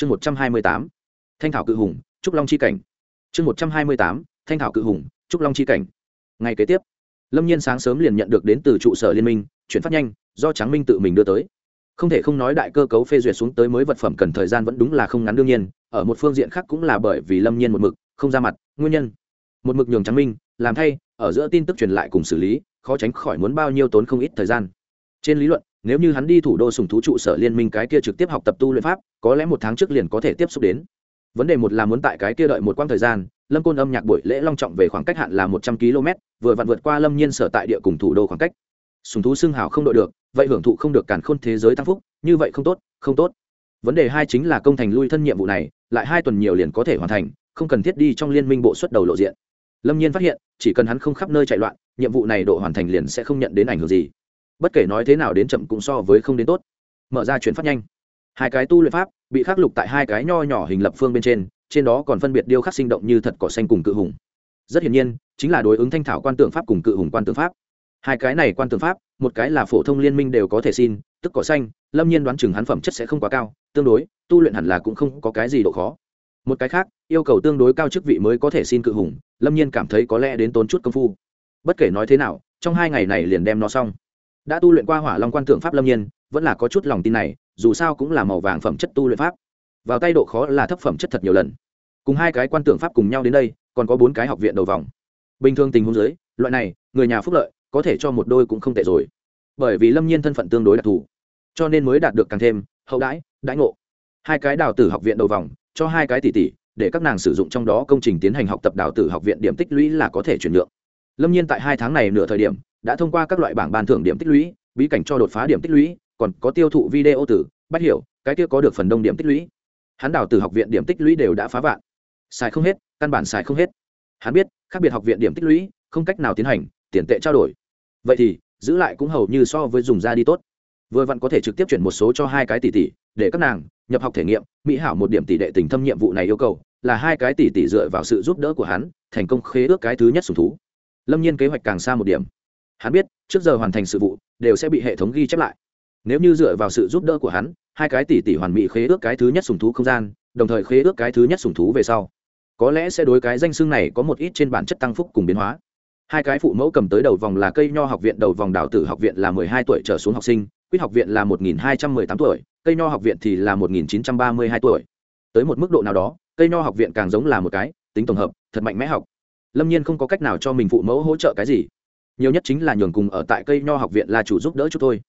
chương một trăm hai mươi tám, thanh thảo cự hùng, trúc long chi cảnh. Chương một trăm hai mươi tám, thanh thảo cự hùng, trúc long chi cảnh. Ngày kế tiếp, lâm nhiên sáng sớm liền nhận được đến từ trụ sở liên minh, chuyển phát nhanh, do tráng minh tự mình đưa tới. Không thể không nói đại cơ cấu phê duyệt xuống tới mới vật phẩm cần thời gian vẫn đúng là không ngắn đương nhiên, ở một phương diện khác cũng là bởi vì lâm nhiên một mực không ra mặt, nguyên nhân. Một mực nhường tráng minh, làm thay, ở giữa tin tức truyền lại cùng xử lý, khó tránh khỏi muốn bao nhiêu tốn không ít thời gian. Trên lý luận nếu như hắn đi thủ đô sùng thú trụ sở liên minh cái kia trực tiếp học tập tu luyện pháp, có lẽ một tháng trước liền có thể tiếp xúc đến. Vấn đề một là muốn tại cái kia đợi một quãng thời gian, lâm côn âm nhạc buổi lễ long trọng về khoảng cách hạn là một trăm km, vừa vặn vượt qua lâm nhiên sở tại địa cùng thủ đô khoảng cách. Sùng thú xưng hào không đội được, vậy hưởng thụ không được cản khôn thế giới tăng phúc, như vậy không tốt không tốt. Vấn đề hai chính là công thành lui thân nhiệm vụ này, lại hai tuần nhiều liền có thể hoàn thành, không cần thiết đi trong liên minh bộ xuất đầu lộ diện. Lâm nhiên phát hiện, chỉ cần hắn không khắp nơi chạy loạn, nhiệm vụ này độ hoàn thành liền sẽ không nhận đến ảnh hưởng gì bất kể nói thế nào đến chậm cũng so với không đến tốt. Mở ra chuyển phát nhanh. Hai cái tu luyện pháp bị khắc lục tại hai cái nho nhỏ hình lập phương bên trên trên đó còn phân biệt điêu khắc sinh động như thật cỏ xanh cùng cự hùng. Rất hiển nhiên, chính là đối ứng thanh thảo quan tượng pháp cùng cự hùng quan tượng pháp. Hai cái này quan tượng pháp, một cái là phổ thông liên minh đều có thể xin, tức cỏ xanh, lâm nhiên đoán chừng hắn phẩm chất sẽ không quá cao, tương đối, tu luyện hẳn là cũng không có cái gì độ khó. Một cái khác, yêu cầu tương đối cao chức vị mới có thể xin cự hùng, lâm nhiên cảm thấy có lẽ đến tốn chút công phu. Bất kể nói thế nào, trong hai ngày này liền đem nó xong đã tu luyện qua hỏa long quan tượng pháp lâm nhiên, vẫn là có chút lòng tin này, dù sao cũng là màu vàng phẩm chất tu luyện pháp. Vào tay độ khó là thấp phẩm chất thật nhiều lần. Cùng hai cái quan tượng pháp cùng nhau đến đây, còn có bốn cái học viện đầu vòng. Bình thường tình huống dưới, loại này, người nhà phúc lợi, có thể cho một đôi cũng không tệ rồi. Bởi vì lâm nhiên thân phận tương đối đặc thù, cho nên mới đạt được càng thêm hậu đãi đãi ngộ. Hai cái đào tử học viện đầu vòng, cho hai cái tỷ tỷ, để các nàng sử dụng trong đó công trình tiến hành học tập đào tử học viện điểm tích lũy là có thể chuyển nhượng. Lâm nhiên tại hai tháng này nửa thời điểm đã thông qua các loại bảng ban thưởng điểm tích lũy, bí cảnh cho đột phá điểm tích lũy, còn có tiêu thụ video tử bắt hiểu, cái kia có được phần đông điểm tích lũy. Hắn đào từ học viện điểm tích lũy đều đã phá vạn. Xài không hết, căn bản xài không hết. Hắn biết, khác biệt học viện điểm tích lũy, không cách nào tiến hành, tiền tệ trao đổi. Vậy thì, giữ lại cũng hầu như so với dùng ra đi tốt. Vừa vặn có thể trực tiếp chuyển một số cho hai cái tỷ tỷ, để các nàng nhập học thể nghiệm, mỹ hảo một điểm tỷ đệ tình thâm nhiệm vụ này yêu cầu, là hai cái tỷ tỷ dựa vào sự giúp đỡ của hắn, thành công khế ước cái thứ nhất sùng thú. Lâm nhiên kế hoạch càng xa một điểm hắn biết, trước giờ hoàn thành sự vụ, đều sẽ bị hệ thống ghi chép lại. Nếu như dựa vào sự giúp đỡ của hắn, hai cái tỷ tỷ hoàn mỹ khế ước cái thứ nhất sùng thú không gian, đồng thời khế ước cái thứ nhất sùng thú về sau, có lẽ sẽ đối cái danh xưng này có một ít trên bản chất tăng phúc cùng biến hóa. Hai cái phụ mẫu cầm tới đầu vòng là cây nho học viện, đầu vòng đào tử học viện là mười hai tuổi trở xuống học sinh, quýt học viện là một nghìn hai trăm mười tám tuổi, cây nho học viện thì là một nghìn chín trăm ba mươi hai tuổi. Tới một mức độ nào đó, cây nho học viện càng giống là một cái, tính tổng hợp, thật mạnh mẽ học. Lâm nhiên không có cách nào cho mình phụ mẫu hỗ trợ cái gì nhiều nhất chính là nhường cùng ở tại cây nho học viện là chủ giúp đỡ chút thôi.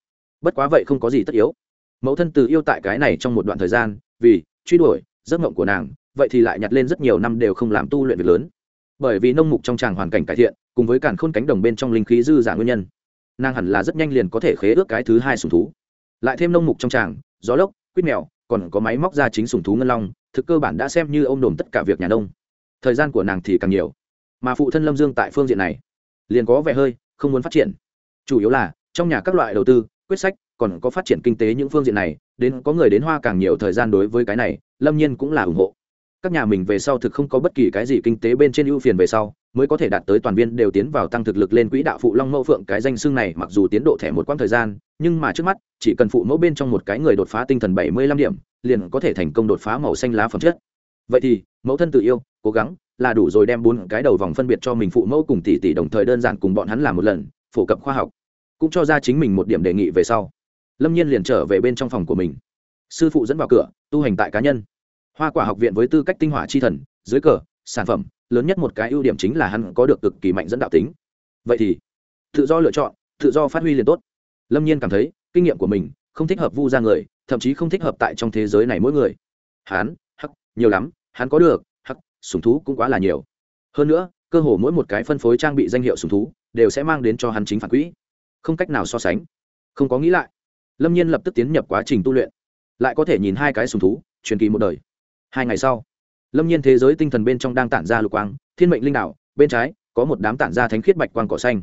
Bất quá vậy không có gì tất yếu. Mẫu thân từ yêu tại cái này trong một đoạn thời gian, vì truy đuổi, giấc mộng của nàng, vậy thì lại nhặt lên rất nhiều năm đều không làm tu luyện việc lớn. Bởi vì nông mục trong tràng hoàn cảnh cải thiện, cùng với cản khôn cánh đồng bên trong linh khí dư giả nguyên nhân, nàng hẳn là rất nhanh liền có thể khế ước cái thứ hai sùng thú. Lại thêm nông mục trong tràng, gió lốc, quýt mèo, còn có máy móc ra chính sùng thú ngân long, thực cơ bản đã xem như ô m đồm tất cả việc nhà nông. Thời gian của nàng thì càng nhiều. Mà phụ thân lâm dương tại phương diện này liền có vẻ hơi không muốn phát triển. Chủ yếu là, trong nhà các loại đầu tư, quyết sách, còn có phát triển kinh tế những phương diện này, đến có người đến hoa càng nhiều thời gian đối với cái này, lâm nhiên cũng là ủng hộ. Các nhà mình về sau thực không có bất kỳ cái gì kinh tế bên trên ưu phiền về sau, mới có thể đạt tới toàn viên đều tiến vào tăng thực lực lên quỹ đạo phụ long mẫu phượng cái danh xưng này mặc dù tiến độ thẻ một quãng thời gian, nhưng mà trước mắt, chỉ cần phụ mẫu bên trong một cái người đột phá tinh thần bảy mươi lăm điểm, liền có thể thành công đột phá màu xanh lá phẩm chất. Vậy thì, mẫu thân tự yêu, cố gắng là đủ rồi đem bốn cái đầu vòng phân biệt cho mình phụ mẫu cùng tỷ tỷ đồng thời đơn giản cùng bọn hắn làm một lần, phổ cập khoa học. Cũng cho ra chính mình một điểm đề nghị về sau. Lâm nhiên liền trở về bên trong phòng của mình. Sư phụ dẫn vào cửa, tu hành tại cá nhân. Hoa quả học viện với tư cách tinh hỏa chi thần, dưới cờ, sản phẩm, lớn nhất một cái ưu điểm chính là hắn có được cực kỳ mạnh dẫn đạo tính. Vậy thì, tự do lựa chọn, tự do phát huy liền tốt. Lâm nhiên cảm thấy, kinh nghiệm của mình không thích hợp vu ra người, thậm chí không thích hợp tại trong thế giới này mỗi người. Hắn, hắc, nhiều lắm, hắn có được sùng thú cũng quá là nhiều. Hơn nữa, cơ hồ mỗi một cái phân phối trang bị danh hiệu sùng thú đều sẽ mang đến cho hắn chính phản quỹ. Không cách nào so sánh. Không có nghĩ lại, lâm nhiên lập tức tiến nhập quá trình tu luyện, lại có thể nhìn hai cái sùng thú truyền kỳ một đời. Hai ngày sau, lâm nhiên thế giới tinh thần bên trong đang tản ra lục quang, thiên mệnh linh đạo bên trái có một đám tản ra thánh khiết bạch quang cỏ xanh.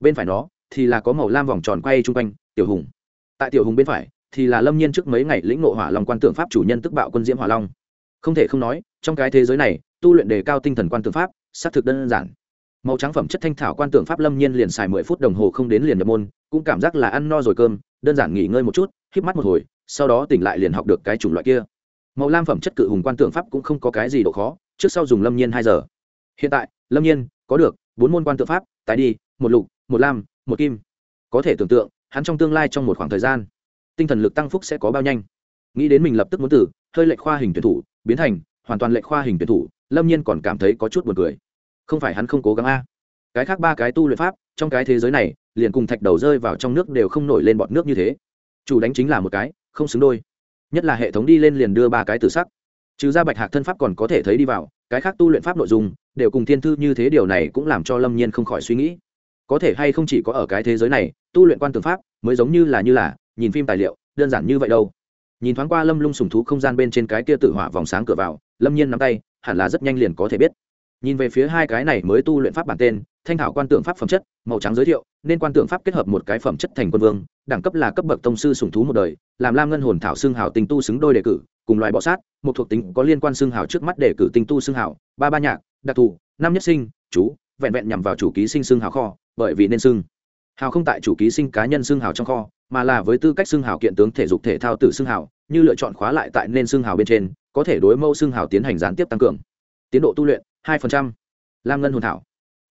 Bên phải nó thì là có màu lam vòng tròn quay chung quanh, tiểu hùng. Tại tiểu hùng bên phải thì là lâm nhiên trước mấy ngày lĩnh ngộ hỏa long quan tượng pháp chủ nhân tức bạo quân diễm hỏa long. Không thể không nói trong cái thế giới này, tu luyện đề cao tinh thần quan tưởng pháp, xác thực đơn giản. Màu trắng phẩm chất thanh thảo quan tưởng pháp lâm nhiên liền xài mười phút đồng hồ không đến liền nhập môn, cũng cảm giác là ăn no rồi cơm, đơn giản nghỉ ngơi một chút, híp mắt một hồi, sau đó tỉnh lại liền học được cái chủng loại kia. Màu lam phẩm chất cự hùng quan tưởng pháp cũng không có cái gì độ khó, trước sau dùng lâm nhiên hai giờ. Hiện tại, lâm nhiên, có được, bốn môn quan tượng pháp, tái đi, một lục, một lam, một kim. Có thể tưởng tượng, hắn trong tương lai trong một khoảng thời gian, tinh thần lực tăng phúc sẽ có bao nhanh. Nghĩ đến mình lập tức muốn tử, hơi lệch khoa hình tuyển thủ, biến thành hoàn toàn lệch khoa hình tuyển thủ, lâm nhiên còn cảm thấy có chút buồn cười. Không phải hắn không cố gắng a. Cái khác ba cái tu luyện pháp, trong cái thế giới này, liền cùng thạch đầu rơi vào trong nước đều không nổi lên bọn nước như thế. Chủ đánh chính là một cái, không xứng đôi. Nhất là hệ thống đi lên liền đưa ba cái từ sắc. Trừ ra bạch hạc thân pháp còn có thể thấy đi vào, cái khác tu luyện pháp nội dung, đều cùng thiên thư như thế điều này cũng làm cho lâm nhiên không khỏi suy nghĩ. Có thể hay không chỉ có ở cái thế giới này, tu luyện quan tưởng pháp, mới giống như là như là, nhìn phim tài liệu, đơn giản như vậy đâu. Nhìn thoáng qua lâm lung sùng thú không gian bên trên cái kia tự hỏa vòng sáng cửa vào lâm nhiên nắm tay, hẳn là rất nhanh liền có thể biết. Nhìn về phía hai cái này mới tu luyện pháp bản tên, thanh thảo quan tượng pháp phẩm chất, màu trắng giới thiệu, nên quan tượng pháp kết hợp một cái phẩm chất thành quân vương, đẳng cấp là cấp bậc tông sư sùng thú một đời, làm lam ngân hồn thảo xương hảo tình tu xứng đôi đề cử, cùng loài bọ sát, một thuộc tính có liên quan xương hảo trước mắt đề cử tình tu xương hảo ba ba nhạc, đặc thù, năm nhất sinh, chú, vẹn vẹn nhằm vào chủ ký sinh xương hảo kho, bởi vì nên xương hào không tại chủ ký sinh cá nhân xương hào trong kho, mà là với tư cách xương hào kiện tướng thể dục thể thao tử xương hào, như lựa chọn khóa lại tại nên xương hào bên trên có thể đối mẫu xương hào tiến hành gián tiếp tăng cường. Tiến độ tu luyện, hai lam ngân hồn thảo.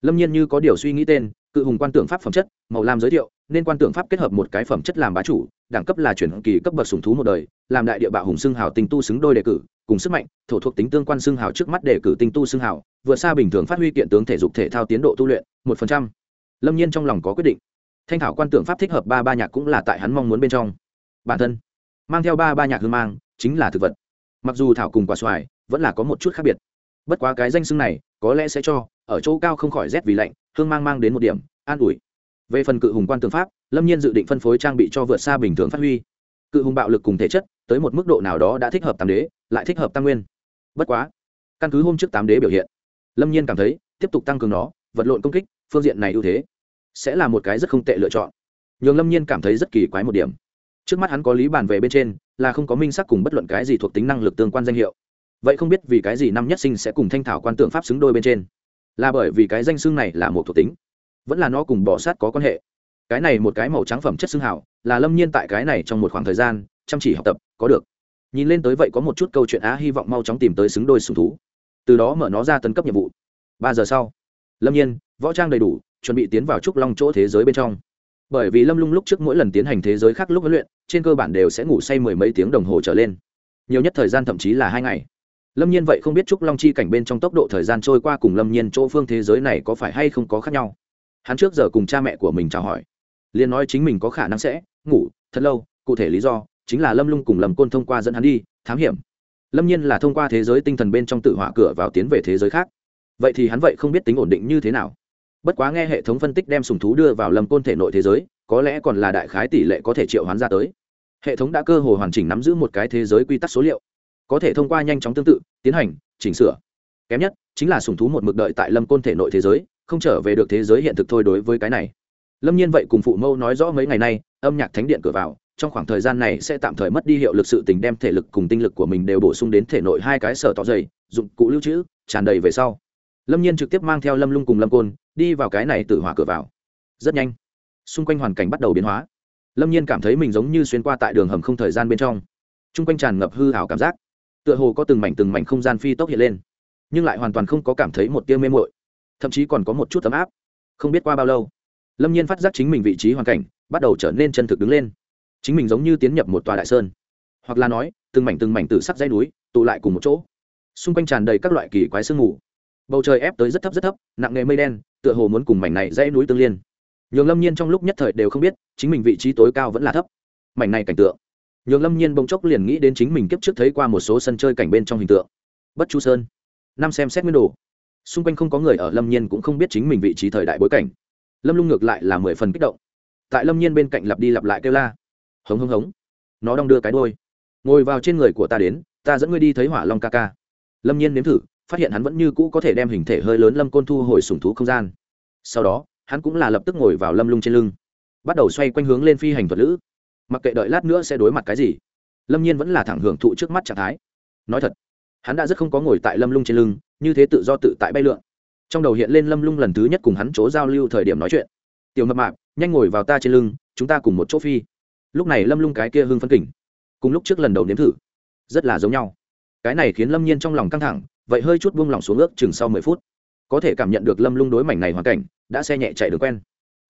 Lâm nhiên như có điều suy nghĩ tên, cự hùng quan tưởng pháp phẩm chất, màu lam giới thiệu, nên quan tưởng pháp kết hợp một cái phẩm chất làm bá chủ, đẳng cấp là chuyển kỳ cấp bậc sùng thú một đời, làm đại địa bạo hùng xương hào tinh tu xứng đôi đề cử, cùng sức mạnh, thổ thuộc tính tương quan xương hào trước mắt đề cử tinh tu xương hào, vượt xa bình thường phát huy kiện tướng thể dục thể thao tiến độ tu luyện, một phần trăm. Lâm nhiên trong lòng có quyết định. Thanh thảo quan tưởng pháp thích hợp ba ba nhạc cũng là tại hắn mong muốn bên trong. Bản thân, mang theo ba ba nhạc hương mang, chính là thực vật mặc dù thảo cùng quả xoài vẫn là có một chút khác biệt. Bất quá cái danh xưng này có lẽ sẽ cho ở chỗ cao không khỏi rét vì lạnh, hương mang mang đến một điểm, an ủi. Về phần cự hùng quan tướng pháp, lâm nhiên dự định phân phối trang bị cho vượt xa bình thường phát huy. Cự hùng bạo lực cùng thể chất, tới một mức độ nào đó đã thích hợp tam đế, lại thích hợp tam nguyên. Bất quá, căn cứ hôm trước tám đế biểu hiện, lâm nhiên cảm thấy tiếp tục tăng cường nó, vật lộn công kích, phương diện này ưu thế sẽ là một cái rất không tệ lựa chọn. Nhường lâm nhiên cảm thấy rất kỳ quái một điểm. Trước mắt hắn có lý bàn về bên trên là không có minh sắc cùng bất luận cái gì thuộc tính năng lực tương quan danh hiệu. Vậy không biết vì cái gì năm nhất sinh sẽ cùng thanh thảo quan tượng pháp xứng đôi bên trên. Là bởi vì cái danh xưng này là một thuộc tính, vẫn là nó cùng bỏ sát có quan hệ. Cái này một cái màu trắng phẩm chất xưng hảo, là lâm nhiên tại cái này trong một khoảng thời gian, chăm chỉ học tập, có được. Nhìn lên tới vậy có một chút câu chuyện á hy vọng mau chóng tìm tới xứng đôi sùng thú. Từ đó mở nó ra tấn cấp nhiệm vụ. Ba giờ sau, lâm nhiên, võ trang đầy đủ, chuẩn bị tiến vào trúc long chỗ thế giới bên trong bởi vì lâm lung lúc trước mỗi lần tiến hành thế giới khác lúc huấn luyện, trên cơ bản đều sẽ ngủ say mười mấy tiếng đồng hồ trở lên. Nhiều nhất thời gian thậm chí là hai ngày. Lâm nhiên vậy không biết trúc long chi cảnh bên trong tốc độ thời gian trôi qua cùng lâm nhiên chỗ phương thế giới này có phải hay không có khác nhau. Hắn trước giờ cùng cha mẹ của mình chào hỏi. Liền nói chính mình có khả năng sẽ ngủ thật lâu, cụ thể lý do chính là lâm lung cùng lâm côn thông qua dẫn hắn đi, thám hiểm. Lâm nhiên là thông qua thế giới tinh thần bên trong tự hỏa cửa vào tiến về thế giới khác. Vậy thì hắn vậy không biết tính ổn định như thế nào bất quá nghe hệ thống phân tích đem sùng thú đưa vào lâm côn thể nội thế giới, có lẽ còn là đại khái tỷ lệ có thể triệu hoán ra tới. Hệ thống đã cơ hồ hoàn chỉnh nắm giữ một cái thế giới quy tắc số liệu. Có thể thông qua nhanh chóng tương tự, tiến hành, chỉnh sửa. Kém nhất, chính là sùng thú một mực đợi tại lâm côn thể nội thế giới, không trở về được thế giới hiện thực thôi đối với cái này. Lâm nhiên vậy cùng phụ mâu nói rõ mấy ngày nay, âm nhạc thánh điện cửa vào, trong khoảng thời gian này sẽ tạm thời mất đi hiệu lực sự tình đem thể lực cùng tinh lực của mình đều bổ sung đến thể nội hai cái sở tỏ dày, dụng cụ lưu trữ, tràn đầy về sau. Lâm nhiên trực tiếp mang theo lâm lung cùng lâm côn đi vào cái này tự hỏa cửa vào. Rất nhanh, xung quanh hoàn cảnh bắt đầu biến hóa. Lâm nhiên cảm thấy mình giống như xuyên qua tại đường hầm không thời gian bên trong. T r u n g quanh tràn ngập hư hảo cảm giác, tựa hồ có từng mảnh từng mảnh không gian phi tốc hiện lên, nhưng lại hoàn toàn không có cảm thấy một tiêu mê mội thậm chí còn có một chút ấm áp. Không biết qua bao lâu, lâm nhiên phát giác chính mình vị trí hoàn cảnh bắt đầu trở nên chân thực đứng lên. Chính mình giống như tiến nhập một tòa đại sơn, hoặc là nói, từng mảnh từng mảnh từ sắc dây núi tụ lại cùng một chỗ. Xung quanh tràn đầy các loại kỳ quái sương mù. Bầu trời ép tới rất thấp rất thấp, nặng nề mây đen tựa hồ muốn cùng mảnh này dãy núi tương liên. Nhường lâm nhiên trong lúc nhất thời đều không biết, chính mình vị trí tối cao vẫn là thấp. Mảnh này cảnh tượng. Nhường lâm nhiên bỗng chốc liền nghĩ đến chính mình kiếp trước thấy qua một số sân chơi cảnh bên trong hình tượng. Bất chu sơn. Năm xem xét nguyên đồ. Xung quanh không có người ở lâm nhiên cũng không biết chính mình vị trí thời đại bối cảnh. Lâm lung ngược lại là mười phần kích động. Tại lâm nhiên bên cạnh lặp đi lặp lại kêu la. Hống hống hống. Nó đong đưa cái đôi ngồi vào trên người của ta đến, ta dẫn ngươi đi thấy hỏa long ca ca. Lâm nhiên nếm thử phát hiện hắn vẫn như cũ có thể đem hình thể hơi lớn lâm côn thu hồi sùng thú không gian. Sau đó, hắn cũng là lập tức ngồi vào lâm lung trên lưng, bắt đầu xoay quanh hướng lên phi hành thuật lữ. Mặc kệ đợi lát nữa sẽ đối mặt cái gì, lâm nhiên vẫn là thẳng hưởng thụ trước mắt trạng thái. Nói thật, hắn đã rất không có ngồi tại lâm lung trên lưng, như thế tự do tự tại bay lượn. Trong đầu hiện lên lâm lung lần thứ nhất cùng hắn chỗ giao lưu thời điểm nói chuyện. Tiểu mập mạp, nhanh ngồi vào ta trên lưng, chúng ta cùng một chỗ phi. Lúc này lâm lung cái kia hưng phân kỉnh, cùng lúc trước lần đầu nếm thử, rất là giống nhau. Cái này khiến lâm nhiên trong lòng căng thẳng vậy hơi chút buông lỏng xuống ước chừng sau mười phút, có thể cảm nhận được lâm lung đối mảnh này hoàn cảnh, đã xe nhẹ chạy được quen.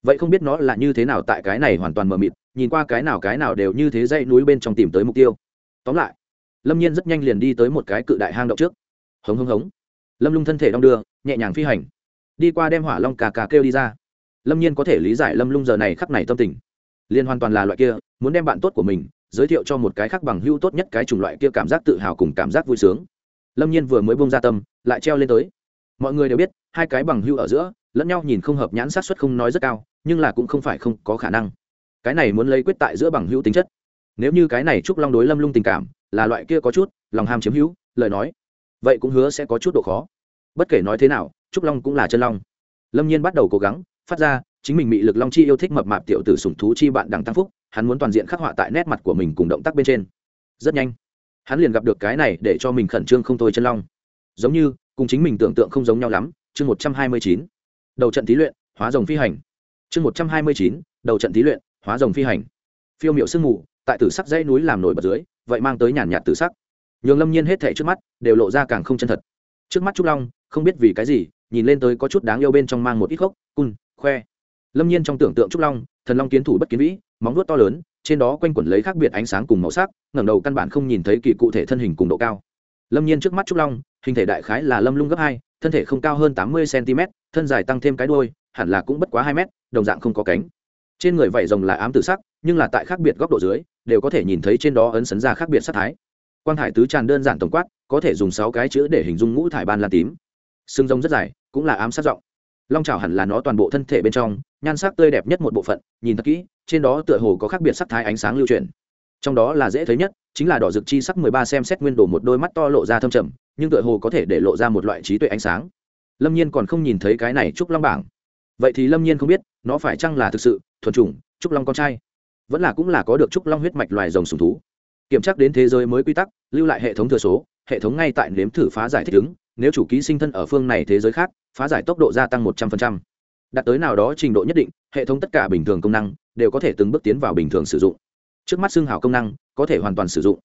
Vậy không biết nó là như thế nào tại cái này hoàn toàn mờ mịt, nhìn qua cái nào cái nào đều như thế dãy núi bên trong tìm tới mục tiêu. Tóm lại, lâm nhiên rất nhanh liền đi tới một cái cự đại hang động trước. Hống hống hống. Lâm lung thân thể đong đưa, nhẹ nhàng phi hành. Đi qua đem hỏa long cà cà kêu đi ra. Lâm nhiên có thể lý giải lâm lung giờ này khắc này tâm tình. Liên hoàn toàn là loại kia, muốn đem bạn tốt của mình, giới thiệu cho một cái khác bằng hữu tốt nhất cái chủng loại kia cảm giác tự hào cùng cảm giác vui sướng lâm nhiên vừa mới bông ra tâm, lại treo lên tới. Mọi người đều biết, hai cái bằng hữu ở giữa, lẫn nhau nhìn không hợp nhãn sát xuất không nói rất cao, nhưng là cũng không phải không có khả năng. Cái này muốn lấy quyết tại giữa bằng hữu tính chất. Nếu như cái này trúc long đối lâm lung tình cảm, là loại kia có chút, lòng ham chiếm hữu, lời nói, vậy cũng hứa sẽ có chút độ khó. Bất kể nói thế nào, trúc long cũng là chân long. Lâm nhiên bắt đầu cố gắng, phát ra, chính mình bị lực long chi yêu thích mập mạp tiểu tử sủng thú chi bạn đằng tăng phúc, hắn muốn toàn diện khắc họa tại nét mặt của mình cùng động tác bên trên. Rất nhanh hắn liền gặp được cái này để cho mình khẩn trương không thôi chân long. Giống như, cùng chính mình tưởng tượng không giống nhau lắm, chương một trăm hai mươi chín. Đầu trận thí luyện, hóa rồng phi hành. Chương một trăm hai mươi chín, đầu trận thí luyện, hóa rồng phi hành. Phiêu miệu sương mù, tại tử sắc dãy núi làm nổi bật dưới, vậy mang tới nhàn nhạt tử sắc. Nhường lâm nhiên hết thẻ trước mắt đều lộ ra càng không chân thật. Trước mắt trúc long, không biết vì cái gì, nhìn lên tới có chút đáng yêu bên trong mang một ít gốc, cun, khoe. Lâm nhiên trong tưởng tượng trúc long, thần long kiến thủ bất kiến vĩ móng vuốt to lớn, trên đó quanh quẩn lấy khác biệt ánh sáng cùng màu sắc, ngẩng đầu căn bản không nhìn thấy kỳ cụ thể thân hình cùng độ cao. Lâm nhiên trước mắt trúc long, hình thể đại khái là lâm lung gấp hai, thân thể không cao hơn tám mươi cm thân dài tăng thêm cái đôi hẳn là cũng bất quá hai mét, đồng dạng không có cánh. Trên người vảy rồng là ám tử sắc, nhưng là tại khác biệt góc độ dưới, đều có thể nhìn thấy trên đó ấn sấn ra khác biệt sắc thái. Quang thải tứ tràn đơn giản tổng quát, có thể dùng sáu cái chữ để hình dung ngũ thải ban lan tím. Xương rồng rất dài, cũng là ám sát rộng long trào hẳn là nó toàn bộ thân thể bên trong, nhan sắc tươi đẹp nhất một bộ phận, nhìn thật kỹ, trên đó tựa hồ có khác biệt sắc thái ánh sáng lưu truyền trong đó là dễ thấy nhất, chính là đỏ rực chi sắc mười ba xem xét nguyên đồ một đôi mắt to lộ ra thâm trầm, nhưng tựa hồ có thể để lộ ra một loại trí tuệ ánh sáng. Lâm nhiên còn không nhìn thấy cái này trúc long bảng. Vậy thì lâm nhiên không biết, nó phải chăng là thực sự thuần chủng trúc long con trai? Vẫn là cũng là có được trúc long huyết mạch loài rồng sùng thú. Kiểm tra đến thế giới mới quy tắc, lưu lại hệ thống thừa số, hệ thống ngay tại nếm thử phá giải thích ứng nếu chủ ký sinh thân ở phương này thế giới khác, phá giải tốc độ gia tăng một trăm linh đạt tới nào đó trình độ nhất định, hệ thống tất cả bình thường công năng đều có thể từng bước tiến vào bình thường sử dụng. Trước mắt xương hào công năng có thể hoàn toàn sử dụng.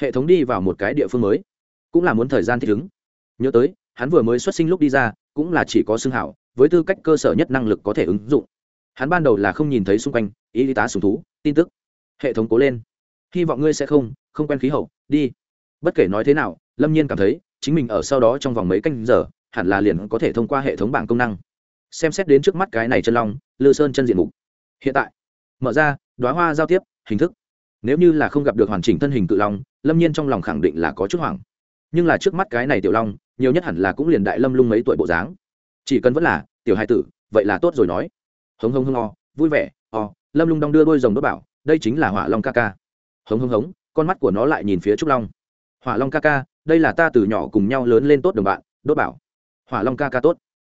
Hệ thống đi vào một cái địa phương mới, cũng là muốn thời gian thích ứng. Nhớ tới, hắn vừa mới xuất sinh lúc đi ra, cũng là chỉ có xương hào, với tư cách cơ sở nhất năng lực có thể ứng dụng. Hắn ban đầu là không nhìn thấy xung quanh y tá sùng thú, tin tức. Hệ thống cố lên. Hy vọng ngươi sẽ không không quen khí hậu, đi. Bất kể nói thế nào, lâm nhiên cảm thấy chính mình ở sau đó trong vòng mấy canh giờ, hẳn là liền có thể thông qua hệ thống bảng công năng. Xem xét đến trước mắt cái này chân long, lư sơn chân diện mục. Hiện tại, mở ra đoá hoa giao tiếp, hình thức. Nếu như là không gặp được hoàn chỉnh thân hình cự long, lâm nhiên trong lòng khẳng định là có chút hoảng. Nhưng là trước mắt cái này tiểu long, nhiều nhất hẳn là cũng liền đại lâm lung mấy tuổi bộ dáng. Chỉ cần vẫn là, tiểu hai tử, vậy là tốt rồi nói. Hống hống hống o vui vẻ o lâm lung đong đưa đôi rồng đốt bảo, đây chính là hỏa long ca ca. Hống hống hống, con mắt của nó lại nhìn phía trúc long. Hỏa long ca ca đây là ta từ nhỏ cùng nhau lớn lên tốt đồng bạn, đốt bảo. Hỏa long ca ca tốt.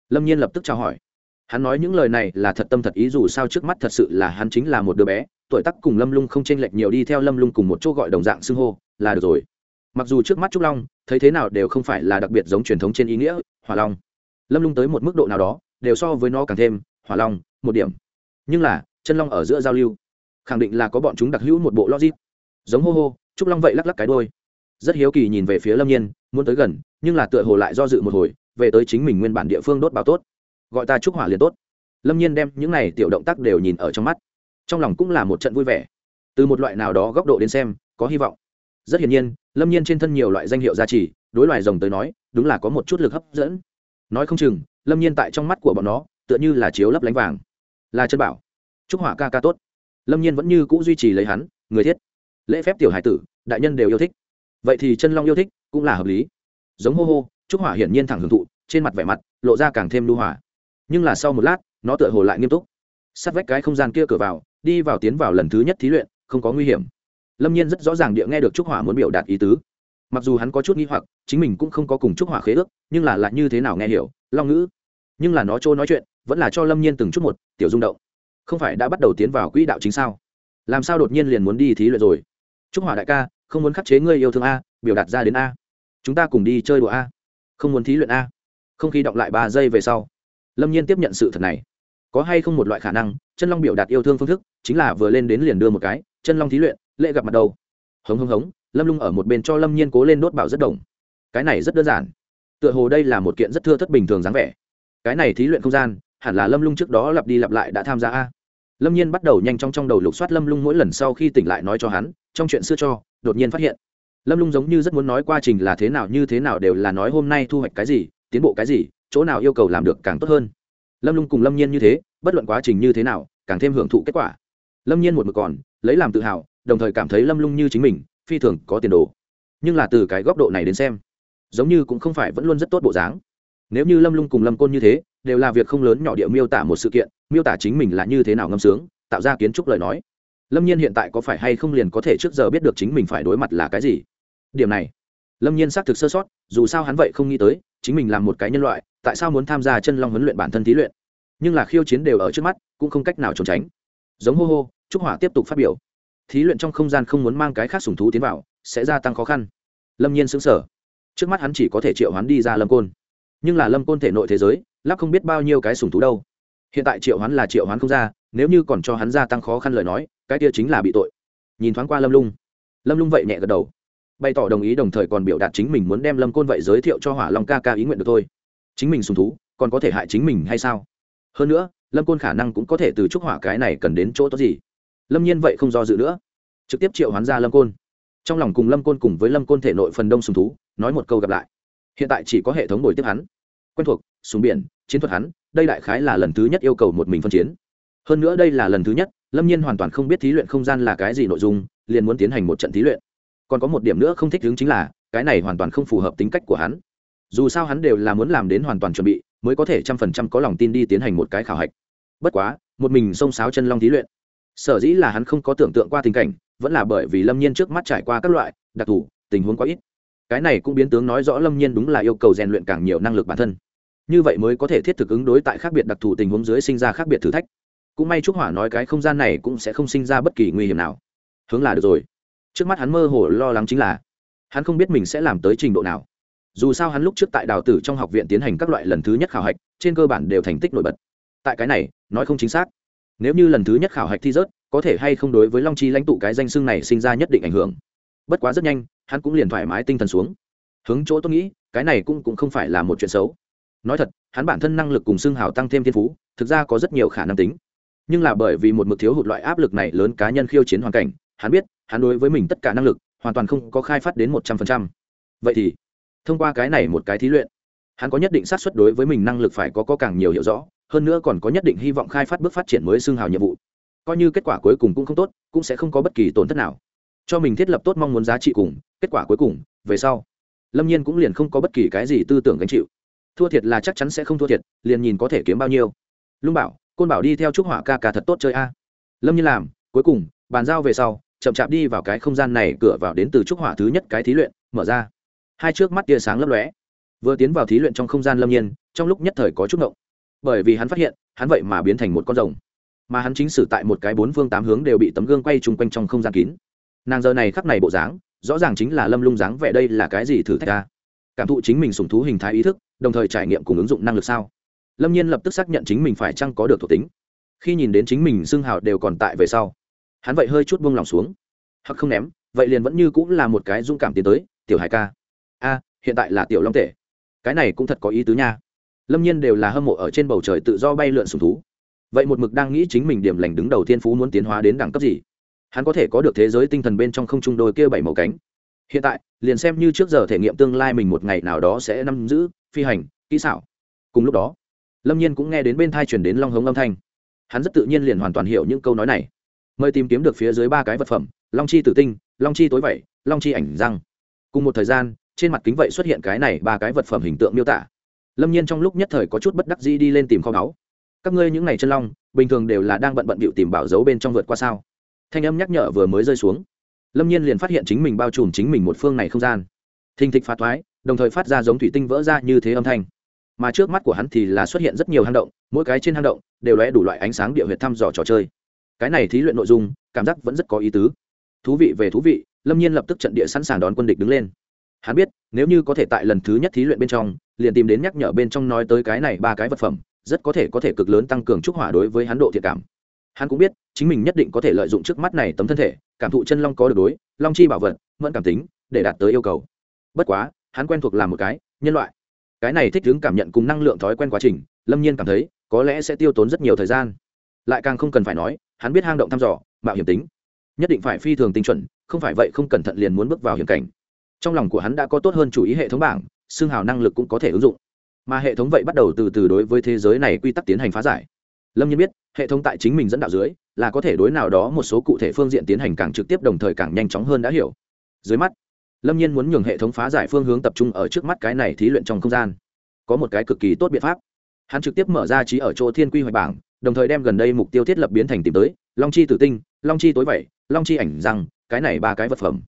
Lâm nhiên lập tức chào hỏi. Hắn nói những lời này là thật tâm thật ý, dù sao trước mắt thật sự là hắn chính là một đứa bé, tuổi tắc cùng lâm lung không chênh lệch nhiều đi theo lâm lung cùng một chỗ gọi đồng dạng xưng hô, là được rồi. Mặc dù trước mắt trúc long, thấy thế nào đều không phải là đặc biệt giống truyền thống trên ý nghĩa, hỏa long. Lâm lung tới một mức độ nào đó, đều so với nó càng thêm, hỏa long, một điểm. Nhưng là, chân long ở giữa giao lưu, khẳng định là có bọn chúng đặc hữu một bộ logic. Giống hô hô, trúc long vậy lắc lắc cái đôi rất hiếu kỳ nhìn về phía lâm nhiên, muốn tới gần, nhưng là tựa hồ lại do dự một hồi, về tới chính mình nguyên bản địa phương đốt báo tốt. Gọi ta trúc hỏa liền tốt. Lâm nhiên đem những này tiểu động tác đều nhìn ở trong mắt. Trong lòng cũng là một trận vui vẻ. Từ một loại nào đó góc độ đến xem, có hy vọng. Rất hiển nhiên, lâm nhiên trên thân nhiều loại danh hiệu gia trì, đối loài rồng tới nói, đúng là có một chút lực hấp dẫn. Nói không chừng, lâm nhiên tại trong mắt của bọn nó, tựa như là chiếu lấp lánh vàng. Là chân bảo. Chúc hỏa ca ca tốt. Lâm nhiên vẫn như c ũ duy trì lấy hắn, người thiết. Lễ phép tiểu hải tử, đại nhân đều yêu thích vậy thì chân long yêu thích cũng là hợp lý. Giống hô hô, trúc hỏa hiển nhiên thẳng hưởng thụ, trên mặt vẻ mặt lộ ra càng thêm lưu hỏa nhưng là sau một lát, nó tựa hồ lại nghiêm túc. Sát vách cái không gian kia cửa vào, đi vào tiến vào lần thứ nhất thí luyện, không có nguy hiểm. Lâm nhiên rất rõ ràng địa nghe được trúc hỏa muốn biểu đạt ý tứ. Mặc dù hắn có chút nghi hoặc, chính mình cũng không có cùng trúc hỏa khế ước, nhưng là lại như thế nào nghe hiểu, long ngữ. Nhưng là nó trôi nói chuyện, vẫn là cho lâm nhiên từng chút một, tiểu rung động. Không phải đã bắt đầu tiến vào quỹ đạo chính sao? Làm sao đột nhiên liền muốn đi thí luyện rồi? Trúc hỏa đại ca không muốn khắc chế ngươi yêu thương a, biểu đạt ra đến a. Chúng ta cùng đi chơi đùa a. Không muốn thí luyện a. Không khí đọng lại ba giây về sau, lâm nhiên tiếp nhận sự thật này. Có hay không một loại khả năng, chân long biểu đạt yêu thương phương thức, chính là vừa lên đến liền đưa một cái, chân long thí luyện, lễ gặp mặt đầu. Hống hống hống, lâm lung ở một bên cho lâm nhiên cố lên đốt bảo rất đồng. Cái này rất đơn giản. Tựa hồ đây là một kiện rất thưa thất bình thường dáng vẻ. Cái này thí luyện không gian, hẳn là lâm lung trước đó lặp đi lặp lại đã tham gia a lâm nhiên bắt đầu nhanh chóng trong đầu lục soát lâm lung mỗi lần sau khi tỉnh lại nói cho hắn, trong chuyện xưa cho, đột nhiên phát hiện. Lâm lung giống như rất muốn nói quá trình là thế nào như thế nào đều là nói hôm nay thu hoạch cái gì, tiến bộ cái gì, chỗ nào yêu cầu làm được càng tốt hơn. Lâm lung cùng lâm nhiên như thế, bất luận quá trình như thế nào, càng thêm hưởng thụ kết quả. Lâm nhiên một mực còn, lấy làm tự hào, đồng thời cảm thấy lâm lung như chính mình, phi thường có tiền đồ. Nhưng là từ cái góc độ này đến xem, giống như cũng không phải vẫn luôn rất tốt bộ dáng. Nếu như lâm lung cùng lâm côn như thế đều là việc không lớn nhỏ địa miêu tả một sự kiện, miêu tả chính mình là như thế nào ngâm sướng, tạo ra kiến trúc lời nói. Lâm nhiên hiện tại có phải hay không liền có thể trước giờ biết được chính mình phải đối mặt là cái gì? Điểm này, lâm nhiên xác thực sơ sót, dù sao hắn vậy không nghĩ tới, chính mình là một cái nhân loại, tại sao muốn tham gia chân long huấn luyện bản thân thí luyện? Nhưng là khiêu chiến đều ở trước mắt, cũng không cách nào trốn tránh. Giống hô hô, trúc hỏa tiếp tục phát biểu. Thí luyện trong không gian không muốn mang cái khác sùng thú tiến vào, sẽ gia tăng khó khăn. Lâm nhiên xứng sở trước mắt hắn chỉ có thể triệu hắn đi ra lâm côn. Nhưng là lâm côn thể nội thế giới lắp không biết bao nhiêu cái sùng thú đâu. Hiện tại triệu hoán là triệu hoán không ra, nếu như còn cho hắn gia tăng khó khăn lời nói, cái kia chính là bị tội. Nhìn thoáng qua lâm lung. Lâm lung vậy nhẹ gật đầu. Bày tỏ đồng ý đồng thời còn biểu đạt chính mình muốn đem lâm côn vậy giới thiệu cho hỏa long ca ca ý nguyện được thôi. Chính mình sùng thú, còn có thể hại chính mình hay sao? Hơn nữa, lâm côn khả năng cũng có thể từ chúc hỏa cái này cần đến chỗ tốt gì? Lâm nhiên vậy không do dự nữa. Trực tiếp triệu hoán ra lâm côn. Trong lòng cùng lâm côn cùng với lâm côn thể nội phần đông sùng thú, nói một câu gặp lại. Hiện tại chỉ có hệ thống nổi tiếp hắn. Quen thuộc, sùng biển chiến thuật hắn, đây đại khái là lần thứ nhất yêu cầu một mình phân chiến. Hơn nữa đây là lần thứ nhất, lâm nhiên hoàn toàn không biết thí luyện không gian là cái gì nội dung, liền muốn tiến hành một trận thí luyện. Còn có một điểm nữa không thích đứng chính là, cái này hoàn toàn không phù hợp tính cách của hắn. Dù sao hắn đều là muốn làm đến hoàn toàn chuẩn bị, mới có thể trăm phần trăm có lòng tin đi tiến hành một cái khảo hạch. Bất quá, một mình xông sáo chân long thí luyện. Sở dĩ là hắn không có tưởng tượng qua tình cảnh, vẫn là bởi vì lâm nhiên trước mắt trải qua các loại, đặc thù, tình huống quá ít. Cái này cũng biến tướng nói rõ lâm nhiên đúng là yêu cầu rèn luyện càng nhiều năng lực bản thân như vậy mới có thể thiết thực ứng đối tại khác biệt đặc thù tình huống dưới sinh ra khác biệt thử thách. Cũng may trúc hỏa nói cái không gian này cũng sẽ không sinh ra bất kỳ nguy hiểm nào. Hướng là được rồi. Trước mắt hắn mơ hồ lo lắng chính là hắn không biết mình sẽ làm tới trình độ nào. Dù sao hắn lúc trước tại đào tử trong học viện tiến hành các loại lần thứ nhất khảo hạch trên cơ bản đều thành tích nổi bật. Tại cái này nói không chính xác. Nếu như lần thứ nhất khảo hạch thi rớt có thể hay không đối với long chi lãnh tụ cái danh xưng này sinh ra nhất định ảnh hưởng. Bất quá rất nhanh hắn cũng liền thoải mái tinh thần xuống. Hướng chỗ tôi nghĩ cái này cũng, cũng không phải là một chuyện xấu nói thật hắn bản thân năng lực cùng xương hào tăng thêm thiên phú thực ra có rất nhiều khả năng tính. Nhưng là bởi vì một mực thiếu hụt loại áp lực này lớn cá nhân khiêu chiến hoàn cảnh hắn biết hắn đối với mình tất cả năng lực hoàn toàn không có khai phát đến một trăm phần trăm. Vậy thì thông qua cái này một cái thí luyện hắn có nhất định xác suất đối với mình năng lực phải có, có càng nhiều hiểu rõ hơn nữa còn có nhất định hy vọng khai phát bước phát triển mới xương hào nhiệm vụ. Coi như kết quả cuối cùng cũng không tốt cũng sẽ không có bất kỳ tổn thất nào. Cho mình thiết lập tốt mong muốn giá trị cùng kết quả cuối cùng về sau lâm nhiên cũng liền không có bất kỳ cái gì tư tưởng gánh chịu thua thiệt là chắc chắn sẽ không thua thiệt liền nhìn có thể kiếm bao nhiêu. Lung bảo côn bảo đi theo trúc họa ca ca thật tốt chơi a. Lâm nhiên làm cuối cùng bàn giao về sau chậm chạp đi vào cái không gian này cửa vào đến từ trúc hỏa thứ nhất cái thí luyện mở ra. Hai trước mắt tia sáng lấp lóe. Vừa tiến vào thí luyện trong không gian lâm nhiên trong lúc nhất thời có chút ngộng. Bởi vì hắn phát hiện hắn vậy mà biến thành một con rồng. Mà hắn chính sử tại một cái bốn phương tám hướng đều bị tấm gương quay chung quanh trong không gian kín. Nàng giờ này khắc này bộ dáng rõ ràng chính là lâm lung dáng vẻ đây là cái gì thử thách ta, cảm thụ chính mình sùng thú hình thái ý thức đồng thời trải nghiệm cùng ứng dụng năng lực sao? Lâm nhiên lập tức xác nhận chính mình phải chăng có được thuộc tính. Khi nhìn đến chính mình xưng hào đều còn tại về sau, hắn vậy hơi chút buông lòng xuống. Hoặc không ném, vậy liền vẫn như cũng là một cái dung cảm tiến tới, tiểu hải ca, a, hiện tại là tiểu long tể. Cái này cũng thật có ý tứ nha. Lâm nhiên đều là hâm mộ ở trên bầu trời tự do bay lượn sùng thú. Vậy một mực đang nghĩ chính mình điểm lành đứng đầu tiên phú muốn tiến hóa đến đẳng cấp gì? Hắn có thể có được thế giới tinh thần bên trong không trung đôi kia bảy màu cánh. Hiện tại, liền xem như trước giờ thể nghiệm tương lai mình một ngày nào đó sẽ nắm giữ phi hành, kỹ xảo. Cùng lúc đó, lâm nhiên cũng nghe đến bên thai chuyển đến long hống âm thanh. Hắn rất tự nhiên liền hoàn toàn hiểu những câu nói này. Mời tìm kiếm được phía dưới ba cái vật phẩm, long chi tử tinh, long chi tối vẩy long chi ảnh răng. Cùng một thời gian, trên mặt kính vậy xuất hiện cái này ba cái vật phẩm hình tượng miêu tả. Lâm nhiên trong lúc nhất thời có chút bất đắc dĩ đi lên tìm kho báu. Các ngươi những ngày chân long, bình thường đều là đang bận bận bịu tìm bảo dấu bên trong vượt qua sao? Thanh âm nhắc nhở vừa mới rơi xuống. Lâm nhiên liền phát hiện chính mình bao trùm chính mình một phương này không gian. Thình thịch phá thoái đồng thời phát ra giống thủy tinh vỡ ra như thế âm thanh. Mà trước mắt của hắn thì là xuất hiện rất nhiều hang động, mỗi cái trên hang động đều lóe đủ loại ánh sáng địa huyệt thăm dò trò chơi. Cái này thí luyện nội dung, cảm giác vẫn rất có ý tứ. Thú vị về thú vị, lâm nhiên lập tức trận địa sẵn sàng đón quân địch đứng lên. Hắn biết, nếu như có thể tại lần thứ nhất thí luyện bên trong, liền tìm đến nhắc nhở bên trong nói tới cái này ba cái vật phẩm, rất có thể có thể cực lớn tăng cường trúc hỏa đối với hắn độ thiệt cảm. Hắn cũng biết, chính mình nhất định có thể lợi dụng trước mắt này tấm thân thể, cảm thụ chân long có được đối, long chi bảo vật, mẫn cảm tính, để đạt tới yêu cầu. Bất quá hắn quen thuộc làm một cái, nhân loại. Cái này thích ứng cảm nhận cùng năng lượng thói quen quá trình, lâm nhiên cảm thấy, có lẽ sẽ tiêu tốn rất nhiều thời gian. Lại càng không cần phải nói, hắn biết hang động thăm dò, mạo hiểm tính. Nhất định phải phi thường tinh chuẩn, không phải vậy không cẩn thận liền muốn bước vào hiểm cảnh. Trong lòng của hắn đã có tốt hơn chủ ý hệ thống bảng, xương hào năng lực cũng có thể ứng dụng. Mà hệ thống vậy bắt đầu từ từ đối với thế giới này quy tắc tiến hành phá giải. Lâm nhiên biết, hệ thống tại chính mình dẫn đạo dưới, là có thể đối nào đó một số cụ thể phương diện tiến hành càng trực tiếp đồng thời càng nhanh chóng hơn đã hiểu. Dưới mắt lâm nhiên muốn nhường hệ thống phá giải phương hướng tập trung ở trước mắt cái này thí luyện trong không gian. Có một cái cực kỳ tốt biện pháp. Hắn trực tiếp mở ra trí ở chỗ thiên quy hoạch bảng, đồng thời đem gần đây mục tiêu thiết lập biến thành tìm tới, long chi tử tinh, long chi tối vẩy long chi ảnh rằng cái này ba cái vật phẩm.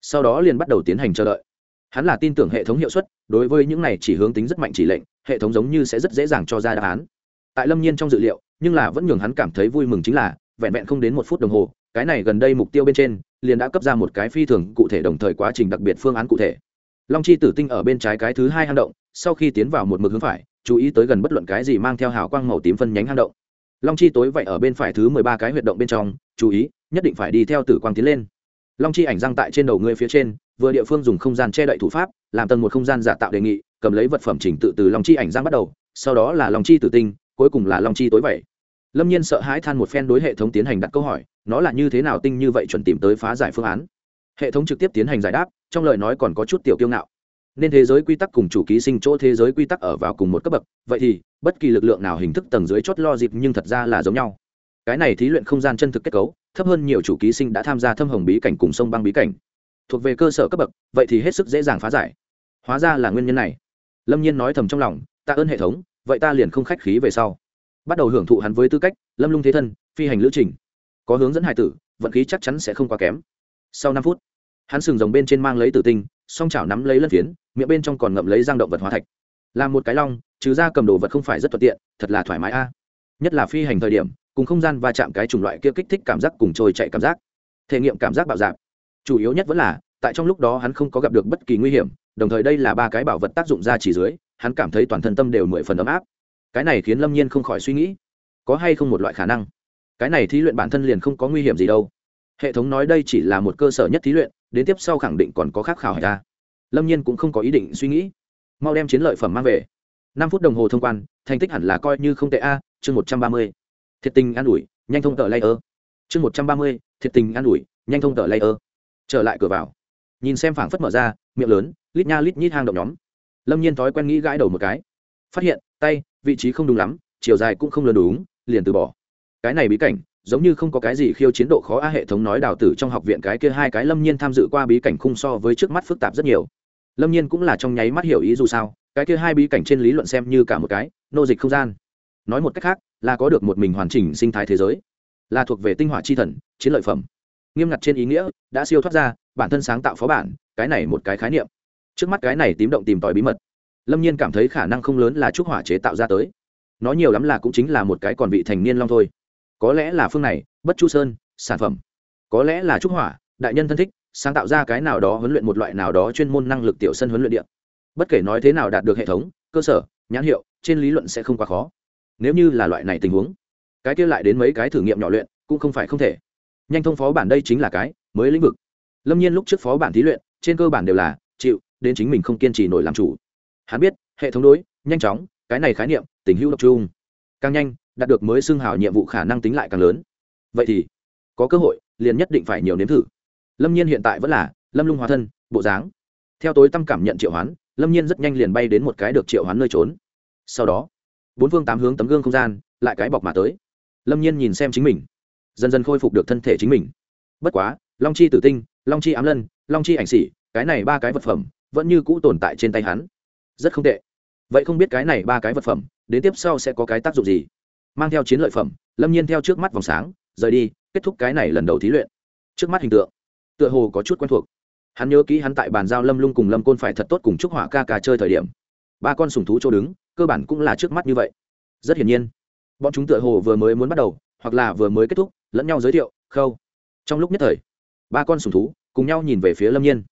Sau đó liền bắt đầu tiến hành chờ đợi. Hắn là tin tưởng hệ thống hiệu suất, đối với những này chỉ hướng tính rất mạnh chỉ lệnh, hệ thống giống như sẽ rất dễ dàng cho ra đáp án. Tại lâm nhiên trong dự liệu, nhưng là vẫn nhường hắn cảm thấy vui mừng chính là, vẹn vẹn không đến một phút đồng hồ, cái này gần đây mục tiêu bên trên liền đã cấp ra một cái phi thường cụ thể đồng thời quá trình đặc biệt phương án cụ thể. Long chi tử tinh ở bên trái cái thứ hai hang động, sau khi tiến vào một mực hướng phải, chú ý tới gần bất luận cái gì mang theo hào quang màu tím phân nhánh hang động. Long chi tối vậy ở bên phải thứ mười ba cái huyệt động bên trong, chú ý, nhất định phải đi theo tử quang tiến lên. Long chi ảnh răng tại trên đầu ngươi phía trên, vừa địa phương dùng không gian che đậy thủ pháp, làm tầng một không gian giả tạo đề nghị, cầm lấy vật phẩm chỉnh tự từ long chi ảnh răng bắt đầu, sau đó là long chi tử tinh, cuối cùng là long chi tối vậy lâm nhiên sợ hãi than một phen đối hệ thống tiến hành đặt câu hỏi, nó là như thế nào tinh như vậy chuẩn tìm tới phá giải phương án? Hệ thống trực tiếp tiến hành giải đáp, trong lời nói còn có chút tiểu kiêu ngạo. Nên thế giới quy tắc cùng chủ ký sinh chỗ thế giới quy tắc ở vào cùng một cấp bậc, vậy thì, bất kỳ lực lượng nào hình thức tầng dưới chót lo dịp nhưng thật ra là giống nhau. Cái này thí luyện không gian chân thực kết cấu, thấp hơn nhiều chủ ký sinh đã tham gia thâm hồng bí cảnh cùng sông băng bí cảnh. Thuộc về cơ sở cấp bậc, vậy thì hết sức dễ dàng phá giải. Hóa ra là nguyên nhân này. Lâm nhiên nói thầm trong lòng ta ơn hệ thống, vậy ta liền không khách khí về sau bắt đầu hưởng thụ hắn với tư cách, lâm lung thế thân, phi hành lữ trình. Có hướng dẫn hải tử, vận khí chắc chắn sẽ không quá kém. Sau năm phút, hắn sừng rồng bên trên mang lấy tử tinh, song chảo nắm lấy lân phiến, miệng bên trong còn ngậm lấy giang động vật hóa thạch. Làm một cái long, trừ ra cầm đồ vật không phải rất thuận tiện, thật là thoải mái a. À. Nhất là phi hành thời điểm, cùng không gian va chạm cái chủng loại kia kích thích cảm giác cùng trôi chạy cảm giác. Thể nghiệm cảm giác bạo dạp chủ yếu nhất vẫn là, tại trong lúc đó hắn không có gặp được bất kỳ nguy hiểm, đồng thời đây là ba cái bảo vật tác dụng ra chỉ dưới, hắn cảm thấy toàn thân tâm đều mười phần ấm áp cái này khiến lâm nhiên không khỏi suy nghĩ, có hay không một loại khả năng? Cái này thí luyện bản thân liền không có nguy hiểm gì đâu. Hệ thống nói đây chỉ là một cơ sở nhất thí luyện, đến tiếp sau khẳng định còn có khác khảo hỏi ra. Lâm nhiên cũng không có ý định suy nghĩ. Mau đem chiến lợi phẩm mang về. Năm phút đồng hồ thông quan, thành tích hẳn là coi như không tệ a, chương một trăm ba mươi. Thiệt tình an ủi, nhanh thông tờ lay ơ chương một trăm ba mươi, thiệt tình an ủi, nhanh thông tờ lay ơ trở lại cửa vào. Nhìn xem phảng phất mở ra, miệng lớn, lít nha lít nhít hang động nhóm. Lâm nhiên thói quen nghĩ gãi đầu một cái phát hiện, tay, vị trí không đúng lắm, chiều dài cũng không lớn đúng, liền từ bỏ. Cái này bí cảnh, giống như không có cái gì khiêu chiến độ khó a hệ thống nói đào tử trong học viện cái kia hai cái lâm nhiên tham dự qua bí cảnh khung so với trước mắt phức tạp rất nhiều. Lâm nhiên cũng là trong nháy mắt hiểu ý dù sao, cái kia hai bí cảnh trên lý luận xem như cả một cái, nô dịch không gian. Nói một cách khác, là có được một mình hoàn chỉnh sinh thái thế giới. Là thuộc về tinh hỏa chi thần, chiến lợi phẩm. Nghiêm ngặt trên ý nghĩa, đã siêu thoát ra, bản thân sáng tạo phó bản, cái này một cái khái niệm. Trước mắt cái này tím động tìm tòi bí mật lâm nhiên cảm thấy khả năng không lớn là trúc hỏa chế tạo ra tới nó nhiều lắm là cũng chính là một cái còn vị thành niên long thôi có lẽ là phương này bất chu sơn sản phẩm có lẽ là trúc hỏa đại nhân thân thích sáng tạo ra cái nào đó huấn luyện một loại nào đó chuyên môn năng lực tiểu sân huấn luyện điện bất kể nói thế nào đạt được hệ thống cơ sở nhãn hiệu trên lý luận sẽ không quá khó nếu như là loại này tình huống cái kia lại đến mấy cái thử nghiệm nhỏ luyện cũng không phải không thể nhanh thông phó bản đây chính là cái mới lĩnh vực lâm nhiên lúc trước phó bản thí luyện trên cơ bản đều là chịu đến chính mình không kiên trì nổi làm chủ hắn biết, hệ thống đối, nhanh chóng, cái này khái niệm, tình hữu độc trung càng nhanh, đạt được mới xưng hào nhiệm vụ khả năng tính lại càng lớn. Vậy thì, có cơ hội, liền nhất định phải nhiều nếm thử. Lâm nhiên hiện tại vẫn là, lâm lung hóa thân, bộ dáng. Theo tối tâm cảm nhận triệu hoán, lâm nhiên rất nhanh liền bay đến một cái được triệu hoán nơi trốn. Sau đó, bốn phương tám hướng tấm gương không gian, lại cái bọc mà tới. Lâm nhiên nhìn xem chính mình. Dần dần khôi phục được thân thể chính mình. Bất quá, long chi tử tinh, long chi ám lân, long chi ảnh xỉ cái này ba cái vật phẩm, vẫn như cũ tồn tại trên tay hắn rất không tệ. Vậy không biết cái này ba cái vật phẩm, đến tiếp sau sẽ có cái tác dụng gì? Mang theo chiến lợi phẩm, lâm nhiên theo trước mắt vòng sáng, rời đi, kết thúc cái này lần đầu thí luyện. Trước mắt hình tượng, tựa hồ có chút quen thuộc. Hắn nhớ kỹ hắn tại bàn giao lâm lung cùng lâm côn phải thật tốt cùng chúc hỏa ca ca chơi thời điểm. Ba con sùng thú chỗ đứng, cơ bản cũng là trước mắt như vậy. Rất hiển nhiên, bọn chúng tựa hồ vừa mới muốn bắt đầu, hoặc là vừa mới kết thúc, lẫn nhau giới thiệu, khâu. Trong lúc nhất thời, ba con sùng thú cùng nhau nhìn về phía lâm nhiên.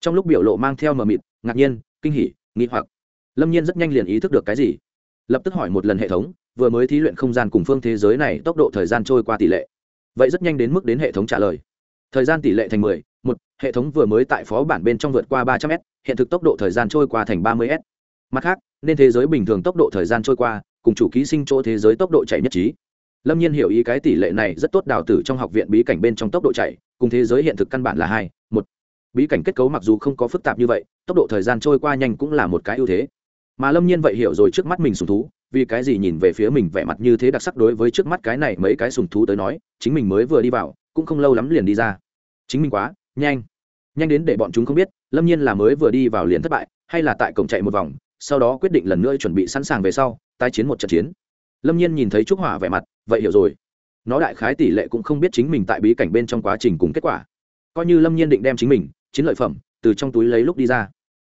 Trong lúc biểu lộ mang theo mờ mịt, ngạc nhiên, kinh hỉ, nghi hoặc lâm nhiên rất nhanh liền ý thức được cái gì. Lập tức hỏi một lần hệ thống, vừa mới thí luyện không gian cùng phương thế giới này tốc độ thời gian trôi qua tỷ lệ. Vậy rất nhanh đến mức đến hệ thống trả lời. Thời gian tỷ lệ thành mười, một, hệ thống vừa mới tại phó bản bên trong vượt qua ba trăm s, hiện thực tốc độ thời gian trôi qua thành ba mươi s. Mặt khác, nên thế giới bình thường tốc độ thời gian trôi qua, cùng chủ ký sinh chỗ thế giới tốc độ chạy nhất trí. Lâm nhiên hiểu ý cái tỷ lệ này rất tốt đào tử trong học viện bí cảnh bên trong tốc độ chạy, cùng thế giới hiện thực căn bản là hai, một. Bí cảnh kết cấu mặc dù không có phức tạp như vậy, tốc độ thời gian trôi qua nhanh cũng là một cái ưu thế mà lâm nhiên vậy hiểu rồi trước mắt mình sùng thú, vì cái gì nhìn về phía mình vẻ mặt như thế đặc sắc đối với trước mắt cái này mấy cái sùng thú tới nói, chính mình mới vừa đi vào, cũng không lâu lắm liền đi ra. Chính mình quá, nhanh. Nhanh đến để bọn chúng không biết, lâm nhiên là mới vừa đi vào liền thất bại, hay là tại cổng chạy một vòng, sau đó quyết định lần nữa chuẩn bị sẵn sàng về sau, tái chiến một trận chiến. Lâm nhiên nhìn thấy trúc hỏa vẻ mặt, vậy hiểu rồi. Nó đại khái tỷ lệ cũng không biết chính mình tại bí cảnh bên trong quá trình cùng kết quả. Coi như lâm nhiên định đem chính mình, chiến lợi phẩm, từ trong túi lấy lúc đi ra.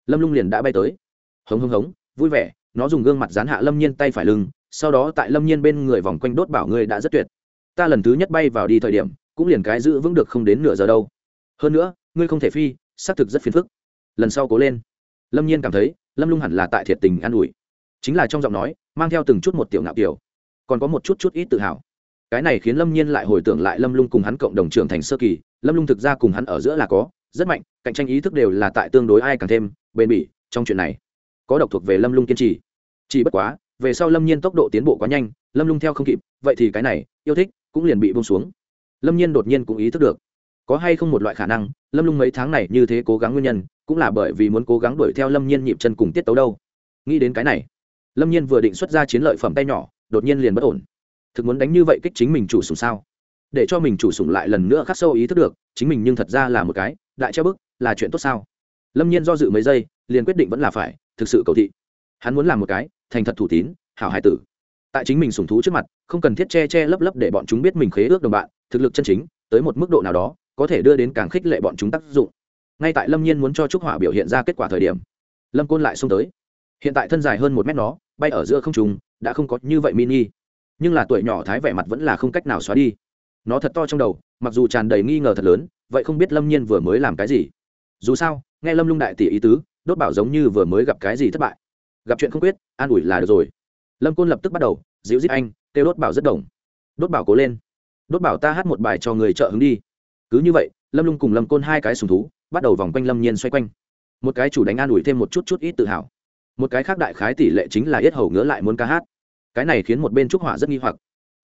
Lâm lung liền đã bay tới. Hống hống hống vui vẻ, nó dùng gương mặt dán hạ lâm nhiên tay phải lưng, sau đó tại lâm nhiên bên người vòng quanh đốt bảo ngươi đã rất tuyệt. Ta lần thứ nhất bay vào đi thời điểm, cũng liền cái giữ vững được không đến nửa giờ đâu. Hơn nữa, ngươi không thể phi, xác thực rất phiền phức. Lần sau cố lên. Lâm nhiên cảm thấy, lâm lung hẳn là tại thiệt tình an ủi. Chính là trong giọng nói, mang theo từng chút một tiểu ngạo kiểu. Còn có một chút chút ít tự hào. Cái này khiến lâm nhiên lại hồi tưởng lại lâm lung cùng hắn cộng đồng trưởng thành sơ kỳ. Lâm lung thực ra cùng hắn ở giữa là có, rất mạnh, cạnh tranh ý thức đều là tại tương đối ai càng thêm bền bỉ trong chuyện này có độc thuộc về lâm lung kiên trì. Chỉ bất quá, về sau lâm nhiên tốc độ tiến bộ quá nhanh, lâm lung theo không kịp, vậy thì cái này, yêu thích, cũng liền bị bông xuống. Lâm nhiên đột nhiên cũng ý thức được. Có hay không một loại khả năng, lâm lung mấy tháng này như thế cố gắng nguyên nhân, cũng là bởi vì muốn cố gắng đuổi theo lâm nhiên nhịp chân cùng tiết tấu đâu. Nghĩ đến cái này, lâm nhiên vừa định xuất ra chiến lợi phẩm tay nhỏ, đột nhiên liền bất ổn. Thực muốn đánh như vậy kích chính mình chủ sùng sao? Để cho mình chủ sùng lại lần nữa khắc sâu ý thức được, chính mình nhưng thật ra là một cái, đại treo bức, là chuyện tốt sao? Lâm nhiên do dự mấy giây, liền quyết định vẫn là phải thực sự cầu thị. Hắn muốn làm một cái, thành thật thủ tín, hảo hải tử. Tại chính mình sùng thú trước mặt, không cần thiết che che lấp lấp để bọn chúng biết mình khế ước đồng bạn, thực lực chân chính, tới một mức độ nào đó, có thể đưa đến càng khích lệ bọn chúng tác dụng. Ngay tại lâm nhiên muốn cho trúc hỏa biểu hiện ra kết quả thời điểm, lâm côn lại xông tới. Hiện tại thân dài hơn một mét nó, bay ở giữa không trùng đã không có như vậy mini. Nhưng là tuổi nhỏ thái vẻ mặt vẫn là không cách nào xóa đi. Nó thật to trong đầu, mặc dù tràn đầy nghi ngờ thật lớn, vậy không biết lâm nhiên vừa mới làm cái gì. Dù sao, nghe lâm lung đại tỷ ý tứ đốt bảo giống như vừa mới gặp cái gì thất bại. Gặp chuyện không quyết, an ủi là được rồi. Lâm côn lập tức bắt đầu, dịu dít anh, kêu đốt bảo rất đồng. Đốt bảo cố lên. Đốt bảo ta hát một bài cho người trợ hứng đi. Cứ như vậy, lâm lung cùng lâm côn hai cái sùng thú, bắt đầu vòng quanh lâm nhiên xoay quanh. Một cái chủ đánh an ủi thêm một chút chút ít tự hào. Một cái khác đại khái tỷ lệ chính là yết hầu ngứa lại muốn ca hát. Cái này khiến một bên trúc hỏa rất nghi hoặc.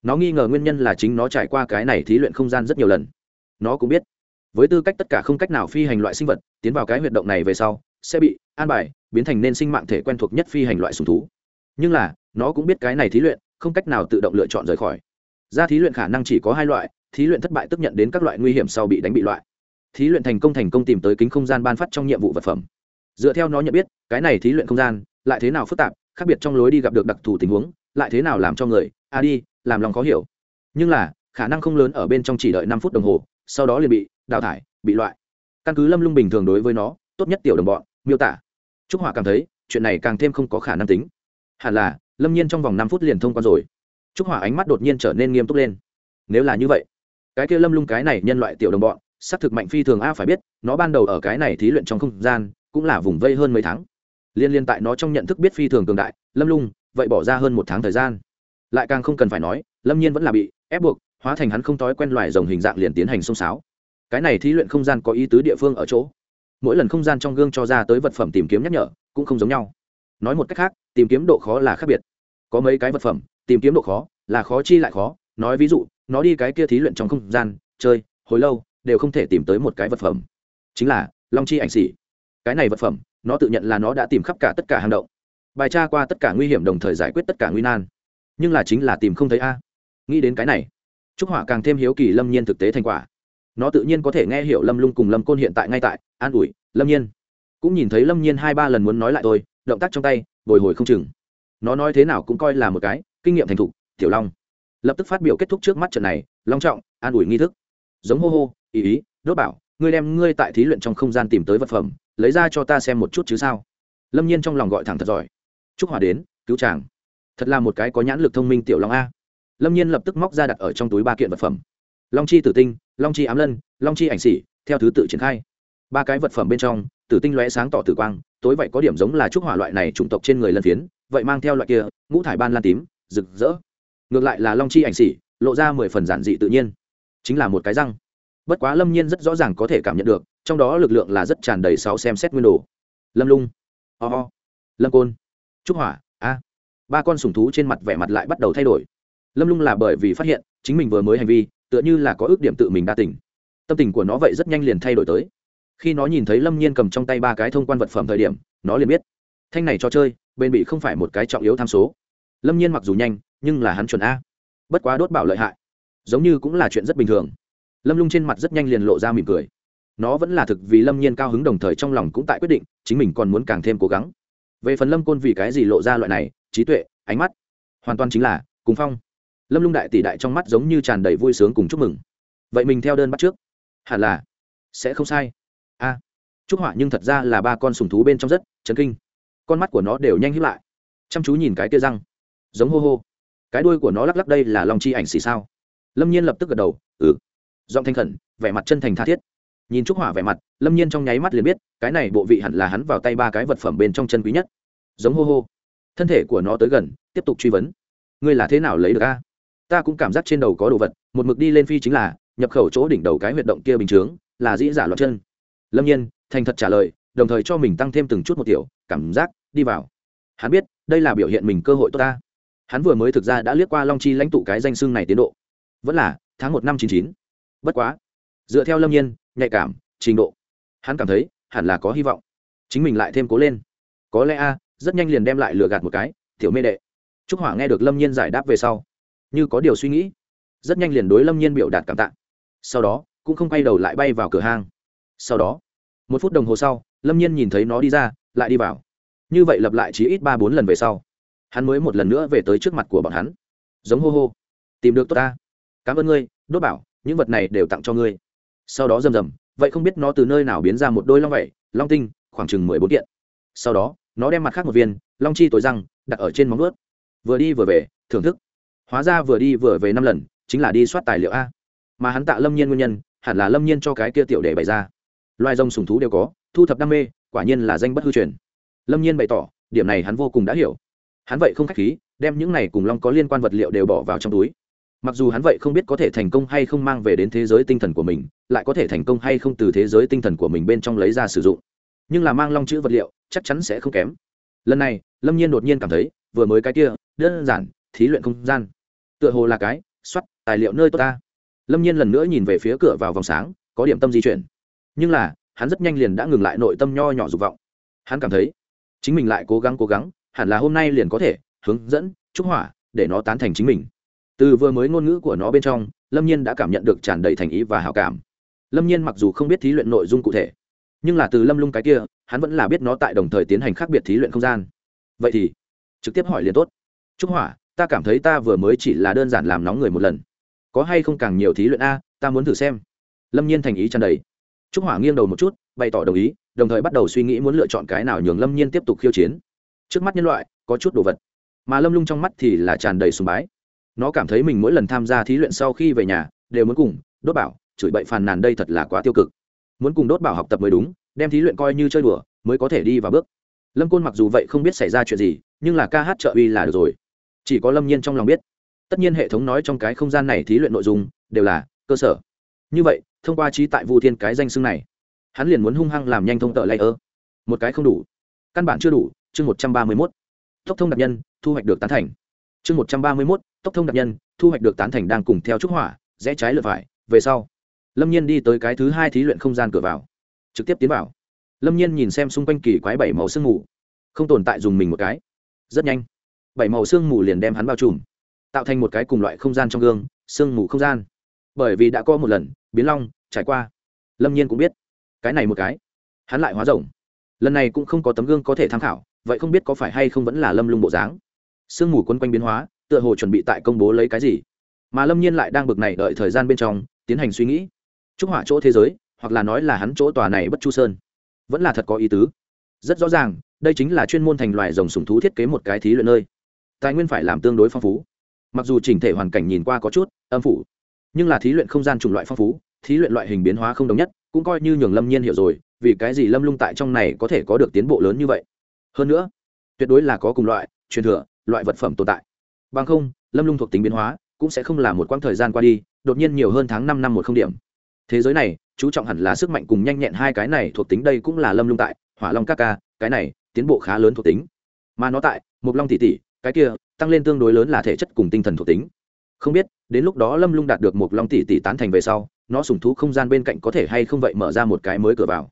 Nó nghi ngờ nguyên nhân là chính nó trải qua cái này thí luyện không gian rất nhiều lần. Nó cũng biết. Với tư cách tất cả không cách nào phi hành loại sinh vật, tiến vào cái huyệt động này về sau sẽ bị an bài, biến thành nên sinh mạng thể quen thuộc nhất phi hành loại sùng thú. Nhưng là, nó cũng biết cái này thí luyện, không cách nào tự động lựa chọn rời khỏi. Ra thí luyện khả năng chỉ có hai loại, thí luyện thất bại tức nhận đến các loại nguy hiểm sau bị đánh bị loại. Thí luyện thành công thành công tìm tới kính không gian ban phát trong nhiệm vụ vật phẩm. Dựa theo nó nhận biết, cái này thí luyện không gian, lại thế nào phức tạp, khác biệt trong lối đi gặp được đặc thù tình huống, lại thế nào làm cho người a đi, làm lòng khó hiểu. Nhưng là, khả năng không lớn ở bên trong chỉ đợi năm phút đồng hồ, sau đó liền bị đào thải, bị loại. Căn cứ lâm lung bình thường đối với nó tốt nhất tiểu đồng bọn, miêu tả. Trúc hỏa cảm thấy, chuyện này càng thêm không có khả năng tính. Hẳn là, lâm nhiên trong vòng năm phút liền thông quan rồi. Trúc hỏa ánh mắt đột nhiên trở nên nghiêm túc lên. Nếu là như vậy, cái kia lâm lung cái này nhân loại tiểu đồng bọn s c thực mạnh phi thường a, phải biết, nó ban đầu ở cái này thí luyện trong không gian, cũng là vùng vây hơn mấy tháng. Liên liên tại nó trong nhận thức biết phi thường cường đại, lâm lung, vậy bỏ ra hơn một tháng thời gian. Lại càng không cần phải nói, lâm nhiên vẫn là bị ép buộc, hóa thành hắn không thói quen loài rồng hình dạng liền tiến hành xông xáo. Cái này thí luyện không gian có ý tứ địa phương ở chỗ mỗi lần không gian trong gương cho ra tới vật phẩm tìm kiếm nhắc nhở cũng không giống nhau. Nói một cách khác, tìm kiếm độ khó là khác biệt. Có mấy cái vật phẩm, tìm kiếm độ khó là khó chi lại khó. Nói ví dụ, nó đi cái kia thí luyện trong không gian, chơi, hồi lâu, đều không thể tìm tới một cái vật phẩm. Chính là, long chi ảnh xỉ cái này vật phẩm, nó tự nhận là nó đã tìm khắp cả tất cả hang động. Bài tra qua tất cả nguy hiểm đồng thời giải quyết tất cả nguy nan. Nhưng là chính là tìm không thấy a. Nghĩ đến cái này, trúc hỏa càng thêm hiếu kỳ lâm nhiên thực tế thành quả. Nó tự nhiên có thể nghe hiểu lâm lung cùng lâm côn hiện tại ngay tại an ủi, lâm nhiên. Cũng nhìn thấy lâm nhiên hai ba lần muốn nói lại tôi, động tác trong tay, bồi hồi không chừng. Nó nói thế nào cũng coi là một cái, kinh nghiệm thành thục, tiểu long. Lập tức phát biểu kết thúc trước mắt trận này, long trọng, an ủi nghi thức. Giống hô hô, ý ý, đốt bảo, ngươi đem ngươi tại thí luyện trong không gian tìm tới vật phẩm, lấy ra cho ta xem một chút chứ sao? Lâm nhiên trong lòng gọi thẳng thật giỏi. Chúc hòa đến, cứu chàng. Thật là một cái có nhãn lực thông minh tiểu long a. Lâm nhiên lập tức móc ra đặt ở trong túi ba kiện vật phẩm. Long chi tử tinh, long chi ám lân, long chi ảnh xỉ theo thứ tự triển khai ba cái vật phẩm bên trong, tử tinh lóe sáng tỏ tử quang, tối vậy có điểm giống là trúc hỏa loại này chủng tộc trên người lân phiến, vậy mang theo loại kia, ngũ thải ban lan tím, rực rỡ. Ngược lại là long chi ảnh xỉ, lộ ra mười phần giản dị tự nhiên. Chính là một cái răng. Bất quá lâm nhiên rất rõ ràng có thể cảm nhận được, trong đó lực lượng là rất tràn đầy sáu xem xét nguyên đồ. Lâm lung. Ho、oh、ho、oh. lâm côn. Trúc hỏa, a. Ba con sùng thú trên mặt vẻ mặt lại bắt đầu thay đổi. Lâm lung là bởi vì phát hiện, chính mình vừa mới hành vi, tựa như là có ước điểm tự mình đa tỉnh tâm tình của nó vậy rất nhanh liền thay đổi tới khi nó nhìn thấy lâm nhiên cầm trong tay ba cái thông quan vật phẩm thời điểm, nó liền biết. Thanh này cho chơi, bên bị không phải một cái trọng yếu tham số. Lâm nhiên mặc dù nhanh, nhưng là hắn chuẩn a. Bất quá đốt bảo lợi hại. Giống như cũng là chuyện rất bình thường. Lâm lung trên mặt rất nhanh liền lộ ra mỉm cười. Nó vẫn là thực vì lâm nhiên cao hứng đồng thời trong lòng cũng tại quyết định, chính mình còn muốn càng thêm cố gắng. Về phần lâm côn vì cái gì lộ ra loại này, trí tuệ, ánh mắt, hoàn toàn chính là cùng phong. Lâm lung đại tỷ đại trong mắt giống như tràn đầy vui sướng cùng chúc mừng. Vậy mình theo đơn bắt trước. Hẳn là sẽ không sai a. À, trúc họa nhưng thật ra là ba con sùng thú bên trong rất chấn kinh. Con mắt của nó đều nhanh hiếp lại. Chăm chú nhìn cái tia răng. Giống hô hô. Cái đuôi của nó lắc lắc đây là lòng chi ảnh xì sao? Lâm nhiên lập tức gật đầu ừ. Giọng thanh khẩn vẻ mặt chân thành tha thiết. Nhìn trúc hỏa vẻ mặt lâm nhiên trong nháy mắt liền biết cái này bộ vị hẳn là hắn vào tay ba cái vật phẩm bên trong chân quý nhất. Giống hô hô. Thân thể của nó tới gần tiếp tục truy vấn. Ngươi là thế nào lấy được a? Ta cũng cảm giác trên đầu có đồ vật một mực đi lên phi chính là nhập khẩu chỗ đỉnh đầu cái huyệt động kia bình chướng là dĩ giả loạt chân lâm nhiên, thành thật trả lời, đồng thời cho mình tăng thêm từng chút một tiểu cảm giác, đi vào. Hắn biết, đây là biểu hiện mình cơ hội tốt ta. Hắn vừa mới thực ra đã liếc qua long chi lãnh tụ cái danh xưng này tiến độ. Vẫn là, tháng một năm chín chín. Bất quá. Dựa theo lâm nhiên, nhạy cảm, trình độ. Hắn cảm thấy, hẳn là có hy vọng. Chính mình lại thêm cố lên. Có lẽ a, rất nhanh liền đem lại lừa gạt một cái, tiểu mê đệ. Trúc hỏa nghe được lâm nhiên giải đáp về sau, như có điều suy nghĩ, rất nhanh liền đối lâm nhiên biểu đạt cảm tạ. Sau đó, cũng không quay đầu lại bay vào cửa hang sau đó, một phút đồng hồ sau, lâm nhiên nhìn thấy nó đi ra, lại đi vào. Như vậy lặp lại chỉ ít ba bốn lần về sau, hắn mới một lần nữa về tới trước mặt của bọn hắn. Giống hô hô, tìm được tốt ta. Cảm ơn ngươi đốt bảo, những vật này đều tặng cho ngươi. Sau đó rầm rầm, vậy không biết nó từ nơi nào biến ra một đôi long vẩy long tinh, khoảng chừng mười bốn kiện. Sau đó, nó đem mặt khác một viên, long chi tối răng, đặt ở trên móng ướt vừa đi vừa về, thưởng thức. Hóa ra vừa đi vừa về năm lần, chính là đi soát tài liệu a. Mà hắn tạ lâm nhiên nguyên nhân, hẳn là lâm nhiên cho cái kia tiểu để bày ra loài rồng sùng thú đều có, thu thập đam mê, quả nhiên là danh bất hư truyền. Lâm nhiên bày tỏ, điểm này hắn vô cùng đã hiểu. Hắn vậy không k h á c h khí, đem những này cùng long có liên quan vật liệu đều bỏ vào trong túi. Mặc dù hắn vậy không biết có thể thành công hay không mang về đến thế giới tinh thần của mình, lại có thể thành công hay không từ thế giới tinh thần của mình bên trong lấy ra sử dụng. Nhưng là mang long chữ vật liệu, chắc chắn sẽ không kém. Lần này, lâm nhiên đột nhiên cảm thấy, vừa mới cái kia, đơn giản, thí luyện không gian. Tựa hồ là cái, soát, tài liệu nơi tốt ta. Lâm nhiên lần nữa nhìn về phía cửa vào vòng sáng, có điểm tâm di chuyển nhưng là, hắn rất nhanh liền đã ngừng lại nội tâm nho nhỏ dục vọng. Hắn cảm thấy, chính mình lại cố gắng cố gắng, hẳn là hôm nay liền có thể hướng dẫn, trúc hỏa, để nó tán thành chính mình. Từ vừa mới ngôn ngữ của nó bên trong, lâm nhiên đã cảm nhận được tràn đầy thành ý và hào cảm. Lâm nhiên mặc dù không biết thí luyện nội dung cụ thể, nhưng là từ lâm lung cái kia, hắn vẫn là biết nó tại đồng thời tiến hành khác biệt thí luyện không gian. Vậy thì, trực tiếp hỏi liền tốt. Trúc hỏa, ta cảm thấy ta vừa mới chỉ là đơn giản làm nóng người một lần. Có hay không càng nhiều thí luyện a, ta muốn thử xem. Lâm nhiên thành ý tràn đầy trúc hỏa nghiêng đầu một chút, bày tỏ đồng ý, đồng thời bắt đầu suy nghĩ muốn lựa chọn cái nào nhường lâm nhiên tiếp tục khiêu chiến. Trước mắt nhân loại, có chút đồ vật, mà lâm lung trong mắt thì là tràn đầy sùng bái. Nó cảm thấy mình mỗi lần tham gia thí luyện sau khi về nhà, đều muốn cùng đốt bảo, chửi bậy phàn nàn đây thật là quá tiêu cực. Muốn cùng đốt bảo học tập mới đúng, đem thí luyện coi như chơi đùa, mới có thể đi vào bước. Lâm côn mặc dù vậy không biết xảy ra chuyện gì, nhưng là ca hát trợ uy là được rồi. Chỉ có lâm nhiên trong lòng biết. Tất nhiên hệ thống nói trong cái không gian này thí luyện nội dung, đều là cơ sở. Như vậy thông qua trí tại vu thiên cái danh xưng này, hắn liền muốn hung hăng làm nhanh thông tợ lây ơ. Một cái không đủ. Căn bản chưa đủ, chương một trăm ba mươi mốt. Tốc thông đặc nhân, thu hoạch được tán thành. Chương một trăm ba mươi mốt, tốc thông đặc nhân, thu hoạch được tán thành đang cùng theo trúc hỏa, rẽ trái lượt phải, về sau. Lâm nhiên đi tới cái thứ hai thí luyện không gian cửa vào. Trực tiếp tiến vào. Lâm nhiên nhìn xem xung quanh kỳ quái bảy màu sương mù. Không tồn tại dùng mình một cái. Rất nhanh. Bảy màu sương mù liền đem hắn bao trùm, tạo thành một cái cùng loại không gian trong gương, sương mù không gian bởi vì đã có một lần, biến long, trải qua. Lâm nhiên cũng biết. Cái này một cái. Hắn lại hóa rồng. Lần này cũng không có tấm gương có thể tham khảo, vậy không biết có phải hay không vẫn là lâm lung bộ dáng. Sương mù quấn quanh biến hóa, tựa hồ chuẩn bị tại công bố lấy cái gì. Mà lâm nhiên lại đang bực này đợi thời gian bên trong, tiến hành suy nghĩ. Chúc hỏa chỗ thế giới, hoặc là nói là hắn chỗ tòa này bất chu sơn, vẫn là thật có ý tứ. Rất rõ ràng, đây chính là chuyên môn thành loài rồng sùng thú thiết kế một cái thí luyện nơi. Tài nguyên phải làm tương đối phong phú. Mặc dù chỉnh thể hoàn cảnh nhìn qua có chút âm phủ nhưng là thí luyện không gian chủng loại phong phú, thí luyện loại hình biến hóa không đồng nhất, cũng coi như nhường lâm nhiên hiểu rồi, vì cái gì lâm lung tại trong này có thể có được tiến bộ lớn như vậy. Hơn nữa, tuyệt đối là có cùng loại, truyền thừa, loại vật phẩm tồn tại. Bằng không, lâm lung thuộc tính biến hóa cũng sẽ không là một quãng thời gian qua đi, đột nhiên nhiều hơn tháng năm năm một không điểm. Thế giới này, chú trọng hẳn là sức mạnh cùng nhanh nhẹn hai cái này thuộc tính đây cũng là lâm lung tại, hỏa long các ca, cái này, tiến bộ khá lớn thuộc tính. Mà nó tại mục long tỷ tỷ, cái kia, tăng lên tương đối lớn là thể chất cùng tinh thần thuộc tính. Không biết đến lúc đó lâm lung đạt được một long tỷ tỷ tán thành về sau, nó sùng thú không gian bên cạnh có thể hay không vậy mở ra một cái mới cửa vào.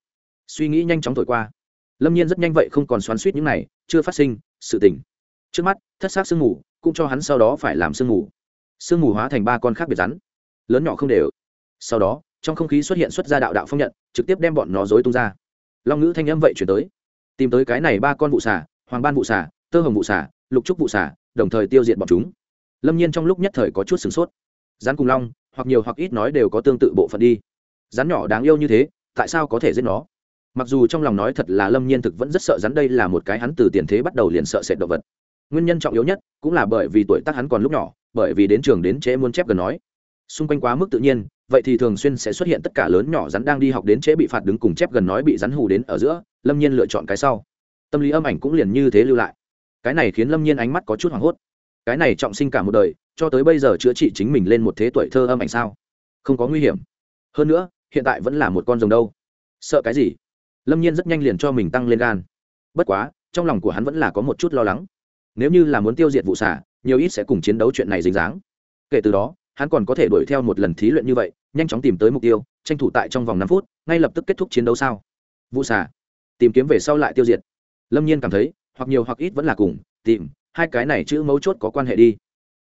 Suy nghĩ nhanh chóng thổi qua. Lâm nhiên rất nhanh vậy không còn xoắn suýt những này, chưa phát sinh, sự tình. Trước mắt, thất xác sương mù, cũng cho hắn sau đó phải làm sương mù. Sương mù hóa thành ba con khác biệt rắn. Lớn nhỏ không đều. Sau đó, trong không khí xuất hiện xuất ra đạo đạo phong nhận, trực tiếp đem bọn nó dối tung ra. Long ngữ thanh âm vậy chuyển tới. Tìm tới cái này ba con vụ xả hoàng ban vụ xả tơ hồng vụ xả lục trúc vụ xả đồng thời tiêu diệt bọn chúng lâm nhiên trong lúc nhất thời có chút sửng sốt rắn cùng long hoặc nhiều hoặc ít nói đều có tương tự bộ phận đi rắn nhỏ đáng yêu như thế tại sao có thể giết nó mặc dù trong lòng nói thật là lâm nhiên thực vẫn rất sợ rắn đây là một cái hắn từ tiền thế bắt đầu liền sợ sệt động vật nguyên nhân trọng yếu nhất cũng là bởi vì tuổi tác hắn còn lúc nhỏ bởi vì đến trường đến trễ muốn chép gần nói xung quanh quá mức tự nhiên vậy thì thường xuyên sẽ xuất hiện tất cả lớn nhỏ rắn đang đi học đến trễ bị phạt đứng cùng chép gần nói bị rắn hù đến ở giữa lâm nhiên lựa chọn cái sau tâm lý âm ảnh cũng liền như thế lưu lại cái này khiến lâm nhiên ánh mắt có chút hoảng hốt cái này trọng sinh cả một đời, cho tới bây giờ chữa trị chính mình lên một thế tuổi thơ âm ảnh sao? Không có nguy hiểm. Hơn nữa, hiện tại vẫn là một con rồng đâu. Sợ cái gì? Lâm nhiên rất nhanh liền cho mình tăng lên gan. Bất quá, trong lòng của hắn vẫn là có một chút lo lắng. Nếu như là muốn tiêu diệt vụ xả, nhiều ít sẽ cùng chiến đấu chuyện này dính dáng. Kể từ đó, hắn còn có thể đuổi theo một lần thí luyện như vậy, nhanh chóng tìm tới mục tiêu, tranh thủ tại trong vòng năm phút, ngay lập tức kết thúc chiến đấu sao? Vụ xả. Tìm kiếm về sau lại tiêu diệt. Lâm nhiên cảm thấy, hoặc nhiều hoặc ít vẫn là cùng, tìm hai cái này chữ mấu chốt có quan hệ đi.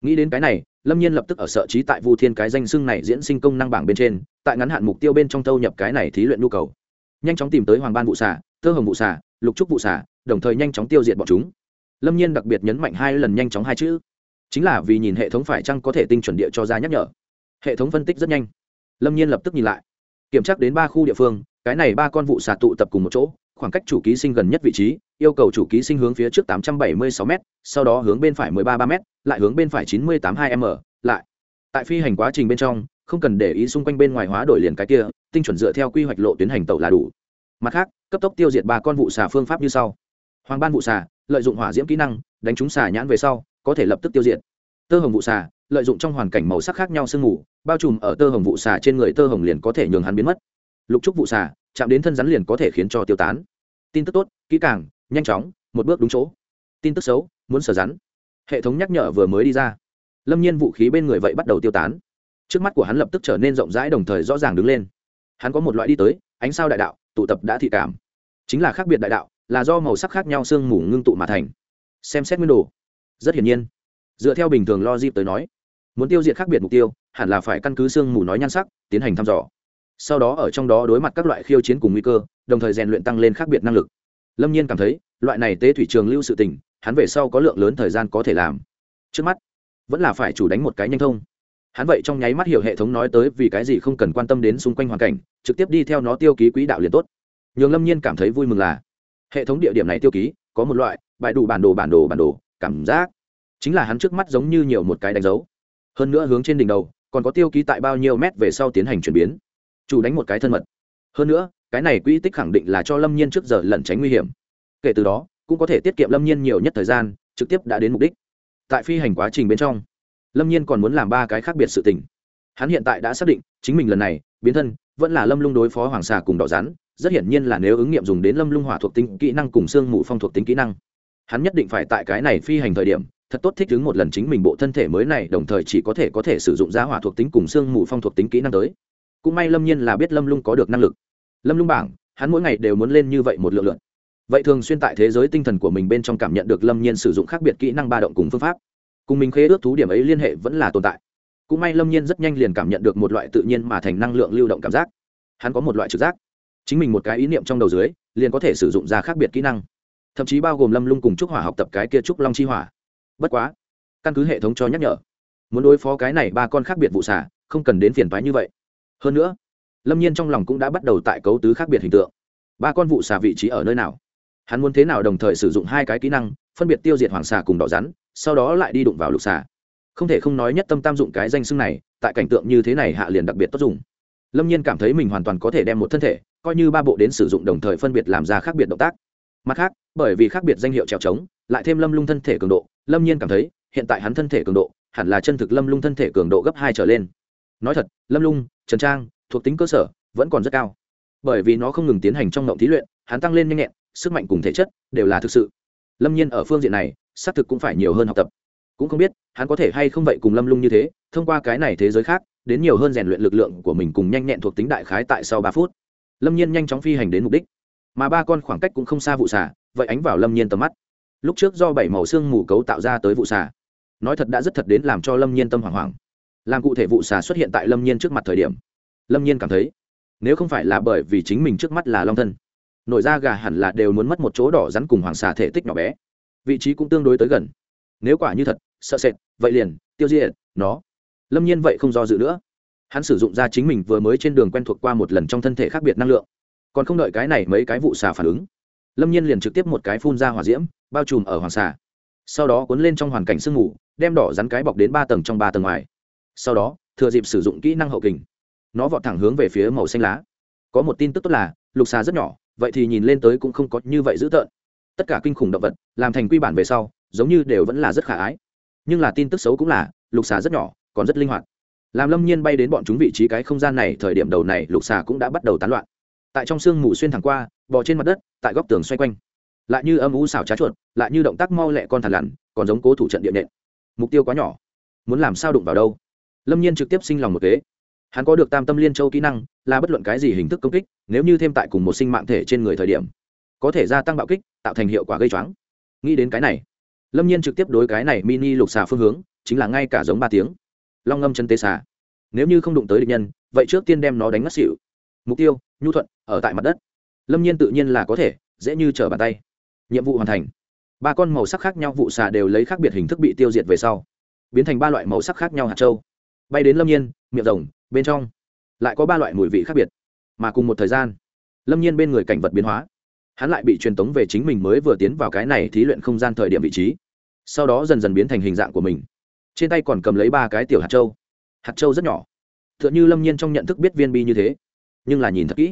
Nghĩ đến cái này, lâm nhiên lập tức ở sợ trí tại vu thiên cái danh xưng này diễn sinh công năng bảng bên trên, tại ngắn hạn mục tiêu bên trong thâu nhập cái này thí luyện nhu cầu. Nhanh chóng tìm tới hoàng ban vụ xả tơ hồng vụ xả lục trúc vụ xả đồng thời nhanh chóng tiêu diệt bọn chúng. Lâm nhiên đặc biệt nhấn mạnh hai lần nhanh chóng hai chữ. Chính là vì nhìn hệ thống phải chăng có thể tinh chuẩn địa cho ra nhắc nhở. Hệ thống phân tích rất nhanh. Lâm nhiên lập tức nhìn lại. Kiểm tra đến ba khu địa phương, cái này ba con vụ xả tụ tập cùng một chỗ khoảng cách chủ ký sinh gần nhất vị trí, yêu cầu chủ ký sinh hướng phía trước 876 m sau đó hướng bên phải 133 m lại hướng bên phải 982 m, lại. Tại phi hành quá trình bên trong, không cần để ý xung quanh bên ngoài hóa đổi liền cái kia, tinh chuẩn dựa theo quy hoạch lộ tuyến hành tàu là đủ. Mặt khác, cấp tốc tiêu diệt ba con vụ xà phương pháp như sau. Hoàng ban vụ xà, lợi dụng hỏa diễm kỹ năng, đánh trúng xà nhãn về sau, có thể lập tức tiêu diệt. Tơ hồng vụ xà, lợi dụng trong hoàn cảnh màu sắc khác nhau sương mù, bao trùm ở tơ hồng vụ xà trên người tơ hồng liền có thể nhường hắn biến mất. Lục trúc vụ xà chạm đến thân rắn liền có thể khiến cho tiêu tán. Tin tức tốt, kỹ càng, nhanh chóng, một bước đúng chỗ. Tin tức xấu, muốn sở rắn. Hệ thống nhắc nhở vừa mới đi ra. Lâm nhiên vũ khí bên người vậy bắt đầu tiêu tán. Trước mắt của hắn lập tức trở nên rộng rãi đồng thời rõ ràng đứng lên. Hắn có một loại đi tới, ánh sao đại đạo, tụ tập đã thị cảm. Chính là khác biệt đại đạo, là do màu sắc khác nhau sương mù ngưng tụ mà thành. Xem xét nguyên đồ. Rất hiển nhiên. Dựa theo bình thường logic tới nói, muốn tiêu diệt khác biệt mục tiêu, hẳn là phải căn cứ sương mù nói nhan sắc, tiến hành thăm dò sau đó ở trong đó đối mặt các loại khiêu chiến cùng nguy cơ, đồng thời rèn luyện tăng lên khác biệt năng lực. Lâm nhiên cảm thấy, loại này tế thủy trường lưu sự tình, hắn về sau có lượng lớn thời gian có thể làm. Trước mắt, vẫn là phải chủ đánh một cái nhanh thông. Hắn vậy trong nháy mắt hiểu hệ thống nói tới vì cái gì không cần quan tâm đến xung quanh hoàn cảnh, trực tiếp đi theo nó tiêu ký quỹ đạo liền tốt. Nhường lâm nhiên cảm thấy vui mừng là, hệ thống địa điểm này tiêu ký, có một loại bãi đủ bản đồ bản đồ bản đồ, cảm giác. Chính là hắn trước mắt giống như nhiều một cái đánh dấu. Hơn nữa hướng trên đỉnh đầu, còn có tiêu ký tại bao nhiêu mét về sau tiến hành chuyển biến chủ đánh một cái thân mật. Hơn nữa, cái này quỹ tích khẳng định là cho lâm nhiên trước giờ lẩn tránh nguy hiểm. Kể từ đó, cũng có thể tiết kiệm lâm nhiên nhiều nhất thời gian, trực tiếp đã đến mục đích. Tại phi hành quá trình bên trong, lâm nhiên còn muốn làm ba cái khác biệt sự tình. Hắn hiện tại đã xác định, chính mình lần này, biến thân, vẫn là lâm lung đối phó hoàng xà cùng đỏ rắn, rất hiển nhiên là nếu ứng nghiệm dùng đến lâm lung hỏa thuộc tính kỹ năng cùng xương mù phong thuộc tính kỹ năng. Hắn nhất định phải tại cái này phi hành thời điểm, thật tốt thích ứng một lần chính mình bộ thân thể mới này, đồng thời chỉ có thể có thể sử dụng giá hỏa thuộc tính cùng xương mù phong thuộc tính kỹ năng tới cũng may lâm nhiên là biết lâm lung có được năng lực. Lâm lung bảng, hắn mỗi ngày đều muốn lên như vậy một lượng lượng. Vậy thường xuyên tại thế giới tinh thần của mình bên trong cảm nhận được lâm nhiên sử dụng khác biệt kỹ năng ba động cùng phương pháp. Cùng mình khế ước thú điểm ấy liên hệ vẫn là tồn tại. Cũng may lâm nhiên rất nhanh liền cảm nhận được một loại tự nhiên mà thành năng lượng lưu động cảm giác. Hắn có một loại trực giác. Chính mình một cái ý niệm trong đầu dưới, liền có thể sử dụng ra khác biệt kỹ năng. Thậm chí bao gồm lâm lung cùng trúc hỏa học tập cái kia trúc long chi hỏa. Bất quá, căn cứ hệ thống cho nhắc nhở, muốn đối phó cái này ba con khác biệt vụ xả, không cần đến phiền toái như vậy hơn nữa, lâm nhiên trong lòng cũng đã bắt đầu tại cấu tứ khác biệt hình tượng. Ba con vụ xà vị trí ở nơi nào? Hắn muốn thế nào đồng thời sử dụng hai cái kỹ năng, phân biệt tiêu diệt hoàng xà cùng đỏ rắn, sau đó lại đi đụng vào lục xà? Không thể không nói nhất tâm tam dụng cái danh xưng này, tại cảnh tượng như thế này hạ liền đặc biệt tốt dùng. Lâm nhiên cảm thấy mình hoàn toàn có thể đem một thân thể, coi như ba bộ đến sử dụng đồng thời phân biệt làm ra khác biệt động tác. Mặt khác, bởi vì khác biệt danh hiệu trèo trống, lại thêm lâm lung thân thể cường độ, lâm nhiên cảm thấy, hiện tại hắn thân thể cường độ, hẳn là chân thực lâm lung thân thể cường độ gấp hai trở lên. Nói thật, lâm lung trần trang, thuộc tính cơ sở, vẫn còn rất cao. Bởi vì nó không ngừng tiến hành trong ngộng thí luyện, hắn tăng lên nhanh nhẹn, sức mạnh cùng thể chất đều là thực sự. Lâm nhiên ở phương diện này, xác thực cũng phải nhiều hơn học tập. Cũng không biết, hắn có thể hay không vậy cùng lâm lung như thế, thông qua cái này thế giới khác, đến nhiều hơn rèn luyện lực lượng của mình cùng nhanh nhẹn thuộc tính đại khái tại sau ba phút. Lâm nhiên nhanh chóng phi hành đến mục đích. Mà ba con khoảng cách cũng không xa vụ xả vậy ánh vào lâm nhiên tầm mắt. Lúc trước do bảy màu xương mù cấu tạo ra tới vụ xả nói thật đã rất thật đến làm cho lâm nhiên tâm hoảng hoảng làm cụ thể vụ xà xuất hiện tại lâm nhiên trước mặt thời điểm, lâm nhiên cảm thấy, nếu không phải là bởi vì chính mình trước mắt là long thân, nổi da gà hẳn là đều muốn mất một chỗ đỏ rắn cùng hoàng xà thể tích nhỏ bé. Vị trí cũng tương đối tới gần. Nếu quả như thật, sợ sệt, vậy liền, tiêu diệt nó. Lâm nhiên vậy không do dự nữa. Hắn sử dụng ra chính mình vừa mới trên đường quen thuộc qua một lần trong thân thể khác biệt năng lượng. Còn không đợi cái này mấy cái vụ xà phản ứng, lâm nhiên liền trực tiếp một cái phun ra hỏa diễm, bao trùm ở hoàng xà. Sau đó cuốn lên trong hoàn cảnh sương mù, đem đỏ rắn cái bọc đến ba tầng trong ba tầng ngoài sau đó, thừa dịp sử dụng kỹ năng hậu kình, nó vọt thẳng hướng về phía màu xanh lá. Có một tin tức tốt là, lục xà rất nhỏ, vậy thì nhìn lên tới cũng không có như vậy dữ tợn. Tất cả kinh khủng động vật, làm thành quy bản về sau, giống như đều vẫn là rất khả ái. Nhưng là tin tức xấu cũng là, lục xà rất nhỏ, còn rất linh hoạt. Làm lâm nhiên bay đến bọn chúng vị trí cái không gian này, thời điểm đầu này, lục xà cũng đã bắt đầu tán loạn. Tại trong sương mù xuyên thẳng qua, bò trên mặt đất, tại góc tường xoay quanh. Lại như âm u xảo trá chuột, lại như động tác mau lẹ con thằn lằn, còn giống cố thủ trận điện nện. Mục tiêu quá nhỏ. Muốn làm sao đụng vào đâu? Lâm nhiên trực tiếp sinh lòng một kế. Hắn có được tam tâm liên châu kỹ năng, là bất luận cái gì hình thức công kích, nếu như thêm tại cùng một sinh mạng thể trên người thời điểm, có thể gia tăng bạo kích, tạo thành hiệu quả gây choáng. Nghĩ đến cái này, lâm nhiên trực tiếp đối cái này mini lục xà phương hướng, chính là ngay cả giống ba tiếng. Long ngâm chân Tê xà. Nếu như không đụng tới địch nhân, vậy trước tiên đem nó đánh ngất xỉu. Mục tiêu, nhu thuận, ở tại mặt đất. Lâm nhiên tự nhiên là có thể, dễ như trở bàn tay. Nhiệm vụ hoàn thành. Ba con màu sắc khác nhau vụ xà đều lấy khác biệt hình thức bị tiêu diệt về sau, biến thành ba loại màu sắc khác nhau hạt trâu bay đến lâm nhiên, miệng rồng, bên trong lại có ba loại mùi vị khác biệt, mà cùng một thời gian, lâm nhiên bên người cảnh vật biến hóa. Hắn lại bị truyền tống về chính mình mới vừa tiến vào cái này thí luyện không gian thời điểm vị trí. Sau đó dần dần biến thành hình dạng của mình. Trên tay còn cầm lấy ba cái tiểu hạt trâu hạt trâu rất nhỏ. T h ư ợ n h ư lâm nhiên trong nhận thức biết viên bi như thế, nhưng là nhìn thật kỹ.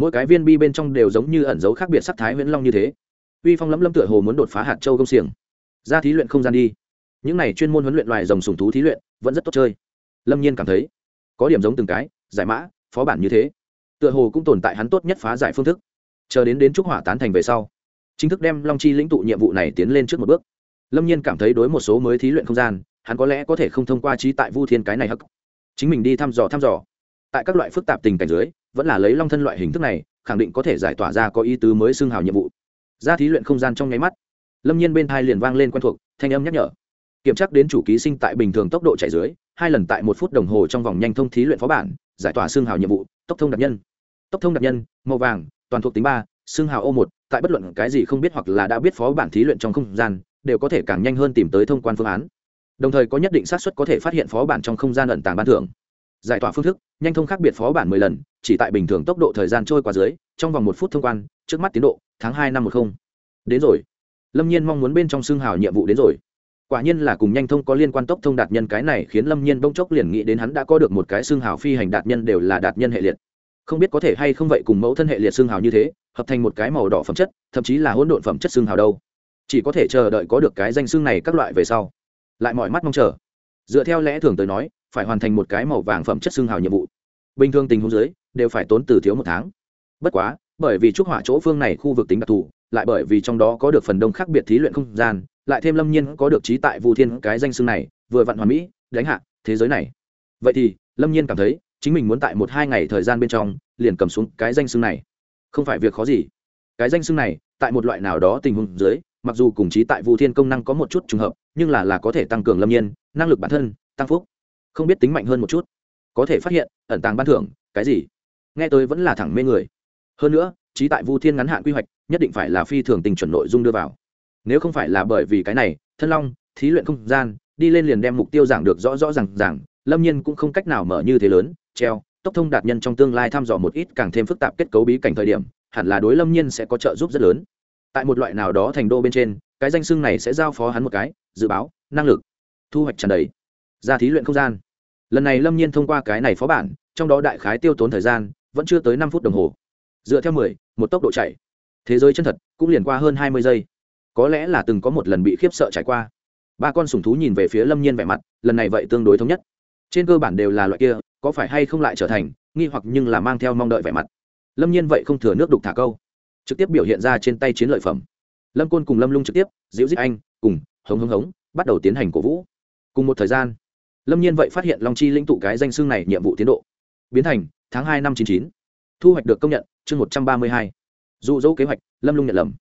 Mỗi cái viên bi bên trong đều giống như ẩn dấu khác biệt sắc thái Huyễn long như thế. Uy phong lấm lâm tựa hồ muốn đột phá hạt trâu công xiềng. Ra thí luyện không gian đi. Những này chuyên môn huấn luyện loài rồng sùng thú thí luyện vẫn rất tốt chơi lâm nhiên cảm thấy, có điểm giống từng cái, giải mã, phó bản như thế. Tựa hồ cũng tồn tại hắn tốt nhất phá giải phương thức. Chờ đến đến trúc hỏa tán thành về sau, chính thức đem long chi lĩnh tụ nhiệm vụ này tiến lên trước một bước. Lâm nhiên cảm thấy đối một số mới thí luyện không gian, hắn có lẽ có thể không thông qua trí tại vu thiên cái này hắc. Chính mình đi thăm dò thăm dò. Tại các loại phức tạp tình cảnh dưới, vẫn là lấy long thân loại hình thức này, khẳng định có thể giải tỏa ra có ý tứ mới xưng hào nhiệm vụ. Ra thí luyện không gian trong nháy mắt, lâm nhiên bên thai liền vang lên quen thuộc, thanh âm nhắc nhở. Kiểm tra đến chủ ký sinh tại bình thường tốc độ chạy dưới hai lần tại một phút đồng hồ trong vòng nhanh thông thí luyện phó bản, giải tỏa xương hào nhiệm vụ, tốc thông đặc nhân. Tốc thông đặc nhân, màu vàng, toàn thuộc tính ba, xương hào ô một, tại bất luận cái gì không biết hoặc là đã biết phó bản thí luyện trong không gian, đều có thể càng nhanh hơn tìm tới thông quan phương án. Đồng thời có nhất định xác suất có thể phát hiện phó bản trong không gian ẩn tàng ban thưởng. Giải tỏa phương thức, nhanh thông khác biệt phó bản mười lần, chỉ tại bình thường tốc độ thời gian trôi qua dưới, trong vòng một phút thông quan, trước mắt tiến độ, tháng hai năm một không. Đến rồi. Lâm nhiên mong muốn bên trong xương hào nhiệm vụ đến rồi quả nhiên là cùng nhanh thông có liên quan tốc thông đạt nhân cái này khiến lâm nhiên bỗng chốc liền nghĩ đến hắn đã có được một cái xương hào phi hành đạt nhân đều là đạt nhân hệ liệt. Không biết có thể hay không vậy cùng mẫu thân hệ liệt xương hào như thế, hợp thành một cái màu đỏ phẩm chất, thậm chí là hỗn độn phẩm chất xương hào đâu. Chỉ có thể chờ đợi có được cái danh xương này các loại về sau. Lại mọi mắt mong chờ. Dựa theo lẽ thường tới nói, phải hoàn thành một cái màu vàng phẩm chất xương hào nhiệm vụ. Bình thường tình huống dưới, đều phải tốn từ thiếu một tháng. Bất quá, bởi vì trúc hỏa chỗ phương này khu vực tính đặc thù lại bởi vì trong đó có được phần đông khác biệt thí luyện không gian, lại thêm lâm nhiên có được trí tại vu thiên cái danh xưng này, vừa vặn hoàn mỹ, đánh hạ thế giới này. Vậy thì, lâm nhiên cảm thấy, chính mình muốn tại một hai ngày thời gian bên trong, liền cầm xuống cái danh xưng này. Không phải việc khó gì. Cái danh xưng này, tại một loại nào đó tình huống dưới, mặc dù cùng trí tại vu thiên công năng có một chút trùng hợp, nhưng là là có thể tăng cường lâm nhiên, năng lực bản thân, tăng phúc. Không biết tính mạnh hơn một chút. Có thể phát hiện, ẩn tàng ban thưởng, cái gì? Nghe tôi vẫn là thẳng mê người. Hơn nữa chí tại vu thiên ngắn hạn quy hoạch, nhất định phải là phi thường tình chuẩn nội dung đưa vào. Nếu không phải là bởi vì cái này, thân long, thí luyện không gian, đi lên liền đem mục tiêu giảng được rõ rõ r à n g rằng lâm nhiên cũng không cách nào mở như thế lớn, treo, tốc thông đạt nhân trong tương lai thăm dò một ít càng thêm phức tạp kết cấu bí cảnh thời điểm, hẳn là đối lâm nhiên sẽ có trợ giúp rất lớn. Tại một loại nào đó thành đô bên trên, cái danh xưng này sẽ giao phó hắn một cái, dự báo, năng lực, thu hoạch tràn đầy. Ra thí luyện không gian. Lần này lâm nhiên thông qua cái này phó bản, trong đó đại khái tiêu tốn thời gian, vẫn chưa tới năm phút đồng hồ. Dựa theo mười một tốc độ chạy. Thế giới chân thật cũng liền qua hơn hai mươi giây. Có lẽ là từng có một lần bị khiếp sợ trải qua. Ba con sùng thú nhìn về phía lâm nhiên vẻ mặt, lần này vậy tương đối thống nhất. Trên cơ bản đều là loại kia, có phải hay không lại trở thành, nghi hoặc nhưng là mang theo mong đợi vẻ mặt. Lâm nhiên vậy không thừa nước đục thả câu. Trực tiếp biểu hiện ra trên tay chiến lợi phẩm. Lâm côn cùng lâm lung trực tiếp, diễu giết anh, cùng hống hống hống, bắt đầu tiến hành cổ vũ. Cùng một thời gian, lâm nhiên vậy phát hiện long chi lĩnh tụ cái danh xương này nhiệm vụ tiến độ. Biến thành tháng hai năm chín chín thu hoạch được công nhận, chương một trăm ba mươi hai. Dụ dỗ kế hoạch, lâm lung nhận lầm.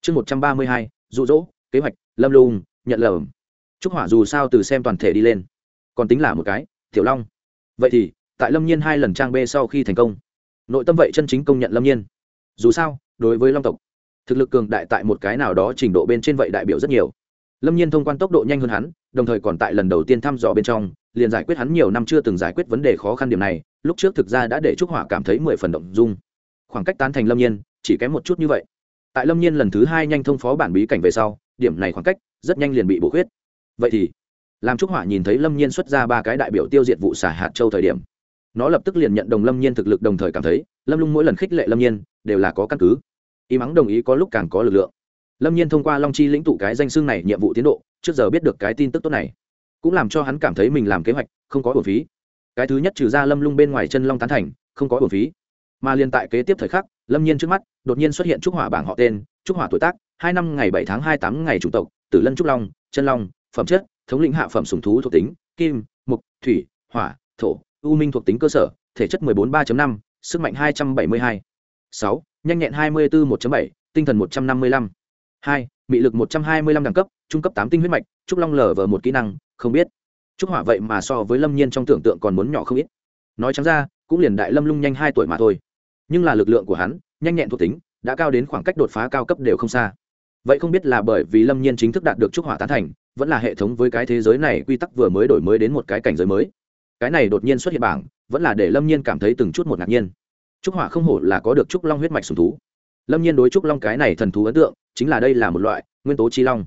Chương một trăm ba mươi hai, dụ dỗ, kế hoạch, lâm lung nhận lầm. Trúc hỏa dù sao từ xem toàn thể đi lên. Còn tính là một cái, tiểu long. Vậy thì, tại lâm nhiên hai lần trang b sau khi thành công, nội tâm vậy chân chính công nhận lâm nhiên. Dù sao, đối với long tộc, thực lực cường đại tại một cái nào đó trình độ bên trên vậy đại biểu rất nhiều. Lâm nhiên thông quan tốc độ nhanh hơn hắn, đồng thời còn tại lần đầu tiên thăm dò bên trong, liền giải quyết hắn nhiều năm chưa từng giải quyết vấn đề khó khăn điểm này lúc trước thực ra đã để trúc hỏa cảm thấy mười phần động dung. Khoảng cách tán thành lâm nhiên chỉ kém một chút như vậy. Tại lâm nhiên lần thứ hai nhanh thông phó bản bí cảnh về sau, điểm này khoảng cách rất nhanh liền bị bổ khuyết. Vậy thì, làm trúc hỏa nhìn thấy lâm nhiên xuất ra ba cái đại biểu tiêu diệt vụ xả hạt châu thời điểm, nó lập tức liền nhận đồng lâm nhiên thực lực đồng thời cảm thấy, lâm lung mỗi lần khích lệ lâm nhiên đều là có căn cứ. Y mắng đồng ý có lúc càng có lực lượng. Lâm nhiên thông qua long chi lĩnh tụ cái danh xương này nhiệm vụ tiến độ, trước giờ biết được cái tin tức tốt này, cũng làm cho hắn cảm thấy mình làm kế hoạch không có bổn phí cái thứ nhất trừ ra lâm lung bên ngoài chân long tán thành, không có bổn phí mà liên tại kế tiếp thời khắc, lâm nhiên trước mắt, đột nhiên xuất hiện trúc hỏa bảng họ tên, trúc hỏa tuổi tác, hai năm ngày bảy tháng hai tám ngày chủng tộc, tử lân trúc long, chân long, phẩm chất, thống lĩnh hạ phẩm sùng thú thuộc tính, kim, mục, thủy, hỏa, thổ, u minh thuộc tính cơ sở, thể chất 14 3 năm, sức mạnh 272. 6. nhanh nhẹn 24 1 7 tinh thần 155. 2. mị lực 125 đẳng cấp, trung cấp 8 tinh huyết mạch, trúc long lở vờ một kỹ năng, không biết trúc hỏa vậy mà so với lâm nhiên trong tưởng tượng còn muốn nhỏ không ít. Nói trắng ra, cũng liền đại lâm lung nhanh hai tuổi mà thôi. Nhưng là lực lượng của hắn, nhanh nhẹn thuộc tính, đã cao đến khoảng cách đột phá cao cấp đều không xa. Vậy không biết là bởi vì lâm nhiên chính thức đạt được trúc hỏa tán thành, vẫn là hệ thống với cái thế giới này quy tắc vừa mới đổi mới đến một cái cảnh giới mới. Cái này đột nhiên xuất hiện bảng, vẫn là để lâm nhiên cảm thấy từng chút một ngạc nhiên. Trúc hỏa không hổ là có được trúc long huyết mạch sùng thú. Lâm nhiên đối trúc long cái này thần thú ấn tượng, chính là đây là một loại nguyên tố chi long,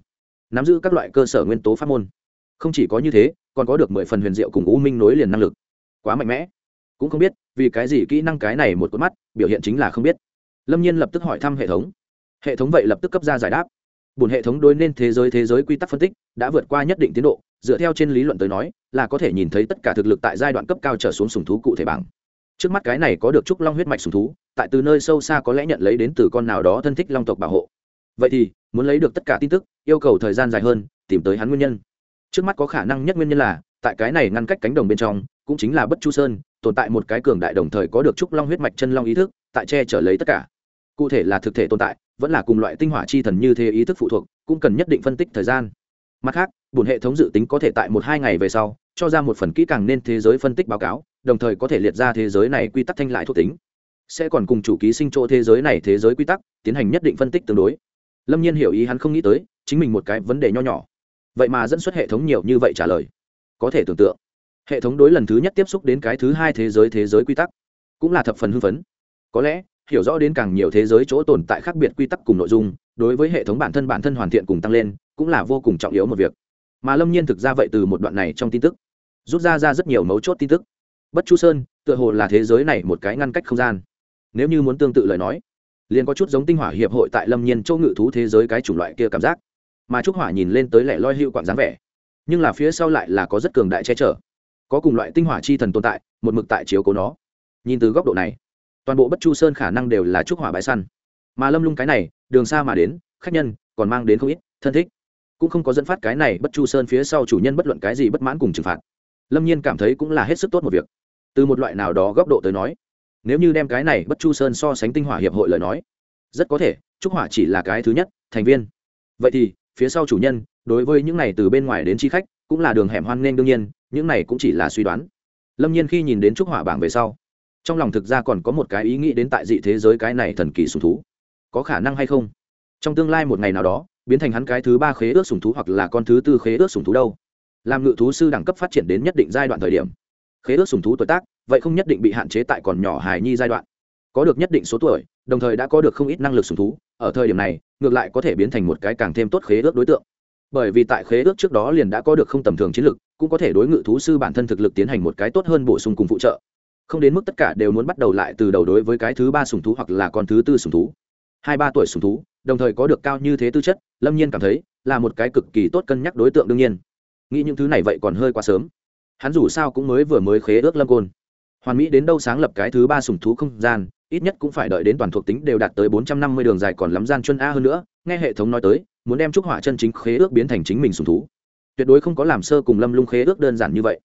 nắm giữ các loại cơ sở nguyên tố pháp môn. Không chỉ có như thế còn có được mười phần huyền diệu cùng u minh nối liền năng lực. Quá mạnh mẽ. Cũng không biết, vì cái gì kỹ năng cái này một con mắt, biểu hiện chính là không biết. Lâm nhiên lập tức hỏi thăm hệ thống. Hệ thống vậy lập tức cấp ra giải đáp. Bùn hệ thống đối nên thế giới thế giới quy tắc phân tích đã vượt qua nhất định tiến độ, dựa theo trên lý luận tới nói, là có thể nhìn thấy tất cả thực lực tại giai đoạn cấp cao trở xuống sùng thú cụ thể bảng trước mắt cái này có được trúc long huyết mạch sùng thú, tại từ nơi sâu xa có lẽ nhận lấy đến từ con nào đó thân thích long tộc bảo hộ. Vậy thì, muốn lấy được tất cả tin tức, yêu cầu thời gian dài hơn, tìm tới hắn nguyên nhân trước mắt có khả năng nhất nguyên nhân là, tại cái này ngăn cách cánh đồng bên trong, cũng chính là bất chu sơn, tồn tại một cái cường đại đồng thời có được trúc long huyết mạch chân long ý thức, tại che chở lấy tất cả. Cụ thể là thực thể tồn tại, vẫn là cùng loại tinh hỏa chi thần như thế ý thức phụ thuộc, cũng cần nhất định phân tích thời gian. Mặt khác bùn hệ thống dự tính có thể tại một hai ngày về sau, cho ra một phần kỹ càng nên thế giới phân tích báo cáo, đồng thời có thể liệt ra thế giới này quy tắc thanh lại thuộc tính. Sẽ còn cùng chủ ký sinh chỗ thế giới này thế giới quy tắc, tiến hành nhất định phân tích tương đối. Lâm nhiên hiểu ý hắn không nghĩ tới, chính mình một cái vấn đề nho nhỏ vậy mà dẫn xuất hệ thống nhiều như vậy trả lời. Có thể tưởng tượng, hệ thống đối lần thứ nhất tiếp xúc đến cái thứ hai thế giới thế giới quy tắc cũng là thập phần hưng phấn. Có lẽ, hiểu rõ đến càng nhiều thế giới chỗ tồn tại khác biệt quy tắc cùng nội dung, đối với hệ thống bản thân bản thân hoàn thiện cùng tăng lên, cũng là vô cùng trọng yếu một việc. Mà lâm nhiên thực ra vậy từ một đoạn này trong tin tức, rút ra ra rất nhiều mấu chốt tin tức. Bất chu sơn, tựa hồ là thế giới này một cái ngăn cách không gian. Nếu như muốn tương tự lời nói, liền có chút giống tinh hỏa hiệp hội tại lâm nhiên châu ngự thú thế giới cái chủng loại kia cảm giác mà trúc hỏa nhìn lên tới lẻ loi hữu quạng dáng vẻ nhưng là phía sau lại là có rất cường đại che chở có cùng loại tinh hỏa chi thần tồn tại một mực tại chiếu cố nó nhìn từ góc độ này toàn bộ bất chu sơn khả năng đều là trúc hỏa bãi săn mà lâm lung cái này đường xa mà đến khách nhân còn mang đến không ít thân thích cũng không có dẫn phát cái này bất chu sơn phía sau chủ nhân bất luận cái gì bất mãn cùng trừng phạt lâm nhiên cảm thấy cũng là hết sức tốt một việc từ một loại nào đó góc độ tới nói nếu như đem cái này bất chu sơn so sánh tinh hỏa hiệp hội lời nói rất có thể trúc hỏa chỉ là cái thứ nhất thành viên vậy thì phía sau chủ nhân, đối với những này từ bên ngoài đến chi khách, cũng là đường hẻm hoan nghênh đương nhiên, những này cũng chỉ là suy đoán. Lâm nhiên khi nhìn đến trúc hỏa bảng về sau, trong lòng thực ra còn có một cái ý nghĩ đến tại dị thế giới cái này thần kỳ sùng thú. Có khả năng hay không? Trong tương lai một ngày nào đó, biến thành hắn cái thứ ba khế ước sùng thú hoặc là con thứ tư khế ước sùng thú đâu? Làm ngự thú sư đẳng cấp phát triển đến nhất định giai đoạn thời điểm. Khế ước sùng thú tuổi tác, vậy không nhất định bị hạn chế tại còn nhỏ hài nhi giai đoạn có được nhất định số tuổi, đồng thời đã có được không ít năng lực sùng thú, ở thời điểm này, ngược lại có thể biến thành một cái càng thêm tốt khế ước đối tượng. Bởi vì tại khế ước trước đó liền đã có được không tầm thường chiến lực, cũng có thể đối ngự thú sư bản thân thực lực tiến hành một cái tốt hơn bổ sung cùng phụ trợ. Không đến mức tất cả đều muốn bắt đầu lại từ đầu đối với cái thứ ba sùng thú hoặc là con thứ tư sùng thú. Hai ba tuổi sùng thú, đồng thời có được cao như thế tư chất, lâm nhiên cảm thấy là một cái cực kỳ tốt cân nhắc đối tượng đương nhiên. Nghĩ những thứ này vậy còn hơi quá sớm. Hắn dù sao cũng mới vừa mới khế ước lâm côn hoàn mỹ đến đâu sáng lập cái thứ ba sùng thú không gian, ít nhất cũng phải đợi đến toàn thuộc tính đều đạt tới bốn trăm năm mươi đường dài còn lắm gian chân a hơn nữa, nghe hệ thống nói tới, muốn đem trúc hỏa chân chính khế ước biến thành chính mình sùng thú. Tuyệt đối không có làm sơ cùng lâm lung khế ước đơn giản như vậy.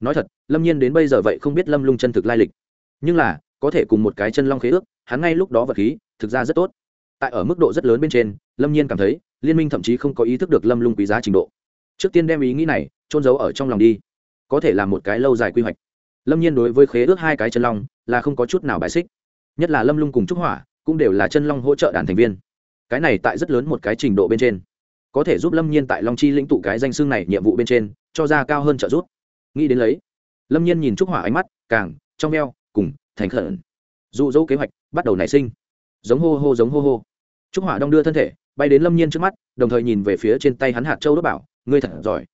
Nói thật, lâm nhiên đến bây giờ vậy không biết lâm lung chân thực lai lịch. Nhưng là, có thể cùng một cái chân long khế ước, hắn ngay lúc đó vật khí, thực ra rất tốt. Tại ở mức độ rất lớn bên trên, lâm nhiên cảm thấy, liên minh thậm chí không có ý thức được lâm lung quý giá trình độ. Trước tiên đem ý nghĩ này trôn giấu ở trong lòng đi. Có thể là một cái lâu dài quy hoạch lâm nhiên đối với khế ước hai cái chân long là không có chút nào bài xích. Nhất là lâm lung cùng trúc hỏa cũng đều là chân long hỗ trợ đàn thành viên. Cái này tại rất lớn một cái trình độ bên trên, có thể giúp lâm nhiên tại long chi lĩnh tụ cái danh xương này nhiệm vụ bên trên, cho ra cao hơn trợ giúp. Nghĩ đến lấy, lâm nhiên nhìn trúc hỏa ánh mắt càng trong veo cùng thành khẩn. Dụ dỗ kế hoạch bắt đầu nảy sinh. Giống hô hô giống hô hô. Trúc hỏa đong đưa thân thể, bay đến lâm nhiên trước mắt, đồng thời nhìn về phía trên tay hắn hạt châu đốt bảo. Ngươi thật giỏi.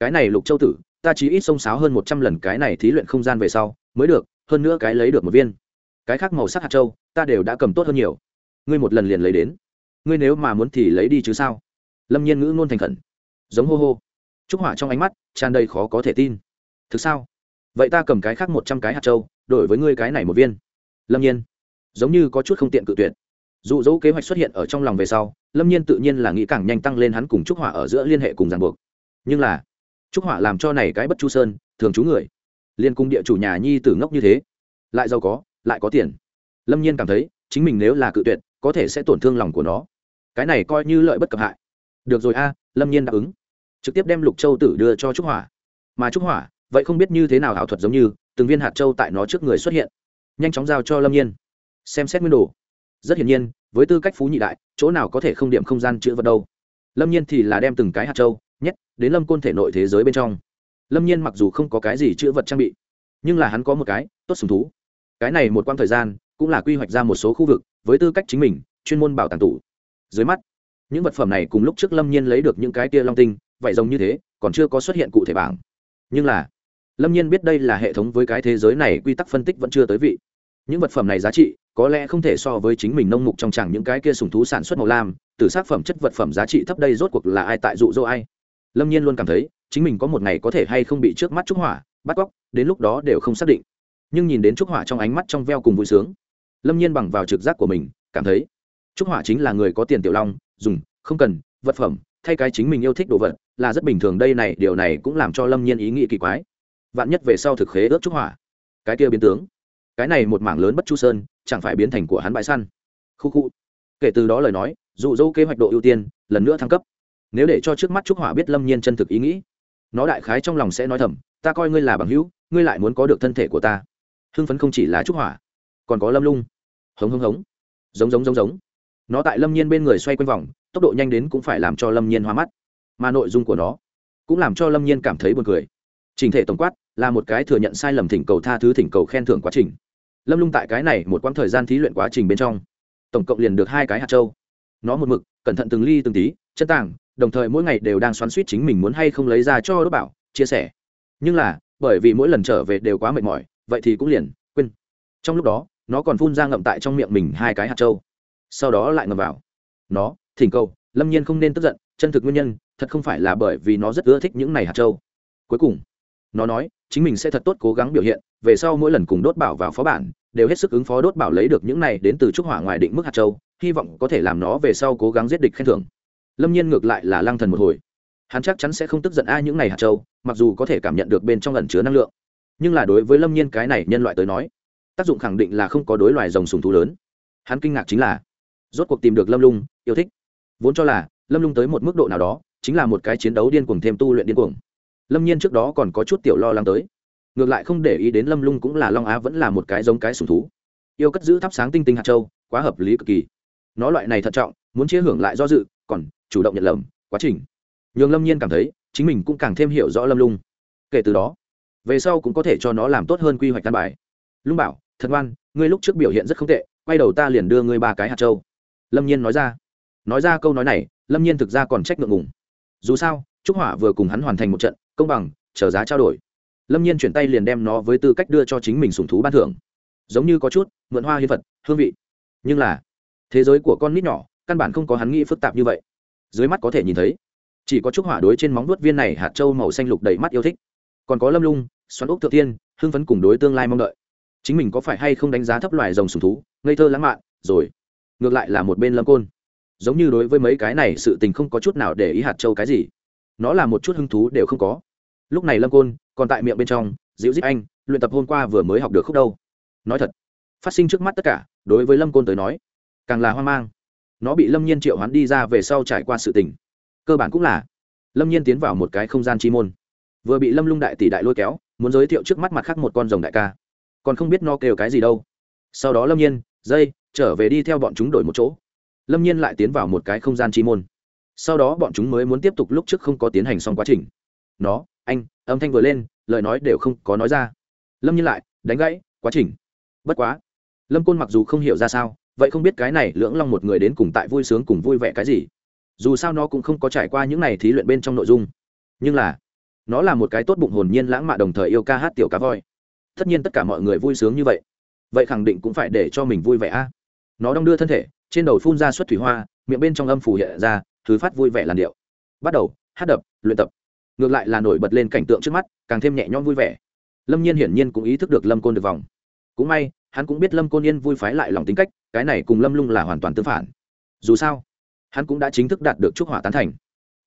Cái này lục châu tử ta chỉ ít xông sáo hơn một trăm lần cái này thí luyện không gian về sau, mới được, hơn nữa cái lấy được một viên. Cái khác màu sắc hạt châu, ta đều đã cầm tốt hơn nhiều. Ngươi một lần liền lấy đến. Ngươi nếu mà muốn thì lấy đi chứ sao? Lâm nhiên ngữ ngôn thành khẩn. Giống hô hô. Trúc hỏa trong ánh mắt tràn đầy khó có thể tin. Thực sao? Vậy ta cầm cái khác một trăm cái hạt châu, đổi với ngươi cái này một viên. Lâm nhiên. Giống như có chút không tiện cự tuyệt. Dụ dỗ kế hoạch xuất hiện ở trong lòng về sau, lâm nhiên tự nhiên là nghĩ càng nhanh tăng lên hắn cùng trúc hỏa ở giữa liên hệ cùng ràng buộc. Nhưng là trúc hỏa làm cho này cái bất chu sơn, thường trú người. Liên cung địa chủ nhà nhi tử ngốc như thế. Lại giàu có, lại có tiền. Lâm nhiên cảm thấy, chính mình nếu là cự tuyệt, có thể sẽ tổn thương lòng của nó. Cái này coi như lợi bất cập hại. Được rồi a, lâm nhiên đáp ứng. Trực tiếp đem lục châu tử đưa cho trúc hỏa. Mà trúc hỏa, vậy không biết như thế nào ảo thuật giống như, từng viên hạt châu tại nó trước người xuất hiện. Nhanh chóng giao cho lâm nhiên. Xem xét nguyên đồ. Rất hiển nhiên, với tư cách phú nhị đại, chỗ nào có thể không điểm không gian chữ vật đâu. Lâm nhiên thì là đem từng cái hạt châu nhét đến lâm côn thể nội thế giới bên trong. Lâm nhiên mặc dù không có cái gì chữ vật trang bị, nhưng là hắn có một cái tốt sùng thú. Cái này một quãng thời gian cũng là quy hoạch ra một số khu vực với tư cách chính mình, chuyên môn bảo tàng tủ. Dưới mắt, những vật phẩm này cùng lúc trước lâm nhiên lấy được những cái tia long tinh vậy giống như thế, còn chưa có xuất hiện cụ thể bảng. Nhưng là, lâm nhiên biết đây là hệ thống với cái thế giới này quy tắc phân tích vẫn chưa tới vị. Những vật phẩm này giá trị có lẽ không thể so với chính mình nông mục trong chẳng những cái kia sùng thú sản xuất màu lam, từ sát phẩm chất vật phẩm giá trị thấp đây rốt cuộc là ai tại dụ dỗ ai lâm nhiên luôn cảm thấy, chính mình có một ngày có thể hay không bị trước mắt trúc hỏa bắt cóc, đến lúc đó đều không xác định. Nhưng nhìn đến trúc hỏa trong ánh mắt trong veo cùng vui sướng, lâm nhiên bằng vào trực giác của mình, cảm thấy, trúc hỏa chính là người có tiền tiểu long, dùng, không cần, vật phẩm, thay cái chính mình yêu thích đồ vật, là rất bình thường, đây này, điều này cũng làm cho lâm nhiên ý nghĩ kỳ quái. Vạn nhất về sau thực khế ước trúc hỏa. Cái kia biến tướng. Cái này một mảng lớn bất chu sơn, chẳng phải biến thành của hắn bãi săn. Khu khu. Kể từ đó lời nói, dụ dỗ kế hoạch độ ưu tiên, lần nữa thăng cấp nếu để cho trước mắt trúc hỏa biết lâm nhiên chân thực ý nghĩ, nó đại khái trong lòng sẽ nói thầm, ta coi ngươi là bằng hữu, ngươi lại muốn có được thân thể của ta. Hưng phấn không chỉ là trúc hỏa, còn có lâm lung. Hống hống hống. Giống giống giống giống. Nó tại lâm nhiên bên người xoay quanh vòng, tốc độ nhanh đến cũng phải làm cho lâm nhiên hoa mắt. Mà nội dung của nó cũng làm cho lâm nhiên cảm thấy buồn cười. Trình thể tổng quát là một cái thừa nhận sai lầm thỉnh cầu tha thứ thỉnh cầu khen thưởng quá trình. Lâm lung tại cái này một quãng thời gian thí luyện quá trình bên trong, tổng cộng liền được hai cái hạt châu. Nó một mực, cẩn thận từng ly từng tí, chân tàng đồng thời mỗi ngày đều đang xoắn suýt chính mình muốn hay không lấy ra cho đốt bảo, chia sẻ. Nhưng là, bởi vì mỗi lần trở về đều quá mệt mỏi, vậy thì cũng liền, quên. Trong lúc đó, nó còn phun ra ngậm tại trong miệng mình hai cái hạt trâu sau đó lại ngậm vào. Nó, thỉnh cầu, lâm nhiên không nên tức giận, chân thực nguyên nhân, thật không phải là bởi vì nó rất ưa thích những này hạt trâu cuối cùng, nó nói, chính mình sẽ thật tốt cố gắng biểu hiện, về sau mỗi lần cùng đốt bảo vào phó bản, đều hết sức ứng phó đốt bảo lấy được những này đến từ trúc hỏa ngoài định mức hạt châu, hy vọng có thể làm nó về sau cố gắng giết địch khen thưởng lâm nhiên ngược lại là lăng thần một hồi. Hắn chắc chắn sẽ không tức giận ai những này hạt châu, mặc dù có thể cảm nhận được bên trong ẩn chứa năng lượng. Nhưng là đối với lâm nhiên cái này nhân loại tới nói, tác dụng khẳng định là không có đối loài rồng sùng thú lớn. Hắn kinh ngạc chính là, rốt cuộc tìm được lâm lung, yêu thích. Vốn cho là, lâm lung tới một mức độ nào đó, chính là một cái chiến đấu điên cuồng thêm tu luyện điên cuồng. Lâm nhiên trước đó còn có chút tiểu lo lắng tới. Ngược lại không để ý đến lâm lung cũng là long á vẫn là một cái giống cái sùng thú. Yêu cất giữ thắp sáng tinh tinh hạt châu, quá hợp lý cực kỳ. Nó loại này thận trọng, muốn chia hưởng lại do dự, còn chủ động nhận lầm, quá trình. Nhường lâm nhiên cảm thấy, chính mình cũng càng thêm hiểu rõ lâm lung. Kể từ đó, về sau cũng có thể cho nó làm tốt hơn quy hoạch căn bài. Lung bảo thật ngoan, ngươi lúc trước biểu hiện rất không tệ, quay đầu ta liền đưa ngươi ba cái hạt châu. Lâm nhiên nói ra. Nói ra câu nói này, lâm nhiên thực ra còn trách ngượng ngùng. Dù sao, trúc hỏa vừa cùng hắn hoàn thành một trận, công bằng, chờ giá trao đổi. Lâm nhiên chuyển tay liền đem nó với tư cách đưa cho chính mình sùng thú ban thưởng. Giống như có chút, mượn hoa hiến vật, hương vị. Nhưng là, thế giới của con nít nhỏ, căn bản không có hắn nghĩ phức tạp như vậy dưới mắt có thể nhìn thấy. Chỉ có chút hỏa đối trên móng đuốt viên này hạt trâu màu xanh lục đầy mắt yêu thích. Còn có lâm lung, xoắn ốc thượng tiên hưng phấn cùng đối tương lai mong đợi. Chính mình có phải hay không đánh giá thấp loài rồng sùng thú, ngây thơ lãng mạn, rồi. Ngược lại là một bên lâm côn. Giống như đối với mấy cái này sự tình không có chút nào để ý hạt châu cái gì. Nó là một chút hứng thú đều không có. Lúc này lâm côn còn tại miệng bên trong, dịu dít anh, luyện tập hôm qua vừa mới học được khúc đâu. Nói thật, phát sinh trước mắt tất cả, đối với lâm côn tới nói, càng là hoang mang nó bị lâm nhiên triệu hoán đi ra về sau trải qua sự tình. Cơ bản cũng là, lâm nhiên tiến vào một cái không gian chi môn. Vừa bị lâm lung đại tỷ đại lôi kéo, muốn giới thiệu trước mắt mặt khác một con rồng đại ca. Còn không biết nó kêu cái gì đâu. Sau đó lâm nhiên, dây, trở về đi theo bọn chúng đổi một chỗ. Lâm nhiên lại tiến vào một cái không gian chi môn. Sau đó bọn chúng mới muốn tiếp tục lúc trước không có tiến hành xong quá trình. Nó, anh, âm thanh vừa lên, lời nói đều không có nói ra. Lâm nhiên lại, đánh gãy, quá trình. Bất quá. Lâm côn mặc dù không hiểu ra sao vậy không biết cái này lưỡng long một người đến cùng tại vui sướng cùng vui vẻ cái gì. Dù sao nó cũng không có trải qua những này thí luyện bên trong nội dung. Nhưng là, nó là một cái tốt bụng hồn nhiên lãng mạn đồng thời yêu ca hát tiểu cá voi. Tất nhiên tất cả mọi người vui sướng như vậy. Vậy khẳng định cũng phải để cho mình vui vẻ a. Nó đong đưa thân thể, trên đầu phun ra suất thủy hoa, miệng bên trong âm phủ hiện ra, thứ phát vui vẻ làn điệu. Bắt đầu, hát đập, luyện tập. Ngược lại là nổi bật lên cảnh tượng trước mắt, càng thêm nhẹ nhõm vui vẻ. Lâm nhiên hiển nhiên cũng ý thức được lâm côn được vòng. Cũng may, hắn cũng biết lâm côn yên vui phái lại lòng tính cách cái này cùng lâm lung là hoàn toàn tương phản. Dù sao, hắn cũng đã chính thức đạt được trúc hỏa tán thành.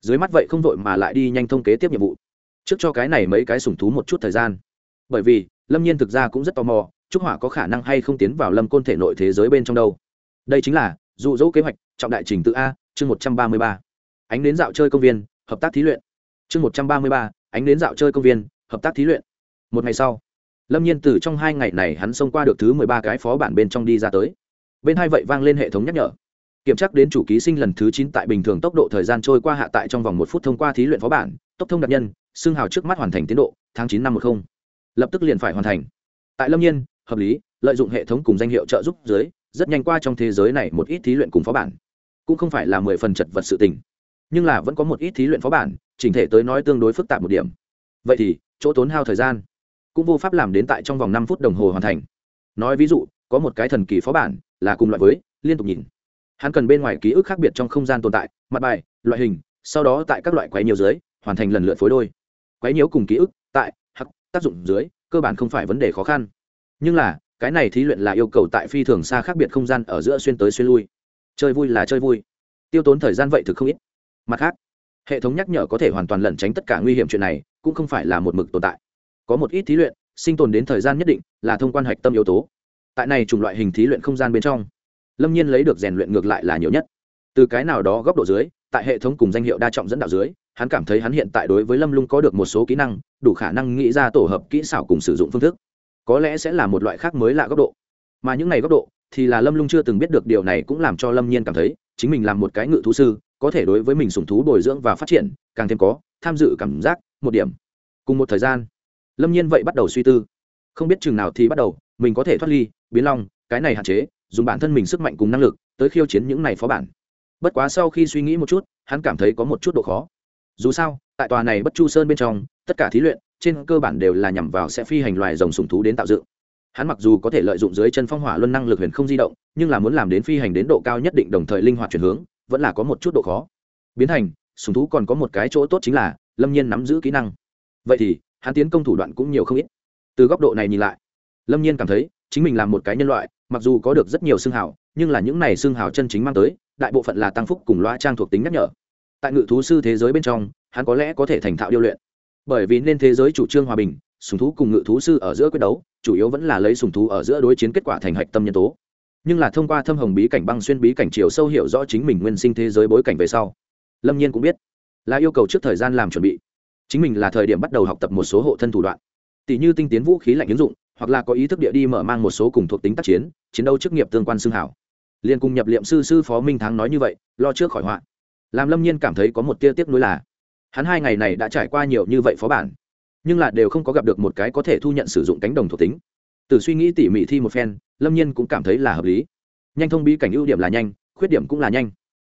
Dưới mắt vậy không vội mà lại đi nhanh thông kế tiếp nhiệm vụ. Trước cho cái này mấy cái sủng thú một chút thời gian. Bởi vì, lâm nhiên thực ra cũng rất tò mò, trúc hỏa có khả năng hay không tiến vào lâm côn thể nội thế giới bên trong đâu. Đây chính là, dụ dỗ kế hoạch, trọng đại trình tự a, chương một trăm ba mươi ba. Ánh đến dạo chơi công viên, hợp tác thí luyện. Chương một trăm ba mươi ba, ánh đến dạo chơi công viên, hợp tác thí luyện. Một ngày sau, lâm nhiên từ trong hai ngày này hắn xông qua được thứ mười ba cái phó bản bên trong đi ra tới bên hai vậy vang lên hệ thống nhắc nhở. Kiểm tra đến chủ ký sinh lần thứ chín tại bình thường tốc độ thời gian trôi qua hạ tại trong vòng một phút thông qua thí luyện phó bản, tốc thông đặc nhân, xương hào trước mắt hoàn thành tiến độ, tháng chín năm một không. Lập tức liền phải hoàn thành. Tại lâm nhiên, hợp lý, lợi dụng hệ thống cùng danh hiệu trợ giúp dưới, rất nhanh qua trong thế giới này một ít thí luyện cùng phó bản. Cũng không phải là mười phần chật vật sự tình, nhưng là vẫn có một ít thí luyện phó bản, chỉnh thể tới nói tương đối phức tạp một điểm. Vậy thì, chỗ tốn hao thời gian cũng vô pháp làm đến tại trong vòng năm phút đồng hồ hoàn thành. Nói ví dụ có một cái thần kỳ phó bản, là cùng loại với, liên tục nhìn. Hắn cần bên ngoài ký ức khác biệt trong không gian tồn tại, mặt bài, loại hình, sau đó tại các loại quái nhiều dưới, hoàn thành lần lượt phối đôi. Quái nhiều cùng ký ức, tại, hoặc tác dụng dưới, cơ bản không phải vấn đề khó khăn. Nhưng là, cái này thí luyện là yêu cầu tại phi thường xa khác biệt không gian ở giữa xuyên tới xuyên lui. Chơi vui là chơi vui. Tiêu tốn thời gian vậy thực không ít. Mặt khác, hệ thống nhắc nhở có thể hoàn toàn lẩn tránh tất cả nguy hiểm chuyện này, cũng không phải là một mực tồn tại. Có một ít thí luyện, sinh tồn đến thời gian nhất định, là thông quan hạch tâm yếu tố tại này chủng loại hình thí luyện không gian bên trong, lâm nhiên lấy được rèn luyện ngược lại là nhiều nhất. Từ cái nào đó góc độ dưới, tại hệ thống cùng danh hiệu đa trọng dẫn đạo dưới, hắn cảm thấy hắn hiện tại đối với lâm lung có được một số kỹ năng, đủ khả năng nghĩ ra tổ hợp kỹ xảo cùng sử dụng phương thức. Có lẽ sẽ là một loại khác mới lạ góc độ. Mà những này góc độ, thì là lâm lung chưa từng biết được điều này cũng làm cho lâm nhiên cảm thấy, chính mình làm một cái ngự thú sư, có thể đối với mình sùng thú bồi dưỡng và phát triển, càng thêm có tham dự cảm giác một điểm. Cùng một thời gian, lâm nhiên vậy bắt đầu suy tư. Không biết chừng nào thì bắt đầu mình có thể thoát ly, biến long, cái này hạn chế, dùng bản thân mình sức mạnh cùng năng lực tới khiêu chiến những này phó bản. Bất quá sau khi suy nghĩ một chút, hắn cảm thấy có một chút độ khó. Dù sao, tại tòa này bất chu sơn bên trong, tất cả thí luyện trên cơ bản đều là nhằm vào sẽ phi hành loài rồng sùng thú đến tạo dựng. Hắn mặc dù có thể lợi dụng dưới chân phong hỏa luân năng lực huyền không di động, nhưng là muốn làm đến phi hành đến độ cao nhất định đồng thời linh hoạt chuyển hướng, vẫn là có một chút độ khó. Biến thành, sùng thú còn có một cái chỗ tốt chính là, lâm nhiên nắm giữ kỹ năng. Vậy thì, hắn tiến công thủ đoạn cũng nhiều không ít. Từ góc độ này nhìn lại lâm nhiên cảm thấy, chính mình là một cái nhân loại, mặc dù có được rất nhiều xương hào, nhưng là những này xương hào chân chính mang tới, đại bộ phận là tăng phúc cùng loa trang thuộc tính nhắc nhở. Tại ngự thú sư thế giới bên trong, hắn có lẽ có thể thành thạo điêu luyện. Bởi vì nên thế giới chủ trương hòa bình, sùng thú cùng ngự thú sư ở giữa quyết đấu, chủ yếu vẫn là lấy sùng thú ở giữa đối chiến kết quả thành hạch tâm nhân tố. Nhưng là thông qua thâm hồng bí cảnh băng xuyên bí cảnh chiều sâu hiểu rõ chính mình nguyên sinh thế giới bối cảnh về sau, lâm nhiên cũng biết, là yêu cầu trước thời gian làm chuẩn bị. Chính mình là thời điểm bắt đầu học tập một số hộ thân thủ đoạn. Tỷ như tinh tiến vũ khí lạnh ứng dụng hoặc là có ý thức địa đi mở mang một số cùng thuộc tính tác chiến chiến đấu chức nghiệp tương quan xương hảo. Liên cùng nhập liệm sư sư phó minh thắng nói như vậy, lo trước khỏi họa. Làm lâm nhiên cảm thấy có một tia tiếc nuối là, hắn hai ngày này đã trải qua nhiều như vậy phó bản, nhưng là đều không có gặp được một cái có thể thu nhận sử dụng cánh đồng thuộc tính. Từ suy nghĩ tỉ mỉ thi một phen, lâm nhiên cũng cảm thấy là hợp lý. Nhanh thông bí cảnh ưu điểm là nhanh, khuyết điểm cũng là nhanh.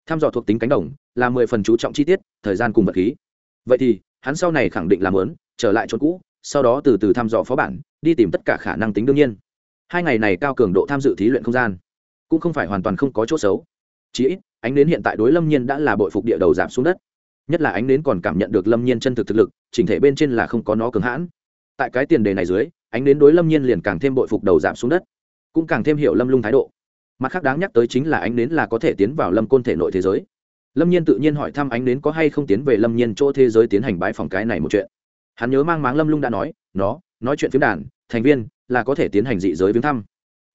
Tham dò thuộc tính cánh đồng là mười phần chú trọng chi tiết, thời gian cùng vật khí. Vậy thì, hắn sau này khẳng định làm lớn, trở lại chỗ cũ sau đó từ từ thăm dò phó bản, đi tìm tất cả khả năng tính đương nhiên. Hai ngày này cao cường độ tham dự thí luyện không gian, cũng không phải hoàn toàn không có chỗ xấu. Chí ít, ánh đến hiện tại đối lâm nhiên đã là bội phục địa đầu giảm xuống đất. Nhất là ánh đến còn cảm nhận được lâm nhiên chân thực thực lực, chỉnh thể bên trên là không có nó cường hãn. Tại cái tiền đề này dưới, ánh đến đối lâm nhiên liền càng thêm bội phục đầu giảm xuống đất, cũng càng thêm hiểu lâm lung thái độ. Mặt khác đáng nhắc tới chính là ánh đến là có thể tiến vào lâm côn thể nội thế giới. Lâm nhiên tự nhiên hỏi thăm ánh đến có hay không tiến về lâm nhiên chỗ thế giới tiến hành bãi phòng cái này một chuyện hắn nhớ mang máng lâm lung đã nói, nó, nói chuyện phiếm đàn, thành viên, là có thể tiến hành dị giới viếng thăm.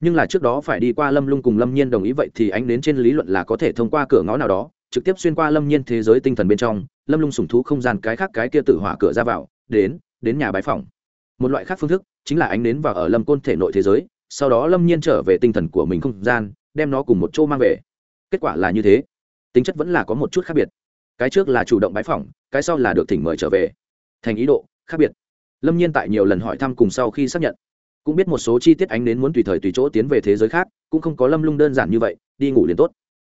Nhưng là trước đó phải đi qua lâm lung cùng lâm nhiên đồng ý vậy thì anh đến trên lý luận là có thể thông qua cửa ngõ nào đó, trực tiếp xuyên qua lâm nhiên thế giới tinh thần bên trong, lâm lung sùng thú không gian cái khác cái kia tự hỏa cửa ra vào, đến đến nhà bãi phòng một loại khác phương thức, chính là ánh đến vào ở lâm côn thể nội thế giới, sau đó lâm nhiên trở về tinh thần của mình không gian, đem nó cùng một chỗ mang về. Kết quả là như thế. Tính chất vẫn là có một chút khác biệt. Cái trước là chủ động bãi phỏng, cái sau là được thỉnh mời trở về thành ý độ, khác biệt. Lâm nhiên tại nhiều lần hỏi thăm cùng sau khi xác nhận, cũng biết một số chi tiết ánh đến muốn tùy thời tùy chỗ tiến về thế giới khác, cũng không có lâm lung đơn giản như vậy, đi ngủ liền tốt.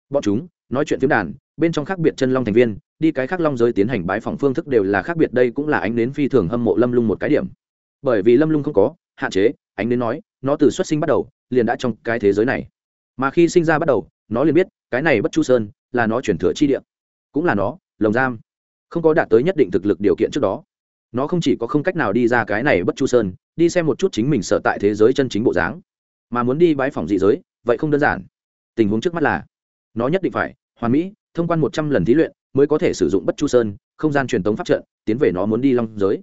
Bọn chúng nói chuyện phiếm đàn, bên trong khác biệt chân long thành viên, đi cái khác long giới tiến hành bái phòng phương thức đều là khác biệt, đây cũng là ánh đến phi thường hâm mộ lâm lung một cái điểm. Bởi vì lâm lung không có hạn chế, ánh đến nói, nó từ xuất sinh bắt đầu, liền đã trong cái thế giới này. Mà khi sinh ra bắt đầu, nó liền biết, cái này bất chu sơn là nó chuyển thừa chi địa. Cũng là nó, lồng giam. Không có đạt tới nhất định thực lực điều kiện trước đó nó không chỉ có không cách nào đi ra cái này bất chu sơn, đi xem một chút chính mình sợ tại thế giới chân chính bộ dáng, mà muốn đi bãi phòng dị giới, vậy không đơn giản. Tình huống trước mắt là, nó nhất định phải, hoàn mỹ, thông quan một trăm lần thí luyện, mới có thể sử dụng bất chu sơn, không gian truyền tống pháp trận, tiến về nó muốn đi long giới.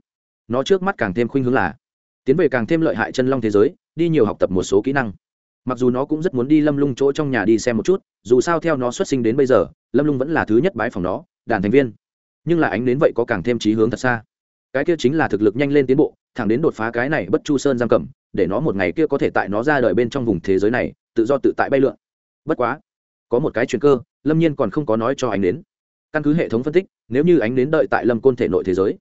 Nó trước mắt càng thêm khuynh hướng là, tiến về càng thêm lợi hại chân long thế giới, đi nhiều học tập một số kỹ năng. Mặc dù nó cũng rất muốn đi lâm lung chỗ trong nhà đi xem một chút, dù sao theo nó xuất sinh đến bây giờ, lâm lung vẫn là thứ nhất bái phòng nó, đàn thành viên. Nhưng là ánh đến vậy có càng thêm trí hướng thật xa cái kia chính là thực lực nhanh lên tiến bộ, thẳng đến đột phá cái này bất chu sơn giam cầm, để nó một ngày kia có thể tại nó ra đời bên trong vùng thế giới này, tự do tự tại bay lượn. Bất quá, có một cái chuyện cơ, lâm nhiên còn không có nói cho ánh đến căn cứ hệ thống phân tích, nếu như ánh đến đợi tại lâm côn thể nội thế giới,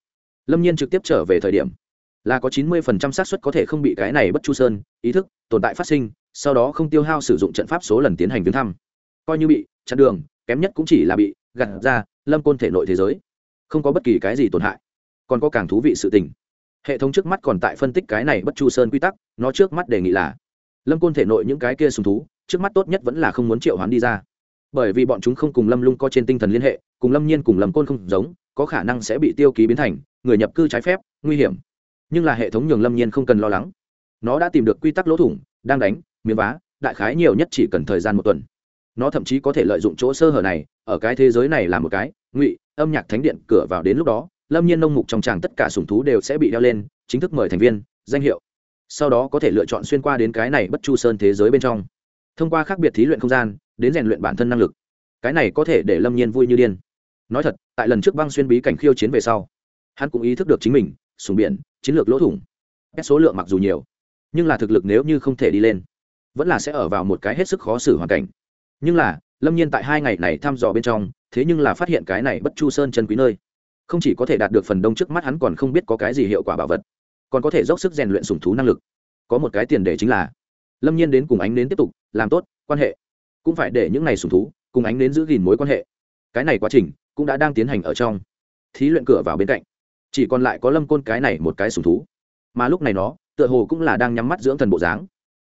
lâm nhiên trực tiếp trở về thời điểm, là có chín mươi phần trăm xác suất có thể không bị cái này bất chu sơn ý thức tồn tại phát sinh, sau đó không tiêu hao sử dụng trận pháp số lần tiến hành viếng thăm. Coi như bị, chặn đường, kém nhất cũng chỉ là bị gặt ra lâm côn thể nội thế giới. Không có bất kỳ cái gì tổn hại còn có càng thú vị sự tình. Hệ thống trước mắt còn tại phân tích cái này bất chu sơn quy tắc, nó trước mắt đề nghị là, lâm côn thể nội những cái kia sùng thú, trước mắt tốt nhất vẫn là không muốn triệu hoán đi ra. Bởi vì bọn chúng không cùng lâm lung có trên tinh thần liên hệ, cùng lâm nhiên cùng lâm côn không giống, có khả năng sẽ bị tiêu ký biến thành người nhập cư trái phép, nguy hiểm. Nhưng là hệ thống nhường lâm nhiên không cần lo lắng. Nó đã tìm được quy tắc lỗ thủng, đang đánh, miếng vá, đại khái nhiều nhất chỉ cần thời gian một tuần. Nó thậm chí có thể lợi dụng chỗ sơ hở này, ở cái thế giới này làm một cái, ngụy, âm nhạc thánh điện cửa vào đến lúc đó lâm nhiên nông mục trong tràng tất cả sùng thú đều sẽ bị đeo lên, chính thức mời thành viên, danh hiệu. Sau đó có thể lựa chọn xuyên qua đến cái này bất chu sơn thế giới bên trong. Thông qua khác biệt thí luyện không gian, đến rèn luyện bản thân năng lực. Cái này có thể để lâm nhiên vui như điên. Nói thật, tại lần trước băng xuyên bí cảnh khiêu chiến về sau, hắn cũng ý thức được chính mình, sùng biển, chiến lược lỗ thủng. Số lượng mặc dù nhiều, nhưng là thực lực nếu như không thể đi lên, vẫn là sẽ ở vào một cái hết sức khó xử hoàn cảnh. Nhưng là, lâm nhiên tại hai ngày này thăm dò bên trong, thế nhưng là phát hiện cái này bất chu sơn chân quý nơi không chỉ có thể đạt được phần đông trước mắt hắn còn không biết có cái gì hiệu quả bảo vật, còn có thể dốc sức rèn luyện sủng thú năng lực. Có một cái tiền đề chính là, lâm nhiên đến cùng ánh đến tiếp tục, làm tốt, quan hệ. Cũng phải để những ngày sủng thú, cùng ánh đến giữ gìn mối quan hệ. Cái này quá trình cũng đã đang tiến hành ở trong. Thí luyện cửa vào bên cạnh, chỉ còn lại có lâm côn cái này một cái sủng thú. Mà lúc này nó, tựa hồ cũng là đang nhắm mắt dưỡng thần bộ dáng.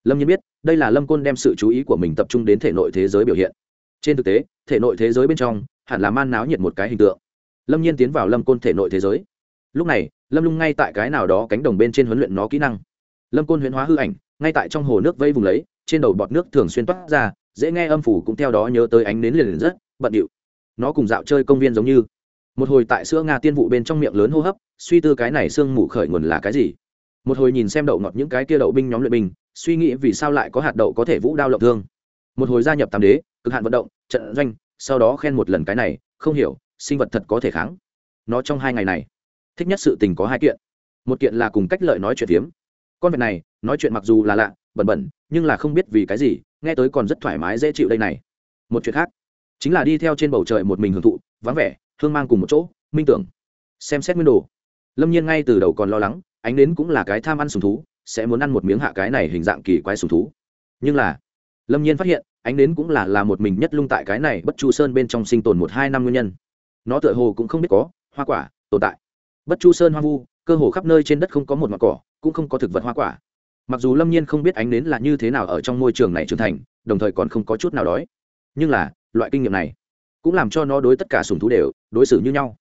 Lâm nhiên biết, đây là lâm côn đem sự chú ý của mình tập trung đến thể nội thế giới biểu hiện. Trên thực tế, thể nội thế giới bên trong, hẳn là man náo nhiệt một cái hình tượng lâm nhiên tiến vào lâm côn thể nội thế giới. Lúc này lâm lung ngay tại cái nào đó cánh đồng bên trên huấn luyện nó kỹ năng. Lâm côn huyễn hóa hư ảnh ngay tại trong hồ nước vây vùng lấy trên đầu bọt nước thường xuyên toát ra dễ nghe âm phủ cũng theo đó nhớ tới ánh nến liền, liền rất bận điệu. Nó cùng dạo chơi công viên giống như. Một hồi tại sữa nga tiên vụ bên trong miệng lớn hô hấp suy tư cái này sương mù khởi nguồn là cái gì. Một hồi nhìn xem đậu ngọt những cái kia đậu binh nhóm luyện binh suy nghĩ vì sao lại có hạt đậu có thể vũ đao lộng thương. Một hồi gia nhập tam đế cực hạn vận động trận doanh sau đó khen một lần cái này không hiểu sinh vật thật có thể kháng. Nó trong hai ngày này, thích nhất sự tình có hai kiện. Một kiện là cùng cách lợi nói chuyện phiếm. Con vật này, nói chuyện mặc dù là lạ, bẩn bẩn, nhưng là không biết vì cái gì, nghe tới còn rất thoải mái dễ chịu đây này. Một chuyện khác, chính là đi theo trên bầu trời một mình hưởng thụ, vắng vẻ, hương mang cùng một chỗ, minh tưởng, xem xét nguyên đồ. Lâm nhiên ngay từ đầu còn lo lắng, ánh đến cũng là cái tham ăn sùng thú, sẽ muốn ăn một miếng hạ cái này hình dạng kỳ quái sùng thú. Nhưng là, lâm nhiên phát hiện, ánh đến cũng là là một mình nhất lung tại cái này bất chu sơn bên trong sinh tồn một hai năm nguyên nhân nó tựa hồ cũng không biết có hoa quả tồn tại. Bất chu sơn hoang vu, cơ hồ khắp nơi trên đất không có một mặt cỏ, cũng không có thực vật hoa quả. Mặc dù lâm nhiên không biết ánh đến là như thế nào ở trong môi trường này trưởng thành, đồng thời còn không có chút nào đói. Nhưng là, loại kinh nghiệm này cũng làm cho nó đối tất cả sùng thú đều đối xử như nhau.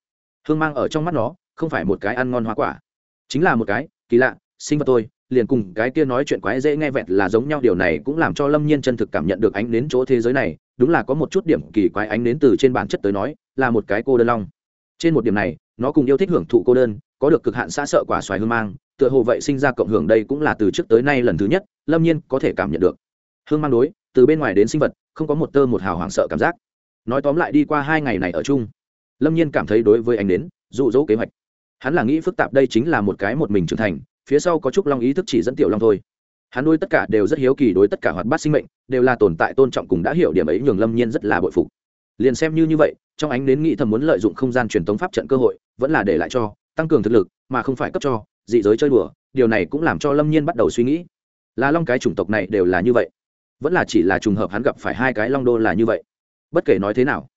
Hương mang ở trong mắt nó không phải một cái ăn ngon hoa quả, chính là một cái kỳ lạ, sinh vật tôi liền cùng cái kia nói chuyện quái dễ nghe vẹt là giống nhau, điều này cũng làm cho lâm nhiên chân thực cảm nhận được ánh đến chỗ thế giới này, đúng là có một chút điểm kỳ quái ánh đến từ trên bản chất tới nói, là một cái cô đơn long. Trên một điểm này, nó cùng yêu thích hưởng thụ cô đơn, có được cực hạn xa sợ quả xoài hương mang, tựa hồ vậy sinh ra cộng hưởng đây cũng là từ trước tới nay lần thứ nhất, lâm nhiên có thể cảm nhận được. Hương mang đối, từ bên ngoài đến sinh vật, không có một tơ một hào hoảng sợ cảm giác. Nói tóm lại đi qua hai ngày này ở chung, lâm nhiên cảm thấy đối với anh đến, dụ dỗ kế hoạch. Hắn là nghĩ phức tạp đây chính là một cái một mình trưởng thành phía sau có trúc long ý thức chỉ dẫn tiểu long thôi. Hắn nuôi tất cả đều rất hiếu kỳ đối tất cả hoạt bát sinh mệnh, đều là tồn tại tôn trọng cùng đã hiểu điểm ấy nhường lâm nhiên rất là bội phục. Liền xem như như vậy, trong ánh đến nghĩ thầm muốn lợi dụng không gian truyền tống pháp trận cơ hội, vẫn là để lại cho, tăng cường thực lực, mà không phải cấp cho, dị giới chơi đùa, điều này cũng làm cho lâm nhiên bắt đầu suy nghĩ. Là long cái chủng tộc này đều là như vậy, vẫn là chỉ là trùng hợp hắn gặp phải hai cái long đô là như vậy. Bất kể nói thế nào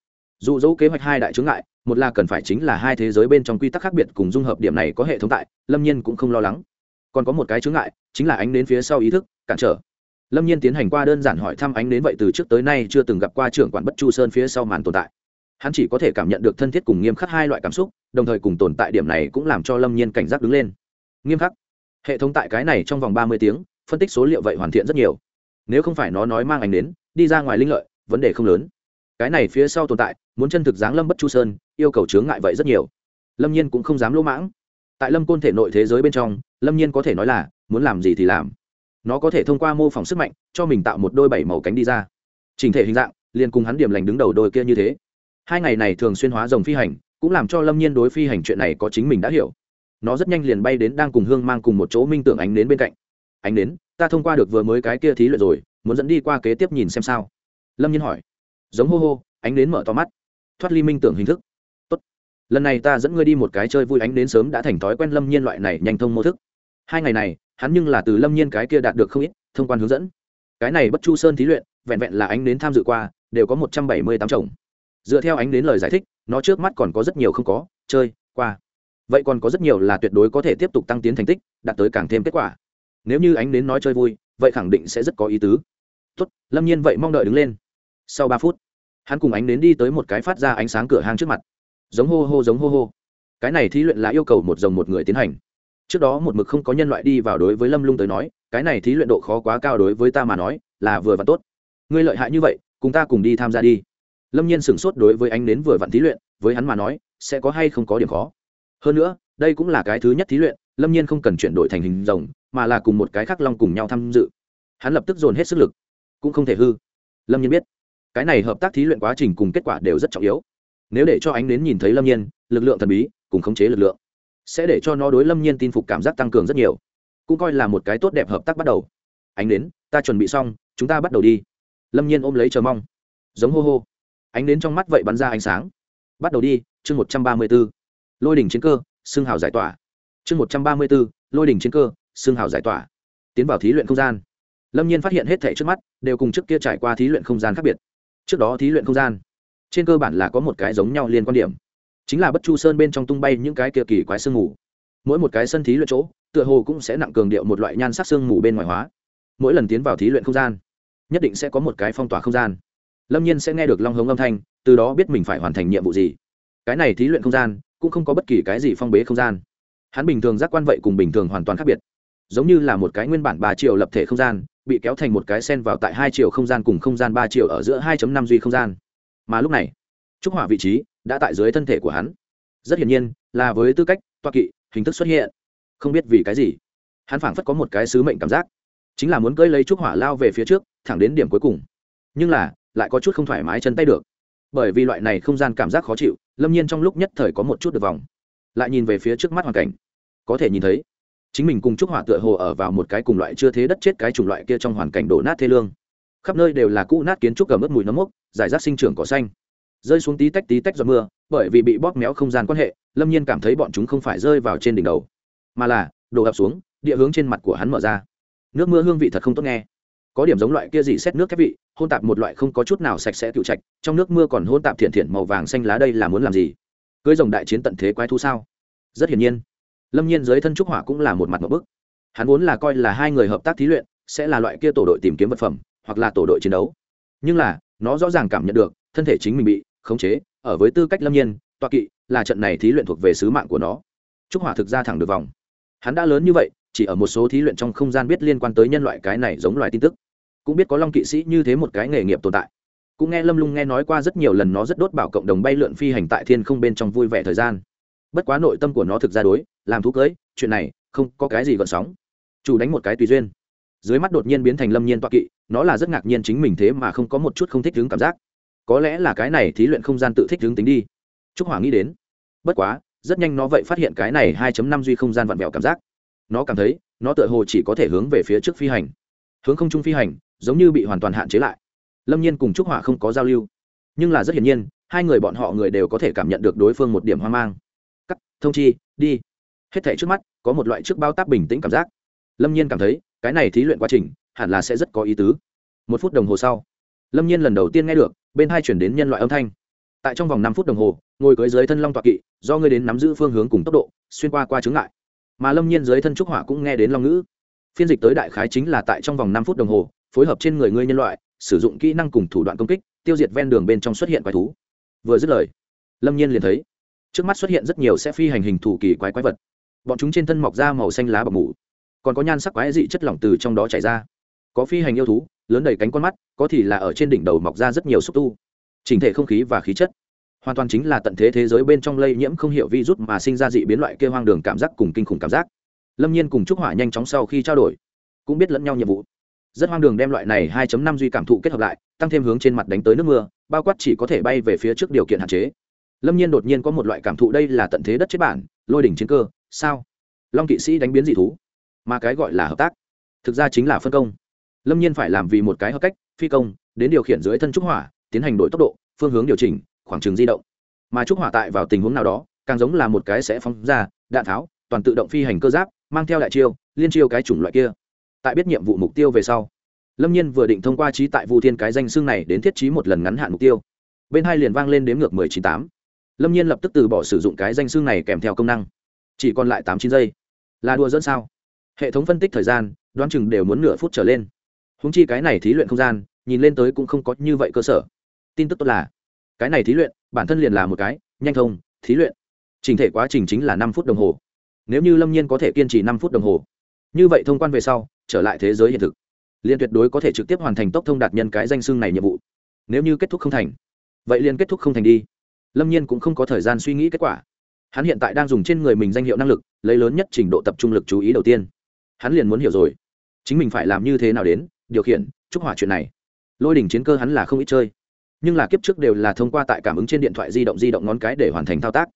dụ dỗ kế hoạch hai đại chướng ngại, một là cần phải chính là hai thế giới bên trong quy tắc khác biệt cùng dung hợp điểm này có hệ thống tại, lâm nhiên cũng không lo lắng còn có một cái chướng ngại, chính là ánh đến phía sau ý thức, cản trở. Lâm nhiên tiến hành qua đơn giản hỏi thăm ánh đến vậy từ trước tới nay chưa từng gặp qua trưởng quản bất chu sơn phía sau màn tồn tại. Hắn chỉ có thể cảm nhận được thân thiết cùng nghiêm khắc hai loại cảm xúc, đồng thời cùng tồn tại điểm này cũng làm cho lâm nhiên cảnh giác đứng lên. Nghiêm khắc. Hệ thống tại cái này trong vòng ba mươi tiếng, phân tích số liệu vậy hoàn thiện rất nhiều. Nếu không phải nó nói mang ánh đến, đi ra ngoài linh lợi, vấn đề không lớn. Cái này phía sau tồn tại, muốn chân thực giáng lâm bất chu sơn, yêu cầu chướng ngại vậy rất nhiều. Lâm nhiên cũng không dám lỗ mãng tại lâm côn thể nội thế giới bên trong, lâm nhiên có thể nói là, muốn làm gì thì làm. Nó có thể thông qua mô phỏng sức mạnh, cho mình tạo một đôi bảy màu cánh đi ra. Trình thể hình dạng, liền cùng hắn điểm lành đứng đầu đôi kia như thế. Hai ngày này thường xuyên hóa dòng phi hành, cũng làm cho lâm nhiên đối phi hành chuyện này có chính mình đã hiểu. Nó rất nhanh liền bay đến đang cùng hương mang cùng một chỗ minh tưởng ánh đến bên cạnh. Ánh đến ta thông qua được vừa mới cái kia thí luyện rồi, muốn dẫn đi qua kế tiếp nhìn xem sao. Lâm nhiên hỏi. Giống hô hô, ánh đến mở to mắt, thoát ly minh tưởng hình thức lần này ta dẫn ngươi đi một cái chơi vui ánh đến sớm đã thành thói quen lâm nhiên loại này nhanh thông mô thức. Hai ngày này, hắn nhưng là từ lâm nhiên cái kia đạt được không ít thông quan hướng dẫn. Cái này bất chu sơn thí luyện, vẹn vẹn là ánh đến tham dự qua, đều có một trăm bảy mươi tám chồng. Dựa theo ánh đến lời giải thích, nó trước mắt còn có rất nhiều không có, chơi, qua. Vậy còn có rất nhiều là tuyệt đối có thể tiếp tục tăng tiến thành tích, đạt tới càng thêm kết quả. Nếu như ánh đến nói chơi vui, vậy khẳng định sẽ rất có ý tứ. Tốt, lâm nhiên vậy mong đợi đứng lên. Sau ba phút, hắn cùng ánh đến đi tới một cái phát ra ánh sáng cửa hàng trước mặt giống hô hô giống hô hô. Cái này thí luyện là yêu cầu một dòng một người tiến hành. Trước đó một mực không có nhân loại đi vào đối với lâm lung tới nói, cái này thí luyện độ khó quá cao đối với ta mà nói, là vừa và tốt. Ngươi lợi hại như vậy, cùng ta cùng đi tham gia đi. Lâm nhiên sửng sốt đối với ánh đến vừa vặn thí luyện, với hắn mà nói, sẽ có hay không có điểm khó. Hơn nữa, đây cũng là cái thứ nhất thí luyện, lâm nhiên không cần chuyển đổi thành hình rồng, mà là cùng một cái khắc long cùng nhau tham dự. Hắn lập tức dồn hết sức lực, cũng không thể hư. Lâm nhiên biết, cái này hợp tác thí luyện quá trình cùng kết quả đều rất trọng yếu nếu để cho ánh đến nhìn thấy lâm nhiên, lực lượng thần bí cùng khống chế lực lượng sẽ để cho nó đối lâm nhiên tin phục cảm giác tăng cường rất nhiều. Cũng coi là một cái tốt đẹp hợp tác bắt đầu. Ánh đến ta chuẩn bị xong, chúng ta bắt đầu đi. Lâm nhiên ôm lấy chờ mong. Giống hô hô. Ánh đến trong mắt vậy bắn ra ánh sáng. Bắt đầu đi, chương một trăm ba mươi b ố lôi đỉnh chiến cơ, xương hào giải tỏa. Chương một trăm ba mươi b ố lôi đỉnh chiến cơ, xương hào giải tỏa. Tiến vào thí luyện không gian. Lâm nhiên phát hiện hết thể trước mắt, đều cùng trước kia trải qua thí luyện không gian khác biệt. Trước đó thí luyện không gian trên cơ bản là có một cái giống nhau liên quan điểm. Chính là bất chu sơn bên trong tung bay những cái kia kỳ quái sương mù. Mỗi một cái sân thí luyện chỗ, tựa hồ cũng sẽ nặng cường điệu một loại nhan sắc sương mù bên ngoài hóa. Mỗi lần tiến vào thí luyện không gian, nhất định sẽ có một cái phong tỏa không gian. Lâm nhiên sẽ nghe được long hống âm thanh, từ đó biết mình phải hoàn thành nhiệm vụ gì. Cái này thí luyện không gian, cũng không có bất kỳ cái gì phong bế không gian. Hắn bình thường giác quan vậy cùng bình thường hoàn toàn khác biệt. Giống như là một cái nguyên bản ba triệu lập thể không gian, bị kéo thành một cái sen vào tại hai triệu không gian cùng không gian ba triệu ở giữa hai năm duy không gian mà lúc này, trúc hỏa vị trí đã tại dưới thân thể của hắn. Rất hiển nhiên, là với tư cách toa kỵ, hình thức xuất hiện. Không biết vì cái gì, hắn phảng phất có một cái sứ mệnh cảm giác. Chính là muốn cưỡi lấy trúc hỏa lao về phía trước, thẳng đến điểm cuối cùng. Nhưng là, lại có chút không thoải mái chân tay được. Bởi vì loại này không gian cảm giác khó chịu, lâm nhiên trong lúc nhất thời có một chút được vòng. Lại nhìn về phía trước mắt hoàn cảnh, có thể nhìn thấy, chính mình cùng trúc hỏa tựa hồ ở vào một cái cùng loại chưa thế đất chết cái chủng loại kia trong hoàn cảnh đổ nát thê lương khắp nơi đều là cũ nát kiến trúc cầm ướt mùi nấm mốc, giải rác sinh trưởng cỏ xanh. Rơi xuống tí tách tí tách giọt mưa, bởi vì bị bóp méo không gian quan hệ, lâm nhiên cảm thấy bọn chúng không phải rơi vào trên đỉnh đầu, mà là đổ ập xuống, địa hướng trên mặt của hắn mở ra. Nước mưa hương vị thật không tốt nghe. Có điểm giống loại kia gì xét nước thép vị, hôn tạp một loại không có chút nào sạch sẽ cựu trạch, trong nước mưa còn hôn tạp thiện thiện màu vàng xanh lá đây là muốn làm gì? Cưới dòng đại chiến tận thế quái thu sao? Rất hiển nhiên. Lâm nhiên dưới thân trúc hỏa cũng là một mặt một bức. Hắn vốn là coi là hai người hợp tác thí luyện, sẽ là loại kia tổ đội tìm kiếm vật phẩm hoặc là tổ đội chiến đấu. Nhưng là, nó rõ ràng cảm nhận được, thân thể chính mình bị khống chế, ở với tư cách lâm nhiên toa kỵ, là trận này thí luyện thuộc về sứ mạng của nó. Trúc hỏa thực ra thẳng được vòng. Hắn đã lớn như vậy, chỉ ở một số thí luyện trong không gian biết liên quan tới nhân loại cái này giống loài tin tức. Cũng biết có long kỵ sĩ như thế một cái nghề nghiệp tồn tại. Cũng nghe lâm lung nghe nói qua rất nhiều lần nó rất đốt bảo cộng đồng bay lượn phi hành tại thiên không bên trong vui vẻ thời gian. Bất quá nội tâm của nó thực ra đối, làm thú cưới, chuyện này không có cái gì gợn sóng. Chủ đánh một cái tùy duyên dưới mắt đột nhiên biến thành lâm nhiên toạ kỵ, nó là rất ngạc nhiên chính mình thế mà không có một chút không thích hứng cảm giác. Có lẽ là cái này thí luyện không gian tự thích hứng tính đi. Trúc hỏa nghĩ đến, bất quá, rất nhanh nó vậy phát hiện cái này 2 năm duy không gian vặn vẹo cảm giác. Nó cảm thấy, nó tựa hồ chỉ có thể hướng về phía trước phi hành. Hướng không trung phi hành, giống như bị hoàn toàn hạn chế lại. Lâm nhiên cùng trúc hỏa không có giao lưu. Nhưng là rất hiển nhiên, hai người bọn họ người đều có thể cảm nhận được đối phương một điểm hoang mang. Cắt, thông chi, đi. Hết thể trước mắt, có một loại trước bao tác bình tĩnh cảm giác. Lâm nhiên cảm thấy cái này thí luyện quá trình, hẳn là sẽ rất có ý tứ. Một phút đồng hồ sau, lâm nhiên lần đầu tiên nghe được, bên hai chuyển đến nhân loại âm thanh. Tại trong vòng năm phút đồng hồ, ngồi cưới dưới thân long tọa kỵ, do ngươi đến nắm giữ phương hướng cùng tốc độ, xuyên qua qua chướng ngại. Mà lâm nhiên dưới thân trúc hỏa cũng nghe đến long ngữ. Phiên dịch tới đại khái chính là tại trong vòng năm phút đồng hồ, phối hợp trên người ngươi nhân loại, sử dụng kỹ năng cùng thủ đoạn công kích, tiêu diệt ven đường bên trong xuất hiện quái thú. Vừa dứt lời, lâm nhiên liền thấy, trước mắt xuất hiện rất nhiều sẽ phi hành hình thủ kỳ quái quái vật. Bọn chúng trên thân mọc ra màu xanh lá bọc mủ còn có nhan sắc quái dị chất lỏng từ trong đó chảy ra. Có phi hành yêu thú, lớn đầy cánh con mắt, có thì là ở trên đỉnh đầu mọc ra rất nhiều xúc tu. Trình thể không khí và khí chất. Hoàn toàn chính là tận thế thế giới bên trong lây nhiễm không hiểu virus mà sinh ra dị biến loại kêu hoang đường cảm giác cùng kinh khủng cảm giác. Lâm nhiên cùng trúc hỏa nhanh chóng sau khi trao đổi, cũng biết lẫn nhau nhiệm vụ. Rất hoang đường đem loại này 2 năm duy cảm thụ kết hợp lại, tăng thêm hướng trên mặt đánh tới nước mưa, bao quát chỉ có thể bay về phía trước điều kiện hạn chế. Lâm nhiên đột nhiên có một loại cảm thụ đây là tận thế đất chết bản, lôi đỉnh chiến cơ, sao? Long kỵ sĩ đánh biến dị thú mà cái gọi là hợp tác, thực ra chính là phân công. Lâm nhiên phải làm vì một cái hợp cách, phi công, đến điều khiển dưới thân trúc hỏa, tiến hành đổi tốc độ, phương hướng điều chỉnh, khoảng trường di động. Mà trúc hỏa tại vào tình huống nào đó, càng giống là một cái sẽ phóng ra, đạn tháo, toàn tự động phi hành cơ giáp, mang theo đại chiêu, liên chiêu cái chủng loại kia. Tại biết nhiệm vụ mục tiêu về sau, lâm nhiên vừa định thông qua trí tại vu thiên cái danh xương này đến thiết trí một lần ngắn hạn mục tiêu. Bên hai liền vang lên đếm ngược mười chín tám. Lâm nhiên lập tức từ bỏ sử dụng cái danh xương này kèm theo công năng. Chỉ còn lại tám chín giây. Là đua dẫn sao? Hệ thống phân tích thời gian, đoán chừng đều muốn nửa phút trở lên. Húng chi cái này thí luyện không gian, nhìn lên tới cũng không có như vậy cơ sở. Tin tức tốt là, cái này thí luyện, bản thân liền là một cái, nhanh thông, thí luyện. Trình thể quá trình chính là năm phút đồng hồ. Nếu như lâm nhiên có thể kiên trì năm phút đồng hồ, như vậy thông quan về sau, trở lại thế giới hiện thực liên tuyệt đối có thể trực tiếp hoàn thành tốc thông đạt nhân cái danh xưng này nhiệm vụ. Nếu như kết thúc không thành, vậy liền kết thúc không thành đi. Lâm nhiên cũng không có thời gian suy nghĩ kết quả. Hắn hiện tại đang dùng trên người mình danh hiệu năng lực, lấy lớn nhất trình độ tập trung lực chú ý đầu tiên hắn liền muốn hiểu rồi. Chính mình phải làm như thế nào đến, điều khiển chúc hỏa chuyện này. Lôi đỉnh chiến cơ hắn là không ít chơi. Nhưng là kiếp trước đều là thông qua tại cảm ứng trên điện thoại di động di động ngón cái để hoàn thành thao tác.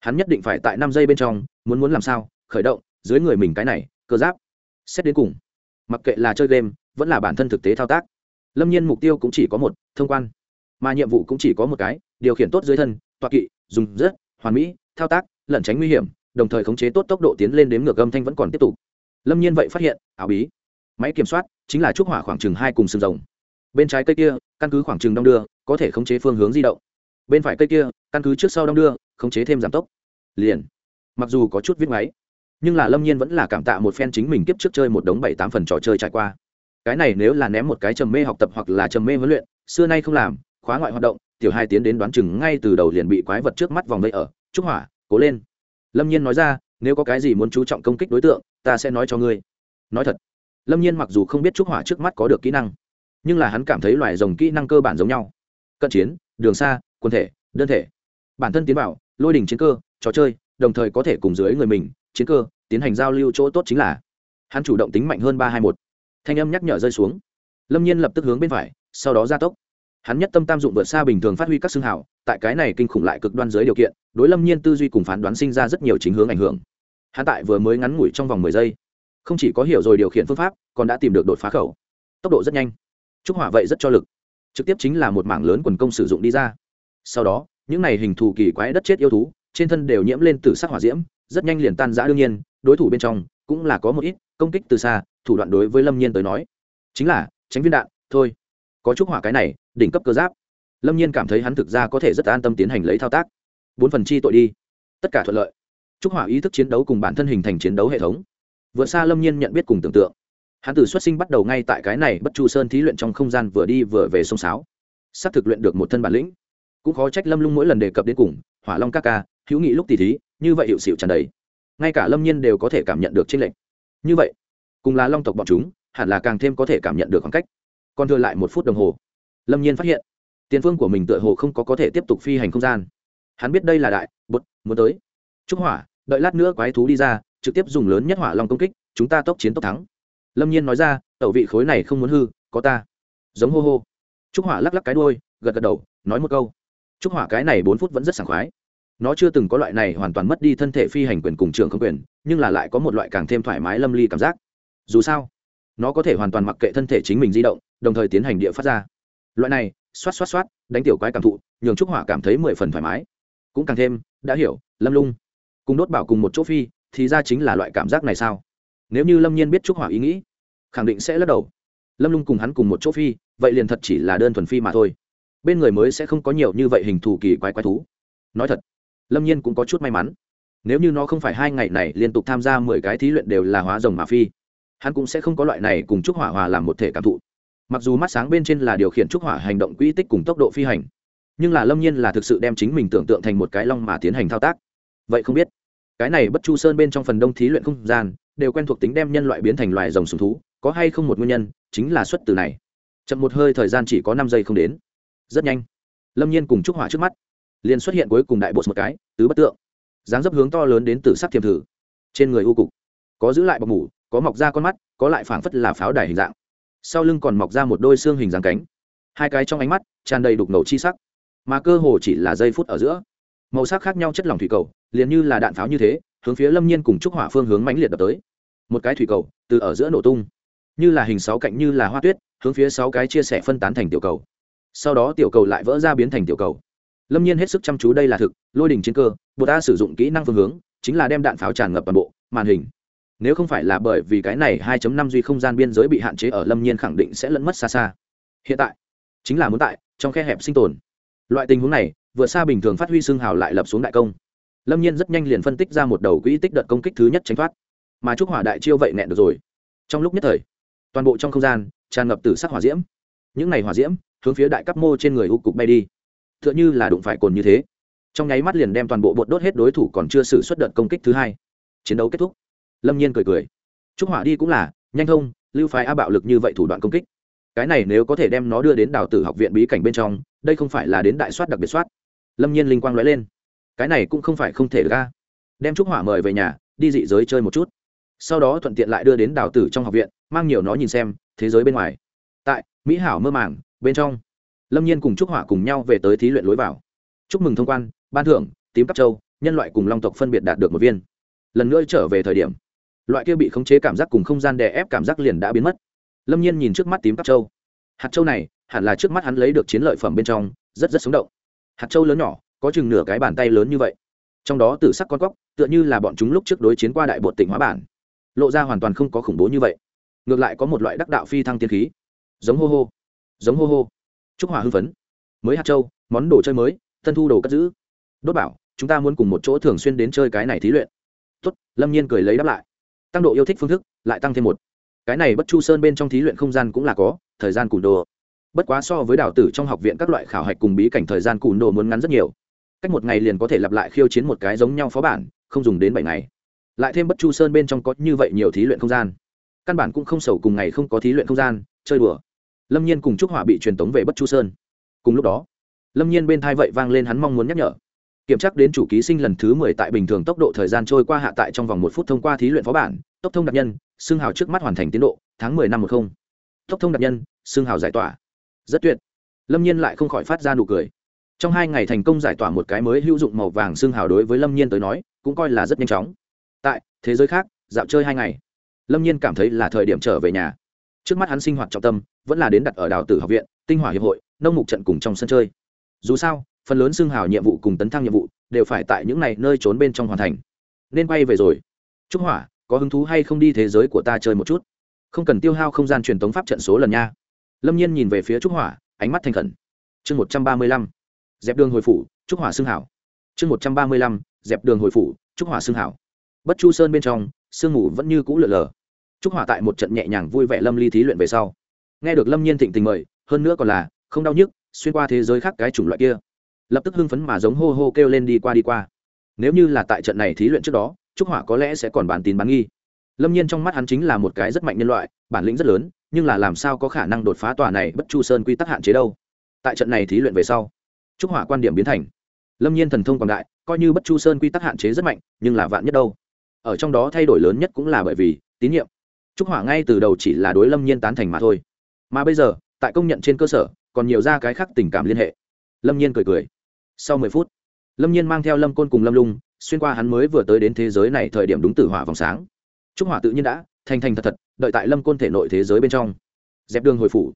Hắn nhất định phải tại năm giây bên trong, muốn muốn làm sao, khởi động, dưới người mình cái này, cơ giáp. Xét đến cùng. Mặc kệ là chơi game, vẫn là bản thân thực tế thao tác. Lâm nhiên mục tiêu cũng chỉ có một, thông quan. Mà nhiệm vụ cũng chỉ có một cái, điều khiển tốt dưới thân toạc kỵ, dùng rất hoàn mỹ, thao tác, lẩn tránh nguy hiểm, đồng thời khống chế tốt tốc độ tiến lên đếm ngược âm thanh vẫn còn tiếp tục lâm nhiên vậy phát hiện ảo bí, máy kiểm soát chính là trúc hỏa khoảng chừng hai cùng sừng rồng. Bên trái cây kia, căn cứ khoảng chừng đong đưa, có thể khống chế phương hướng di động. Bên phải cây kia, căn cứ trước sau đong đưa, khống chế thêm giảm tốc. Liền. Mặc dù có chút viết máy, nhưng là lâm nhiên vẫn là cảm tạ một phen chính mình kiếp trước chơi một đống bảy tám phần trò chơi trải qua. Cái này nếu là ném một cái trầm mê học tập hoặc là trầm mê huấn luyện, xưa nay không làm, khóa ngoại hoạt động, tiểu hai tiến đến đoán chừng ngay từ đầu liền bị quái vật trước mắt vòng vây ở, trúc hỏa, cố lên. Lâm nhiên nói ra, nếu có cái gì muốn chú trọng công kích đối tượng ta sẽ nói cho ngươi. Nói thật, lâm nhiên mặc dù không biết trúc hỏa trước mắt có được kỹ năng, nhưng là hắn cảm thấy loài rồng kỹ năng cơ bản giống nhau. Cận chiến, đường xa quân thể, đơn thể. Bản thân tiến bảo, lôi đình chiến cơ, trò chơi, đồng thời có thể cùng dưới người mình, chiến cơ, tiến hành giao lưu chỗ tốt chính là, hắn chủ động tính mạnh hơn ba hai một. Thanh âm nhắc nhở rơi xuống. Lâm nhiên lập tức hướng bên phải, sau đó gia tốc. Hắn nhất tâm tam dụng vượt xa bình thường phát huy các xương hảo tại cái này kinh khủng lại cực đoan dưới điều kiện, đối lâm nhiên tư duy cùng phán đoán sinh ra rất nhiều chính hướng ảnh hưởng hắn tại vừa mới ngắn ngủi trong vòng mười giây. Không chỉ có hiểu rồi điều khiển phương pháp, còn đã tìm được đột phá khẩu. Tốc độ rất nhanh. Trúc hỏa vậy rất cho lực. Trực tiếp chính là một mảng lớn quần công sử dụng đi ra. Sau đó, những này hình thù kỳ quái đất chết yêu thú, trên thân đều nhiễm lên từ sắc hỏa diễm, rất nhanh liền tan rã đương nhiên, đối thủ bên trong cũng là có một ít công kích từ xa, thủ đoạn đối với lâm nhiên tới nói. Chính là, tránh viên đạn, thôi. Có chút hỏa cái này, đỉnh cấp cơ giáp. Lâm nhiên cảm thấy hắn thực ra có thể rất an tâm tiến hành lấy thao tác. Bốn phần chi tội đi. Tất cả thuận lợi trúc hỏa ý thức chiến đấu cùng bản thân hình thành chiến đấu hệ thống. Vượt xa lâm nhiên nhận biết cùng tưởng tượng. Hắn từ xuất sinh bắt đầu ngay tại cái này bất chu sơn thí luyện trong không gian vừa đi vừa về sông sáo. S ắ c thực luyện được một thân bản lĩnh. Cũng khó trách lâm lung mỗi lần đề cập đến cùng, hỏa long ca ca, hữu nghị lúc tỷ thí, như vậy hiệu xịu tràn đầy. Ngay cả lâm nhiên đều có thể cảm nhận được tranh lệch. Như vậy, cùng là long tộc bọn chúng, hẳn là càng thêm có thể cảm nhận được khoảng cách. Còn thừa lại một phút đồng hồ, lâm nhiên phát hiện, tiền phương của mình tựa hồ không có có thể tiếp tục phi hành không gian. Hắn biết đây là đại, bột, muốn tới trúc hỏa, đợi lát nữa quái thú đi ra, trực tiếp dùng lớn nhất hỏa long công kích, chúng ta tốc chiến tốc thắng. Lâm nhiên nói ra, tẩu vị khối này không muốn hư, có ta. Giống hô hô. Trúc hỏa lắc lắc cái đôi gật gật đầu, nói một câu. Trúc hỏa cái này bốn phút vẫn rất sảng khoái. Nó chưa từng có loại này hoàn toàn mất đi thân thể phi hành quyền cùng trường không quyền, nhưng là lại có một loại càng thêm thoải mái lâm ly cảm giác. Dù sao, nó có thể hoàn toàn mặc kệ thân thể chính mình di động, đồng thời tiến hành địa phát ra. Loại này, xoát xoát xoát, đánh tiểu quái cảm thụ, nhường trúc hỏa cảm thấy mười phần thoải mái. Cũng càng thêm, đã hiểu, lâm lung cùng đốt bảo cùng một chỗ phi, thì ra chính là loại cảm giác này sao? Nếu như lâm nhiên biết trúc hỏa ý nghĩ, khẳng định sẽ lắc đầu. Lâm lung cùng hắn cùng một chỗ phi, vậy liền thật chỉ là đơn thuần phi mà thôi. Bên người mới sẽ không có nhiều như vậy hình thù kỳ quái quái thú. Nói thật, lâm nhiên cũng có chút may mắn. Nếu như nó không phải hai ngày này liên tục tham gia mười cái thí luyện đều là hóa rồng mà phi, hắn cũng sẽ không có loại này cùng trúc hỏa hòa làm một thể cảm thụ. Mặc dù mắt sáng bên trên là điều khiển trúc hỏa hành động quỹ tích cùng tốc độ phi hành, nhưng là lâm nhiên là thực sự đem chính mình tưởng tượng thành một cái long mà tiến hành thao tác vậy không biết. Cái này bất chu sơn bên trong phần đông thí luyện không gian, đều quen thuộc tính đem nhân loại biến thành loài rồng sùng thú, có hay không một nguyên nhân, chính là xuất từ này. Chậm một hơi thời gian chỉ có năm giây không đến. Rất nhanh. Lâm nhiên cùng trúc hỏa trước mắt. Liền xuất hiện cuối cùng đại bột một cái, tứ bất tượng. Dáng dấp hướng to lớn đến từ sắc thiềm thử. Trên người u cục, có giữ lại bọc mủ, có mọc ra con mắt, có lại phảng phất là pháo đài hình dạng. Sau lưng còn mọc ra một đôi xương hình dáng cánh. Hai cái trong ánh mắt tràn đầy đục ngầu chi sắc. Mà cơ hồ chỉ là giây phút ở giữa màu sắc khác nhau chất lỏng thủy cầu, liền như là đạn pháo như thế, hướng phía lâm nhiên cùng trúc hỏa phương hướng mãnh liệt đập tới. Một cái thủy cầu, từ ở giữa nổ tung, như là hình sáu cạnh như là hoa tuyết, hướng phía sáu cái chia sẻ phân tán thành tiểu cầu. Sau đó tiểu cầu lại vỡ ra biến thành tiểu cầu. Lâm nhiên hết sức chăm chú đây là thực, lôi đỉnh chiến cơ, bộ ta sử dụng kỹ năng phương hướng, chính là đem đạn pháo tràn ngập toàn bộ, màn hình. Nếu không phải là bởi vì cái này 2.5 duy không gian biên giới bị hạn chế ở lâm nhiên khẳng định sẽ lẫn mất xa xa. Hiện tại, chính là muốn tại, trong khe hẹp sinh tồn. Loại tình huống này vượt xa bình thường phát huy xương hào lại lập xuống đại công. Lâm nhiên rất nhanh liền phân tích ra một đầu quỹ tích đợt công kích thứ nhất tránh thoát. Mà trúc hỏa đại chiêu vậy nẹn được rồi. Trong lúc nhất thời, toàn bộ trong không gian tràn ngập từ sắc hỏa diễm. Những ngày hỏa diễm hướng phía đại cấp mô trên người u cục bay đi. Tựa như là đụng phải cồn như thế. Trong nháy mắt liền đem toàn bộ bột đốt hết đối thủ còn chưa xử xuất đợt công kích thứ hai. Chiến đấu kết thúc. Lâm nhiên cười cười. Trúc hỏa đi cũng là, nhanh thông, lưu phái a bạo lực như vậy thủ đoạn công kích. Cái này nếu có thể đem nó đưa đến đào tử học viện bí cảnh bên trong, đây không phải là đến đại soát đặc biệt soát lâm nhiên linh quang nói lên. Cái này cũng không phải không thể ra đem trúc hỏa mời về nhà, đi dị giới chơi một chút. Sau đó thuận tiện lại đưa đến đào tử trong học viện, mang nhiều nó nhìn xem, thế giới bên ngoài. Tại mỹ hảo mơ màng, bên trong, lâm nhiên cùng trúc hỏa cùng nhau về tới thí luyện lối vào. Chúc mừng thông quan, ban thưởng, tím cắp châu, nhân loại cùng long tộc phân biệt đạt được một viên. Lần nữa trở về thời điểm, loại kia bị khống chế cảm giác cùng không gian đè ép cảm giác liền đã biến mất. Lâm nhiên nhìn trước mắt tím cắp châu. Hạt châu này, hẳn là trước mắt hắn lấy được chiến lợi phẩm bên trong, rất rất sống động hạt châu lớn nhỏ, có chừng nửa cái bàn tay lớn như vậy. Trong đó tử sắc con cóc, tựa như là bọn chúng lúc trước đối chiến qua đại bột tỉnh hóa bản. Lộ ra hoàn toàn không có khủng bố như vậy. Ngược lại có một loại đắc đạo phi thăng tiên khí. Giống hô hô. Giống hô hô. Chúc hòa hưng phấn. Mới hạt châu, món đồ chơi mới tân thu đồ cất giữ. Đốt bảo, chúng ta muốn cùng một chỗ thường xuyên đến chơi cái này thí luyện. Tốt, lâm nhiên cười lấy đáp lại. Tăng độ yêu thích phương thức, lại tăng thêm một. Cái này bất chu sơn bên trong thí luyện không gian cũng là có, thời gian cùn đồ bất quá so với đào tử trong học viện các loại khảo hạch cùng bí cảnh thời gian cùn đồ muốn ngắn rất nhiều. Cách một ngày liền có thể lặp lại khiêu chiến một cái giống nhau phó bản, không dùng đến bảy ngày. Lại thêm bất chu sơn bên trong có như vậy nhiều thí luyện không gian. Căn bản cũng không sầu cùng ngày không có thí luyện không gian, chơi đùa. Lâm nhiên cùng trúc hỏa bị truyền tống về bất chu sơn. Cùng lúc đó, lâm nhiên bên thai vậy vang lên hắn mong muốn nhắc nhở. Kiểm tra đến chủ ký sinh lần thứ mười tại bình thường tốc độ thời gian trôi qua hạ tại trong vòng một phút thông qua thí luyện phó bản, tốc thông đặc nhân, xương hào trước mắt hoàn thành tiến độ, tháng mười năm một không. Tốc thông đặc nhân, xương hào giải tỏa rất tuyệt. Lâm nhiên lại không khỏi phát ra nụ cười. Trong hai ngày thành công giải tỏa một cái mới hữu dụng màu vàng xương hào đối với lâm nhiên tới nói, cũng coi là rất nhanh chóng. Tại thế giới khác, dạo chơi hai ngày, lâm nhiên cảm thấy là thời điểm trở về nhà. Trước mắt hắn sinh hoạt trọng tâm, vẫn là đến đặt ở đào tử học viện, tinh hỏa hiệp hội, nông mục trận cùng trong sân chơi. Dù sao, phần lớn xương hào nhiệm vụ cùng tấn thăng nhiệm vụ đều phải tại những này nơi trốn bên trong hoàn thành. Nên quay về rồi. Trúc hỏa, có hứng thú hay không đi thế giới của ta chơi một chút? Không cần tiêu hao không gian truyền tống pháp trận số lần nha lâm nhiên nhìn về phía trúc hỏa, ánh mắt thành khẩn. Chương một trăm ba mươi lăm, dẹp đường hồi phủ, trúc hỏa xương hảo. Chương một trăm ba mươi lăm, dẹp đường hồi phủ, trúc hỏa xương hảo. Bất chu sơn bên trong, sương mù vẫn như cũ lượn lờ. Trúc hỏa tại một trận nhẹ nhàng vui vẻ lâm ly thí luyện về sau. Nghe được lâm nhiên thịnh tình mời, hơn nữa còn là không đau nhức, xuyên qua thế giới khác cái chủng loại kia. Lập tức hưng phấn mà giống hô hô kêu lên đi qua đi qua. Nếu như là tại trận này thí luyện trước đó, trúc hỏa có lẽ sẽ còn bàn tín bán nghi. Lâm nhiên trong mắt hắn chính là một cái rất mạnh nhân loại, bản lĩnh rất lớn nhưng là làm sao có khả năng đột phá tòa này bất chu sơn quy tắc hạn chế đâu? Tại trận này thí luyện về sau, trúc hỏa quan điểm biến thành, lâm nhiên thần thông quảng đại, coi như bất chu sơn quy tắc hạn chế rất mạnh, nhưng là vạn nhất đâu? Ở trong đó thay đổi lớn nhất cũng là bởi vì tín nhiệm. Trúc hỏa ngay từ đầu chỉ là đối lâm nhiên tán thành mà thôi. Mà bây giờ, tại công nhận trên cơ sở, còn nhiều ra cái khác tình cảm liên hệ. Lâm nhiên cười cười. Sau mười phút, lâm nhiên mang theo lâm côn cùng lâm lung, xuyên qua hắn mới vừa tới đến thế giới này thời điểm đúng tử hỏa vòng sáng. Trúc hỏa tự nhiên đã thành thành thật thật, đợi tại lâm côn thể nội thế giới bên trong. Dẹp đường hồi phủ.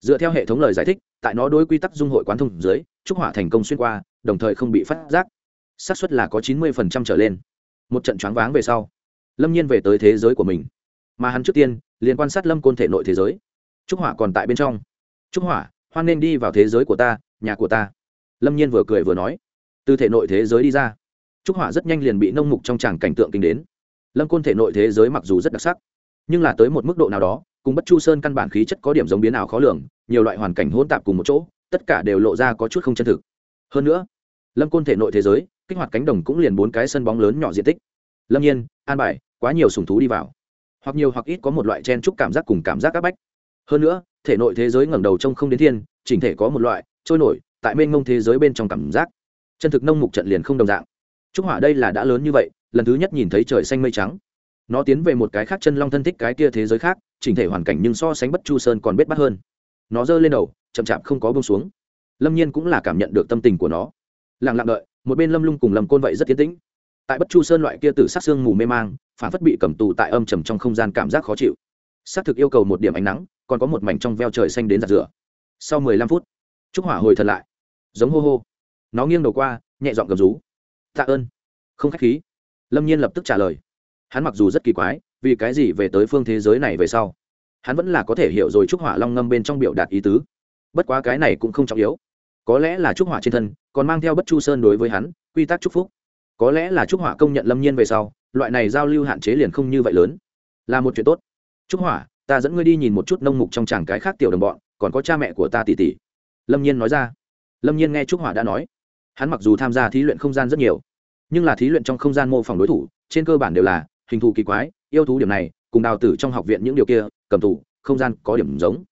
Dựa theo hệ thống lời giải thích, tại nó đối quy tắc dung hội quán thông dưới, trúc hỏa thành công xuyên qua, đồng thời không bị phát giác. Xác suất là có chín mươi phần trăm trở lên. Một trận choáng váng về sau, lâm nhiên về tới thế giới của mình. Mà hắn trước tiên, liền quan sát lâm côn thể nội thế giới. Trúc hỏa còn tại bên trong. Trúc hỏa, hoan nên đi vào thế giới của ta, nhà của ta. Lâm nhiên vừa cười vừa nói. Từ thể nội thế giới đi ra. Trúc hỏa rất nhanh liền bị nông mục trong tràng cảnh tượng kinh đến. Lâm côn thể nội thế giới mặc dù rất đặc sắc nhưng là tới một mức độ nào đó, cùng bất chu sơn căn bản khí chất có điểm giống biến ảo khó lường, nhiều loại hoàn cảnh hỗn tạp cùng một chỗ, tất cả đều lộ ra có chút không chân thực. Hơn nữa, lâm côn thể nội thế giới, kích hoạt cánh đồng cũng liền bốn cái sân bóng lớn nhỏ diện tích. Lâm nhiên, an bài, quá nhiều sùng thú đi vào. Hoặc nhiều hoặc ít có một loại chen trúc cảm giác cùng cảm giác áp bách. Hơn nữa, thể nội thế giới ngẩng đầu trông không đến thiên, chỉnh thể có một loại trôi nổi tại mênh mông thế giới bên trong cảm giác. Chân thực nông mục trận liền không đồng dạng. Trúc hỏa đây là đã lớn như vậy, lần thứ nhất nhìn thấy trời xanh mây trắng nó tiến về một cái khác chân long thân thích cái kia thế giới khác, chỉnh thể hoàn cảnh nhưng so sánh bất chu sơn còn bết bắt hơn. Nó giơ lên đầu, chậm chạp không có bông xuống. Lâm nhiên cũng là cảm nhận được tâm tình của nó. Lặng lặng đợi, một bên lâm lung cùng lâm côn vậy rất tiến tĩnh. Tại bất chu sơn loại kia từ sát xương mù mê mang, phản phất bị cầm tù tại âm trầm trong không gian cảm giác khó chịu. Xác thực yêu cầu một điểm ánh nắng, còn có một mảnh trong veo trời xanh đến giặt rửa. Sau mười lăm phút, trúc hỏa hồi thật lại. Giống hô hô. Nó nghiêng đầu qua, nhẹ dọn cầm rú. Tạ ơn. Không k h á c h khí. Lâm nhiên lập tức trả lời hắn mặc dù rất kỳ quái, vì cái gì về tới phương thế giới này về sau? Hắn vẫn là có thể hiểu rồi trúc hỏa long ngâm bên trong biểu đạt ý tứ. Bất quá cái này cũng không trọng yếu. Có lẽ là trúc hỏa trên thân còn mang theo bất chu sơn đối với hắn, quy tắc chúc phúc. Có lẽ là trúc hỏa công nhận lâm nhiên về sau, loại này giao lưu hạn chế liền không như vậy lớn. Là một chuyện tốt. Trúc hỏa, ta dẫn ngươi đi nhìn một chút nông mục trong tràng cái khác tiểu đồng bọn, còn có cha mẹ của ta tỷ tỷ. Lâm nhiên nói ra. Lâm nhiên nghe trúc hỏa đã nói. Hắn mặc dù tham gia thí luyện không gian rất nhiều, nhưng là thí luyện trong không gian mô phỏng đối thủ, trên cơ bản đều là hình thù kỳ quái, yêu thú điểm này, cùng đào tử trong học viện những điều kia, cầm thủ, không gian có điểm giống.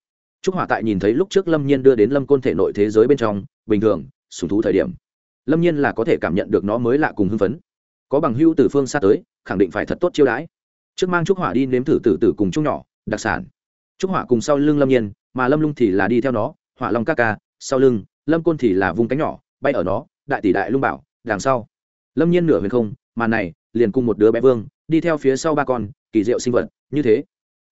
Trúc hỏa tại nhìn thấy lúc trước lâm nhiên đưa đến lâm côn thể nội thế giới bên trong, bình thường, sùng thú thời điểm. Lâm nhiên là có thể cảm nhận được nó mới lạ cùng hưng phấn. Có bằng hưu từ phương xa tới, khẳng định phải thật tốt chiêu đãi. Trước mang trúc hỏa đi nếm thử tử tử cùng chung nhỏ, đặc sản. Trúc hỏa cùng sau lưng lâm nhiên, mà lâm lung thì là đi theo nó, hỏa long ca ca, sau lưng, lâm côn thì là vùng cánh nhỏ, bay ở nó, đại tỷ đại lung bảo, đằng sau. Lâm nhiên nửa huyền không mà này, liền cùng một đứa bé vương, đi theo phía sau ba con, kỳ diệu sinh vật, như thế.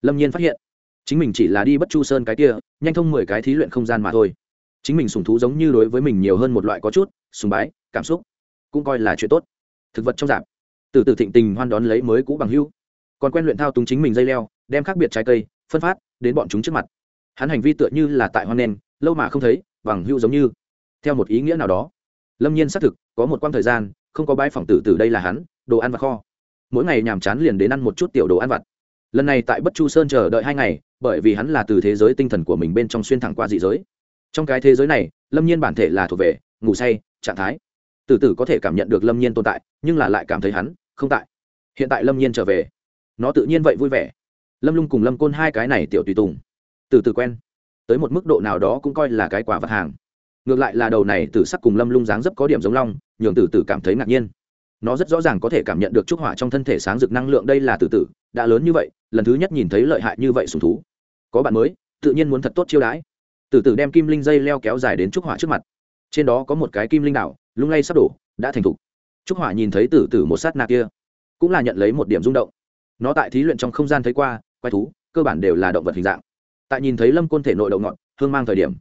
Lâm nhiên phát hiện, chính mình chỉ là đi bất chu sơn cái kia, nhanh thông mười cái thí luyện không gian mà thôi. Chính mình sùng thú giống như đối với mình nhiều hơn một loại có chút, sùng bái, cảm xúc, cũng coi là chuyện tốt. Thực vật trong giảm từ từ thịnh tình hoan đón lấy mới cũ bằng hưu. Còn quen luyện thao túng chính mình dây leo, đem khác biệt trái cây, phân phát đến bọn chúng trước mặt. Hắn hành vi tựa như là tại hoan nen lâu mà không thấy, bằng hưu giống như. Theo một ý nghĩa nào đó. Lâm nhiên xác thực, có một quãng thời gian không có bãi phòng tử từ đây là hắn, đồ ăn và kho. Mỗi ngày nhàm chán liền đến ăn một chút tiểu đồ ăn vặt. Lần này tại bất chu sơn chờ đợi hai ngày, bởi vì hắn là từ thế giới tinh thần của mình bên trong xuyên thẳng qua dị giới. Trong cái thế giới này, lâm nhiên bản thể là thuộc về ngủ say, trạng thái. Tử tử có thể cảm nhận được lâm nhiên tồn tại, nhưng là lại cảm thấy hắn không tại. Hiện tại lâm nhiên trở về, nó tự nhiên vậy vui vẻ. Lâm lung cùng lâm côn hai cái này tiểu tùy tùng. Từ từ quen. Tới một mức độ nào đó cũng coi là cái quả vật hàng ngược lại là đầu này tử sắc cùng lâm lung dáng dấp có điểm giống long, nhường tử tử cảm thấy ngạc nhiên. Nó rất rõ ràng có thể cảm nhận được trúc hỏa trong thân thể sáng rực năng lượng đây là tử tử, đã lớn như vậy, lần thứ nhất nhìn thấy lợi hại như vậy sùng thú. Có bạn mới, tự nhiên muốn thật tốt chiêu đãi. Tử tử đem kim linh dây leo kéo dài đến trúc hỏa trước mặt. Trên đó có một cái kim linh đảo, lung lay sắp đổ, đã thành thục. Trúc hỏa nhìn thấy tử tử một sát nạ kia, cũng là nhận lấy một điểm rung động. Nó tại thí luyện trong không gian thấy qua, quái thú, cơ bản đều là động vật hình dạng. Tại nhìn thấy lâm côn thể nội đậu ngọn, hương mang thời điểm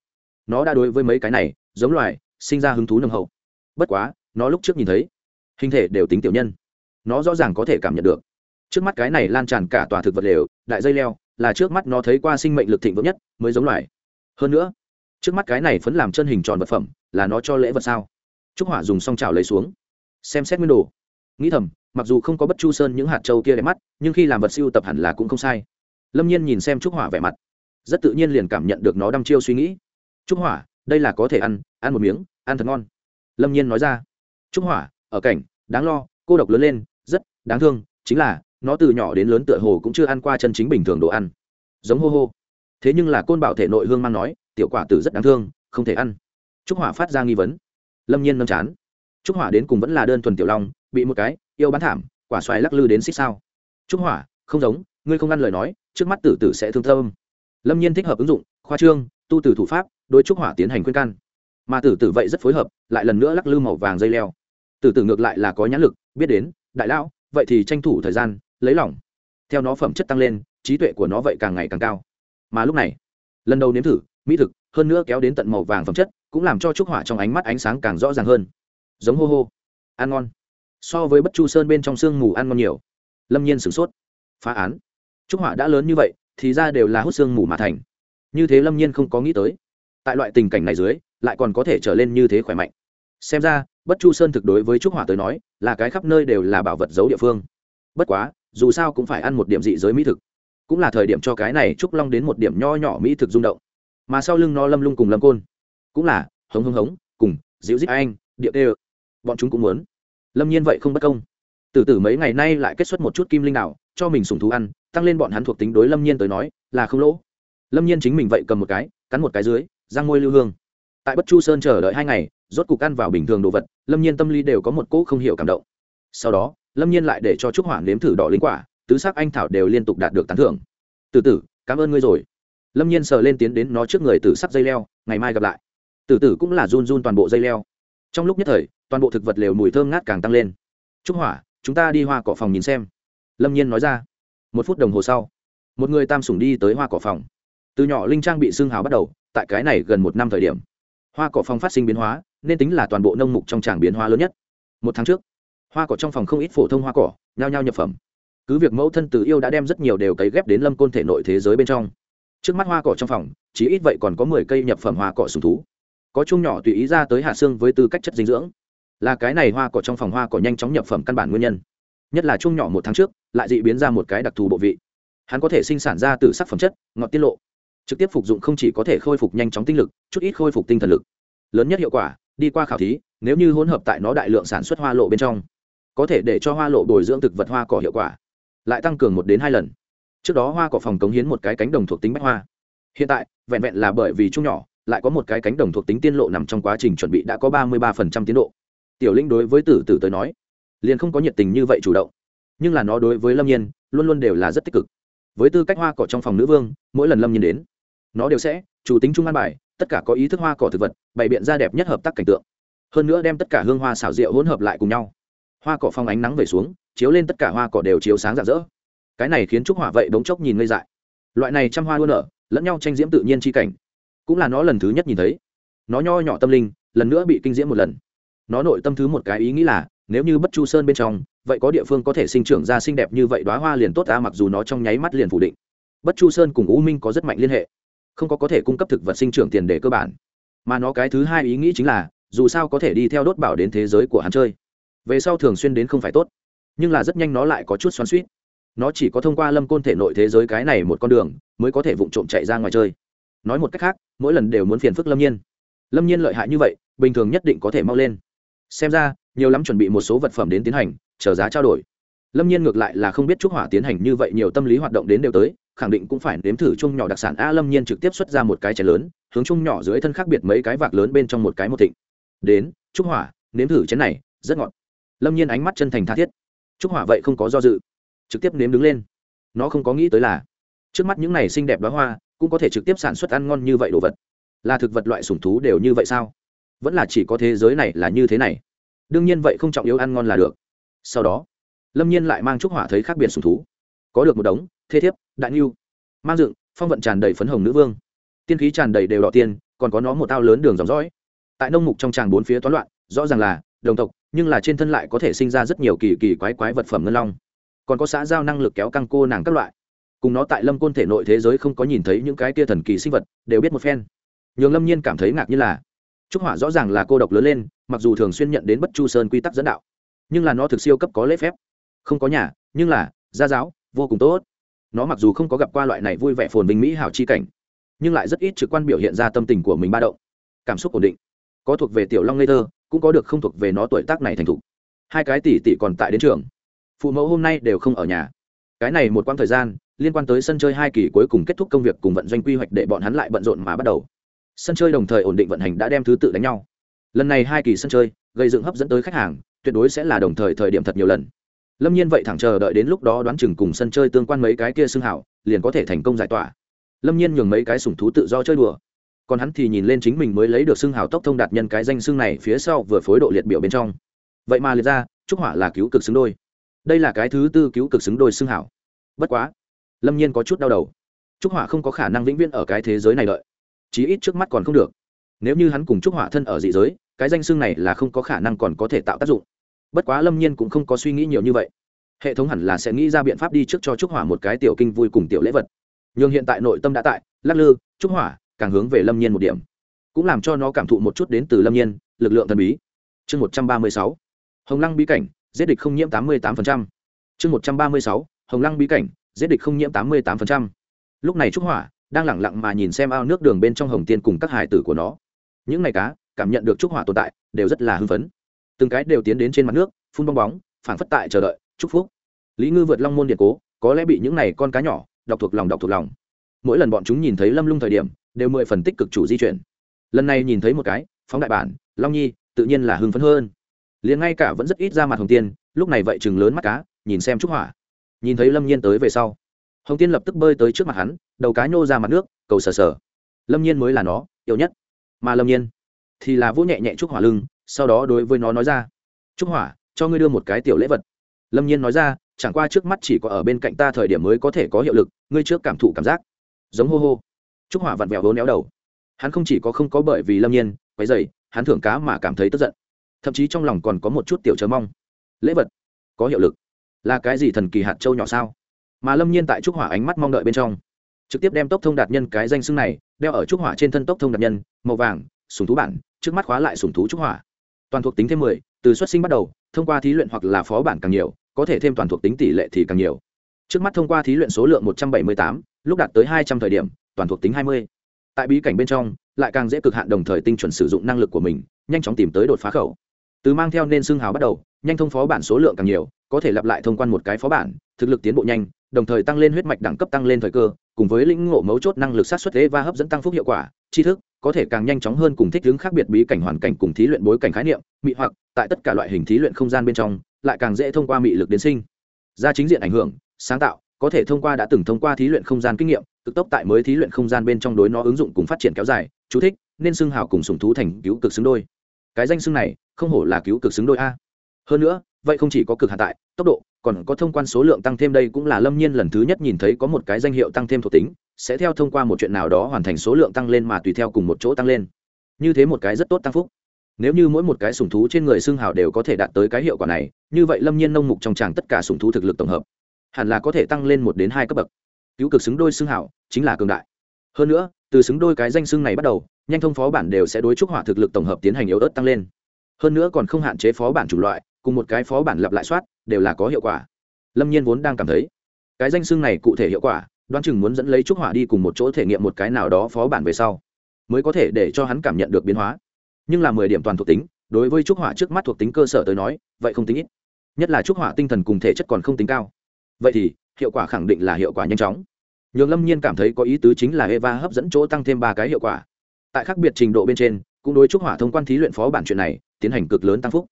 nó đã đối với mấy cái này, giống loài, sinh ra hứng thú nồng hậu. Bất quá, nó lúc trước nhìn thấy, hình thể đều tính tiểu nhân. Nó rõ ràng có thể cảm nhận được. Trước mắt cái này lan tràn cả tòa thực vật lều, đại dây leo, là trước mắt nó thấy qua sinh mệnh lực thịnh vượng nhất, mới giống loài. Hơn nữa, trước mắt cái này phấn làm chân hình tròn vật phẩm, là nó cho lễ vật sao? Trúc hỏa dùng song trào lấy xuống. Xem xét nguyên đồ. Nghĩ thầm, mặc dù không có bất chu sơn những hạt trâu kia đẹp mắt, nhưng khi làm vật siêu tập hẳn là cũng không sai. Lâm nhiên nhìn xem trúc hỏa vẻ mặt, rất tự nhiên liền cảm nhận được nó đăm chiêu suy nghĩ trúc hỏa, đây là có thể ăn ăn một miếng, ăn thật ngon. Lâm nhiên nói ra. Trúc hỏa, ở cảnh, đáng lo, cô độc lớn lên, rất đáng thương, chính là, nó từ nhỏ đến lớn tựa hồ cũng chưa ăn qua chân chính bình thường đồ ăn. Giống hô hô. Thế nhưng là côn bảo thể nội hương mang nói, tiểu quả tử rất đáng thương, không thể ăn. Trúc hỏa phát ra nghi vấn. Lâm nhiên nâm chán. Trúc hỏa đến cùng vẫn là đơn thuần tiểu long, bị một cái, yêu bán thảm, quả xoài lắc lư đến xích sao. Trúc hỏa, không giống, ngươi không ăn lời nói, trước mắt tử tử sẽ thương thơm. lâm nhiên thích hợp ứng dụng, khoa trương tu từ thủ pháp đôi trúc hỏa tiến hành khuyên can. Mà tử tử vậy rất phối hợp, lại lần nữa lắc lư màu vàng dây leo. Tử tử ngược lại là có nhãn lực, biết đến, đại lão, vậy thì tranh thủ thời gian, lấy lỏng theo nó phẩm chất tăng lên, trí tuệ của nó vậy càng ngày càng cao. Mà lúc này, lần đầu nếm thử, mỹ thực, hơn nữa kéo đến tận màu vàng phẩm chất, cũng làm cho trúc hỏa trong ánh mắt ánh sáng càng rõ ràng hơn. Giống hô hô. Ăn ngon. So với bất chu sơn bên trong sương mù ăn ngon nhiều. Lâm nhiên sửng sốt. Phá án. Trúc hỏa đã lớn như vậy, thì ra đều là hút sương mù mà thành như thế lâm nhiên không có nghĩ tới. Tại loại tình cảnh này dưới, lại còn có thể trở lên như thế khỏe mạnh. Xem ra, bất chu sơn thực đối với trúc hỏa tới nói, là cái khắp nơi đều là bảo vật giấu địa phương. Bất quá, dù sao cũng phải ăn một điểm dị giới mỹ thực. Cũng là thời điểm cho cái này trúc long đến một điểm nho nhỏ mỹ thực rung động. Mà sau lưng nó lâm lung cùng lâm côn. Cũng là, hống hống hống, cùng dịu dít anh địa tê bọn chúng cũng muốn. Lâm nhiên vậy không bất công. Từ từ mấy ngày nay lại kết xuất một chút kim linh nào cho mình sùng thú ăn, tăng lên bọn hắn thuộc tính đối lâm nhiên tới nói, là không lỗ lâm nhiên chính mình vậy cầm một cái, cắn một cái dưới, răng môi lưu hương. Tại bất chu sơn chờ đợi hai ngày, rốt cục ăn vào bình thường đồ vật, lâm nhiên tâm lý đều có một cỗ không hiểu cảm động. Sau đó, lâm nhiên lại để cho trúc hỏa nếm thử đỏ linh quả, tứ sắc anh thảo đều liên tục đạt được tán thưởng. Từ tử, cảm ơn ngươi rồi. Lâm nhiên sờ lên tiến đến nó trước người từ sắc dây leo, ngày mai gặp lại. Từ tử cũng là run run toàn bộ dây leo. Trong lúc nhất thời, toàn bộ thực vật lều mùi thơm ngát càng tăng lên. Trúc hỏa, chúng ta đi hoa cỏ phòng nhìn xem. Lâm nhiên nói ra. Một phút đồng hồ sau, một người tam sủng đi tới hoa cỏ phòng từ nhỏ linh trang bị xương hào bắt đầu, tại cái này gần một năm thời điểm, hoa cỏ phòng phát sinh biến hóa, nên tính là toàn bộ nông mục trong tràng biến hóa lớn nhất. Một tháng trước, hoa cỏ trong phòng không ít phổ thông hoa cỏ, nhao nhao nhập phẩm. Cứ việc mẫu thân từ yêu đã đem rất nhiều đều cấy ghép đến lâm côn thể nội thế giới bên trong. Trước mắt hoa cỏ trong phòng, chỉ ít vậy còn có mười cây nhập phẩm hoa cỏ sùng thú. Có chung nhỏ tùy ý ra tới hạ xương với tư cách chất dinh dưỡng. Là cái này hoa cỏ trong phòng hoa cỏ nhanh chóng nhập phẩm căn bản nguyên nhân. Nhất là chung nhỏ một tháng trước, lại dị biến ra một cái đặc thù bộ vị. Hắn có thể sinh sản ra từ sắc phẩm chất, ngọt tiết lộ trực tiếp phục dụng không chỉ có thể khôi phục nhanh chóng tinh lực, chút ít khôi phục tinh thần lực. Lớn nhất hiệu quả, đi qua khảo thí, nếu như hỗn hợp tại nó đại lượng sản xuất hoa lộ bên trong, có thể để cho hoa lộ bồi dưỡng thực vật hoa cỏ hiệu quả, lại tăng cường một đến hai lần. Trước đó hoa cỏ phòng cống hiến một cái cánh đồng thuộc tính bách hoa. Hiện tại, vẹn vẹn là bởi vì chung nhỏ, lại có một cái cánh đồng thuộc tính tiên lộ nằm trong quá trình chuẩn bị đã có ba mươi ba phần trăm tiến độ. Tiểu linh đối với tử tử tới nói, liền không có nhiệt tình như vậy chủ động. Nhưng là nó đối với lâm nhiên, luôn luôn đều là rất tích cực. Với tư cách hoa cỏ trong phòng nữ vương, mỗi lần lâm nhiên đến nó đều sẽ, chủ tính trung an bài, tất cả có ý thức hoa cỏ thực vật, bày biện ra đẹp nhất hợp tác cảnh tượng. Hơn nữa đem tất cả hương hoa xảo rượu hỗn hợp lại cùng nhau. Hoa cỏ phong ánh nắng về xuống, chiếu lên tất cả hoa cỏ đều chiếu sáng rạng rỡ. Cái này khiến trúc hỏa vậy bỗng chốc nhìn ngây dại. Loại này trăm hoa luôn nở, lẫn nhau tranh diễm tự nhiên chi cảnh. Cũng là nó lần thứ nhất nhìn thấy. Nó nho nhỏ tâm linh, lần nữa bị kinh diễm một lần. Nó nội tâm thứ một cái ý nghĩ là, nếu như bất chu sơn bên trong, vậy có địa phương có thể sinh trưởng ra xinh đẹp như vậy đoá hoa liền tốt ta, mặc dù nó trong nháy mắt liền phủ định. Bất chu sơn cùng u minh có rất mạnh liên hệ không có có thể cung cấp thực vật sinh trưởng tiền đề cơ bản. Mà nó cái thứ hai ý nghĩ chính là, dù sao có thể đi theo đốt bảo đến thế giới của hắn chơi. Về sau thường xuyên đến không phải tốt, nhưng là rất nhanh nó lại có chút xoắn suýt nó chỉ có thông qua lâm côn thể nội thế giới cái này một con đường, mới có thể vụng trộm chạy ra ngoài chơi. Nói một cách khác, mỗi lần đều muốn phiền phức lâm nhiên. Lâm nhiên lợi hại như vậy, bình thường nhất định có thể mau lên. Xem ra, nhiều lắm chuẩn bị một số vật phẩm đến tiến hành, chờ giá trao đổi. Lâm nhiên ngược lại là không biết trúc hỏa tiến hành như vậy nhiều tâm lý hoạt động đến đều tới khẳng định cũng phải nếm thử chung nhỏ đặc sản a lâm nhiên trực tiếp xuất ra một cái chén lớn, hướng chung nhỏ dưới thân khác biệt mấy cái vạc lớn bên trong một cái một thịnh. Đến, trúc hỏa, nếm thử chén này, rất ngọt. Lâm nhiên ánh mắt chân thành tha thiết. Trúc hỏa vậy không có do dự, trực tiếp nếm đứng lên. Nó không có nghĩ tới là, trước mắt những này xinh đẹp đó hoa, cũng có thể trực tiếp sản xuất ăn ngon như vậy đồ vật. Là thực vật loại sủng thú đều như vậy sao? Vẫn là chỉ có thế giới này là như thế này. Đương nhiên vậy không trọng yếu ăn ngon là được. Sau đó, lâm nhiên lại mang trúc hỏa thấy khác biệt sủng thú. Có được một đống thế thiếp, đại niu mang dựng, phong vận tràn đầy phấn hồng nữ vương. Tiên khí tràn đầy đều đỏ tiên, còn có nó một tao lớn đường dòng dõi. Tại nông mục trong tràng bốn phía toán loạn, rõ ràng là đồng tộc, nhưng là trên thân lại có thể sinh ra rất nhiều kỳ kỳ quái quái vật phẩm ngân long. Còn có xã giao năng lực kéo căng cô nàng các loại. Cùng nó tại lâm côn thể nội thế giới không có nhìn thấy những cái tia thần kỳ sinh vật, đều biết một phen. Nhường lâm nhiên cảm thấy ngạc như là, trúc hỏa rõ ràng là cô độc lớn lên, mặc dù thường xuyên nhận đến bất chu sơn quy tắc dẫn đạo, nhưng là nó thực siêu cấp có lễ phép. Không có nhà, nhưng là gia giáo, vô cùng tốt nó mặc dù không có gặp qua loại này vui vẻ phồn vinh mỹ hảo chi cảnh, nhưng lại rất ít trực quan biểu hiện ra tâm tình của mình ba động. Cảm xúc ổn định. Có thuộc về tiểu long ngây thơ, cũng có được không thuộc về nó tuổi tác này thành thục. Hai cái tỷ tỷ còn tại đến trường. Phụ mẫu hôm nay đều không ở nhà. Cái này một quãng thời gian, liên quan tới sân chơi hai kỳ cuối cùng kết thúc công việc cùng vận doanh quy hoạch để bọn hắn lại bận rộn mà bắt đầu. Sân chơi đồng thời ổn định vận hành đã đem thứ tự đánh nhau. Lần này hai kỳ sân chơi, gây dựng hấp dẫn tới khách hàng, tuyệt đối sẽ là đồng thời thời điểm thật nhiều lần lâm nhiên vậy thẳng chờ đợi đến lúc đó đoán chừng cùng sân chơi tương quan mấy cái kia xưng hảo, liền có thể thành công giải tỏa. Lâm nhiên nhường mấy cái sủng thú tự do chơi đùa. Còn hắn thì nhìn lên chính mình mới lấy được xưng hảo tốc thông đạt nhân cái danh xưng này phía sau vừa phối độ liệt biểu bên trong. Vậy mà liệt ra, trúc hỏa là cứu cực xứng đôi. Đây là cái thứ tư cứu cực xứng đôi xưng hảo. Bất quá, lâm nhiên có chút đau đầu. Trúc hỏa không có khả năng vĩnh viễn ở cái thế giới này đợi. Chí ít trước mắt còn không được. Nếu như hắn cùng trúc hỏa thân ở dị giới, cái danh xưng này là không có khả năng còn có thể tạo tác dụng bất quá lâm nhiên cũng không có suy nghĩ nhiều như vậy. Hệ thống hẳn là sẽ nghĩ ra biện pháp đi trước cho trúc hỏa một cái tiểu kinh vui cùng tiểu lễ vật. Nhưng hiện tại nội tâm đã tại, lắc lư, trúc hỏa, càng hướng về lâm nhiên một điểm. Cũng làm cho nó cảm thụ một chút đến từ lâm nhiên, lực lượng thần bí. Chương một trăm ba mươi sáu, hồng lăng bí cảnh, giết địch không nhiễm tám mươi tám chương một trăm ba mươi sáu, hồng lăng bí cảnh, giết địch không nhiễm tám mươi tám lúc này trúc hỏa đang lẳng lặng mà nhìn xem ao nước đường bên trong hồng tiên cùng các hải tử của nó. Những ngày cá, cảm nhận được trúc hỏa tồn tại, đều rất là hưng phấn từng cái đều tiến đến trên mặt nước, phun bong bóng phản phất tại chờ đợi, chúc phúc. Lý ngư vượt long môn điện cố, có lẽ bị những này con cá nhỏ, đọc thuộc lòng, đọc thuộc lòng. Mỗi lần bọn chúng nhìn thấy lâm lung thời điểm, đều mười phần tích cực chủ di chuyển. Lần này nhìn thấy một cái, phóng đại bản, long nhi, tự nhiên là hưng phấn hơn. Liền ngay cả vẫn rất ít ra mặt hồng tiên, lúc này vậy chừng lớn mắt cá, nhìn xem trúc hỏa. Nhìn thấy lâm nhiên tới về sau, hồng tiên lập tức bơi tới trước mặt hắn, đầu cá nhô ra mặt nước, cầu sờ sờ. Lâm nhiên mới là nó, yêu nhất. Mà lâm nhiên thì là vỗ nhẹ nhẹ trúc hỏa lưng sau đó đối với nó nói ra, trúc hỏa, cho ngươi đưa một cái tiểu lễ vật. Lâm nhiên nói ra, chẳng qua trước mắt chỉ có ở bên cạnh ta thời điểm mới có thể có hiệu lực, ngươi trước cảm thụ cảm giác. Giống hô hô, trúc hỏa vặn vẹo hố néo đầu. Hắn không chỉ có không có bởi vì lâm nhiên, quấy dày hắn thưởng cá mà cảm thấy tức giận. Thậm chí trong lòng còn có một chút tiểu chờ mong. Lễ vật? Có hiệu lực? Là cái gì thần kỳ hạt châu nhỏ sao? Mà lâm nhiên tại trúc hỏa ánh mắt mong đợi bên trong, trực tiếp đem tốc thông đạt nhân cái danh xưng này, đeo ở trúc hỏa trên thân tốc thông đạt nhân, màu vàng, sùng thú bản, trước mắt khóa lại sùng thú trúc hỏa toàn thuộc tính thêm mười, từ xuất sinh bắt đầu, thông qua thí luyện hoặc là phó bản càng nhiều, có thể thêm toàn thuộc tính tỷ lệ thì càng nhiều. Trước mắt thông qua thí luyện số lượng một trăm bảy mươi tám, lúc đạt tới hai trăm thời điểm, toàn thuộc tính hai mươi. Tại bí cảnh bên trong, lại càng dễ cực hạn đồng thời tinh chuẩn sử dụng năng lực của mình, nhanh chóng tìm tới đột phá khẩu. Từ mang theo nên xương hào bắt đầu, nhanh thông phó bản số lượng càng nhiều, có thể lặp lại thông quan một cái phó bản, thực lực tiến bộ nhanh, đồng thời tăng lên huyết mạch đẳng cấp tăng lên thời cơ, cùng với lĩnh ngộ mấu chốt năng lực sát xuất thế và hấp dẫn tăng phúc hiệu quả, tri thức có thể càng nhanh chóng hơn cùng thích ứng khác biệt bí cảnh hoàn cảnh cùng thí luyện bối cảnh khái niệm, mị hoặc, tại tất cả loại hình thí luyện không gian bên trong, lại càng dễ thông qua mị lực đến sinh. Ra chính diện ảnh hưởng, sáng tạo, có thể thông qua đã từng thông qua thí luyện không gian kinh nghiệm cực tốc tại mới thí luyện không gian bên trong đối nó ứng dụng cùng phát triển kéo dài, chú thích, nên xưng hào cùng sùng thú thành cứu cực xứng đôi. Cái danh xưng này, không hổ là cứu cực xứng đôi a. Hơn nữa, vậy không chỉ có cực hạ tại, tốc độ, còn có thông quan số lượng tăng thêm đây cũng là lâm nhiên lần thứ nhất nhìn thấy có một cái danh hiệu tăng thêm thuộc tính sẽ theo thông qua một chuyện nào đó hoàn thành số lượng tăng lên mà tùy theo cùng một chỗ tăng lên. Như thế một cái rất tốt tăng phúc. Nếu như mỗi một cái sùng thú trên người xương hào đều có thể đạt tới cái hiệu quả này, như vậy lâm nhiên nông mục trong tràng tất cả sùng thú thực lực tổng hợp, hẳn là có thể tăng lên một đến hai cấp bậc. Cứu cực xứng đôi xương hào chính là cường đại. Hơn nữa, từ xứng đôi cái danh xương này bắt đầu, nhanh thông phó bản đều sẽ đối trúc hỏa thực lực tổng hợp tiến hành yếu ớt tăng lên. Hơn nữa còn không hạn chế phó bản chủng loại, cùng một cái phó bản lặp lại soát, đều là có hiệu quả. Lâm nhiên vốn đang cảm thấy, cái danh xương này cụ thể hiệu quả đoán chừng muốn dẫn lấy trúc hỏa đi cùng một chỗ thể nghiệm một cái nào đó phó bản về sau, mới có thể để cho hắn cảm nhận được biến hóa. Nhưng là mười điểm toàn thuộc tính, đối với trúc hỏa trước mắt thuộc tính cơ sở tới nói, vậy không tính ít. Nhất là trúc hỏa tinh thần cùng thể chất còn không tính cao. Vậy thì, hiệu quả khẳng định là hiệu quả nhanh chóng. Nhường lâm nhiên cảm thấy có ý tứ chính là eva hấp dẫn chỗ tăng thêm ba cái hiệu quả. Tại khác biệt trình độ bên trên, cũng đối trúc hỏa thông quan thí luyện phó bản chuyện này, tiến hành cực lớn tăng phúc.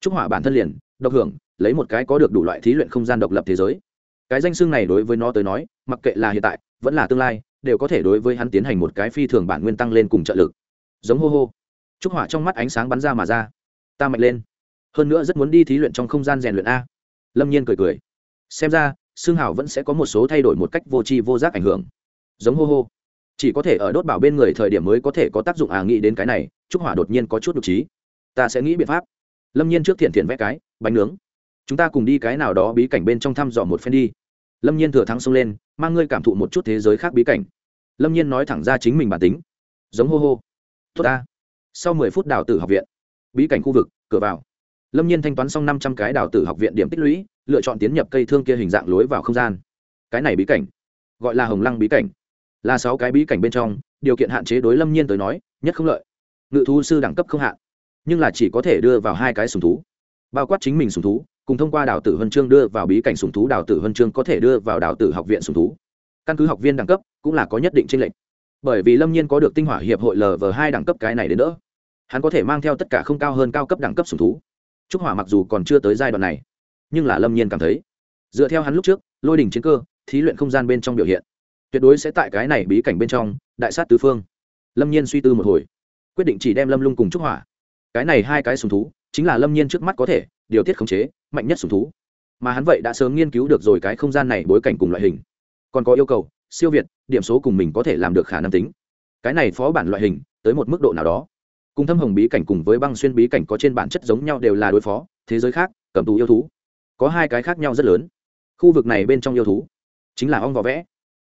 Trúc hỏa bản thân liền, độc hưởng, lấy một cái có được đủ loại thí luyện không gian độc lập thế giới cái danh xưng này đối với nó tới nói, mặc kệ là hiện tại, vẫn là tương lai, đều có thể đối với hắn tiến hành một cái phi thường bản nguyên tăng lên cùng trợ lực. Giống hô hô. Trúc hỏa trong mắt ánh sáng bắn ra mà ra. Ta mạnh lên. Hơn nữa rất muốn đi thí luyện trong không gian rèn luyện a. Lâm nhiên cười cười. Xem ra, xương hảo vẫn sẽ có một số thay đổi một cách vô tri vô giác ảnh hưởng. Giống hô hô. Chỉ có thể ở đốt bảo bên người thời điểm mới có thể có tác dụng à nghĩ đến cái này, trúc hỏa đột nhiên có chút đ trí. Ta sẽ nghĩ biện pháp. Lâm nhiên trước thiện thiện vẽ cái, bánh nướng chúng ta cùng đi cái nào đó bí cảnh bên trong thăm dò một phen đi. Lâm nhiên thừa thắng xông lên, mang ngươi cảm thụ một chút thế giới khác bí cảnh. Lâm nhiên nói thẳng ra chính mình bản tính. Giống hô hô. Tốt ta. Sau mười phút đào tử học viện, bí cảnh khu vực, cửa vào. Lâm nhiên thanh toán xong năm trăm cái đào tử học viện điểm tích lũy, lựa chọn tiến nhập cây thương kia hình dạng lối vào không gian. Cái này bí cảnh, gọi là hồng lăng bí cảnh. Là sáu cái bí cảnh bên trong, điều kiện hạn chế đối lâm nhiên tới nói, nhất không lợi. Ngự thú sư đẳng cấp không hạn, nhưng là chỉ có thể đưa vào hai cái sùng thú, bao quát chính mình sùng thú cùng thông qua đào tử huân chương đưa vào bí cảnh sùng thú đào tử huân chương có thể đưa vào đào tử học viện sùng thú. Căn cứ học viên đẳng cấp, cũng là có nhất định tranh lệch. Bởi vì lâm nhiên có được tinh hỏa hiệp hội lv hai đẳng cấp cái này đến đỡ. Hắn có thể mang theo tất cả không cao hơn cao cấp đẳng cấp sùng thú. Trúc hỏa mặc dù còn chưa tới giai đoạn này, nhưng là lâm nhiên cảm thấy, dựa theo hắn lúc trước, lôi đình chiến cơ, thí luyện không gian bên trong biểu hiện, tuyệt đối sẽ tại cái này bí cảnh bên trong, đại sát tứ phương. Lâm nhiên suy tư một hồi, quyết định chỉ đem lâm lung cùng trúc hỏa. Cái này hai cái sùng thú chính là lâm nhiên trước mắt có thể, điều tiết khống chế, mạnh nhất sùng thú. Mà hắn vậy đã sớm nghiên cứu được rồi cái không gian này bối cảnh cùng loại hình. Còn có yêu cầu, siêu việt, điểm số cùng mình có thể làm được khả năng tính. Cái này phó bản loại hình, tới một mức độ nào đó. Cùng thâm hồng bí cảnh cùng với băng xuyên bí cảnh có trên bản chất giống nhau đều là đối phó, thế giới khác, cầm tù yêu thú. Có hai cái khác nhau rất lớn. Khu vực này bên trong yêu thú, chính là ong vỏ vẽ.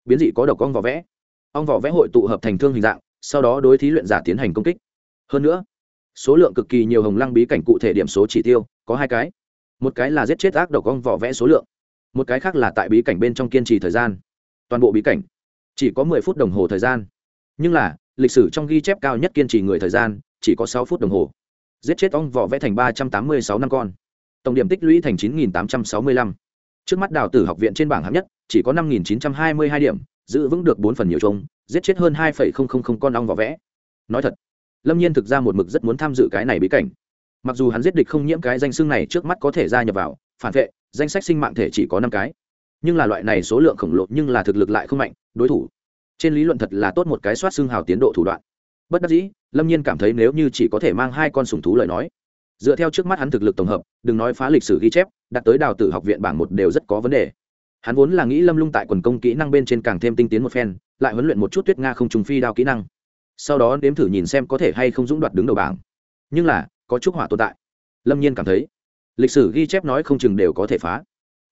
Biến dị có độc ong vỏ vẽ. Ong vỏ vẽ hội tụ hợp thành thương hình dạng, sau đó đối thí luyện giả tiến hành công kích. Hơn nữa số lượng cực kỳ nhiều hồng lăng bí cảnh cụ thể điểm số chỉ tiêu, có hai cái. Một cái là giết chết ác độc con vỏ vẽ số lượng. Một cái khác là tại bí cảnh bên trong kiên trì thời gian. Toàn bộ bí cảnh, chỉ có mười phút đồng hồ thời gian. Nhưng là, lịch sử trong ghi chép cao nhất kiên trì người thời gian, chỉ có sáu phút đồng hồ. Giết chết ong vỏ vẽ thành ba trăm tám mươi sáu năm con. Tổng điểm tích lũy thành chín nghìn tám trăm sáu mươi lăm. Trước mắt đào tử học viện trên bảng hạng nhất, chỉ có năm nghìn chín trăm hai mươi hai điểm, giữ vững được bốn phần nhiều chung, giết chết hơn hai phẩy không không không con ong vỏ vẽ. Nói thật lâm nhiên thực ra một mực rất muốn tham dự cái này bí cảnh. Mặc dù hắn giết địch không nhiễm cái danh xưng này trước mắt có thể gia nhập vào, phản vệ, danh sách sinh mạng thể chỉ có năm cái. Nhưng là loại này số lượng khổng lồ nhưng là thực lực lại không mạnh, đối thủ. Trên lý luận thật là tốt một cái soát xương hào tiến độ thủ đoạn. Bất đắc dĩ, lâm nhiên cảm thấy nếu như chỉ có thể mang hai con sùng thú lời nói, dựa theo trước mắt hắn thực lực tổng hợp, đừng nói phá lịch sử ghi chép đặt tới đào tử học viện bảng một đều rất có vấn đề. Hắn vốn là nghĩ lâm lung tại quần công kỹ năng bên trên càng thêm tinh tiến một phen, lại huấn luyện một chút tuyết nga không trùng phi đao kỹ năng sau đó nếm thử nhìn xem có thể hay không dũng đoạt đứng đầu bảng. Nhưng là, có chút hỏa tồn tại. Lâm nhiên cảm thấy, lịch sử ghi chép nói không chừng đều có thể phá.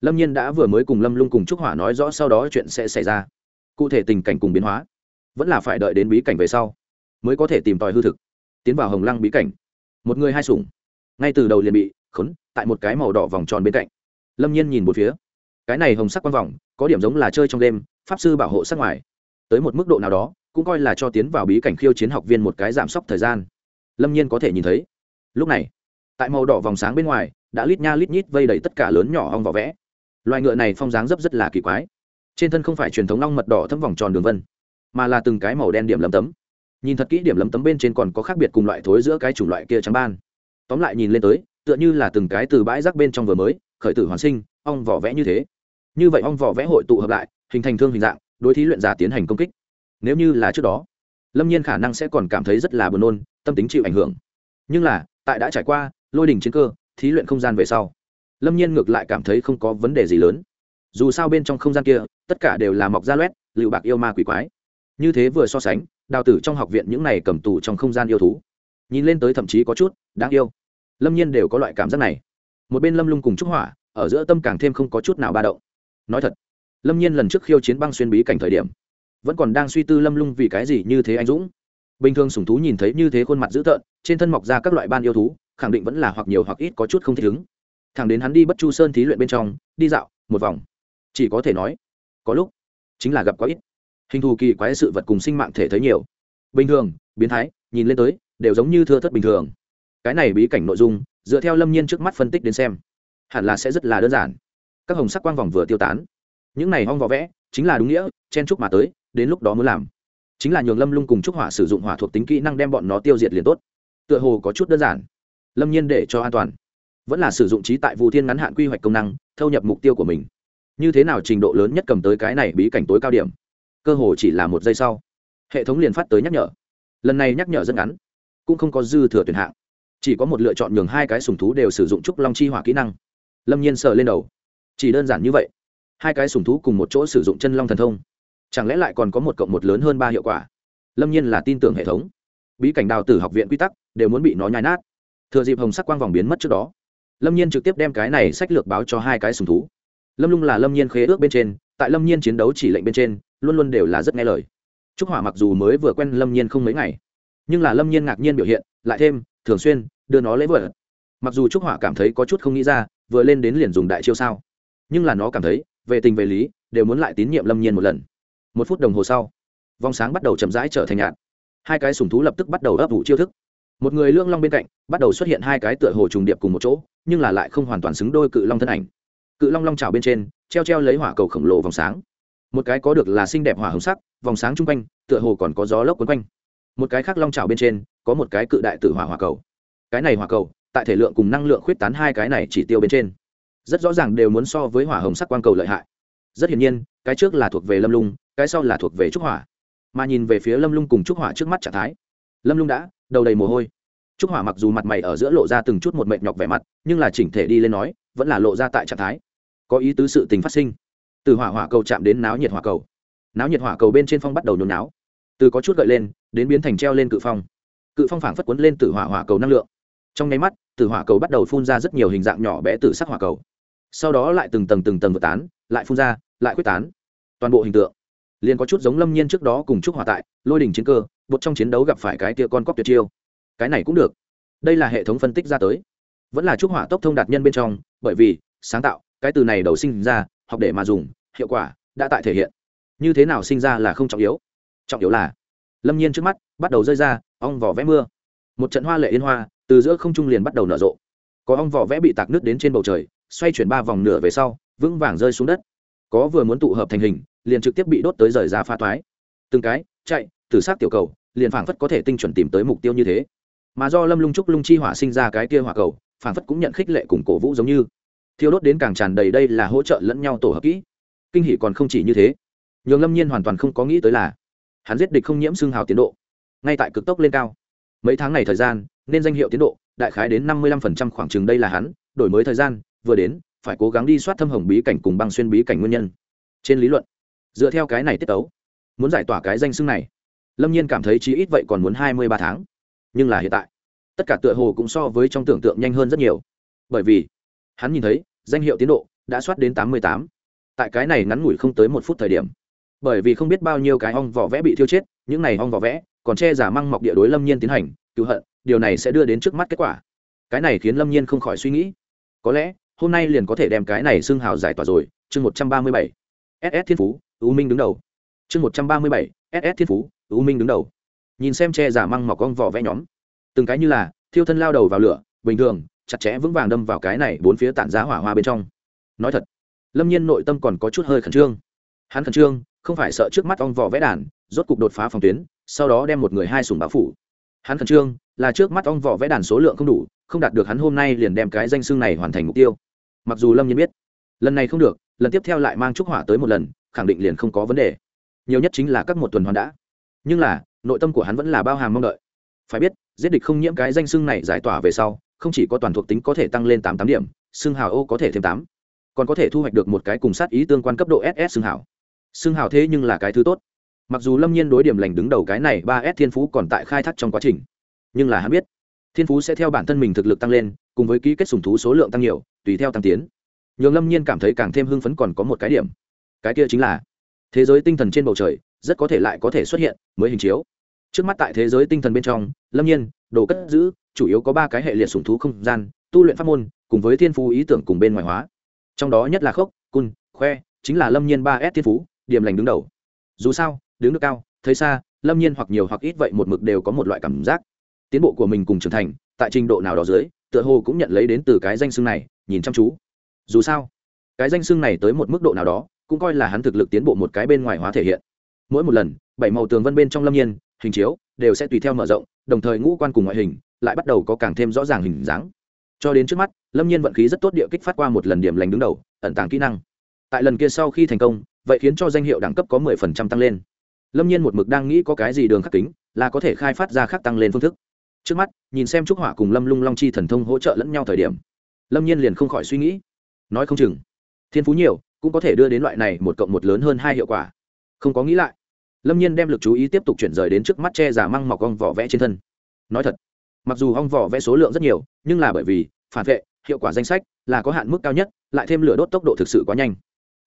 Lâm nhiên đã vừa mới cùng lâm lung cùng trúc hỏa nói rõ sau đó chuyện sẽ xảy ra. Cụ thể tình cảnh cùng biến hóa, vẫn là phải đợi đến bí cảnh về sau, mới có thể tìm tòi hư thực. Tiến vào hồng lăng bí cảnh, một người hai sủng. Ngay từ đầu liền bị khốn tại một cái màu đỏ vòng tròn bên cạnh. Lâm nhiên nhìn một phía, cái này hồng sắc quang vòng, có điểm giống là chơi trong đêm pháp sư bảo hộ sắc ngoài. Tới một mức độ nào đó cũng coi là cho tiến vào bí cảnh khiêu chiến học viên một cái giảm sốc thời gian. Lâm nhiên có thể nhìn thấy. Lúc này, tại màu đỏ vòng sáng bên ngoài, đã lít nha lít nhít vây đầy tất cả lớn nhỏ ong vỏ vẽ. Loài ngựa này phong dáng dấp rất là kỳ quái. Trên thân không phải truyền thống ong mật đỏ thấm vòng tròn đường vân, mà là từng cái màu đen điểm lấm tấm. Nhìn thật kỹ điểm lấm tấm bên trên còn có khác biệt cùng loại thối giữa cái chủng loại kia trắng ban. Tóm lại nhìn lên tới, tựa như là từng cái từ bãi rác bên trong vừa mới, khởi tử hoàn sinh, ong vỏ vẽ như thế. Như vậy ong vỏ vẽ hội tụ hợp lại, hình thành thương hình dạng, đối thí luyện giả tiến hành công kích nếu như là trước đó, lâm nhiên khả năng sẽ còn cảm thấy rất là buồn nôn, tâm tính chịu ảnh hưởng. Nhưng là, tại đã trải qua lôi đình chiến cơ, thí luyện không gian về sau, lâm nhiên ngược lại cảm thấy không có vấn đề gì lớn. Dù sao bên trong không gian kia, tất cả đều là mọc da loét, lựu bạc yêu ma quỷ quái. Như thế vừa so sánh, đào tử trong học viện những này cầm tù trong không gian yêu thú, nhìn lên tới thậm chí có chút đáng yêu. Lâm nhiên đều có loại cảm giác này. Một bên lâm lung cùng trúc hỏa, ở giữa tâm càng thêm không có chút nào ba động. Nói thật, lâm nhiên lần trước khiêu chiến băng xuyên bí cảnh thời điểm vẫn còn đang suy tư lâm lung vì cái gì như thế anh dũng. Bình thường sùng thú nhìn thấy như thế khuôn mặt dữ tợn, trên thân mọc ra các loại ban yêu thú, khẳng định vẫn là hoặc nhiều hoặc ít có chút không thích ứng. Thẳng đến hắn đi bất chu sơn thí luyện bên trong, đi dạo, một vòng. Chỉ có thể nói, có lúc, chính là gặp quá ít. Hình thù kỳ quái sự vật cùng sinh mạng thể thấy nhiều. Bình thường, biến thái, nhìn lên tới, đều giống như thưa thất bình thường. Cái này bí cảnh nội dung, dựa theo lâm nhiên trước mắt phân tích đến xem, hẳn là sẽ rất là đơn giản. Các hồng sắc quang vòng vừa tiêu tán. Những này hong vỏ vẽ, chính là đúng nghĩa, chen trúc mà tới đến lúc đó muốn làm. Chính là nhường lâm lung cùng trúc hỏa sử dụng hỏa thuộc tính kỹ năng đem bọn nó tiêu diệt liền tốt. Tựa hồ có chút đơn giản. Lâm nhiên để cho an toàn. Vẫn là sử dụng trí tại vụ thiên ngắn hạn quy hoạch công năng, thâu nhập mục tiêu của mình. Như thế nào trình độ lớn nhất cầm tới cái này bí cảnh tối cao điểm? Cơ hồ chỉ là một giây sau. Hệ thống liền phát tới nhắc nhở. Lần này nhắc nhở rất ngắn, cũng không có dư thừa tuyển hạng. Chỉ có một lựa chọn nhường hai cái sùng thú đều sử dụng trúc long chi hỏa kỹ năng. Lâm nhiên sờ lên đầu. Chỉ đơn giản như vậy. Hai cái sùng thú cùng một chỗ sử dụng chân long thần thông chẳng lẽ lại còn có một cộng một lớn hơn ba hiệu quả? Lâm nhiên là tin tưởng hệ thống. Bí cảnh đào tử học viện quy tắc, đều muốn bị nó nhai nát. Thừa dịp hồng sắc quang vòng biến mất trước đó, lâm nhiên trực tiếp đem cái này sách lược báo cho hai cái sùng thú. Lâm lung là lâm nhiên khế ước bên trên, tại lâm nhiên chiến đấu chỉ lệnh bên trên, luôn luôn đều là rất nghe lời. Trúc hỏa mặc dù mới vừa quen lâm nhiên không mấy ngày, nhưng là lâm nhiên ngạc nhiên biểu hiện, lại thêm, thường xuyên, đưa nó lấy vợ mặc dù trúc hỏa cảm thấy có chút không nghĩ ra, vừa lên đến liền dùng đại chiêu sao, nhưng là nó cảm thấy, về tình về lý, đều muốn lại tín nhiệm lâm nhiên một lần một phút đồng hồ sau, vòng sáng bắt đầu chậm rãi trở thành nhạt. Hai cái sùng thú lập tức bắt đầu ấp ủ chiêu thức. Một người lương long bên cạnh, bắt đầu xuất hiện hai cái tựa hồ trùng điệp cùng một chỗ, nhưng là lại không hoàn toàn xứng đôi cự long thân ảnh. Cự long long trào bên trên, treo treo lấy hỏa cầu khổng lồ vòng sáng. Một cái có được là xinh đẹp hỏa hồng sắc, vòng sáng chung quanh, tựa hồ còn có gió lốc quấn quanh. Một cái khác long trào bên trên, có một cái cự đại tự hỏa hỏa cầu. Cái này hỏa cầu, tại thể lượng cùng năng lượng khuyết tán hai cái này chỉ tiêu bên trên, rất rõ ràng đều muốn so với hỏa hồng sắc quang cầu lợi hại rất hiển nhiên, cái trước là thuộc về lâm lung, cái sau là thuộc về trúc hỏa. Mà nhìn về phía lâm lung cùng trúc hỏa trước mắt trạng thái, lâm lung đã đầu đầy mồ hôi. Trúc hỏa mặc dù mặt mày ở giữa lộ ra từng chút một mệt nhọc vẻ mặt, nhưng là chỉnh thể đi lên nói, vẫn là lộ ra tại trạng thái. Có ý tứ sự tình phát sinh. Từ hỏa hỏa cầu chạm đến náo nhiệt hỏa cầu. Náo nhiệt hỏa cầu bên trên phong bắt đầu nhốn náo. Từ có chút gợi lên, đến biến thành treo lên cự phong. Cự phong phảng phất quấn lên từ hỏa hỏa cầu năng lượng. Trong nháy mắt, từ hỏa cầu bắt đầu phun ra rất nhiều hình dạng nhỏ bé từ sắc hỏa cầu sau đó lại từng tầng từng tầng vượt tán, lại phun ra, lại quyết tán. Toàn bộ hình tượng liền có chút giống lâm nhiên trước đó cùng chúc hỏa tại, lôi đình chiến cơ, bột trong chiến đấu gặp phải cái tia con cóc tuyệt chiêu. Cái này cũng được. Đây là hệ thống phân tích ra tới. Vẫn là chúc hỏa tốc thông đạt nhân bên trong, bởi vì sáng tạo, cái từ này đầu sinh ra, học để mà dùng, hiệu quả đã tại thể hiện. Như thế nào sinh ra là không trọng yếu. Trọng yếu là lâm nhiên trước mắt bắt đầu rơi ra, ong vỏ vẽ mưa. Một trận hoa lệ yên hoa, từ giữa không trung liền bắt đầu nở rộ. Có ong vỏ vẽ bị tạc nước đến trên bầu trời xoay chuyển ba vòng nửa về sau, vững vàng rơi xuống đất. Có vừa muốn tụ hợp thành hình, liền trực tiếp bị đốt tới rời ra pha toái. Từng cái, chạy, tử sát tiểu cầu, liền phảng phất có thể tinh chuẩn tìm tới mục tiêu như thế. Mà do lâm lung trúc lung chi hỏa sinh ra cái kia hỏa cầu, phảng phất cũng nhận khích lệ cùng cổ vũ giống như. Thiêu đốt đến càng tràn đầy đây là hỗ trợ lẫn nhau tổ hợp kỹ. Kinh hỷ còn không chỉ như thế. Nhường lâm nhiên hoàn toàn không có nghĩ tới là, hắn giết địch không nhiễm xương hào tiến độ. Ngay tại cực tốc lên cao. Mấy tháng này thời gian, nên danh hiệu tiến độ, đại khái đến năm mươi lăm phần trăm khoảng chừng đây là hắn, đổi mới thời gian vừa đến, phải cố gắng đi soát thâm hồng bí cảnh cùng băng xuyên bí cảnh nguyên nhân. Trên lý luận, dựa theo cái này tiết tấu, muốn giải tỏa cái danh xưng này, lâm nhiên cảm thấy chí ít vậy còn muốn hai mươi ba tháng. Nhưng là hiện tại, tất cả tựa hồ cũng so với trong tưởng tượng nhanh hơn rất nhiều. Bởi vì, hắn nhìn thấy, danh hiệu tiến độ đã soát đến tám mươi tám. Tại cái này ngắn ngủi không tới một phút thời điểm. Bởi vì không biết bao nhiêu cái ong vỏ vẽ bị thiêu chết, những này ong vỏ vẽ còn che giả măng mọc địa đối lâm nhiên tiến hành cứu hận, điều này sẽ đưa đến trước mắt kết quả. Cái này khiến lâm nhiên không khỏi suy nghĩ. Có lẽ hôm nay liền có thể đem cái này xưng hào giải tỏa rồi, chương một trăm ba mươi bảy. Ss thiên phú, u minh đứng đầu. Chương một trăm ba mươi bảy ss thiên phú, u minh đứng đầu. Nhìn xem che giả măng mọc con vỏ vẽ nhóm. Từng cái như là, thiêu thân lao đầu vào lửa, bình thường, chặt chẽ vững vàng đâm vào cái này bốn phía tản giá hỏa hoa bên trong. Nói thật, lâm nhiên nội tâm còn có chút hơi khẩn trương. Hắn khẩn trương, không phải sợ trước mắt ong vỏ vẽ đàn, rốt cục đột phá phòng tuyến, sau đó đem một người hai sùng báo phủ. Hắn khẩn trương, là trước mắt ong vỏ vẽ đàn số lượng không đủ không đạt được hắn hôm nay liền đem cái danh xưng này hoàn thành mục tiêu. Mặc dù lâm nhiên biết, lần này không được, lần tiếp theo lại mang trúc hỏa tới một lần, khẳng định liền không có vấn đề. Nhiều nhất chính là các một tuần hoàn đã. Nhưng là, nội tâm của hắn vẫn là bao hàm mong đợi. Phải biết, giết địch không nhiễm cái danh xưng này giải tỏa về sau, không chỉ có toàn thuộc tính có thể tăng lên tám tám điểm, xưng hào ô có thể thêm tám. Còn có thể thu hoạch được một cái cùng sát ý tương quan cấp độ ss xưng hào. Xưng hào thế nhưng là cái thứ tốt. Mặc dù lâm nhiên đối điểm lành đứng đầu cái này ba s thiên phú còn tại khai thác trong quá trình, nhưng là hắn biết thiên phú sẽ theo bản thân mình thực lực tăng lên, cùng với ký kết sùng thú số lượng tăng nhiều, tùy theo tăng tiến. Nhường lâm nhiên cảm thấy càng thêm hưng phấn còn có một cái điểm. Cái kia chính là, thế giới tinh thần trên bầu trời, rất có thể lại có thể xuất hiện mới hình chiếu. Trước mắt tại thế giới tinh thần bên trong, lâm nhiên, đồ cất giữ, chủ yếu có ba cái hệ liệt sùng thú không gian, tu luyện pháp môn, cùng với thiên phú ý tưởng cùng bên ngoài hóa. Trong đó nhất là khốc, cun, khoe, chính là lâm nhiên ba s thiên phú, điểm lành đứng đầu. Dù sao, đứng được cao, thấy xa, lâm nhiên hoặc nhiều hoặc ít vậy một mực đều có một loại cảm giác tiến bộ của mình cùng trưởng thành, tại trình độ nào đó dưới, tựa hồ cũng nhận lấy đến từ cái danh xưng này, nhìn chăm chú. Dù sao, cái danh xưng này tới một mức độ nào đó, cũng coi là hắn thực lực tiến bộ một cái bên ngoài hóa thể hiện. Mỗi một lần, bảy màu tường vân bên trong lâm nhiên, hình chiếu, đều sẽ tùy theo mở rộng, đồng thời ngũ quan cùng ngoại hình, lại bắt đầu có càng thêm rõ ràng hình dáng. Cho đến trước mắt, lâm nhiên vận khí rất tốt địa kích phát qua một lần điểm lành đứng đầu, ẩn tàng kỹ năng. Tại lần kia sau khi thành công, vậy khiến cho danh hiệu đẳng cấp có mười phần trăm tăng lên. Lâm nhiên một mực đang nghĩ có cái gì đường khắc kính, là có thể khai phát ra khắc tăng lên phương thức trước mắt, nhìn xem trúc hỏa cùng lâm lung long chi thần thông hỗ trợ lẫn nhau thời điểm, lâm nhiên liền không khỏi suy nghĩ. Nói không chừng, thiên phú nhiều, cũng có thể đưa đến loại này một cộng một lớn hơn hai hiệu quả. Không có nghĩ lại, lâm nhiên đem l ự c chú ý tiếp tục chuyển rời đến trước mắt che giả măng mọc ong vỏ vẽ trên thân. Nói thật, mặc dù ong vỏ vẽ số lượng rất nhiều, nhưng là bởi vì phản vệ, hiệu quả danh sách là có hạn mức cao nhất, lại thêm lửa đốt tốc độ thực sự quá nhanh.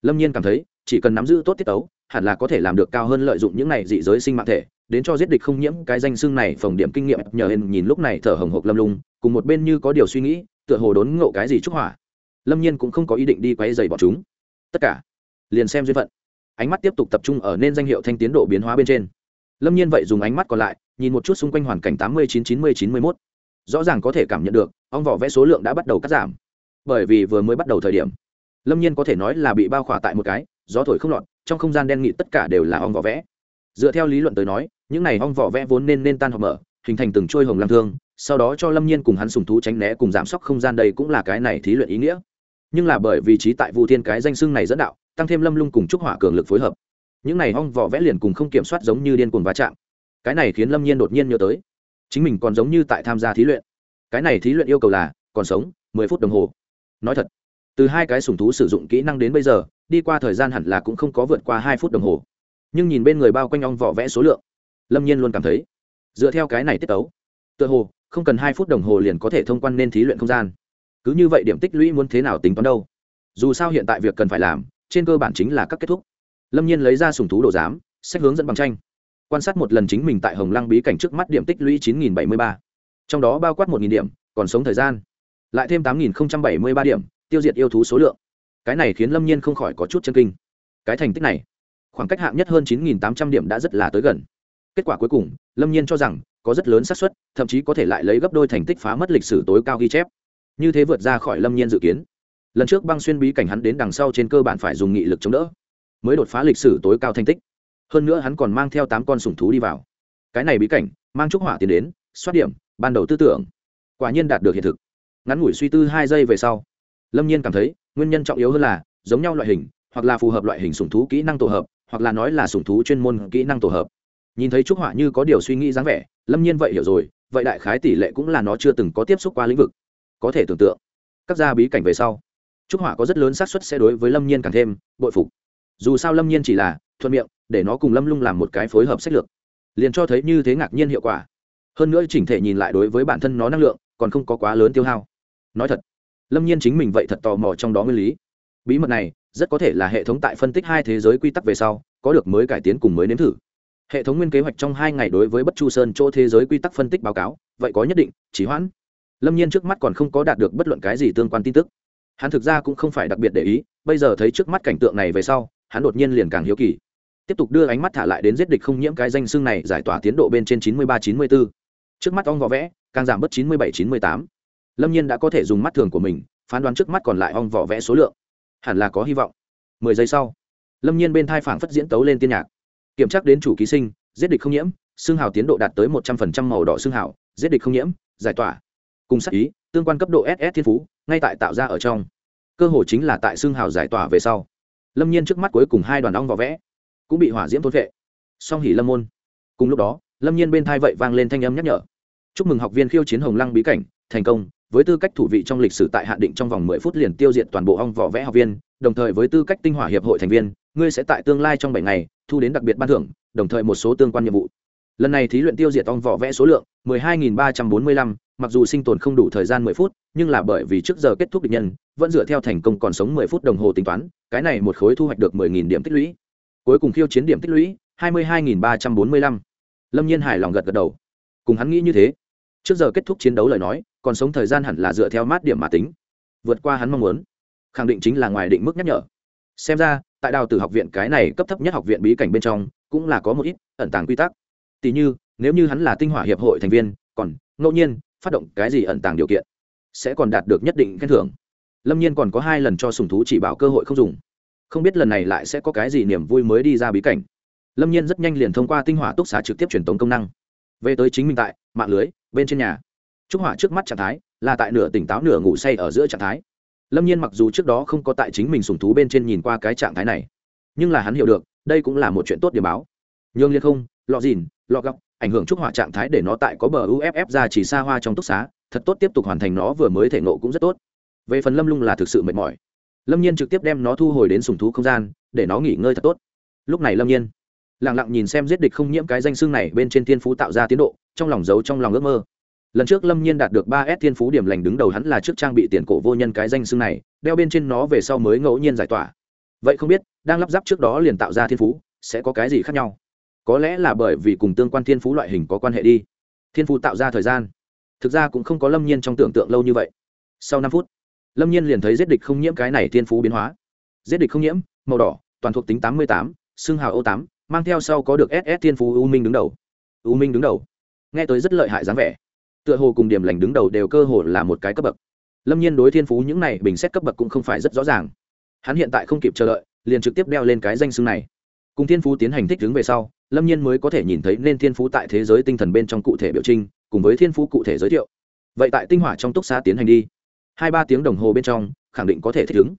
Lâm nhiên cảm thấy, chỉ cần nắm giữ tốt tiết tấu hẳn là có thể làm được cao hơn lợi dụng những này dị giới sinh mạng thể, đến cho giết địch không nhiễm cái danh xưng này phòng điểm kinh nghiệm, nhờ hên nhìn lúc này thở hồng hộc lâm lung, cùng một bên như có điều suy nghĩ, tựa hồ đốn ngộ cái gì chúc hỏa. Lâm nhiên cũng không có ý định đi quay dày bọn chúng. Tất cả liền xem duyên phận. Ánh mắt tiếp tục tập trung ở nên danh hiệu thanh tiến độ biến hóa bên trên. Lâm nhiên vậy dùng ánh mắt còn lại, nhìn một chút xung quanh hoàn cảnh tám mươi chín chín mươi chín mươi mốt. Rõ ràng có thể cảm nhận được, ong vỏ vẽ số lượng đã bắt đầu cắt giảm. Bởi vì vừa mới bắt đầu thời điểm, lâm nhiên có thể nói là bị bao khỏa tại một cái, gió thổi không lọt trong không gian đen nghị tất cả đều là ong vỏ vẽ. Dựa theo lý luận tới nói, những này ong vỏ vẽ vốn nên nên tan hoặc mở, hình thành từng trôi hồng lam thương, sau đó cho lâm nhiên cùng hắn sùng thú tránh né cùng giảm sốc không gian đây cũng là cái này thí luyện ý nghĩa. Nhưng là bởi vì trí tại vu thiên cái danh xưng này dẫn đạo, tăng thêm lâm lung cùng trúc hỏa cường lực phối hợp, những này ong vỏ vẽ liền cùng không kiểm soát giống như điên cuồng va chạm. Cái này khiến lâm nhiên đột nhiên nhớ tới, chính mình còn giống như tại tham gia thí luyện. Cái này thí luyện yêu cầu là, còn sống, mười phút đồng hồ. Nói thật từ hai cái sùng thú sử dụng kỹ năng đến bây giờ, đi qua thời gian hẳn là cũng không có vượt qua hai phút đồng hồ. Nhưng nhìn bên người bao quanh ong vỏ vẽ số lượng, lâm nhiên luôn cảm thấy, dựa theo cái này tiết tấu, tựa hồ, không cần hai phút đồng hồ liền có thể thông quan nên thí luyện không gian. Cứ như vậy điểm tích lũy muốn thế nào tính toán đâu? Dù sao hiện tại việc cần phải làm, trên cơ bản chính là các kết thúc. Lâm nhiên lấy ra sùng thú đồ giám sách hướng dẫn bằng tranh. Quan sát một lần chính mình tại hồng lăng bí cảnh trước mắt điểm tích lũy chín nghìn bảy mươi ba. Trong đó bao quát một điểm, còn sống thời gian. Lại thêm tám nghìn bảy mươi ba điểm tiêu diệt yêu thú số lượng. Cái này khiến lâm nhiên không khỏi có chút chân kinh. Cái thành tích này, khoảng cách hạng nhất hơn chín nghìn tám trăm điểm đã rất là tới gần. Kết quả cuối cùng, lâm nhiên cho rằng có rất lớn xác suất, thậm chí có thể lại lấy gấp đôi thành tích phá mất lịch sử tối cao ghi chép. Như thế vượt ra khỏi lâm nhiên dự kiến. Lần trước băng xuyên bí cảnh hắn đến đằng sau trên cơ bản phải dùng nghị lực chống đỡ, mới đột phá lịch sử tối cao thành tích. Hơn nữa hắn còn mang theo tám con sủng thú đi vào. Cái này bí cảnh, mang trúc hỏa tiến đến, xoát điểm, ban đầu tư tưởng, quả nhiên đạt được hiện thực. Ngắn ngủi suy tư hai giây về sau lâm nhiên cảm thấy, nguyên nhân trọng yếu hơn là, giống nhau loại hình, hoặc là phù hợp loại hình sủng thú kỹ năng tổ hợp, hoặc là nói là sủng thú chuyên môn kỹ năng tổ hợp. Nhìn thấy trúc họa như có điều suy nghĩ dáng vẻ, lâm nhiên vậy hiểu rồi, vậy đại khái tỷ lệ cũng là nó chưa từng có tiếp xúc qua lĩnh vực. Có thể tưởng tượng, các gia bí cảnh về sau, trúc họa có rất lớn xác suất sẽ đối với lâm nhiên càng thêm bội phục. Dù sao lâm nhiên chỉ là thuận miệng, để nó cùng lâm lung làm một cái phối hợp sách lược, liền cho thấy như thế ngạc nhiên hiệu quả. Hơn nữa chỉnh thể nhìn lại đối với bản thân nó năng lượng, còn không có quá lớn tiêu hao. Nói thật lâm nhiên chính mình vậy thật tò mò trong đó nguyên lý. Bí mật này, rất có thể là hệ thống tại phân tích hai thế giới quy tắc về sau, có được mới cải tiến cùng mới nếm thử. Hệ thống nguyên kế hoạch trong hai ngày đối với bất chu sơn chỗ thế giới quy tắc phân tích báo cáo, vậy có nhất định, chỉ hoãn. Lâm nhiên trước mắt còn không có đạt được bất luận cái gì tương quan tin tức. Hắn thực ra cũng không phải đặc biệt để ý, bây giờ thấy trước mắt cảnh tượng này về sau, hắn đột nhiên liền càng hiếu kỳ. Tiếp tục đưa ánh mắt thả lại đến giết địch không nhiễm cái danh xương này giải tỏa tiến độ bên trên chín mươi ba, chín mươi bốn. Trước mắt ong vỏ vẽ, càng giảm bớt chín mươi bảy, chín mươi tám lâm nhiên đã có thể dùng mắt thường của mình, phán đoán trước mắt còn lại ong vỏ vẽ số lượng. Hẳn là có hy vọng. Mười giây sau, lâm nhiên bên thai phảng phất diễn tấu lên tiên nhạc. Kiểm tra đến chủ ký sinh, giết địch không nhiễm, xương hào tiến độ đạt tới một trăm phần trăm màu đỏ xương hào, giết địch không nhiễm, giải tỏa. Cùng sắc ý, tương quan cấp độ ss thiên phú, ngay tại tạo ra ở trong. Cơ hội chính là tại xương hào giải tỏa về sau. Lâm nhiên trước mắt cuối cùng hai đoàn ong vỏ vẽ, cũng bị hỏa diễm thôn vệ song hỉ lâm môn. Cùng lúc đó, lâm nhiên bên thai vậy vang lên thanh âm nhắc nhở. Chúc mừng học viên khiêu chiến hồng lăng bí cảnh, thành công với tư cách thủ vị trong lịch sử tại hạn định trong vòng mười phút liền tiêu diệt toàn bộ ong vỏ vẽ học viên, đồng thời với tư cách tinh hỏa hiệp hội thành viên, ngươi sẽ tại tương lai trong bảy ngày thu đến đặc biệt ban thưởng, đồng thời một số tương quan nhiệm vụ. Lần này thí luyện tiêu diệt ong vỏ vẽ số lượng mười hai nghìn ba trăm bốn mươi lăm, mặc dù sinh tồn không đủ thời gian mười phút, nhưng là bởi vì trước giờ kết thúc địch nhân, vẫn dựa theo thành công còn sống mười phút đồng hồ tính toán, cái này một khối thu hoạch được mười nghìn điểm tích lũy. Cuối cùng khiêu chiến điểm tích lũy, hai mươi hai nghìn ba trăm bốn mươi lăm. Lâm nhiên hài lòng gật gật đầu. Cùng hắn nghĩ như thế trước giờ kết thúc chiến đấu lời nói, còn sống thời gian hẳn là dựa theo mát điểm mà tính. Vượt qua hắn mong muốn. Khẳng định chính là ngoài định mức nhắc nhở. Xem ra, tại đào tử học viện cái này cấp thấp nhất học viện bí cảnh bên trong, cũng là có một ít ẩn tàng quy tắc. Tỉ như, nếu như hắn là tinh hỏa hiệp hội thành viên, còn, ngẫu nhiên, phát động cái gì ẩn tàng điều kiện, sẽ còn đạt được nhất định khen thưởng. Lâm nhiên còn có hai lần cho sùng thú chỉ bảo cơ hội không dùng. Không biết lần này lại sẽ có cái gì niềm vui mới đi ra bí cảnh. Lâm nhiên rất nhanh liền thông qua tinh hỏa túc xá trực tiếp truyền tống công năng về tới chính mình tại, mạng lưới, bên trên nhà. Trúc hỏa trước mắt trạng thái là tại nửa tỉnh táo nửa ngủ say ở giữa trạng thái. Lâm nhiên mặc dù trước đó không có tại chính mình sùng thú bên trên nhìn qua cái trạng thái này, nhưng là hắn hiểu được, đây cũng là một chuyện tốt điểm báo. Nhương liên không, lọ dìn, lọ góc ảnh hưởng trúc hỏa trạng thái để nó tại có bờ uff ra chỉ xa hoa trong túc xá, thật tốt tiếp tục hoàn thành nó vừa mới thể nộ cũng rất tốt. Về phần lâm lung là thực sự mệt mỏi. Lâm nhiên trực tiếp đem nó thu hồi đến sùng thú không gian, để nó nghỉ ngơi thật tốt. Lúc này lâm nhiên lẳng lặng nhìn xem giết địch không nhiễm cái danh xưng này bên trên thiên phú tạo ra tiến độ, trong lòng giấu trong lòng ước mơ. Lần trước lâm nhiên đạt được ba s thiên phú điểm lành đứng đầu hắn là trước trang bị tiền cổ vô nhân cái danh xưng này, đeo bên trên nó về sau mới ngẫu nhiên giải tỏa. Vậy không biết, đang lắp ráp trước đó liền tạo ra thiên phú, sẽ có cái gì khác nhau? Có lẽ là bởi vì cùng tương quan thiên phú loại hình có quan hệ đi. Thiên phú tạo ra thời gian. Thực ra cũng không có lâm nhiên trong tưởng tượng lâu như vậy. Sau năm phút, lâm nhiên liền thấy giết địch không nhiễm cái này thiên phú biến hóa. Giết địch không nhiễm, màu đỏ, toàn thuộc tính tám mươi tám xương hào ô tám mang theo sau có được ss thiên phú u minh đứng đầu. U minh đứng đầu. Nghe tới rất lợi hại dáng vẻ. Tựa hồ cùng điểm lành đứng đầu đều cơ hồ là một cái cấp bậc. Lâm nhiên đối thiên phú những này bình xét cấp bậc cũng không phải rất rõ ràng. Hắn hiện tại không kịp chờ đợi, liền trực tiếp đeo lên cái danh xưng này. Cùng thiên phú tiến hành thích ứng về sau, lâm nhiên mới có thể nhìn thấy nên thiên phú tại thế giới tinh thần bên trong cụ thể biểu trinh cùng với thiên phú cụ thể giới thiệu. Vậy tại tinh hỏa trong túc xá tiến hành đi. Hai ba tiếng đồng hồ bên trong, khẳng định có thể thích ứng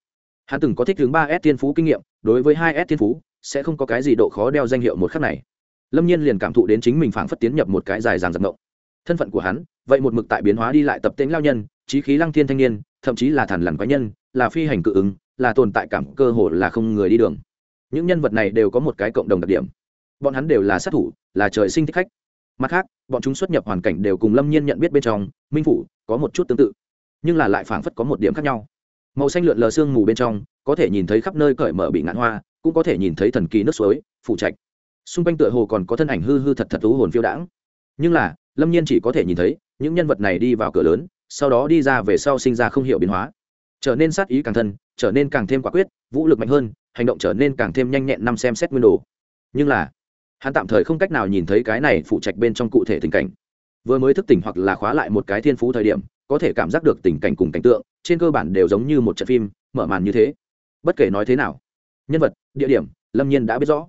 hắn từng có thích ứng ba s thiên phú kinh nghiệm, đối với hai s thiên phú sẽ không có cái gì độ khó đeo danh hiệu một khắc này. Lâm nhiên liền cảm thụ đến chính mình phảng phất tiến nhập một cái dài dàng giật ngộng. Thân phận của hắn, vậy một mực tại biến hóa đi lại tập tên lao nhân trí khí lăng thiên thanh niên, thậm chí là thản lằn quái nhân, là phi hành cự ứng, là tồn tại cảm cơ hồ là không người đi đường. Những nhân vật này đều có một cái cộng đồng đặc điểm. Bọn hắn đều là sát thủ, là trời sinh thích khách. Mặt khác, bọn chúng xuất nhập hoàn cảnh đều cùng lâm nhiên nhận biết bên trong, minh phủ, có một chút tương tự. Nhưng là lại phảng phất có một điểm khác nhau. Màu xanh lượn lờ sương mù bên trong, có thể nhìn thấy khắp nơi cởi mở bị ngạn hoa cũng có thể nhìn thấy thần kỳ nước suối, phủ trạch. Xung quanh tựa hồ còn có thân ảnh hư hư thật thật thú hồn phiêu đãng. Nhưng là, lâm nhiên chỉ có thể nhìn thấy, những nhân vật này đi vào cửa lớn, sau đó đi ra về sau sinh ra không hiểu biến hóa. Trở nên sát ý càng thân, trở nên càng thêm quả quyết, vũ lực mạnh hơn, hành động trở nên càng thêm nhanh nhẹn năm xem xét nguyên đồ. Nhưng là, hắn tạm thời không cách nào nhìn thấy cái này phụ trạch bên trong cụ thể tình cảnh. Vừa mới thức tỉnh hoặc là khóa lại một cái thiên phú thời điểm, có thể cảm giác được tình cảnh cùng cảnh tượng, trên cơ bản đều giống như một trận phim, mở màn như thế. Bất kể nói thế nào nhân vật, địa điểm, lâm nhiên đã biết rõ.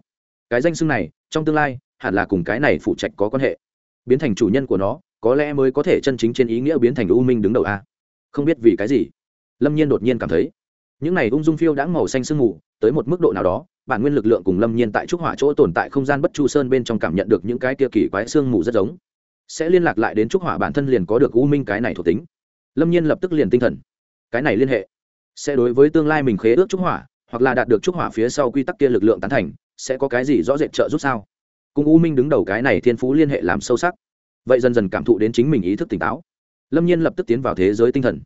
Cái danh xưng này, trong tương lai, hẳn là cùng cái này phụ trạch có quan hệ. Biến thành chủ nhân của nó, có lẽ mới có thể chân chính trên ý nghĩa biến thành u minh đứng đầu a. Không biết vì cái gì, lâm nhiên đột nhiên cảm thấy, những này ung dung phiêu đã màu xanh sương mù, tới một mức độ nào đó, bản nguyên lực lượng cùng lâm nhiên tại trúc hỏa chỗ tồn tại không gian bất chu sơn bên trong cảm nhận được những cái tia kỳ quái sương mù rất giống. Sẽ liên lạc lại đến trúc hỏa bản thân liền có được u minh cái này thuộc tính. Lâm nhiên lập tức liền tinh thần. Cái này liên hệ sẽ đối với tương lai mình khế ước trúc hỏa hoặc là đạt được trúc hỏa phía sau quy tắc kia lực lượng tán thành, sẽ có cái gì rõ rệt trợ giúp sao? Cùng u minh đứng đầu cái này thiên phú liên hệ làm sâu sắc. Vậy dần dần cảm thụ đến chính mình ý thức tỉnh táo. Lâm nhiên lập tức tiến vào thế giới tinh thần.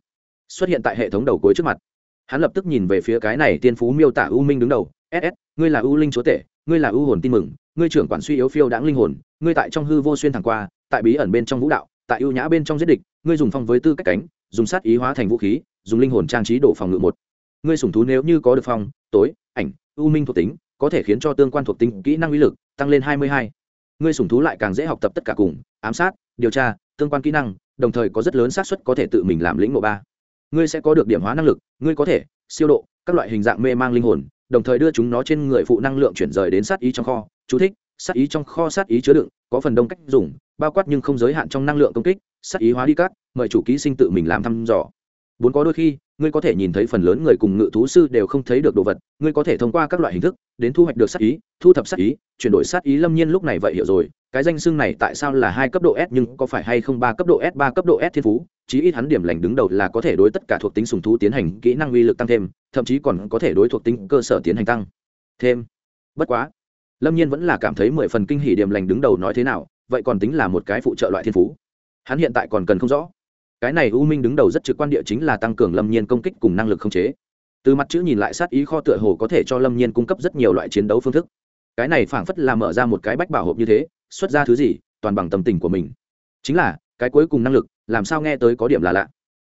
Xuất hiện tại hệ thống đầu cuối trước mặt. Hắn lập tức nhìn về phía cái này tiên phú miêu tả u minh đứng đầu. Ss ngươi là u linh chúa tể, ngươi là u hồn tin mừng, ngươi trưởng quản suy yếu phiêu đáng linh hồn, ngươi tại trong hư vô xuyên thẳng qua, tại bí ẩn bên trong vũ đạo, tại ưu nhã bên trong giết địch, ngươi dùng phong với tư cách cánh, dùng sát ý hóa thành vũ khí, dùng linh hồn trang trí đổ phòng ngự một ngươi sủng thú nếu như có được phong, tối, ảnh, ưu minh thuộc tính, có thể khiến cho tương quan thuộc tính kỹ năng uy lực tăng lên hai mươi hai. Ngươi sủng thú lại càng dễ học tập tất cả cùng, ám sát, điều tra, tương quan kỹ năng, đồng thời có rất lớn xác suất có thể tự mình làm lĩnh ngộ ba. Ngươi sẽ có được điểm hóa năng lực, ngươi có thể, siêu độ, các loại hình dạng mê mang linh hồn, đồng thời đưa chúng nó trên người phụ năng lượng chuyển rời đến sát ý trong kho, chú thích, sát ý trong kho sát ý chứa đựng, có phần đông cách dùng, bao quát nhưng không giới hạn trong năng lượng công kích, sát ý hóa đi cắt mời chủ ký sinh tự mình làm thăm dò. Bốn có đôi khi ngươi có thể nhìn thấy phần lớn người cùng ngự thú sư đều không thấy được đồ vật, ngươi có thể thông qua các loại hình thức, đến thu hoạch được sát ý, thu thập sát ý, chuyển đổi sát ý lâm nhiên lúc này vậy hiểu rồi, cái danh xưng này tại sao là hai cấp độ s nhưng có phải hay không ba cấp độ s, ba cấp độ s thiên phú, chí ít hắn điểm lành đứng đầu là có thể đối tất cả thuộc tính sùng thú tiến hành kỹ năng uy lực tăng thêm, thậm chí còn có thể đối thuộc tính cơ sở tiến hành tăng thêm. Bất quá, lâm nhiên vẫn là cảm thấy mười phần kinh hỉ điểm lành đứng đầu nói thế nào, vậy còn tính là một cái phụ trợ loại thiên phú. Hắn hiện tại còn cần không rõ cái này u minh đứng đầu rất trực quan địa chính là tăng cường lâm nhiên công kích cùng năng lực không chế. Từ mặt chữ nhìn lại sát ý kho tựa hồ có thể cho lâm nhiên cung cấp rất nhiều loại chiến đấu phương thức. Cái này phảng phất là mở ra một cái bách bảo hộp như thế, xuất ra thứ gì, toàn bằng tâm tình của mình. Chính là, cái cuối cùng năng lực, làm sao nghe tới có điểm là lạ.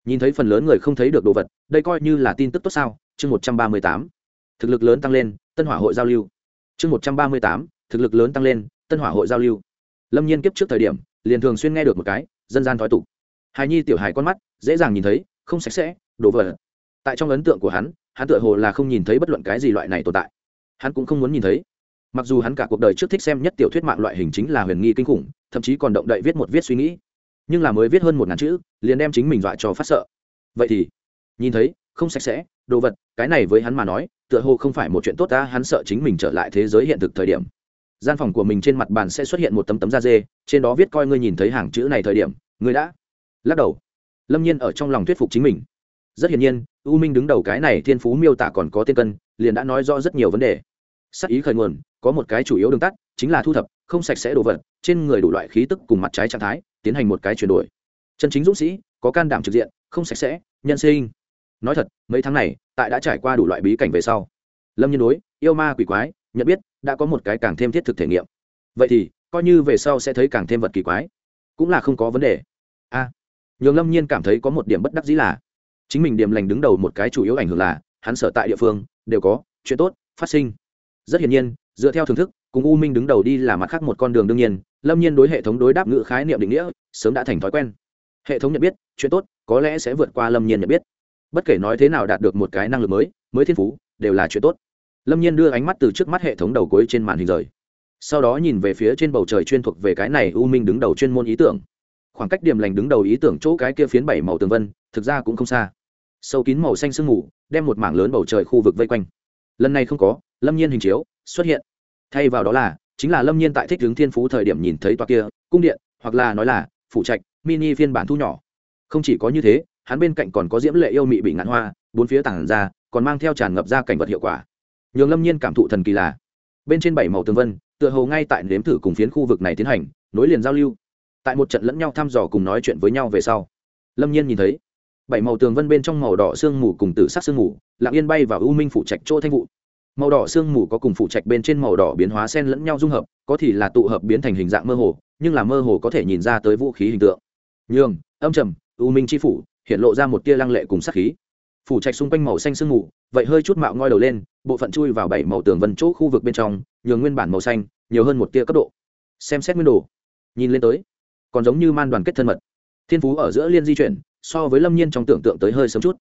Nhìn thấy phần lớn người không thấy được đồ vật, đây coi như là tin tức tốt sao? Chương một trăm ba mươi tám. Thực lực lớn tăng lên, tân hỏa hội giao lưu. Chương một trăm ba mươi tám, thực lực lớn tăng lên, tân hỏa hội giao lưu. Lâm nhiên kiếp trước thời điểm, liền thường xuyên nghe được một cái, dân gian thói tục hài nhi tiểu hài con mắt, dễ dàng nhìn thấy, không sạch sẽ, đồ vật. Tại trong ấn tượng của hắn hắn tựa hồ là không nhìn thấy bất luận cái gì loại này tồn tại. Hắn cũng không muốn nhìn thấy. Mặc dù hắn cả cuộc đời trước thích xem nhất tiểu thuyết mạng loại hình chính là huyền nghi kinh khủng, thậm chí còn động đậy viết một viết suy nghĩ. Nhưng là mới viết hơn một ngàn chữ, liền đem chính mình dọa cho phát sợ. Vậy thì, nhìn thấy, không sạch sẽ, đồ vật, cái này với hắn mà nói, tựa hồ không phải một chuyện tốt ta, hắn sợ chính mình trở lại thế giới hiện thực thời điểm. Gian phòng của mình trên mặt bàn sẽ xuất hiện một tấm tấm da dê, trên đó viết coi ngươi nhìn thấy hàng chữ này thời điểm, ngươi đã lắc đầu. Lâm nhiên ở trong lòng thuyết phục chính mình. Rất hiển nhiên, u minh đứng đầu cái này thiên phú miêu tả còn có tên cân, liền đã nói rõ rất nhiều vấn đề. Sắc ý khởi nguồn, có một cái chủ yếu đường tắt, chính là thu thập, không sạch sẽ đồ vật, trên người đủ loại khí tức cùng mặt trái trạng thái, tiến hành một cái chuyển đổi. Chân chính dũng sĩ, có can đảm trực diện, không sạch sẽ, nhân sinh. Nói thật, mấy tháng này, tại đã trải qua đủ loại bí cảnh về sau, lâm nhân đối, yêu ma quỷ quái, nhận biết, đã có một cái càng thêm thiết thực thể nghiệm. Vậy thì, coi như về sau sẽ thấy càng thêm vật kỳ quái, cũng là không có vấn đề. A nhường lâm nhiên cảm thấy có một điểm bất đắc dĩ là chính mình điểm lành đứng đầu một cái chủ yếu ảnh hưởng là hắn sở tại địa phương, đều có chuyện tốt phát sinh. Rất hiển nhiên, dựa theo thưởng thức, cùng u minh đứng đầu đi là mặt khác một con đường đương nhiên, lâm nhiên đối hệ thống đối đáp ngữ khái niệm định nghĩa sớm đã thành thói quen. Hệ thống nhận biết, chuyện tốt có lẽ sẽ vượt qua lâm nhiên nhận biết. Bất kể nói thế nào đạt được một cái năng lực mới mới thiên phú, đều là chuyện tốt. Lâm nhiên đưa ánh mắt từ trước mắt hệ thống đầu cuối trên màn hình rời. Sau đó nhìn về phía trên bầu trời chuyên thuộc về cái này u minh đứng đầu chuyên môn ý tưởng khoảng cách điểm lành đứng đầu ý tưởng chỗ cái kia phiến bảy màu tường vân, thực ra cũng không xa. Sâu kín màu xanh sương mù, đem một mảng lớn bầu trời khu vực vây quanh. Lần này không có, lâm nhiên hình chiếu, xuất hiện. Thay vào đó là, chính là lâm nhiên tại thích hướng thiên phú thời điểm nhìn thấy tòa kia, cung điện, hoặc là nói là, phủ trạch, mini phiên bản thu nhỏ. Không chỉ có như thế, hắn bên cạnh còn có diễm lệ yêu mị bị ngạn hoa, bốn phía tảng ra, còn mang theo tràn ngập ra cảnh vật hiệu quả. Nhường lâm nhiên cảm thụ thần kỳ là, bên trên bảy màu tường vân, tựa hồ ngay tại nếm thử cùng phiến khu vực này tiến hành, nối liền giao lưu tại một trận lẫn nhau thăm dò cùng nói chuyện với nhau về sau, lâm nhiên nhìn thấy, bảy màu tường vân bên trong màu đỏ sương mù cùng tử sắc sương mù lạng yên bay vào u minh phủ trạch chỗ thanh vụ. Màu đỏ sương mù có cùng phủ trạch bên trên màu đỏ biến hóa sen lẫn nhau dung hợp, có thì là tụ hợp biến thành hình dạng mơ hồ, nhưng là mơ hồ có thể nhìn ra tới vũ khí hình tượng. Nhường, âm trầm, u minh c h i phủ, hiện lộ ra một tia lăng lệ cùng sắc khí. Phủ trạch xung quanh màu xanh sương mù, vậy hơi chút mạo ngoi đầu lên, bộ phận chui vào bảy màu tường vân chỗ khu vực bên trong, nhường nguyên bản màu xanh, nhiều hơn một tia cấp độ. Xem xét nguyên đồ, nhìn lên tới còn giống như man đoàn kết thân mật. Thiên phú ở giữa liên di chuyển, so với lâm nhiên trong tưởng tượng tới hơi sớm chút.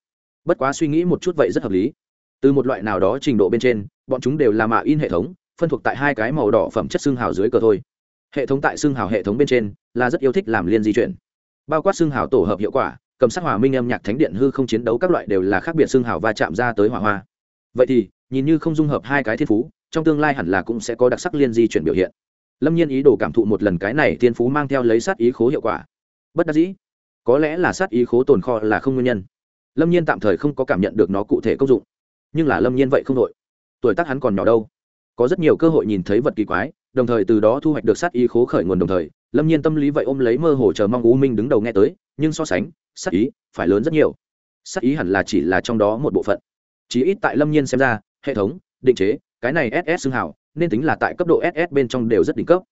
Bất quá suy nghĩ một chút vậy rất hợp lý. Từ một loại nào đó trình độ bên trên, bọn chúng đều là mạ in hệ thống, phân thuộc tại hai cái màu đỏ phẩm chất xương hào dưới cờ thôi. Hệ thống tại xương hào hệ thống bên trên là rất yêu thích làm liên di chuyển. Bao quát xương hào tổ hợp hiệu quả, cầm sắc hòa minh âm nhạc thánh điện hư không chiến đấu các loại đều là khác biệt xương hào và chạm ra tới hỏa hoa. Vậy thì, nhìn như không dung hợp hai cái thiên phú, trong tương lai hẳn là cũng sẽ có đặc sắc liên di chuyển biểu hiện lâm nhiên ý đồ cảm thụ một lần cái này thiên phú mang theo lấy sát ý khố hiệu quả. Bất đắc dĩ. Có lẽ là sát ý khố tồn kho là không nguyên nhân. Lâm nhiên tạm thời không có cảm nhận được nó cụ thể công dụng. Nhưng là lâm nhiên vậy không đội tuổi tác hắn còn nhỏ đâu. Có rất nhiều cơ hội nhìn thấy vật kỳ quái, đồng thời từ đó thu hoạch được sát ý khố khởi nguồn đồng thời, lâm nhiên tâm lý vậy ôm lấy mơ hồ chờ mong u minh đứng đầu nghe tới, nhưng so sánh, sát ý phải lớn rất nhiều. Sát ý hẳn là chỉ là trong đó một bộ phận. Chỉ ít tại lâm nhiên xem ra, hệ thống, định chế cái này ss xưng hảo, nên tính là tại cấp độ ss bên trong đều rất đỉnh cấp.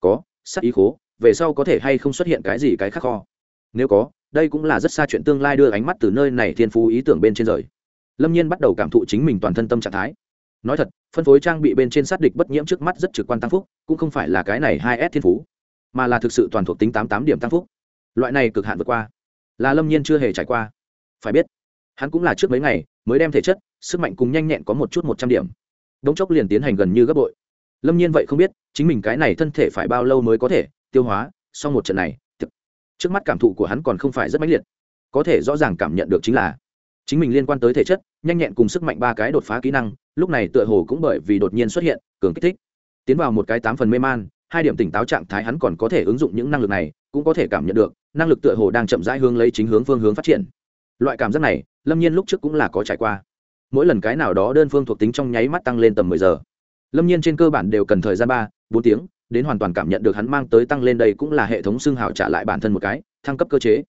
Có, sắc ý khố, về sau có thể hay không xuất hiện cái gì cái khác kho. Nếu có, đây cũng là rất xa chuyện tương lai đưa ánh mắt từ nơi này thiên phú ý tưởng bên trên rời. Lâm nhiên bắt đầu cảm thụ chính mình toàn thân tâm trạng thái. Nói thật, phân phối trang bị bên trên sát địch bất nhiễm trước mắt rất trực quan tăng phúc, cũng không phải là cái này hai s thiên phú, mà là thực sự toàn thuộc tính tám tám điểm tăng phúc. Loại này cực hạn vượt qua, là lâm nhiên chưa hề trải qua. Phải biết, hắn cũng là trước mấy ngày mới đem thể chất, sức mạnh cùng nhanh nhẹn có một chút một trăm điểm đống chốc liền tiến hành gần như gấp bội. Lâm nhiên vậy không biết, chính mình cái này thân thể phải bao lâu mới có thể tiêu hóa, sau một trận này trước mắt cảm thụ của hắn còn không phải rất mãnh liệt. Có thể rõ ràng cảm nhận được chính là, chính mình liên quan tới thể chất, nhanh nhẹn cùng sức mạnh ba cái đột phá kỹ năng, lúc này tựa hồ cũng bởi vì đột nhiên xuất hiện, cường kích thích. Tiến vào một cái tám phần mê man, hai điểm tỉnh táo trạng thái hắn còn có thể ứng dụng những năng lực này, cũng có thể cảm nhận được, năng lực tựa hồ đang chậm rãi hướng lấy chính hướng phương hướng phát triển. Loại cảm giác này, lâm nhiên lúc trước cũng là có trải qua mỗi lần cái nào đó đơn phương thuộc tính trong nháy mắt tăng lên tầm mười giờ. Lâm nhiên trên cơ bản đều cần thời gian ba, bốn tiếng, đến hoàn toàn cảm nhận được hắn mang tới tăng lên đây cũng là hệ thống xương hào trả lại bản thân một cái, thăng cấp cơ chế.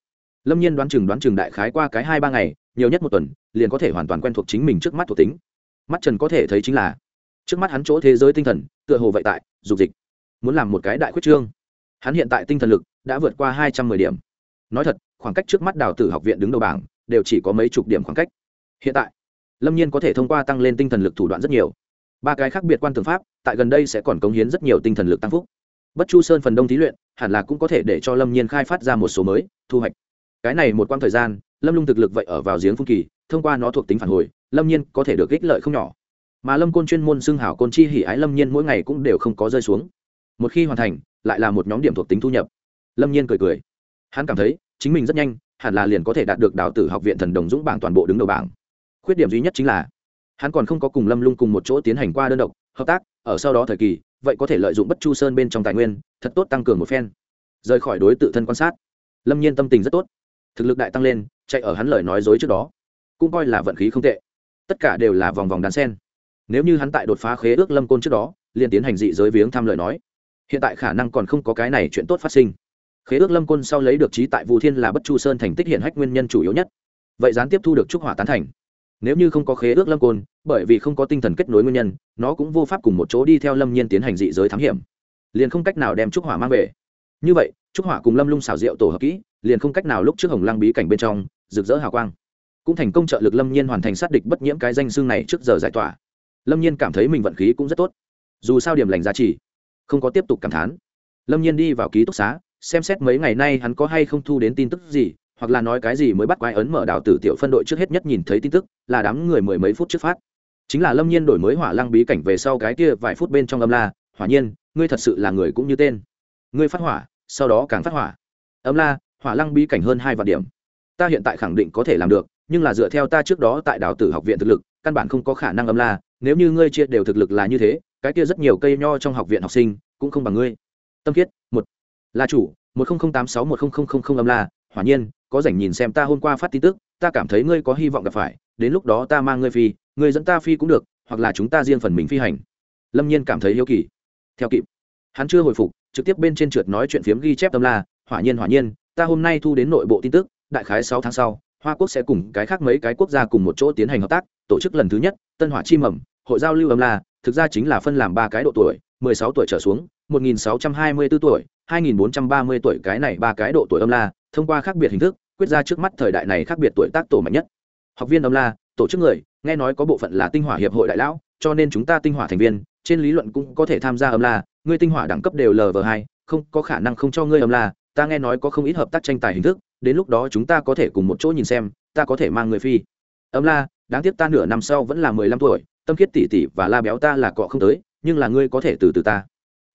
Lâm nhiên đoán chừng đoán chừng đại khái qua cái hai ba ngày, nhiều nhất một tuần, liền có thể hoàn toàn quen thuộc chính mình trước mắt thuộc tính. Mắt trần có thể thấy chính là, trước mắt hắn chỗ thế giới tinh thần, tựa hồ vậy tại, dục dịch. Muốn làm một cái đại quyết trương. Hắn hiện tại tinh thần lực đã vượt qua hai trăm mười điểm. Nói thật, khoảng cách trước mắt đào tử học viện đứng đầu bảng, đều chỉ có mấy chục điểm khoảng cách. Hiện tại lâm nhiên có thể thông qua tăng lên tinh thần lực thủ đoạn rất nhiều. Ba cái khác biệt quan tưởng pháp, tại gần đây sẽ còn cống hiến rất nhiều tinh thần lực tăng phúc. Bất chu sơn phần đông thí luyện, hẳn là cũng có thể để cho lâm nhiên khai phát ra một số mới, thu hoạch. Cái này một quãng thời gian, lâm lung thực lực vậy ở vào giếng phun kỳ, thông qua nó thuộc tính phản hồi, lâm nhiên có thể được ích lợi không nhỏ. Mà lâm côn chuyên môn xưng hảo côn chi hỉ ái lâm nhiên mỗi ngày cũng đều không có rơi xuống. Một khi hoàn thành, lại là một nhóm điểm thuộc tính thu nhập. Lâm nhiên cười cười. Hắn cảm thấy, chính mình rất nhanh, hẳn là liền có thể đạt được đào tử học viện thần đồng dũng bảng toàn bộ đứng đầu bảng khuyết điểm duy nhất chính là hắn còn không có cùng lâm lung cùng một chỗ tiến hành qua đơn độc hợp tác ở sau đó thời kỳ vậy có thể lợi dụng bất chu sơn bên trong tài nguyên thật tốt tăng cường một phen rời khỏi đối tự thân quan sát lâm nhiên tâm tình rất tốt thực lực đại tăng lên chạy ở hắn lời nói dối trước đó cũng coi là vận khí không tệ tất cả đều là vòng vòng đàn sen nếu như hắn tại đột phá khế ước lâm côn trước đó liền tiến hành dị giới viếng thăm lời nói hiện tại khả năng còn không có cái này chuyện tốt phát sinh khế ước lâm côn sau lấy được trí tại vũ thiên là bất chu sơn thành tích hiện hách nguyên nhân chủ yếu nhất vậy gián tiếp thu được trúc hỏa tán thành nếu như không có khế ước lâm côn, bởi vì không có tinh thần kết nối nguyên nhân, nó cũng vô pháp cùng một chỗ đi theo lâm nhiên tiến hành dị giới thám hiểm. Liền không cách nào đem trúc hỏa mang về. Như vậy, trúc hỏa cùng lâm lung xảo diệu tổ hợp kỹ, liền không cách nào lúc trước hồng lăng bí cảnh bên trong, rực rỡ hào quang. Cũng thành công trợ lực lâm nhiên hoàn thành sát địch bất nhiễm cái danh xương này trước giờ giải tỏa. Lâm nhiên cảm thấy mình vận khí cũng rất tốt. Dù sao điểm lành giá trị, không có tiếp tục cảm thán. Lâm nhiên đi vào ký túc xá, xem xét mấy ngày nay hắn có hay không thu đến tin tức gì hoặc là nói cái gì mới bắt quái ấn mở đảo tử tiểu phân đội trước hết nhất nhìn thấy tin tức, là đám người mười mấy phút trước phát. Chính là lâm nhiên đổi mới hỏa lăng bí cảnh về sau cái kia vài phút bên trong âm la, hỏa nhiên, ngươi thật sự là người cũng như tên. Ngươi phát hỏa, sau đó càng phát hỏa. Âm la, hỏa lăng bí cảnh hơn hai vạn điểm. Ta hiện tại khẳng định có thể làm được, nhưng là dựa theo ta trước đó tại đào tử học viện thực lực, căn bản không có khả năng âm la. Nếu như ngươi chia đều thực lực là như thế, cái kia rất nhiều cây nho trong học viện học sinh cũng không bằng ngươi. Tâm kiết một. Là chủ, một nghìn tám sáu một nghìn âm la, hỏa nhiên có rảnh nhìn xem ta hôm qua phát tin tức, ta cảm thấy ngươi có hy vọng gặp phải, đến lúc đó ta mang ngươi phi, ngươi dẫn ta phi cũng được, hoặc là chúng ta riêng phần mình phi hành. Lâm nhiên cảm thấy hiếu kỳ. Theo kịp, hắn chưa hồi phục, trực tiếp bên trên trượt nói chuyện phiếm ghi chép tâm la, hỏa nhiên hỏa nhiên, ta hôm nay thu đến nội bộ tin tức, đại khái sáu tháng sau, hoa quốc sẽ cùng cái khác mấy cái quốc gia cùng một chỗ tiến hành hợp tác, tổ chức lần thứ nhất, tân hỏa chi mầm, hội giao lưu âm la, thực ra chính là phân làm ba cái độ tuổi, mười sáu tuổi trở xuống, một nghìn sáu trăm hai mươi 1624 tuổi hai nghìn bốn trăm ba mươi tuổi cái này ba cái độ tuổi âm la, thông qua khác biệt hình thức, quyết ra trước mắt thời đại này khác biệt tuổi tác tổ mạnh nhất. Học viên âm la, tổ chức người, nghe nói có bộ phận là tinh hỏa hiệp hội đại lão, cho nên chúng ta tinh hỏa thành viên, trên lý luận cũng có thể tham gia âm la ngươi tinh hỏa đẳng cấp đều lv hai, không có khả năng không cho ngươi âm la, ta nghe nói có không ít hợp tác tranh tài hình thức, đến lúc đó chúng ta có thể cùng một chỗ nhìn xem, ta có thể mang người phi. Âm la, đáng tiếc ta nửa năm sau vẫn là mười lăm tuổi, tâm khiết tỷ tỷ và la béo ta là cọ không tới, nhưng là ngươi có thể từ từ ta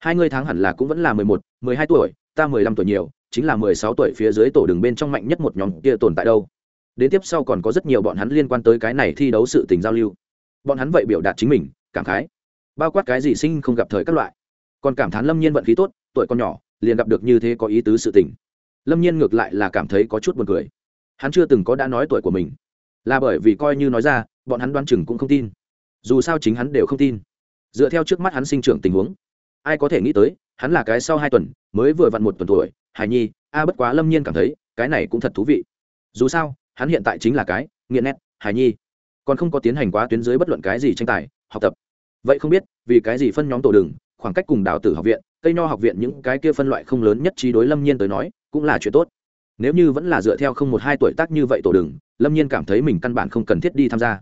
hai ngươi tháng hẳn là cũng vẫn là mười một, mười hai tuổi, ta mười lăm tuổi nhiều, chính là mười sáu tuổi phía dưới tổ đường bên trong mạnh nhất một nhóm kia tồn tại đâu. Đến tiếp sau còn có rất nhiều bọn hắn liên quan tới cái này thi đấu sự tình giao lưu. Bọn hắn vậy biểu đạt chính mình, cảm khái. Bao quát cái gì sinh không gặp thời các loại. Còn cảm thán lâm nhiên vận khí tốt, tuổi còn nhỏ, liền gặp được như thế có ý tứ sự tình. Lâm nhiên ngược lại là cảm thấy có chút buồn cười. Hắn chưa từng có đã nói tuổi của mình. Là bởi vì coi như nói ra, bọn hắn đoán chừng cũng không tin. Dù sao chính hắn đều không tin. Dựa theo trước mắt hắn sinh trưởng tình huống ai có thể nghĩ tới, hắn là cái sau hai tuần, mới vừa vặn một tuần tuổi hải nhi, a bất quá lâm nhiên cảm thấy, cái này cũng thật thú vị. Dù sao, hắn hiện tại chính là cái, nghiện nét hải nhi. Còn không có tiến hành quá tuyến dưới bất luận cái gì tranh tài, học tập. Vậy không biết, vì cái gì phân nhóm tổ đường, khoảng cách cùng đào tử học viện cây nho học viện những cái kia phân loại không lớn nhất trí đối lâm nhiên tới nói, cũng là chuyện tốt. Nếu như vẫn là dựa theo không một hai tuổi tác như vậy tổ đường, lâm nhiên cảm thấy mình căn bản không cần thiết đi tham gia.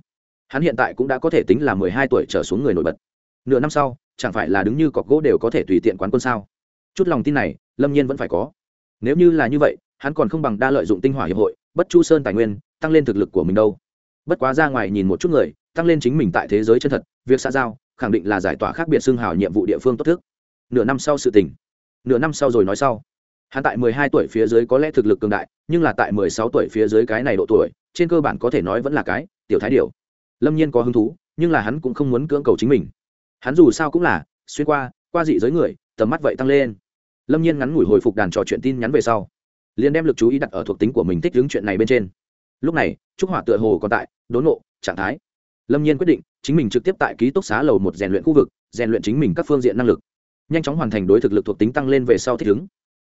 Hắn hiện tại cũng đã có thể tính là mười hai tuổi trở xuống người nổi bật. Nửa năm sau chẳng phải là đứng như cọc gỗ đều có thể tùy tiện quán quân sao? Chút lòng tin này, lâm nhiên vẫn phải có. Nếu như là như vậy, hắn còn không bằng đa lợi dụng tinh hỏa hiệp hội, bất chu sơn tài nguyên, tăng lên thực lực của mình đâu. Bất quá ra ngoài nhìn một chút người, tăng lên chính mình tại thế giới chân thật, việc xã giao, khẳng định là giải tỏa khác biệt xương hào nhiệm vụ địa phương tốt thức. Nửa năm sau sự tình. Nửa năm sau rồi nói sau. Hắn tại mười hai tuổi phía dưới có lẽ thực lực cường đại, nhưng là tại mười sáu tuổi phía dưới cái này độ tuổi, trên cơ bản có thể nói vẫn là cái, tiểu thái điều lâm nhiên có hứng thú, nhưng là hắn cũng không muốn cưỡng cầu chính mình hắn dù sao cũng là, xuyên qua qua dị giới người, tầm mắt vậy tăng lên. Lâm nhiên ngắn ngủi hồi phục đàn trò chuyện tin nhắn về sau, liền đem lực chú ý đặt ở thuộc tính của mình thích đứng chuyện này bên trên. Lúc này, trúc hỏa tựa hồ còn tại, đốn nộ, trạng thái. Lâm nhiên quyết định, chính mình trực tiếp tại ký túc xá lầu một rèn luyện khu vực, rèn luyện chính mình các phương diện năng lực. Nhanh chóng hoàn thành đối thực lực thuộc tính tăng lên về sau thích ứng.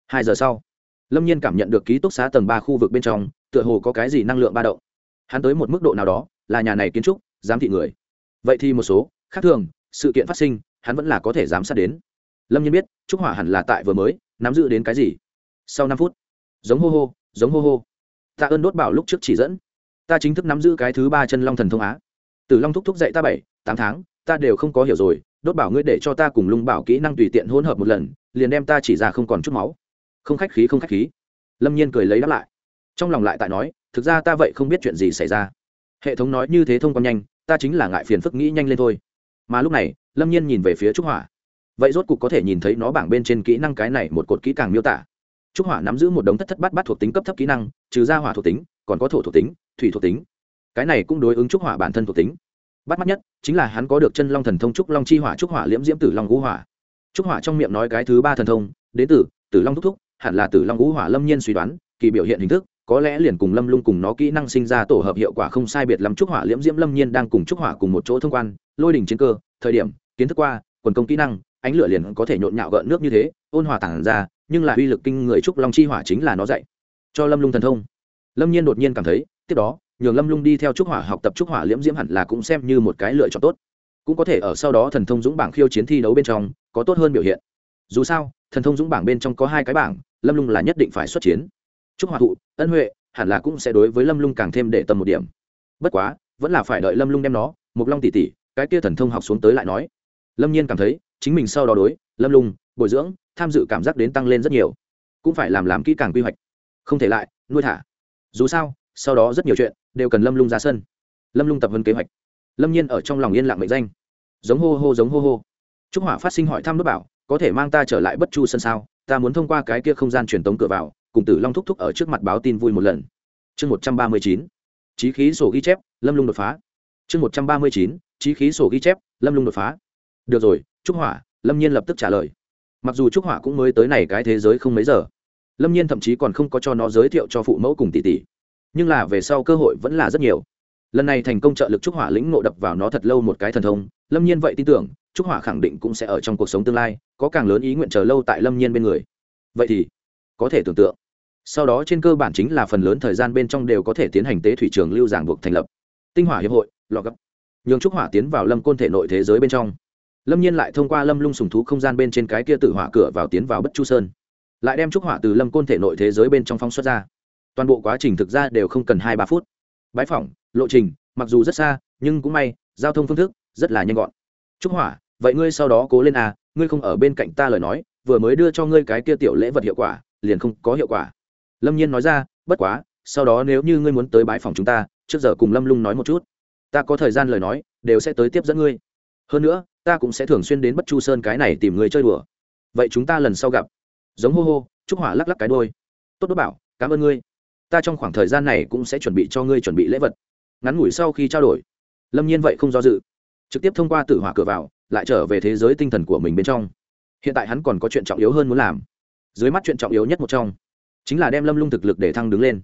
Hai giờ sau, lâm nhiên cảm nhận được ký túc xá tầng ba khu vực bên trong, tựa hồ có cái gì năng lượng ba động. Hắn tới một mức độ nào đó, là nhà này kiến trúc, giám thị người. Vậy thì một số, khác thường sự kiện phát sinh, hắn vẫn là có thể giám sát đến. Lâm nhiên biết, trúc hỏa hẳn là tại vừa mới, nắm giữ đến cái gì. Sau năm phút, giống hô hô, giống hô hô. Ta ơn đốt bảo lúc trước chỉ dẫn. Ta chính thức nắm giữ cái thứ ba chân long thần thông á. Từ long thúc thúc dạy ta bảy, tám tháng, ta đều không có hiểu rồi, đốt bảo ngươi để cho ta cùng lung bảo kỹ năng tùy tiện hỗn hợp một lần, liền đem ta chỉ ra không còn chút máu. Không khách khí, không khách khí. Lâm nhiên cười lấy đáp lại. Trong lòng lại tại nói, thực ra ta vậy không biết chuyện gì xảy ra. Hệ thống nói như thế thông quan nhanh, ta chính là ngại phiền phức nghĩ nhanh lên thôi mà lúc này, lâm nhiên nhìn về phía trúc hỏa. Vậy rốt cục có thể nhìn thấy nó bảng bên trên kỹ năng cái này một cột kỹ càng miêu tả. Trúc hỏa nắm giữ một đống thất thất bát bát thuộc tính cấp thấp kỹ năng, trừ ra hỏa thuộc tính, còn có thổ thuộc tính, thủy thuộc tính. Cái này cũng đối ứng trúc hỏa bản thân thuộc tính. Bắt mắt nhất, chính là hắn có được chân long thần thông trúc long chi hỏa, trúc hỏa liễm diễm tử long ngũ hỏa. Trúc hỏa trong miệng nói cái thứ ba thần thông, đến từ tử long thúc thúc, hẳn là tử long ngũ hỏa lâm nhiên suy đoán, kỳ biểu hiện hình thức có lẽ liền cùng lâm lung cùng nó kỹ năng sinh ra tổ hợp hiệu quả không sai biệt lắm trúc hỏa liễm diễm lâm nhiên đang cùng trúc hỏa cùng một chỗ thông quan, lôi đỉnh chiến cơ, thời điểm, kiến thức qua, quần công kỹ năng, ánh lửa liền có thể nhộn nhạo gợn nước như thế, ôn hòa tản ra, nhưng là uy lực kinh người trúc long chi hỏa chính là nó dạy. Cho lâm lung thần thông. Lâm nhiên đột nhiên cảm thấy, tiếp đó, nhường lâm lung đi theo trúc hỏa học tập trúc hỏa liễm diễm hẳn là cũng xem như một cái lựa chọn tốt. Cũng có thể ở sau đó thần thông dũng bảng khiêu chiến thi đấu bên trong, có tốt hơn biểu hiện. Dù sao, thần thông dũng bảng bên trong có hai cái bảng, lâm lung là nhất định phải xuất chiến chúc hòa thụ, ân huệ, hẳn là cũng sẽ đối với lâm lung càng thêm để tâm một điểm. Bất quá, vẫn là phải đợi lâm lung đem nó một long tỷ tỷ, cái kia thần thông học xuống tới lại nói. Lâm nhiên cảm thấy, chính mình sau đó đối, lâm lung, bồi dưỡng, tham dự cảm giác đến tăng lên rất nhiều. Cũng phải làm làm kỹ càng quy hoạch. Không thể lại, nuôi thả. Dù sao, sau đó rất nhiều chuyện, đều cần lâm lung ra sân. Lâm lung tập vân kế hoạch. Lâm nhiên ở trong lòng yên lặng mệnh danh. Giống hô hô, giống hô hô. Trúc hỏa phát sinh hỏi thăm đốt bảo, có thể mang ta trở lại bất chu sân sao? Ta muốn thông qua cái kia không gian truyền tống cửa vào cùng tử long thúc thúc ở trước mặt báo tin vui một lần. Chương một trăm ba mươi chín trí khí sổ ghi chép, lâm lung đột phá. Chương một trăm ba mươi chín trí khí sổ ghi chép, lâm lung đột phá. Được rồi, trúc hỏa, lâm nhiên lập tức trả lời. Mặc dù trúc hỏa cũng mới tới này cái thế giới không mấy giờ, lâm nhiên thậm chí còn không có cho nó giới thiệu cho phụ mẫu cùng tỷ tỷ. Nhưng là về sau cơ hội vẫn là rất nhiều. Lần này thành công trợ lực trúc hỏa lĩnh ngộ đập vào nó thật lâu một cái thần thông, lâm nhiên vậy tin tưởng, trúc hỏa khẳng định cũng sẽ ở trong cuộc sống tương lai, có càng lớn ý nguyện chờ lâu tại lâm nhiên bên người. Vậy thì, có thể tưởng tượng sau đó trên cơ bản chính là phần lớn thời gian bên trong đều có thể tiến hành tế thủy trường lưu giảng buộc thành lập. Tinh hỏa hiệp hội lò gấp nhường trúc hỏa tiến vào lâm côn thể nội thế giới bên trong. Lâm nhiên lại thông qua lâm lung sùng thú không gian bên trên cái kia tự hỏa cửa vào tiến vào bất chu sơn. Lại đem trúc hỏa từ lâm côn thể nội thế giới bên trong phong xuất ra. Toàn bộ quá trình thực ra đều không cần hai ba phút. Bãi phỏng, lộ trình, mặc dù rất xa, nhưng cũng may, giao thông phương thức rất là nhanh gọn. Trúc hỏa, vậy ngươi sau đó cố lên à ngươi không ở bên cạnh ta lời nói, vừa mới đưa cho ngươi cái kia tiểu lễ vật hiệu quả, liền không có hiệu quả lâm nhiên nói ra, bất quá, sau đó nếu như ngươi muốn tới bãi phòng chúng ta, trước giờ cùng lâm lung nói một chút. Ta có thời gian lời nói, đều sẽ tới tiếp dẫn ngươi. Hơn nữa, ta cũng sẽ thường xuyên đến bất chu sơn cái này tìm người chơi đùa. Vậy chúng ta lần sau gặp. Giống hô hô chúc hỏa lắc lắc cái đôi tốt đốt bảo, cảm ơn ngươi. Ta trong khoảng thời gian này cũng sẽ chuẩn bị cho ngươi chuẩn bị lễ vật. Ngắn ngủi sau khi trao đổi, lâm nhiên vậy không do dự. Trực tiếp thông qua tử hỏa cửa vào, lại trở về thế giới tinh thần của mình bên trong. Hiện tại hắn còn có chuyện trọng yếu hơn muốn làm. Dưới mắt chuyện trọng yếu nhất một trong chính là đem lâm lung thực lực để thăng đứng lên.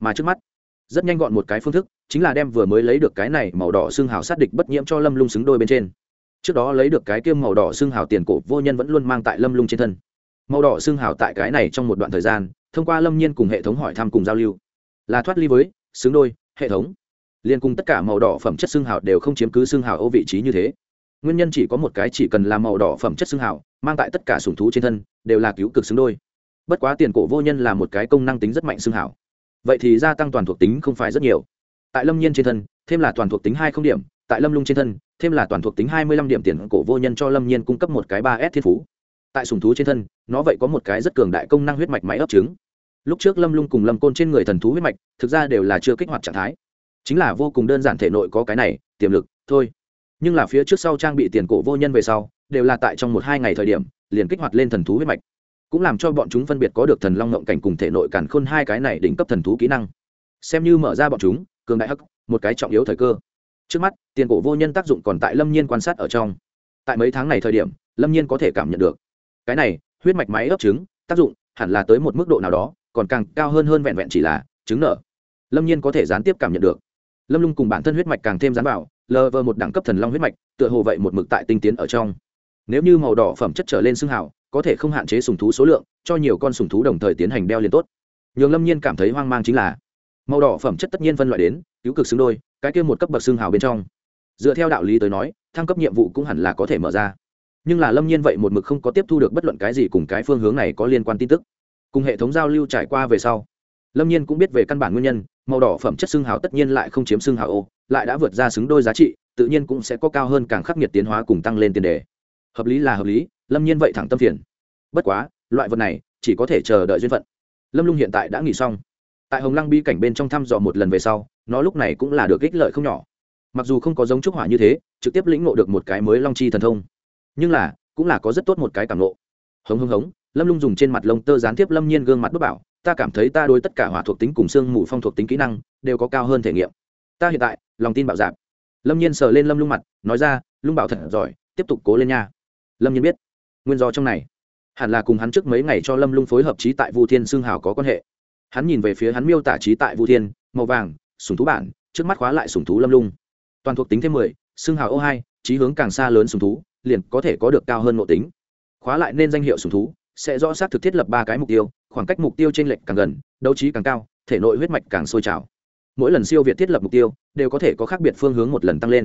Mà trước mắt, rất nhanh gọn một cái phương thức, chính là đem vừa mới lấy được cái này màu đỏ xương hào sát địch bất nhiễm cho lâm lung xứng đôi bên trên. Trước đó lấy được cái kiêm màu đỏ xương hào tiền cổ vô nhân vẫn luôn mang tại lâm lung trên thân. Màu đỏ xương hào tại cái này trong một đoạn thời gian, thông qua lâm nhiên cùng hệ thống hỏi thăm cùng giao lưu, là thoát ly với xứng đôi, hệ thống. Liên cùng tất cả màu đỏ phẩm chất xương hào đều không chiếm cứ xương hào ô vị trí như thế. Nguyên nhân chỉ có một cái, chỉ cần là màu đỏ phẩm chất xương hào, mang tại tất cả sùng thú trên thân, đều là cứu cực xứng đôi bất quá tiền cổ vô nhân là một cái công năng tính rất mạnh xương hào vậy thì gia tăng toàn thuộc tính không phải rất nhiều. Tại lâm nhiên trên thân, thêm là toàn thuộc tính hai không điểm, tại lâm lung trên thân, thêm là toàn thuộc tính hai mươi lăm điểm tiền cổ vô nhân cho lâm nhiên cung cấp một cái ba s thiên phú. Tại sùng thú trên thân, nó vậy có một cái rất cường đại công năng huyết mạch máy ấp trứng. Lúc trước lâm lung cùng lâm côn trên người thần thú huyết mạch, thực ra đều là chưa kích hoạt trạng thái. Chính là vô cùng đơn giản thể nội có cái này, tiềm lực, thôi. Nhưng là phía trước sau trang bị tiền cổ vô nhân về sau, đều là tại trong một hai ngày thời điểm, liền kích hoạt lên thần thú huyết mạch cũng làm cho bọn chúng phân biệt có được thần long ngộng cảnh cùng thể nội cản khôn hai cái này đỉnh cấp thần thú kỹ năng. Xem như mở ra bọn chúng, cường đại hắc, một cái trọng yếu thời cơ. Trước mắt, tiền cổ vô nhân tác dụng còn tại lâm nhiên quan sát ở trong. Tại mấy tháng này thời điểm, lâm nhiên có thể cảm nhận được. Cái này, huyết mạch máy ấp trứng, tác dụng hẳn là tới một mức độ nào đó, còn càng cao hơn hơn vẹn vẹn chỉ là trứng nở. Lâm nhiên có thể gián tiếp cảm nhận được. Lâm lung cùng bản thân huyết mạch càng thêm dán vào lờ vờ một đẳng cấp thần long huyết mạch, tựa hồ vậy một mực tại tinh tiến ở trong. Nếu như màu đỏ phẩm chất trở lên xương hào có thể không hạn chế sùng thú số lượng, cho nhiều con sùng thú đồng thời tiến hành đeo liền tốt. Nhường lâm nhiên cảm thấy hoang mang chính là, màu đỏ phẩm chất tất nhiên phân loại đến, cứu cực xứng đôi, cái kia một cấp bậc xương hào bên trong. Dựa theo đạo lý tới nói, thăng cấp nhiệm vụ cũng hẳn là có thể mở ra. Nhưng là lâm nhiên vậy một mực không có tiếp thu được bất luận cái gì cùng cái phương hướng này có liên quan tin tức. Cùng hệ thống giao lưu trải qua về sau, lâm nhiên cũng biết về căn bản nguyên nhân, màu đỏ phẩm chất xương hào tất nhiên lại không chiếm xương hào ô, lại đã vượt ra xứng đôi giá trị, tự nhiên cũng sẽ có cao hơn càng khắc nghiệt tiến hóa cùng tăng lên tiền đề. Hợp lý là hợp lý lâm nhiên vậy thẳng tâm phiền. Bất quá, loại vật này chỉ có thể chờ đợi duyên phận. Lâm lung hiện tại đã nghỉ xong. Tại hồng lăng bi cảnh bên trong thăm dò một lần về sau, nó lúc này cũng là được ích lợi không nhỏ. Mặc dù không có giống trúc hỏa như thế, trực tiếp lĩnh ngộ được một cái mới long chi thần thông, nhưng là, cũng là có rất tốt một cái cảm ngộ. Hống hống hống, lâm lung dùng trên mặt lông tơ gián tiếp lâm nhiên gương mặt bất bảo, ta cảm thấy ta đối tất cả hỏa thuộc tính cùng xương mù phong thuộc tính kỹ năng đều có cao hơn thể nghiệm. Ta hiện tại, lòng tin bảo giảm lâm nhiên sờ lên lâm lung mặt, nói ra, lung bảo thật giỏi, tiếp tục cố lên nha. Lâm nhiên biết nguyên do trong này. Hẳn là cùng hắn trước mấy ngày cho lâm lung phối hợp trí tại vu thiên xương hào có quan hệ. Hắn nhìn về phía hắn miêu tả trí tại vu thiên, màu vàng sùng thú bản, trước mắt khóa lại sùng thú lâm lung. Toàn thuộc tính thêm mười xương hào ô hai, trí hướng càng xa lớn sùng thú, liền có thể có được cao hơn nội tính. Khóa lại nên danh hiệu sùng thú, sẽ rõ xác thực thiết lập ba cái mục tiêu, khoảng cách mục tiêu t r ê n lệch càng gần, đấu trí càng cao, thể nội huyết mạch càng sôi trào. Mỗi lần siêu việt thiết lập mục tiêu, đều có thể có khác biệt phương hướng một lần tăng lên.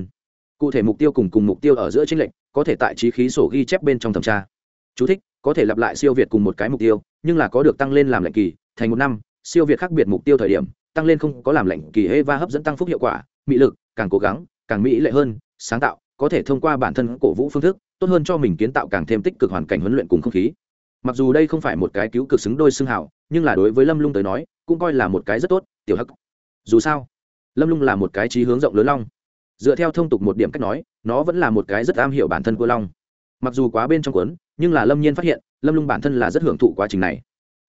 Cụ thể mục tiêu cùng cùng mục tiêu ở giữa t r ê n lệch, có thể tại trí khí sổ ghi chép bên trong thẩm tra. Chú thích, có thể lặp lại siêu việt cùng một cái mục tiêu nhưng là có được tăng lên làm lệnh kỳ thành một năm siêu việt khác biệt mục tiêu thời điểm tăng lên không có làm lệnh kỳ hê va hấp dẫn tăng phúc hiệu quả mỹ lực càng cố gắng càng mỹ lệ hơn sáng tạo có thể thông qua bản thân cổ vũ phương thức tốt hơn cho mình kiến tạo càng thêm tích cực hoàn cảnh huấn luyện cùng không khí. Mặc dù đây không phải một cái cứu cực xứng đôi xương hảo nhưng là đối với lâm lung tới nói cũng coi là một cái rất tốt tiểu hắc. Dù sao lâm lung là một cái trí hướng rộng lớn long. Dựa theo thông tục một điểm cách nói nó vẫn là một cái rất am hiểu bản thân của long. Mặc dù quá bên trong cuốn nhưng là lâm nhiên phát hiện lâm lung bản thân là rất hưởng thụ quá trình này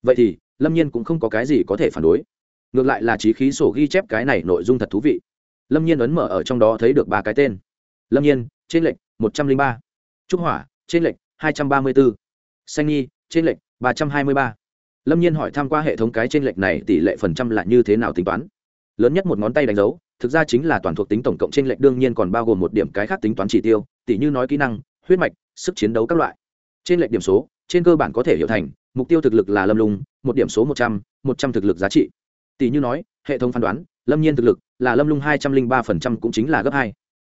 vậy thì lâm nhiên cũng không có cái gì có thể phản đối ngược lại là trí khí sổ ghi chép cái này nội dung thật thú vị lâm nhiên ấn mở ở trong đó thấy được ba cái tên lâm nhiên trên lệnh một trăm linh ba trúc hỏa trên lệnh hai trăm ba mươi b ố xanh nhi trên lệnh ba trăm hai mươi ba lâm nhiên hỏi tham q u a hệ thống cái trên lệnh này tỷ lệ phần trăm là như thế nào tính toán lớn nhất một ngón tay đánh dấu thực ra chính là toàn thuộc tính tổng cộng trên lệnh đương nhiên còn bao gồm một điểm cái khác tính toán chỉ tiêu tỷ như nói kỹ năng huyết mạch sức chiến đấu các loại trên lệch điểm số, trên cơ bản có thể hiểu thành, mục tiêu thực lực là lâm lung, một điểm số một trăm một trăm thực lực giá trị. Tỷ như nói, hệ thống phán đoán, lâm nhiên thực lực là lâm lung hai trăm linh ba phần trăm cũng chính là gấp hai.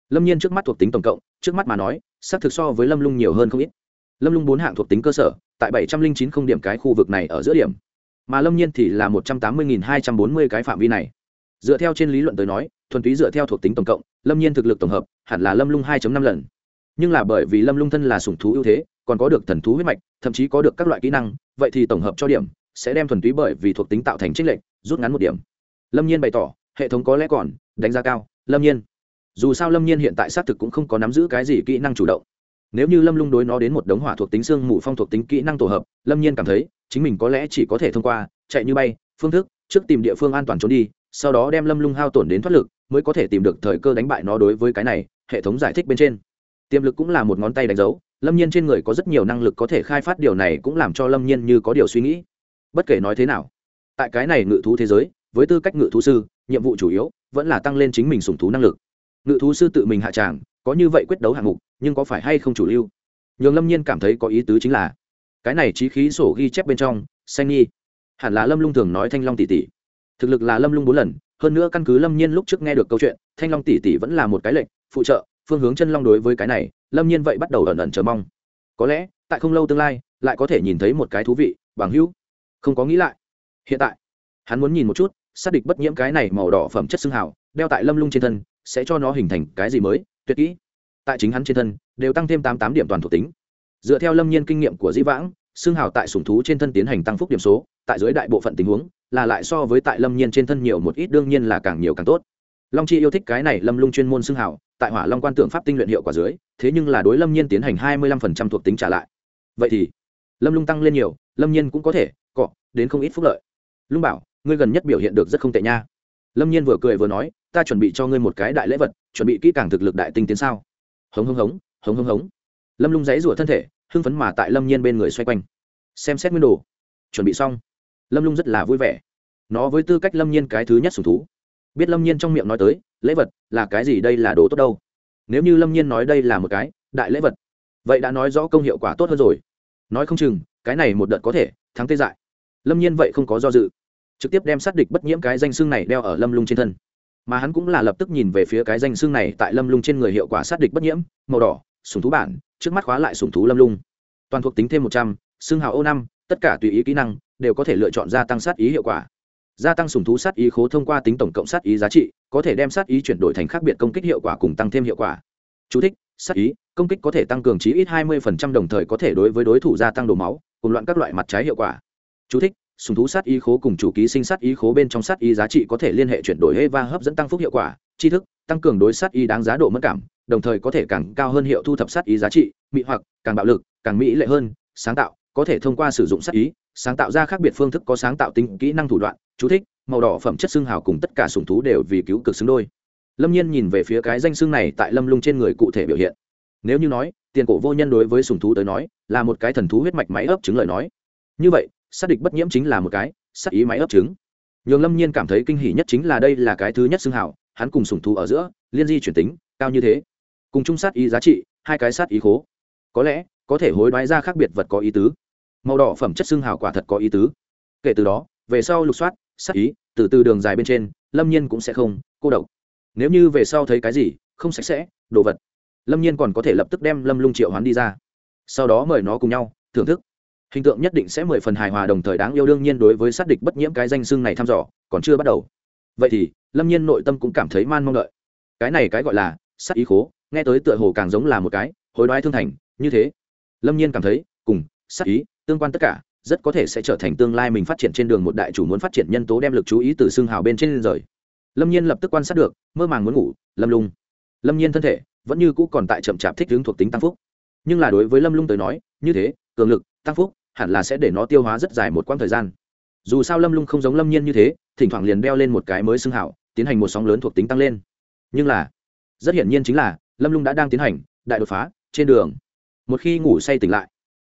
Lâm nhiên trước mắt thuộc tính tổng cộng, trước mắt mà nói, xác thực so với lâm lung nhiều hơn không ít. Lâm lung bốn hạng thuộc tính cơ sở, tại bảy trăm linh chín không điểm cái khu vực này ở giữa điểm. Mà lâm nhiên thì là một trăm tám mươi hai trăm bốn mươi cái phạm vi này. Dựa theo trên lý luận tới nói, thuần túy dựa theo thuộc tính tổng cộng, lâm nhiên thực lực tổng hợp, hẳn là lâm lung hai năm lần. Nhưng là bởi vì lâm lung thân là sủng thú ưu thế còn có được thần thú huyết mạch, thậm chí có được các loại kỹ năng, vậy thì tổng hợp cho điểm, sẽ đem thuần túy bởi vì thuộc tính tạo thành trích lệnh rút ngắn một điểm. Lâm nhiên bày tỏ, hệ thống có lẽ còn, đánh giá cao, lâm nhiên. Dù sao lâm nhiên hiện tại xác thực cũng không có nắm giữ cái gì kỹ năng chủ động. Nếu như lâm lung đối nó đến một đống hỏa thuộc tính xương mù phong thuộc tính kỹ năng tổ hợp, lâm nhiên cảm thấy, chính mình có lẽ chỉ có thể thông qua, chạy như bay, phương thức, trước tìm địa phương an toàn trốn đi, sau đó đem lâm lung hao tổn đến thoát lực, mới có thể tìm được thời cơ đánh bại nó đối với cái này, hệ thống giải thích bên trên. Tiềm lực cũng là một ngón tay đánh dấu lâm nhiên trên người có rất nhiều năng lực có thể khai phát điều này cũng làm cho lâm nhiên như có điều suy nghĩ. Bất kể nói thế nào, tại cái này ngự thú thế giới, với tư cách ngự thú sư, nhiệm vụ chủ yếu vẫn là tăng lên chính mình sùng thú năng lực. Ngự thú sư tự mình hạ tràng, có như vậy quyết đấu hạng mục, nhưng có phải hay không chủ lưu? Nhường lâm nhiên cảm thấy có ý tứ chính là, cái này trí khí sổ ghi chép bên trong xanh nghi hẳn là lâm lung thường nói thanh long tỷ tỷ. Thực lực là lâm lung bốn lần, hơn nữa căn cứ lâm nhiên lúc trước nghe được câu chuyện, thanh long tỷ tỷ vẫn là một cái lệnh, phụ trợ phương hướng chân long đối với cái này, lâm nhiên vậy bắt đầu ẩn ẩn chờ mong. Có lẽ, tại không lâu tương lai, lại có thể nhìn thấy một cái thú vị, bằng hữu. Không có nghĩ lại. Hiện tại, hắn muốn nhìn một chút, xác định bất nhiễm cái này màu đỏ phẩm chất xương hào, đeo tại lâm lung trên thân, sẽ cho nó hình thành cái gì mới, tuyệt kỹ. Tại chính hắn trên thân, đều tăng thêm tám tám điểm toàn thuộc tính. Dựa theo lâm nhiên kinh nghiệm của dĩ vãng, xương hào tại sùng thú trên thân tiến hành tăng phúc điểm số, tại dưới đại bộ phận tình huống, là lại so với tại lâm nhiên trên thân nhiều một ít, đương nhiên là càng nhiều càng tốt. Long chi yêu thích cái này lâm lung chuyên môn xương hào tại hỏa long quan tượng pháp tinh luyện hiệu quả dưới, thế nhưng là đối lâm nhiên tiến hành hai mươi lăm phần trăm thuộc tính trả lại. Vậy thì, lâm lung tăng lên nhiều, lâm nhiên cũng có thể, cọ, đến không ít phúc lợi. Lung bảo, ngươi gần nhất biểu hiện được rất không tệ nha. Lâm nhiên vừa cười vừa nói, ta chuẩn bị cho ngươi một cái đại lễ vật, chuẩn bị kỹ càng thực lực đại tinh tiến sao. Hống hống hống hống hống hống. Lâm lung dãy rủa thân thể, hưng phấn mà tại lâm nhiên bên người xoay quanh. Xem xét nguyên đồ. Chuẩn bị xong. Lâm lung rất là vui vẻ. Nó với tư cách lâm nhiên cái thứ nhất sùng thú biết lâm nhiên trong miệng nói tới, lễ vật là cái gì đây là đồ tốt đâu? Nếu như lâm nhiên nói đây là một cái đại lễ vật, vậy đã nói rõ công hiệu quả tốt hơn rồi. Nói không chừng, cái này một đợt có thể thắng tê dại. Lâm nhiên vậy không có do dự, trực tiếp đem sát địch bất nhiễm cái danh xương này đeo ở lâm lung trên thân. Mà hắn cũng là lập tức nhìn về phía cái danh xương này tại lâm lung trên người hiệu quả sát địch bất nhiễm, màu đỏ sùng thú bản, trước mắt khóa lại sùng thú lâm lung. Toàn thuộc tính thêm một trăm xương hào ô năm, tất cả tùy ý kỹ năng đều có thể lựa chọn gia tăng sát ý hiệu quả gia tăng sùng thú sát ý khố thông qua tính tổng cộng sát ý giá trị có thể đem sát ý chuyển đổi thành khác biệt công kích hiệu quả cùng tăng thêm hiệu quả. Chú thích, sát ý công kích có thể tăng cường chí ít 20% đồng thời có thể đối với đối thủ gia tăng đồ máu cùng loạn các loại mặt trái hiệu quả. Chú thích, sùng thú sát ý khố cùng chủ ký sinh sát ý khố bên trong sát ý giá trị có thể liên hệ chuyển đổi hê và hấp dẫn tăng phúc hiệu quả. Tri thức tăng cường đối sát ý đáng giá độ mất cảm đồng thời có thể càng cao hơn hiệu thu thập sát ý giá trị mỹ hoặc càng bạo lực càng mỹ lệ hơn sáng tạo có thể thông qua sử dụng sát ý sáng tạo ra khác biệt phương thức có sáng tạo tính kỹ năng thủ đoạn chú thích màu đỏ phẩm chất xương hào cùng tất cả sùng thú đều vì cứu cực xứng đôi. Lâm nhiên nhìn về phía cái danh xương này tại lâm lung trên người cụ thể biểu hiện. Nếu như nói tiền cổ vô nhân đối với sùng thú tới nói là một cái thần thú huyết mạch máy ấp chứng lời nói. Như vậy xác địch bất nhiễm chính là một cái sắc ý máy ấp trứng. Nhường lâm nhiên cảm thấy kinh hỉ nhất chính là đây là cái thứ nhất xương hào, hắn cùng sùng thú ở giữa liên di chuyển tính cao như thế. Cùng chung sát ý giá trị hai cái sát ý khố. Có lẽ có thể hối đoái ra khác biệt vật có ý tứ màu đỏ phẩm chất xưng hào quả thật có ý tứ. Kể từ đó, về sau lục soát sát ý, từ từ đường dài bên trên, lâm nhiên cũng sẽ không cô độc. Nếu như về sau thấy cái gì không sạch sẽ, đồ vật, lâm nhiên còn có thể lập tức đem lâm lung triệu hoán đi ra. Sau đó mời nó cùng nhau, thưởng thức. Hình tượng nhất định sẽ mười phần hài hòa đồng thời đáng yêu đương nhiên đối với sát địch bất nhiễm cái danh xưng này thăm dò, còn chưa bắt đầu. Vậy thì, lâm nhiên nội tâm cũng cảm thấy man mong đợi. Cái này cái gọi là sát ý khố, nghe tới tựa hồ càng giống là một cái hối đoái thương thành, như thế. Lâm nhiên cảm thấy, cùng, sát ý tương quan tất cả, rất có thể sẽ trở thành tương lai mình phát triển trên đường một đại chủ muốn phát triển nhân tố đem lực chú ý từ xương hào bên trên rời. Lâm nhiên lập tức quan sát được, mơ màng muốn ngủ, lâm lung. Lâm nhiên thân thể vẫn như cũ còn tại chậm chạp thích hướng thuộc tính tăng phúc. Nhưng là đối với lâm lung tới nói, như thế, cường lực, tăng phúc, hẳn là sẽ để nó tiêu hóa rất dài một quãng thời gian. Dù sao lâm lung không giống lâm nhiên như thế, thỉnh thoảng liền đeo lên một cái mới xưng hảo tiến hành một sóng lớn thuộc tính tăng lên. Nhưng là, rất hiển nhiên chính là, lâm lung đã đang tiến hành đại đột phá trên đường. Một khi ngủ say tỉnh lại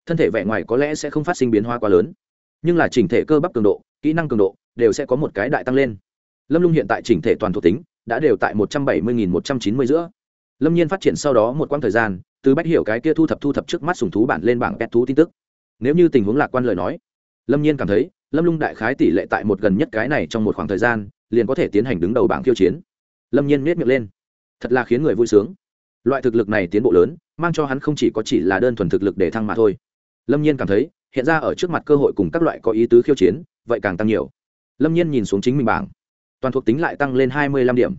thân thể vẻ ngoài có lẽ sẽ không phát sinh biến hóa quá lớn, nhưng là chỉnh thể cơ bắp cường độ, kỹ năng cường độ đều sẽ có một cái đại tăng lên. Lâm lung hiện tại chỉnh thể toàn thuộc tính đã đều tại một trăm bảy mươi một trăm chín mươi giữa. Lâm nhiên phát triển sau đó một quãng thời gian, từ bách hiểu cái kia thu thập thu thập trước mắt sùng thú bản lên bảng pet thú tin tức. Nếu như tình huống lạc quan lời nói, lâm nhiên cảm thấy lâm lung đại khái tỷ lệ tại một gần nhất cái này trong một khoảng thời gian liền có thể tiến hành đứng đầu bảng khiêu chiến. Lâm nhiên miết miệng lên. Thật là khiến người vui sướng. Loại thực lực này tiến bộ lớn, mang cho hắn không chỉ có chỉ là đơn thuần thực lực để thăng mà thôi lâm nhiên cảm thấy, hiện ra ở trước mặt cơ hội cùng các loại có ý tứ khiêu chiến, vậy càng tăng nhiều. Lâm nhiên nhìn xuống chính mình bảng. Toàn thuộc tính lại tăng lên hai mươi lăm điểm.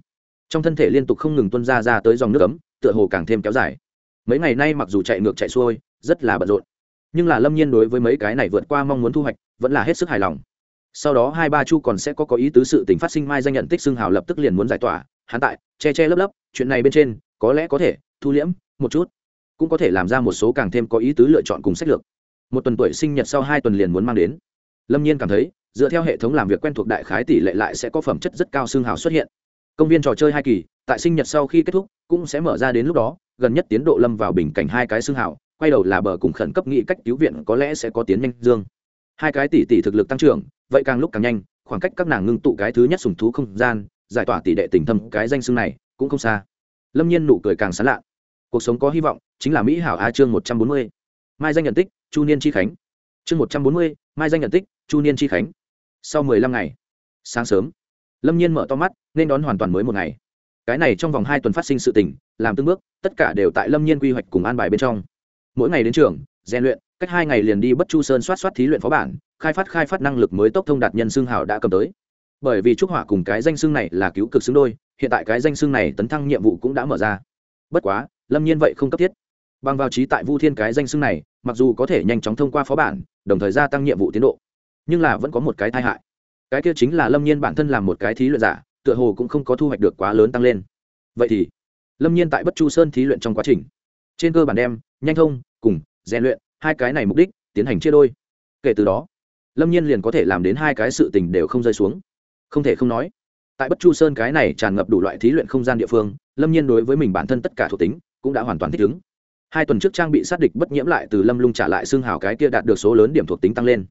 Trong thân thể liên tục không ngừng tuân ra ra tới dòng nước ấm, tựa hồ càng thêm kéo dài. Mấy ngày nay mặc dù chạy ngược chạy xuôi, rất là bận rộn. Nhưng là lâm nhiên đối với mấy cái này vượt qua mong muốn thu hoạch, vẫn là hết sức hài lòng. Sau đó hai ba chu còn sẽ có có ý tứ sự tình phát sinh mai danh nhận tích xưng hào lập tức liền muốn giải tỏa. Hắn tại, che che lấp lấp, chuyện này bên trên, có lẽ có thể thu liễm một chút. Cũng có thể làm ra một số càng thêm có ý tứ lựa chọn cùng sách lược một tuần tuổi sinh nhật sau hai tuần liền muốn mang đến. Lâm nhiên cảm thấy, dựa theo hệ thống làm việc quen thuộc đại khái tỷ lệ lại sẽ có phẩm chất rất cao xương hào xuất hiện. Công viên trò chơi hai kỳ, tại sinh nhật sau khi kết thúc, cũng sẽ mở ra đến lúc đó, gần nhất tiến độ lâm vào bình cảnh hai cái xương hào, quay đầu là bờ cùng khẩn cấp nghĩ cách cứu viện có lẽ sẽ có tiến nhanh dương. Hai cái tỷ tỷ thực lực tăng trưởng, vậy càng lúc càng nhanh, khoảng cách các nàng ngưng tụ cái thứ nhất sùng thú không gian, giải tỏa tỷ đệ tình thâm cái danh xương này, cũng không xa. Lâm nhiên nụ cười càng sán lạ. Cuộc sống có hy vọng, chính là mỹ hảo a chương một trăm bốn mươi mai danh nhận tích, chu niên chi khánh. Chương một trăm bốn mươi, mai danh nhận tích, chu niên chi khánh. Sau mười lăm ngày, sáng sớm, lâm nhiên mở to mắt, nên đón hoàn toàn mới một ngày. Cái này trong vòng hai tuần phát sinh sự tình, làm từng bước, tất cả đều tại lâm nhiên quy hoạch cùng an bài bên trong. Mỗi ngày đến trường, rèn luyện, cách hai ngày liền đi bất chu sơn soát soát thí luyện phó bản, khai phát khai phát năng lực mới tốc thông đạt nhân xương hảo đã cầm tới. Bởi vì trúc hỏa cùng cái danh xương này là cứu cực xứng đôi, hiện tại cái danh xương này tấn thăng nhiệm vụ cũng đã mở ra. Bất quá, lâm nhiên vậy không cấp thiết bằng vào trí tại vu thiên cái danh xưng này, mặc dù có thể nhanh chóng thông qua phó bản, đồng thời gia tăng nhiệm vụ tiến độ, nhưng là vẫn có một cái tai hại. Cái kia chính là lâm nhiên bản thân làm một cái thí luyện giả, tựa hồ cũng không có thu hoạch được quá lớn tăng lên. Vậy thì, lâm nhiên tại bất chu sơn thí luyện trong quá trình, trên cơ bản đem, nhanh thông, cùng, rèn luyện, hai cái này mục đích, tiến hành chia đôi. Kể từ đó, lâm nhiên liền có thể làm đến hai cái sự tình đều không rơi xuống. Không thể không nói, tại bất chu sơn cái này tràn ngập đủ loại thí luyện không gian địa phương, lâm nhiên đối với mình bản thân tất cả thuộc tính, cũng đã hoàn toàn thích ứng hai tuần trước trang bị sát địch bất nhiễm lại từ lâm lung trả lại xương hào cái kia đạt được số lớn điểm thuộc tính tăng lên.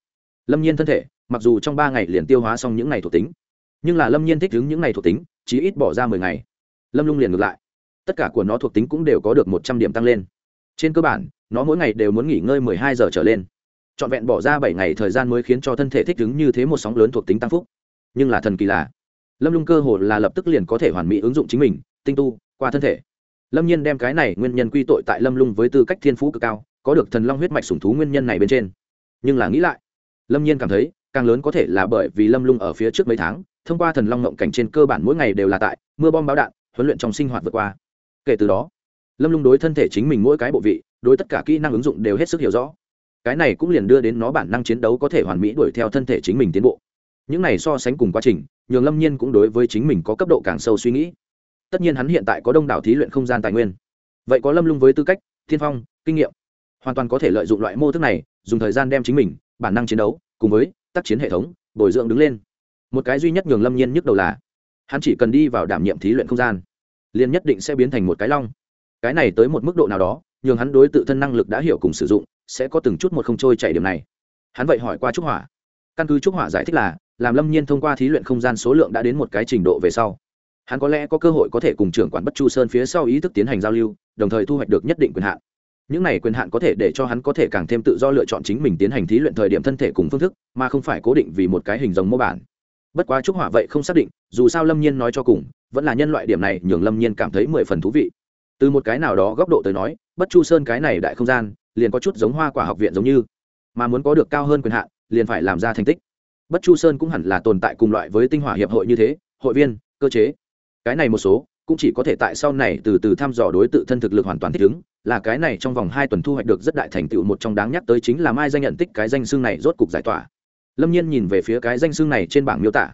Lâm nhiên thân thể, mặc dù trong ba ngày liền tiêu hóa xong những ngày thuộc tính, nhưng là lâm nhiên thích ứng những ngày thuộc tính chỉ ít bỏ ra mười ngày. Lâm lung liền ngược lại. Tất cả của nó thuộc tính cũng đều có được một trăm điểm tăng lên. Trên cơ bản, nó mỗi ngày đều muốn nghỉ ngơi mười hai giờ trở lên. Trọn vẹn bỏ ra bảy ngày thời gian mới khiến cho thân thể thích ứng như thế một sóng lớn thuộc tính tăng phúc. Nhưng là thần kỳ lạ lâm lung cơ hồ là lập tức liền có thể hoàn mỹ ứng dụng chính mình, tinh tu, qua thân thể lâm nhiên đem cái này nguyên nhân quy tội tại lâm lung với tư cách thiên phú cực cao, có được thần long huyết mạch sủng thú nguyên nhân này bên trên. Nhưng là nghĩ lại, lâm nhiên cảm thấy, càng lớn có thể là bởi vì lâm lung ở phía trước mấy tháng, thông qua thần long ngộng cảnh trên cơ bản mỗi ngày đều là tại, mưa bom báo đạn, huấn luyện trong sinh hoạt vượt qua. Kể từ đó, lâm lung đối thân thể chính mình mỗi cái bộ vị, đối tất cả kỹ năng ứng dụng đều hết sức hiểu rõ. Cái này cũng liền đưa đến nó bản năng chiến đấu có thể hoàn mỹ đuổi theo thân thể chính mình tiến bộ. Những này so sánh cùng quá trình, nhường lâm nhiên cũng đối với chính mình có cấp độ càng sâu suy nghĩ tất nhiên hắn hiện tại có đông đảo thí luyện không gian tài nguyên. Vậy có lâm lung với tư cách, thiên phong, kinh nghiệm, hoàn toàn có thể lợi dụng loại mô thức này, dùng thời gian đem chính mình, bản năng chiến đấu, cùng với tác chiến hệ thống, bồi dưỡng đứng lên. Một cái duy nhất nhường lâm nhiên nhức đầu là, hắn chỉ cần đi vào đảm nhiệm thí luyện không gian, liền nhất định sẽ biến thành một cái long. Cái này tới một mức độ nào đó, nhường hắn đối tự thân năng lực đã hiểu cùng sử dụng, sẽ có từng chút một không trôi chảy điểm này. Hắn vậy hỏi qua trúc hỏa. Căn cứ trúc hỏa giải thích là, làm lâm nhiên thông qua thí luyện không gian số lượng đã đến một cái trình độ về sau hắn có lẽ có cơ hội có thể cùng trưởng quản bất chu sơn phía sau ý thức tiến hành giao lưu, đồng thời thu hoạch được nhất định quyền hạn. Những này quyền hạn có thể để cho hắn có thể càng thêm tự do lựa chọn chính mình tiến hành thí luyện thời điểm thân thể cùng phương thức, mà không phải cố định vì một cái hình dòng mô bản. Bất quá trúc hỏa vậy không xác định, dù sao lâm nhiên nói cho cùng, vẫn là nhân loại điểm này nhường lâm nhiên cảm thấy mười phần thú vị. Từ một cái nào đó góc độ tới nói, bất chu sơn cái này đại không gian, liền có chút giống hoa quả học viện giống như. Mà muốn có được cao hơn quyền hạn, liền phải làm ra thành tích. Bất chu sơn cũng hẳn là tồn tại cùng loại với tinh hỏa hiệp hội như thế, hội viên, cơ chế cái này một số, cũng chỉ có thể tại sau này từ từ thăm dò đối tự thân thực lực hoàn toàn thích ứng, là cái này trong vòng hai tuần thu hoạch được rất đại thành tựu một trong đáng nhắc tới chính là mai danh nhận tích cái danh xương này rốt cục giải tỏa. Lâm nhiên nhìn về phía cái danh xương này trên bảng miêu tả.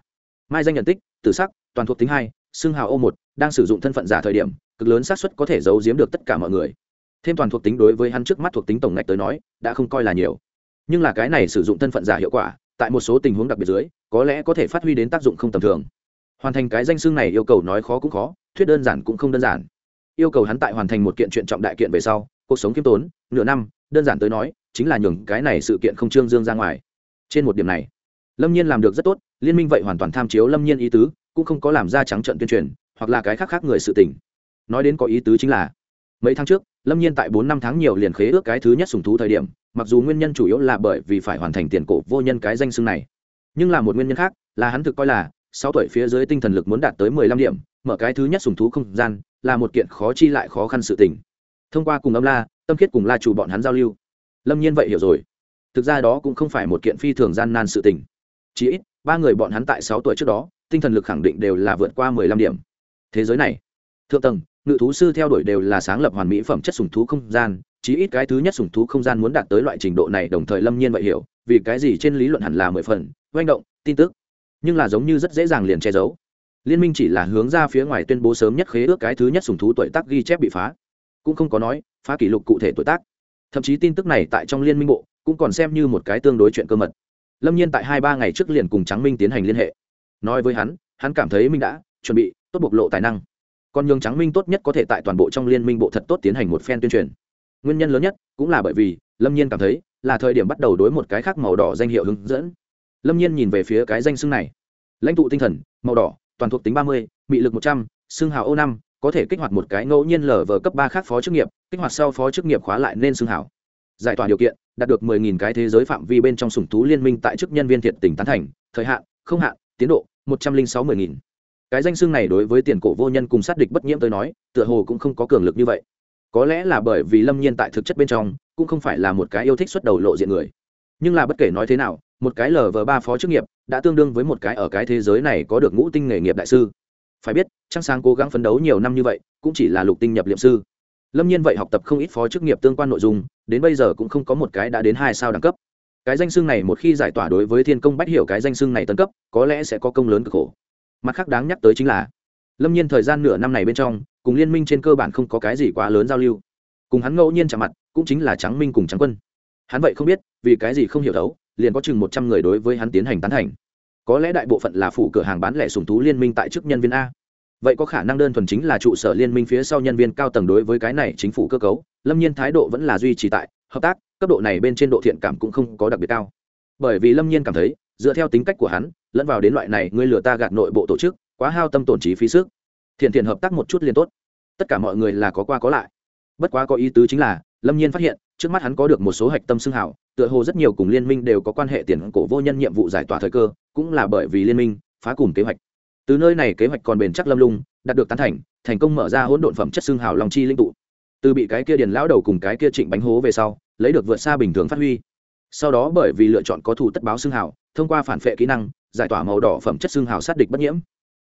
Mai danh nhận tích, tử sắc, toàn thuộc tính hai xương hào ô một, đang sử dụng thân phận giả thời điểm, cực lớn xác suất có thể giấu giếm được tất cả mọi người. Thêm toàn thuộc tính đối với hắn trước mắt thuộc tính tổng ngạch tới nói, đã không coi là nhiều. Nhưng là cái này sử dụng thân phận giả hiệu quả, tại một số tình huống đặc biệt dưới, có lẽ có thể phát huy đến tác dụng không tầm thường hoàn thành cái danh xưng này yêu cầu nói khó cũng khó, thuyết đơn giản cũng không đơn giản. Yêu cầu hắn tại hoàn thành một kiện chuyện trọng đại kiện về sau, cuộc sống kiêm tốn, nửa năm, đơn giản tới nói, chính là nhường cái này sự kiện không trương dương ra ngoài. Trên một điểm này, lâm nhiên làm được rất tốt, liên minh vậy hoàn toàn tham chiếu lâm nhiên ý tứ, cũng không có làm ra trắng trận tuyên truyền, hoặc là cái khác khác người sự tình. Nói đến có ý tứ chính là, mấy tháng trước, lâm nhiên tại bốn năm tháng nhiều liền khế ước cái thứ nhất sùng thú thời điểm, mặc dù nguyên nhân chủ yếu là bởi vì phải hoàn thành tiền cổ vô nhân cái danh xưng này. Nhưng là một nguyên nhân khác, là hắn thực coi là sáu tuổi phía dưới tinh thần lực muốn đạt tới mười lăm điểm, mở cái thứ nhất sùng thú không gian, là một kiện khó chi lại khó khăn sự tình. Thông qua cùng âm la, tâm khiết cùng la chủ bọn hắn giao lưu. Lâm nhiên vậy hiểu rồi. Thực ra đó cũng không phải một kiện phi thường gian nan sự tình. Chỉ ít, ba người bọn hắn tại sáu tuổi trước đó, tinh thần lực khẳng định đều là vượt qua mười lăm điểm. Thế giới này, thượng tầng, ngự thú sư theo đuổi đều là sáng lập hoàn mỹ phẩm chất sùng thú không gian chí ít cái thứ nhất sùng thú không gian muốn đạt tới loại trình độ này, đồng thời lâm nhiên vậy hiểu, vì cái gì trên lý luận hẳn là mười phần manh động, tin tức nhưng là giống như rất dễ dàng liền che giấu. Liên minh chỉ là hướng ra phía ngoài tuyên bố sớm nhất khế ước cái thứ nhất sùng thú tuổi tác ghi chép bị phá. Cũng không có nói, phá kỷ lục cụ thể tuổi tác. Thậm chí tin tức này tại trong liên minh bộ, cũng còn xem như một cái tương đối chuyện cơ mật. Lâm nhiên tại hai ba ngày trước liền cùng trắng minh tiến hành liên hệ. Nói với hắn hắn cảm thấy minh đã chuẩn bị tốt bộc lộ tài năng. Còn nhường trắng minh tốt nhất có thể tại toàn bộ trong liên minh bộ thật tốt tiến hành một phen tuyên truyền. Nguyên nhân lớn nhất cũng là bởi vì lâm nhiên cảm thấy là thời điểm bắt đầu đối một cái khác màu đỏ danh hiệu hướng dẫn lâm nhiên nhìn về phía cái danh xưng này. Lãnh tụ tinh thần, màu đỏ, toàn thuộc tính ba mươi, mị lực một trăm, xưng hào ô năm, có thể kích hoạt một cái ngẫu nhiên lở vờ cấp ba khác phó chức nghiệp, kích hoạt sau phó chức nghiệp khóa lại nên xưng hào. Giải tỏa điều kiện, đạt được 10.000 cái thế giới phạm vi bên trong sủng thú liên minh tại chức nhân viên thiện tỉnh tán thành, thời hạn, không hạn, tiến độ, một trăm linh sáu cái danh xưng này đối với tiền cổ vô nhân cùng sát địch bất nhiễm tới nói, tựa hồ cũng không có cường lực như vậy. Có lẽ là bởi vì lâm nhiên tại thực chất bên trong, cũng không phải là một cái yêu thích xuất đầu lộ diện người nhưng là bất kể nói thế nào, một cái lờ vờ ba phó chức nghiệp đã tương đương với một cái ở cái thế giới này có được ngũ tinh nghề nghiệp đại sư. Phải biết trang sáng cố gắng phấn đấu nhiều năm như vậy, cũng chỉ là lục tinh nhập liệm sư. Lâm nhiên vậy học tập không ít phó chức nghiệp tương quan nội dung, đến bây giờ cũng không có một cái đã đến hai sao đẳng cấp. Cái danh xưng này một khi giải tỏa đối với thiên công bách hiểu cái danh xưng này tân cấp, có lẽ sẽ có công lớn cực khổ. Mặt khác đáng nhắc tới chính là, lâm nhiên thời gian nửa năm này bên trong, cùng liên minh trên cơ bản không có cái gì quá lớn giao lưu. Cùng hắn ngẫu nhiên chạm mặt, cũng chính là trắng minh cùng trắng quân hắn vậy không biết, vì cái gì không hiểu thấu, liền có chừng một trăm người đối với hắn tiến hành tán thành. Có lẽ đại bộ phận là phủ cửa hàng bán lẻ sùng thú liên minh tại chức nhân viên a. Vậy có khả năng đơn thuần chính là trụ sở liên minh phía sau nhân viên cao tầng đối với cái này chính phủ cơ cấu, lâm nhiên thái độ vẫn là duy trì tại, hợp tác, cấp độ này bên trên độ thiện cảm cũng không có đặc biệt cao. Bởi vì lâm nhiên cảm thấy, dựa theo tính cách của hắn, lẫn vào đến loại này, ngươi lừa ta gạt nội bộ tổ chức, quá hao tâm tổn trí phí sức. Thiện thiện hợp tác một chút liền tốt. Tất cả mọi người là có qua có lại. Bất quá có ý tứ chính là, lâm nhiên phát hiện trước mắt hắn có được một số hạch tâm xưng hảo tựa hồ rất nhiều cùng liên minh đều có quan hệ tiền cổ vô nhân nhiệm vụ giải tỏa thời cơ, cũng là bởi vì liên minh phá cùng kế hoạch. Từ nơi này kế hoạch còn bền chắc lâm lung, đạt được tán thành thành công mở ra hỗn độn phẩm chất xương hào lòng chi linh tụ. Từ bị cái kia điền lão đầu cùng cái kia trịnh bánh hố về sau, lấy được vượt xa bình thường phát huy. Sau đó bởi vì lựa chọn có thủ tất báo xương hào, thông qua phản phệ kỹ năng, giải tỏa màu đỏ phẩm chất xương hào sát địch bất nhiễm.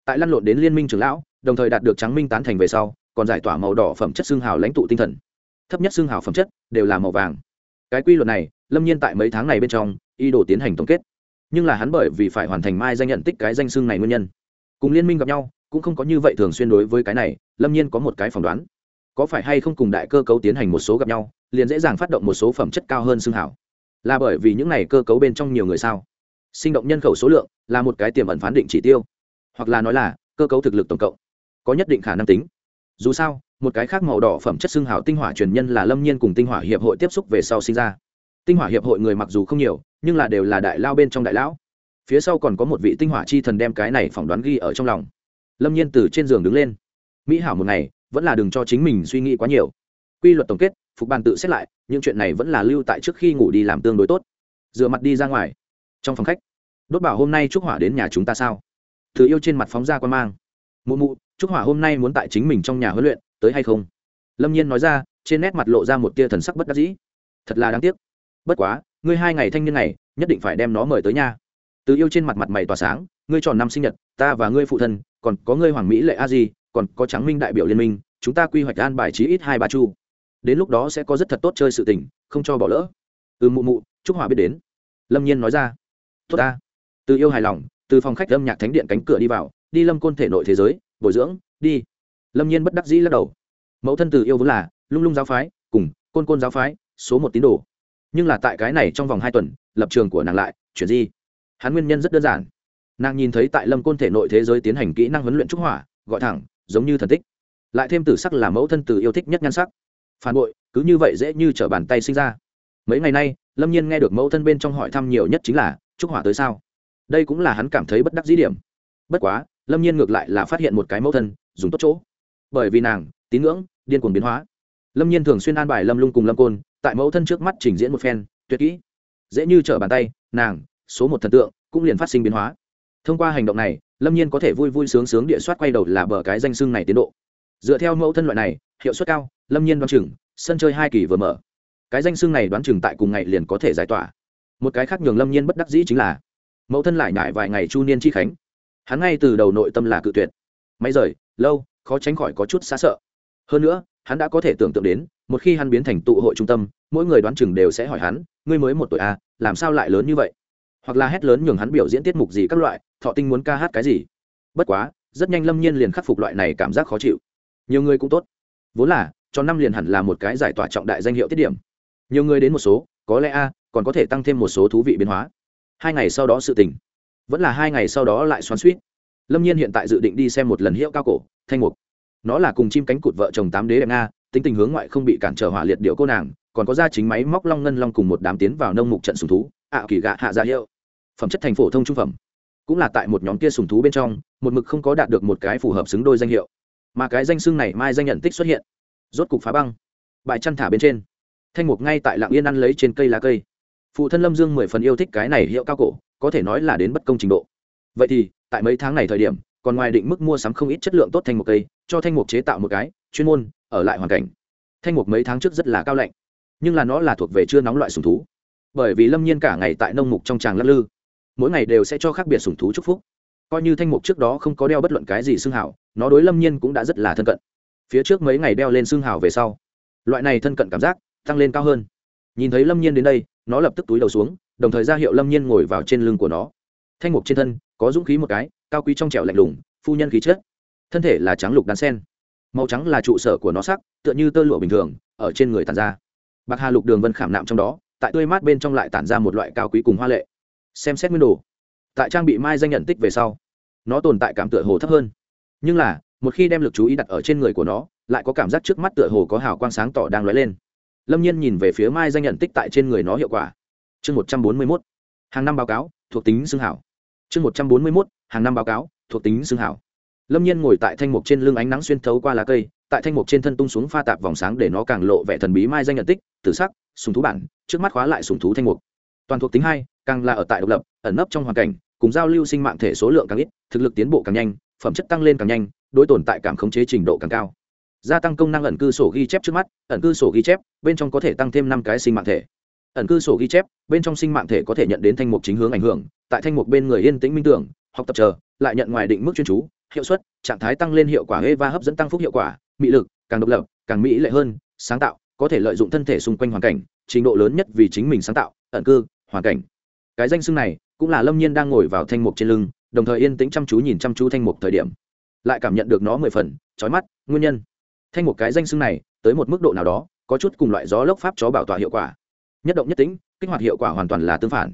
Tại lăn lộn đến liên minh trưởng lão, đồng thời đạt được trắng minh tán thành về sau, còn giải tỏa màu đỏ phẩm chất xương hào lãnh tụ tinh thần thấp nhất xương hào phẩm chất, đều là màu vàng. Cái quy luật này, lâm nhiên tại mấy tháng này bên trong, y đồ tiến hành tổng kết. Nhưng là hắn bởi vì phải hoàn thành mai danh nhận tích cái danh xương này nguyên nhân. Cùng liên minh gặp nhau, cũng không có như vậy thường xuyên đối với cái này, lâm nhiên có một cái phỏng đoán. Có phải hay không cùng đại cơ cấu tiến hành một số gặp nhau, liền dễ dàng phát động một số phẩm chất cao hơn xương hảo là bởi vì những này cơ cấu bên trong nhiều người sao? Sinh động nhân khẩu số lượng, là một cái tiềm ẩn phán định chỉ tiêu. Hoặc là nói là, cơ cấu thực lực tổng cộng, có nhất định khả năng tính dù sao, một cái khác màu đỏ phẩm chất xương hảo tinh hỏa truyền nhân là lâm nhiên cùng tinh hỏa hiệp hội tiếp xúc về sau sinh ra. Tinh hỏa hiệp hội người mặc dù không nhiều, nhưng là đều là đại lao bên trong đại lão. Phía sau còn có một vị tinh hỏa chi thần đem cái này phỏng đoán ghi ở trong lòng. Lâm nhiên từ trên giường đứng lên. Mỹ hảo một ngày, vẫn là đừng cho chính mình suy nghĩ quá nhiều. Quy luật tổng kết, phục bàn tự xét lại, những chuyện này vẫn là lưu tại trước khi ngủ đi làm tương đối tốt. Dựa mặt đi ra ngoài. Trong phòng khách, đốt bảo hôm nay chúc hỏa đến nhà chúng ta sao? Thứ yêu trên mặt phóng ra quan mang. Mụ mụ trúc hỏa hôm nay muốn tại chính mình trong nhà huấn luyện, tới hay không? Lâm nhiên nói ra, trên nét mặt lộ ra một tia thần sắc bất đắc dĩ. Thật là đáng tiếc. Bất quá, ngươi hai ngày thanh niên này, nhất định phải đem nó mời tới nhà. Từ yêu trên mặt mặt mày tỏa sáng, ngươi tròn năm sinh nhật, ta và ngươi phụ thân, còn có ngươi hoàng mỹ lệ a di, còn có Tráng minh đại biểu liên minh, chúng ta quy hoạch an bài trí ít hai ba chu. Đến lúc đó sẽ có rất thật tốt chơi sự tình, không cho bỏ lỡ. Ừ mụ mụ chúc hòa biết đến. Lâm nhiên nói ra. Tốt ta. Từ yêu hài lòng, từ phòng khách âm nhạc thánh điện cánh cửa đi vào, đi lâm côn thể nội thế giới bồi dưỡng, đi. Lâm nhiên bất đắc dĩ lắc đầu. Mẫu thân từ yêu vốn là, lung lung giáo phái, cùng côn côn giáo phái, số một tín đồ. Nhưng là tại cái này trong vòng hai tuần, lập trường của nàng lại, chuyển di. Hắn nguyên nhân rất đơn giản. Nàng nhìn thấy tại lâm côn thể nội thế giới tiến hành kỹ năng huấn luyện trúc hỏa, gọi thẳng, giống như thần tích. Lại thêm tử sắc là mẫu thân từ yêu thích nhất nhan sắc. Phản bội, cứ như vậy dễ như t r ở bàn tay sinh ra. Mấy ngày nay, lâm nhiên nghe được mẫu thân bên trong hỏi thăm nhiều nhất chính là, trúc hỏa tới sao? Đây cũng là hắn cảm thấy bất đắc dĩ điểm. Bất quá lâm nhiên ngược lại là phát hiện một cái mẫu thân, dùng tốt chỗ. Bởi vì nàng, tín ngưỡng, điên cuồng biến hóa. Lâm nhiên thường xuyên an bài lâm lung cùng lâm côn, tại mẫu thân trước mắt trình diễn một phen, tuyệt kỹ. Dễ như trở bàn tay, nàng, số một thần tượng, cũng liền phát sinh biến hóa. Thông qua hành động này, lâm nhiên có thể vui vui sướng sướng địa soát quay đầu là bờ cái danh xưng này tiến độ. Dựa theo mẫu thân loại này, hiệu suất cao, lâm nhiên đoán chừng, sân chơi hai kỳ vừa mở. Cái danh xưng này đoán chừng tại cùng ngày liền có thể giải tỏa. Một cái khác nhường lâm nhiên bất đắc dĩ chính là, mẫu thân lại nhải vài ngày chu niên chi khánh hắn ngay từ đầu nội tâm là cự tuyệt. Máy rời lâu khó tránh khỏi có chút xa sợ. Hơn nữa hắn đã có thể tưởng tượng đến một khi hắn biến thành tụ hội trung tâm mỗi người đoán chừng đều sẽ hỏi hắn ngươi mới một tuổi a à, làm sao lại lớn như vậy? Hoặc là hét lớn nhường hắn biểu diễn tiết mục gì các loại thọ tinh muốn ca hát cái gì? Bất quá rất nhanh lâm nhiên liền khắc phục loại này cảm giác khó chịu. Nhiều người cũng tốt. Vốn là cho năm liền hẳn là một cái giải tỏa trọng đại danh hiệu tiết điểm. Nhiều người đến một số có lẽ a còn có thể tăng thêm một số thú vị biến hóa. Hai ngày sau đó sự tình vẫn là hai ngày sau đó lại xoắn suýt. Lâm nhiên hiện tại dự định đi xem một lần hiệu cao cổ, thanh mục. Nó là cùng chim cánh cụt vợ chồng tám đế đẹp nga, tính tình hướng ngoại không bị cản trở hỏa liệt điệu cô nàng, còn có ra chính máy móc long ngân long cùng một đám tiến vào nông mục trận sùng thú, ạ kỳ gạ hạ ra hiệu. Phẩm chất thành phổ thông trung phẩm. Cũng là tại một nhóm kia sùng thú bên trong, một mực không có đạt được một cái phù hợp xứng đôi danh hiệu. Mà cái danh xưng này mai danh nhận tích xuất hiện. Rốt cục phá băng. Bại chăn thả bên trên. Thanh mục ngay tại lạng yên ăn lấy trên cây lá cây. Phụ thân lâm dương mười phần yêu thích cái này hiệu cao cổ có thể nói là đến bất công trình độ. Vậy thì, tại mấy tháng này thời điểm, còn ngoài định mức mua sắm không ít chất lượng tốt thanh mục cây, cho thanh mục chế tạo một cái, chuyên môn, ở lại hoàn cảnh. Thanh mục mấy tháng trước rất là cao lạnh, nhưng là nó là thuộc về chưa nóng loại sùng thú. Bởi vì lâm nhiên cả ngày tại nông mục trong tràng lắc lư, mỗi ngày đều sẽ cho khác biệt sùng thú chúc phúc. Coi như thanh mục trước đó không có đeo bất luận cái gì xương hảo nó đối lâm nhiên cũng đã rất là thân cận. Phía trước mấy ngày đeo lên xương hảo về sau, loại này thân cận cảm giác tăng lên cao hơn. Nhìn thấy lâm nhiên đến đây, nó lập tức túi đầu xuống đồng thời ra hiệu lâm nhiên ngồi vào trên lưng của nó thanh mục trên thân có dũng khí một cái cao quý trong trẻo lạnh lùng phu nhân khí chất thân thể là trắng lục đan sen màu trắng là trụ sở của nó sắc tựa như tơ lụa bình thường ở trên người tàn ra bạc hà lục đường vân khảm nạm trong đó tại tươi mát bên trong lại tản ra một loại cao quý cùng hoa lệ xem xét nguyên đồ tại trang bị mai danh nhận tích về sau nó tồn tại cảm tựa hồ thấp hơn nhưng là một khi đem lực chú ý đặt ở trên người của nó lại có cảm giác trước mắt tựa hồ có hào quang sáng tỏ đang lóe lên lâm nhiên nhìn về phía mai danh nhận tích tại trên người nó hiệu quả chương một trăm bốn mươi mốt, hàng năm báo cáo, thuộc tính xương hảo. Chương một trăm bốn mươi mốt, hàng năm báo cáo, thuộc tính xương hảo. Lâm nhiên ngồi tại thanh mục trên lưng ánh nắng xuyên thấu qua lá cây, tại thanh mục trên thân tung xuống pha tạp vòng sáng để nó càng lộ vẻ thần bí mai danh nhận tích, tử sắc, sùng thú bản, trước mắt khóa lại sùng thú thanh mục. Toàn thuộc tính hai, càng là ở tại độc lập, ẩn nấp trong hoàn cảnh, cùng giao lưu sinh mạng thể số lượng càng ít, thực lực tiến bộ càng nhanh, phẩm chất tăng lên càng nhanh, đối tồn tại cảm khống chế trình độ càng cao. Gia tăng công năng ẩn cư sổ ghi chép trước mắt, ẩn cư sổ ghi chép, bên trong có thể tăng thêm năm cái sinh mạng thể ẩn cư sổ ghi chép, bên trong sinh mạng thể có thể nhận đến thanh mục chính hướng ảnh hưởng, tại thanh mục bên người yên tĩnh minh tưởng, học tập chờ, lại nhận ngoài định mức chuyên chú, hiệu suất, trạng thái tăng lên hiệu quả gây va hấp dẫn tăng phúc hiệu quả mỹ lực, càng độc lập, càng mỹ lệ hơn, sáng tạo, có thể lợi dụng thân thể xung quanh hoàn cảnh, trình độ lớn nhất vì chính mình sáng tạo, ẩn cư, hoàn cảnh. Cái danh xưng này, cũng là lâm nhiên đang ngồi vào thanh mục trên lưng, đồng thời yên tĩnh chăm chú nhìn chăm chú thanh mục thời điểm. Lại cảm nhận được nó mười phần trói mắt, nguyên nhân. Thanh mục cái danh xưng này, tới một mức độ nào đó, có chút cùng loại gió lốc pháp chó bảo tỏa hiệu quả nhất động nhất tính kích hoạt hiệu quả hoàn toàn là tương phản.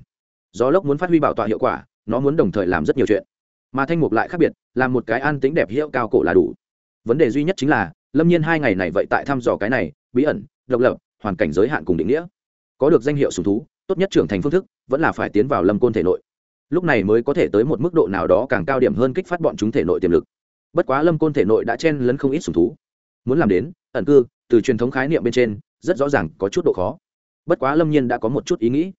Gió lốc muốn phát huy bảo tọa hiệu quả, nó muốn đồng thời làm rất nhiều chuyện. Mà thanh mục lại khác biệt, làm một cái an tính đẹp hiệu cao cổ là đủ. Vấn đề duy nhất chính là, lâm nhiên hai ngày này vậy tại thăm dò cái này, bí ẩn, độc lập, hoàn cảnh giới hạn cùng định nghĩa. Có được danh hiệu sùng thú, tốt nhất trưởng thành phương thức, vẫn là phải tiến vào lâm côn thể nội. Lúc này mới có thể tới một mức độ nào đó càng cao điểm hơn kích phát bọn chúng thể nội tiềm lực. Bất quá lâm côn thể nội đã chen lấn không ít sùng thú. Muốn làm đến, ẩn cư, từ truyền thống khái niệm bên trên, rất rõ ràng có chút độ khó bất quá lâm nhiên đã có một chút ý nghĩ.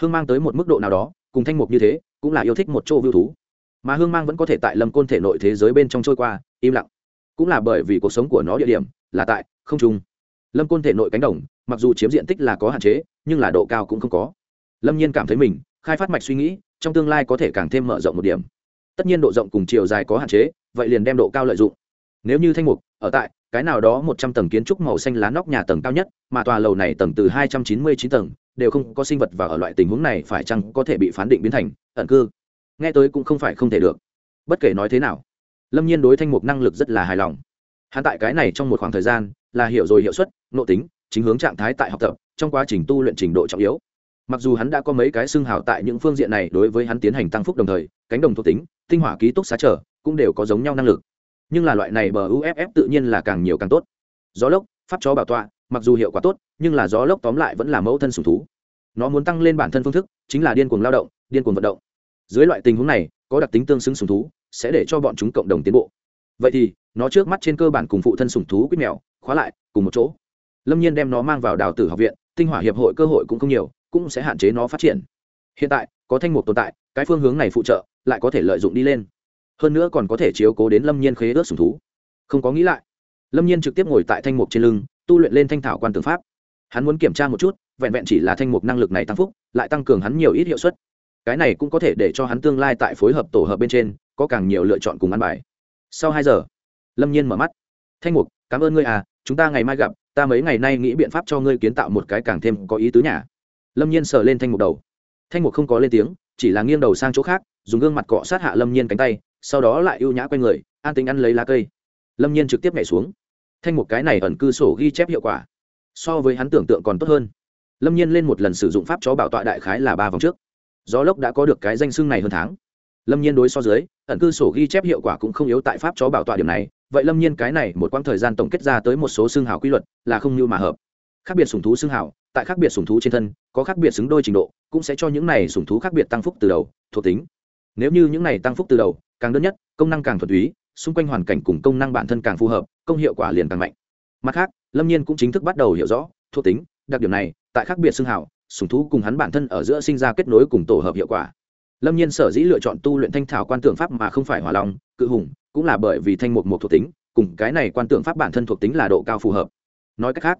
Hương mang tới một mức độ nào đó, cùng thanh mục như thế, cũng là yêu thích một chỗ vưu thú. Mà hương mang vẫn có thể tại lâm côn thể nội thế giới bên trong trôi qua, im lặng. Cũng là bởi vì cuộc sống của nó địa điểm, là tại không trung. Lâm côn thể nội cánh đồng, mặc dù chiếm diện tích là có hạn chế, nhưng là độ cao cũng không có. Lâm nhiên cảm thấy mình, khai phát mạch suy nghĩ, trong tương lai có thể càng thêm mở rộng một điểm. Tất nhiên độ rộng cùng chiều dài có hạn chế, vậy liền đem độ cao lợi dụng. Nếu như thanh mục ở tại cái nào đó một trăm tầng kiến trúc màu xanh lá nóc nhà tầng cao nhất, mà tòa lầu này tầng từ hai trăm chín mươi chín tầng, đều không có sinh vật và ở loại tình huống này phải chăng có thể bị phán định biến thành ẩn cư? Nghe tới cũng không phải không thể được. Bất kể nói thế nào, lâm nhiên đối thanh mục năng lực rất là hài lòng. Hắn tại cái này trong một khoảng thời gian là hiểu rồi hiệu suất, nội tính, chính hướng trạng thái tại học tập, trong quá trình tu luyện trình độ trọng yếu. Mặc dù hắn đã có mấy cái xưng hào tại những phương diện này đối với hắn tiến hành tăng phúc đồng thời, cánh đồng thuộc tính, tinh hỏa ký túc xá trở cũng đều có giống nhau năng lực nhưng là loại này bờ uff tự nhiên là càng nhiều càng tốt. Gió lốc, pháp chó bảo tọa, mặc dù hiệu quả tốt, nhưng là gió lốc tóm lại vẫn là mẫu thân sùng thú. Nó muốn tăng lên bản thân phương thức, chính là điên cuồng lao động, điên cuồng vận động. Dưới loại tình huống này, có đặc tính tương xứng sùng thú, sẽ để cho bọn chúng cộng đồng tiến bộ. Vậy thì, nó trước mắt trên cơ bản cùng phụ thân sùng thú quýt mèo, khóa lại, cùng một chỗ. Lâm nhiên đem nó mang vào đào tử học viện, tinh hỏa hiệp hội cơ hội cũng không nhiều, cũng sẽ hạn chế nó phát triển. Hiện tại, có thanh mục tồn tại, cái phương hướng này phụ trợ, lại có thể lợi dụng đi lên hơn nữa còn có thể chiếu cố đến lâm nhiên khế ước sùng thú. Không có nghĩ lại, lâm nhiên trực tiếp ngồi tại thanh mục trên lưng, tu luyện lên thanh thảo quan tưởng pháp. Hắn muốn kiểm tra một chút, vẹn vẹn chỉ là thanh mục năng lực này tăng phúc, lại tăng cường hắn nhiều ít hiệu suất. Cái này cũng có thể để cho hắn tương lai tại phối hợp tổ hợp bên trên, có càng nhiều lựa chọn cùng ăn bài. Sau hai giờ, lâm nhiên mở mắt. Thanh mục, cảm ơn ngươi à chúng ta ngày mai gặp, ta mấy ngày nay nghĩ biện pháp cho ngươi kiến tạo một cái càng thêm có ý tứ nhà. Lâm nhiên sờ lên thanh mục đầu. Thanh mục không có lên tiếng, chỉ là nghiêng đầu sang chỗ khác, dùng gương mặt cọ sát hạ lâm nhiên cánh tay sau đó lại ưu nhã q u a y người, an tính ăn lấy lá cây. Lâm nhiên trực tiếp nhảy xuống. Thanh một cái này ẩn cư sổ ghi chép hiệu quả. So với hắn tưởng tượng còn tốt hơn. Lâm nhiên lên một lần sử dụng pháp chó bảo tọa đại khái là ba vòng trước. Gió lốc đã có được cái danh xưng này hơn tháng. Lâm nhiên đối so dưới, ẩn cư sổ ghi chép hiệu quả cũng không yếu tại pháp chó bảo tọa điểm này. Vậy lâm nhiên cái này một quãng thời gian tổng kết ra tới một số xương hào quy luật là không như mà hợp. Khác biệt sùng thú xương hào, tại khác biệt sùng thú trên thân, có khác biệt xứng đôi trình độ, cũng sẽ cho những này sùng thú khác biệt tăng phúc từ đầu, thuộc tính. Nếu như những này tăng phúc từ đầu càng đơn nhất, công năng càng thuần túy, xung quanh hoàn cảnh cùng công năng bản thân càng phù hợp, công hiệu quả liền càng mạnh. Mặt khác, lâm nhiên cũng chính thức bắt đầu hiểu rõ, thuộc tính, đặc điểm này, tại khác biệt xương hảo sùng thú cùng hắn bản thân ở giữa sinh ra kết nối cùng tổ hợp hiệu quả. Lâm nhiên sở dĩ lựa chọn tu luyện thanh thảo quan tượng pháp mà không phải hỏa long, cự hùng, cũng là bởi vì thanh mục một thuộc tính, cùng cái này quan tượng pháp bản thân thuộc tính là độ cao phù hợp. Nói cách khác,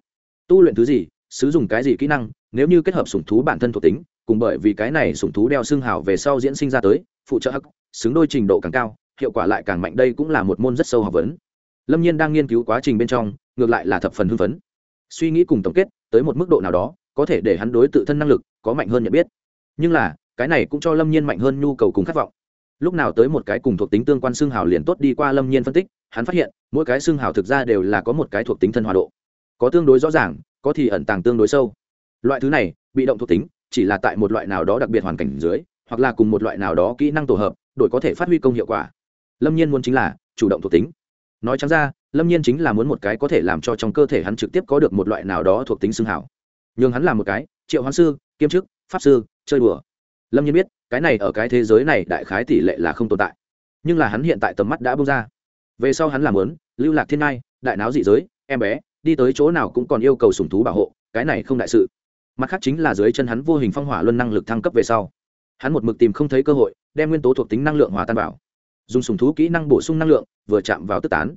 tu luyện thứ gì, sử dụng cái gì kỹ năng, nếu như kết hợp sủng thú bản thân thuộc tính, cùng bởi vì cái này sủng thú đeo xương hào về sau diễn sinh ra tới, phụ trợ hắc xứng đôi trình độ càng cao, hiệu quả lại càng mạnh, đây cũng là một môn rất sâu học vấn. Lâm nhiên đang nghiên cứu quá trình bên trong, ngược lại là thập phần hưng phấn. Suy nghĩ cùng tổng kết, tới một mức độ nào đó, có thể để hắn đối tự thân năng lực có mạnh hơn nhận biết. Nhưng là, cái này cũng cho lâm nhiên mạnh hơn nhu cầu cùng khát vọng. Lúc nào tới một cái cùng thuộc tính tương quan xương hào liền tốt đi qua lâm nhiên phân tích, hắn phát hiện, mỗi cái xương hào thực ra đều là có một cái thuộc tính thân hòa độ. Có tương đối rõ ràng, có thì ẩn tàng tương đối sâu. Loại thứ này, bị động thuộc tính, chỉ là tại một loại nào đó đặc biệt hoàn cảnh dưới, hoặc là cùng một loại nào đó kỹ năng tổ hợp đổi có thể phát huy công hiệu quả. Lâm nhiên muốn chính là chủ động thuộc tính. Nói chẳng ra, lâm nhiên chính là muốn một cái có thể làm cho trong cơ thể hắn trực tiếp có được một loại nào đó thuộc tính xương hảo. N h ư n g hắn làm một cái, triệu hoán sư kiêm chức, pháp sư, chơi đùa. Lâm nhiên biết, cái này ở cái thế giới này đại khái tỷ lệ là không tồn tại. Nhưng là hắn hiện tại tầm mắt đã bung ra. Về sau hắn làm lớn lưu lạc thiên ngai, đại náo dị giới, em bé, đi tới chỗ nào cũng còn yêu cầu sùng thú bảo hộ, cái này không đại sự. Mặt khác chính là dưới chân hắn vô hình phong hỏa luân năng lực thăng cấp về sau hắn một mực tìm không thấy cơ hội, đem nguyên tố thuộc tính năng lượng hòa tan vào. Dùng sùng thú kỹ năng bổ sung năng lượng, vừa chạm vào tức tán.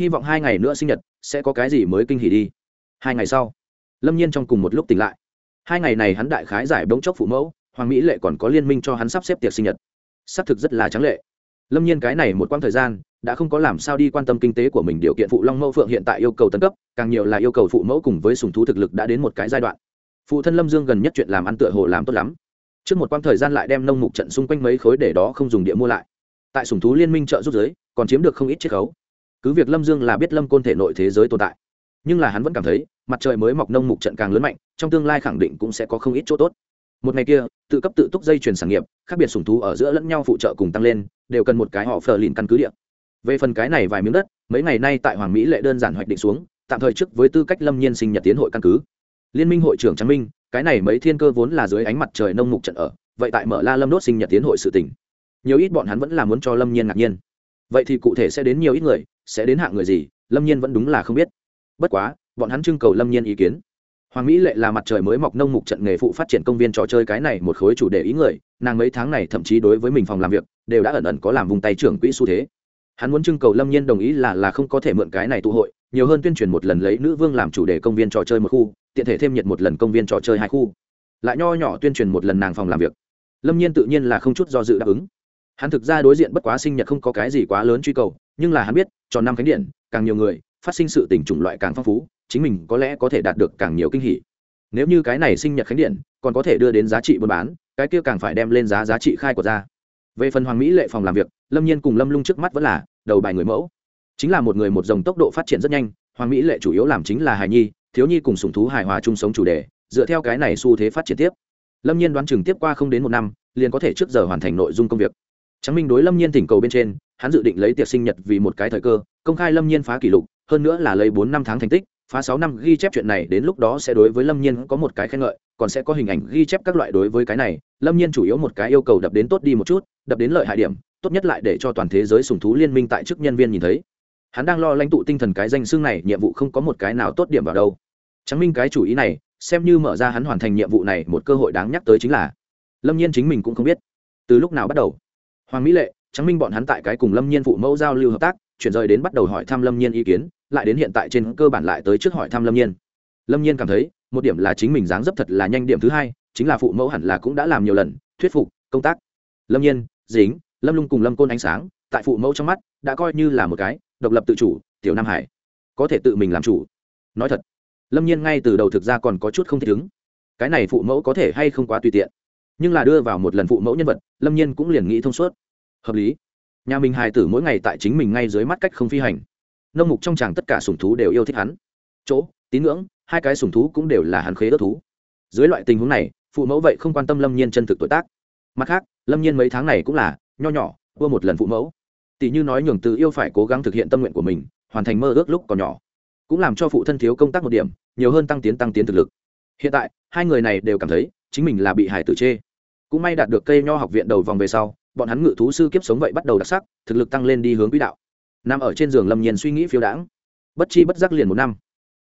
Hy vọng hai ngày nữa sinh nhật sẽ có cái gì mới kinh hỉ đi. Hai ngày sau, lâm nhiên trong cùng một lúc tỉnh lại. Hai ngày này hắn đại khái giải bỗng chốc phụ mẫu, hoàng mỹ lệ còn có liên minh cho hắn sắp xếp tiệc sinh nhật. Xác thực rất là trắng lệ. Lâm nhiên cái này một quãng thời gian, đã không có làm sao đi quan tâm kinh tế của mình điều kiện phụ long mẫu phượng hiện tại yêu cầu tân cấp, càng nhiều là yêu cầu phụ mẫu cùng với sùng thú thực lực đã đến một cái giai đoạn. Phụ thân lâm dương gần nhất chuyện làm ăn tựa hồ làm tốt lắm trước một quãng thời gian lại đem nông mục trận xung quanh mấy khối để đó không dùng địa mua lại. Tại sùng thú liên minh trợ giúp giới còn chiếm được không ít chiết khấu. Cứ việc lâm dương là biết lâm côn thể nội thế giới tồn tại, nhưng là hắn vẫn cảm thấy, mặt trời mới mọc nông mục trận càng lớn mạnh, trong tương lai khẳng định cũng sẽ có không ít chỗ tốt. Một ngày kia, tự cấp tự túc dây chuyển sản nghiệp, khác biệt sùng thú ở giữa lẫn nhau phụ trợ cùng tăng lên, đều cần một cái họ phờ lìn căn cứ địa. Về phần cái này vài miếng đất, mấy ngày nay tại hoàng mỹ lệ đơn giản hoạch định xuống, tạm thời trước với tư cách lâm nhiên sinh nhật tiến hội căn cứ. Liên minh hội trưởng trắng minh cái này mấy thiên cơ vốn là dưới ánh mặt trời nông mục trận ở, vậy tại mở la lâm đốt sinh nhật tiến hội sự tình. Nhiều ít bọn hắn vẫn là muốn cho lâm nhiên ngạc nhiên. Vậy thì cụ thể sẽ đến nhiều ít người, sẽ đến hạng người gì, lâm nhiên vẫn đúng là không biết. Bất quá, bọn hắn trưng cầu lâm nhiên ý kiến. Hoàng mỹ lệ là mặt trời mới mọc nông mục trận nghề phụ phát triển công viên trò chơi cái này một khối chủ đề ý người, nàng mấy tháng này thậm chí đối với mình phòng làm việc, đều đã ẩn ẩn có làm vùng tay trưởng quỹ xu thế. Hắn muốn trưng cầu lâm nhiên đồng ý là là không có thể mượn cái này tụ hội nhiều hơn tuyên truyền một lần lấy nữ vương làm chủ đề công viên trò chơi một khu, tiện thể thêm nhiệt một lần công viên trò chơi hai khu. Lại nho nhỏ tuyên truyền một lần nàng phòng làm việc. Lâm nhiên tự nhiên là không chút do dự đáp ứng. Hắn thực ra đối diện bất quá sinh nhật không có cái gì quá lớn truy cầu, nhưng là hắn biết, tròn năm khánh điện, càng nhiều người, phát sinh sự tình chủng loại càng phong phú, chính mình có lẽ có thể đạt được càng nhiều kinh hỉ. Nếu như cái này sinh nhật khánh điện, còn có thể đưa đến giá trị buôn bán, cái kia càng phải đem lên giá giá trị khai của ra. Về phần hoàng mỹ lệ phòng làm việc, lâm nhiên cùng lâm lung trước mắt vẫn là đầu bài người mẫu chính là một người một dòng tốc độ phát triển rất nhanh, hoàng mỹ lệ chủ yếu làm chính là hài nhi, thiếu nhi cùng sùng thú hài hòa chung sống chủ đề, dựa theo cái này xu thế phát triển tiếp. Lâm nhiên đoán chừng tiếp qua không đến một năm, liền có thể trước giờ hoàn thành nội dung công việc. Trắng minh đối lâm nhiên thỉnh cầu bên trên, hắn dự định lấy tiệc sinh nhật vì một cái thời cơ, công khai lâm nhiên phá kỷ lục, hơn nữa là lấy bốn năm tháng thành tích, phá sáu năm ghi chép chuyện này đến lúc đó sẽ đối với lâm nhiên có một cái khen ngợi, còn sẽ có hình ảnh ghi chép các loại đối với cái này. Lâm nhiên chủ yếu một cái yêu cầu đập đến tốt đi một chút, đập đến lợi hại điểm, tốt nhất lại để cho toàn thế giới sùng thú liên minh tại chức nhân viên nhìn thấy hắn đang lo lãnh tụ tinh thần cái danh xương này, nhiệm vụ không có một cái nào tốt điểm vào đâu. Chứng minh cái chủ ý này, xem như mở ra hắn hoàn thành nhiệm vụ này một cơ hội đáng nhắc tới chính là, lâm nhiên chính mình cũng không biết. Từ lúc nào bắt đầu? Hoàng mỹ lệ chứng minh bọn hắn tại cái cùng lâm nhiên phụ mẫu giao lưu hợp tác, chuyển rời đến bắt đầu hỏi thăm lâm nhiên ý kiến, lại đến hiện tại trên cơ bản lại tới trước hỏi thăm lâm nhiên. Lâm nhiên cảm thấy, một điểm là chính mình dáng dấp thật là nhanh điểm thứ hai, chính là phụ mẫu hẳn là cũng đã làm nhiều lần, thuyết phục, công tác. Lâm nhiên, dính, lâm lung cùng lâm côn ánh sáng, tại phụ mẫu trong mắt, đã coi như là một cái độc lập tự chủ, tiểu nam hải. Có thể tự mình làm chủ. Nói thật, lâm nhiên ngay từ đầu thực ra còn có chút không thể ứng. Cái này phụ mẫu có thể hay không quá tùy tiện. Nhưng là đưa vào một lần phụ mẫu nhân vật, lâm nhiên cũng liền nghĩ thông suốt. Hợp lý. Nhà mình hài tử mỗi ngày tại chính mình ngay dưới mắt cách không phi hành. Nông mục trong chàng tất cả sùng thú đều yêu thích hắn. Chỗ, tín ngưỡng, hai cái sùng thú cũng đều là hắn khế ớt thú. Dưới loại tình huống này, phụ mẫu vậy không quan tâm lâm nhiên chân thực tuổi tác. Mặt khác, lâm nhiên mấy tháng này cũng là nho nhỏ vua một lần phụ mẫu tỷ như nói nhường từ yêu phải cố gắng thực hiện tâm nguyện của mình, hoàn thành mơ ước lúc còn nhỏ, cũng làm cho phụ thân thiếu công tác một điểm, nhiều hơn tăng tiến tăng tiến thực lực. Hiện tại, hai người này đều cảm thấy chính mình là bị hải tử chê. Cũng may đạt được cây nho học viện đầu vòng về sau, bọn hắn ngự thú sư kiếp sống vậy bắt đầu đặc sắc, thực lực tăng lên đi hướng quỹ đạo. Nằm ở trên giường lâm nhiên suy nghĩ phiêu đãng. Bất chi bất giác liền một năm.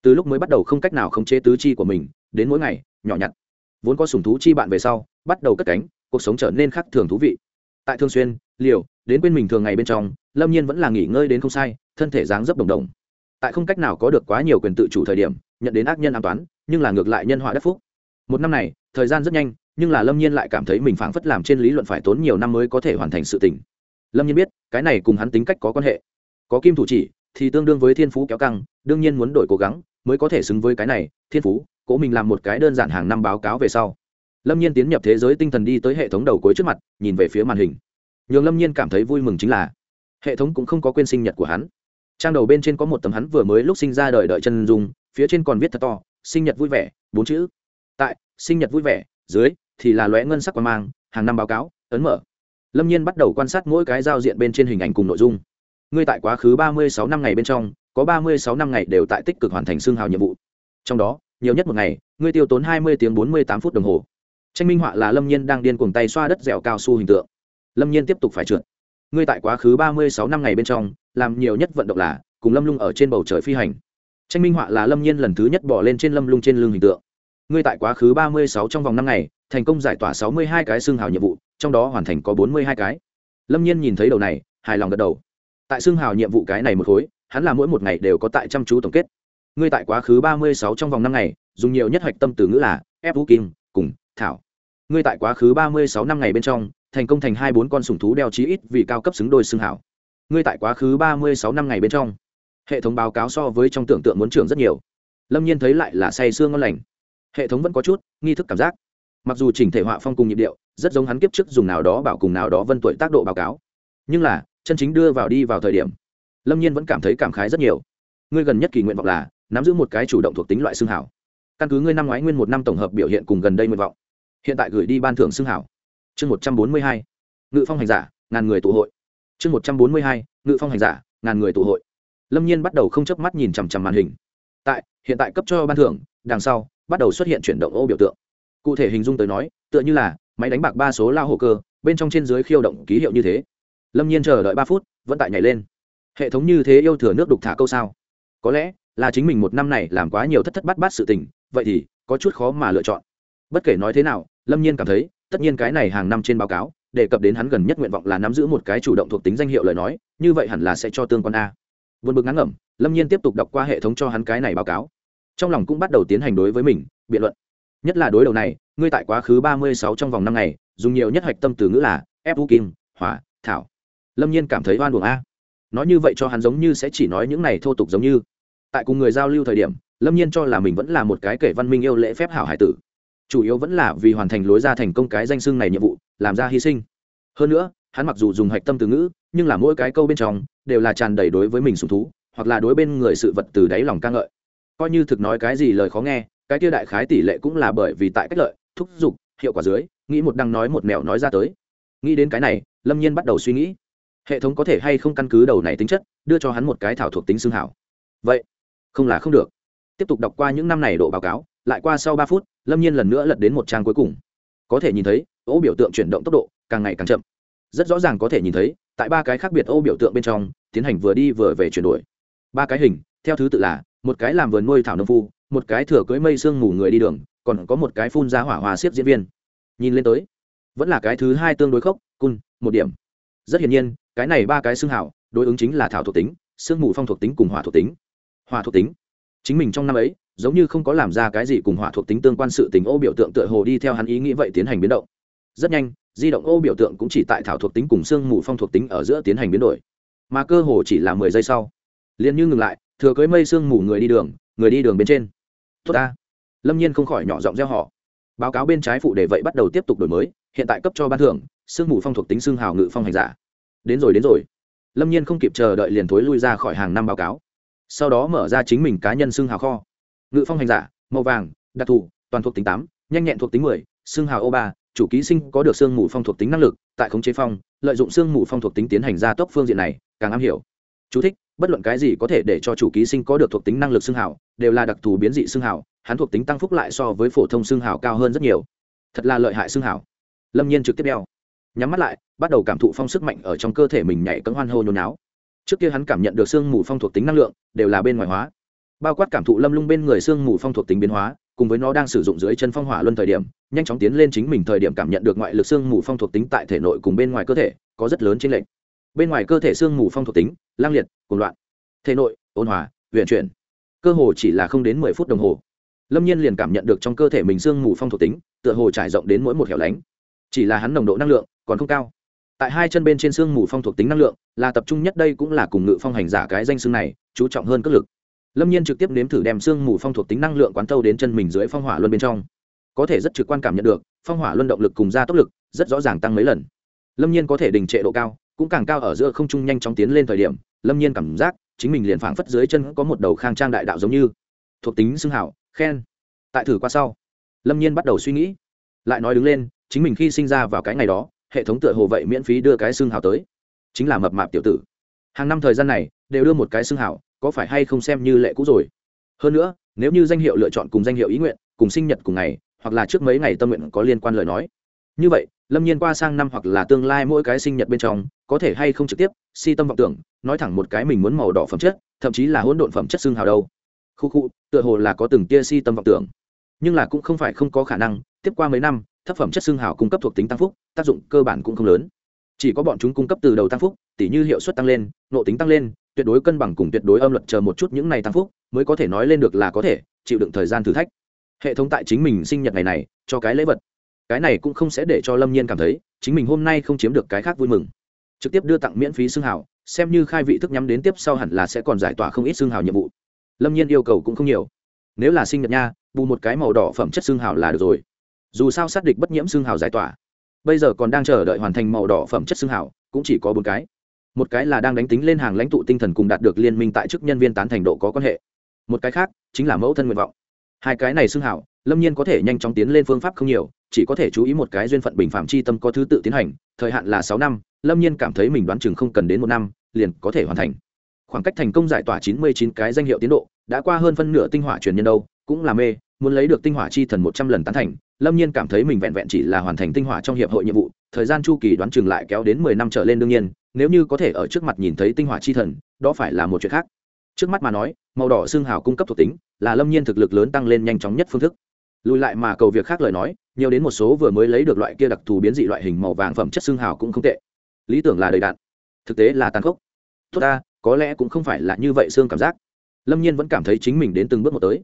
Từ lúc mới bắt đầu không cách nào khống chế tứ chi của mình, đến mỗi ngày, nhỏ nhặt, vốn có sùng thú chi bạn về sau, bắt đầu cất cánh, cuộc sống trở nên khác thường thú vị tại thường xuyên, liều, đến quên mình thường ngày bên trong, lâm nhiên vẫn là nghỉ ngơi đến không sai, thân thể dáng dấp đồng đồng. Tại không cách nào có được quá nhiều quyền tự chủ thời điểm, nhận đến ác nhân an toán, nhưng là ngược lại nhân họa đất phúc. Một năm này, thời gian rất nhanh, nhưng là lâm nhiên lại cảm thấy mình phảng phất làm trên lý luận phải tốn nhiều năm mới có thể hoàn thành sự tỉnh lâm nhiên biết, cái này cùng hắn tính cách có quan hệ. Có kim thủ chỉ, thì tương đương với thiên phú kéo căng, đương nhiên muốn đổi cố gắng, mới có thể xứng với cái này, thiên phú, cố mình làm một cái đơn giản hàng năm báo cáo về sau lâm nhiên tiến nhập thế giới tinh thần đi tới hệ thống đầu cuối trước mặt, nhìn về phía màn hình. Nhường lâm nhiên cảm thấy vui mừng chính là, hệ thống cũng không có quên sinh nhật của hắn. Trang đầu bên trên có một tấm hắn vừa mới lúc sinh ra đời đợi chân dung, phía trên còn viết thật to, sinh nhật vui vẻ, bốn chữ. Tại, sinh nhật vui vẻ, dưới, thì là lóe ngân sắc quan mang, hàng năm báo cáo, ấn mở. Lâm nhiên bắt đầu quan sát mỗi cái giao diện bên trên hình ảnh cùng nội dung. Ngươi tại quá khứ ba mươi sáu năm ngày bên trong, có ba mươi sáu năm ngày đều tại tích cực hoàn thành xương hào nhiệm vụ. Trong đó, nhiều nhất một ngày, ngươi tiêu tốn hai mươi tiếng bốn mươi tám phút đồng hồ tranh minh họa là lâm nhiên đang điên cuồng tay xoa đất dẻo cao su hình tượng. Lâm nhiên tiếp tục phải trượt. Ngươi tại quá khứ ba mươi sáu năm ngày bên trong, làm nhiều nhất vận động là cùng lâm lung ở trên bầu trời phi hành. Tranh minh họa là lâm nhiên lần thứ nhất bỏ lên trên lâm lung trên lưng hình tượng. Ngươi tại quá khứ ba mươi sáu trong vòng năm ngày, thành công giải tỏa sáu mươi hai cái xương hào nhiệm vụ, trong đó hoàn thành có bốn mươi hai cái. Lâm nhiên nhìn thấy đầu này, hài lòng gật đầu. Tại xương hào nhiệm vụ cái này một khối, hắn là mỗi một ngày đều có tại chăm chú tổng kết. Ngươi tại quá khứ ba mươi sáu trong vòng năm ngày, dùng nhiều nhất hạch tâm từ ngữ là ép vũ kim cùng, thảo ngươi tại quá khứ ba mươi sáu năm ngày bên trong, thành công thành hai bốn con sủng thú đeo chí ít vì cao cấp xứng đôi xương hảo. Ngươi tại quá khứ ba mươi sáu năm ngày bên trong, hệ thống báo cáo so với trong tưởng tượng muốn trưởng rất nhiều. Lâm nhiên thấy lại là say xương ngon lành. Hệ thống vẫn có chút nghi thức cảm giác. Mặc dù chỉnh thể họa phong cùng nhịp điệu, rất giống hắn kiếp trước dùng nào đó bảo cùng nào đó vân tuổi tác độ báo cáo. Nhưng là, chân chính đưa vào đi vào thời điểm, lâm nhiên vẫn cảm thấy cảm khái rất nhiều. Ngươi gần nhất kỳ nguyện vọng là nắm giữ một cái chủ động thuộc tính loại xương hảo. Căn cứ ngươi năm ngoái nguyên một năm tổng hợp biểu hiện cùng gần đây nguyện vọng hiện tại gửi đi ban thưởng xưng hảo. Chương một trăm bốn mươi hai, ngự phong hành giả, ngàn người tụ hội. Chương một trăm bốn mươi hai, ngự phong hành giả, ngàn người tụ hội. Lâm nhiên bắt đầu không chớp mắt nhìn chằm chằm màn hình. Tại, hiện tại cấp cho ban thưởng, đằng sau, bắt đầu xuất hiện chuyển động ô biểu tượng. Cụ thể hình dung tới nói, tựa như là máy đánh bạc ba số lao hồ cơ, bên trong trên dưới khiêu động ký hiệu như thế. Lâm nhiên chờ đợi ba phút, vẫn tại nhảy lên. Hệ thống như thế yêu thừa nước đục thả câu sao? Có lẽ là chính mình một năm này làm quá nhiều thất thất bát bát sự tình, vậy thì có chút khó mà lựa chọn. Bất kể nói thế nào lâm nhiên cảm thấy, tất nhiên cái này hàng năm trên báo cáo, đề cập đến hắn gần nhất nguyện vọng là nắm giữ một cái chủ động thuộc tính danh hiệu lời nói, như vậy hẳn là sẽ cho tương quan a. Vượt bực ngắn ngẩm, lâm nhiên tiếp tục đọc qua hệ thống cho hắn cái này báo cáo. Trong lòng cũng bắt đầu tiến hành đối với mình, biện luận. Nhất là đối đầu này, ngươi tại quá khứ ba mươi sáu trong vòng năm ngày, dùng nhiều nhất hạch tâm từ ngữ là ép u kim hỏa, thảo. Lâm nhiên cảm thấy oan buồng a. Nói như vậy cho hắn giống như sẽ chỉ nói những này thô tục giống như. Tại cùng người giao lưu thời điểm, lâm nhiên cho là mình vẫn là một cái kể văn minh yêu lễ phép hảo hải tử chủ yếu vẫn là vì hoàn thành lối ra thành công cái danh xưng này nhiệm vụ, làm ra hy sinh. Hơn nữa, hắn mặc dù dùng hạch tâm từ ngữ, nhưng là mỗi cái câu bên trong đều là tràn đầy đối với mình sùng thú, hoặc là đối bên người sự vật từ đáy lòng ca ngợi. Coi như thực nói cái gì lời khó nghe, cái kia đại khái tỷ lệ cũng là bởi vì tại cách lợi, thúc giục, hiệu quả dưới, nghĩ một đăng nói một mẹo nói ra tới. Nghĩ đến cái này, lâm nhiên bắt đầu suy nghĩ. Hệ thống có thể hay không căn cứ đầu này tính chất, đưa cho hắn một cái thảo thuộc tính xương hảo. Vậy, không là không được. Tiếp tục đọc qua những năm này độ báo cáo lại qua sau ba phút, lâm nhiên lần nữa lật đến một trang cuối cùng. Có thể nhìn thấy, ô biểu tượng chuyển động tốc độ càng ngày càng chậm. Rất rõ ràng có thể nhìn thấy, tại ba cái khác biệt ô biểu tượng bên trong, tiến hành vừa đi vừa về chuyển đổi. Ba cái hình, theo thứ tự là, một cái làm vườn nuôi thảo nông phu, một cái thừa cưới mây sương mù người đi đường, còn có một cái phun ra hỏa hòa siết diễn viên. Nhìn lên tới, vẫn là cái thứ hai tương đối khốc, cun, một điểm. Rất hiển nhiên, cái này ba cái xương hảo, đối ứng chính là thảo thuộc tính sương mù phong thuộc tính cùng hỏa thuộc tính. Hỏa thuộc tính. Chính mình trong năm ấy giống như không có làm ra cái gì cùng hỏa thuộc tính tương quan sự tình, ô biểu tượng tựa hồ đi theo hắn ý nghĩ vậy tiến hành biến động. Rất nhanh, di động ô biểu tượng cũng chỉ tại thảo thuộc tính cùng sương mù phong thuộc tính ở giữa tiến hành biến đổi. Mà cơ hồ chỉ là mười giây sau, liền như ngừng lại, thừa cưới mây sương mù người đi đường, người đi đường bên trên. Tốt ta. Lâm nhiên không khỏi nhỏ giọng gieo họ. Báo cáo bên trái phụ để vậy bắt đầu tiếp tục đổi mới, hiện tại cấp cho ban thưởng sương mù phong thuộc tính xương hào ngự phong hành giả. Đến rồi đến rồi. Lâm nhiên không kịp chờ đợi liền thối lui ra khỏi hàng năm báo cáo. Sau đó mở ra chính mình cá nhân xương hào kho ngự phong hành giả màu vàng đặc thù toàn thuộc tính tám nhanh nhẹn thuộc tính mười xương hào ô ba chủ ký sinh có được xương mù phong thuộc tính năng lực tại khống chế phong lợi dụng xương mù phong thuộc tính tiến hành gia tốc phương diện này càng am hiểu. Chú thích, bất luận cái gì có thể để cho chủ ký sinh có được thuộc tính năng lực xương hào đều là đặc thù biến dị xương hào hắn thuộc tính tăng phúc lại so với phổ thông xương hào cao hơn rất nhiều. Thật là lợi hại xương hào. Lâm nhiên trực tiếp đeo. Nhắm mắt lại bắt đầu cảm thụ phong sức mạnh ở trong cơ thể mình nhảy cấm hoan hô nhôn náo trước kia hắn cảm nhận được xương mù phong thuộc tính năng lượng đều là bên ngoài hóa bao quát cảm thụ lâm lung bên người sương mù phong thuộc tính biến hóa, cùng với nó đang sử dụng dưới chân phong hỏa luân thời điểm, nhanh chóng tiến lên chính mình thời điểm cảm nhận được ngoại lực sương mù phong thuộc tính tại thể nội cùng bên ngoài cơ thể, có rất lớn chênh lệnh bên ngoài cơ thể sương mù phong thuộc tính, lang liệt, cuồng loạn. Thể nội, ôn hòa huyện chuyển. Cơ hồ chỉ là không đến mười phút đồng hồ. Lâm nhiên liền cảm nhận được trong cơ thể mình sương mù phong thuộc tính, tựa hồ trải rộng đến mỗi một hẻo lánh. Chỉ là hắn nồng độ năng lượng còn không cao. Tại hai chân bên trên sương mù phong thuộc tính năng lượng, là tập trung nhất đây cũng là cùng ngự phong hành giả cái danh xương này, chú trọng hơn cất lực lâm nhiên trực tiếp nếm thử đem sương mù phong thuộc tính năng lượng quán thâu đến chân mình dưới phong hỏa luân bên trong. Có thể rất trực quan cảm nhận được, phong hỏa luân động lực cùng gia tốc lực rất rõ ràng tăng mấy lần. Lâm nhiên có thể đình trệ độ cao, cũng càng cao ở giữa không trung nhanh chóng tiến lên thời điểm, lâm nhiên cảm giác chính mình liền phảng phất dưới chân có một đầu khang trang đại đạo giống như. Thuộc tính xưng hảo, khen. Tại thử qua sau, lâm nhiên bắt đầu suy nghĩ. Lại nói đứng lên, chính mình khi sinh ra vào cái ngày đó, hệ thống tựa hồ vậy miễn phí đưa cái xương hào tới. Chính là mập mạp tiểu tử. Hàng năm thời gian này, đều đưa một cái xương hào có phải hay không xem như lệ cũ rồi? Hơn nữa, nếu như danh hiệu lựa chọn cùng danh hiệu ý nguyện, cùng sinh nhật cùng ngày, hoặc là trước mấy ngày tâm nguyện có liên quan lời nói. Như vậy, lâm nhiên qua sang năm hoặc là tương lai mỗi cái sinh nhật bên trong, có thể hay không trực tiếp, si tâm vọng tưởng, nói thẳng một cái mình muốn màu đỏ phẩm chất, thậm chí là hỗn độn phẩm chất xương hào đâu. Khu khu, tựa hồ là có từng tia si tâm vọng tưởng. Nhưng là cũng không phải không có khả năng, tiếp qua mấy năm, thấp phẩm chất xương hào cung cấp thuộc tính tăng phúc, tác dụng cơ bản cũng không lớn. Chỉ có bọn chúng cung cấp từ đầu tăng phúc, tỉ như hiệu suất tăng lên, nộ tính tăng lên tuyệt đối cân bằng cùng tuyệt đối âm luật chờ một chút những này tăng phúc, mới có thể nói lên được là có thể, chịu đựng thời gian thử thách. Hệ thống tại chính mình sinh nhật ngày này, cho cái lễ vật. Cái này cũng không sẽ để cho lâm nhiên cảm thấy, chính mình hôm nay không chiếm được cái khác vui mừng. Trực tiếp đưa tặng miễn phí xương hào, xem như khai vị thức nhắm đến tiếp sau hẳn là sẽ còn giải tỏa không ít xương hào nhiệm vụ. Lâm nhiên yêu cầu cũng không nhiều. Nếu là sinh nhật nha, bù một cái màu đỏ phẩm chất xương hào là được rồi. Dù sao xác địch bất nhiễm xương hào giải tỏa. Bây giờ còn đang chờ đợi hoàn thành màu đỏ phẩm chất xương hào, cũng chỉ có bốn cái một cái là đang đánh tính lên hàng lãnh tụ tinh thần cùng đạt được liên minh tại chức nhân viên tán thành độ có quan hệ. Một cái khác chính là mẫu thân nguyện vọng. Hai cái này xưng hảo, lâm nhiên có thể nhanh chóng tiến lên phương pháp không nhiều, chỉ có thể chú ý một cái duyên phận bình phạm chi tâm có thứ tự tiến hành, thời hạn là sáu năm, lâm nhiên cảm thấy mình đoán chừng không cần đến một năm, liền có thể hoàn thành. Khoảng cách thành công giải tỏa chín mươi chín cái danh hiệu tiến độ, đã qua hơn phân nửa tinh hỏa truyền nhân đâu, cũng là mê, muốn lấy được tinh hỏa chi thần một trăm lần tán thành, lâm nhiên cảm thấy mình vẹn vẹn chỉ là hoàn thành tinh hỏa trong hiệp hội nhiệm vụ, thời gian chu kỳ đoán chừng lại kéo đến mười năm trở lên đương nhiên nếu như có thể ở trước mặt nhìn thấy tinh hỏa chi thần, đó phải là một chuyện khác. Trước mắt mà nói, màu đỏ xương hào cung cấp thuộc tính, là lâm nhiên thực lực lớn tăng lên nhanh chóng nhất phương thức. Lùi lại mà cầu việc khác lời nói, nhiều đến một số vừa mới lấy được loại kia đặc thù biến dị loại hình màu vàng phẩm chất xương hào cũng không tệ. Lý tưởng là đầy đạn, thực tế là tàn khốc. Tốt ta, có lẽ cũng không phải là như vậy xương cảm giác. Lâm nhiên vẫn cảm thấy chính mình đến từng bước một tới.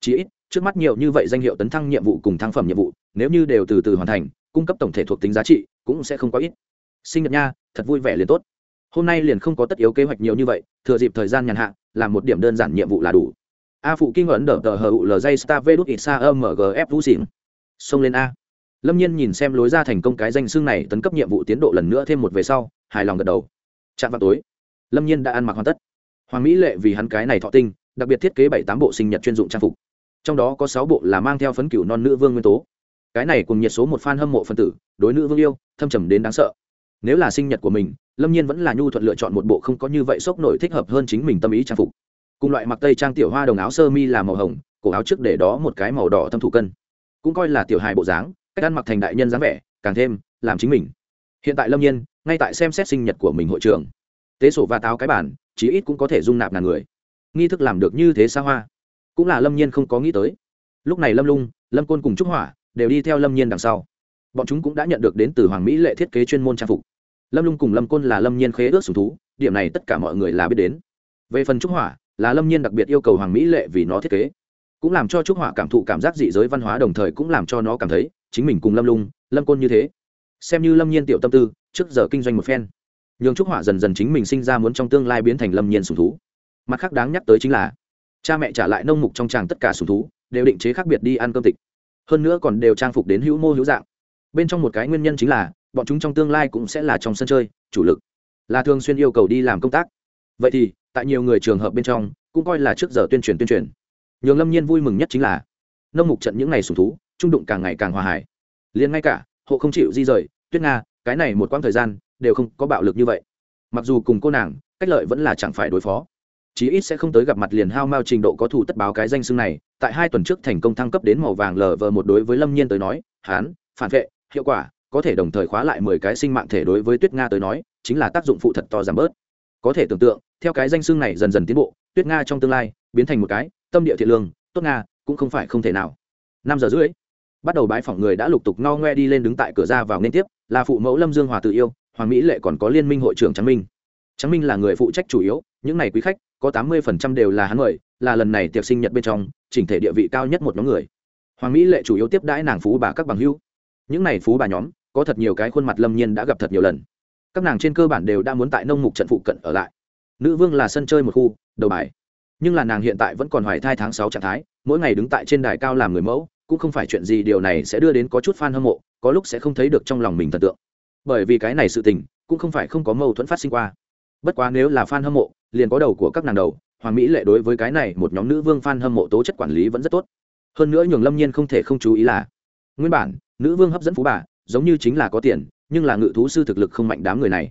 Chỉ ít, trước mắt nhiều như vậy danh hiệu tấn thăng nhiệm vụ cùng thăng phẩm nhiệm vụ, nếu như đều từ từ hoàn thành, cung cấp tổng thể thuộc tính giá trị cũng sẽ không quá ít. Sinh nhật nha thật vui vẻ liền tốt. Hôm nay liền không có tất yếu kế hoạch nhiều như vậy, thừa dịp thời gian nhàn hạ, làm một điểm đơn giản nhiệm vụ là đủ. A phụ kinh ấn đờ tờ hờ ụ lj star v đút ít xa âm mgf vũ xỉn. Xông lên a. Lâm nhiên nhìn xem lối ra thành công cái danh xương này tấn cấp nhiệm vụ tiến độ lần nữa thêm một về sau, hài lòng gật đầu. Chạm vào tối, lâm nhiên đã ăn mặc hoàn tất. Hoàng mỹ lệ vì hắn cái này thọ tinh, đặc biệt thiết kế bảy tám bộ sinh nhật chuyên dụng trang phục. Trong đó có sáu bộ là mang theo phấn cửu non nữ vương nguyên tố. Cái này cùng nhiệt số một fan hâm mộ phân tử, đối nữ vương yêu, thâm trầm đến đáng sợ nếu là sinh nhật của mình lâm nhiên vẫn là nhu thuận lựa chọn một bộ không có như vậy sốc nổi thích hợp hơn chính mình tâm ý trang phục. Cùng loại mặc tây trang tiểu hoa đồng áo sơ mi là màu hồng cổ áo trước để đó một cái màu đỏ thâm thủ cân. Cũng coi là tiểu hài bộ dáng cách ăn mặc thành đại nhân dáng vẻ càng thêm làm chính mình. Hiện tại lâm nhiên ngay tại xem xét sinh nhật của mình hội trường, tế sổ và táo cái bản chí ít cũng có thể dung nạp ngàn người. Nghi thức làm được như thế xa hoa. Cũng là lâm nhiên không có nghĩ tới. Lúc này lâm lung lâm côn cùng trúc hỏa đều đi theo lâm nhiên đằng sau. Bọn chúng cũng đã nhận được đến từ hoàng mỹ lệ thiết kế chuyên môn trang phục lâm lung cùng lâm côn là lâm nhiên khế ước sùng thú, điểm này tất cả mọi người là biết đến. Về phần trúc hỏa, là lâm nhiên đặc biệt yêu cầu hoàng mỹ lệ vì nó thiết kế. Cũng làm cho trúc hỏa cảm thụ cảm giác dị giới văn hóa đồng thời cũng làm cho nó cảm thấy chính mình cùng lâm lung, lâm côn như thế. Xem như lâm nhiên tiểu tâm tư, trước giờ kinh doanh một phen, nhường trúc hỏa dần dần chính mình sinh ra muốn trong tương lai biến thành lâm nhiên sùng thú. Mặt khác đáng nhắc tới chính là, cha mẹ trả lại nông mục trong tràng tất cả sùng thú, đều định chế khác biệt đi ăn cơm tịch. Hơn nữa còn đều trang phục đến hữu mô hữu dạng. Bên trong một cái nguyên nhân chính là bọn chúng trong tương lai cũng sẽ là trong sân chơi, chủ lực. Là thường xuyên yêu cầu đi làm công tác. Vậy thì, tại nhiều người trường hợp bên trong, cũng coi là trước giờ tuyên truyền tuyên truyền. Nhường lâm nhiên vui mừng nhất chính là, nông mục trận những ngày sùng thú, trung đụng càng ngày càng hòa hải. Liền ngay cả, hộ không chịu di rời, tuyết nga, cái này một quãng thời gian, đều không có bạo lực như vậy. Mặc dù cùng cô nàng, cách lợi vẫn là chẳng phải đối phó. Chí ít sẽ không tới gặp mặt liền hao mao trình độ có thủ tất báo cái danh xưng này. Tại hai tuần trước thành công thăng cấp đến màu vàng lờ vờ một đối với lâm nhiên tới nói, hán, phản vệ, hiệu quả có thể đồng thời khóa lại mười cái sinh mạng thể đối với tuyết nga tới nói, chính là tác dụng phụ thật to giảm bớt. Có thể tưởng tượng, theo cái danh xưng này dần dần tiến bộ, tuyết nga trong tương lai biến thành một cái tâm địa thiện lương, tốt nga cũng không phải không thể nào. Năm giờ rưỡi, bắt đầu bái phỏng người đã lục tục no ngoe đi lên đứng tại cửa ra vào liên tiếp, là phụ mẫu lâm dương hòa tự yêu, hoàng mỹ lệ còn có liên minh hội trưởng trắng minh. Trắng minh là người phụ trách chủ yếu, những n à y quý khách, có tám mươi phần trăm đều là hắn mời, là lần này tiệc sinh nhật bên trong, chỉnh thể địa vị cao nhất một nhóm người. Hoàng mỹ lệ chủ yếu tiếp đãi nàng phú bà các bằng hữu. Những n à y phú bà nhóm có thật nhiều cái khuôn mặt lâm nhiên đã gặp thật nhiều lần. Các nàng trên cơ bản đều đã muốn tại nông mục trận phụ cận ở lại. Nữ vương là sân chơi một khu, đầu bài. Nhưng là nàng hiện tại vẫn còn hoài thai tháng sáu trạng thái, mỗi ngày đứng tại trên đài cao làm người mẫu, cũng không phải chuyện gì điều này sẽ đưa đến có chút f a n hâm mộ, có lúc sẽ không thấy được trong lòng mình thần tượng. Bởi vì cái này sự tình, cũng không phải không có mâu thuẫn phát sinh qua. Bất quá nếu là f a n hâm mộ, liền có đầu của các nàng đầu, hoàng mỹ lệ đối với cái này một nhóm nữ vương f a n hâm mộ tố chất quản lý vẫn rất tốt. Hơn nữa nhường lâm nhiên không thể không chú ý là, nguyên bản, nữ vương hấp dẫn phú bà giống như chính là có tiền, nhưng là ngự thú sư thực lực không mạnh đám người này.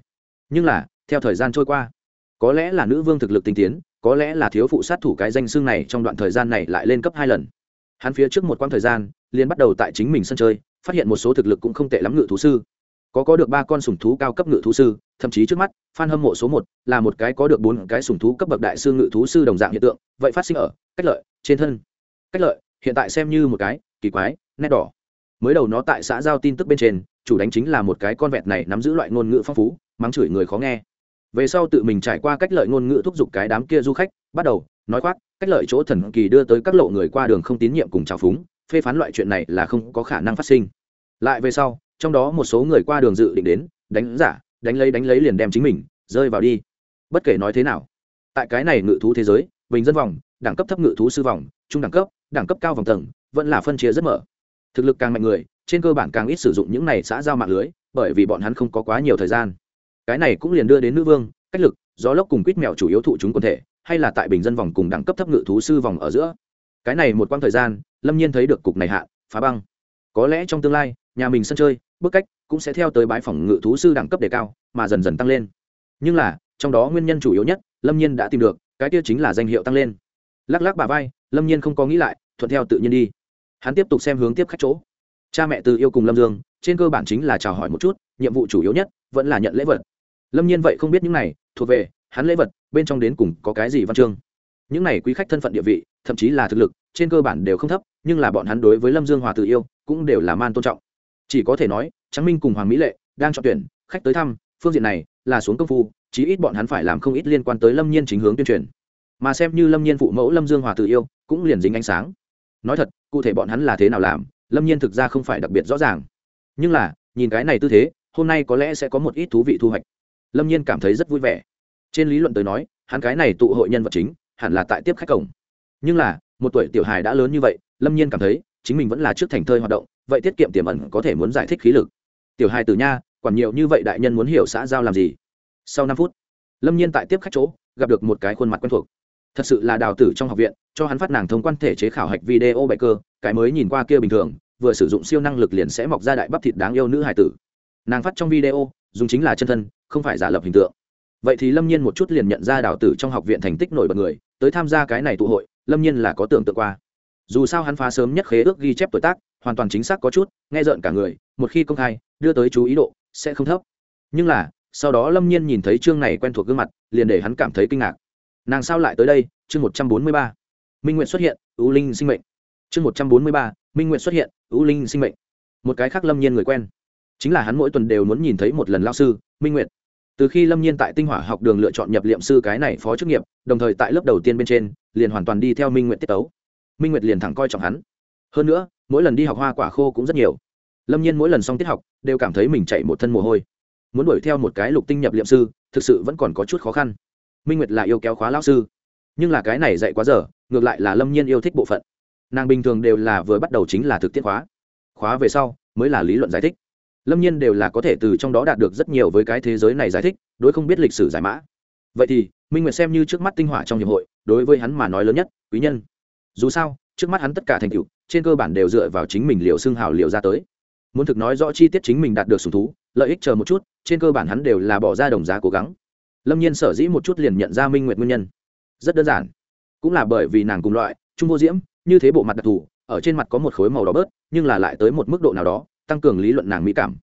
Nhưng là, theo thời gian trôi qua, có lẽ là nữ vương thực lực tinh tiến, có lẽ là thiếu phụ sát thủ cái danh xương này trong đoạn thời gian này lại lên cấp hai lần. Hắn phía trước một quãng thời gian, liền bắt đầu tại chính mình sân chơi, phát hiện một số thực lực cũng không tệ lắm ngự thú sư. Có có được ba con sủng thú cao cấp ngự thú sư, thậm chí trước mắt f hâm mộ số một là một cái có được bốn cái sủng thú cấp bậc đại sư ngự thú sư đồng dạng hiện tượng, vậy phát sinh ở cách lợi, trên thân. Cách lợi, hiện tại xem như một cái kỳ quái, nét đỏ mới đầu nó tại xã giao tin tức bên trên, chủ đánh chính là một cái con vẹt này nắm giữ loại ngôn ngữ phong phú, mắng chửi người khó nghe. Về sau tự mình trải qua cách lợi ngôn ngữ thúc giục cái đám kia du khách, bắt đầu, nói khoác, cách lợi chỗ thần kỳ đưa tới các lộ người qua đường không tín nhiệm cùng trào phúng, phê phán loại chuyện này là không có khả năng phát sinh. Lại về sau, trong đó một số người qua đường dự định đến, đánh giả, đánh lấy đánh lấy liền đem chính mình, rơi vào đi. Bất kể nói thế nào, tại cái này ngự thú thế giới, bình dân vòng, đẳng cấp thấp ngự thú sư vòng, trung đẳng cấp đẳng cấp cao vòng tầng, vẫn là phân chia rất mở thực lực càng mạnh người, trên cơ bản càng ít sử dụng những này xã giao mạng lưới, bởi vì bọn hắn không có quá nhiều thời gian. Cái này cũng liền đưa đến nữ vương, cách lực, gió lốc cùng quýt mèo chủ yếu thụ chúng quần thể, hay là tại bình dân vòng cùng đẳng cấp thấp ngự thú sư vòng ở giữa. Cái này một quãng thời gian, lâm nhiên thấy được cục này hạ, phá băng. Có lẽ trong tương lai, nhà mình sân chơi bước cách cũng sẽ theo tới bãi phòng ngự thú sư đẳng cấp đề cao, mà dần dần tăng lên. Nhưng là, trong đó nguyên nhân chủ yếu nhất, lâm nhiên đã tìm được, cái kia chính là danh hiệu tăng lên. Lắc lắc bà vai, lâm nhiên không có nghĩ lại, thuận theo tự nhiên đi hắn tiếp tục xem hướng tiếp khách chỗ. Cha mẹ từ yêu cùng lâm dương, trên cơ bản chính là chào hỏi một chút, nhiệm vụ chủ yếu nhất vẫn là nhận lễ vật. Lâm nhiên vậy không biết những này, thuộc về hắn lễ vật, bên trong đến cùng có cái gì văn chương. Những này quý khách thân phận địa vị, thậm chí là thực lực, trên cơ bản đều không thấp, nhưng là bọn hắn đối với lâm dương hòa tự yêu cũng đều là man tôn trọng. Chỉ có thể nói trắng minh cùng hoàng mỹ lệ đang chọn tuyển, khách tới thăm, phương diện này là xuống công phu, chí ít bọn hắn phải làm không ít liên quan tới lâm nhiên chính hướng tuyên truyền. Mà xem như lâm nhiên phụ mẫu lâm dương hòa tự yêu, cũng liền dính ánh sáng nói thật, cụ thể bọn hắn là thế nào làm, lâm nhiên thực ra không phải đặc biệt rõ ràng. Nhưng là, nhìn cái này tư thế, hôm nay có lẽ sẽ có một ít thú vị thu hoạch. Lâm nhiên cảm thấy rất vui vẻ. Trên lý luận tới nói, hắn cái này tụ hội nhân vật chính, hẳn là tại tiếp khách cổng. Nhưng là, một tuổi tiểu hài đã lớn như vậy, lâm nhiên cảm thấy, chính mình vẫn là trước thành thơi hoạt động, vậy tiết kiệm tiềm ẩn có thể muốn giải thích khí lực. Tiểu hài từ nha, quản nhiều như vậy đại nhân muốn hiểu xã giao làm gì? Sau năm phút, lâm nhiên tại tiếp khách chỗ, gặp được một cái khuôn mặt quen thuộc thật sự là đào tử trong học viện, cho hắn phát nàng thông quan thể chế khảo hạch video bài cơ, cái mới nhìn qua kia bình thường, vừa sử dụng siêu năng lực liền sẽ mọc ra đại bắp thịt đáng yêu nữ hải tử. Nàng phát trong video, dùng chính là chân thân, không phải giả lập hình tượng. Vậy thì lâm nhiên một chút liền nhận ra đào tử trong học viện thành tích nổi bật người, tới tham gia cái này tụ hội, lâm nhiên là có tưởng tượng qua. Dù sao hắn phá sớm nhất khế ước ghi chép tuổi tác, hoàn toàn chính xác có chút, nghe rợn cả người, một khi công khai, đưa tới chú ý độ sẽ không thấp. Nhưng là, sau đó lâm nhiên nhìn thấy chương này quen thuộc gương mặt, liền để hắn cảm thấy kinh ngạc nàng sao lại tới đây? Chương một trăm bốn mươi ba. Minh nguyện xuất hiện ưu linh sinh mệnh. Chương một trăm bốn mươi ba. Minh nguyện xuất hiện ưu linh sinh mệnh. Một cái khác lâm nhiên người quen. Chính là hắn mỗi tuần đều muốn nhìn thấy một lần lao sư, minh nguyện từ khi lâm nhiên tại tinh hỏa học đường lựa chọn nhập liệm sư cái này phó chức nghiệp, đồng thời tại lớp đầu tiên bên trên, liền hoàn toàn đi theo minh nguyện tiết tấu. Minh nguyệt liền thẳng coi trọng hắn. Hơn nữa, mỗi lần đi học hoa quả khô cũng rất nhiều. Lâm nhiên mỗi lần xong tiết học, đều cảm thấy mình chạy một thân mồ hôi. Muốn đuổi theo một cái lục tinh nhập liệm sư, thực sự vẫn còn có chút khó khăn minh nguyệt là yêu kéo khóa lao sư nhưng là cái này dạy quá giờ ngược lại là lâm nhiên yêu thích bộ phận. Nàng bình thường đều là vừa bắt đầu chính là thực tiễn khóa. Khóa về sau, mới là lý luận giải thích. Lâm nhiên đều là có thể từ trong đó đạt được rất nhiều với cái thế giới này giải thích, đối không biết lịch sử giải mã. Vậy thì, minh nguyệt xem như trước mắt tinh hỏa trong hiệp hội, đối với hắn mà nói lớn nhất, quý nhân. Dù sao, trước mắt hắn tất cả thành tựu, trên cơ bản đều dựa vào chính mình liệu xương hào liệu ra tới. Muốn thực nói rõ chi tiết chính mình đạt được sùng thú, lợi ích chờ một chút, trên cơ bản hắn đều là bỏ ra đồng giá cố gắng lâm nhiên sở dĩ một chút liền nhận ra minh nguyệt nguyên nhân. Rất đơn giản. Cũng là bởi vì nàng cùng loại, trung vô diễm, như thế bộ mặt đặc thù, ở trên mặt có một khối màu đỏ bớt, nhưng là lại tới một mức độ nào đó, tăng cường lý luận nàng mỹ cảm.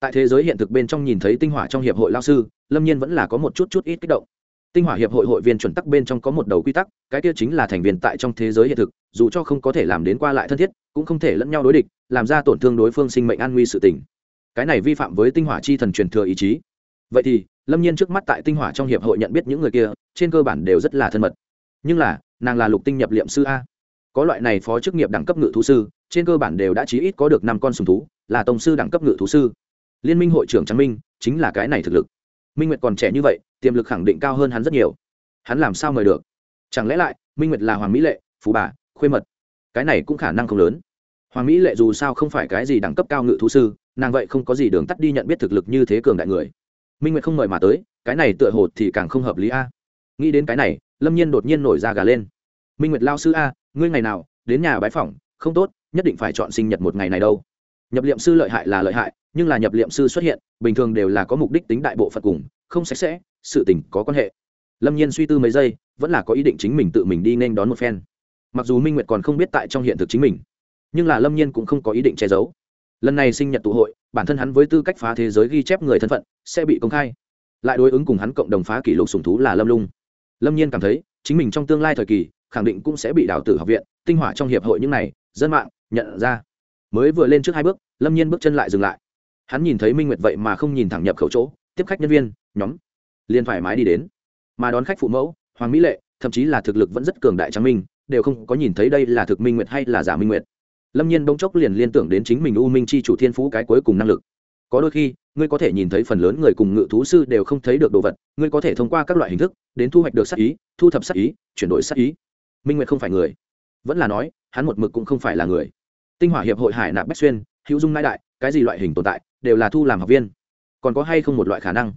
Tại thế giới hiện thực bên trong nhìn thấy tinh hỏa trong hiệp hội lao sư, lâm nhiên vẫn là có một chút chút ít kích động. Tinh hỏa hiệp hội hội viên chuẩn tắc bên trong có một đầu quy tắc, cái kia chính là thành viên tại trong thế giới hiện thực, dù cho không có thể làm đến qua lại thân thiết, cũng không thể lẫn nhau đối địch, làm ra tổn thương đối phương sinh mệnh an nguy sự tình. Cái này vi phạm với tinh hỏa chi thần truyền thừa ý chí. Vậy thì lâm nhiên trước mắt tại tinh hỏa trong hiệp hội nhận biết những người kia, trên cơ bản đều rất là thân mật. Nhưng là, nàng là lục tinh nhập liệm sư a. Có loại này phó chức nghiệp đẳng cấp ngự thú sư, trên cơ bản đều đã chí ít có được năm con sùng thú, là tổng sư đẳng cấp ngự thú sư. Liên minh hội trưởng trắng minh, chính là cái này thực lực. Minh nguyệt còn trẻ như vậy, tiềm lực khẳng định cao hơn hắn rất nhiều. Hắn làm sao mời được? Chẳng lẽ lại, minh nguyệt là hoàng mỹ lệ, phú bà, khuê mật? Cái này cũng khả năng không lớn. Hoàng mỹ lệ dù sao không phải cái gì đẳng cấp cao ngự thú sư, nàng vậy không có gì đường tắt đi nhận biết thực lực như thế cường đại người minh nguyệt không mời mà tới, cái này tựa hồ thì càng không hợp lý a. Nghĩ đến cái này, lâm nhiên đột nhiên nổi ra gà lên. Minh nguyệt lao sư a, ngươi ngày nào đến nhà bái phỏng, không tốt, nhất định phải chọn sinh nhật một ngày này đâu. Nhập liệm sư lợi hại là lợi hại, nhưng là nhập liệm sư xuất hiện, bình thường đều là có mục đích tính đại bộ phận cùng, không sạch sẽ, sự tình có quan hệ. Lâm nhiên suy tư mấy giây, vẫn là có ý định chính mình tự mình đi nên đón một phen. Mặc dù minh nguyệt còn không biết tại trong hiện thực chính mình, nhưng là lâm nhiên cũng không có ý định che giấu lần này sinh nhật tụ hội, bản thân hắn với tư cách phá thế giới ghi chép người thân phận, sẽ bị công khai. Lại đối ứng cùng hắn cộng đồng phá kỷ lục sùng thú là lâm lung. Lâm nhiên cảm thấy, chính mình trong tương lai thời kỳ, khẳng định cũng sẽ bị đào tử học viện, tinh hỏa trong hiệp hội những này, dân mạng, nhận ra. Mới vừa lên trước hai bước, lâm nhiên bước chân lại dừng lại. Hắn nhìn thấy minh nguyệt vậy mà không nhìn thẳng nhập khẩu chỗ, tiếp khách nhân viên, nhóm, liền thoải mái đi đến. Mà đón khách phụ mẫu, hoàng mỹ lệ, thậm chí là thực lực vẫn rất cường đại trắng minh, đều không có nhìn thấy đây là thực minh nguyệt hay là giả minh nguyệt lâm nhiên bỗng chốc liền liên tưởng đến chính mình u minh chi chủ thiên phú cái cuối cùng năng lực. Có đôi khi, ngươi có thể nhìn thấy phần lớn người cùng ngự thú sư đều không thấy được đồ vật, ngươi có thể thông qua các loại hình thức, đến thu hoạch được sắc ý, thu thập sắc ý, chuyển đổi sắc ý. Minh nguyệt không phải người. Vẫn là nói, hắn một mực cũng không phải là người. Tinh hỏa hiệp hội hải nạp bách xuyên, hữu dung nãi đại, cái gì loại hình tồn tại, đều là thu làm học viên. Còn có hay không một loại khả năng?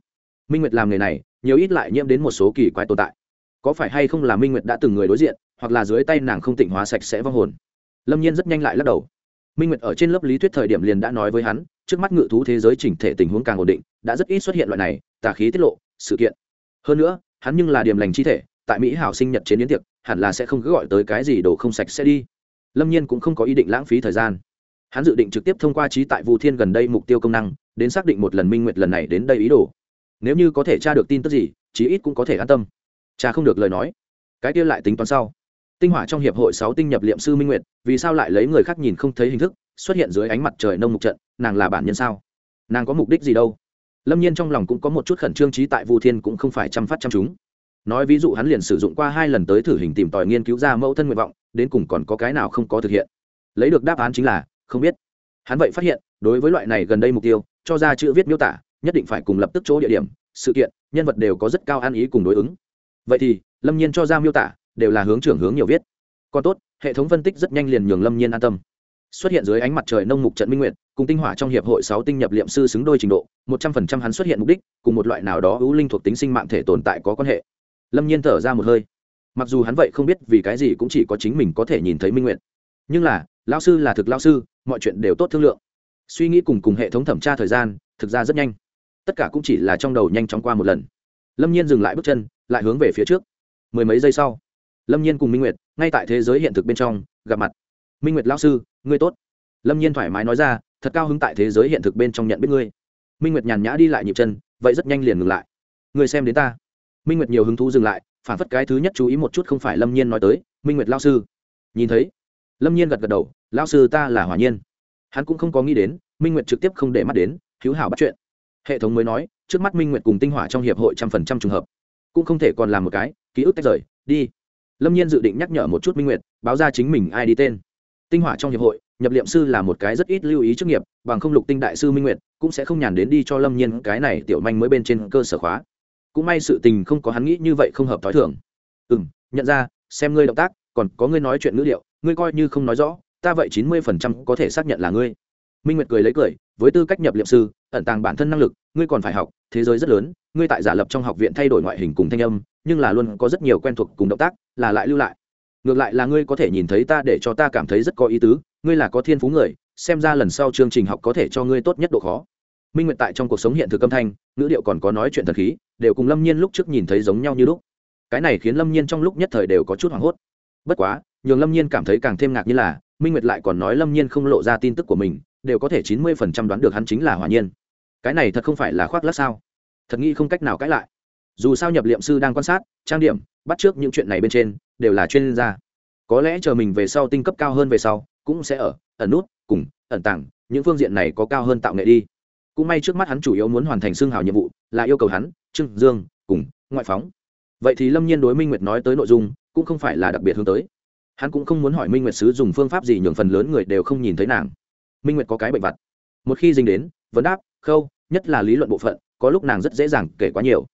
Minh nguyệt làm nghề này, nhiều ít lại nhiễm đến một số kỳ quái tồn tại. Có phải hay không là minh nguyệt đã từng người đối diện, hoặc là dưới tay nàng không tịnh hóa sạch sẽ vong hồn? Lâm nhiên rất nhanh lại lắc đầu. Minh nguyệt ở trên lớp lý thuyết thời điểm liền đã nói với hắn, trước mắt ngự thú thế giới chỉnh thể tình huống càng ổn định, đã rất ít xuất hiện loại này, tà khí tiết lộ, sự kiện. Hơn nữa, hắn nhưng là điểm lành chi thể, tại mỹ hảo sinh nhật chế biến tiệc, hẳn là sẽ không cứ gọi tới cái gì đồ không sạch sẽ đi. Lâm nhiên cũng không có ý định lãng phí thời gian. Hắn dự định trực tiếp thông qua trí tại vu thiên gần đây mục tiêu công năng, đến xác định một lần minh nguyệt lần này đến đây ý đồ. Nếu như có thể tra được tin tức gì, chí ít cũng có thể an tâm. Cha không được lời nói. Cái kia lại tính toán sau tinh hỏa trong hiệp hội sáu tinh nhập liệm sư minh nguyệt, vì sao lại lấy người khác nhìn không thấy hình thức, xuất hiện dưới ánh mặt trời nông mục trận, nàng là bản nhân sao? Nàng có mục đích gì đâu? Lâm nhiên trong lòng cũng có một chút khẩn trương trí tại vu thiên cũng không phải chăm phát chăm chúng. Nói ví dụ hắn liền sử dụng qua hai lần tới thử hình tìm tòi nghiên cứu ra mẫu thân nguyện vọng, đến cùng còn có cái nào không có thực hiện? Lấy được đáp án chính là, không biết. Hắn vậy phát hiện, đối với loại này gần đây mục tiêu, cho ra chữ viết miêu tả, nhất định phải cùng lập tức chỗ địa điểm, sự kiện, nhân vật đều có rất cao an ý cùng đối ứng. Vậy thì, lâm nhiên cho ra miêu tả đều là hướng trưởng hướng nhiều viết. Còn tốt, hệ thống phân tích rất nhanh liền nhường lâm nhiên an tâm. Xuất hiện dưới ánh mặt trời nông mục trận minh nguyện cùng tinh hỏa trong hiệp hội sáu tinh nhập liệm sư xứng đôi trình độ, một trăm phần trăm hắn xuất hiện mục đích, cùng một loại nào đó hữu linh thuộc tính sinh mạng thể tồn tại có quan hệ. Lâm nhiên thở ra một hơi. Mặc dù hắn vậy không biết vì cái gì cũng chỉ có chính mình có thể nhìn thấy minh nguyện nhưng là lao sư là thực lao sư, mọi chuyện đều tốt thương lượng. Suy nghĩ cùng cùng hệ thống thẩm tra thời gian, thực ra rất nhanh. Tất cả cũng chỉ là trong đầu nhanh chóng qua một lần. Lâm nhiên dừng lại bước chân, lại hướng về phía trước. Mười mấy giây sau lâm nhiên cùng minh nguyệt, ngay tại thế giới hiện thực bên trong, gặp mặt. Minh nguyệt lao sư, ngươi tốt. Lâm nhiên thoải mái nói ra, thật cao hứng tại thế giới hiện thực bên trong nhận biết ngươi. Minh nguyệt nhàn nhã đi lại nhịp chân, vậy rất nhanh liền ngừng lại. Ngươi xem đến ta. Minh nguyệt nhiều hứng thú dừng lại, phản phất cái thứ nhất chú ý một chút không phải lâm nhiên nói tới, minh nguyệt lao sư. Nhìn thấy. Lâm nhiên gật gật đầu lao sư ta là hòa nhiên. Hắn cũng không có nghĩ đến, minh nguyệt trực tiếp không để mắt đến hữu hảo bắt chuyện. Hệ thống mới nói, trước mắt minh nguyệt cùng tinh hỏa trong hiệp hội trăm phần trăm trùng hợp. Cũng không thể còn làm một cái, ký ức tách rời, đi lâm nhiên dự định nhắc nhở một chút minh nguyệt, báo ra chính mình ai đi tên. Tinh hỏa trong hiệp hội, nhập liệm sư là một cái rất ít lưu ý chức nghiệp, bằng không lục tinh đại sư minh nguyệt cũng sẽ không nhàn đến đi cho lâm nhiên cái này tiểu manh mới bên trên cơ sở khóa. Cũng may sự tình không có hắn nghĩ như vậy không hợp t h ó i thường. Ừ m nhận ra, xem ngươi động tác, còn có ngươi nói chuyện ngữ liệu ngươi coi như không nói rõ, ta vậy chín mươi phần trăm có thể xác nhận là ngươi. Minh nguyệt cười lấy cười với tư cách nhập liệm sư, ẩn tàng bản thân năng lực, ngươi còn phải học, thế giới rất lớn, ngươi tại giả lập trong học viện thay đổi ngoại hình cùng thanh âm, nhưng là luôn có rất nhiều quen thuộc cùng động tác, là lại lưu lại. Ngược lại là ngươi có thể nhìn thấy ta để cho ta cảm thấy rất có ý tứ, ngươi là có thiên phú người, xem ra lần sau chương trình học có thể cho ngươi tốt nhất độ khó. Minh nguyệt tại trong cuộc sống hiện thực âm thanh, ngữ điệu còn có nói chuyện thần khí, đều cùng lâm nhiên lúc trước nhìn thấy giống nhau như lúc. Cái này khiến lâm nhiên trong lúc nhất thời đều có chút hoảng hốt. Bất quá, nhường lâm nhiên cảm thấy càng thêm ngạc như là, minh nguyệt lại còn nói lâm nhiên không lộ ra tin tức của mình đều có thể chín mươi phần trăm đoán được hắn chính là hỏa nhiên. Cái này thật không phải là khoác lác sao? Thật nghĩ không cách nào cãi lại. Dù sao nhập liệm sư đang quan sát, trang điểm, bắt trước những chuyện này bên trên, đều là chuyên gia. Có lẽ chờ mình về sau tinh cấp cao hơn về sau, cũng sẽ ở, ẩn nút, cùng, ẩn tàng, những phương diện này có cao hơn tạo nghệ đi. Cũng may trước mắt hắn chủ yếu muốn hoàn thành xương hào nhiệm vụ, là yêu cầu hắn, trương dương, cùng, ngoại phóng. Vậy thì lâm nhiên đối minh nguyệt nói tới nội dung, cũng không phải là đặc biệt hướng tới. Hắn cũng không muốn hỏi minh nguyệt sứ dùng phương pháp gì nhường phần lớn người đều không nhìn thấy nàng minh nguyệt có cái bệnh vặt. Một khi dính đến vấn đáp, khâu, nhất là lý luận bộ phận, có lúc nàng rất dễ dàng kể quá nhiều.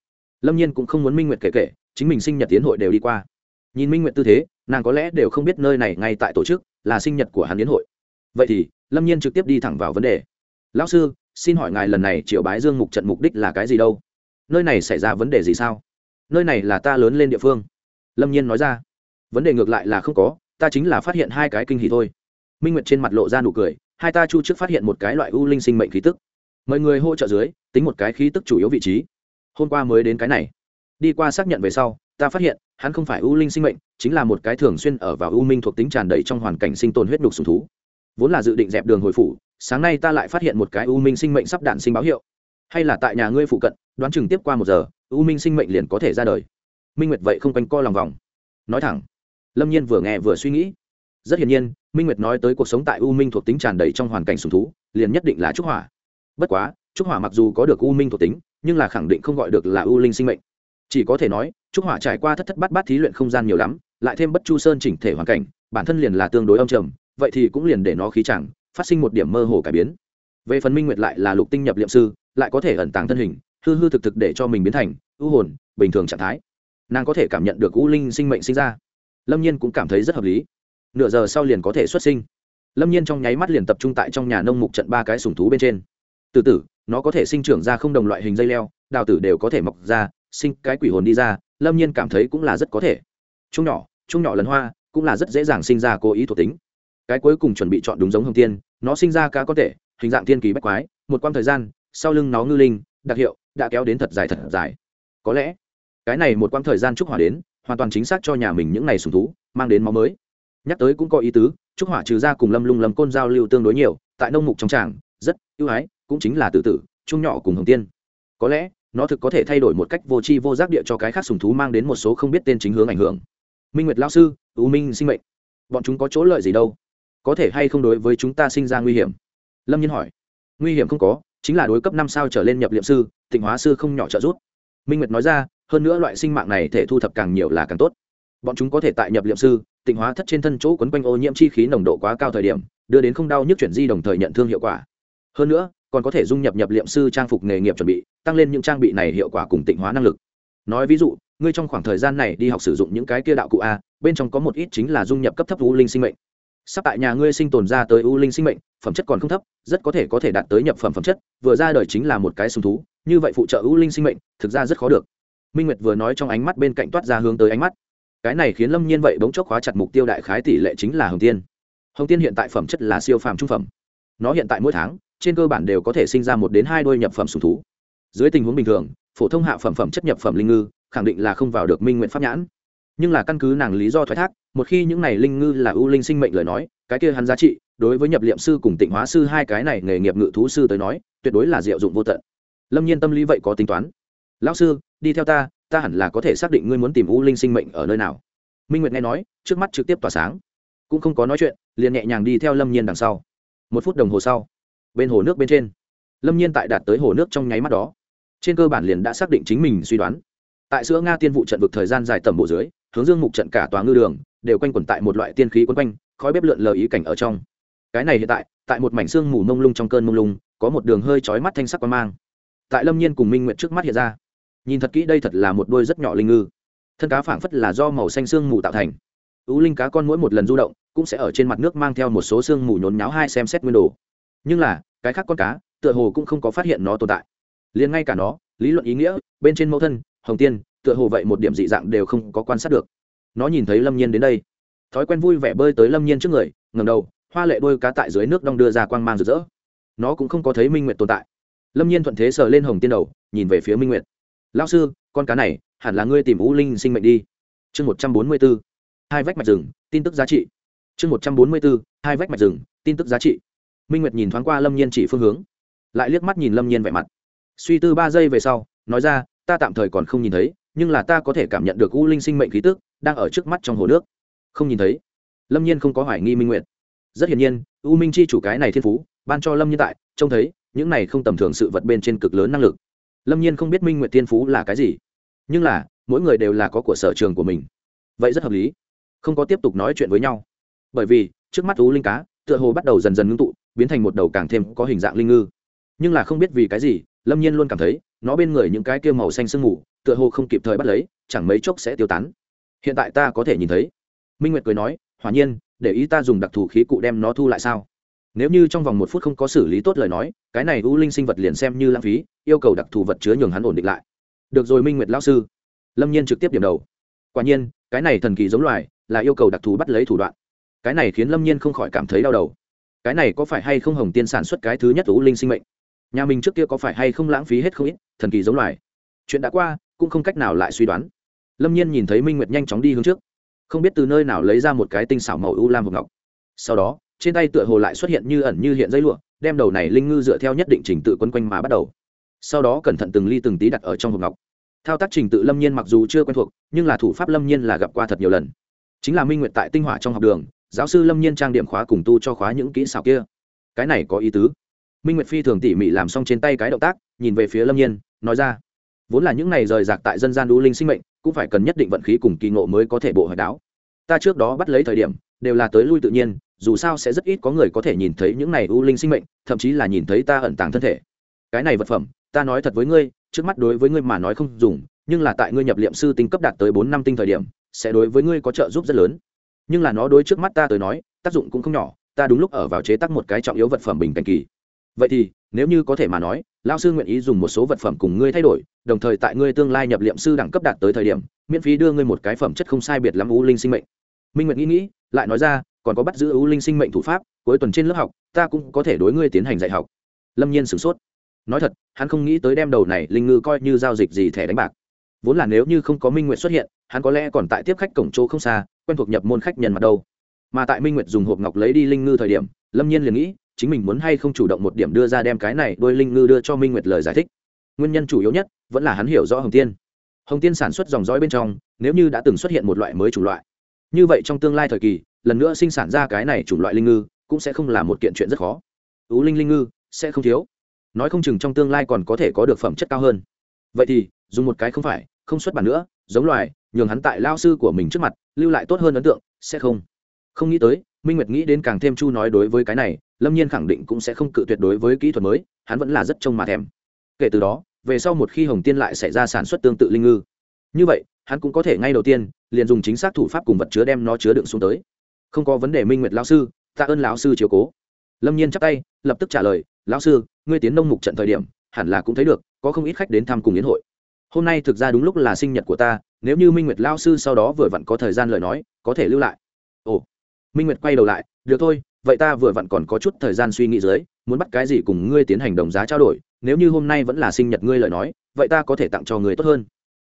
Lâm nhiên cũng không muốn minh nguyệt kể kể, chính mình sinh nhật tiến hội đều đi qua. Nhìn minh nguyệt tư thế, nàng có lẽ đều không biết nơi này ngay tại tổ chức, là sinh nhật của hắn tiến hội. Vậy thì, lâm nhiên trực tiếp đi thẳng vào vấn đề. Lão sư, xin hỏi ngài lần này triệu bái dương mục trận mục đích là cái gì đâu? Nơi này xảy ra vấn đề gì sao? Nơi này là ta lớn lên địa phương. Lâm nhiên nói ra. Vấn đề ngược lại là không có, ta chính là phát hiện hai cái kinh hỉ thôi. Minh nguyệt trên mặt lộ ra nụ cười hai ta chu trước phát hiện một cái loại u linh sinh mệnh khí tức. Mời người hỗ trợ dưới, tính một cái khí tức chủ yếu vị trí. Hôm qua mới đến cái này. Đi qua xác nhận về sau, ta phát hiện, hắn không phải u linh sinh mệnh, chính là một cái thường xuyên ở vào u minh thuộc tính tràn đầy trong hoàn cảnh sinh tồn huyết đục sùng thú. Vốn là dự định dẹp đường hồi phủ, sáng nay ta lại phát hiện một cái u minh sinh mệnh sắp đạn sinh báo hiệu. Hay là tại nhà ngươi phụ cận, đoán chừng tiếp qua một giờ, u minh sinh mệnh liền có thể ra đời. Minh nguyệt vậy không quanh co lòng vòng. Nói thẳng, lâm nhiên vừa nghe vừa suy nghĩ rất hiển nhiên, minh nguyệt nói tới cuộc sống tại u minh thuộc tính tràn đầy trong hoàn cảnh sùng thú, liền nhất định là trúc hỏa. Bất quá, trúc hỏa mặc dù có được u minh thuộc tính, nhưng là khẳng định không gọi được là u linh sinh mệnh. Chỉ có thể nói, trúc hỏa trải qua thất thất bát bát thí luyện không gian nhiều lắm, lại thêm bất chu sơn chỉnh thể hoàn cảnh, bản thân liền là tương đối âm trầm, vậy thì cũng liền để nó khí chẳng, phát sinh một điểm mơ hồ cải biến. Về phần minh nguyệt lại là lục tinh nhập liệm sư, lại có thể ẩn tàng thân hình, hư hư thực thực để cho mình biến thành ưu hồn, bình thường trạng thái. Nàng có thể cảm nhận được u linh sinh mệnh sinh ra. Lâm nhiên cũng cảm thấy rất hợp lý nửa giờ sau liền có thể xuất sinh. Lâm nhiên trong nháy mắt liền tập trung tại trong nhà nông mục trận ba cái sùng thú bên trên. Từ tử nó có thể sinh trưởng ra không đồng loại hình dây leo, đào tử đều có thể mọc ra, sinh cái quỷ hồn đi ra, lâm nhiên cảm thấy cũng là rất có thể. Chung nhỏ chung nhỏ lần hoa, cũng là rất dễ dàng sinh ra cố ý thuộc tính. Cái cuối cùng chuẩn bị chọn đúng giống hồng tiên, nó sinh ra cá có thể hình dạng thiên kỳ bách quái, một quãng thời gian, sau lưng nó ngư linh, đặc hiệu, đã kéo đến thật dài thật dài. Có lẽ, cái này một quãng thời gian trúc hỏa đến, hoàn toàn chính xác cho nhà mình những ngày sùng thú, mang đến máu mới nhắc tới cũng có ý tứ, trúc hỏa trừ ra cùng lâm lung lâm côn giao lưu tương đối nhiều, tại nông mục trong tràng, rất ưu ái, cũng chính là tự tử trung nhỏ cùng hồng tiên. Có lẽ, nó thực có thể thay đổi một cách vô tri vô giác địa cho cái khác sùng thú mang đến một số không biết tên chính hướng ảnh hưởng. Minh nguyệt lao sư ưu minh sinh mệnh. Bọn chúng có chỗ lợi gì đâu? Có thể hay không đối với chúng ta sinh ra nguy hiểm? Lâm nhiên hỏi. Nguy hiểm không có, chính là đối cấp năm sao trở lên nhập liệm sư, tịnh hóa sư không nhỏ trợ giúp. Minh nguyệt nói ra, hơn nữa loại sinh mạng này thể thu thập càng nhiều là càng tốt. Bọn chúng có thể tại nhập liệm sư tịnh hóa thất trên thân chỗ quấn quanh ô nhiễm chi khí nồng độ quá cao thời điểm, đưa đến không đau nhức chuyển di đồng thời nhận thương hiệu quả. Hơn nữa, còn có thể dung nhập nhập liệm sư trang phục nghề nghiệp chuẩn bị, tăng lên những trang bị này hiệu quả cùng tịnh hóa năng lực. Nói ví dụ, ngươi trong khoảng thời gian này đi học sử dụng những cái kia đạo cụ a, bên trong có một ít chính là dung nhập cấp thấp u linh sinh mệnh. Sắp tại nhà ngươi sinh tồn ra tới u linh sinh mệnh, phẩm chất còn không thấp, rất có thể có thể đạt tới nhập phẩm phẩm chất, vừa ra đời chính là một cái sùng thú, như vậy phụ trợ u linh sinh mệnh, thực ra rất khó được. Minh nguyệt vừa nói trong ánh mắt bên cạnh toát ra hướng tới ánh mắt cái này khiến lâm nhiên vậy bỗng chốc khóa chặt mục tiêu đại khái tỷ lệ chính là hồng tiên. Hồng tiên hiện tại phẩm chất là siêu phàm trung phẩm. Nó hiện tại mỗi tháng, trên cơ bản đều có thể sinh ra một đến hai đôi nhập phẩm sùng thú. Dưới tình huống bình thường, phổ thông hạ phẩm phẩm chất nhập phẩm linh ngư, khẳng định là không vào được minh nguyện pháp nhãn. Nhưng là căn cứ nàng lý do thoái thác, một khi những này linh ngư là ưu linh sinh mệnh lời nói, cái kia hắn giá trị, đối với nhập liệm sư cùng tịnh hóa sư hai cái này nghề nghiệp ngự thú sư tới nói, tuyệt đối là diệu dụng vô tận. Lâm nhiên tâm lý vậy có tính toán. Lão sư, đi theo ta ta hẳn là có thể xác định ngươi muốn tìm U linh sinh mệnh ở nơi nào. Minh nguyệt nghe nói, trước mắt trực tiếp tỏa sáng. Cũng không có nói chuyện, liền nhẹ nhàng đi theo lâm nhiên đằng sau. Một phút đồng hồ sau, bên hồ nước bên trên, lâm nhiên tại đạt tới hồ nước trong nháy mắt đó. Trên cơ bản liền đã xác định chính mình suy đoán. Tại giữa nga tiên vụ trận vực thời gian dài tầm bộ dưới, hướng dương mục trận cả tòa ngư đường, đều quanh quẩn tại một loại tiên khí quấn quanh, khói bếp lượn lờ ý cảnh ở trong. Cái này hiện tại tại một mảnh xương mù mông lung trong cơn mông lung, có một đường hơi chói mắt thanh sắc quan mang. Tại lâm nhiên cùng minh nguyện trước mắt hiện ra nhìn thật kỹ đây thật là một đôi rất nhỏ linh ngư. Thân cá phảng phất là do màu xanh xương mù tạo thành. Ứ linh cá con mỗi một lần du động, cũng sẽ ở trên mặt nước mang theo một số xương mù nhốn nháo hai xem xét nguyên đồ. Nhưng là, cái khác con cá, tựa hồ cũng không có phát hiện nó tồn tại. Liền ngay cả nó, lý luận ý nghĩa, bên trên mẫu thân, hồng tiên, tựa hồ vậy một điểm dị dạng đều không có quan sát được. Nó nhìn thấy lâm nhiên đến đây. Thói quen vui vẻ bơi tới lâm nhiên trước người ngầm đầu, hoa lệ đôi cá tại dưới nước đong đưa ra quang mang rực rỡ. Nó cũng không có thấy minh nguyệt tồn tại. Lâm nhiên thuận thế sờ lên hồng tiên đầu, nhìn về phía minh nguyệt lao sư, con cá này, hẳn là ngươi tìm u linh sinh mệnh đi. Chương một trăm bốn mươi b ố hai vách mạch rừng, tin tức giá trị. Chương một trăm bốn mươi b ố hai vách mạch rừng, tin tức giá trị. Minh nguyệt nhìn thoáng qua lâm nhiên chỉ phương hướng. Lại liếc mắt nhìn lâm nhiên vẻ mặt. Suy tư ba giây về sau, nói ra, ta tạm thời còn không nhìn thấy, nhưng là ta có thể cảm nhận được u linh sinh mệnh khí tức đang ở trước mắt trong hồ nước. Không nhìn thấy. Lâm nhiên không có hoài nghi minh nguyệt. Rất hiển nhiên, u minh chi chủ cái này thiên phú, ban cho lâm nhiên tại, trông thấy, những này không tầm thường sự vật bên trên cực lớn năng lực lâm nhiên không biết minh nguyệt thiên phú là cái gì, nhưng là, mỗi người đều là có của sở trường của mình. Vậy rất hợp lý. Không có tiếp tục nói chuyện với nhau. Bởi vì, trước mắt u linh cá, tựa hồ bắt đầu dần dần ngưng tụ, biến thành một đầu càng thêm có hình dạng linh ngư. Nhưng là không biết vì cái gì, lâm nhiên luôn cảm thấy, nó bên người những cái kia màu xanh sương mù, tựa hồ không kịp thời bắt lấy, chẳng mấy chốc sẽ tiêu tán. Hiện tại ta có thể nhìn thấy. Minh nguyệt cười nói, hỏa nhiên, để ý ta dùng đặc thù khí cụ đem nó thu lại sao? Nếu như trong vòng một phút không có xử lý tốt lời nói, cái này u linh sinh vật liền xem như lãng phí, yêu cầu đặc thù vật chứa nhường hắn ổn định lại. Được rồi minh nguyệt lao sư. Lâm nhiên trực tiếp điểm đầu. Quả nhiên, cái này thần kỳ giống loài, là yêu cầu đặc thù bắt lấy thủ đoạn. Cái này khiến lâm nhiên không khỏi cảm thấy đau đầu. Cái này có phải hay không hồng tiên sản xuất cái thứ nhất u linh sinh mệnh? Nhà mình trước kia có phải hay không lãng phí hết không ít, thần kỳ giống loài. Chuyện đã qua, cũng không cách nào lại suy đoán. Lâm nhiên nhìn thấy minh nguyệt nhanh chóng đi hướng trước. Không biết từ nơi nào lấy ra một cái tinh xảo màu u lam hộp ngọc. Sau đó trên tay tựa hồ lại xuất hiện như ẩn như hiện dây lụa, đem đầu này linh ngư dựa theo nhất định trình tự quân quanh mà bắt đầu. Sau đó cẩn thận từng ly từng tí đặt ở trong hộp ngọc. Thao tác trình tự lâm nhiên mặc dù chưa quen thuộc, nhưng là thủ pháp lâm nhiên là gặp qua thật nhiều lần. Chính là minh nguyệt tại tinh hỏa trong học đường, giáo sư lâm nhiên trang điểm khóa cùng tu cho khóa những kỹ xảo kia. Cái này có ý tứ. Minh nguyệt phi thường tỉ mỉ làm xong trên tay cái động tác, nhìn về phía lâm nhiên, nói ra. Vốn là những này rời rạc tại dân gian đũ linh sinh mệnh, cũng phải cần nhất định vận khí cùng kỳ ngộ mới có thể bộ hoài đáo. Ta trước đó bắt lấy thời điểm, đều là tới lui tự nhiên dù sao sẽ rất ít có người có thể nhìn thấy những này u linh sinh mệnh, thậm chí là nhìn thấy ta ẩn tàng thân thể. Cái này vật phẩm, ta nói thật với ngươi, trước mắt đối với ngươi mà nói không dùng, nhưng là tại ngươi nhập liệm sư tinh cấp đạt tới bốn năm tinh thời điểm, sẽ đối với ngươi có trợ giúp rất lớn. Nhưng là nó đối trước mắt ta tới nói, tác dụng cũng không nhỏ, ta đúng lúc ở vào chế tác một cái trọng yếu vật phẩm bình cảnh kỳ. Vậy thì, nếu như có thể mà nói lao sư nguyện ý dùng một số vật phẩm cùng ngươi thay đổi, đồng thời tại ngươi tương lai nhập liệm sư đẳng cấp đạt tới thời điểm, miễn phí đưa ngươi một cái phẩm chất không sai biệt lắm u linh sinh mệnh. Minh nguyện nghĩ nghĩ, lại nói ra còn có bắt giữ ưu linh sinh mệnh thủ pháp, cuối tuần trên lớp học, ta cũng có thể đối ngươi tiến hành dạy học. Lâm nhiên sửng sốt. Nói thật, hắn không nghĩ tới đem đầu này linh ngư coi như giao dịch gì thẻ đánh bạc. Vốn là nếu như không có minh nguyện xuất hiện, hắn có lẽ còn tại tiếp khách cổng chỗ không xa, quen thuộc nhập môn khách nhân mặt đâu. Mà tại minh nguyệt dùng hộp ngọc lấy đi linh ngư thời điểm, lâm nhiên liền nghĩ, chính mình muốn hay không chủ động một điểm đưa ra đem cái này đôi linh ngư đưa cho minh nguyệt lời giải thích. Nguyên nhân chủ yếu nhất, vẫn là hắn hiểu rõ hồng tiên. Hồng tiên sản xuất dòng dõi bên trong, nếu như đã từng xuất hiện một loại mới chủng loại, như vậy trong tương lai thời kỳ lần nữa sinh sản ra cái này chủng loại linh ngư cũng sẽ không là một kiện chuyện rất khó. Ú linh linh ngư sẽ không thiếu. Nói không chừng trong tương lai còn có thể có được phẩm chất cao hơn. Vậy thì, dùng một cái không phải, không xuất bản nữa, giống loài, nhường hắn tại lao sư của mình trước mặt, lưu lại tốt hơn ấn tượng, sẽ không? Không nghĩ tới, minh nguyệt nghĩ đến càng thêm chu nói đối với cái này, lâm nhiên khẳng định cũng sẽ không cự tuyệt đối với kỹ thuật mới, hắn vẫn là rất trông mà thèm. Kể từ đó, về sau một khi hồng tiên lại xảy ra sản xuất tương tự linh ngư, như vậy, hắn cũng có thể ngay đầu tiên, liền dùng chính xác thủ pháp cùng vật chứa đem nó chứa đựng xuống tới không có vấn đề minh nguyệt lão sư, tạ ơn lão sư chiều cố. Lâm nhiên chắp tay, lập tức trả lời, lão sư, ngươi tiến nông mục trận thời điểm, hẳn là cũng thấy được, có không ít khách đến thăm cùng yến hội. Hôm nay thực ra đúng lúc là sinh nhật của ta, nếu như minh nguyệt lao sư sau đó vừa vặn có thời gian lời nói, có thể lưu lại. Ồ. Minh nguyệt quay đầu lại, được thôi, vậy ta vừa vặn còn có chút thời gian suy nghĩ dưới, muốn bắt cái gì cùng ngươi tiến hành đồng giá trao đổi, nếu như hôm nay vẫn là sinh nhật ngươi lời nói, vậy ta có thể tặng cho người tốt hơn.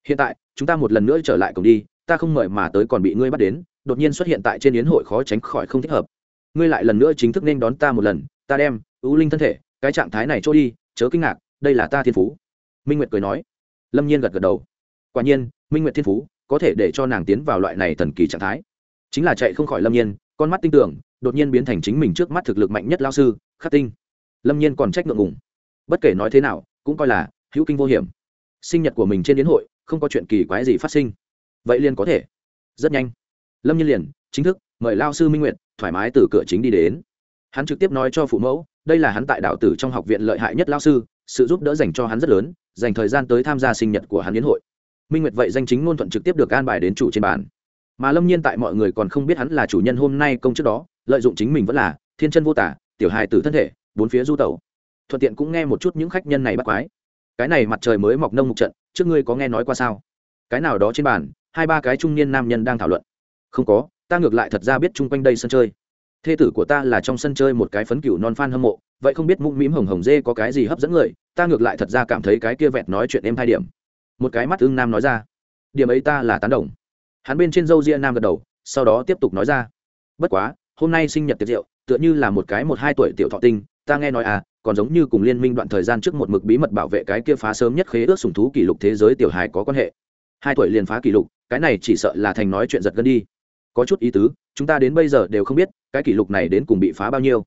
Hiện tại, chúng ta một lần nữa trở lại cổng đi, ta không mời mà tới còn bị ngươi bắt đến đột nhiên xuất hiện tại trên yến hội khó tránh khỏi không thích hợp. Ngươi lại lần nữa chính thức nên đón ta một lần, ta đem ưu linh thân thể, cái trạng thái này trôi đi, chớ kinh ngạc, đây là ta thiên phú. Minh nguyệt cười nói. Lâm nhiên gật gật đầu. Quả nhiên, minh nguyệt thiên phú có thể để cho nàng tiến vào loại này thần kỳ trạng thái. Chính là chạy không khỏi lâm nhiên, con mắt tinh tưởng, đột nhiên biến thành chính mình trước mắt thực lực mạnh nhất lao sư, khắc tinh. Lâm nhiên còn trách ngượng ngùng. Bất kể nói thế nào, cũng coi là hữu kinh vô hiểm. Sinh nhật của mình trên đến hội, không có chuyện kỳ quái gì phát sinh. Vậy liền có thể. Rất nhanh lâm nhiên liền, chính thức, mời lao sư minh nguyệt, thoải mái từ cửa chính đi đến. Hắn trực tiếp nói cho phụ mẫu, đây là hắn tại đạo tử trong học viện lợi hại nhất lao sư, sự giúp đỡ dành cho hắn rất lớn, dành thời gian tới tham gia sinh nhật của hắn yến hội. Minh nguyệt vậy danh chính ngôn thuận trực tiếp được an bài đến chủ trên bàn. Mà lâm nhiên tại mọi người còn không biết hắn là chủ nhân hôm nay công trước đó, lợi dụng chính mình vẫn là thiên chân vô tả, tiểu hài tử thân thể, bốn phía du tẩu. Thuận tiện cũng nghe một chút những khách nhân này bắt quái. Cái này mặt trời mới mọc nông mục trận, trước ngươi có nghe nói qua sao? Cái nào đó trên bàn, hai ba cái trung niên nam nhân đang thảo luận không có, ta ngược lại thật ra biết chung quanh đây sân chơi. Thê tử của ta là trong sân chơi một cái phấn cửu non phan hâm mộ, vậy không biết mũm mĩm hồng hồng dê có cái gì hấp dẫn người, ta ngược lại thật ra cảm thấy cái kia vẹt nói chuyện em hai điểm. Một cái mắt ưng nam nói ra, điểm ấy ta là tán đồng. Hắn bên trên dâu ria nam gật đầu, sau đó tiếp tục nói ra, bất quá, hôm nay sinh nhật tiệc rượu, tựa như là một cái một hai tuổi tiểu thọ tinh, ta nghe nói à còn giống như cùng liên minh đoạn thời gian trước một mực bí mật bảo vệ cái kia phá sớm nhất khế ước sùng thú kỷ lục thế giới tiểu hài có quan hệ. Hai tuổi liền phá kỷ lục, cái này chỉ sợ là thành nói chuyện giật gân đi có chút ý tứ, chúng ta đến bây giờ đều không biết cái kỷ lục này đến cùng bị phá bao nhiêu.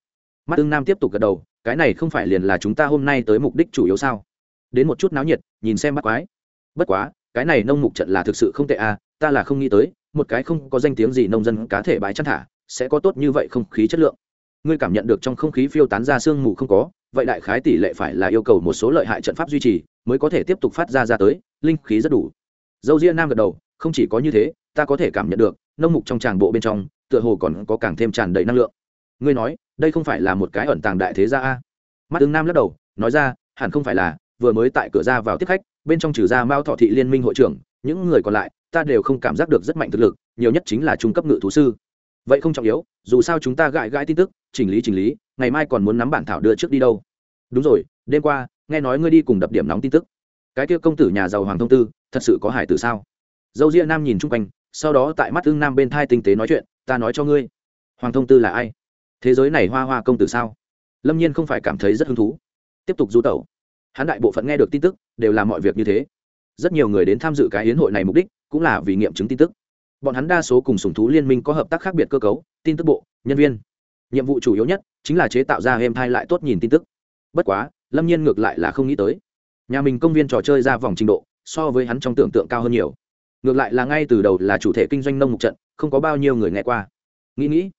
Mắt tương nam tiếp tục gật đầu, cái này không phải liền là chúng ta hôm nay tới mục đích chủ yếu sao? Đến một chút náo nhiệt, nhìn xem bắt quái. Bất quá, cái này nông mục trận là thực sự không tệ à ta là không nghĩ tới, một cái không có danh tiếng gì nông dân cá thể bãi chăn thả, sẽ có tốt như vậy không khí chất lượng. Ngươi cảm nhận được trong không khí phiêu tán ra sương mù không có, vậy đại khái tỷ lệ phải là yêu cầu một số lợi hại trận pháp duy trì, mới có thể tiếp tục phát ra ra tới, linh khí rất đủ. Dâu ria nam gật đầu, không chỉ có như thế, ta có thể cảm nhận được nông mục trong tràng bộ bên trong, tựa hồ còn có càng thêm tràn đầy năng lượng. Ngươi nói, đây không phải là một cái ẩn tàng đại thế gia a? Mắt tướng nam lắc đầu, nói ra, hẳn không phải là, vừa mới tại cửa ra vào tiếp khách, bên trong trừ ra mao thọ thị liên minh hội trưởng, những người còn lại, ta đều không cảm giác được rất mạnh thực lực, nhiều nhất chính là trung cấp ngự thú sư. Vậy không trọng yếu, dù sao chúng ta gãi gãi tin tức, chỉnh lý chỉnh lý, ngày mai còn muốn nắm bản thảo đưa trước đi đâu. Đúng rồi, đêm qua, nghe nói ngươi đi cùng đập điểm nóng tin tức. Cái kia công tử nhà giàu hoàng thông tư, thật sự có hải tử sao? Dâu ria nam nhìn chung quanh sau đó tại mắt ưng nam bên thai tinh tế nói chuyện, ta nói cho ngươi, hoàng thông tư là ai? Thế giới này hoa hoa công tử sao? Lâm nhiên không phải cảm thấy rất hứng thú. Tiếp tục du tẩu. Hắn đại bộ phận nghe được tin tức, đều là mọi việc như thế. Rất nhiều người đến tham dự cái hiến hội này mục đích, cũng là vì nghiệm chứng tin tức. Bọn hắn đa số cùng sùng thú liên minh có hợp tác khác biệt cơ cấu, tin tức bộ, nhân viên. Nhiệm vụ chủ yếu nhất chính là chế tạo ra êm thai lại tốt nhìn tin tức. Bất quá, lâm nhiên ngược lại là không nghĩ tới. Nhà mình công viên trò chơi ra vòng trình độ, so với hắn trong tưởng tượng cao hơn nhiều ngược lại là ngay từ đầu là chủ thể kinh doanh nông mục trận, không có bao nhiêu người nghe qua. Nghĩ nghĩ,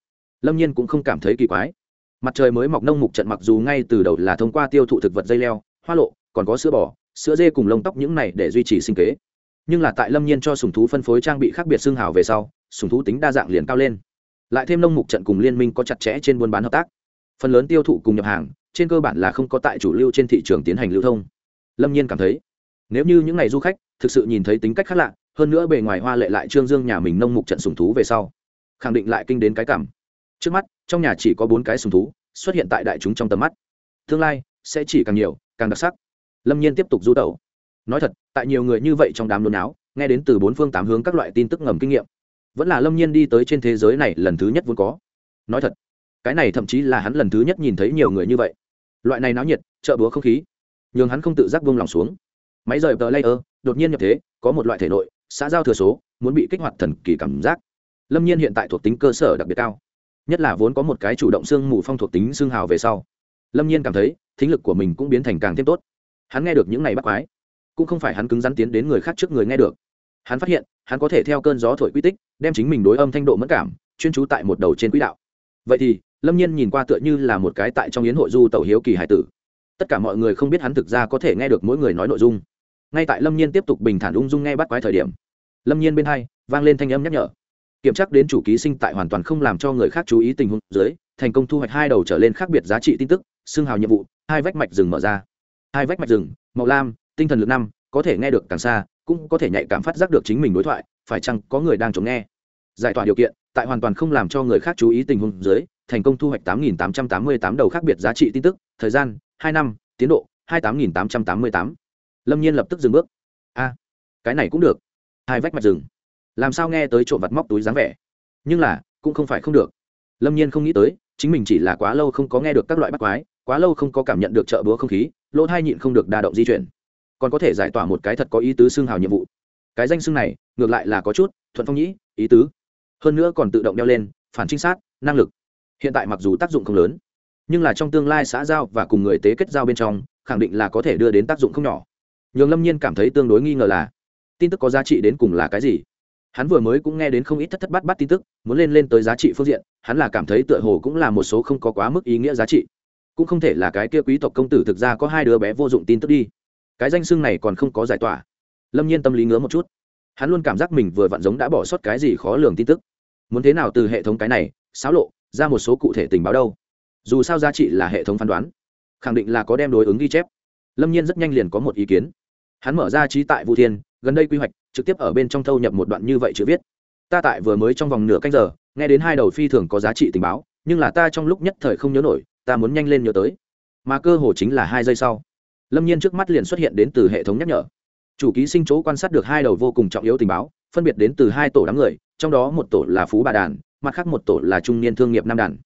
lâm nhiên cũng không cảm thấy kỳ quái. Mặt trời mới mọc nông mục trận mặc dù ngay từ đầu là thông qua tiêu thụ thực vật dây leo, hoa lộ, còn có sữa bò, sữa dê cùng lông tóc những này để duy trì sinh kế. Nhưng là tại lâm nhiên cho sùng thú phân phối trang bị khác biệt xương hào về sau, sùng thú tính đa dạng liền cao lên. Lại thêm nông mục trận cùng liên minh có chặt chẽ trên buôn bán hợp tác. Phần lớn tiêu thụ cùng nhập hàng, trên cơ bản là không có tại chủ lưu trên thị trường tiến hành lưu thông. Lâm nhiên cảm thấy, nếu như những ngày du khách thực sự nhìn thấy tính cách khác lạ hơn nữa bề ngoài hoa lệ lại trương dương nhà mình nông mục trận sùng thú về sau, khẳng định lại kinh đến cái cảm. Trước mắt, trong nhà chỉ có bốn cái sùng thú xuất hiện tại đại chúng trong tầm mắt. Tương lai sẽ chỉ càng nhiều, càng đặc sắc. Lâm nhiên tiếp tục du tẩu. Nói thật, tại nhiều người như vậy trong đám nôn áo nghe đến từ bốn phương tám hướng các loại tin tức ngầm kinh nghiệm, vẫn là lâm nhiên đi tới trên thế giới này lần thứ nhất vốn có. Nói thật, cái này thậm chí là hắn lần thứ nhất nhìn thấy nhiều người như vậy. Loại này náo nhiệt chợ búa không khí, nhường hắn không tự giác buông lòng xuống. Máy rời tờ layer, đột nhiên nhập thế, có một loại thể nội xã giao thừa số, muốn bị kích hoạt thần kỳ cảm giác. Lâm nhiên hiện tại thuộc tính cơ sở đặc biệt cao, nhất là vốn có một cái chủ động xương mù phong thuộc tính xương hào về sau. Lâm nhiên cảm thấy, thính lực của mình cũng biến thành càng thêm tốt. Hắn nghe được những ngày bắt quái, cũng không phải hắn cứng rắn tiến đến người khác trước người nghe được. Hắn phát hiện, hắn có thể theo cơn gió thổi quy tích, đem chính mình đối âm thanh độ mất cảm, chuyên trú tại một đầu trên quỹ đạo. Vậy thì, lâm nhiên nhìn qua tựa như là một cái tại trong yến hội du tàu hiếu kỳ hải tử. Tất cả mọi người không biết hắn thực ra có thể nghe được mỗi người nói nội dung. Ngay tại lâm nhiên tiếp tục bình thản ung dung nghe bắt quái thời điểm lâm nhiên bên hai, vang lên thanh âm nhắc nhở. Kiểm tra đến chủ ký sinh tại hoàn toàn không làm cho người khác chú ý tình huống dưới, thành công thu hoạch hai đầu trở lên khác biệt giá trị tin tức xương hào nhiệm vụ, hai vách mạch rừng mở ra. Hai vách mạch rừng, màu lam, tinh thần lực năm, có thể nghe được càng xa, cũng có thể nhạy cảm phát giác được chính mình đối thoại, phải chăng có người đang chống nghe? Giải tỏa điều kiện, tại hoàn toàn không làm cho người khác chú ý tình huống dưới, thành công thu hoạch tám nghìn tám trăm tám mươi tám đầu khác biệt giá trị tin tức, thời gian, hai năm, tiến độ, hai tám nghìn tám trăm tám mươi tám. Lâm nhiên lập tức dừng bước. A, cái này cũng được hai vách mạch rừng. Làm sao nghe tới trộm vặt móc túi dáng vẻ? Nhưng là, cũng không phải không được. Lâm nhiên không nghĩ tới, chính mình chỉ là quá lâu không có nghe được các loại bắt quái, quá lâu không có cảm nhận được chợ búa không khí, lỗ thai nhịn không được đa động di chuyển. Còn có thể giải tỏa một cái thật có ý tứ xương hào nhiệm vụ. Cái danh xương này, ngược lại là có chút thuận phong nhĩ, ý tứ. Hơn nữa còn tự động đeo lên, phản trinh sát, năng lực. Hiện tại mặc dù tác dụng không lớn, nhưng là trong tương lai xã giao và cùng người tế kết giao bên trong, khẳng định là có thể đưa đến tác dụng không nhỏ. Nhường lâm nhiên cảm thấy tương đối nghi ngờ là tin tức có giá trị đến cùng là cái gì? Hắn vừa mới cũng nghe đến không ít thất thất bát bát tin tức, muốn lên lên tới giá trị phương diện, hắn là cảm thấy tựa hồ cũng là một số không có quá mức ý nghĩa giá trị. Cũng không thể là cái kia quý tộc công tử thực ra có hai đứa bé vô dụng tin tức đi. Cái danh xưng này còn không có giải tỏa. Lâm nhiên tâm lý ngứa một chút. Hắn luôn cảm giác mình vừa vặn giống đã bỏ sót cái gì khó lường tin tức. Muốn thế nào từ hệ thống cái này, xáo lộ, ra một số cụ thể tình báo đâu? Dù sao giá trị là hệ thống phán đoán. Khẳng định là có đem đối ứng ghi chép. Lâm nhiên rất nhanh liền có một ý kiến. Hắn mở ra trí tại vũ thiên gần đây quy hoạch, trực tiếp ở bên trong thâu nhập một đoạn như vậy chữ viết. Ta tại vừa mới trong vòng nửa canh giờ, nghe đến hai đầu phi thường có giá trị tình báo, nhưng là ta trong lúc nhất thời không nhớ nổi, ta muốn nhanh lên nhớ tới. Mà cơ hồ chính là hai giây sau. Lâm nhiên trước mắt liền xuất hiện đến từ hệ thống nhắc nhở. Chủ ký sinh chỗ quan sát được hai đầu vô cùng trọng yếu tình báo, phân biệt đến từ hai tổ đám người, trong đó một tổ là phú bà đàn, mặt khác một tổ là trung niên thương nghiệp nam đàn.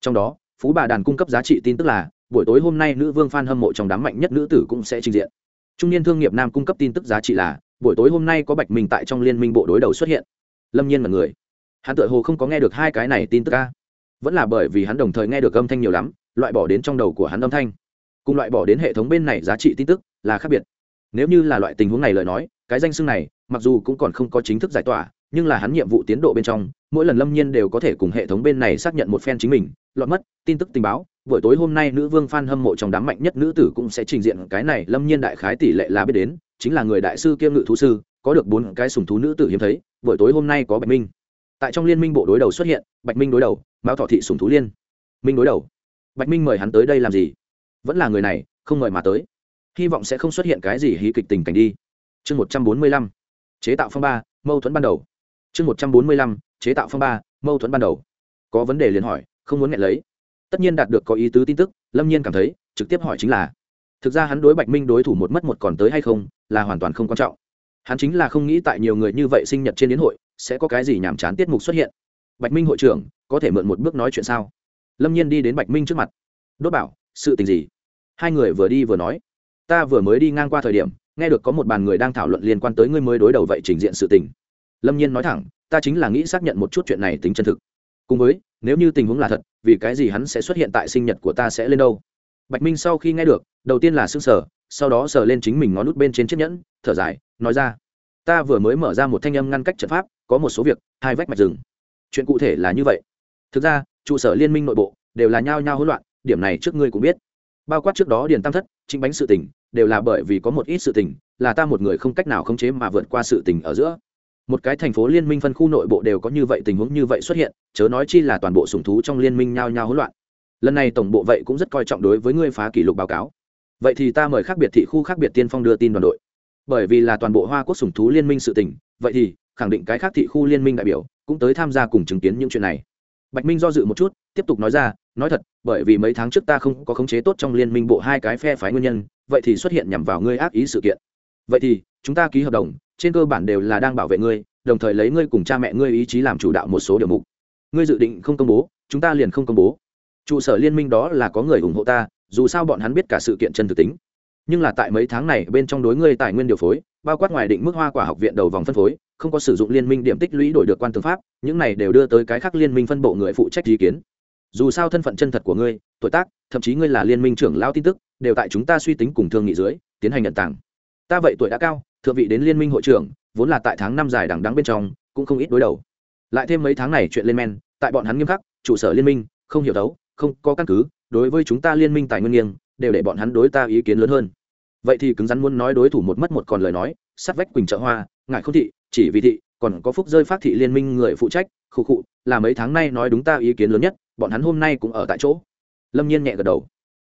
Trong đó, phú bà đàn cung cấp giá trị tin tức là, buổi tối hôm nay nữ vương phan hâm mộ trong đám mạnh nhất nữ tử cũng sẽ trình diện. Trung niên thương nghiệp nam cung cấp tin tức giá trị là buổi tối hôm nay có bạch minh tại trong liên minh bộ đối đầu xuất hiện. Lâm nhiên là người. Hắn tự hồ không có nghe được hai cái này tin tức ca vẫn là bởi vì hắn đồng thời nghe được âm thanh nhiều lắm, loại bỏ đến trong đầu của hắn âm thanh. Cùng loại bỏ đến hệ thống bên này giá trị tin tức là khác biệt. Nếu như là loại tình huống này lời nói, cái danh xưng này, mặc dù cũng còn không có chính thức giải tỏa, nhưng là hắn nhiệm vụ tiến độ bên trong, mỗi lần lâm nhiên đều có thể cùng hệ thống bên này xác nhận một phen chính mình, lọt mất, tin tức tình báo, buổi tối hôm nay nữ vương phan hâm mộ trong đám mạnh nhất nữ tử cũng sẽ trình diện cái này, lâm nhiên đại khái tỷ lệ là biết đến chính là người đại sư kiêm ngự thú sư, có được bốn cái sùng thú nữ tử hiếm thấy, buổi tối hôm nay có bạch minh. Tại trong liên minh bộ đối đầu xuất hiện, bạch minh đối đầu, mão thọ thị sùng thú liên. Minh đối đầu. Bạch minh mời hắn tới đây làm gì? Vẫn là người này, không mời mà tới. Hy vọng sẽ không xuất hiện cái gì hí kịch tình cảnh đi. Chương một trăm bốn mươi lăm. Chế tạo phong ba, mâu thuẫn ban đầu. Chương một trăm bốn mươi lăm. Chế tạo phong ba, mâu thuẫn ban đầu. Có vấn đề liền hỏi, không muốn nghe lấy. Tất nhiên đạt được có ý tứ tin tức, lâm nhiên cảm thấy, trực tiếp hỏi chính là thực ra hắn đối bạch minh đối thủ một mất một còn tới hay không, là hoàn toàn không quan trọng. Hắn chính là không nghĩ tại nhiều người như vậy sinh nhật trên đến hội, sẽ có cái gì nhàm chán tiết mục xuất hiện. Bạch minh hội trưởng, có thể mượn một bước nói chuyện sao? Lâm nhiên đi đến bạch minh trước mặt. Đốt bảo, sự tình gì? Hai người vừa đi vừa nói. Ta vừa mới đi ngang qua thời điểm, nghe được có một bàn người đang thảo luận liên quan tới ngươi mới đối đầu vậy trình diện sự tình. Lâm nhiên nói thẳng, ta chính là nghĩ xác nhận một chút chuyện này tính chân thực. Cùng với, nếu như tình huống là thật, vì cái gì hắn sẽ xuất hiện tại sinh nhật của ta sẽ lên đâu? Bạch minh sau khi nghe được, đầu tiên là s ư n g sở sau đó sờ lên chính mình ngón nút bên trên chiếc nhẫn, thở dài, nói ra, ta vừa mới mở ra một thanh âm ngăn cách trận pháp, có một số việc, hai vách mạch rừng. Chuyện cụ thể là như vậy. Thực ra, trụ sở liên minh nội bộ đều là nhao nhao hỗn loạn, điểm này trước ngươi cũng biết. Bao quát trước đó điền tam thất, chính bánh sự tình, đều là bởi vì có một ít sự tình, là ta một người không cách nào khống chế mà vượt qua sự tình ở giữa. Một cái thành phố liên minh phân khu nội bộ đều có như vậy tình huống như vậy xuất hiện, chớ nói chi là toàn bộ sùng thú trong liên minh nhao nhao hỗn loạn lần này tổng bộ vậy cũng rất coi trọng đối với ngươi phá kỷ lục báo cáo. Vậy thì ta mời khác biệt thị khu khác biệt tiên phong đưa tin đoàn đội. Bởi vì là toàn bộ hoa quốc sùng thú liên minh sự tỉnh vậy thì khẳng định cái khác thị khu liên minh đại biểu cũng tới tham gia cùng chứng kiến những chuyện này. Bạch minh do dự một chút, tiếp tục nói ra, nói thật, bởi vì mấy tháng trước ta không có khống chế tốt trong liên minh bộ hai cái phe phái nguyên nhân, vậy thì xuất hiện nhằm vào ngươi ác ý sự kiện. Vậy thì, chúng ta ký hợp đồng, trên cơ bản đều là đang bảo vệ ngươi, đồng thời lấy ngươi cùng cha mẹ ngươi ý chí làm chủ đạo một số điều mục. Ngươi dự định không công bố, chúng ta liền không công bố trụ sở liên minh đó là có người ủng hộ ta, dù sao bọn hắn biết cả sự kiện chân thực tính. Nhưng là tại mấy tháng này, bên trong đối ngươi tài nguyên điều phối, bao quát ngoài định mức hoa quả học viện đầu vòng phân phối, không có sử dụng liên minh điểm tích lũy đổi được quan tư pháp, những này đều đưa tới cái khác liên minh phân bộ người phụ trách ý kiến. Dù sao thân phận chân thật của ngươi, tuổi tác, thậm chí ngươi là liên minh trưởng lao tin tức, đều tại chúng ta suy tính cùng thương nghị dưới, tiến hành nhận tảng. Ta vậy tuổi đã cao, thượng vị đến liên minh hội trưởng, vốn là tại tháng năm dài đằng đắng bên trong, cũng không ít đối đầu. Lại thêm mấy tháng này chuyện lên men, tại bọn hắn nghiêm khắc, trụ sở liên minh, không hiểu đấu không có căn cứ, đối với chúng ta liên minh tài nguyên nghiêng, đều để bọn hắn đối ta ý kiến lớn hơn. Vậy thì cứng rắn muốn nói đối thủ một mất một còn lời nói, sát vách quỳnh trợ hoa ngại không thị, chỉ vì thị, còn có phúc rơi phát thị liên minh người phụ trách khu cụ là mấy tháng nay nói đúng ta ý kiến lớn nhất, bọn hắn hôm nay cũng ở tại chỗ. Lâm nhiên nhẹ gật đầu.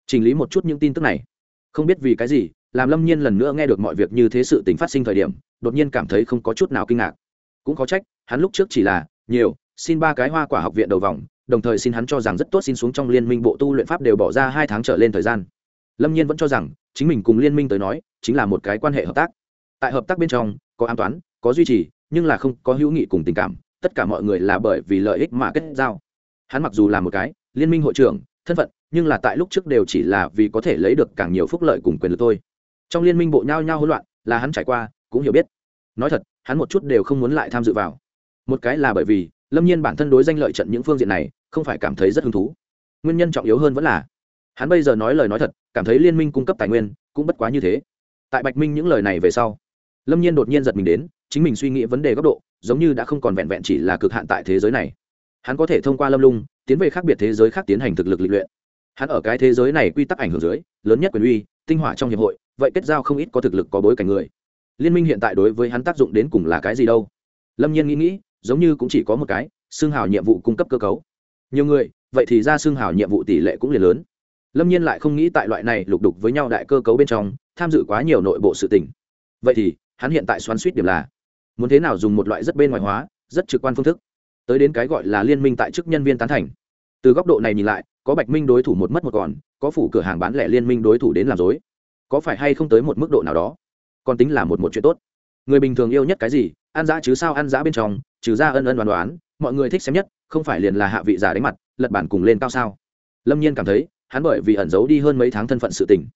Chỉnh lý một chút những tin tức này. Không biết vì cái gì, làm lâm nhiên lần nữa nghe được mọi việc như thế sự tình phát sinh thời điểm, đột nhiên cảm thấy không có chút nào kinh ngạc. Cũng có trách, hắn lúc trước chỉ là, nhiều, xin ba cái hoa quả học viện đầu vòng đồng thời xin hắn cho rằng rất tốt xin xuống trong liên minh bộ tu luyện pháp đều bỏ ra hai tháng trở lên thời gian. Lâm nhiên vẫn cho rằng, chính mình cùng liên minh tới nói, chính là một cái quan hệ hợp tác. Tại hợp tác bên trong, có an toán, có duy trì, nhưng là không có hữu nghị cùng tình cảm, tất cả mọi người là bởi vì lợi ích mà kết giao. Hắn mặc dù là một cái liên minh hội trưởng, thân phận, nhưng là tại lúc trước đều chỉ là vì có thể lấy được càng nhiều phúc lợi cùng quyền lực thôi. Trong liên minh bộ nhao nhao hỗn loạn, là hắn trải qua, cũng hiểu biết. Nói thật, hắn một chút đều không muốn lại tham dự vào. Một cái là bởi vì lâm nhiên bản thân đối danh lợi trận những phương diện này không phải cảm thấy rất hứng thú nguyên nhân trọng yếu hơn vẫn là hắn bây giờ nói lời nói thật cảm thấy liên minh cung cấp tài nguyên cũng bất quá như thế tại bạch minh những lời này về sau lâm nhiên đột nhiên giật mình đến chính mình suy nghĩ vấn đề góc độ giống như đã không còn vẹn vẹn chỉ là cực hạn tại thế giới này hắn có thể thông qua lâm lung tiến về khác biệt thế giới khác tiến hành thực lực lịch luyện hắn ở cái thế giới này quy tắc ảnh hưởng dưới lớn nhất quyền uy tinh hỏa trong hiệp hội vậy kết giao không ít có thực lực có bối cảnh người liên minh hiện tại đối với hắn tác dụng đến cùng là cái gì đâu lâm nhiên nghĩ nghĩ giống như cũng chỉ có một cái, xương hào nhiệm vụ cung cấp cơ cấu. Nhiều người, vậy thì ra xương hào nhiệm vụ tỷ lệ cũng liền lớn. Lâm nhiên lại không nghĩ tại loại này lục đục với nhau đại cơ cấu bên trong, tham dự quá nhiều nội bộ sự tình. Vậy thì, hắn hiện tại xoắn suýt điểm là, muốn thế nào dùng một loại rất bên ngoài hóa, rất trực quan phương thức, tới đến cái gọi là liên minh tại chức nhân viên tán thành. Từ góc độ này nhìn lại, có bạch minh đối thủ một mất một còn, có phủ cửa hàng bán lẻ liên minh đối thủ đến làm dối. Có phải hay không tới một mức độ nào đó? Còn tính là một một chuyện tốt. Người bình thường yêu nhất cái gì, ăn dã chứ sao ăn dã bên trong trừ ra ân ân đoán đoán, mọi người thích xem nhất, không phải liền là hạ vị giả đánh mặt, lật bản cùng lên cao sao. Lâm nhiên cảm thấy, hắn bởi vì ẩn giấu đi hơn mấy tháng thân phận sự tình.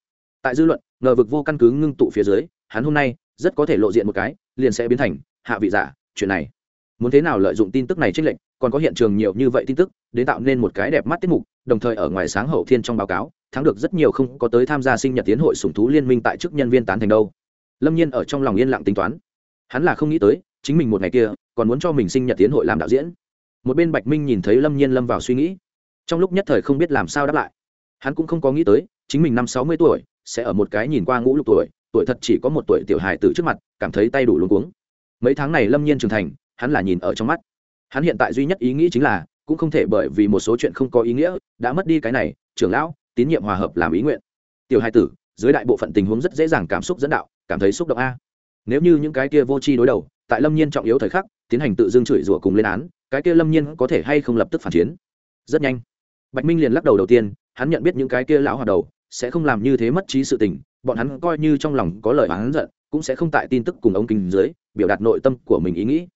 Tại dư luận, ngờ vực vô căn cứ ngưng tụ phía dưới, hắn hôm nay, rất có thể lộ diện một cái, liền sẽ biến thành, hạ vị giả, chuyện này. Muốn thế nào lợi dụng tin tức này trích lệnh còn có hiện trường nhiều như vậy tin tức, đến tạo nên một cái đẹp mắt tiết mục, đồng thời ở ngoài sáng hậu thiên trong báo cáo, thắng được rất nhiều không có tới tham gia sinh nhật tiến hội sủng thú liên minh tại chức nhân viên tán thành đâu. Lâm nhiên ở trong lòng yên lặng tính toán. Hắn là không nghĩ tới, chính mình một ngày kia còn muốn cho mình sinh nhật tiến hội làm đạo diễn. Một bên bạch minh nhìn thấy lâm nhiên lâm vào suy nghĩ. Trong lúc nhất thời không biết làm sao đáp lại. Hắn cũng không có nghĩ tới, chính mình năm sáu mươi tuổi, sẽ ở một cái nhìn qua ngũ lục tuổi tuổi thật chỉ có một tuổi tiểu hài tử trước mặt, cảm thấy tay đủ luống cuống. Mấy tháng này lâm nhiên trưởng thành, hắn là nhìn ở trong mắt. Hắn hiện tại duy nhất ý nghĩ chính là, cũng không thể bởi vì một số chuyện không có ý nghĩa, đã mất đi cái này, trưởng lão, tín nhiệm hòa hợp làm ý nguyện. Tiểu hai tử, dưới đại bộ phận tình huống rất dễ dàng cảm xúc dẫn đạo, cảm thấy xúc động a. Nếu như những cái kia vô tri đối đầu, tại lâm nhiên trọng yếu thời khắc tiến hành tự dưng chửi rủa cùng lên án, cái kia lâm nhiên có thể hay không lập tức phản chiến? Rất nhanh. Bạch minh liền lắc đầu đầu tiên, hắn nhận biết những cái kia lão hoạt đầu, sẽ không làm như thế mất trí sự tình, bọn hắn coi như trong lòng có lời hắn giận, cũng sẽ không tại tin tức cùng ông kinh dưới, biểu đạt nội tâm của mình ý nghĩ.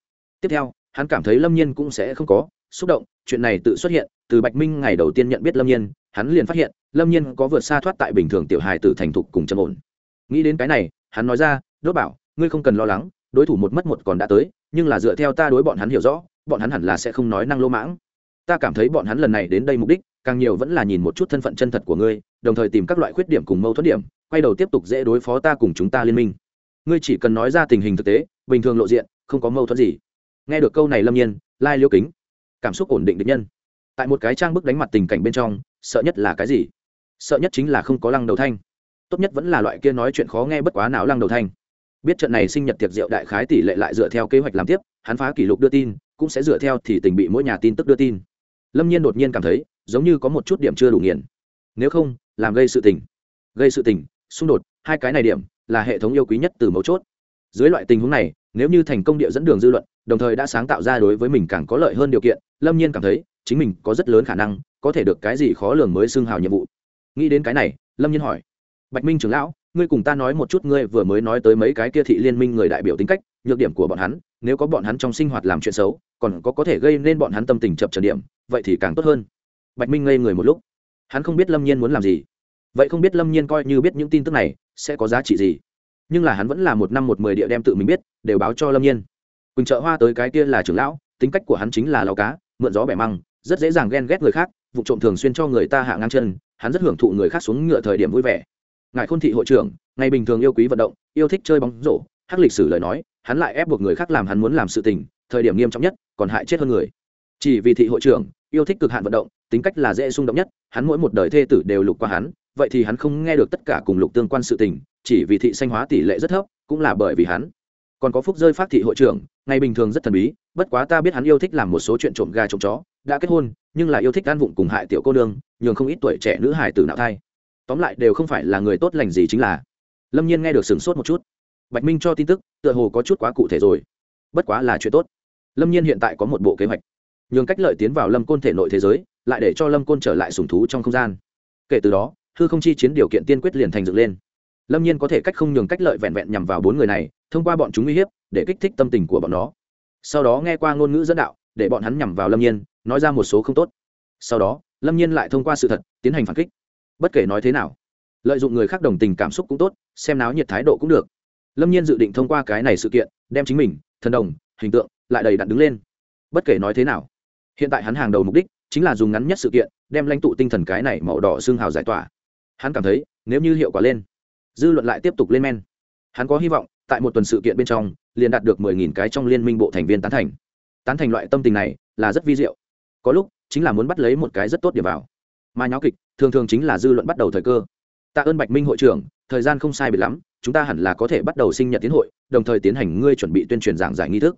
Tiếp theo, hắn cảm thấy lâm nhiên cũng sẽ không có xúc động, chuyện này tự xuất hiện, từ bạch minh ngày đầu tiên nhận biết lâm nhiên, hắn liền phát hiện, lâm nhiên có vượt xa thoát tại bình thường tiểu hài tử thành thục cùng trầm ổn. Nghĩ đến cái này, hắn nói ra đốt bảo, ngươi không cần lo lắng đối thủ một mất một còn đã tới, nhưng là dựa theo ta đối bọn hắn hiểu rõ, bọn hắn hẳn là sẽ không nói năng lô mãng. Ta cảm thấy bọn hắn lần này đến đây mục đích, càng nhiều vẫn là nhìn một chút thân phận chân thật của ngươi, đồng thời tìm các loại khuyết điểm cùng mâu thuẫn điểm, quay đầu tiếp tục dễ đối phó ta cùng chúng ta liên minh. Ngươi chỉ cần nói ra tình hình thực tế, bình thường lộ diện, không có mâu thuẫn gì. Nghe được câu này lâm nhiên, lai liêu kính. Cảm xúc ổn định định nhân. Tại một cái trang bức đánh mặt tình cảnh bên trong, sợ nhất là cái gì? Sợ nhất chính là không có lăng đầu thanh. Tốt nhất vẫn là loại kia nói chuyện khó nghe bất quá não lăng đầu thanh biết trận này sinh nhật tiệc rượu đại khái tỷ lệ lại dựa theo kế hoạch làm tiếp, hắn phá kỷ lục đưa tin, cũng sẽ dựa theo thì tình bị mỗi nhà tin tức đưa tin. Lâm nhiên đột nhiên cảm thấy, giống như có một chút điểm chưa đủ nghiền. Nếu không, làm gây sự tình. Gây sự tình, xung đột, hai cái này điểm, là hệ thống yêu quý nhất từ mấu chốt. Dưới loại tình huống này, nếu như thành công địa dẫn đường dư luận, đồng thời đã sáng tạo ra đối với mình càng có lợi hơn điều kiện, lâm nhiên cảm thấy, chính mình có rất lớn khả năng, có thể được cái gì khó lường mới xưng hào nhiệm vụ. Nghĩ đến cái này, lâm nhiên hỏi. Bạch minh trưởng lão ngươi cùng ta nói một chút, ngươi vừa mới nói tới mấy cái kia thị liên minh người đại biểu tính cách, nhược điểm của bọn hắn, nếu có bọn hắn trong sinh hoạt làm chuyện xấu, còn có có thể gây nên bọn hắn tâm tình chập trần điểm, vậy thì càng tốt hơn. Bạch minh ngây người một lúc. Hắn không biết lâm nhiên muốn làm gì. Vậy không biết lâm nhiên coi như biết những tin tức này, sẽ có giá trị gì. Nhưng là hắn vẫn là một năm một mười địa đem tự mình biết, đều báo cho lâm nhiên. Quỳnh trợ hoa tới cái kia là trưởng lão, tính cách của hắn chính là lao cá, mượn gió bẻ măng, rất dễ dàng ghen ghét người khác, vụ trộm thường xuyên cho người ta hạ ngang chân, hắn rất hưởng thụ người khác xuống ngựa thời điểm vui vẻ ngài khôn thị hội trưởng, ngày bình thường yêu quý vận động, yêu thích chơi bóng rổ, hắc lịch sử lời nói, hắn lại ép buộc người khác làm hắn muốn làm sự tình, thời điểm nghiêm trọng nhất, còn hại chết hơn người. Chỉ vì thị hội trưởng, yêu thích cực hạn vận động, tính cách là dễ xung động nhất, hắn mỗi một đời thê tử đều lục qua hắn, vậy thì hắn không nghe được tất cả cùng lục tương quan sự tình, chỉ vì thị sanh hóa tỷ lệ rất thấp, cũng là bởi vì hắn. Còn có phúc rơi phát thị hội trưởng, ngày bình thường rất thần bí, bất quá ta biết hắn yêu thích làm một số chuyện trộm gà trộm chó, đã kết hôn, nhưng là yêu thích ăn vụng cùng hại tiểu cô nương, nhường không ít tuổi trẻ nữ hài tử nạo thai tóm lại đều không phải là người tốt lành gì chính là. Lâm nhiên nghe được sửng sốt một chút. Bạch minh cho tin tức, tựa hồ có chút quá cụ thể rồi. Bất quá là chuyện tốt. Lâm nhiên hiện tại có một bộ kế hoạch. Nhường cách lợi tiến vào lâm côn thể nội thế giới, lại để cho lâm côn trở lại sùng thú trong không gian. Kể từ đó, hư không chi chiến điều kiện tiên quyết liền thành dựng lên. Lâm nhiên có thể cách không nhường cách lợi vẹn vẹn nhằm vào bốn người này, thông qua bọn chúng uy hiếp, để kích thích tâm tình của bọn nó. Sau đó nghe qua ngôn ngữ dẫn đạo, để bọn hắn nhằm vào lâm nhiên, nói ra một số không tốt. Sau đó, lâm nhiên lại thông qua sự thật, tiến hành phản kích bất kể nói thế nào, lợi dụng người khác đồng tình cảm xúc cũng tốt, xem náo nhiệt thái độ cũng được. Lâm nhiên dự định thông qua cái này sự kiện, đem chính mình, thần đồng, hình tượng lại đầy đặn đứng lên. Bất kể nói thế nào, hiện tại hắn hàng đầu mục đích chính là dùng ngắn nhất sự kiện, đem lãnh tụ tinh thần cái này màu đỏ xương hào giải tỏa. Hắn cảm thấy, nếu như hiệu quả lên, dư luận lại tiếp tục lên men. Hắn có hy vọng, tại một tuần sự kiện bên trong, liền đạt được mười nghìn cái trong liên minh bộ thành viên tán thành. Tán thành loại tâm tình này là rất vi diệu. Có lúc, chính là muốn bắt lấy một cái rất tốt điểm vào mà nháo kịch thường thường chính là dư luận bắt đầu thời cơ. Tạ ơn bạch minh hội trưởng, thời gian không sai biệt lắm, chúng ta hẳn là có thể bắt đầu sinh nhật tiến hội, đồng thời tiến hành ngươi chuẩn bị tuyên truyền giảng giải nghi thức.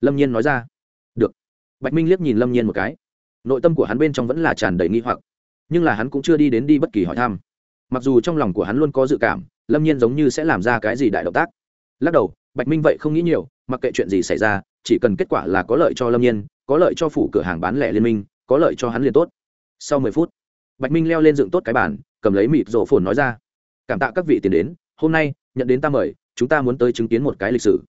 Lâm nhiên nói ra. Được. Bạch minh liếc nhìn lâm nhiên một cái. Nội tâm của hắn bên trong vẫn là tràn đầy nghi hoặc, nhưng là hắn cũng chưa đi đến đi bất kỳ hỏi thăm. Mặc dù trong lòng của hắn luôn có dự cảm, lâm nhiên giống như sẽ làm ra cái gì đại động tác. Lắc đầu, bạch minh vậy không nghĩ nhiều, mặc kệ chuyện gì xảy ra, chỉ cần kết quả là có lợi cho lâm nhiên, có lợi cho phủ cửa hàng bán lẻ liên minh, có lợi cho hắn liền tốt. Sau mười phút bạch minh leo lên dựng tốt cái bản cầm lấy mịt rổ phồn nói ra. Cảm tạ các vị tiền đến, hôm nay, nhận đến ta mời, chúng ta muốn tới chứng kiến một cái lịch sử.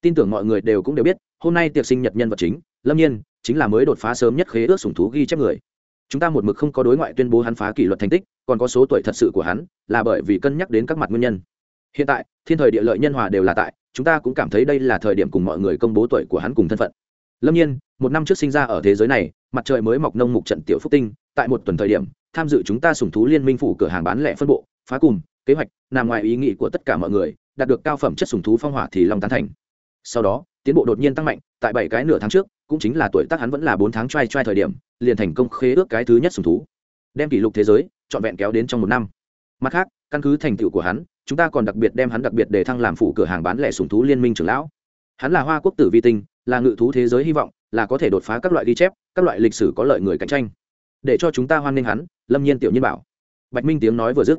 Tin tưởng mọi người đều cũng đều biết, hôm nay tiệc sinh nhật nhân vật chính, lâm nhiên, chính là mới đột phá sớm nhất khế ước sủng thú ghi chép người. Chúng ta một mực không có đối ngoại tuyên bố hắn phá kỷ luật thành tích, còn có số tuổi thật sự của hắn, là bởi vì cân nhắc đến các mặt nguyên nhân. Hiện tại, thiên thời địa lợi nhân hòa đều là tại, chúng ta cũng cảm thấy đây là thời điểm cùng mọi người công bố tuổi của hắn cùng thân phận. Lâm nhiên, một năm trước sinh ra ở thế giới này, mặt trời mới mọc nông mục trận tiểu phúc tinh tại một tuần thời điểm, tham dự chúng ta sủng thú liên minh phủ cửa hàng bán lẻ phân bộ, phá cùng, kế hoạch, nằm ngoài ý nghĩ của tất cả mọi người, đạt được cao phẩm chất sủng thú phong hỏa thì lòng tán thành. Sau đó, tiến bộ đột nhiên tăng mạnh, tại bảy cái nửa tháng trước, cũng chính là tuổi tác hắn vẫn là bốn tháng trai trai thời điểm, liền thành công khế ước cái thứ nhất sủng thú. Đem kỷ lục thế giới, trọn vẹn kéo đến trong một năm. Mặt khác, căn cứ thành tựu của hắn, chúng ta còn đặc biệt đem hắn đặc biệt để thăng làm phụ cửa hàng bán lẻ sủng thú liên minh trưởng lão. Hắn là hoa quốc tử vi tinh, là ngự thú thế giới hy vọng, là có thể đột phá các loại ghi chép, các loại lịch sử có lợi người cạnh tranh để cho chúng ta hoan nghênh hắn, lâm nhiên tiểu nhiên bảo. Bạch minh tiếng nói vừa dứt,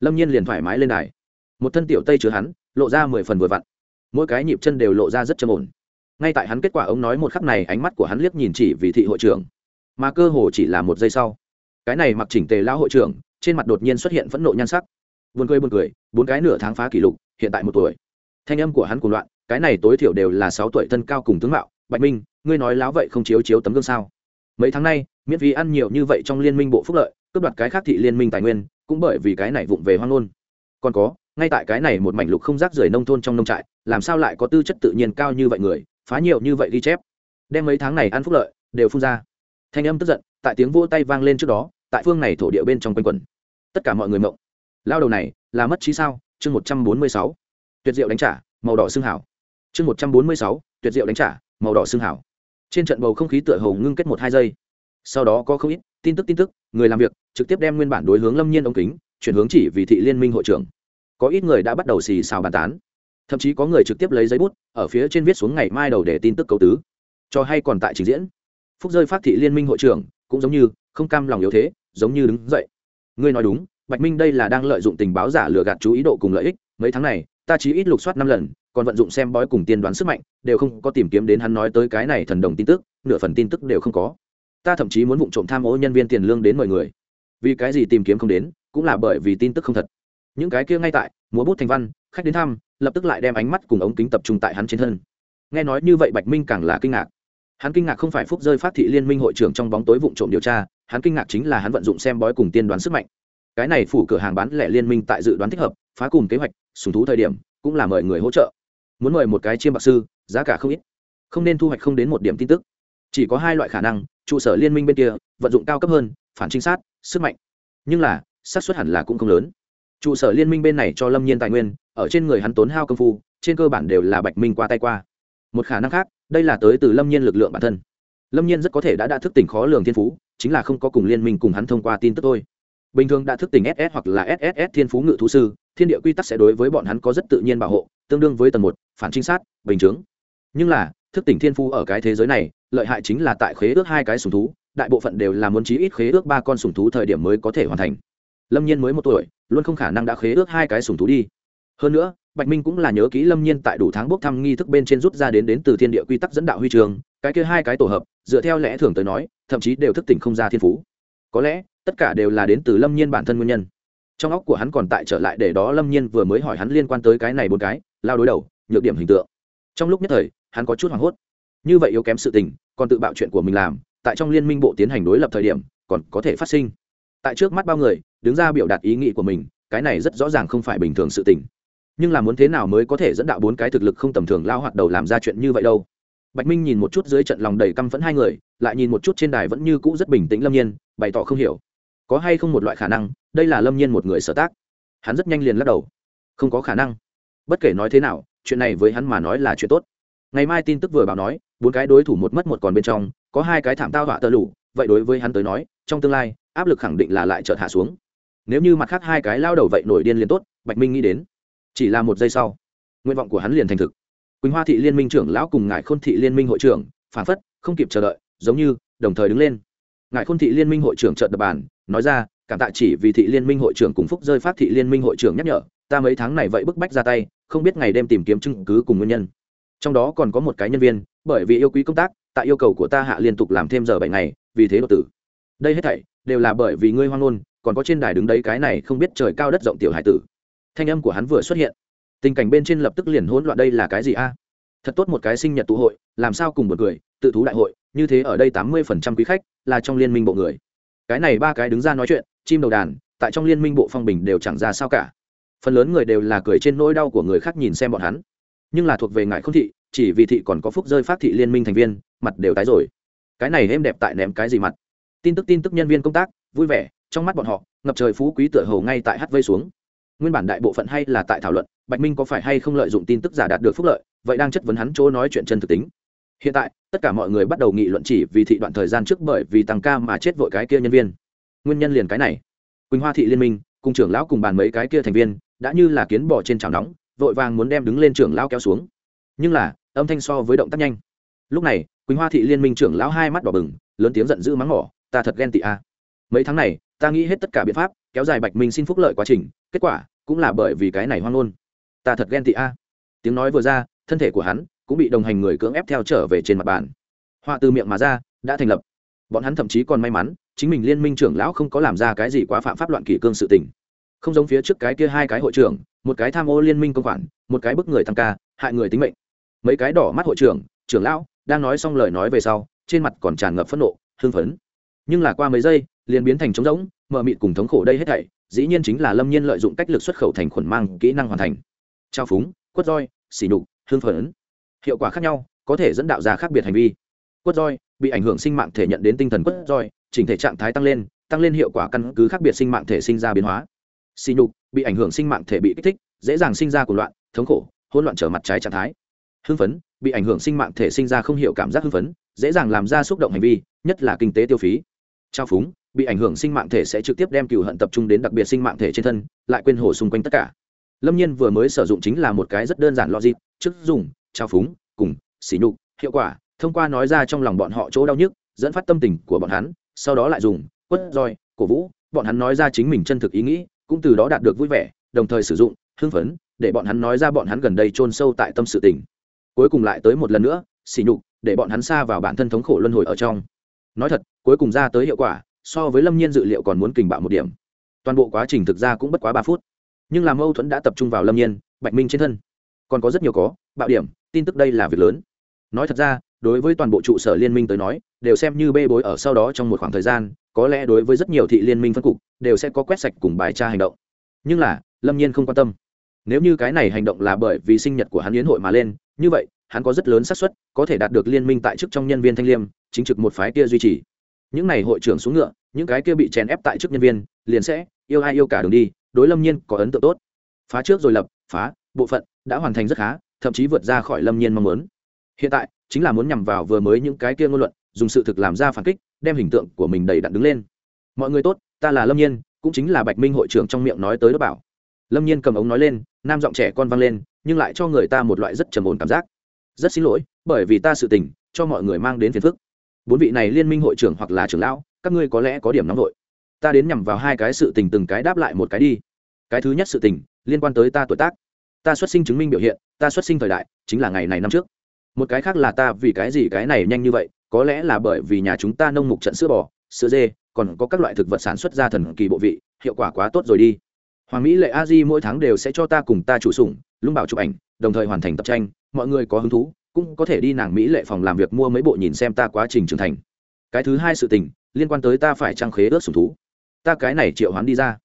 lâm nhiên liền thoải mái lên đài. Một thân tiểu tây chứa hắn, lộ ra mười phần vừa vặn. Mỗi cái nhịp chân đều lộ ra rất châm ổn. Ngay tại hắn kết quả ông nói một khắc này, ánh mắt của hắn liếc nhìn chỉ vì thị hội trưởng. Mà cơ hồ chỉ là một giây sau. Cái này mặc chỉnh tề lão hội trưởng, trên mặt đột nhiên xuất hiện phẫn nộ nhan sắc. Buồn cười buồn cười, bốn cái nửa tháng phá kỷ lục, hiện tại một tuổi. Thanh âm của hắn cùng loạn, cái này tối thiểu đều là sáu tuổi thân cao cùng tướng mạo. Bạch minh, ngươi nói láo vậy không chiếu chiếu tấm gương sao? Mấy tháng nay, miễn phí ăn nhiều như vậy trong liên minh bộ phúc lợi, cướp đoạt cái khác thị liên minh tài nguyên, cũng bởi vì cái này vụng về hoang ngôn. Còn có, ngay tại cái này một mảnh lục không rác rưởi nông thôn trong nông trại, làm sao lại có tư chất tự nhiên cao như vậy người, phá nhiều như vậy ghi chép? Đem mấy tháng này ăn phúc lợi, đều phun ra. Thanh âm tức giận, tại tiếng vỗ tay vang lên trước đó, tại phương này thổ địa bên trong quanh quần tất cả mọi người mộng. Lao đầu này, là mất trí sao? Chương một trăm bốn mươi sáu. Tuyệt diệu đánh trả, màu đỏ xương hảo. Chương một trăm bốn mươi sáu. Tuyệt diệu đánh trả, màu đỏ xương hảo trên trận bầu không khí tựa hồ ngưng kết một hai giây. Sau đó có không ít tin tức tin tức, người làm việc trực tiếp đem nguyên bản đối hướng lâm nhiên ống kính, chuyển hướng chỉ vì thị liên minh hội trưởng. Có ít người đã bắt đầu xì xào bàn tán. Thậm chí có người trực tiếp lấy giấy bút ở phía trên viết xuống ngày mai đầu để tin tức cầu tứ. Cho hay còn tại trình diễn. Phúc rơi phát thị liên minh hội trưởng cũng giống như không cam lòng yếu thế, giống như đứng dậy. Ngươi nói đúng, bạch minh đây là đang lợi dụng tình báo giả lừa gạt chú ý độ cùng lợi ích, mấy tháng này, ta chỉ ít lục soát năm lần còn vận dụng xem bói cùng tiên đoán sức mạnh, đều không có tìm kiếm đến hắn nói tới cái này thần đồng tin tức, nửa phần tin tức đều không có. Ta thậm chí muốn vụ trộm tham ô nhân viên tiền lương đến mọi người. Vì cái gì tìm kiếm không đến, cũng là bởi vì tin tức không thật. Những cái kia ngay tại, múa bút thành văn, khách đến thăm, lập tức lại đem ánh mắt cùng ống kính tập trung tại hắn trên thân. Nghe nói như vậy bạch minh càng là kinh ngạc. Hắn kinh ngạc không phải phúc rơi phát thị liên minh hội trưởng trong bóng tối vụ trộm điều tra, hắn kinh ngạc chính là hắn vận dụng xem bói cùng tiên đoán sức mạnh. Cái này phủ cửa hàng bán lẻ liên minh tại dự đoán thích hợp, phá cùng kế hoạch, sùng thú thời điểm, cũng là mời người hỗ trợ muốn mời một cái chiêm bạc sư, giá cả không ít. Không nên thu hoạch không đến một điểm tin tức. Chỉ có hai loại khả năng, trụ sở liên minh bên kia, vận dụng cao cấp hơn, phản trinh sát, sức mạnh. Nhưng là, xác suất hẳn là cũng không lớn. Trụ sở liên minh bên này cho lâm nhiên tài nguyên, ở trên người hắn tốn hao công phu, trên cơ bản đều là bạch minh qua tay qua. Một khả năng khác, đây là tới từ lâm nhiên lực lượng bản thân. Lâm nhiên rất có thể đã đã thức tỉnh khó lường thiên phú, chính là không có cùng liên minh cùng hắn thông qua tin tức thôi. Bình thường đã thức tỉnh ss hoặc là sss thiên phú ngự thú sư, thiên địa quy tắc sẽ đối với bọn hắn có rất tự nhiên bảo hộ tương đương với tầng một, phản trinh sát, bình chướng. Nhưng là, thức tỉnh thiên phú ở cái thế giới này, lợi hại chính là tại khế ước hai cái sùng thú, đại bộ phận đều là muốn chí ít khế ước ba con sùng thú thời điểm mới có thể hoàn thành. Lâm nhiên mới một tuổi, luôn không khả năng đã khế ước hai cái sùng thú đi. Hơn nữa, bạch minh cũng là nhớ kỹ lâm nhiên tại đủ tháng bốc thăm nghi thức bên trên rút ra đến đến từ thiên địa quy tắc dẫn đạo huy trường, cái kia hai cái tổ hợp, dựa theo lẽ thường tới nói, thậm chí đều thức tỉnh không ra thiên phú. Có lẽ, tất cả đều là đến từ lâm nhiên bản thân nguyên nhân. Trong óc của hắn còn tại trở lại để đó lâm nhiên vừa mới hỏi hắn liên quan tới cái này bốn cái lao đối đầu, nhược điểm hình tượng. Trong lúc nhất thời, hắn có chút hoảng hốt. Như vậy yếu kém sự tình, còn tự bạo chuyện của mình làm, tại trong liên minh bộ tiến hành đối lập thời điểm, còn có thể phát sinh. Tại trước mắt bao người, đứng ra biểu đạt ý nghĩ của mình, cái này rất rõ ràng không phải bình thường sự tình. Nhưng là muốn thế nào mới có thể dẫn đạo bốn cái thực lực không tầm thường lao hoạt đầu làm ra chuyện như vậy đâu? Bạch minh nhìn một chút dưới trận lòng đầy căm phẫn hai người, lại nhìn một chút trên đài vẫn như cũ rất bình tĩnh lâm nhiên, bày tỏ không hiểu. Có hay không một loại khả năng, đây là lâm nhiên một người sở tác? Hắn rất nhanh liền lắc đầu. Không có khả năng bất kể nói thế nào, chuyện này với hắn mà nói là chuyện tốt. Ngày mai tin tức vừa báo nói, bốn cái đối thủ một mất một còn bên trong, có hai cái thảm tao họa tơ lủ vậy đối với hắn tới nói, trong tương lai, áp lực khẳng định là lại chợt hạ xuống. Nếu như mặt khác hai cái lao đầu vậy nổi điên liền tốt, bạch minh nghĩ đến, chỉ là một giây sau, nguyện vọng của hắn liền thành thực. Quỳnh hoa thị liên minh trưởng lão cùng ngài khôn thị liên minh hội trưởng, phản phất, không kịp chờ đợi, giống như, đồng thời đứng lên. Ngài khôn thị liên minh hội trưởng trợt đập bàn, nói ra, cảm tạ chỉ vì thị liên minh hội trưởng cùng phúc rơi phát thị liên minh hội trưởng nhắc nhở ta mấy tháng này vậy bức bách ra tay, không biết ngày đêm tìm kiếm chứng cứ cùng nguyên nhân. Trong đó còn có một cái nhân viên, bởi vì yêu quý công tác, tại yêu cầu của ta hạ liên tục làm thêm giờ bảy ngày, vì thế đột tử. Đây hết thảy, đều là bởi vì ngươi hoang ngôn, còn có trên đài đứng đấy cái này không biết trời cao đất rộng tiểu hải tử. Thanh âm của hắn vừa xuất hiện. Tình cảnh bên trên lập tức liền hỗn loạn đây là cái gì a? Thật tốt một cái sinh nhật tụ hội, làm sao cùng một người, tự thú đại hội, như thế ở đây tám mươi phần trăm quý khách, là trong liên minh bộ người. Cái này ba cái đứng ra nói chuyện, chim đầu đàn, tại trong liên minh bộ phong bình đều chẳng ra sao cả phần lớn người đều là cười trên nỗi đau của người khác nhìn xem bọn hắn. Nhưng là thuộc về ngại không thị, chỉ vì thị còn có phúc rơi phát thị liên minh thành viên, mặt đều tái rồi. Cái này êm đẹp tại ném cái gì mặt? Tin tức tin tức nhân viên công tác, vui vẻ, trong mắt bọn họ, ngập trời phú quý tựa hầu ngay tại hát vây xuống. Nguyên bản đại bộ phận hay là tại thảo luận, bạch minh có phải hay không lợi dụng tin tức giả đạt được phúc lợi, vậy đang chất vấn hắn chỗ nói chuyện chân thực tính. Hiện tại, tất cả mọi người bắt đầu nghị luận chỉ vì thị đoạn thời gian trước bởi vì tăng ca mà chết vội cái kia nhân viên. Nguyên nhân liền cái này. Quỳnh hoa thị liên minh, cùng trưởng lão cùng bàn mấy cái kia thành viên đã như là kiến bỏ trên chảo nóng, vội vàng muốn đem đứng lên trưởng lão kéo xuống. Nhưng là, âm thanh so với động tác nhanh. Lúc này, quỳnh hoa thị liên minh trưởng lão hai mắt đỏ bừng, lớn tiếng giận dữ mắng mỏ, ta thật ghen tị a. Mấy tháng này, ta nghĩ hết tất cả biện pháp, kéo dài bạch minh xin phúc lợi quá trình, kết quả cũng là bởi vì cái này hoang ngôn. Ta thật ghen tị a. Tiếng nói vừa ra, thân thể của hắn cũng bị đồng hành người cưỡng ép theo trở về trên mặt bàn. Họa từ miệng mà ra, đã thành lập. Bọn hắn thậm chí còn may mắn, chính mình liên minh trưởng lão không có làm ra cái gì quá phạm pháp loạn kỷ cương sự tình không giống phía trước cái kia hai cái hội trưởng, một cái tham ô liên minh công khoản, một cái bức người tăng ca, hại người tính mệnh. Mấy cái đỏ mắt hội trưởng trưởng lão, đang nói xong lời nói về sau, trên mặt còn tràn ngập phẫn nộ, hưng phấn. Nhưng là qua mấy giây, liền biến thành trống rỗng mờ mịt cùng thống khổ đây hết thảy, dĩ nhiên chính là lâm nhiên lợi dụng cách lực xuất khẩu thành khuẩn mang kỹ năng hoàn thành. Trao phúng, quất roi xỉ nhục, hưng phấn. Hiệu quả khác nhau, có thể dẫn đạo ra khác biệt hành vi. Quất roi, bị ảnh hưởng sinh mạng thể nhận đến tinh thần quất roi, chỉnh thể trạng thái tăng lên tăng lên hiệu quả căn cứ khác biệt sinh mạng thể sinh ra biến hóa xì nhục, bị ảnh hưởng sinh mạng thể bị kích thích, dễ dàng sinh ra cuộc loạn, thống khổ, hỗn loạn trở mặt trái trạng thái. Hưng phấn, bị ảnh hưởng sinh mạng thể sinh ra không hiểu cảm giác hưng phấn, dễ dàng làm ra xúc động hành vi, nhất là kinh tế tiêu phí. Trao phúng, bị ảnh hưởng sinh mạng thể sẽ trực tiếp đem cựu hận tập trung đến đặc biệt sinh mạng thể trên thân, lại quên hồ xung quanh tất cả. Lâm nhiên vừa mới sử dụng chính là một cái rất đơn giản logic trước dùng, trao phúng, cùng, xỉ nhục, hiệu quả, thông qua nói ra trong lòng bọn họ chỗ đau nhức, dẫn phát tâm tình của bọn hắn, sau đó lại dùng, quất roi, cổ vũ, bọn hắn nói ra chính mình chân thực ý nghĩ cũng từ đó đạt được vui vẻ, đồng thời sử dụng, hưng phấn, để bọn hắn nói ra bọn hắn gần đây chôn sâu tại tâm sự tình. Cuối cùng lại tới một lần nữa xỉ nhục, để bọn hắn xa vào bản thân thống khổ luân hồi ở trong. Nói thật, cuối cùng ra tới hiệu quả, so với lâm nhiên dự liệu còn muốn kình bạo một điểm. Toàn bộ quá trình thực ra cũng bất quá ba phút. Nhưng làm mâu thuẫn đã tập trung vào lâm nhiên, bạch minh trên thân. Còn có rất nhiều có, bạo điểm, tin tức đây là việc lớn. Nói thật ra đối với toàn bộ trụ sở liên minh tới nói, đều xem như bê bối ở sau đó trong một khoảng thời gian, có lẽ đối với rất nhiều thị liên minh phân cục, đều sẽ có quét sạch cùng bài tra hành động. Nhưng là, lâm nhiên không quan tâm. Nếu như cái này hành động là bởi vì sinh nhật của hắn yến hội mà lên, như vậy, hắn có rất lớn xác suất, có thể đạt được liên minh tại chức trong nhân viên thanh liêm, chính trực một phái kia duy trì. Những này hội trưởng xuống ngựa, những cái kia bị chèn ép tại chức nhân viên, liền sẽ yêu ai yêu cả đường đi, đối lâm nhiên có ấn tượng tốt. Phá trước rồi lập, phá, bộ phận đã hoàn thành rất khá, thậm chí vượt ra khỏi lâm nhiên mong muốn hiện tại, chính là muốn nhằm vào vừa mới những cái kia ngôn luận, dùng sự thực làm ra phản kích, đem hình tượng của mình đầy đặn đứng lên. Mọi người tốt, ta là lâm nhiên, cũng chính là bạch minh hội trưởng trong miệng nói tới đó bảo. Lâm nhiên cầm ống nói lên, nam giọng trẻ con vang lên, nhưng lại cho người ta một loại rất trầm ổn cảm giác. Rất xin lỗi, bởi vì ta sự tình, cho mọi người mang đến phiền phức. Bốn vị này liên minh hội trưởng hoặc là trưởng lão, các ngươi có lẽ có điểm nóng vội. Ta đến nhằm vào hai cái sự tình từng cái đáp lại một cái đi. Cái thứ nhất sự tình, liên quan tới ta tuổi tác. Ta xuất sinh chứng minh biểu hiện, ta xuất sinh thời đại, chính là ngày này năm trước một cái khác là ta vì cái gì cái này nhanh như vậy, có lẽ là bởi vì nhà chúng ta nông mục trận sữa bò, sữa dê, còn có các loại thực vật sản xuất ra thần kỳ bộ vị, hiệu quả quá tốt rồi đi. Hoàng mỹ lệ a di mỗi tháng đều sẽ cho ta cùng ta chủ sủng, lung bảo chụp ảnh, đồng thời hoàn thành tập tranh, mọi người có hứng thú, cũng có thể đi nàng mỹ lệ phòng làm việc mua mấy bộ nhìn xem ta quá trình trưởng thành. Cái thứ hai sự tình, liên quan tới ta phải trang khế ước sủng thú. Ta cái này triệu hoán đi ra.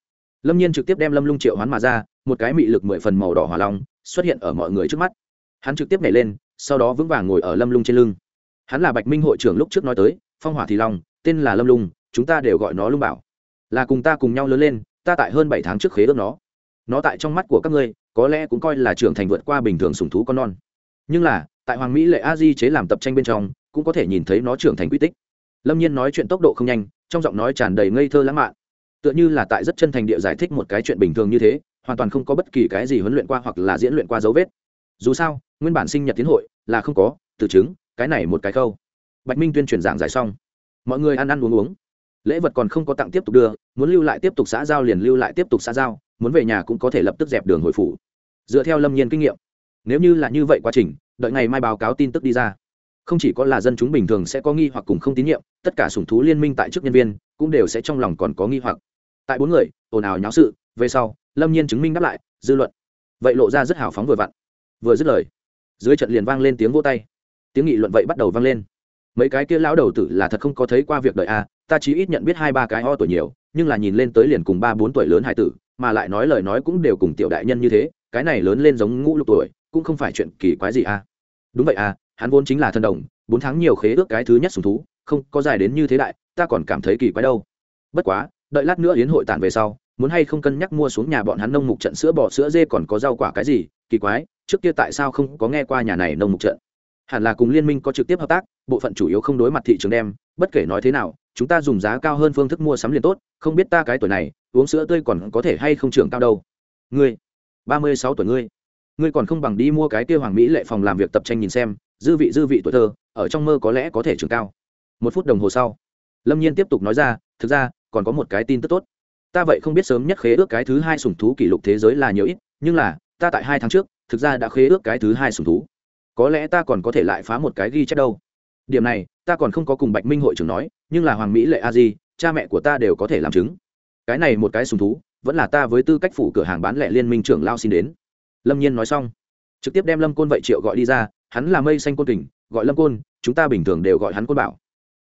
Lâm nhiên trực tiếp đem lâm lung triệu hoán mà ra, một cái mị lực mười phần màu đỏ hỏa long xuất hiện ở mọi người trước mắt. Hắn trực tiếp nhảy lên sau đó vững vàng ngồi ở lâm lung trên lưng. Hắn là bạch minh hội trưởng lúc trước nói tới, phong hỏa thì long, tên là lâm lung, chúng ta đều gọi nó lung bảo. Là cùng ta cùng nhau lớn lên, ta tại hơn bảy tháng trước khế ước nó. Nó tại trong mắt của các ngươi, có lẽ cũng coi là trưởng thành vượt qua bình thường sùng thú con non. Nhưng là, tại hoàng mỹ lệ a di chế làm tập tranh bên trong, cũng có thể nhìn thấy nó trưởng thành quy tích. Lâm nhiên nói chuyện tốc độ không nhanh, trong giọng nói tràn đầy ngây thơ lãng mạn. Tựa như là tại rất chân thành địa giải thích một cái chuyện bình thường như thế, hoàn toàn không có bất kỳ cái gì huấn luyện qua hoặc là diễn luyện qua dấu vết. Dù sao, nguyên bản sinh nhật tiến hội là không có, từ chứng cái này một cái câu bạch minh tuyên truyền giảng giải xong. Mọi người ăn ăn uống uống. Lễ vật còn không có tặng tiếp tục đưa, muốn lưu lại tiếp tục xã giao liền lưu lại tiếp tục xã giao, muốn về nhà cũng có thể lập tức dẹp đường hồi phủ. Dựa theo lâm nhiên kinh nghiệm, nếu như là như vậy quá trình, đợi ngày mai báo cáo tin tức đi ra. Không chỉ có là dân chúng bình thường sẽ có nghi hoặc cùng không tín nhiệm, tất cả sủng thú liên minh tại chức nhân viên cũng đều sẽ trong lòng còn có nghi hoặc. Tại bốn người, ồn ào nháo sự, về sau, lâm nhiên chứng minh đáp lại, dư luận. Vậy lộ ra rất hào phóng vừa vặn, vừa dứt lời dưới trận liền vang lên tiếng vô tay. Tiếng nghị luận vậy bắt đầu vang lên. Mấy cái kia lão đầu tử là thật không có thấy qua việc đời a à, ta chỉ ít nhận biết hai ba cái ho tuổi nhiều, nhưng là nhìn lên tới liền cùng ba bốn tuổi lớn hải tử, mà lại nói lời nói cũng đều cùng tiểu đại nhân như thế, cái này lớn lên giống ngũ lục tuổi, cũng không phải chuyện kỳ quái gì a đúng vậy a hắn vốn chính là thân đồng, bốn tháng nhiều khế ước cái thứ nhất sùng thú, không có dài đến như thế đại, ta còn cảm thấy kỳ quái đâu. Bất quá, đợi lát nữa yến hội tàn về sau muốn hay không cân nhắc mua xuống nhà bọn hắn nông mục trận sữa bò sữa dê còn có rau quả cái gì, kỳ quái, trước kia tại sao không có nghe qua nhà này nông mục trận? Hẳn là cùng liên minh có trực tiếp hợp tác, bộ phận chủ yếu không đối mặt thị trường đem, bất kể nói thế nào, chúng ta dùng giá cao hơn phương thức mua sắm liền tốt, không biết ta cái tuổi này, uống sữa tươi còn có thể hay không trưởng cao đâu. Ngươi, ba mươi sáu tuổi ngươi ngươi còn không bằng đi mua cái kia hoàng mỹ lệ phòng làm việc tập tranh nhìn xem, dư vị dư vị tuổi thơ, ở trong mơ có lẽ có thể trưởng cao. Một phút đồng hồ sau, lâm nhiên tiếp tục nói ra, thực ra, còn có một cái tin tức tốt ta vậy không biết sớm nhất khế ước cái thứ hai sủng thú kỷ lục thế giới là nhiều ít, nhưng là, ta tại hai tháng trước, thực ra đã khế ước cái thứ hai sủng thú. Có lẽ ta còn có thể lại phá một cái ghi chép đâu. Điểm này, ta còn không có cùng bạch minh hội trưởng nói, nhưng là hoàng mỹ lệ a di, cha mẹ của ta đều có thể làm chứng. Cái này một cái sùng thú, vẫn là ta với tư cách phủ cửa hàng bán lẻ liên minh trưởng lao xin đến. Lâm nhiên nói xong, trực tiếp đem lâm côn vậy triệu gọi đi ra, hắn là mây xanh côn kình, gọi lâm côn, chúng ta bình thường đều gọi hắn côn bảo.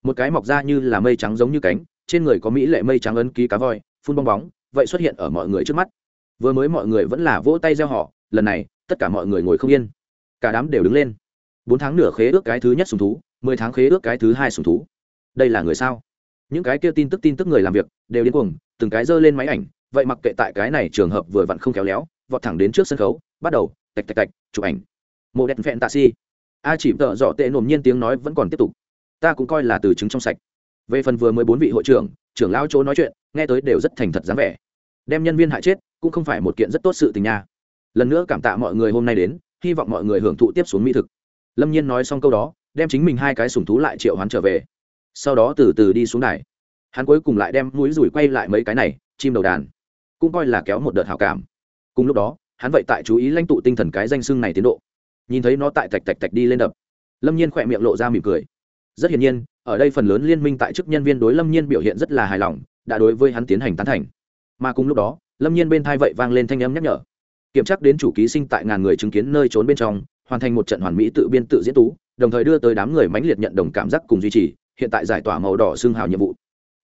Một cái mọc ra như là mây trắng giống như cánh, trên người có mỹ lệ mây trắng ấn ký cá voi phun bong bóng, vậy xuất hiện ở mọi người trước mắt. Vừa mới mọi người vẫn là vỗ tay gieo họ, lần này, tất cả mọi người ngồi không yên. Cả đám đều đứng lên. Bốn tháng nửa khế ước cái thứ nhất sùng thú, mười tháng khế ước cái thứ hai sùng thú. Đây là người sao? Những cái kia tin tức tin tức người làm việc, đều điên cuồng, từng cái giơ lên máy ảnh, vậy mặc kệ tại cái này trường hợp vừa vặn không khéo léo, vọt thẳng đến trước sân khấu, bắt đầu, tạch tạch tạch, chụp ảnh. Mộ đẹp phẹn tạ si. A chỉ tợ dọ tệ nồm nhiên tiếng nói vẫn còn tiếp tục. Ta cũng coi là từ chứng trong sạch. Về phần vừa mới bốn vị hội trưởng trưởng lao chỗ nói chuyện nghe tới đều rất thành thật dáng vẻ. Đem nhân viên hại chết cũng không phải một kiện rất tốt sự tình nha. Lần nữa cảm tạ mọi người hôm nay đến, hy vọng mọi người hưởng thụ tiếp xuống mỹ thực. Lâm nhiên nói xong câu đó, đem chính mình hai cái sùng thú lại triệu hoán trở về. Sau đó từ từ đi xuống đài. Hắn cuối cùng lại đem mũi rủi quay lại mấy cái này, chim đầu đàn. Cũng coi là kéo một đợt hào cảm. Cùng lúc đó, hắn vậy tại chú ý lãnh tụ tinh thần cái danh xưng này tiến độ. Nhìn thấy nó tại tạch tạch tạch đi lên đập. Lâm nhiên khỏe miệng lộ ra mỉm cười. Rất hiển nhiên, ở đây phần lớn liên minh tại chức nhân viên đối lâm nhiên biểu hiện rất là hài lòng đã đối với hắn tiến hành tán thành. Mà cùng lúc đó, lâm nhiên bên thai vậy vang lên thanh âm nhắc nhở. Kiểm tra đến chủ ký sinh tại ngàn người chứng kiến nơi trốn bên trong, hoàn thành một trận hoàn mỹ tự biên tự diễn tú, đồng thời đưa tới đám người mãnh liệt nhận đồng cảm giác cùng duy trì, hiện tại giải tỏa màu đỏ xương hào nhiệm vụ.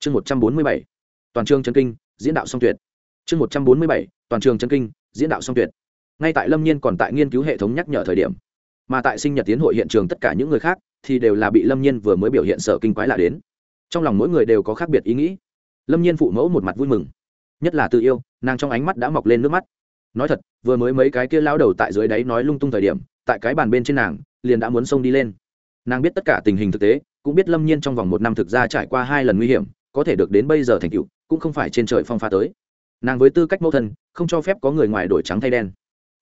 Chương một trăm bốn mươi bảy, toàn trường trấn kinh, diễn đạo song tuyệt. Chương một trăm bốn mươi bảy, toàn trường trấn kinh, diễn đạo song tuyệt. Ngay tại lâm nhiên còn tại nghiên cứu hệ thống nhắc nhở thời điểm, mà tại sinh nhật tiến hội hiện trường tất cả những người khác thì đều là bị lâm nhiên vừa mới biểu hiện sợ kinh quái lạ đến. Trong lòng mỗi người đều có khác biệt ý nghĩ lâm nhiên phụ mẫu một mặt vui mừng nhất là tự yêu nàng trong ánh mắt đã mọc lên nước mắt nói thật vừa mới mấy cái kia lao đầu tại dưới đáy nói lung tung thời điểm tại cái bàn bên trên nàng liền đã muốn xông đi lên nàng biết tất cả tình hình thực tế cũng biết lâm nhiên trong vòng một năm thực ra trải qua hai lần nguy hiểm có thể được đến bây giờ thành tựu cũng không phải trên trời phong pha tới nàng với tư cách mẫu thân không cho phép có người ngoài đổi trắng thay đen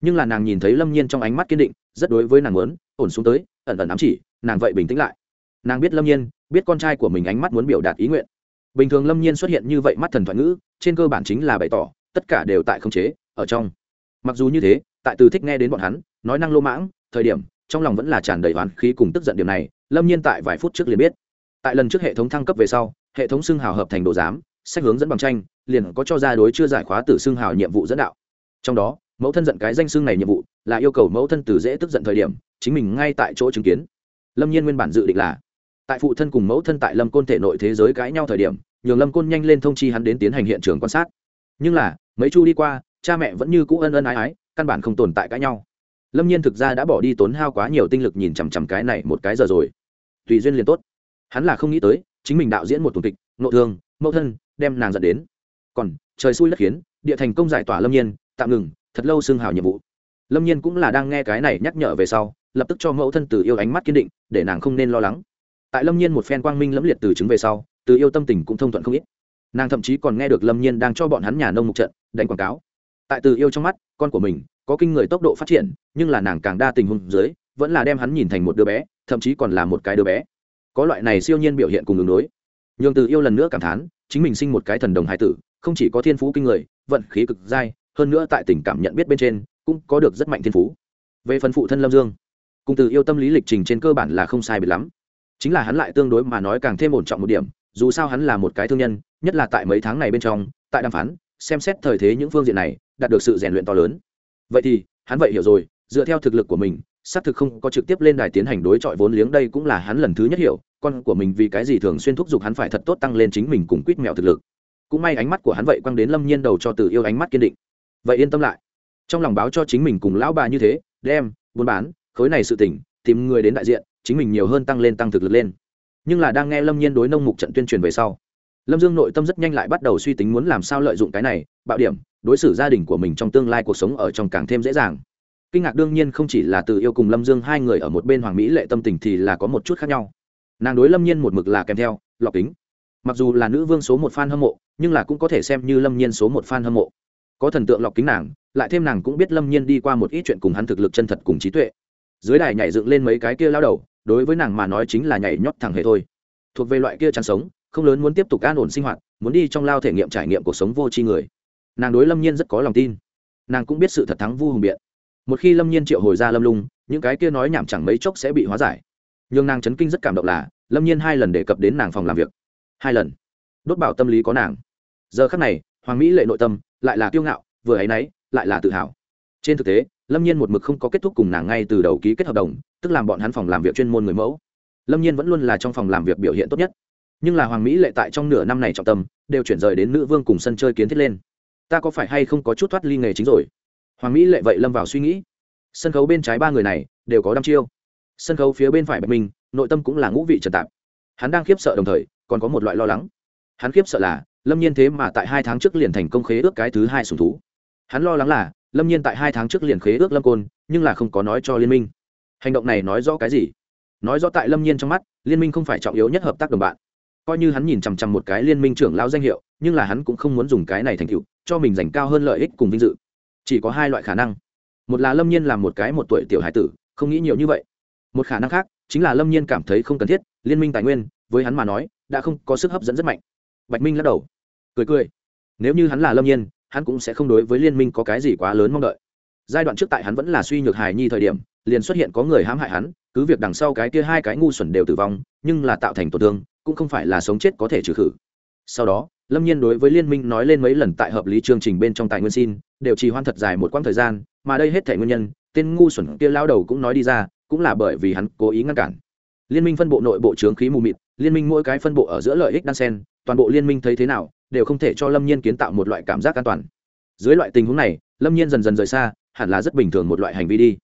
nhưng là nàng nhìn thấy lâm nhiên trong ánh mắt kiên định rất đối với nàng muốn ổn xuống tới ẩn ẩn ám chỉ nàng vậy bình tĩnh lại nàng biết lâm nhiên biết con trai của mình ánh mắt muốn biểu đạt ý nguyện bình thường lâm nhiên xuất hiện như vậy mắt thần thoại ngữ, trên cơ bản chính là bày tỏ, tất cả đều tại khống chế, ở trong. Mặc dù như thế, tại từ thích nghe đến bọn hắn, nói năng lô mãng, thời điểm, trong lòng vẫn là tràn đầy oán khí cùng tức giận điểm này, lâm nhiên tại vài phút trước liền biết. Tại lần trước hệ thống thăng cấp về sau, hệ thống xưng hào hợp thành đồ giám, sách hướng dẫn bằng tranh, liền có cho ra đối chưa giải khóa từ xưng hào nhiệm vụ dẫn đạo. Trong đó, mẫu thân giận cái danh xưng này nhiệm vụ, là yêu cầu mẫu thân từ dễ tức giận thời điểm, chính mình ngay tại chỗ chứng kiến. Lâm nhiên nguyên bản dự định là tại phụ thân cùng mẫu thân tại lâm côn thể nội thế giới cãi nhau thời điểm, nhường lâm côn nhanh lên thông chi hắn đến tiến hành hiện trường quan sát. Nhưng là, mấy chu đi qua, cha mẹ vẫn như cũ ân ân ái ái, căn bản không tồn tại cãi nhau. Lâm nhiên thực ra đã bỏ đi tốn hao quá nhiều tinh lực nhìn chằm chằm cái này một cái giờ rồi. Tùy duyên liền tốt. Hắn là không nghĩ tới, chính mình đạo diễn một tuần kịch nộ thương, mẫu thân, đem nàng dẫn đến. Còn, trời xui đất khiến, địa thành công giải tỏa lâm nhiên, tạm ngừng, thật lâu xương hào nhiệm vụ. Lâm nhiên cũng là đang nghe cái này nhắc nhở về sau, lập tức cho mẫu thân từ yêu ánh mắt kiên định, để nàng không nên lo lắng tại lâm nhiên một phen quang minh lẫm liệt từ chứng về sau, từ yêu tâm tình cũng thông thuận không ít. Nàng thậm chí còn nghe được lâm nhiên đang cho bọn hắn nhà nông mục trận, đánh quảng cáo. Tại từ yêu trong mắt, con của mình có kinh người tốc độ phát triển, nhưng là nàng càng đa tình huống dưới, vẫn là đem hắn nhìn thành một đứa bé, thậm chí còn là một cái đứa bé. Có loại này siêu nhiên biểu hiện cùng ứng đối. Nhường từ yêu lần nữa cảm thán, chính mình sinh một cái thần đồng hải tử, không chỉ có thiên phú kinh người, vận khí cực dai, hơn nữa tại tình cảm nhận biết bên trên, cũng có được rất mạnh thiên phú. Về phần phụ thân lâm dương, cùng từ yêu tâm lý lịch trình trên cơ bản là không sai biệt lắm chính là hắn lại tương đối mà nói càng thêm ổn trọng một điểm, dù sao hắn là một cái thương nhân, nhất là tại mấy tháng này bên trong, tại đàm phán, xem xét thời thế những phương diện này, đạt được sự rèn luyện to lớn. Vậy thì, hắn vậy hiểu rồi, dựa theo thực lực của mình, xác thực không có trực tiếp lên đài tiến hành đối chọi vốn liếng đây cũng là hắn lần thứ nhất hiểu, con của mình vì cái gì thường xuyên thúc giục hắn phải thật tốt tăng lên chính mình cùng quýt mẹo thực lực. Cũng may ánh mắt của hắn vậy quăng đến lâm nhiên đầu cho từ yêu ánh mắt kiên định. Vậy yên tâm lại. Trong lòng báo cho chính mình cùng lão bà như thế, đem, buôn bán, khối này sự tỉnh tìm người đến đại diện chính mình nhiều hơn tăng lên tăng thực lực lên. Nhưng là đang nghe lâm nhiên đối nông mục trận tuyên truyền về sau, lâm dương nội tâm rất nhanh lại bắt đầu suy tính muốn làm sao lợi dụng cái này, bạo điểm, đối xử gia đình của mình trong tương lai cuộc sống ở trong càng thêm dễ dàng. Kinh ngạc đương nhiên không chỉ là từ yêu cùng lâm dương hai người ở một bên hoàng mỹ lệ tâm tình thì là có một chút khác nhau. Nàng đối lâm nhiên một mực là kèm theo, lọc kính. Mặc dù là nữ vương số một f a n hâm mộ, nhưng là cũng có thể xem như lâm nhiên số một f a n hâm mộ. Có thần tượng lọc kính nàng, lại thêm nàng cũng biết lâm nhiên đi qua một ít chuyện cùng hắn thực lực chân thật cùng trí tuệ. Dưới đài nhảy dựng lên mấy cái kia lao đầu đối với nàng mà nói chính là nhảy nhót thẳng hề thôi. Thuộc về loại kia chăn sống, không lớn muốn tiếp tục an ổn sinh hoạt, muốn đi trong lao thể nghiệm trải nghiệm cuộc sống vô tri người. Nàng đối lâm nhiên rất có lòng tin. Nàng cũng biết sự thật thắng vu hùng biện. Một khi lâm nhiên triệu hồi ra lâm lung, những cái kia nói nhảm chẳng mấy chốc sẽ bị hóa giải. N h ư n g nàng chấn kinh rất cảm động là, lâm nhiên hai lần đề cập đến nàng phòng làm việc. Hai lần. Đốt bảo tâm lý có nàng. Giờ khắc này, hoàng mỹ lệ nội tâm, lại là kiêu ngạo, vừa ấ y náy lại là tự hào. Trên thực tế, lâm nhiên một mực không có kết thúc cùng nàng ngay từ đầu ký kết hợp đồng tức làm bọn hắn phòng làm việc chuyên môn người mẫu. Lâm nhiên vẫn luôn là trong phòng làm việc biểu hiện tốt nhất. Nhưng là hoàng mỹ lệ tại trong nửa năm này trọng tâm, đều chuyển rời đến nữ vương cùng sân chơi kiến thiết lên. Ta có phải hay không có chút thoát ly nghề chính rồi? Hoàng mỹ lệ vậy lâm vào suy nghĩ. Sân khấu bên trái ba người này, đều có đăm chiêu. Sân khấu phía bên phải bạch minh, nội tâm cũng là ngũ vị trần tạp. Hắn đang khiếp sợ đồng thời, còn có một loại lo lắng. Hắn khiếp sợ là, lâm nhiên thế mà tại hai tháng trước liền thành công khế ước cái thứ hai sùng thú. Hắn lo lắng là, lâm nhiên tại hai tháng trước liền khế ước lâm côn, nhưng là không có nói cho liên minh hành động này nói rõ cái gì? Nói rõ tại lâm nhiên trong mắt, liên minh không phải trọng yếu nhất hợp tác đồng bạn. Coi như hắn nhìn chằm chằm một cái liên minh trưởng lao danh hiệu, nhưng là hắn cũng không muốn dùng cái này thành tựu, cho mình dành cao hơn lợi ích cùng vinh dự. Chỉ có hai loại khả năng. Một là lâm nhiên làm một cái một tuổi tiểu hải tử, không nghĩ nhiều như vậy. Một khả năng khác, chính là lâm nhiên cảm thấy không cần thiết, liên minh tài nguyên, với hắn mà nói, đã không có sức hấp dẫn rất mạnh. Bạch minh lắc đầu. Cười cười. Nếu như hắn là lâm nhiên, hắn cũng sẽ không đối với liên minh có cái gì quá lớn mong đợi. Giai đoạn trước tại hắn vẫn là suy nhược hài nhi thời điểm liền xuất hiện có người hãm hại hắn, cứ việc đằng sau cái kia hai cái ngu xuẩn đều tử vong, nhưng là tạo thành tổn thương, cũng không phải là sống chết có thể trừ khử. Sau đó, lâm nhiên đối với liên minh nói lên mấy lần tại hợp lý chương trình bên trong tài nguyên xin, đều trì hoãn thật dài một quãng thời gian, mà đây hết thể nguyên nhân, tên ngu xuẩn kia lao đầu cũng nói đi ra, cũng là bởi vì hắn cố ý ngăn cản. Liên minh phân bộ nội bộ trướng khí mù mịt, liên minh mỗi cái phân bộ ở giữa lợi ích đan sen toàn bộ liên minh thấy thế nào, đều không thể cho lâm nhiên kiến tạo một loại cảm giác an toàn. Dưới loại tình huống này, lâm nhiên dần dần rời xa, hẳn là rất bình thường một loại hành vi đi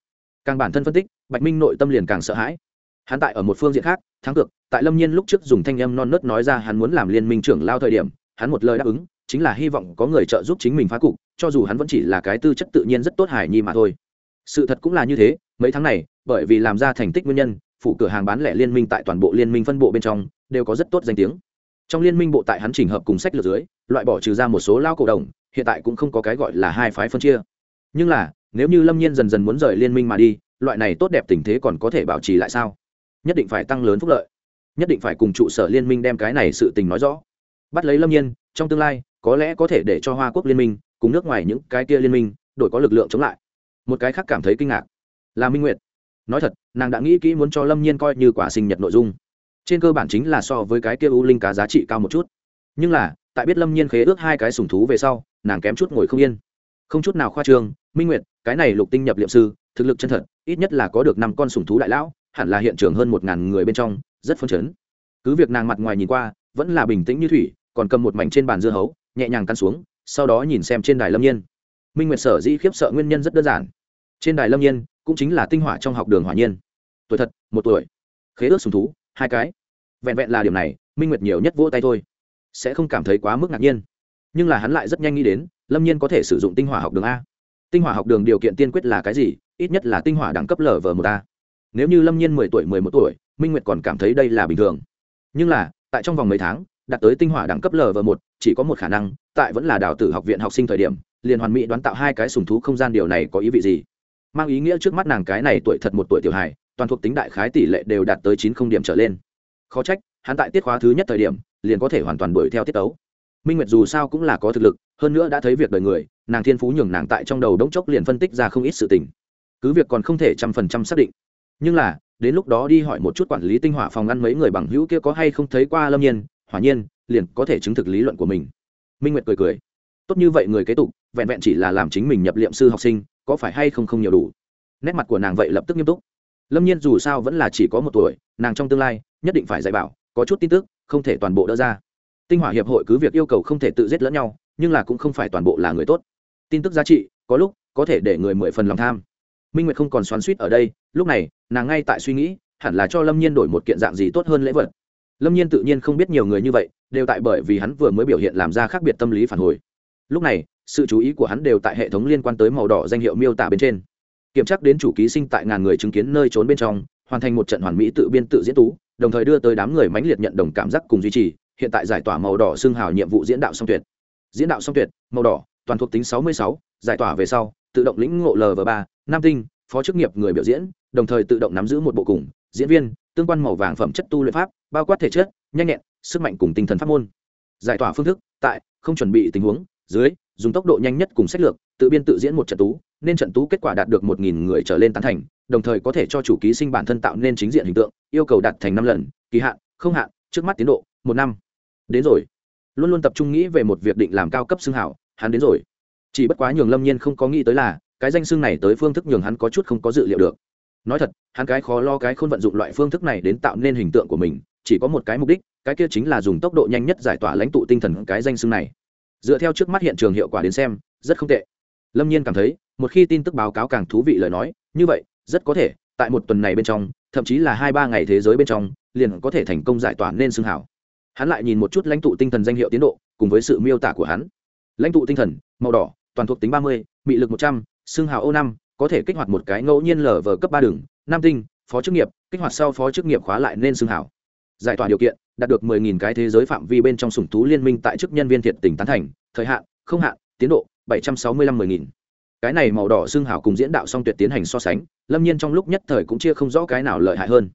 càng bản thân phân tích, bạch minh nội tâm liền càng sợ hãi. Hắn tại ở một phương diện khác, thắng cực tại lâm nhiên lúc trước dùng thanh âm non nớt nói ra hắn muốn làm liên minh trưởng lao thời điểm, hắn một lời đáp ứng, chính là hy vọng có người trợ giúp chính mình phá cục, cho dù hắn vẫn chỉ là cái tư chất tự nhiên rất tốt hải nhi mà thôi. Sự thật cũng là như thế, mấy tháng này, bởi vì làm ra thành tích nguyên nhân, phủ cửa hàng bán lẻ liên minh tại toàn bộ liên minh phân bộ bên trong, đều có rất tốt danh tiếng. Trong liên minh bộ tại hắn chỉnh hợp cùng sách lược dưới, loại bỏ trừ ra một số lao cổ đồng hiện tại cũng không có cái gọi là hai phái phân chia. Nhưng là nếu như lâm nhiên dần dần muốn rời liên minh mà đi, loại này tốt đẹp tình thế còn có thể bảo trì lại sao? Nhất định phải tăng lớn phúc lợi. Nhất định phải cùng trụ sở liên minh đem cái này sự tình nói rõ. Bắt lấy lâm nhiên, trong tương lai, có lẽ có thể để cho hoa quốc liên minh, cùng nước ngoài những cái kia liên minh, đổi có lực lượng chống lại. Một cái khác cảm thấy kinh ngạc là minh nguyệt. Nói thật, nàng đã nghĩ kỹ muốn cho lâm nhiên coi như quả sinh nhật nội dung. Trên cơ bản chính là so với cái kia u linh cá giá trị cao một chút. Nhưng là, tại biết lâm nhiên khế ước hai cái sùng thú về sau, nàng kém chút ngồi không yên không chút nào khoa trương, minh nguyệt, cái này lục tinh nhập liệm sư, thực lực chân thật, ít nhất là có được năm con sùng thú đại lão, hẳn là hiện trường hơn một ngàn người bên trong, rất phấn chấn. Cứ việc nàng mặt ngoài nhìn qua, vẫn là bình tĩnh như thủy, còn cầm một mảnh trên bàn dưa hấu, nhẹ nhàng căn xuống, sau đó nhìn xem trên đài lâm nhiên. Minh nguyệt sở dĩ khiếp sợ nguyên nhân rất đơn giản. Trên đài lâm nhiên, cũng chính là tinh hỏa trong học đường hỏa nhiên. Tuổi thật, một tuổi. Khế ước sùng thú, hai cái. Vẹn vẹn là điểm này, minh nguyệt nhiều nhất vỗ tay thôi. Sẽ không cảm thấy quá mức ngạc nhiên. Nhưng là hắn lại rất nhanh nghĩ đến lâm nhiên có thể sử dụng tinh hỏa học đường a. Tinh hỏa học đường điều kiện tiên quyết là cái gì? Ít nhất là tinh hỏa đẳng cấp lở vờ một a. Nếu như lâm nhiên mười tuổi, mười một tuổi, minh nguyệt còn cảm thấy đây là bình thường. Nhưng là, tại trong vòng mấy tháng, đạt tới tinh hỏa đẳng cấp lv một, chỉ có một khả năng, tại vẫn là đào tử học viện học sinh thời điểm, liền hoàn mỹ đoán tạo hai cái sùng thú không gian điều này có ý vị gì? Mang ý nghĩa trước mắt nàng cái này tuổi thật một tuổi tiểu hài, toàn thuộc tính đại khái tỷ lệ đều đạt tới chín không điểm trở lên. Khó trách, hắn tại tiết khóa thứ nhất thời điểm, liền có thể hoàn toàn đuổi theo tiết tấu minh nguyệt dù sao cũng là có thực lực, hơn nữa đã thấy việc đời người, nàng thiên phú nhường nàng tại trong đầu đống chốc liền phân tích ra không ít sự tình. Cứ việc còn không thể trăm phần trăm xác định, nhưng là, đến lúc đó đi hỏi một chút quản lý tinh hỏa phòng ngăn mấy người bằng hữu kia có hay không thấy qua lâm nhiên, hỏa nhiên, liền có thể chứng thực lý luận của mình. Minh nguyệt cười cười. Tốt như vậy người kế tục, vẹn vẹn chỉ là làm chính mình nhập liệm sư học sinh, có phải hay không không nhiều đủ? Nét mặt của nàng vậy lập tức nghiêm túc. Lâm nhiên dù sao vẫn là chỉ có một tuổi, nàng trong tương lai, nhất định phải dạy bảo, có chút tin tức, không thể toàn bộ đỡ ra tinh hỏa hiệp hội cứ việc yêu cầu không thể tự giết lẫn nhau, nhưng là cũng không phải toàn bộ là người tốt. Tin tức giá trị, có lúc, có thể để người mười phần lòng tham. Minh nguyệt không còn xoắn suýt ở đây, lúc này, nàng ngay tại suy nghĩ, hẳn là cho lâm nhiên đổi một kiện dạng gì tốt hơn lễ vật. Lâm nhiên tự nhiên không biết nhiều người như vậy, đều tại bởi vì hắn vừa mới biểu hiện làm ra khác biệt tâm lý phản hồi. Lúc này, sự chú ý của hắn đều tại hệ thống liên quan tới màu đỏ danh hiệu miêu tả bên trên. Kiểm tra đến chủ ký sinh tại ngàn người chứng kiến nơi trốn bên trong, hoàn thành một trận hoàn mỹ tự biên tự diễn tú, đồng thời đưa tới đám người mãnh liệt nhận đồng cảm giác cùng duy trì hiện tại giải tỏa màu đỏ xương hào nhiệm vụ diễn đạo song tuyệt. Diễn đạo song tuyệt, màu đỏ, toàn thuộc tính sáu mươi sáu, giải tỏa về sau, tự động lĩnh ngộ lv ba, nam tinh, phó chức nghiệp người biểu diễn, đồng thời tự động nắm giữ một bộ cùng, diễn viên, tương quan màu vàng phẩm chất tu luyện pháp, bao quát thể chất, nhanh nhẹn, sức mạnh cùng tinh thần pháp môn. Giải tỏa phương thức, tại, không chuẩn bị tình huống, dưới, dùng tốc độ nhanh nhất cùng sách lược, tự biên tự diễn một trận tú, nên trận tú kết quả đạt được một nghìn người trở lên tán thành, đồng thời có thể cho chủ ký sinh bản thân tạo nên chính diện hình tượng, yêu cầu đạt thành năm lần, kỳ hạn, không hạn, trước mắt tiến độ, một năm đến rồi. Luôn luôn tập trung nghĩ về một việc định làm cao cấp xưng hảo, hắn đến rồi. Chỉ bất quá nhường lâm nhiên không có nghĩ tới là, cái danh xưng này tới phương thức nhường hắn có chút không có dự liệu được. Nói thật, hắn cái khó lo cái không vận dụng loại phương thức này đến tạo nên hình tượng của mình, chỉ có một cái mục đích, cái kia chính là dùng tốc độ nhanh nhất giải tỏa lãnh tụ tinh thần cái danh xưng này. Dựa theo trước mắt hiện trường hiệu quả đến xem, rất không tệ. Lâm nhiên cảm thấy, một khi tin tức báo cáo càng thú vị lời nói, như vậy, rất có thể, tại một tuần này bên trong, thậm chí là hai ba ngày thế giới bên trong, liền có thể thành công giải tỏa nên xưng hảo hắn lại nhìn một chút lãnh tụ tinh thần danh hiệu tiến độ, cùng với sự miêu tả của hắn. Lãnh tụ tinh thần, màu đỏ, toàn thuộc tính ba mươi, mị lực một trăm, xương hào ô năm, có thể kích hoạt một cái ngẫu nhiên lở vờ cấp ba đường, Nam tinh, phó chức nghiệp, kích hoạt sau phó chức nghiệp khóa lại nên xương hào. Giải tỏa điều kiện, đạt được mười nghìn cái thế giới phạm vi bên trong sủng thú liên minh tại chức nhân viên thiệt tỉnh tán thành, thời hạn, không hạn, tiến độ, bảy trăm sáu mươi lăm mười nghìn. Cái này màu đỏ xương hào cùng diễn đạo song tuyệt tiến hành so sánh, lâm nhiên trong lúc nhất thời cũng chia không rõ cái nào lợi hại hơn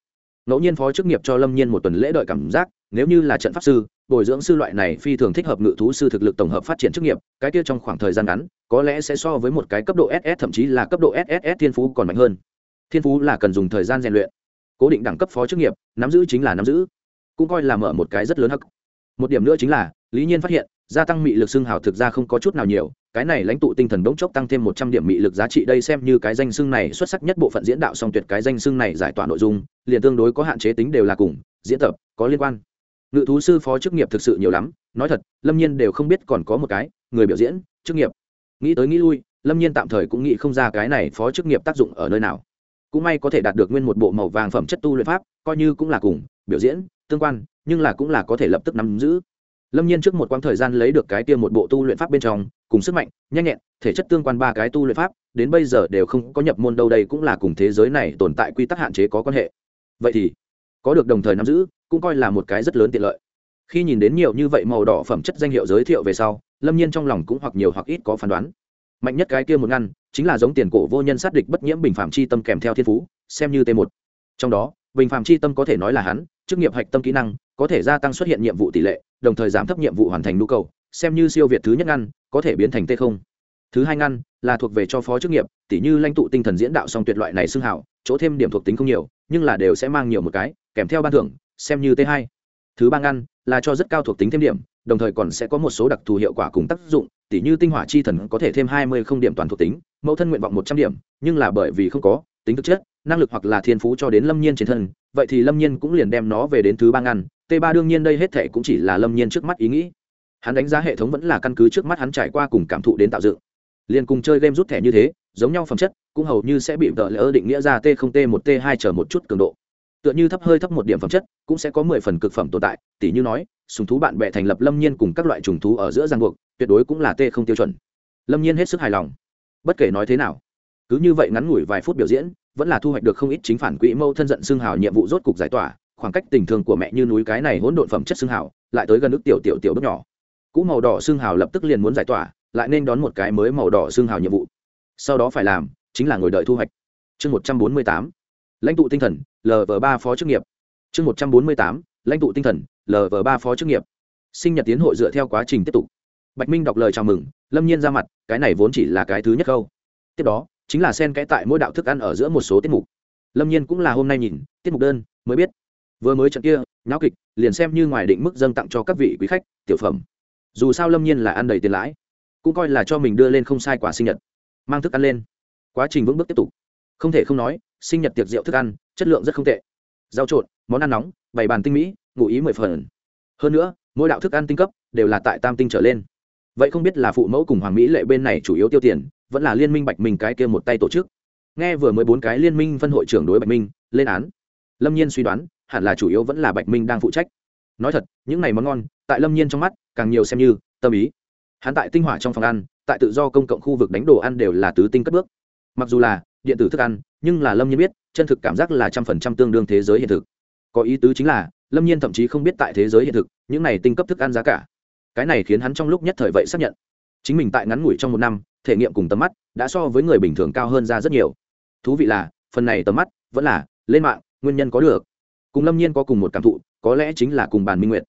ngẫu nhiên phó chức nghiệp cho lâm nhiên một tuần lễ đợi cảm giác, nếu như là trận pháp sư, bồi dưỡng sư loại này phi thường thích hợp ngự thú sư thực lực tổng hợp phát triển chức nghiệp, cái kia trong khoảng thời gian ngắn, có lẽ sẽ so với một cái cấp độ ss thậm chí là cấp độ sss thiên phú còn mạnh hơn. Thiên phú là cần dùng thời gian rèn luyện. Cố định đẳng cấp phó chức nghiệp, nắm giữ chính là nắm giữ, cũng coi là mở một cái rất lớn hắc. Một điểm nữa chính là, lý nhiên phát hiện gia tăng mị lực xương hào thực ra không có chút nào nhiều, cái này lãnh tụ tinh thần bỗng chốc tăng thêm một trăm điểm mị lực giá trị đây xem như cái danh xưng này xuất sắc nhất bộ phận diễn đạo song tuyệt cái danh xưng này giải tỏa nội dung, liền tương đối có hạn chế tính đều là cùng, diễn tập, có liên quan. Ngự thú sư phó chức nghiệp thực sự nhiều lắm, nói thật, lâm nhiên đều không biết còn có một cái, người biểu diễn, chức nghiệp. Nghĩ tới nghĩ lui, lâm nhiên tạm thời cũng nghĩ không ra cái này phó chức nghiệp tác dụng ở nơi nào. Cũng may có thể đạt được nguyên một bộ màu vàng phẩm chất tu luyện pháp, coi như cũng là cùng, biểu diễn, tương quan, nhưng là cũng là có thể lập tức nắm giữ lâm nhiên trước một quãng thời gian lấy được cái kia một bộ tu luyện pháp bên trong, cùng sức mạnh, nhanh nhẹn, thể chất tương quan ba cái tu luyện pháp, đến bây giờ đều không có nhập môn đâu, đây cũng là cùng thế giới này tồn tại quy tắc hạn chế có quan hệ. Vậy thì, có được đồng thời nắm giữ, cũng coi là một cái rất lớn tiện lợi. Khi nhìn đến nhiều như vậy màu đỏ phẩm chất danh hiệu giới thiệu về sau, lâm nhiên trong lòng cũng hoặc nhiều hoặc ít có phán đoán. Mạnh nhất cái kia một ngăn, chính là giống tiền cổ vô nhân sát địch bất nhiễm bình phạm chi tâm kèm theo thiên phú, xem như t một. Trong đó, bình phạm chi tâm có thể nói là hắn, chức nghiệp hạch tâm kỹ năng, có thể gia tăng xuất hiện nhiệm vụ tỷ lệ đồng thời giảm thấp nhiệm vụ hoàn thành nhu cầu, xem như siêu việt thứ nhất ngăn, có thể biến thành t không. Thứ hai ngăn là thuộc về cho phó chức nghiệp tỷ như lãnh tụ tinh thần diễn đạo song tuyệt loại này xưng hảo chỗ thêm điểm thuộc tính không nhiều, nhưng là đều sẽ mang nhiều một cái, kèm theo ban thưởng, xem như t hai. Thứ ba ngăn là cho rất cao thuộc tính thêm điểm, đồng thời còn sẽ có một số đặc thù hiệu quả cùng tác dụng tỷ như tinh hỏa chi thần có thể thêm hai mươi không điểm toàn thuộc tính, mẫu thân nguyện vọng một trăm điểm, nhưng là bởi vì không có tính thực chất năng lực hoặc là thiên phú cho đến lâm nhiên trên thân, vậy thì lâm nhiên cũng liền đem nó về đến thứ ba ngăn. T ba đương nhiên đây hết thể cũng chỉ là lâm nhiên trước mắt ý nghĩ. Hắn đánh giá hệ thống vẫn là căn cứ trước mắt hắn trải qua cùng cảm thụ đến tạo dựng. Liền cùng chơi game rút thẻ như thế, giống nhau phẩm chất, cũng hầu như sẽ bị vợ lỡ định nghĩa ra t không t một t hai chờ một chút cường độ. Tựa như thấp hơi thấp một điểm phẩm chất, cũng sẽ có mười phần cực phẩm tồn tại tỷ như nói, sùng thú bạn bè thành lập lâm nhiên cùng các loại trùng thú ở giữa giang buộc, tuyệt đối cũng là t không tiêu chuẩn. Lâm nhiên hết sức hài lòng. Bất kể nói thế nào, cứ như vậy ngắn ngủi vài phút biểu diễn vẫn là thu hoạch được không ít chính phản quỹ mâu thân giận xương hào nhiệm vụ rốt cục giải tỏa, khoảng cách tình thương của mẹ như núi cái này hỗn độn phẩm chất xương hào, lại tới gần nước tiểu tiểu tiểu bước nhỏ. Cũ màu đỏ xương hào lập tức liền muốn giải tỏa, lại nên đón một cái mới màu đỏ xương hào nhiệm vụ. Sau đó phải làm, chính là ngồi đợi thu hoạch. Chương một trăm bốn mươi tám, lãnh tụ tinh thần lv ba phó chức nghiệp. Chương một trăm bốn mươi tám, lãnh tụ tinh thần lv ba phó chức nghiệp. Sinh nhật tiến hội dựa theo quá trình tiếp tục. Bạch minh đọc lời chào mừng, lâm nhiên ra mặt, cái này vốn chỉ là cái thứ nhất câu. Tiếp đó chính là sen kẽ tại mỗi đạo thức ăn ở giữa một số tiết mục. Lâm nhiên cũng là hôm nay nhìn, tiết mục đơn, mới biết. Vừa mới trận kia, nháo kịch, liền xem như ngoài định mức dâng tặng cho các vị quý khách, tiểu phẩm. Dù sao lâm nhiên là ăn đầy tiền lãi, cũng coi là cho mình đưa lên không sai quả sinh nhật. Mang thức ăn lên. Quá trình vững bước tiếp tục. Không thể không nói, sinh nhật tiệc rượu thức ăn, chất lượng rất không tệ. Rau trộn, món ăn nóng, bày bàn tinh mỹ, ngụ ý mười phần. Hơn nữa, mỗi đạo thức ăn tinh cấp đều là tại tam tinh trở lên. Vậy không biết là phụ mẫu cùng hoàng mỹ lệ bên này chủ yếu tiêu tiền vẫn là liên minh bạch minh cái kia một tay tổ chức. Nghe vừa mới bốn cái liên minh phân hội trưởng đối bạch minh, lên án. Lâm nhiên suy đoán, hẳn là chủ yếu vẫn là bạch minh đang phụ trách. Nói thật, những này món ngon, tại lâm nhiên trong mắt, càng nhiều xem như tâm ý. Hắn tại tinh hỏa trong phòng ăn, tại tự do công cộng khu vực đánh đồ ăn đều là tứ tinh cất bước. Mặc dù là điện tử thức ăn, nhưng là lâm nhiên biết, chân thực cảm giác là trăm phần trăm tương đương thế giới hiện thực. Có ý tứ chính là, lâm nhiên thậm chí không biết tại thế giới hiện thực, những này tinh cấp thức ăn giá cả. Cái này khiến hắn trong lúc nhất thời vậy xác nhận. Chính mình tại ngắn ngủi trong một năm thể nghiệm cùng tầm mắt đã so với người bình thường cao hơn ra rất nhiều. Thú vị là, phần này tầm mắt vẫn là lên mạng, nguyên nhân có được. Cùng lâm nhiên có cùng một cảm thụ, có lẽ chính là cùng bàn minh nguyệt.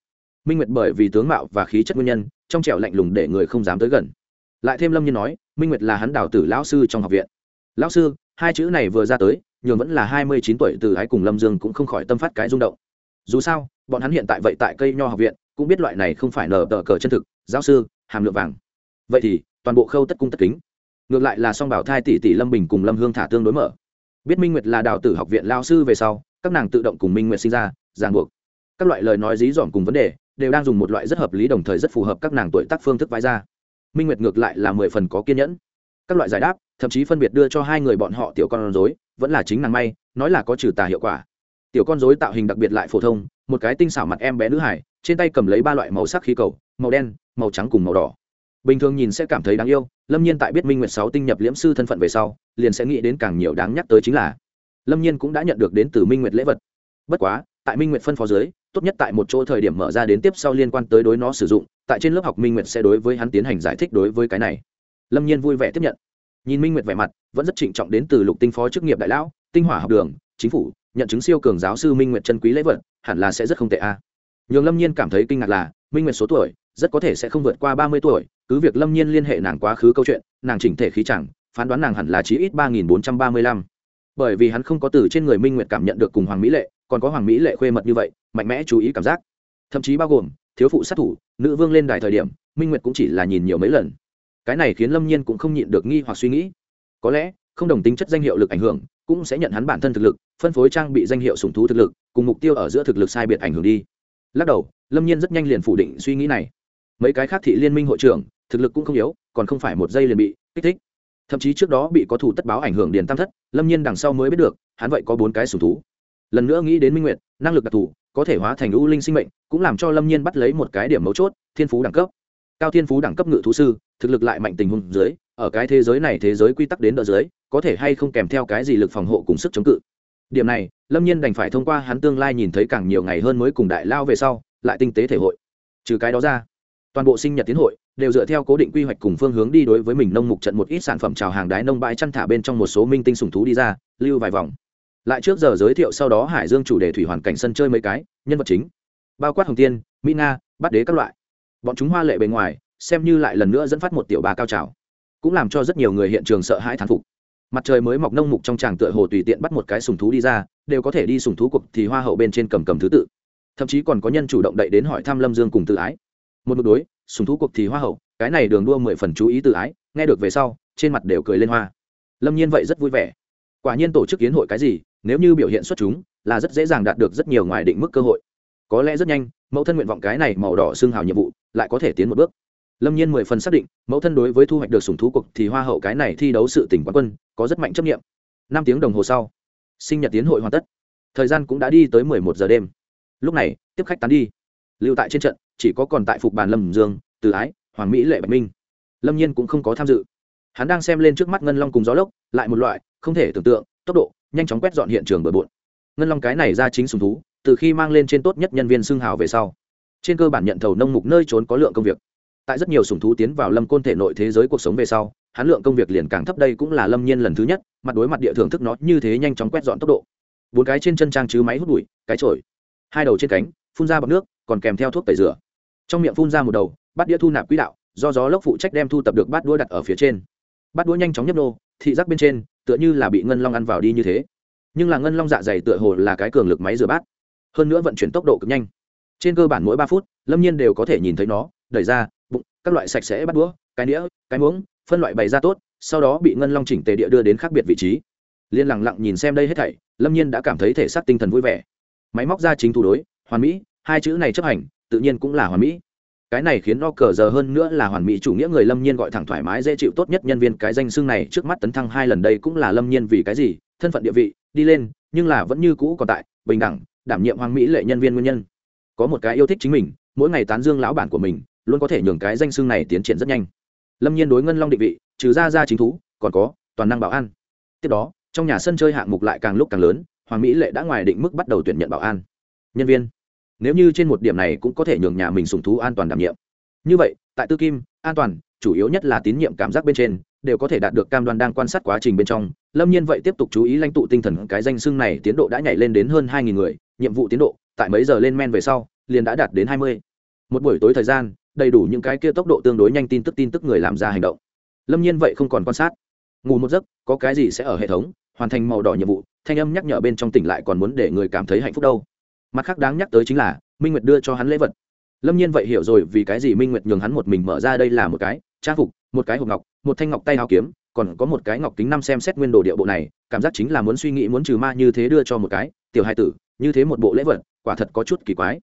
Minh nguyệt bởi vì tướng mạo và khí chất nguyên nhân, trong trẻo lạnh lùng để người không dám tới gần. Lại thêm lâm nhiên nói, minh nguyệt là hắn đào tử lão sư trong học viện. Lão sư, hai chữ này vừa ra tới, nhường vẫn là hai mươi chín tuổi từ ái cùng lâm dương cũng không khỏi tâm phát cái rung động. Dù sao, bọn hắn hiện tại vậy tại cây nho học viện, cũng biết loại này không phải nở tờ cờ chân thực, giáo sư, hàm lượng vàng. Vậy thì toàn bộ khâu tất cung tất kính. Ngược lại là song bảo thai tỷ tỷ lâm bình cùng lâm hương thả tương đối mở. Biết minh nguyệt là đào tử học viện lao sư về sau, các nàng tự động cùng minh nguyệt sinh ra, ràng buộc. Các loại lời nói dí dỏm cùng vấn đề, đều đang dùng một loại rất hợp lý đồng thời rất phù hợp các nàng tuổi tác phương thức vãi ra. Minh nguyệt ngược lại là mười phần có kiên nhẫn. Các loại giải đáp, thậm chí phân biệt đưa cho hai người bọn họ tiểu con rối, vẫn là chính nàng may, nói là có trừ tà hiệu quả. Tiểu con rối tạo hình đặc biệt lại phổ thông, một cái tinh xảo mặt em bé nữ hải, trên tay cầm lấy ba loại màu sắc khí cầu, màu đen, màu trắng cùng màu đỏ bình thường nhìn sẽ cảm thấy đáng yêu, lâm nhiên tại biết minh nguyệt sáu tinh nhập liễm sư thân phận về sau, liền sẽ nghĩ đến càng nhiều đáng nhắc tới chính là, lâm nhiên cũng đã nhận được đến từ minh nguyệt lễ vật. Bất quá, tại minh nguyệt phân phó dưới, tốt nhất tại một chỗ thời điểm mở ra đến tiếp sau liên quan tới đối nó sử dụng, tại trên lớp học minh nguyệt sẽ đối với hắn tiến hành giải thích đối với cái này. Lâm nhiên vui vẻ tiếp nhận. Nhìn minh nguyệt vẻ mặt, vẫn rất trịnh trọng đến từ lục tinh phó chức nghiệp đại lão, tinh hỏa học đường, chính phủ, nhận chứng siêu cường giáo sư minh nguyệt chân quý lễ vật, hẳn là sẽ rất không tệ a. À. nhường lâm nhiên cảm thấy kinh ngạc là, minh nguyệt số tuổi, rất có thể sẽ không vượt qua ba mươi tuổi cứ việc lâm nhiên liên hệ nàng quá khứ câu chuyện, nàng chỉnh thể khí chẳng, phán đoán nàng hẳn là chí ít ba nghìn bốn trăm ba mươi lăm. Bởi vì hắn không có từ trên người minh nguyệt cảm nhận được cùng hoàng mỹ lệ, còn có hoàng mỹ lệ khuê mật như vậy, mạnh mẽ chú ý cảm giác. Thậm chí bao gồm, thiếu phụ sát thủ, nữ vương lên đài thời điểm, minh nguyệt cũng chỉ là nhìn nhiều mấy lần. Cái này khiến lâm nhiên cũng không nhịn được nghi hoặc suy nghĩ. Có lẽ, không đồng tính chất danh hiệu lực ảnh hưởng, cũng sẽ nhận hắn bản thân thực lực, phân phối trang bị danh hiệu sùng thú thực lực, cùng mục tiêu ở giữa thực lực sai biệt ảnh hưởng đi. Lắc đầu, lâm nhiên rất nhanh liền phủ định suy nghĩ này. Mấy cái khác thị liên minh hội trưởng thực lực cũng không yếu, còn không phải một giây liền bị kích thích. Thậm chí trước đó bị có thủ tất báo ảnh hưởng điền tam thất, lâm nhiên đằng sau mới biết được, hắn vậy có bốn cái sùng thú. Lần nữa nghĩ đến minh nguyệt, năng lực đặc thù, có thể hóa thành ưu linh sinh mệnh, cũng làm cho lâm nhiên bắt lấy một cái điểm mấu chốt, thiên phú đẳng cấp. Cao thiên phú đẳng cấp ngự thú sư, thực lực lại mạnh tình huống dưới, ở cái thế giới này thế giới quy tắc đến đỡ dưới, có thể hay không kèm theo cái gì lực phòng hộ cùng sức chống cự. Điểm này, lâm nhiên đành phải thông qua hắn tương lai nhìn thấy càng nhiều ngày hơn mới cùng đại lao về sau, lại tinh tế thể hội. Trừ cái đó ra toàn bộ sinh nhật tiến hội đều dựa theo cố định quy hoạch cùng phương hướng đi đối với mình nông mục trận một ít sản phẩm trào hàng đái nông bãi chăn thả bên trong một số minh tinh sùng thú đi ra, lưu vài vòng. Lại trước giờ giới thiệu sau đó hải dương chủ đề thủy hoàn cảnh sân chơi mấy cái, nhân vật chính. Bao quát hồng tiên, mỹ nga bắt đế các loại. Bọn chúng hoa lệ bề ngoài, xem như lại lần nữa dẫn phát một tiểu bà cao trào. Cũng làm cho rất nhiều người hiện trường sợ hãi thán phục. Mặt trời mới mọc nông mục trong tràng tựa hồ tùy tiện bắt một cái sùng thú đi ra, đều có thể đi sùng thú cuộc thì hoa hậu bên trên cầm cầm thứ tự. Thậm chí còn có nhân chủ động đậy đến hỏi thăm lâm dương cùng tự ái một mực đối, sùng thú cuộc thì hoa hậu, cái này đường đua mười phần chú ý tự ái, nghe được về sau, trên mặt đều cười lên hoa. Lâm nhiên vậy rất vui vẻ. Quả nhiên tổ chức kiến hội cái gì, nếu như biểu hiện xuất chúng, là rất dễ dàng đạt được rất nhiều ngoài định mức cơ hội. Có lẽ rất nhanh, mẫu thân nguyện vọng cái này màu đỏ xương hào nhiệm vụ, lại có thể tiến một bước. Lâm nhiên mười phần xác định, mẫu thân đối với thu hoạch được sùng thú cuộc thì hoa hậu cái này thi đấu sự tỉnh quán quân, có rất mạnh chấp nghiệm năm tiếng đồng hồ sau, sinh nhật tiến hội hoàn tất. Thời gian cũng đã đi tới mười một giờ đêm. Lúc này, tiếp khách tán đi. Lưu tại trên trận chỉ có còn tại phục bàn lâm dương, từ ái, hoàng mỹ lệ bạch minh. Lâm nhiên cũng không có tham dự. Hắn đang xem lên trước mắt ngân long cùng gió lốc, lại một loại không thể tưởng tượng, tốc độ nhanh chóng quét dọn hiện trường bờ bộn. Ngân long cái này ra chính sùng thú, từ khi mang lên trên tốt nhất nhân viên xương hào về sau, trên cơ bản nhận thầu nông mục nơi trốn có lượng công việc. Tại rất nhiều sùng thú tiến vào lâm côn thể nội thế giới cuộc sống về sau, hắn lượng công việc liền càng thấp đây cũng là lâm nhiên lần thứ nhất, mặt đối mặt địa thưởng thức nó như thế nhanh chóng quét dọn tốc độ. Bốn cái trên chân trang chứ máy hút bụi, cái trổi hai đầu trên cánh, phun ra bọc nước, còn kèm theo thuốc tẩy rửa trong miệng phun ra một đầu, bát đĩa thu nạp quỹ đạo, do gió lốc phụ trách đem thu tập được bát đũa đặt ở phía trên. Bát đũa nhanh chóng nhấp nô, thị giác bên trên, tựa như là bị ngân long ăn vào đi như thế. Nhưng là ngân long dạ dày tựa hồ là cái cường lực máy rửa bát. Hơn nữa vận chuyển tốc độ cực nhanh. Trên cơ bản mỗi ba phút, lâm nhiên đều có thể nhìn thấy nó, đẩy ra, bụng, các loại sạch sẽ bắt đũa, cái đĩa, cái muỗng, phân loại bày ra tốt, sau đó bị ngân long chỉnh tề địa đưa đến khác biệt vị trí. Liên lặng lặng nhìn xem đây hết thảy, lâm nhiên đã cảm thấy thể xác tinh thần vui vẻ. Máy móc ra chính thủ đối, hoàn mỹ, hai chữ này chấp hành tự nhiên cũng là hoàn mỹ. Cái này khiến no cờ giờ hơn nữa là hoàn mỹ chủ nghĩa người lâm nhiên gọi thẳng thoải mái, dễ chịu, tốt nhất nhân viên cái danh xưng này trước mắt tấn thăng hai lần đây cũng là lâm nhiên vì cái gì? Thân phận địa vị, đi lên, nhưng là vẫn như cũ còn tại, bình đẳng, đảm nhiệm hoàng mỹ lệ nhân viên nguyên nhân. Có một cái yêu thích chính mình, mỗi ngày tán dương lão bản của mình, luôn có thể nhường cái danh xưng này tiến triển rất nhanh. Lâm nhiên đối ngân long định vị, trừ ra ra chính thú, còn có toàn năng bảo an. Tiếp đó, trong nhà sân chơi hạng mục lại càng lúc càng lớn, hoàng mỹ lệ đã ngoài định mức bắt đầu tuyển nhận bảo an. Nhân viên nếu như trên một điểm này cũng có thể nhường nhà mình sùng thú an toàn đảm nhiệm. Như vậy, tại tư kim, an toàn, chủ yếu nhất là tín nhiệm cảm giác bên trên, đều có thể đạt được cam đoan đang quan sát quá trình bên trong. Lâm nhiên vậy tiếp tục chú ý lãnh tụ tinh thần, cái danh xưng này tiến độ đã nhảy lên đến hơn hai nghìn người, nhiệm vụ tiến độ, tại mấy giờ lên men về sau, liền đã đạt đến hai mươi. Một buổi tối thời gian, đầy đủ những cái kia tốc độ tương đối nhanh tin tức tin tức người làm ra hành động. Lâm nhiên vậy không còn quan sát. Ngủ một giấc, có cái gì sẽ ở hệ thống, hoàn thành màu đỏ nhiệm vụ, thanh âm nhắc nhở bên trong tỉnh lại còn muốn để người cảm thấy hạnh phúc đâu mặt khác đáng nhắc tới chính là, minh nguyệt đưa cho hắn lễ vật. Lâm nhiên vậy hiểu rồi vì cái gì minh nguyệt nhường hắn một mình mở ra đây là một cái trang phục, một cái hộp ngọc, một thanh ngọc tay hào kiếm, còn có một cái ngọc kính năm xem xét nguyên đồ địa bộ này, cảm giác chính là muốn suy nghĩ muốn trừ ma như thế đưa cho một cái, tiểu hai tử, như thế một bộ lễ vật, quả thật có chút kỳ quái.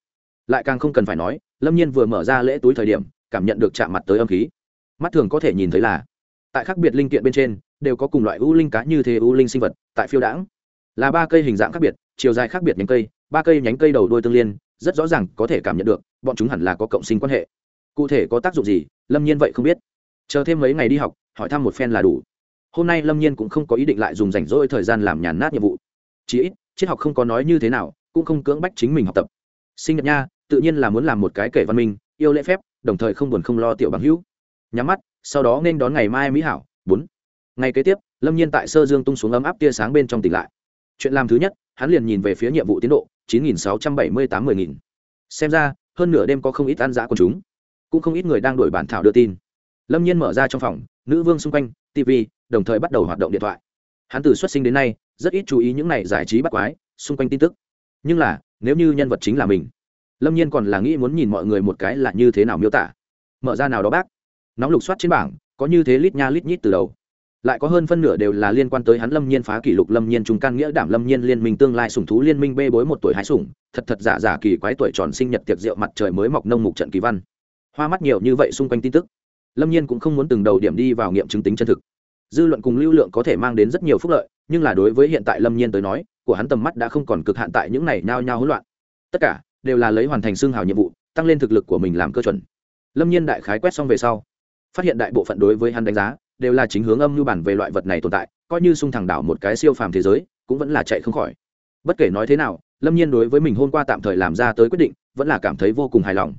Lại càng không cần phải nói, lâm nhiên vừa mở ra lễ túi thời điểm, cảm nhận được chạm mặt tới âm khí. Mắt thường có thể nhìn thấy là, tại khác biệt linh kiện bên trên, đều có cùng loại u linh cá như thế u linh sinh vật, tại phiêu đãng. Là ba cây hình dạng khác biệt, chiều dài khác biệt nhánh cây ba cây nhánh cây đầu đuôi tương liên, rất rõ ràng có thể cảm nhận được, bọn chúng hẳn là có cộng sinh quan hệ. Cụ thể có tác dụng gì, lâm nhiên vậy không biết. Chờ thêm mấy ngày đi học, hỏi thăm một phen là đủ. Hôm nay lâm nhiên cũng không có ý định lại dùng rảnh rỗi thời gian làm nhàn nát nhiệm vụ. Chí ít, triết học không có nói như thế nào, cũng không cưỡng bách chính mình học tập. Sinh nhật nha, tự nhiên là muốn làm một cái kể văn minh, yêu lễ phép, đồng thời không buồn không lo tiểu bằng hữu. Nhắm mắt, sau đó nên đón ngày mai mỹ hảo, bốn. Ngày kế tiếp, lâm nhiên tại sơ dương tung xuống ấm áp tia sáng bên trong tỉnh lại. Chuyện làm thứ nhất, hắn liền nhìn về phía nhiệm vụ tiến độ chín nghìn sáu trăm bảy mươi tám mươi nghìn. Xem ra, hơn nửa đêm có không ít ăn dã của chúng. Cũng không ít người đang đổi bản thảo đưa tin. Lâm nhiên mở ra trong phòng, nữ vương xung quanh tv đồng thời bắt đầu hoạt động điện thoại. Hắn từ xuất sinh đến nay, rất ít chú ý những này giải trí bắt quái, xung quanh tin tức. Nhưng là, nếu như nhân vật chính là mình, lâm nhiên còn là nghĩ muốn nhìn mọi người một cái là như thế nào miêu tả. Mở ra nào đó bác. Nóng lục soát trên bảng, có như thế lít nha lít nhít từ đầu lại có hơn phân nửa đều là liên quan tới hắn lâm nhiên phá kỷ lục, lâm nhiên trung can nghĩa đảm, lâm nhiên liên minh tương lai sủng thú, liên minh bê bối một tuổi hái sủng, thật thật giả giả kỳ quái tuổi tròn sinh nhật tiệc rượu mặt trời mới mọc nông mục trận kỳ văn. Hoa mắt nhiều như vậy xung quanh tin tức. Lâm nhiên cũng không muốn từng đầu điểm đi vào nghiệm chứng tính chân thực. Dư luận cùng lưu lượng có thể mang đến rất nhiều phúc lợi, nhưng là đối với hiện tại lâm nhiên tới nói, của hắn tầm mắt đã không còn cực hạn tại những này nhao nhao hỗn loạn. Tất cả đều là lấy hoàn thành xương hào nhiệm vụ, tăng lên thực lực của mình làm cơ chuẩn. Lâm nhiên đại khái quét xong về sau, phát hiện đại bộ phận đối với hắn đánh giá đều là chính hướng âm như bản về loại vật này tồn tại, coi như sung thẳng đảo một cái siêu phàm thế giới, cũng vẫn là chạy không khỏi. Bất kể nói thế nào, lâm nhiên đối với mình hôm qua tạm thời làm ra tới quyết định, vẫn là cảm thấy vô cùng hài lòng.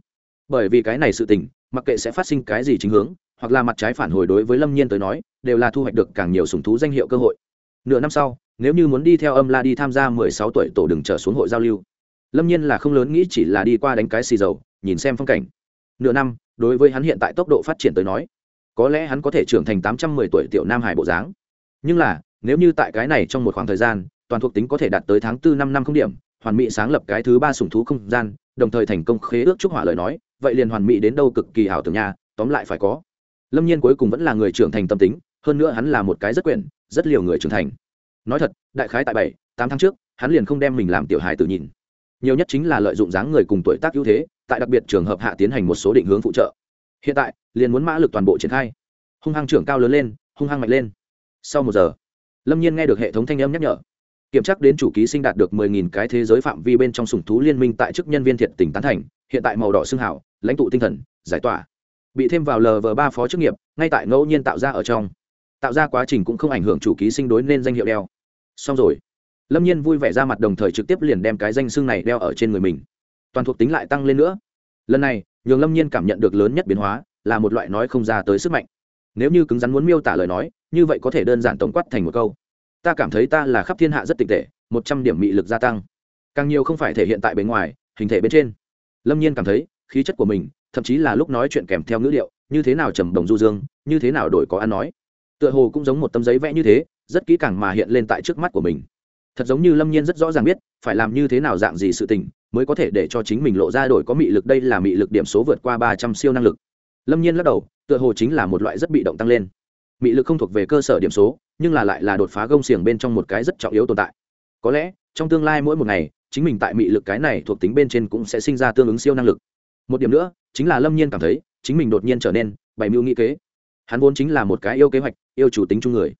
Bởi vì cái này sự tình, mặc kệ sẽ phát sinh cái gì chính hướng, hoặc là mặt trái phản hồi đối với lâm nhiên tới nói, đều là thu hoạch được càng nhiều sùng thú danh hiệu cơ hội. Nửa năm sau, nếu như muốn đi theo âm la đi tham gia mười sáu tuổi tổ đừng trở xuống hội giao lưu, lâm nhiên là không lớn nghĩ chỉ là đi qua đánh cái xì dầu, nhìn xem phong cảnh. Nửa năm, đối với hắn hiện tại tốc độ phát triển tới nói có lẽ hắn có thể trưởng thành tám trăm mười tuổi tiểu nam hải bộ dáng. Nhưng là, nếu như tại cái này trong một khoảng thời gian, toàn thuộc tính có thể đạt tới tháng tư năm năm không điểm, hoàn mỹ sáng lập cái thứ ba sủng thú không gian, đồng thời thành công khế ước trúc hỏa lời nói, vậy liền hoàn mỹ đến đâu cực kỳ hảo tưởng nhà tóm lại phải có. Lâm nhiên cuối cùng vẫn là người trưởng thành tâm tính, hơn nữa hắn là một cái rất quyển, rất liều người trưởng thành. Nói thật, đại khái tại bảy, tám tháng trước, hắn liền không đem mình làm tiểu hài tự nhìn. Nhiều nhất chính là lợi dụng dáng người cùng tuổi tác ưu thế, tại đặc biệt trường hợp hạ tiến hành một số định hướng phụ trợ hiện tại, liền muốn mã lực toàn bộ triển khai. Hung hăng trưởng cao lớn lên, hung hăng mạnh lên. Sau một giờ, lâm nhiên nghe được hệ thống thanh âm nhắc nhở. Kiểm tra đến chủ ký sinh đạt được 10.000 cái thế giới phạm vi bên trong sủng thú liên minh tại chức nhân viên thiệt tỉnh tán thành, hiện tại màu đỏ xương hảo lãnh tụ tinh thần, giải tỏa. Bị thêm vào lv ba phó chức nghiệp, ngay tại ngẫu nhiên tạo ra ở trong. Tạo ra quá trình cũng không ảnh hưởng chủ ký sinh đối nên danh hiệu đeo. Xong rồi, lâm nhiên vui vẻ ra mặt đồng thời trực tiếp liền đem cái danh xương này đeo ở trên người mình. Toàn thuộc tính lại tăng lên nữa. Lần này nhường lâm nhiên cảm nhận được lớn nhất biến hóa là một loại nói không ra tới sức mạnh. Nếu như cứng rắn muốn miêu tả lời nói, như vậy có thể đơn giản tổng quát thành một câu. Ta cảm thấy ta là khắp thiên hạ rất tịch tệ, một trăm điểm mị lực gia tăng. Càng nhiều không phải thể hiện tại bên ngoài, hình thể bên trên. Lâm nhiên cảm thấy, khí chất của mình, thậm chí là lúc nói chuyện kèm theo ngữ liệu, như thế nào trầm đồng du dương, như thế nào đổi có ăn nói. Tựa hồ cũng giống một tấm giấy vẽ như thế, rất kỹ càng mà hiện lên tại trước mắt của mình. Thật giống như lâm nhiên rất rõ ràng biết, phải làm như thế nào dạng gì sự tình mới có thể để cho chính mình lộ ra đổi có mị lực. Đây là mị lực điểm số vượt qua ba trăm siêu năng lực. Lâm nhiên lắc đầu, tựa hồ chính là một loại rất bị động tăng lên. Mị lực không thuộc về cơ sở điểm số, nhưng là lại là đột phá gông xiềng bên trong một cái rất trọng yếu tồn tại. Có lẽ, trong tương lai mỗi một ngày, chính mình tại mị lực cái này thuộc tính bên trên cũng sẽ sinh ra tương ứng siêu năng lực. Một điểm nữa, chính là lâm nhiên cảm thấy, chính mình đột nhiên trở nên bày mưu nghĩ kế. Hắn vốn chính là một cái yêu kế hoạch, yêu chủ tính chung người.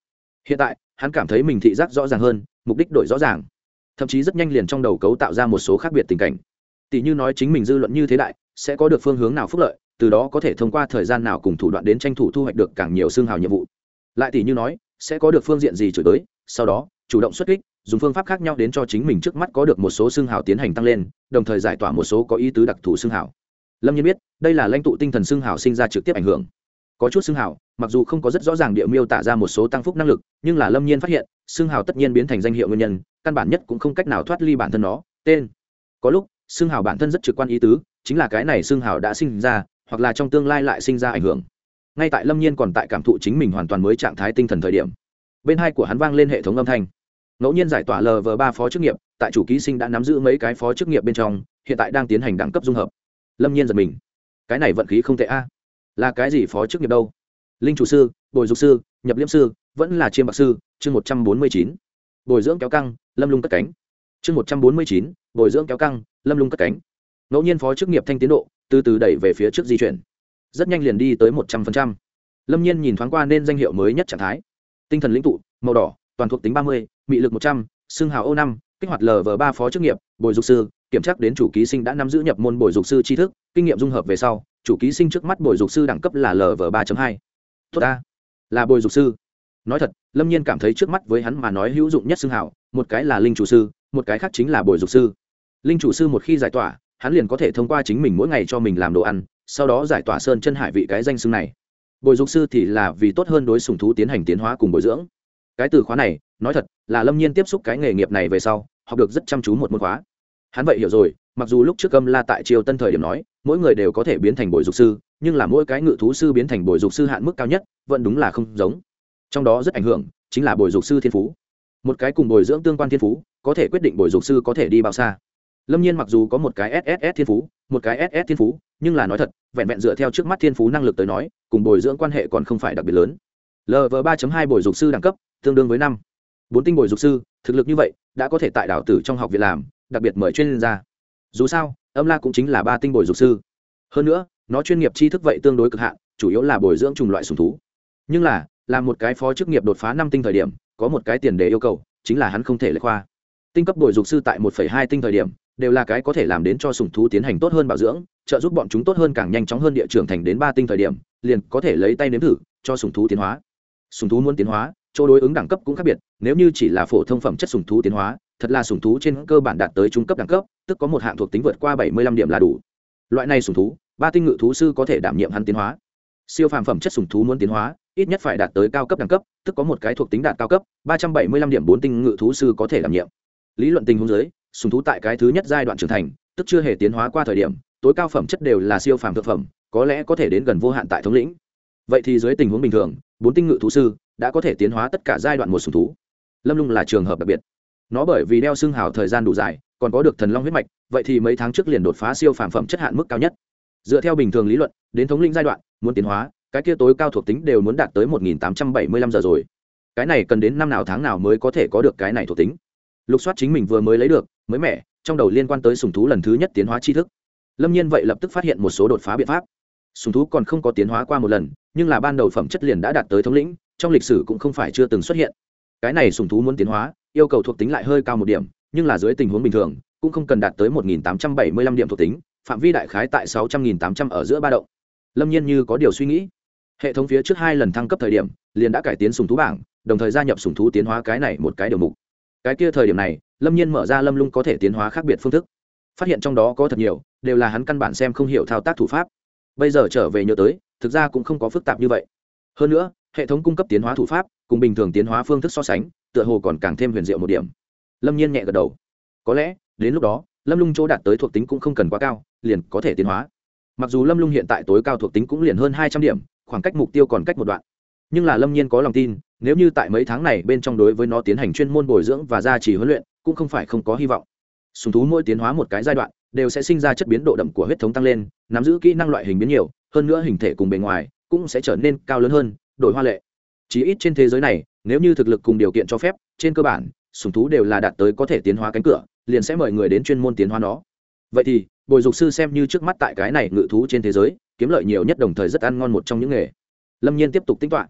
Hiện tại, hắn cảm thấy mình thị giác rõ ràng hơn, mục đích đổi rõ ràng thậm chí rất nhanh liền trong đầu cấu tạo ra một số khác biệt tình cảnh. Tỷ như nói chính mình dư luận như thế đại, sẽ có được phương hướng nào phúc lợi, từ đó có thể thông qua thời gian nào cùng thủ đoạn đến tranh thủ thu hoạch được càng nhiều xương hào nhiệm vụ. Lại tỷ như nói, sẽ có được phương diện gì chửi tới sau đó, chủ động xuất kích, dùng phương pháp khác nhau đến cho chính mình trước mắt có được một số xương hào tiến hành tăng lên, đồng thời giải tỏa một số có ý tứ đặc thù xương hào. Lâm nhiên biết, đây là lãnh tụ tinh thần xương hào sinh ra trực tiếp ảnh hưởng. Có chút xương hào, mặc dù không có rất rõ ràng địa miêu tả ra một số tăng phúc năng lực, nhưng là lâm nhiên phát hiện, xương hào tất nhiên biến thành danh hiệu nguyên nhân căn bản nhất cũng không cách nào thoát ly bản thân nó, tên. Có lúc xương hào bản thân rất trực quan ý tứ, chính là cái này xương hào đã sinh ra, hoặc là trong tương lai lại sinh ra ảnh hưởng. Ngay tại lâm nhiên còn tại cảm thụ chính mình hoàn toàn mới trạng thái tinh thần thời điểm, bên hai của hắn vang lên hệ thống âm thanh. Ngẫu nhiên giải tỏa lv ba phó chức nghiệp, tại chủ ký sinh đã nắm giữ mấy cái phó chức nghiệp bên trong, hiện tại đang tiến hành đẳng cấp dung hợp. Lâm nhiên giật mình. Cái này vận khí không tệ a. Là cái gì phó chức nghiệp đâu? Linh chủ sư, bồi dục sư, nhập liêm sư, vẫn là chiêm bạc sư, chương một trăm bốn mươi chín. Bồi dưỡng kéo căng lâm lung cất cánh. Chương một trăm bốn mươi chín, bồi dưỡng kéo căng, lâm lung cất cánh. Ngẫu nhiên phó chức nghiệp thanh tiến độ, từ từ đẩy về phía trước di chuyển. Rất nhanh liền đi tới một trăm phần trăm. Lâm nhiên nhìn thoáng qua nên danh hiệu mới nhất trạng thái. Tinh thần lĩnh tụ, màu đỏ, toàn thuộc tính ba mươi, mị lực một trăm, xương hào ô năm, kích hoạt lv ba phó chức nghiệp, bồi dục sư, kiểm tra đến chủ ký sinh đã nắm giữ nhập môn bồi dục sư tri thức, kinh nghiệm dung hợp về sau, chủ ký sinh trước mắt bồi dục sư đẳng cấp là lv ba hai. Tốt ta. Là bồi dục sư. Nói thật, lâm nhiên cảm thấy trước mắt với hắn mà nói hữu dụng nhất xương hảo một cái là linh chủ sư, một cái khác chính là bồi dục sư. Linh chủ sư một khi giải tỏa, hắn liền có thể thông qua chính mình mỗi ngày cho mình làm đồ ăn, sau đó giải tỏa sơn chân hải vị cái danh xưng này. Bồi dục sư thì là vì tốt hơn đối sùng thú tiến hành tiến hóa cùng bồi dưỡng. Cái từ khóa này, nói thật, là lâm nhiên tiếp xúc cái nghề nghiệp này về sau, học được rất chăm chú một môn khóa. Hắn vậy hiểu rồi, mặc dù lúc trước âm la tại triều tân thời điểm nói, mỗi người đều có thể biến thành bồi dục sư, nhưng là mỗi cái ngự thú sư biến thành bồi dục sư hạn mức cao nhất, vẫn đúng là không giống. Trong đó rất ảnh hưởng, chính là bồi dục sư thiên phú một cái cùng bồi dưỡng tương quan thiên phú, có thể quyết định bồi dục sư có thể đi bao xa. Lâm nhiên mặc dù có một cái sss thiên phú, một cái ss thiên phú, nhưng là nói thật, vẹn vẹn dựa theo trước mắt thiên phú năng lực tới nói, cùng bồi dưỡng quan hệ còn không phải đặc biệt lớn. Lv ba hai bồi dục sư đẳng cấp, tương đương với năm. Bốn tinh bồi dục sư, thực lực như vậy, đã có thể tại đảo tử trong học việc làm, đặc biệt mời chuyên gia. Dù sao, âm la cũng chính là ba tinh bồi dục sư. Hơn nữa, nó chuyên nghiệp tri thức vậy tương đối cực hạn, chủ yếu là bồi dưỡng chủng loại sùng thú. Nhưng là, làm một cái phó chức nghiệp đột phá năm tinh thời điểm có một cái tiền đề yêu cầu, chính là hắn không thể lệ khoa. Tinh cấp bồi dục sư tại một hai tinh thời điểm, đều là cái có thể làm đến cho sủng thú tiến hành tốt hơn bảo dưỡng, trợ giúp bọn chúng tốt hơn càng nhanh chóng hơn địa trưởng thành đến ba tinh thời điểm, liền có thể lấy tay nếm thử, cho sủng thú tiến hóa. Sủng thú muốn tiến hóa, chỗ đối ứng đẳng cấp cũng khác biệt, nếu như chỉ là phổ thông phẩm chất sủng thú tiến hóa, thật là sủng thú trên cơ bản đạt tới trung cấp đẳng cấp, tức có một hạng thuộc tính vượt qua bảy mươi lăm điểm là đủ. Loại này sủng thú, ba tinh ngự thú sư có thể đảm nhiệm hắn tiến hóa. Siêu phàm phẩm chất sủng thú muốn tiến hóa ít nhất phải đạt tới cao cấp đẳng cấp, tức có một cái thuộc tính đạt cao cấp, ba trăm bảy mươi lăm điểm bốn tinh ngự thú sư có thể đảm nhiệm. Lý luận tình huống giới sùng thú tại cái thứ nhất giai đoạn trưởng thành, tức chưa hề tiến hóa qua thời điểm, tối cao phẩm chất đều là siêu phàm thực phẩm, có lẽ có thể đến gần vô hạn tại thống lĩnh. Vậy thì dưới tình huống bình thường, bốn tinh ngự thú sư đã có thể tiến hóa tất cả giai đoạn một sùng thú. Lâm lung là trường hợp đặc biệt. Nó bởi vì đeo xương hào thời gian đủ dài, còn có được thần long huyết mạch, vậy thì mấy tháng trước liền đột phá siêu phàm phẩm chất hạn mức cao nhất. Dựa theo bình thường lý luận, đến thống lĩnh giai đoạn, muốn tiến hóa cái kia tối cao thuộc tính đều muốn đạt tới một nghìn tám trăm bảy mươi lăm giờ rồi. Cái này cần đến năm nào tháng nào mới có thể có được cái này thuộc tính. Lục soát chính mình vừa mới lấy được, mới mẻ, trong đầu liên quan tới sùng thú lần thứ nhất tiến hóa tri thức. Lâm nhiên vậy lập tức phát hiện một số đột phá biện pháp. Sùng thú còn không có tiến hóa qua một lần, nhưng là ban đầu phẩm chất liền đã đạt tới thống lĩnh, trong lịch sử cũng không phải chưa từng xuất hiện. Cái này sùng thú muốn tiến hóa, yêu cầu thuộc tính lại hơi cao một điểm, nhưng là dưới tình huống bình thường, cũng không cần đạt tới một nghìn tám trăm bảy mươi lăm điểm thuộc tính, phạm vi đại khái tại sáu trăm nghìn tám trăm ở giữa ba động. Lâm nhiên như có điều suy nghĩ hệ thống phía trước hai lần thăng cấp thời điểm, liền đã cải tiến sùng thú bảng, đồng thời gia nhập sùng thú tiến hóa cái này một cái điều mục. Cái kia thời điểm này, lâm nhiên mở ra lâm lung có thể tiến hóa khác biệt phương thức. Phát hiện trong đó có thật nhiều, đều là hắn căn bản xem không hiểu thao tác thủ pháp. Bây giờ trở về nhớ tới, thực ra cũng không có phức tạp như vậy. Hơn nữa, hệ thống cung cấp tiến hóa thủ pháp, cùng bình thường tiến hóa phương thức so sánh, tựa hồ còn càng thêm huyền diệu một điểm. Lâm nhiên nhẹ gật đầu. Có lẽ, đến lúc đó, lâm lung chỗ đạt tới thuộc tính cũng không cần quá cao, liền có thể tiến hóa. Mặc dù lâm lung hiện tại tối cao thuộc tính cũng liền hơn hai trăm điểm khoảng cách mục tiêu còn cách một đoạn. Nhưng là lâm nhiên có lòng tin, nếu như tại mấy tháng này bên trong đối với nó tiến hành chuyên môn bồi dưỡng và gia trì huấn luyện, cũng không phải không có hy vọng. Sùng thú mỗi tiến hóa một cái giai đoạn, đều sẽ sinh ra chất biến độ đậm của huyết thống tăng lên, nắm giữ kỹ năng loại hình biến nhiều, hơn nữa hình thể cùng bề ngoài cũng sẽ trở nên cao lớn hơn, đổi hoa lệ. Chí ít trên thế giới này, nếu như thực lực cùng điều kiện cho phép, trên cơ bản, sùng thú đều là đạt tới có thể tiến hóa cánh cửa, liền sẽ mời người đến chuyên môn tiến hóa nó. Vậy thì, bồi dục sư xem như trước mắt tại cái này ngự thú trên thế giới kiếm lợi nhiều nhất đồng thời rất ăn ngon một trong những nghề. Lâm nhiên tiếp tục tính toán.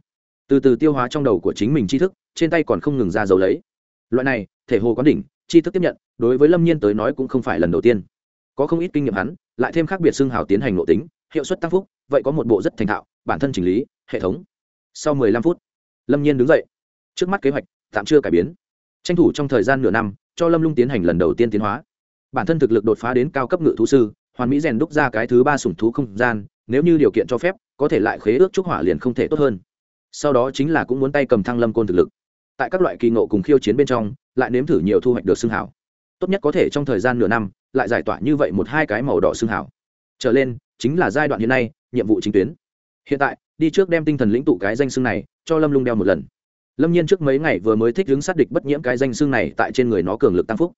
Từ từ tiêu hóa trong đầu của chính mình tri thức, trên tay còn không ngừng ra dấu lấy. Loại này, thể hồ quán đỉnh, tri thức tiếp nhận, đối với lâm nhiên tới nói cũng không phải lần đầu tiên. Có không ít kinh nghiệm hắn, lại thêm khác biệt xương hào tiến hành nội tính, hiệu suất tăng phúc, vậy có một bộ rất thành thạo, bản thân chỉnh lý, hệ thống. Sau mười lăm phút, lâm nhiên đứng dậy. Trước mắt kế hoạch, tạm chưa cải biến. Tranh thủ trong thời gian nửa năm, cho lâm lung tiến hành lần đầu tiên tiến hóa. Bản thân thực lực đột phá đến cao cấp ngự thú sư, hoàn mỹ rèn đúc ra cái thứ ba sủng thú không gian nếu như điều kiện cho phép, có thể lại khế ước trúc hỏa liền không thể tốt hơn. Sau đó chính là cũng muốn tay cầm thăng lâm côn thực lực. Tại các loại kỳ ngộ cùng khiêu chiến bên trong, lại nếm thử nhiều thu hoạch được xương hảo. Tốt nhất có thể trong thời gian nửa năm, lại giải tỏa như vậy một hai cái màu đỏ xương hảo. Trở lên, chính là giai đoạn hiện nay, nhiệm vụ chính tuyến. Hiện tại, đi trước đem tinh thần lĩnh tụ cái danh xương này, cho lâm lung đeo một lần. Lâm nhiên trước mấy ngày vừa mới thích đứng sát địch bất nhiễm cái danh xương này tại trên người nó cường lực tăng phúc.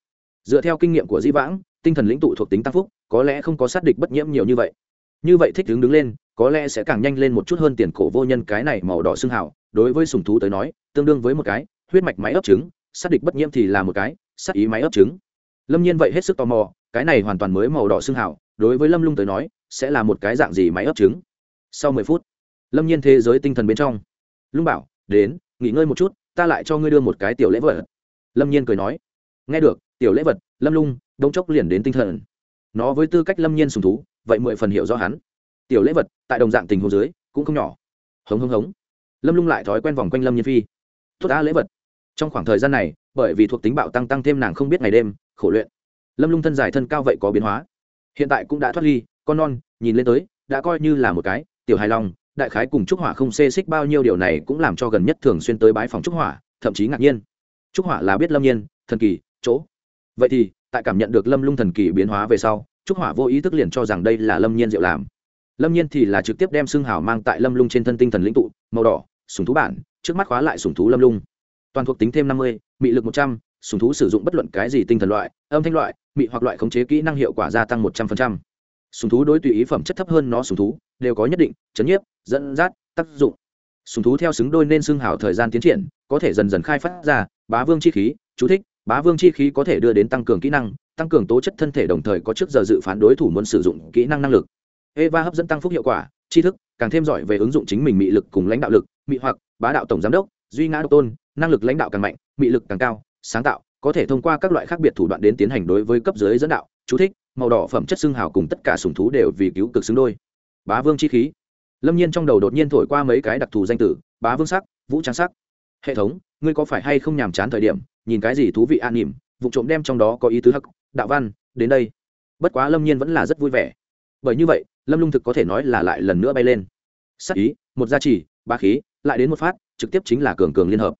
Dựa theo kinh nghiệm của di vãng, tinh thần lĩnh tụ thuộc tính tăng phúc, có lẽ không có sát địch bất nhiễm nhiều như vậy như vậy thích đứng đứng lên, có lẽ sẽ càng nhanh lên một chút hơn tiền cổ vô nhân cái này màu đỏ xương hảo đối với sùng thú tới nói, tương đương với một cái, huyết mạch máy ấp trứng, sát địch bất nhiễm thì là một cái, sát ý máy ấp trứng. Lâm nhiên vậy hết sức tò mò, cái này hoàn toàn mới màu đỏ xương hảo đối với lâm lung tới nói, sẽ là một cái dạng gì máy ấp trứng? Sau mười phút, lâm nhiên thế giới tinh thần bên trong, lung bảo, đến, nghỉ ngơi một chút, ta lại cho ngươi đưa một cái tiểu lễ vật. Lâm nhiên cười nói, nghe được, tiểu lễ vật, lâm lung đông chốc liền đến tinh thần. Nó với tư cách lâm nhiên sùng thú vậy mười phần hiểu rõ hắn. Tiểu lễ vật, tại đồng dạng tình hồ dưới, cũng không nhỏ. Hống hống hống. Lâm lung lại thói quen vòng quanh lâm nhiên phi. Tốt đã lễ vật. Trong khoảng thời gian này, bởi vì thuộc tính bạo tăng tăng thêm nàng không biết ngày đêm, khổ luyện. Lâm lung thân dài thân cao vậy có biến hóa. Hiện tại cũng đã thoát ly, con non, nhìn lên tới, đã coi như là một cái, tiểu hài lòng, đại khái cùng trúc hỏa không xê xích bao nhiêu điều này cũng làm cho gần nhất thường xuyên tới bái phòng trúc hỏa, thậm chí ngạc nhiên. Trúc hỏa là biết lâm nhiên, thần kỳ, chỗ. Vậy thì, tại cảm nhận được lâm lung thần kỳ biến hóa về sau trúc hỏa vô ý thức liền cho rằng đây là lâm nhiên diệu làm. Lâm nhiên thì là trực tiếp đem xương hào mang tại lâm lung trên thân tinh thần lĩnh tụ, màu đỏ sùng thú bản, trước mắt khóa lại sùng thú lâm lung. Toàn thuộc tính thêm năm mươi, mị lực một trăm sùng thú sử dụng bất luận cái gì tinh thần loại, âm thanh loại, mị hoặc loại khống chế kỹ năng hiệu quả gia tăng một trăm linh sùng thú đối tùy ý phẩm chất thấp hơn nó sùng thú, đều có nhất định, chấn nhiếp, dẫn dắt, tác dụng. Sùng thú theo xứng đôi nên xương hào thời gian tiến triển, có thể dần dần khai phát ra, bá vương chi khí, chú thích, bá vương chi khí có thể đưa đến tăng cường kỹ năng tăng cường tố chất thân thể đồng thời có trước giờ dự phán đối thủ muốn sử dụng kỹ năng năng lực. Eva hấp dẫn tăng phúc hiệu quả, tri thức, càng thêm giỏi về ứng dụng chính mình mị lực cùng lãnh đạo lực, mị hoặc, bá đạo tổng giám đốc, duy ngã độc tôn, năng lực lãnh đạo càng mạnh, mị lực càng cao, sáng tạo, có thể thông qua các loại khác biệt thủ đoạn đến tiến hành đối với cấp dưới dẫn đạo, chú thích, màu đỏ phẩm chất xương hào cùng tất cả sùng thú đều vì cứu cực xứng đôi. Bá vương chi khí. Lâm nhiên trong đầu đột nhiên thổi qua mấy cái đặc thù danh tử bá vương sắc, vũ trang sắc. Hệ thống, ngươi có phải hay không nhàm chán thời điểm, nhìn cái gì thú vị an nỉm, vụ trộm đem trong đó có ý tứ hắc đạo văn, đến đây. Bất quá lâm nhiên vẫn là rất vui vẻ. Bởi như vậy, lâm lung thực có thể nói là lại lần nữa bay lên. Sắc ý, một gia trì ba khí, lại đến một phát, trực tiếp chính là cường cường liên hợp.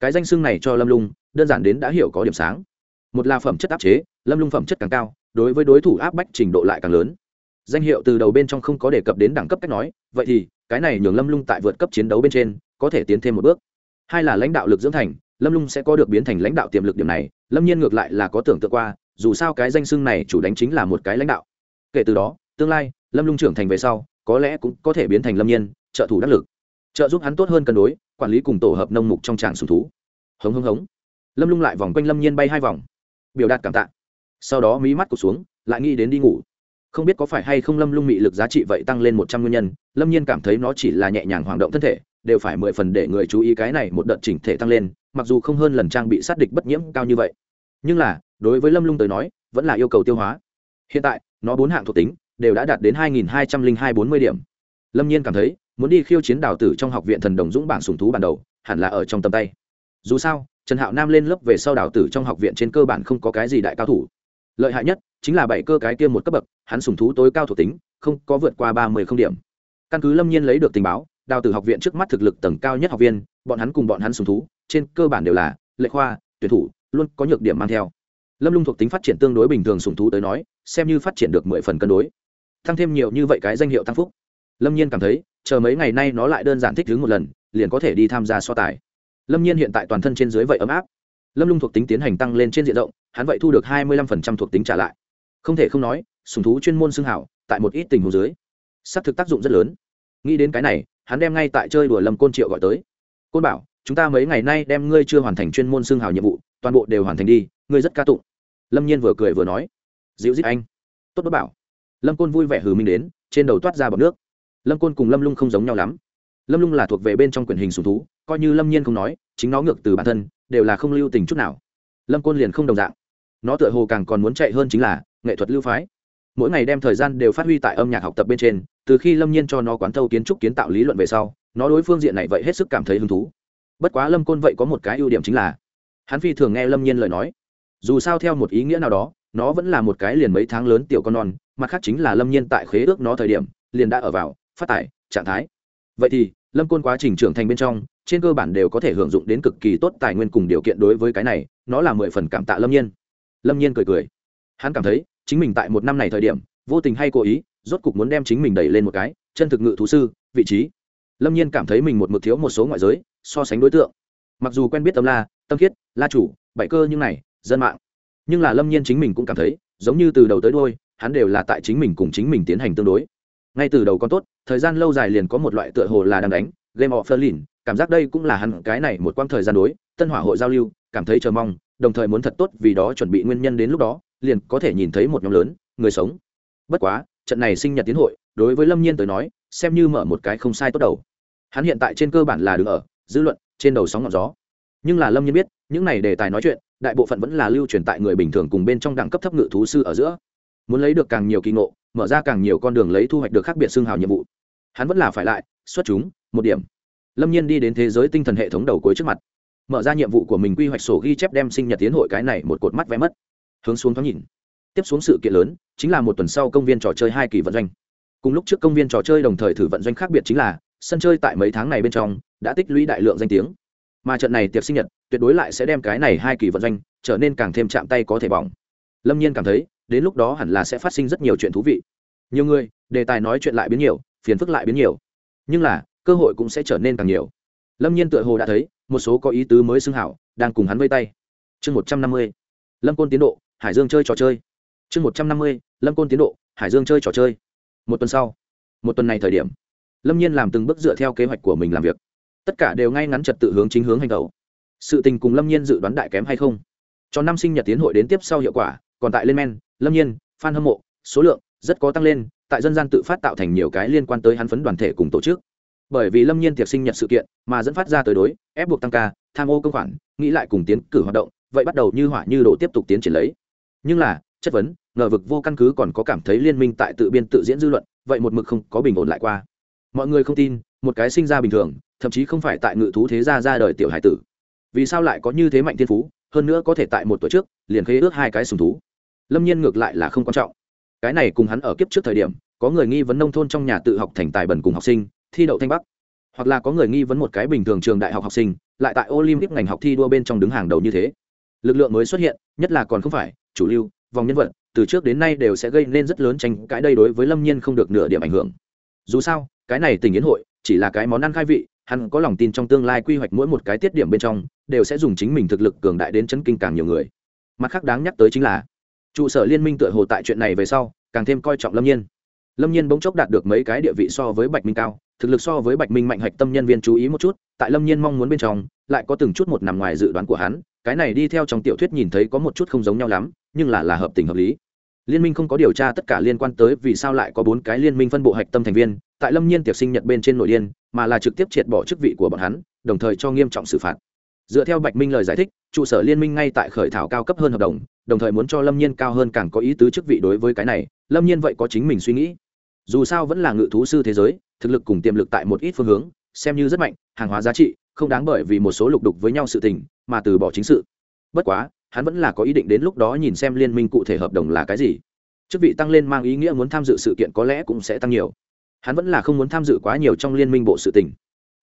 Cái danh xưng này cho lâm lung, đơn giản đến đã hiểu có điểm sáng. Một là phẩm chất áp chế, lâm lung phẩm chất càng cao, đối với đối thủ áp bách trình độ lại càng lớn. Danh hiệu từ đầu bên trong không có đề cập đến đẳng cấp cách nói, vậy thì, cái này nhường lâm lung tại vượt cấp chiến đấu bên trên, có thể tiến thêm một bước. Hai là lãnh đạo lực dưỡng thành, lâm lung sẽ có được biến thành lãnh đạo tiềm lực điểm này, lâm nhiên ngược lại là có tưởng tượng qua dù sao cái danh xưng này chủ đánh chính là một cái lãnh đạo. Kể từ đó, tương lai, lâm lung trưởng thành về sau, có lẽ cũng có thể biến thành lâm nhiên, trợ thủ đắc lực. Trợ giúp hắn tốt hơn cân đối, quản lý cùng tổ hợp nông mục trong tràng sùng thú. Hống hống hống. Lâm lung lại vòng quanh lâm nhiên bay hai vòng. Biểu đạt cảm tạ. Sau đó mí mắt cụt xuống, lại nghĩ đến đi ngủ. Không biết có phải hay không lâm lung mị lực giá trị vậy tăng lên một trăm nguyên nhân, lâm nhiên cảm thấy nó chỉ là nhẹ nhàng hoạt động thân thể, đều phải mười phần để người chú ý cái này một đợt chỉnh thể tăng lên, mặc dù không hơn lần trang bị sát địch bất nhiễm cao như vậy nhưng là, đối với lâm lung tới nói, vẫn là yêu cầu tiêu hóa. Hiện tại, nó bốn hạng thuộc tính đều đã đạt đến hai nghìn hai trăm linh hai bốn mươi điểm. Lâm nhiên cảm thấy, muốn đi khiêu chiến đào tử trong học viện thần đồng dũng bảng sùng thú ban đầu, hẳn là ở trong tầm tay. Dù sao, trần hạo nam lên lớp về sau đào tử trong học viện trên cơ bản không có cái gì đại cao thủ. Lợi hại nhất chính là bảy cơ cái kia một cấp bậc, hắn sùng thú tối cao thuộc tính không có vượt qua ba mươi không điểm. Căn cứ lâm nhiên lấy được tình báo, đào tử học viện trước mắt thực lực tầng cao nhất học viên, bọn hắn cùng bọn hắn sùng thú, trên cơ bản đều là lệ khoa, tuyển thủ luôn có nhược điểm mang theo. Lâm lung thuộc tính phát triển tương đối bình thường sùng thú tới nói, xem như phát triển được mười phần cân đối. Tăng thêm nhiều như vậy cái danh hiệu tăng phúc. Lâm nhiên cảm thấy, chờ mấy ngày nay nó lại đơn giản thích thứ một lần, liền có thể đi tham gia so tài. Lâm nhiên hiện tại toàn thân trên dưới vậy ấm áp. Lâm lung thuộc tính tiến hành tăng lên trên diện rộng, hắn vậy thu được hai mươi lăm phần trăm thuộc tính trả lại. Không thể không nói sùng thú chuyên môn xưng hảo, tại một ít tình huống dưới s ắ c thực tác dụng rất lớn. Nghĩ đến cái này, hắn đem ngay tại chơi đùa lâm côn triệu gọi tới. Côn bảo chúng ta mấy ngày nay đem ngươi chưa hoàn thành chuyên môn xương hào nhiệm vụ, toàn bộ đều hoàn thành đi, ngươi rất ca tụng. Lâm nhiên vừa cười vừa nói. Dịu dít anh. Tốt bất bảo. Lâm côn vui vẻ hừ minh đến, trên đầu toát ra bọc nước. Lâm côn cùng lâm lung không giống nhau lắm. Lâm lung là thuộc về bên trong quyển hình sùng thú, coi như lâm nhiên không nói, chính nó ngược từ bản thân, đều là không lưu tình chút nào. Lâm côn liền không đồng dạng. Nó tựa hồ càng còn muốn chạy hơn chính là nghệ thuật lưu phái. Mỗi ngày đem thời gian đều phát huy tại âm nhạc học tập bên trên, từ khi lâm nhiên cho nó quán thâu kiến trúc kiến tạo lý luận về sau, nó đối phương diện này vậy hết sức cảm thấy hứng thú bất quá lâm côn vậy có một cái ưu điểm chính là, hắn phi thường nghe lâm nhiên lời nói. Dù sao theo một ý nghĩa nào đó, nó vẫn là một cái liền mấy tháng lớn tiểu con non, mặt khác chính là lâm nhiên tại khế ước nó thời điểm, liền đã ở vào phát tải trạng thái. Vậy thì, lâm côn quá trình trưởng thành bên trong, trên cơ bản đều có thể hưởng dụng đến cực kỳ tốt tài nguyên cùng điều kiện đối với cái này, nó là mười phần cảm tạ lâm nhiên. Lâm nhiên cười cười. Hắn cảm thấy, chính mình tại một năm này thời điểm, vô tình hay cố ý, rốt cục muốn đem chính mình đẩy lên một cái, chân thực ngự thú sư, vị trí. Lâm nhiên cảm thấy mình một mực thiếu một số ngoại giới so sánh đối tượng. Mặc dù quen biết tâm la, tâm khiết, la chủ, bảy cơ như này, dân mạng. Nhưng là lâm nhiên chính mình cũng cảm thấy, giống như từ đầu tới đôi hắn đều là tại chính mình cùng chính mình tiến hành tương đối. Ngay từ đầu còn tốt, thời gian lâu dài liền có một loại tựa hồ là đang đánh, game of berlin cảm giác đây cũng là hắn cái này một quãng thời gian đối, tân hỏa hội giao lưu, cảm thấy chờ mong, đồng thời muốn thật tốt vì đó chuẩn bị nguyên nhân đến lúc đó, liền có thể nhìn thấy một nhóm lớn, người sống. Bất quá, trận này sinh nhật tiến hội, đối với lâm nhiên tới nói, xem như mở một cái không sai tốt đầu. Hắn hiện tại trên cơ bản là đứng ở dư luận trên đầu sóng ngọn gió. Nhưng là lâm nhiên biết, những này đề tài nói chuyện, đại bộ phận vẫn là lưu truyền tại người bình thường cùng bên trong đẳng cấp thấp ngự thú sư ở giữa. Muốn lấy được càng nhiều kỳ ngộ, mở ra càng nhiều con đường lấy thu hoạch được khác biệt xương hào nhiệm vụ. Hắn vẫn là phải lại, xuất chúng, một điểm. Lâm nhiên đi đến thế giới tinh thần hệ thống đầu cuối trước mặt. Mở ra nhiệm vụ của mình quy hoạch sổ ghi chép đem sinh nhật tiến hội cái này một cột mắt vẽ mất. Hướng xuống thoáng nhìn. Tiếp xuống sự kiện lớn, chính là một tuần sau công viên trò chơi hai kỳ vận doanh. Cùng lúc trước công viên trò chơi đồng thời thử vận doanh khác biệt chính là sân chơi tại mấy tháng này bên trong, đã tích lũy đại lượng danh tiếng. Mà trận này tiệc sinh nhật, tuyệt đối lại sẽ đem cái này hai kỳ vận doanh trở nên càng thêm chạm tay có thể bỏng. Lâm nhiên cảm thấy, đến lúc đó hẳn là sẽ phát sinh rất nhiều chuyện thú vị. Nhiều người, đề tài nói chuyện lại biến nhiều, phiền phức lại biến nhiều. Nhưng là, cơ hội cũng sẽ trở nên càng nhiều. Lâm nhiên tựa hồ đã thấy, một số có ý tứ mới xưng hảo, đang cùng hắn vây tay. Chương một trăm năm mươi, lâm côn tiến độ, hải dương chơi trò chơi. Chương một trăm năm mươi, lâm côn tiến độ, hải dương chơi trò chơi. Một tuần sau, một tuần này thời điểm lâm nhiên làm từng bước dựa theo kế hoạch của mình làm việc. Tất cả đều ngay ngắn trật tự hướng chính hướng hành tẩu. Sự tình cùng lâm nhiên dự đoán đại kém hay không? Cho năm sinh nhật tiến hội đến tiếp sau hiệu quả, còn tại lên men, lâm nhiên f a n hâm mộ, số lượng rất có tăng lên, tại dân gian tự phát tạo thành nhiều cái liên quan tới hắn phấn đoàn thể cùng tổ chức. Bởi vì lâm nhiên tiệc sinh nhật sự kiện mà dẫn phát ra tới đối, ép buộc tăng ca, tham ô công khoản, nghĩ lại cùng tiến cử hoạt động, vậy bắt đầu như hỏa như đổ tiếp tục tiến triển lấy. Nhưng là, chất vấn, ngờ vực vô căn cứ còn có cảm thấy liên minh tại tự biên tự diễn dư luận, vậy một mực không có bình ổn lại qua mọi người không tin, một cái sinh ra bình thường, thậm chí không phải tại ngự thú thế gia ra đời tiểu hải tử. Vì sao lại có như thế mạnh thiên phú, hơn nữa có thể tại một tuổi trước, liền khế ước hai cái sùng thú? Lâm nhiên ngược lại là không quan trọng. Cái này cùng hắn ở kiếp trước thời điểm, có người nghi vấn nông thôn trong nhà tự học thành tài bẩn cùng học sinh, thi đậu thanh bắc. Hoặc là có người nghi vấn một cái bình thường trường đại học học sinh, lại tại olympic ngành học thi đua bên trong đứng hàng đầu như thế. Lực lượng mới xuất hiện, nhất là còn không phải, chủ lưu, vòng nhân vật, từ trước đến nay đều sẽ gây nên rất lớn tranh cãi đây đối với lâm nhiên không được nửa điểm ảnh hưởng. Dù sao cái này tình yến hội, chỉ là cái món ăn khai vị, hắn có lòng tin trong tương lai quy hoạch mỗi một cái tiết điểm bên trong, đều sẽ dùng chính mình thực lực cường đại đến chấn kinh càng nhiều người. Mặt khác đáng nhắc tới chính là, trụ sở liên minh tựa hồ tại chuyện này về sau, càng thêm coi trọng lâm nhiên. Lâm nhiên bỗng chốc đạt được mấy cái địa vị so với bạch minh cao, thực lực so với bạch minh mạnh hạch tâm nhân viên chú ý một chút, tại lâm nhiên mong muốn bên trong, lại có từng chút một nằm ngoài dự đoán của hắn, cái này đi theo trong tiểu thuyết nhìn thấy có một chút không giống nhau lắm, nhưng là là hợp tình hợp lý. Liên minh không có điều tra tất cả liên quan tới vì sao lại có bốn cái liên minh phân bộ hạch tâm thành viên tại lâm nhiên tiệc sinh nhật bên trên nội điên, mà là trực tiếp triệt bỏ chức vị của bọn hắn, đồng thời cho nghiêm trọng xử phạt. Dựa theo bạch minh lời giải thích, trụ sở liên minh ngay tại khởi thảo cao cấp hơn hợp đồng đồng thời muốn cho lâm nhiên cao hơn càng có ý tứ chức vị đối với cái này, lâm nhiên vậy có chính mình suy nghĩ. Dù sao vẫn là ngự thú sư thế giới, thực lực cùng tiềm lực tại một ít phương hướng, xem như rất mạnh, hàng hóa giá trị, không đáng bởi vì một số lục đục với nhau sự tình, mà từ bỏ chính sự. Bất quá, hắn vẫn là có ý định đến lúc đó nhìn xem liên minh cụ thể hợp đồng là cái gì. Chức vị tăng lên mang ý nghĩa muốn tham dự sự kiện có lẽ cũng sẽ tăng nhiều hắn vẫn là không muốn tham dự quá nhiều trong liên minh bộ sự tình.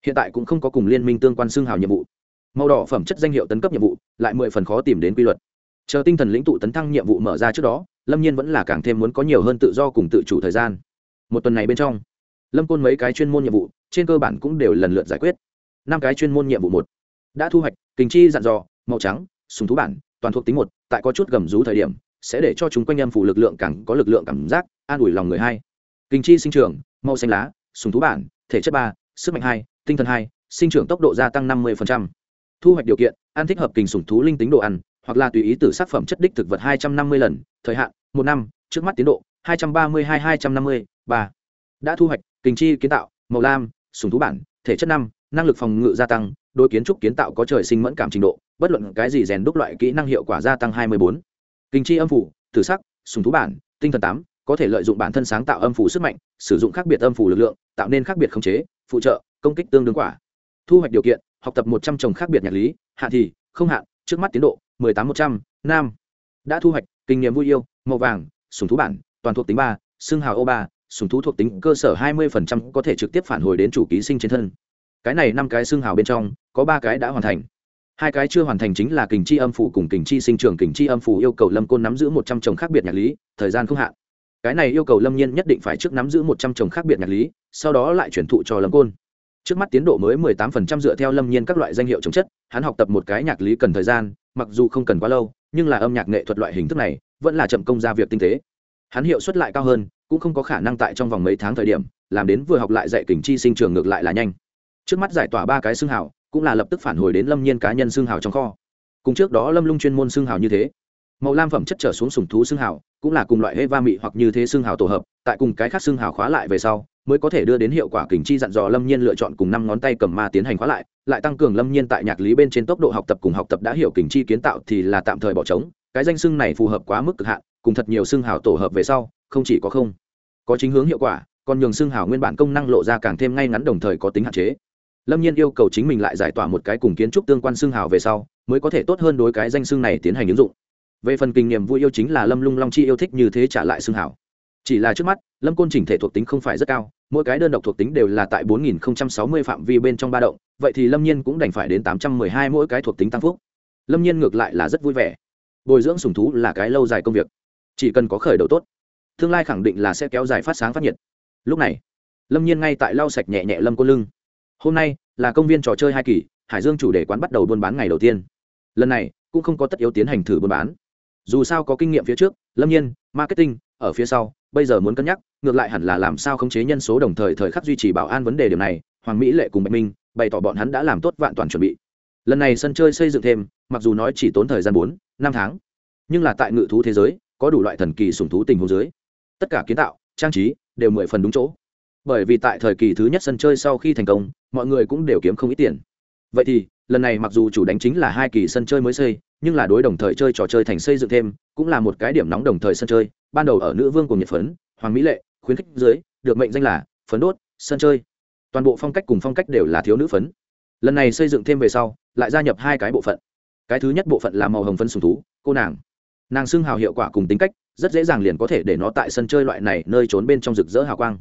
Hiện tại cũng không có cùng liên minh tương quan xương hào nhiệm vụ. Màu đỏ phẩm chất danh hiệu tấn cấp nhiệm vụ, lại mười phần khó tìm đến quy luật. Chờ tinh thần lĩnh tụ tấn thăng nhiệm vụ mở ra trước đó, lâm nhiên vẫn là càng thêm muốn có nhiều hơn tự do cùng tự chủ thời gian. Một tuần này bên trong, lâm côn mấy cái chuyên môn nhiệm vụ, trên cơ bản cũng đều lần lượt giải quyết. Năm cái chuyên môn nhiệm vụ một, đã thu hoạch, kình chi, dặn dò, màu trắng súng thú bản, toàn thuộc tính một, tại có chút gầm rú thời điểm, sẽ để cho chúng quanh âm phủ lực lượng càng có lực lượng cảm giác, an ủi lòng người hai. Kinh chi sinh trưởng màu xanh lá, sùng thú bản, thể chất ba, sức mạnh hai, tinh thần hai, sinh trưởng tốc độ gia tăng năm mươi thu hoạch điều kiện, ăn thích hợp kình sùng thú linh tính độ ăn, hoặc là tùy ý từ sát phẩm chất đích thực vật hai trăm năm mươi lần, thời hạn, một năm, trước mắt tiến độ, hai trăm ba mươi hai hai trăm năm mươi ba. Đã thu hoạch, kình chi kiến tạo, màu lam sùng thú bản, thể chất năm, năng lực phòng ngự gia tăng đôi kiến trúc kiến tạo có trời sinh mẫn cảm trình độ, bất luận cái gì rèn đúc loại kỹ năng hiệu quả gia tăng hai mươi bốn. Kinh chi âm phủ, tử sắc sùng thú bản, tinh thần tám có thể lợi dụng bản thân sáng tạo âm phủ sức mạnh, sử dụng khác biệt âm phủ lực lượng, tạo nên khác biệt khống chế, phụ trợ, công kích tương đương quả. Thu hoạch điều kiện, học tập một trăm trồng khác biệt nhạc lý, hạ thì, không hạn trước mắt tiến độ, mười tám một trăm, nam. Đã thu hoạch, kinh nghiệm vui yêu, màu vàng sùng thú bản, toàn thuộc tính ba, xương hào ô ba sùng thú thuộc tính cơ sở hai mươi phần trăm có thể trực tiếp phản hồi đến chủ ký sinh trên thân. Cái này năm cái xương hào bên trong, có ba cái đã hoàn thành. Hai cái chưa hoàn thành chính là kình chi âm phủ cùng kình chi sinh trường kình chi âm phủ yêu cầu lâm côn nắm giữ một trăm trồng khác biệt nhạc lý, thời gian không hạn cái này yêu cầu lâm nhiên nhất định phải trước nắm giữ một trăm chồng khác biệt nhạc lý sau đó lại chuyển thụ cho lâm côn. Trước mắt tiến độ mới mười tám phần trăm dựa theo lâm nhiên các loại danh hiệu chống chất hắn học tập một cái nhạc lý cần thời gian mặc dù không cần quá lâu nhưng là âm nhạc nghệ thuật loại hình thức này vẫn là chậm công ra việc tinh tế. Hắn hiệu suất lại cao hơn cũng không có khả năng tại trong vòng mấy tháng thời điểm làm đến vừa học lại dạy kình chi sinh trường ngược lại là nhanh. Trước mắt giải tỏa ba cái xương hào, cũng là lập tức phản hồi đến lâm nhiên cá nhân xương hào trong kho. Cùng trước đó lâm lung chuyên môn xương hào như thế màu lam phẩm chất trở xuống sùng thú xương hào, cũng là cùng loại hê va mị hoặc như thế xương hào tổ hợp, tại cùng cái khác xương hào khóa lại về sau, mới có thể đưa đến hiệu quả kình chi dặn dò lâm nhiên lựa chọn cùng năm ngón tay cầm ma tiến hành khóa lại lại tăng cường lâm nhiên tại nhạc lý bên trên tốc độ học tập cùng học tập đã hiểu kình chi kiến tạo thì là tạm thời bỏ trống, cái danh xưng này phù hợp quá mức cực hạn, cùng thật nhiều xương hào tổ hợp về sau, không chỉ có không, có chính hướng hiệu quả, còn nhường xương hào nguyên bản công năng lộ ra càng thêm ngay ngắn đồng thời có tính hạn chế. Lâm nhiên yêu cầu chính mình lại giải tỏa một cái cùng kiến trúc tương quan xương hào về sau, mới có thể tốt hơn đối cái danh xương này tiến hành ứng dụng về phần kinh nghiệm vui yêu chính là lâm lung long chi yêu thích như thế trả lại xương hảo. Chỉ là trước mắt, lâm côn chỉnh thể thuộc tính không phải rất cao, mỗi cái đơn độc thuộc tính đều là tại 4060 phạm vi bên trong ba động, vậy thì lâm nhiên cũng đành phải đến 812 mỗi cái thuộc tính tăng phúc. Lâm nhiên ngược lại là rất vui vẻ. Bồi dưỡng sùng thú là cái lâu dài công việc, chỉ cần có khởi đầu tốt, tương lai khẳng định là sẽ kéo dài phát sáng phát nhiệt. Lúc này, lâm nhiên ngay tại lau sạch nhẹ nhẹ lâm côn lưng. Hôm nay là công viên trò chơi hai kỳ, hải dương chủ đề quán bắt đầu buôn bán ngày đầu tiên. Lần này cũng không có tất yếu tiến hành thử buôn bán dù sao có kinh nghiệm phía trước, lâm nhiên, marketing, ở phía sau, bây giờ muốn cân nhắc, ngược lại hẳn là làm sao khống chế nhân số đồng thời thời khắc duy trì bảo an vấn đề điều này, hoàng mỹ lệ cùng bạch minh, bày tỏ bọn hắn đã làm tốt vạn toàn chuẩn bị. Lần này sân chơi xây dựng thêm, mặc dù nói chỉ tốn thời gian bốn, năm tháng, nhưng là tại ngự thú thế giới, có đủ loại thần kỳ sùng thú tình hồ dưới, tất cả kiến tạo, trang trí đều mười phần đúng chỗ. Bởi vì tại thời kỳ thứ nhất sân chơi sau khi thành công, mọi người cũng đều kiếm không ít tiền. Vậy thì, lần này mặc dù chủ đánh chính là hai kỳ sân chơi mới xây nhưng là đối đồng thời chơi trò chơi thành xây dựng thêm, cũng là một cái điểm nóng đồng thời sân chơi. Ban đầu ở nữ vương cùng nhật phấn, hoàng mỹ lệ, khuyến khích dưới, được mệnh danh là phấn đốt, sân chơi. Toàn bộ phong cách cùng phong cách đều là thiếu nữ phấn. Lần này xây dựng thêm về sau, lại gia nhập hai cái bộ phận. Cái thứ nhất bộ phận là màu hồng phân sùng thú, cô nàng. Nàng xưng hào hiệu quả cùng tính cách, rất dễ dàng liền có thể để nó tại sân chơi loại này nơi trốn bên trong rực rỡ hào quang.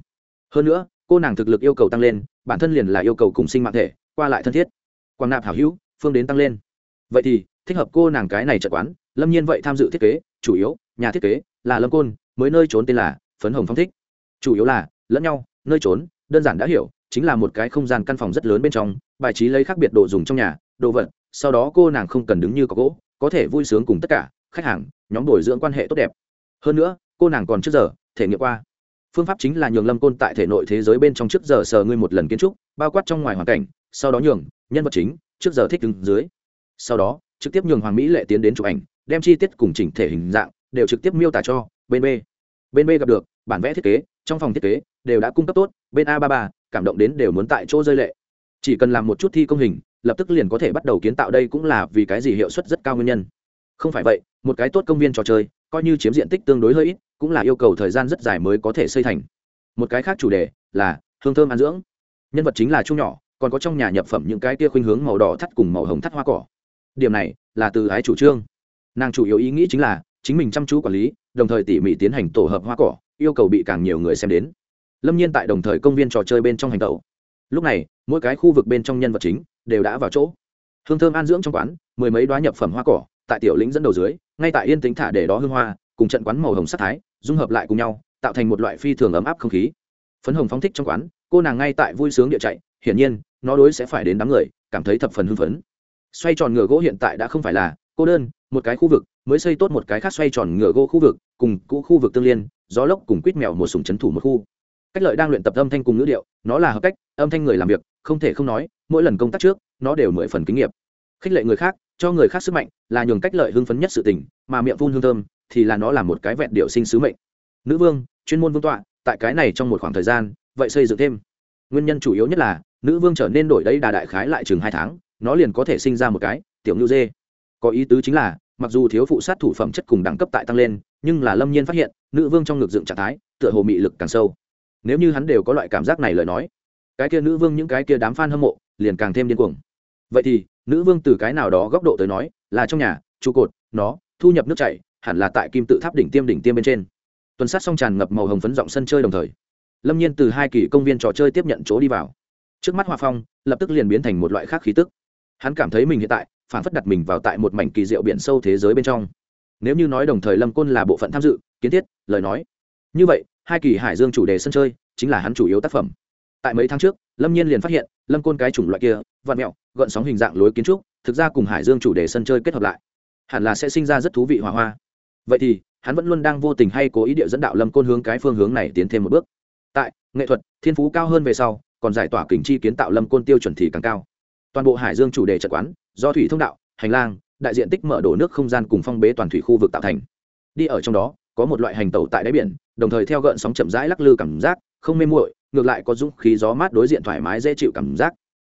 Hơn nữa, cô nàng thực lực yêu cầu tăng lên, bản thân liền là yêu cầu cùng sinh mạng thể, qua lại thân thiết. Quang nạp hảo hữu, phương đến tăng lên. Vậy thì thích hợp cô nàng cái này trận quán, lâm nhiên vậy tham dự thiết kế, chủ yếu nhà thiết kế là lâm côn, mới nơi trốn tên là phấn hồng phong thích. Chủ yếu là, lẫn nhau, nơi trốn, đơn giản đã hiểu, chính là một cái không gian căn phòng rất lớn bên trong, bài trí lấy khác biệt đồ dùng trong nhà, đồ vật, sau đó cô nàng không cần đứng như có gỗ, có thể vui sướng cùng tất cả, khách hàng, nhóm bồi dưỡng quan hệ tốt đẹp. Hơn nữa, cô nàng còn trước giờ, thể nghiệm qua. Phương pháp chính là nhường lâm côn tại thể nội thế giới bên trong trước giờ sờ ngươi một lần kiến trúc, bao quát trong ngoài hoàn cảnh, sau đó nhường, nhân vật chính, trước giờ thích đứng dưới. Sau đó trực tiếp nhường hoàng mỹ lệ tiến đến chụp ảnh, đem chi tiết cùng chỉnh thể hình dạng đều trực tiếp miêu tả cho bên b. Bên b gặp được, bản vẽ thiết kế, trong phòng thiết kế đều đã cung cấp tốt, bên a ba ba, cảm động đến đều muốn tại chỗ rơi lệ. Chỉ cần làm một chút thi công hình, lập tức liền có thể bắt đầu kiến tạo đây cũng là vì cái gì hiệu suất rất cao nguyên nhân. Không phải vậy, một cái tốt công viên trò chơi, coi như chiếm diện tích tương đối hơi ít, cũng là yêu cầu thời gian rất dài mới có thể xây thành. Một cái khác chủ đề là hương thơm ăn dưỡng. Nhân vật chính là chu nhỏ, còn có trong nhà nhập phẩm những cái tia khuynh hướng màu đỏ thắt cùng màu hồng thắt hoa cỏ điểm này là từ ái chủ trương. Nàng chủ yếu ý nghĩ chính là chính mình chăm chú quản lý, đồng thời tỉ mỉ tiến hành tổ hợp hoa cỏ, yêu cầu bị càng nhiều người xem đến. Lâm nhiên tại đồng thời công viên trò chơi bên trong hành tẩu. Lúc này, mỗi cái khu vực bên trong nhân vật chính đều đã vào chỗ. Hương thơm an dưỡng trong quán, mười mấy đoá nhập phẩm hoa cỏ, tại tiểu lĩnh dẫn đầu dưới, ngay tại yên tính thả để đó hương hoa, cùng trận quán màu hồng sắc thái, dung hợp lại cùng nhau, tạo thành một loại phi thường ấm áp không khí. Phấn hồng phóng thích trong quán, cô nàng ngay tại vui sướng địa chạy, hiển nhiên, nó đối sẽ phải đến đám người, cảm thấy thập phần hưng phấn xoay tròn ngựa gỗ hiện tại đã không phải là cô đơn, một cái khu vực, mới xây tốt một cái khác xoay tròn ngựa gỗ khu vực, cùng cũ khu vực tương liên, gió lốc cùng quýt mèo một sùng c thủ một khu. Cách lợi đang luyện tập âm thanh cùng ngữ điệu, nó là hợp cách, âm thanh người làm việc, không thể không nói, mỗi lần công tác trước, nó đều mười phần kinh nghiệm. Khích lệ người khác, cho người khác sức mạnh, là nhường cách lợi hưng phấn nhất sự tình, mà miệng phun hương thơm, thì là nó là một cái vẹn điệu sinh sứ mệnh. Nữ vương, chuyên môn vương tọa, tại cái này trong một khoảng thời gian, vậy xây dựng thêm. Nguyên nhân chủ yếu nhất là, nữ vương trở nên đổi đấy đà đại khái lại chừng hai tháng nó liền có thể sinh ra một cái, tiểu ngưu dê. Có ý tứ chính là, mặc dù thiếu phụ sát thủ phẩm chất cùng đẳng cấp tại tăng lên, nhưng là lâm nhiên phát hiện, nữ vương trong ngực dựng trạng thái, tựa hồ mị lực càng sâu. Nếu như hắn đều có loại cảm giác này lời nói, cái kia nữ vương những cái kia đám f a n hâm mộ, liền càng thêm điên cuồng. Vậy thì, nữ vương từ cái nào đó góc độ tới nói, là trong nhà, trụ cột, nó, thu nhập nước chảy, hẳn là tại kim tự tháp đỉnh tiêm đỉnh tiêm bên trên. Tuần sát xong tràn ngập màu hồng phấn rộng sân chơi đồng thời, lâm nhiên từ hai kỳ công viên trò chơi tiếp nhận chỗ đi vào. Trước mắt hòa phong, lập tức liền biến thành một loại khác khí tức hắn cảm thấy mình hiện tại, phản phất đặt mình vào tại một mảnh kỳ diệu biển sâu thế giới bên trong. Nếu như nói đồng thời lâm côn là bộ phận tham dự, kiến thiết, lời nói. Như vậy, hai kỳ hải dương chủ đề sân chơi chính là hắn chủ yếu tác phẩm. Tại mấy tháng trước, lâm nhiên liền phát hiện, lâm côn cái chủng loại kia vạn mẹo gợn sóng hình dạng lối kiến trúc, thực ra cùng hải dương chủ đề sân chơi kết hợp lại, hẳn là sẽ sinh ra rất thú vị hòa hoa. Vậy thì, hắn vẫn luôn đang vô tình hay cố ý địa dẫn đạo lâm côn hướng cái phương hướng này tiến thêm một bước. Tại nghệ thuật, thiên phú cao hơn về sau, còn giải tỏa kình chi kiến tạo lâm côn tiêu chuẩn thì càng cao toàn bộ hải dương chủ đề trận quán, do thủy thông đạo, hành lang, đại diện tích mở đổ nước không gian cùng phong bế toàn thủy khu vực tạo thành. Đi ở trong đó, có một loại hành tàu tại đáy biển, đồng thời theo gợn sóng chậm rãi lắc lư cảm giác, không mê muội, ngược lại có dũng khí gió mát đối diện thoải mái dễ chịu cảm giác.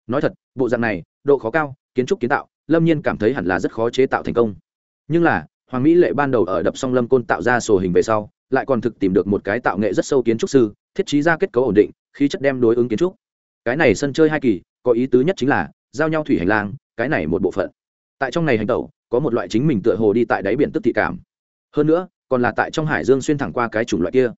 Nói thật, bộ dạng này, độ khó cao, kiến trúc kiến tạo, lâm nhiên cảm thấy hẳn là rất khó chế tạo thành công. Nhưng là, hoàng mỹ lệ ban đầu ở đập song lâm côn tạo ra sổ hình về sau, lại còn thực tìm được một cái tạo nghệ rất sâu kiến trúc sư, thiết trí ra kết cấu ổn định, khí chất đem đối ứng kiến trúc. Cái này sân chơi hai kỳ, có ý tứ nhất chính là giao nhau thủy hành lang, cái này một bộ phận. Tại trong này hành tẩu, có một loại chính mình tựa hồ đi tại đáy biển tức thị cảm. Hơn nữa, còn là tại trong hải dương xuyên thẳng qua cái chủng loại kia.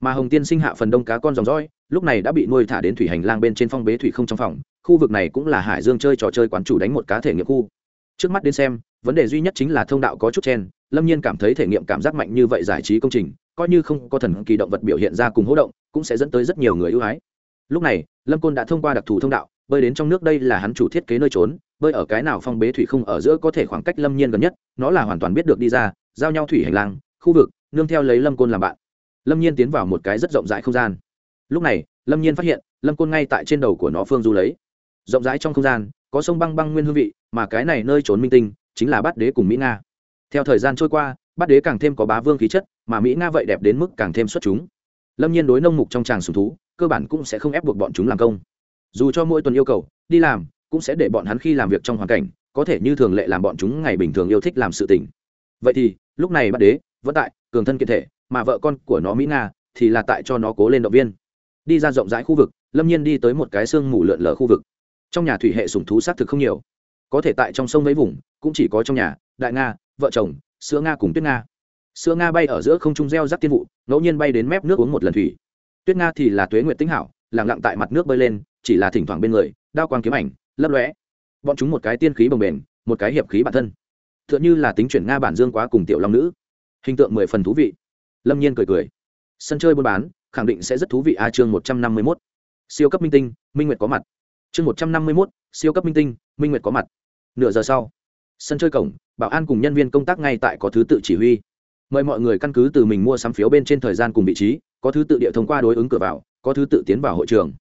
Mà hồng tiên sinh hạ phần đông cá con dòng dõi lúc này đã bị nuôi thả đến thủy hành lang bên trên phong bế thủy không trong phòng, khu vực này cũng là hải dương chơi trò chơi quán chủ đánh một cá thể nghiệm khu. Trước mắt đến xem, vấn đề duy nhất chính là thông đạo có chút chen, lâm nhiên cảm thấy thể nghiệm cảm giác mạnh như vậy giải trí công trình, coi như không có thần kỳ động vật biểu hiện ra cùng hỗ động, cũng sẽ dẫn tới rất nhiều người ưu ái. Lúc này, lâm côn đã thông qua đặc thù thông đạo bơi đến trong nước đây là hắn chủ thiết kế nơi trốn, bơi ở cái nào phong bế thủy không ở giữa có thể khoảng cách lâm nhiên gần nhất, nó là hoàn toàn biết được đi ra, giao nhau thủy hành lang, khu vực, nương theo lấy lâm côn làm bạn. Lâm nhiên tiến vào một cái rất rộng rãi không gian. Lúc này, lâm nhiên phát hiện, lâm côn ngay tại trên đầu của nó phương du lấy. Rộng rãi trong không gian, có sông băng băng nguyên hương vị, mà cái này nơi trốn minh tinh, chính là bát đế cùng mỹ nga. Theo thời gian trôi qua, bát đế càng thêm có bá vương khí chất, mà mỹ nga vậy đẹp đến mức càng thêm xuất chúng. Lâm nhiên đối nông mục trong tràng sùng thú, cơ bản cũng sẽ không ép buộc bọn chúng làm công dù cho mỗi tuần yêu cầu, đi làm, cũng sẽ để bọn hắn khi làm việc trong hoàn cảnh, có thể như thường lệ làm bọn chúng ngày bình thường yêu thích làm sự tình. Vậy thì, lúc này bắt đế vẫn tại, cường thân kiện thể, mà vợ con của nó mỹ nga thì là tại cho nó cố lên động viên. Đi ra rộng rãi khu vực, lâm nhiên đi tới một cái sương mù lượn lờ khu vực. Trong nhà thủy hệ sùng thú xác thực không nhiều. Có thể tại trong sông mấy vùng, cũng chỉ có trong nhà, đại nga, vợ chồng, sữa nga cùng tuyết nga. Sữa nga bay ở giữa không trung gieo rắc tiên vụ, ngẫu nhiên bay đến mép nước uống một lần thủy. Tuyết nga thì là tuế nguyện tính hảo lẳng lặng tại mặt nước bơi lên chỉ là thỉnh thoảng bên người, đao quang kiếm ảnh, lấp lóe. Bọn chúng một cái tiên khí bồng bềnh, một cái hiệp khí bản thân. T h ư ợ n h ư là tính chuyển nga bản dương quá cùng tiểu long nữ. Hình tượng mười phần thú vị. Lâm nhiên cười cười. Sân chơi buôn bán, khẳng định sẽ rất thú vị. A, chương một trăm năm mươi mốt. Siêu cấp minh tinh, minh nguyệt có mặt. Chương một trăm năm mươi mốt, siêu cấp minh tinh, minh nguyệt có mặt. Nửa giờ sau, sân chơi cổng, bảo an cùng nhân viên công tác ngay tại có thứ tự chỉ huy. Mời mọi người căn cứ từ mình mua sắm phiếu bên trên thời gian cùng vị trí, có thứ tự địa thông qua đối ứng cửa vào, có thứ tự tiến vào hội trường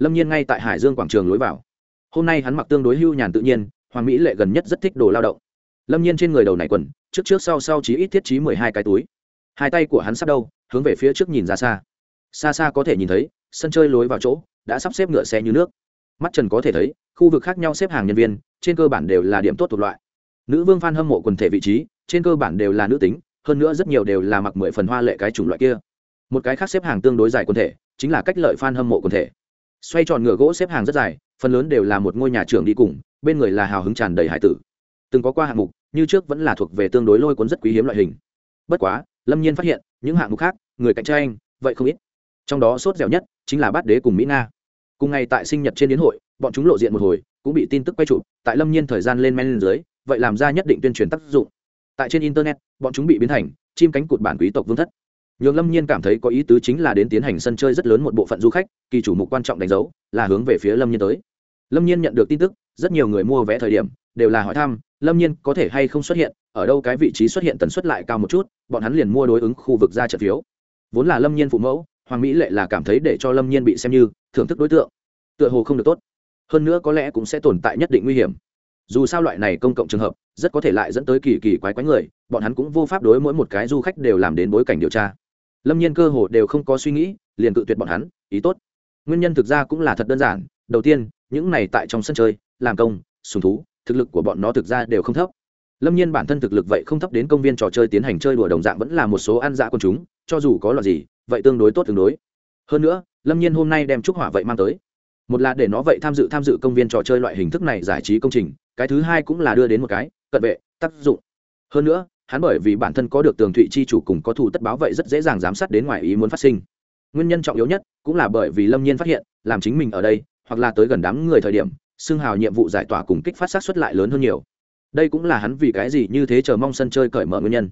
lâm nhiên ngay tại hải dương quảng trường lối vào. Hôm nay hắn mặc tương đối hưu nhàn tự nhiên, hoàng mỹ lệ gần nhất rất thích đồ lao động. Lâm nhiên trên người đầu này quần, trước trước sau sau chí ít thiết trí mười hai cái túi. Hai tay của hắn sắp đâu, hướng về phía trước nhìn ra xa. Xa xa có thể nhìn thấy, sân chơi lối vào chỗ, đã sắp xếp ngựa xe như nước. Mắt trần có thể thấy, khu vực khác nhau xếp hàng nhân viên, trên cơ bản đều là điểm tốt thuộc loại. Nữ vương phan hâm mộ quần thể vị trí, trên cơ bản đều là nữ tính, hơn nữa rất nhiều đều là mặc mười phần hoa lệ cái chủng loại kia. Một cái khác xếp hàng tương đối dài quần thể, chính là cách lợi phan hâm mộ quần thể xoay tròn ngựa gỗ xếp hàng rất dài, phần lớn đều là một ngôi nhà trường đi cùng, bên người là hào hứng tràn đầy hải tử. Từng có qua hạng mục, như trước vẫn là thuộc về tương đối lôi cuốn rất quý hiếm loại hình. Bất quá, lâm nhiên phát hiện, những hạng mục khác, người cạnh tranh, vậy không ít. Trong đó sốt dẻo nhất chính là bát đế cùng mỹ nga. Cùng ngày tại sinh nhật trên đến hội, bọn chúng lộ diện một hồi, cũng bị tin tức quay chụp, tại lâm nhiên thời gian lên men lên dưới, vậy làm ra nhất định tuyên truyền tác dụng. Tại trên internet, bọn chúng bị biến thành chim cánh cụt bản quý tộc vương thất nhường lâm nhiên cảm thấy có ý tứ chính là đến tiến hành sân chơi rất lớn một bộ phận du khách, kỳ chủ mục quan trọng đánh dấu, là hướng về phía lâm nhiên tới. Lâm nhiên nhận được tin tức, rất nhiều người mua vé thời điểm, đều là hỏi thăm, lâm nhiên, có thể hay không xuất hiện? Ở đâu cái vị trí xuất hiện tần suất lại cao một chút? Bọn hắn liền mua đối ứng khu vực ra trận phiếu. Vốn là lâm nhiên phụ mẫu, hoàng mỹ lệ là cảm thấy để cho lâm nhiên bị xem như thưởng thức đối tượng, tựa hồ không được tốt. Hơn nữa có lẽ cũng sẽ tồn tại nhất định nguy hiểm. Dù sao loại này công cộng trường hợp, rất có thể lại dẫn tới kỳ kỳ quái quái người, bọn hắn cũng vô pháp đối mỗi một cái du khách đều làm đến bối cảnh điều tra lâm nhiên cơ hồ đều không có suy nghĩ, liền cự tuyệt bọn hắn, ý tốt. Nguyên nhân thực ra cũng là thật đơn giản, đầu tiên, những này tại trong sân chơi, làm công, sùng thú, thực lực của bọn nó thực ra đều không thấp. Lâm nhiên bản thân thực lực vậy không thấp đến công viên trò chơi tiến hành chơi đùa đồng dạng vẫn là một số ăn dạ quần chúng, cho dù có loại gì, vậy tương đối tốt tương đối. Hơn nữa, lâm nhiên hôm nay đem trúc hỏa vậy mang tới. Một là để nó vậy tham dự tham dự công viên trò chơi loại hình thức này giải trí công trình, cái thứ hai cũng là đưa đến một cái cận vệ tác dụng. Hơn nữa hắn bởi vì bản thân có được tường thụy chi chủ cùng có thủ tất báo vậy rất dễ dàng giám sát đến ngoài ý muốn phát sinh. Nguyên nhân trọng yếu nhất cũng là bởi vì lâm nhiên phát hiện, làm chính mình ở đây, hoặc là tới gần đám người thời điểm, xưng hào nhiệm vụ giải tỏa cùng kích phát sát xuất lại lớn hơn nhiều. Đây cũng là hắn vì cái gì như thế chờ mong sân chơi cởi mở nguyên nhân.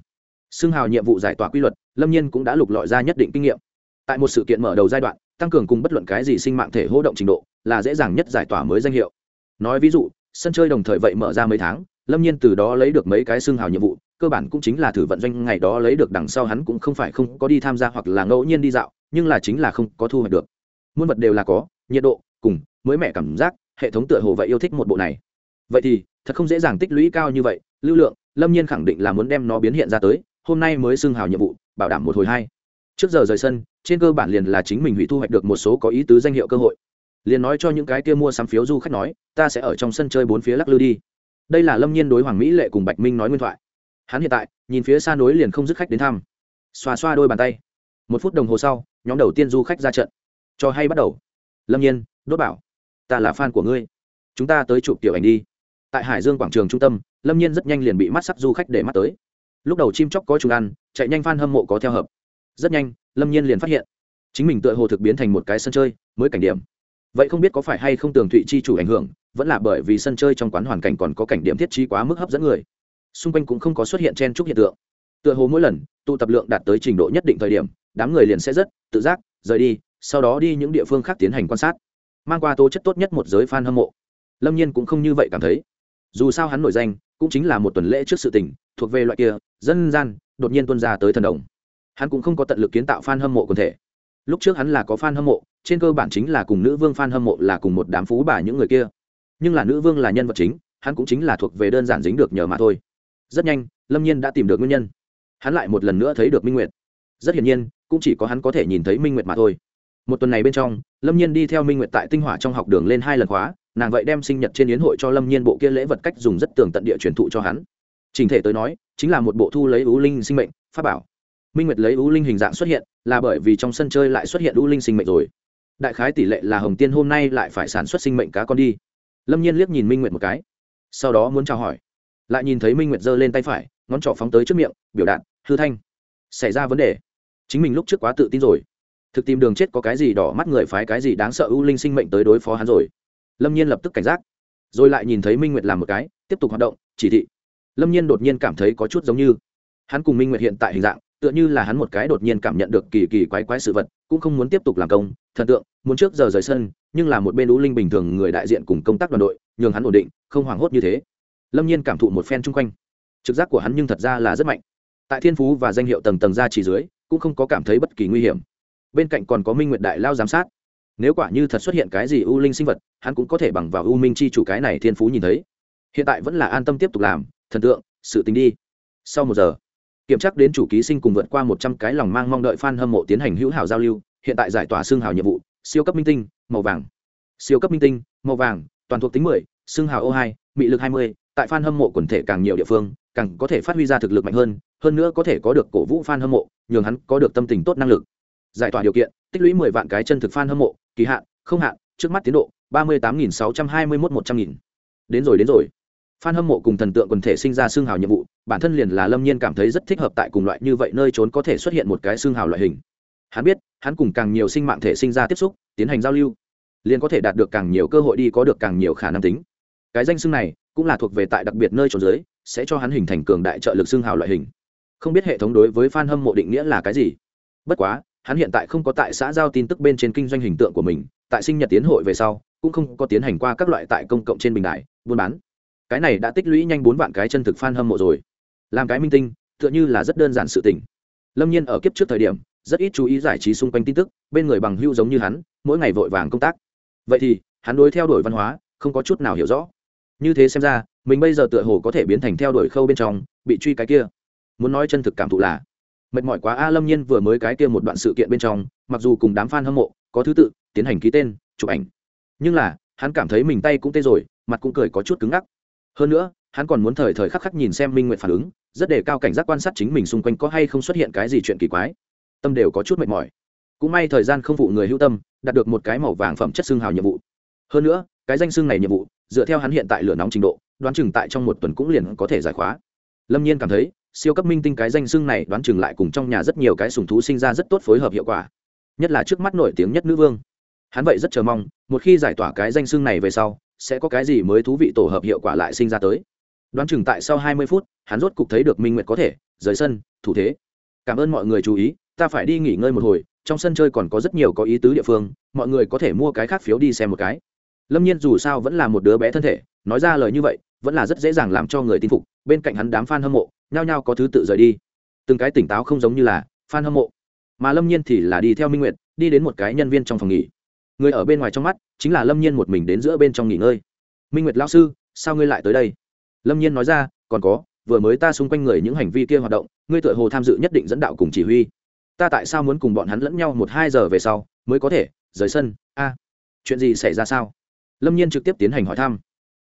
Xưng hào nhiệm vụ giải tỏa quy luật, lâm nhiên cũng đã lục lọi ra nhất định kinh nghiệm. Tại một sự kiện mở đầu giai đoạn, tăng cường cùng bất luận cái gì sinh mạng thể hỗ động trình độ là dễ dàng nhất giải tỏa mới danh hiệu. Nói ví dụ, sân chơi đồng thời vậy mở ra mấy tháng, lâm nhiên từ đó lấy được mấy cái xưng hào nhiệm vụ cơ bản cũng chính là thử vận doanh, ngày đó lấy được đằng sau hắn cũng không phải không có đi tham gia hoặc là ngẫu nhiên đi dạo, nhưng là chính là không có thu hoạch được. Muôn vật đều là có, nhiệt độ, cùng, mới mẻ cảm giác, hệ thống tựa hồ vậy yêu thích một bộ này. Vậy thì, thật không dễ dàng tích lũy cao như vậy, lưu lượng, lâm nhiên khẳng định là muốn đem nó biến hiện ra tới, hôm nay mới xưng hào nhiệm vụ, bảo đảm một hồi hai. Trước giờ rời sân, trên cơ bản liền là chính mình hủy thu hoạch được một số có ý tứ danh hiệu cơ hội. Liền nói cho những cái kia mua sắm phiếu du khách nói, ta sẽ ở trong sân chơi bốn phía lắc lư đi. Đây là lâm nhiên đối hoàng mỹ lệ cùng bạch minh nói nguyên thoại hắn hiện tại, nhìn phía xa núi liền không dứt khách đến thăm. Xoa xoa đôi bàn tay. Một phút đồng hồ sau, nhóm đầu tiên du khách ra trận. Cho hay bắt đầu. Lâm nhiên, đốt bảo, ta là fan của ngươi. Chúng ta tới chụp tiểu ảnh đi. Tại hải dương quảng trường trung tâm, lâm nhiên rất nhanh liền bị mắt sắc du khách để mắt tới. Lúc đầu chim chóc có chúng ăn, chạy nhanh fan hâm mộ có theo hợp. Rất nhanh, lâm nhiên liền phát hiện, chính mình tựa hồ thực biến thành một cái sân chơi, mới cảnh điểm. Vậy không biết có phải hay không tường thụy chi chủ ảnh hưởng, vẫn là bởi vì sân chơi trong quán hoàn cảnh còn có cảnh điểm thiết trí quá mức hấp dẫn người xung quanh cũng không có xuất hiện chen chúc hiện tượng. Tựa hồ mỗi lần, tụ tập lượng đạt tới trình độ nhất định thời điểm, đám người liền sẽ rất tự giác, rời đi, sau đó đi những địa phương khác tiến hành quan sát. Mang qua tố chất tốt nhất một giới f a n hâm mộ. Lâm nhiên cũng không như vậy cảm thấy. Dù sao hắn nổi danh, cũng chính là một tuần lễ trước sự tình, thuộc về loại kia, dân gian, đột nhiên tuân ra tới thần đồng. Hắn cũng không có tận lực kiến tạo f a n hâm mộ quần thể. Lúc trước hắn là có f a n hâm mộ, trên cơ bản chính là cùng nữ vương f a n hâm mộ là cùng một đám phú bà những người kia. Nhưng là nữ vương là nhân vật chính, hắn cũng chính là thuộc về đơn giản dính được nhờ mà thôi rất nhanh, lâm nhiên đã tìm được nguyên nhân. Hắn lại một lần nữa thấy được minh nguyệt. Rất hiển nhiên, cũng chỉ có hắn có thể nhìn thấy minh nguyệt mà thôi. Một tuần này bên trong, lâm nhiên đi theo minh nguyệt tại tinh hỏa trong học đường lên hai lần khóa, nàng vậy đem sinh nhật trên yến hội cho lâm nhiên bộ kia lễ vật cách dùng rất tường tận địa truyền thụ cho hắn. Trình thể tới nói, chính là một bộ thu lấy ú linh sinh mệnh, pháp bảo. Minh nguyệt lấy ú linh hình dạng xuất hiện, là bởi vì trong sân chơi lại xuất hiện ú linh sinh mệnh rồi. Đại khái tỷ lệ là hồng tiên hôm nay lại phải sản xuất sinh mệnh cá con đi. Lâm nhiên liếc nhìn minh nguyệt một cái, sau đó muốn chào hỏi lại nhìn thấy minh nguyệt giơ lên tay phải, ngón trỏ phóng tới trước miệng, biểu đạt, hư thanh, xảy ra vấn đề. Chính mình lúc trước quá tự tin rồi. Thực tìm đường chết có cái gì đỏ mắt người phái, cái gì đáng sợ ưu linh sinh mệnh tới đối phó hắn rồi. Lâm nhiên lập tức cảnh giác, rồi lại nhìn thấy minh nguyệt làm một cái, tiếp tục hoạt động, chỉ thị. Lâm nhiên đột nhiên cảm thấy có chút giống như hắn cùng minh nguyệt hiện tại hình dạng, tựa như là hắn một cái đột nhiên cảm nhận được kỳ kỳ quái quái sự vật, cũng không muốn tiếp tục làm công, thần tượng, muốn trước giờ rời sân, nhưng là một bên ưu linh bình thường người đại diện cùng công tác đoàn đội, nhường hắn ổn định, không hoảng hốt như thế lâm nhiên cảm thụ một phen chung quanh trực giác của hắn nhưng thật ra là rất mạnh tại thiên phú và danh hiệu tầng tầng ra chỉ dưới cũng không có cảm thấy bất kỳ nguy hiểm bên cạnh còn có minh nguyệt đại lao giám sát nếu quả như thật xuất hiện cái gì u linh sinh vật hắn cũng có thể bằng vào u minh chi chủ cái này thiên phú nhìn thấy hiện tại vẫn là an tâm tiếp tục làm thần tượng sự tính đi sau một giờ kiểm tra đến chủ ký sinh cùng vượt qua một trăm cái lòng mang mong đợi f a n hâm mộ tiến hành hữu hảo giao lưu hiện tại giải tỏa xương hào nhiệm vụ siêu cấp minh tinh màu vàng siêu cấp minh tinh màu vàng toàn thuộc tính mười xương hào ô hai mị lực hai mươi tại fan hâm mộ quần thể càng nhiều địa phương, càng có thể phát huy ra thực lực mạnh hơn hơn nữa có thể có được cổ vũ fan hâm mộ, nhường hắn có được tâm tình tốt năng lực. Giải tỏa điều kiện, tích lũy mười vạn cái chân thực fan hâm mộ, kỳ hạn, không hạn, trước mắt tiến độ, ba mươi tám nghìn sáu trăm hai mươi mốt một trăm nghìn. Đến rồi đến rồi. Fan hâm mộ cùng thần tượng quần thể sinh ra xương hào nhiệm vụ, bản thân liền là lâm nhiên cảm thấy rất thích hợp tại cùng loại như vậy nơi trốn có thể xuất hiện một cái xương hào loại hình. Hắn biết, hắn cùng càng nhiều sinh mạng thể sinh ra tiếp xúc, tiến hành giao lưu, liền có thể đạt được càng nhiều cơ hội đi có được càng nhiều khả năng tính. Cái danh xưng này cũng là thuộc về tại đặc biệt nơi trốn giới, sẽ cho hắn hình thành cường đại trợ lực xương hào loại hình. Không biết hệ thống đối với f a n hâm mộ định nghĩa là cái gì. Bất quá, hắn hiện tại không có tại xã giao tin tức bên trên kinh doanh hình tượng của mình, tại sinh nhật tiến hội về sau, cũng không có tiến hành qua các loại tại công cộng trên bình đại buôn bán. Cái này đã tích lũy nhanh bốn vạn cái chân thực f a n hâm mộ rồi. Làm cái minh tinh, tựa như là rất đơn giản sự tình. Lâm nhiên ở kiếp trước thời điểm, rất ít chú ý giải trí xung quanh tin tức, bên người bằng hưu giống như hắn, mỗi ngày vội vàng công tác. Vậy thì, hắn đối theo đuổi văn hóa, không có chút nào hiểu rõ như thế xem ra, mình bây giờ tựa hồ có thể biến thành theo đuổi khâu bên trong, bị truy cái kia. Muốn nói chân thực cảm thụ là, mệt mỏi quá a, lâm nhiên vừa mới cái kia một đoạn sự kiện bên trong, mặc dù cùng đám f a n hâm mộ, có thứ tự, tiến hành ký tên, chụp ảnh. Nhưng là, hắn cảm thấy mình tay cũng tê rồi, mặt cũng cười có chút cứng ngắc. Hơn nữa, hắn còn muốn thời thời khắc khắc nhìn xem minh nguyện phản ứng, rất đề cao cảnh giác quan sát chính mình xung quanh có hay không xuất hiện cái gì chuyện kỳ quái. Tâm đều có chút mệt mỏi. Cũng may thời gian không phụ người hữu tâm, đạt được một cái màu vàng phẩm chất xương hào nhiệm vụ. Hơn nữa, cái danh xương này nhiệm vụ dựa theo hắn hiện tại lửa nóng trình độ, đoán chừng tại trong một tuần cũng liền có thể giải khóa. Lâm nhiên cảm thấy, siêu cấp minh tinh cái danh xưng này đoán chừng lại cùng trong nhà rất nhiều cái sùng thú sinh ra rất tốt phối hợp hiệu quả. Nhất là trước mắt nổi tiếng nhất nữ vương. Hắn vậy rất chờ mong, một khi giải tỏa cái danh xưng này về sau, sẽ có cái gì mới thú vị tổ hợp hiệu quả lại sinh ra tới. Đoán chừng tại sau hai mươi phút, hắn rốt cục thấy được minh nguyệt có thể, rời sân, thủ thế. Cảm ơn mọi người chú ý, ta phải đi nghỉ ngơi một hồi, trong sân chơi còn có rất nhiều có ý tứ địa phương, mọi người có thể mua cái khác phiếu đi xem một cái lâm nhiên dù sao vẫn là một đứa bé thân thể, nói ra lời như vậy, vẫn là rất dễ dàng làm cho người tin phục, bên cạnh hắn đám f a n hâm mộ, nhao nhao có thứ tự rời đi. Từng cái tỉnh táo không giống như là f a n hâm mộ. Mà lâm nhiên thì là đi theo minh nguyệt, đi đến một cái nhân viên trong phòng nghỉ. Người ở bên ngoài trong mắt chính là lâm nhiên một mình đến giữa bên trong nghỉ ngơi. Minh nguyệt lao sư, sao ngươi lại tới đây? Lâm nhiên nói ra, còn có, vừa mới ta xung quanh người những hành vi kia hoạt động, ngươi tự hồ tham dự nhất định dẫn đạo cùng chỉ huy. Ta tại sao muốn cùng bọn hắn lẫn nhau một hai giờ về sau mới có thể rời sân? A, chuyện gì xảy ra sao? Lâm nhiên trực tiếp tiến hành hỏi thăm.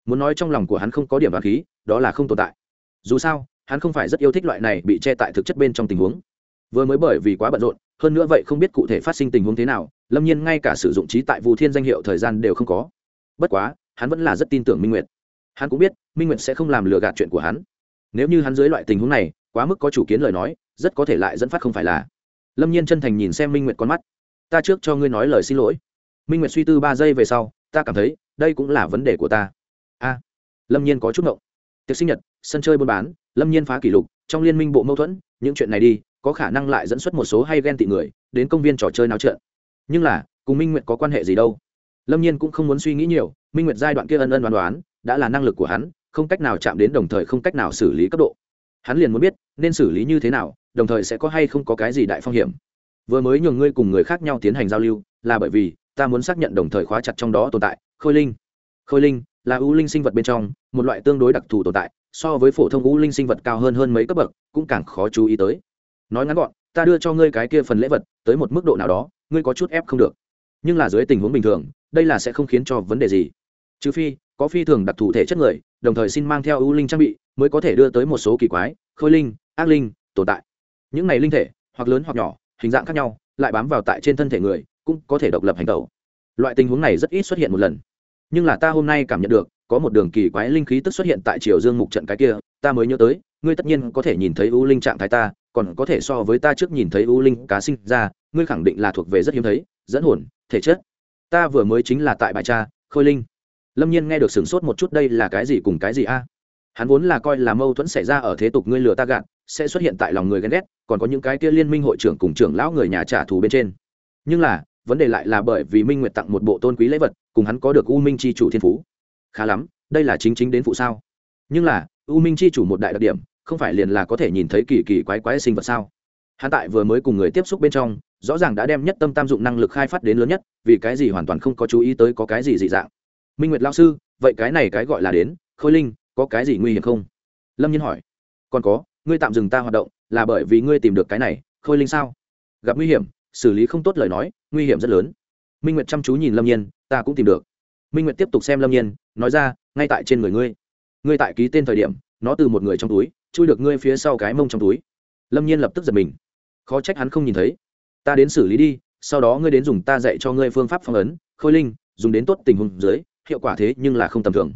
Muốn nói trong lòng của hắn không có điểm đoán khí, đó là không tồn tại. Dù sao, hắn không phải rất yêu thích loại này bị che tại thực chất bên trong tình huống. Vừa mới bởi vì quá bận rộn, hơn nữa vậy không biết cụ thể phát sinh tình huống thế nào, lâm nhiên ngay cả sử dụng trí tại vũ thiên danh hiệu thời gian đều không có. Bất quá, hắn vẫn là rất tin tưởng minh nguyệt. Hắn cũng biết, minh nguyệt sẽ không làm lừa gạt chuyện của hắn. Nếu như hắn dưới loại tình huống này, quá mức có chủ kiến lời nói, rất có thể lại dẫn phát không phải là. Lâm nhiên chân thành nhìn xem minh nguyệt con mắt. Ta trước cho ngươi nói lời xin lỗi. Minh nguyệt suy tư ba giây về sau ta cảm thấy đây cũng là vấn đề của ta. A, lâm nhiên có chút ngộng. Tiệc sinh nhật, sân chơi buôn bán, lâm nhiên phá kỷ lục, trong liên minh bộ mâu thuẫn, những chuyện này đi, có khả năng lại dẫn xuất một số hay ghen tị người đến công viên trò chơi náo trợn. Nhưng là, cùng minh nguyệt có quan hệ gì đâu? Lâm nhiên cũng không muốn suy nghĩ nhiều, minh nguyệt giai đoạn kia ân ân đoán đoán, đã là năng lực của hắn, không cách nào chạm đến đồng thời không cách nào xử lý cấp độ. Hắn liền muốn biết, nên xử lý như thế nào, đồng thời sẽ có hay không có cái gì đại phong hiểm. Vừa mới nhường ngươi cùng người khác nhau tiến hành giao lưu, là bởi vì ta muốn xác nhận đồng thời khóa chặt trong đó tồn tại, khôi linh. Khôi linh là ưu linh sinh vật bên trong, một loại tương đối đặc thù tồn tại, so với phổ thông ưu linh sinh vật cao hơn hơn mấy cấp bậc, cũng càng khó chú ý tới. Nói ngắn gọn, ta đưa cho ngươi cái kia phần lễ vật, tới một mức độ nào đó, ngươi có chút ép không được. Nhưng là dưới tình huống bình thường, đây là sẽ không khiến cho vấn đề gì. Trừ phi, có phi thường đặc thù thể chất người, đồng thời xin mang theo ưu linh trang bị, mới có thể đưa tới một số kỳ quái, khôi linh, ác linh tồn tại. Những này linh thể, hoặc lớn hoặc nhỏ, hình dạng khác nhau, lại bám vào tại trên thân thể người cũng có thể độc lập hành tẩu. Loại tình huống này rất ít xuất hiện một lần. Nhưng là ta hôm nay cảm nhận được, có một đường kỳ quái linh khí tức xuất hiện tại triều dương mục trận cái kia, ta mới nhớ tới, ngươi tất nhiên có thể nhìn thấy u linh trạng thái ta, còn có thể so với ta trước nhìn thấy u linh cá sinh ra, ngươi khẳng định là thuộc về rất hiếm thấy, dẫn hồn, thể chất. Ta vừa mới chính là tại bài cha khôi linh. Lâm nhiên nghe được sửng sốt một chút đây là cái gì cùng cái gì a? Hắn vốn là coi là mâu thuẫn xảy ra ở thế tục ngươi lừa ta gạt, sẽ xuất hiện tại lòng người ghen ghét, còn có những cái kia liên minh hội trưởng cùng trưởng lão người nhà trả thù bên trên. Nhưng là vấn đề lại là bởi vì minh nguyệt tặng một bộ tôn quý lễ vật, cùng hắn có được u minh c h i chủ thiên phú. Khá lắm, đây là chính chính đến phụ sao. Nhưng là, u minh c h i chủ một đại đặc điểm, không phải liền là có thể nhìn thấy kỳ kỳ quái quái sinh vật sao? Hắn tại vừa mới cùng người tiếp xúc bên trong, rõ ràng đã đem nhất tâm tam dụng năng lực khai phát đến lớn nhất, vì cái gì hoàn toàn không có chú ý tới có cái gì dị dạng. Minh nguyệt lao sư, vậy cái này cái gọi là đến, khôi linh, có cái gì nguy hiểm không? Lâm nhiên hỏi. Còn có, ngươi tạm dừng ta hoạt động, là bởi vì ngươi tìm được cái này, khôi linh sao? Gặp nguy hiểm xử lý không tốt lời nói, nguy hiểm rất lớn. Minh nguyệt chăm chú nhìn lâm nhiên, ta cũng tìm được. Minh nguyệt tiếp tục xem lâm nhiên, nói ra, ngay tại trên người ngươi. Ngươi tại ký tên thời điểm, nó từ một người trong túi, chui được ngươi phía sau cái mông trong túi. Lâm nhiên lập tức giật mình. Khó trách hắn không nhìn thấy. Ta đến xử lý đi, sau đó ngươi đến dùng ta dạy cho ngươi phương pháp phong ấn, khôi linh, dùng đến tốt tình huống dưới, hiệu quả thế nhưng là không tầm thường.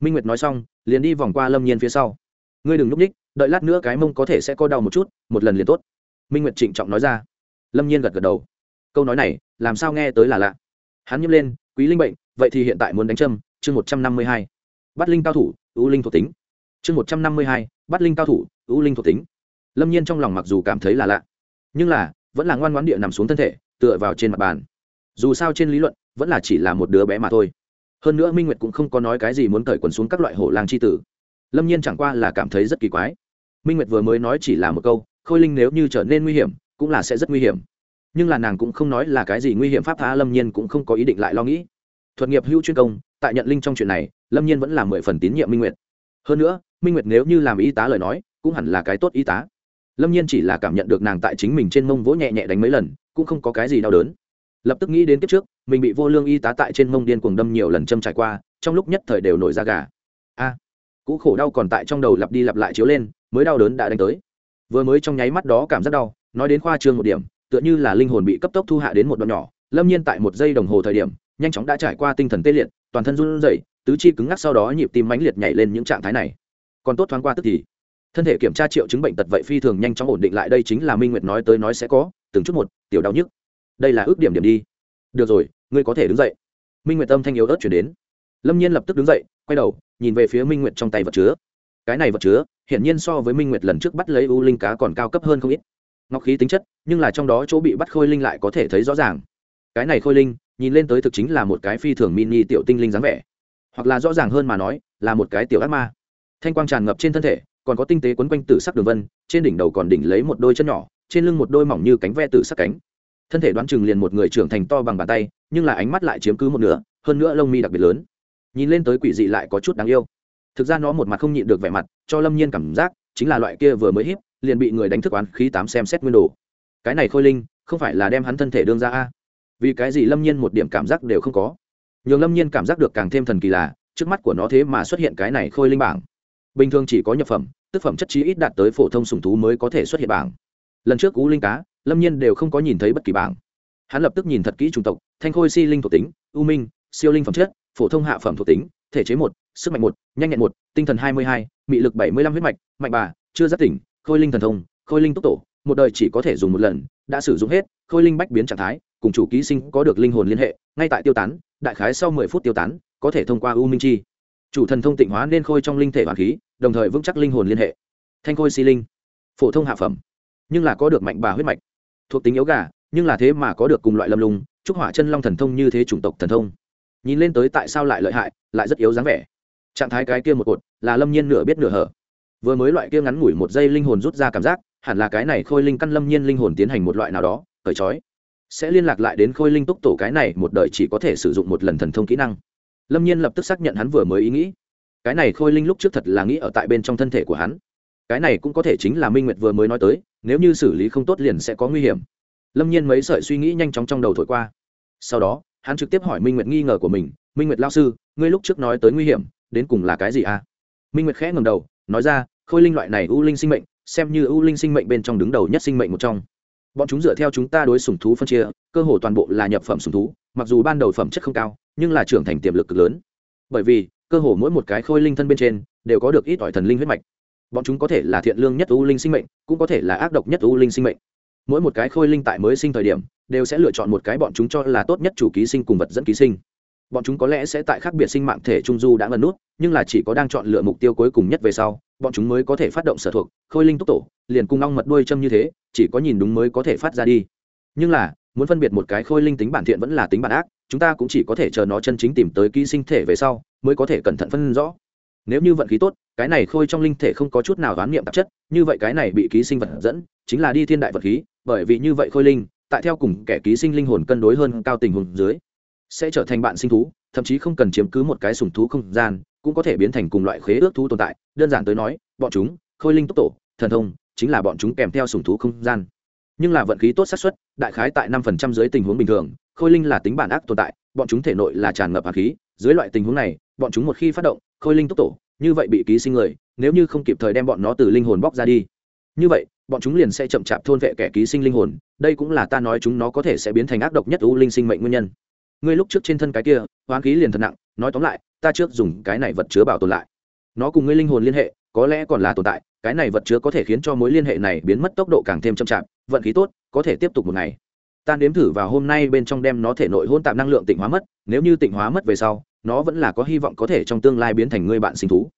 Minh nguyệt nói xong, liền đi vòng qua lâm nhiên phía sau. Ngươi đừng núp ních, đợi lát nữa cái mông có thể sẽ có đau một chút, một lần liền tốt. Minh nguyệt trịnh trọng nói ra lâm nhiên gật gật đầu. Câu nói này, làm sao nghe tới là lạ? Hắn nhấm lên, quý linh bệnh, vậy thì hiện tại muốn đánh châm, chương một trăm năm mươi hai. Bắt linh cao thủ, ưu linh thuộc tính. Chương một trăm năm mươi hai bắt linh cao thủ, ưu linh thuộc tính. Lâm nhiên trong lòng mặc dù cảm thấy là lạ, nhưng là, vẫn là ngoan ngoãn địa nằm xuống thân thể, tựa vào trên mặt bàn. Dù sao trên lý luận, vẫn là chỉ là một đứa bé mà thôi. Hơn nữa minh nguyệt cũng không có nói cái gì muốn cởi quần xuống các loại hổ lang c h i tử. Lâm nhiên chẳng qua là cảm thấy rất kỳ quái. Minh nguyệt vừa mới nói chỉ là một câu, khôi linh nếu như trở nên nguy hiểm cũng là sẽ rất nguy hiểm. Nhưng là nàng cũng không nói là cái gì nguy hiểm pháp phá lâm nhiên cũng không có ý định lại lo nghĩ. Thuật nghiệp hữu chuyên công, tại nhận linh trong chuyện này, lâm nhiên vẫn là mười phần tín nhiệm minh nguyệt. Hơn nữa, minh nguyệt nếu như làm y tá lời nói, cũng hẳn là cái tốt y tá. Lâm nhiên chỉ là cảm nhận được nàng tại chính mình trên mông vỗ nhẹ nhẹ đánh mấy lần, cũng không có cái gì đau đớn. Lập tức nghĩ đến kiếp trước, mình bị vô lương y tá tại trên mông điên cuồng đâm nhiều lần châm trải qua, trong lúc nhất thời đều nổi da gà. A cũ khổ đau còn tại trong đầu lặp đi lặp lại chiếu lên, mới đau đớn đã đánh tới. Vừa mới trong nháy mắt đó cảm giác đau nói đến khoa trương một điểm, tựa như là linh hồn bị cấp tốc thu hạ đến một đoạn nhỏ, lâm nhiên tại một giây đồng hồ thời điểm, nhanh chóng đã trải qua tinh thần tê liệt, toàn thân run rẩy, tứ chi cứng ngắc sau đó nhịp tim mãnh liệt nhảy lên những trạng thái này. Còn tốt thoáng qua tức thì, thân thể kiểm tra triệu chứng bệnh tật vậy phi thường nhanh chóng ổn định lại đây chính là minh nguyệt nói tới nói sẽ có, từng chút một, tiểu đau nhức. Đây là ước điểm điểm đi. Được rồi, ngươi có thể đứng dậy. Minh nguyệt âm thanh yếu ớt chuyển đến. Lâm nhiên lập tức đứng dậy, quay đầu, nhìn về phía minh nguyệt trong tay vật chứa. Cái này vật chứa, hiển nhiên so với minh nguyệt lần trước bắt lấy u linh cá còn cao cấp hơn không ít ngọc khí tính chất, nhưng là trong đó chỗ bị bắt khôi linh lại có thể thấy rõ ràng. Cái này khôi linh, nhìn lên tới thực chính là một cái phi thường mini tiểu tinh linh dáng vẻ. Hoặc là rõ ràng hơn mà nói, là một cái tiểu ác ma. Thanh quang tràn ngập trên thân thể, còn có tinh tế quấn quanh tử sắc đường vân, trên đỉnh đầu còn đỉnh lấy một đôi chân nhỏ, trên lưng một đôi mỏng như cánh ve tử sắc cánh. Thân thể đoán chừng liền một người trưởng thành to bằng bàn tay, nhưng là ánh mắt lại chiếm cứ một nửa, hơn nữa lông mi đặc biệt lớn. Nhìn lên tới quỷ dị lại có chút đáng yêu. Thực ra nó một mặt không nhịn được vẻ mặt, cho lâm nhiên cảm giác, chính là loại kia vừa mới hiếp liền bị người đánh thức oán khí tám xem xét nguyên đồ. Cái này khôi linh, không phải là đem hắn thân thể đương ra a? Vì cái gì lâm nhiên một điểm cảm giác đều không có? Nhường lâm nhiên cảm giác được càng thêm thần kỳ là, trước mắt của nó thế mà xuất hiện cái này khôi linh bảng. Bình thường chỉ có nhập phẩm, tức phẩm chất trí ít đạt tới phổ thông sùng thú mới có thể xuất hiện bảng. Lần trước cú linh cá, lâm nhiên đều không có nhìn thấy bất kỳ bảng. Hắn lập tức nhìn thật kỹ chủng tộc, thanh khôi si linh thuộc tính, u minh, siêu linh phẩm chất, phổ thông hạ phẩm thuộc tính, thể chế một, sức mạnh một, nhanh nhẹn một, tinh thần hai mươi hai, mị lực bảy mươi lăm huyết mạch, mạnh bà chưa giác tỉnh khôi linh thần thông, khôi linh tốc tổ, một đời chỉ có thể dùng một lần, đã sử dụng hết, khôi linh bách biến trạng thái, cùng chủ ký sinh có được linh hồn liên hệ, ngay tại tiêu tán, đại khái sau mười phút tiêu tán, có thể thông qua u minh chi. Chủ thần thông tịnh hóa nên khôi trong linh thể hoàn khí, đồng thời vững chắc linh hồn liên hệ. Thanh khôi si linh, phổ thông hạ phẩm, nhưng là có được mạnh bà huyết mạch. Thuộc tính yếu gà, nhưng là thế mà có được cùng loại lâm lùng trúc hỏa chân long thần thông như thế chủng tộc thần thông. Nhìn lên tới tại sao lại lợi hại, lại rất yếu dáng vẻ. Trạng thái cái kia một cột, là lâm nhiên nửa biết nửa hở vừa mới loại kia ngắn ngủi một giây linh hồn rút ra cảm giác, hẳn là cái này khôi linh căn lâm nhiên linh hồn tiến hành một loại nào đó, cởi trói. Sẽ liên lạc lại đến khôi linh túc tổ cái này một đời chỉ có thể sử dụng một lần thần thông kỹ năng. Lâm nhiên lập tức xác nhận hắn vừa mới ý nghĩ. Cái này khôi linh lúc trước thật là nghĩ ở tại bên trong thân thể của hắn. Cái này cũng có thể chính là minh nguyệt vừa mới nói tới, nếu như xử lý không tốt liền sẽ có nguy hiểm. Lâm nhiên mấy sợi suy nghĩ nhanh chóng trong đầu thổi qua. Sau đó, hắn trực tiếp hỏi minh nguyệt nghi ngờ của mình, minh nguyệt lao sư, ngươi lúc trước nói tới nguy hiểm, đến cùng là cái gì à? Minh nguyệt khẽ ngầm đầu nói ra, khôi linh loại này u linh sinh mệnh, xem như u linh sinh mệnh bên trong đứng đầu nhất sinh mệnh một trong. Bọn chúng dựa theo chúng ta đối sùng thú phân chia, cơ hồ toàn bộ là nhập phẩm sùng thú, mặc dù ban đầu phẩm chất không cao, nhưng là trưởng thành tiềm lực cực lớn. Bởi vì, cơ hồ mỗi một cái khôi linh thân bên trên, đều có được ít ỏi thần linh huyết mạch. Bọn chúng có thể là thiện lương nhất u linh sinh mệnh, cũng có thể là ác độc nhất u linh sinh mệnh. Mỗi một cái khôi linh tại mới sinh thời điểm, đều sẽ lựa chọn một cái bọn chúng cho là tốt nhất chủ ký sinh cùng vật dẫn ký sinh bọn chúng có lẽ sẽ tại khác biệt sinh mạng thể trung du đã ngần nút, nhưng là chỉ có đang chọn lựa mục tiêu cuối cùng nhất về sau, bọn chúng mới có thể phát động sở thuộc, khôi linh tốc tổ, liền cung ong mật đuôi châm như thế, chỉ có nhìn đúng mới có thể phát ra đi. Nhưng là, muốn phân biệt một cái khôi linh tính bản thiện vẫn là tính bản ác, chúng ta cũng chỉ có thể chờ nó chân chính tìm tới ký sinh thể về sau, mới có thể cẩn thận phân rõ. Nếu như vận khí tốt, cái này khôi trong linh thể không có chút nào đoán niệm tạp chất, như vậy cái này bị ký sinh vật dẫn, chính là đi thiên đại vật khí, bởi vì như vậy khôi linh, tại theo cùng kẻ ký sinh linh hồn cân đối hơn cao tình hồn dưới sẽ trở thành bạn sinh thú, thậm chí không cần chiếm cứ một cái sùng thú không gian, cũng có thể biến thành cùng loại khế ước thú tồn tại. Đơn giản tới nói, bọn chúng, khôi linh tốc tổ, thần thông, chính là bọn chúng kèm theo sùng thú không gian. Nhưng là vận khí tốt xác suất, đại khái tại năm phần trăm dưới tình huống bình thường, khôi linh là tính bản ác tồn tại, bọn chúng thể nội là tràn ngập hạt khí. Dưới loại tình huống này, bọn chúng một khi phát động, khôi linh tốc tổ, như vậy bị ký sinh người, nếu như không kịp thời đem bọn nó từ linh hồn bóc ra đi. Như vậy, bọn chúng liền sẽ chậm chạp thôn vệ kẻ ký sinh linh hồn, đây cũng là ta nói chúng nó có thể sẽ biến thành ác độc nhất u linh sinh mệnh nguyên nhân ngươi lúc trước trên thân cái kia, hoán khí liền thật nặng, nói tóm lại, ta trước dùng cái này vật chứa bảo tồn lại. Nó cùng ngươi linh hồn liên hệ, có lẽ còn là tồn tại, cái này vật chứa có thể khiến cho mối liên hệ này biến mất tốc độ càng thêm chậm chạp, vận khí tốt, có thể tiếp tục một ngày. Ta nếm thử vào hôm nay bên trong đem nó thể nội hôn tạp năng lượng tịnh hóa mất, nếu như tịnh hóa mất về sau, nó vẫn là có hy vọng có thể trong tương lai biến thành ngươi bạn sinh thú.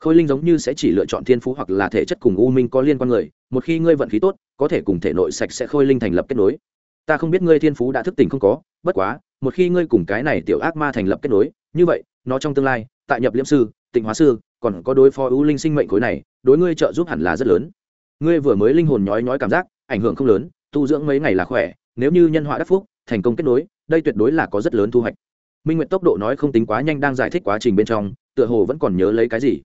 Khôi linh giống như sẽ chỉ lựa chọn thiên phú hoặc là thể chất cùng u minh có liên quan người, một khi ngươi vận khí tốt, có thể cùng thể nội sạch sẽ khôi linh thành lập kết nối. Ta không biết ngươi thiên phú đã thức tỉnh không có, bất quá một khi ngươi cùng cái này tiểu ác ma thành lập kết nối, như vậy, nó trong tương lai, tại nhập liễm sư, tịnh hóa sư, còn có đối phó ưu linh sinh mệnh khối này, đối ngươi trợ giúp hẳn là rất lớn. Ngươi vừa mới linh hồn nhói nhói cảm giác, ảnh hưởng không lớn, tu dưỡng mấy ngày là khỏe, nếu như nhân họa đắc phúc, thành công kết nối, đây tuyệt đối là có rất lớn thu hoạch. Minh nguyện tốc độ nói không tính quá nhanh đang giải thích quá trình bên trong, tựa hồ vẫn còn nhớ lấy cái gì.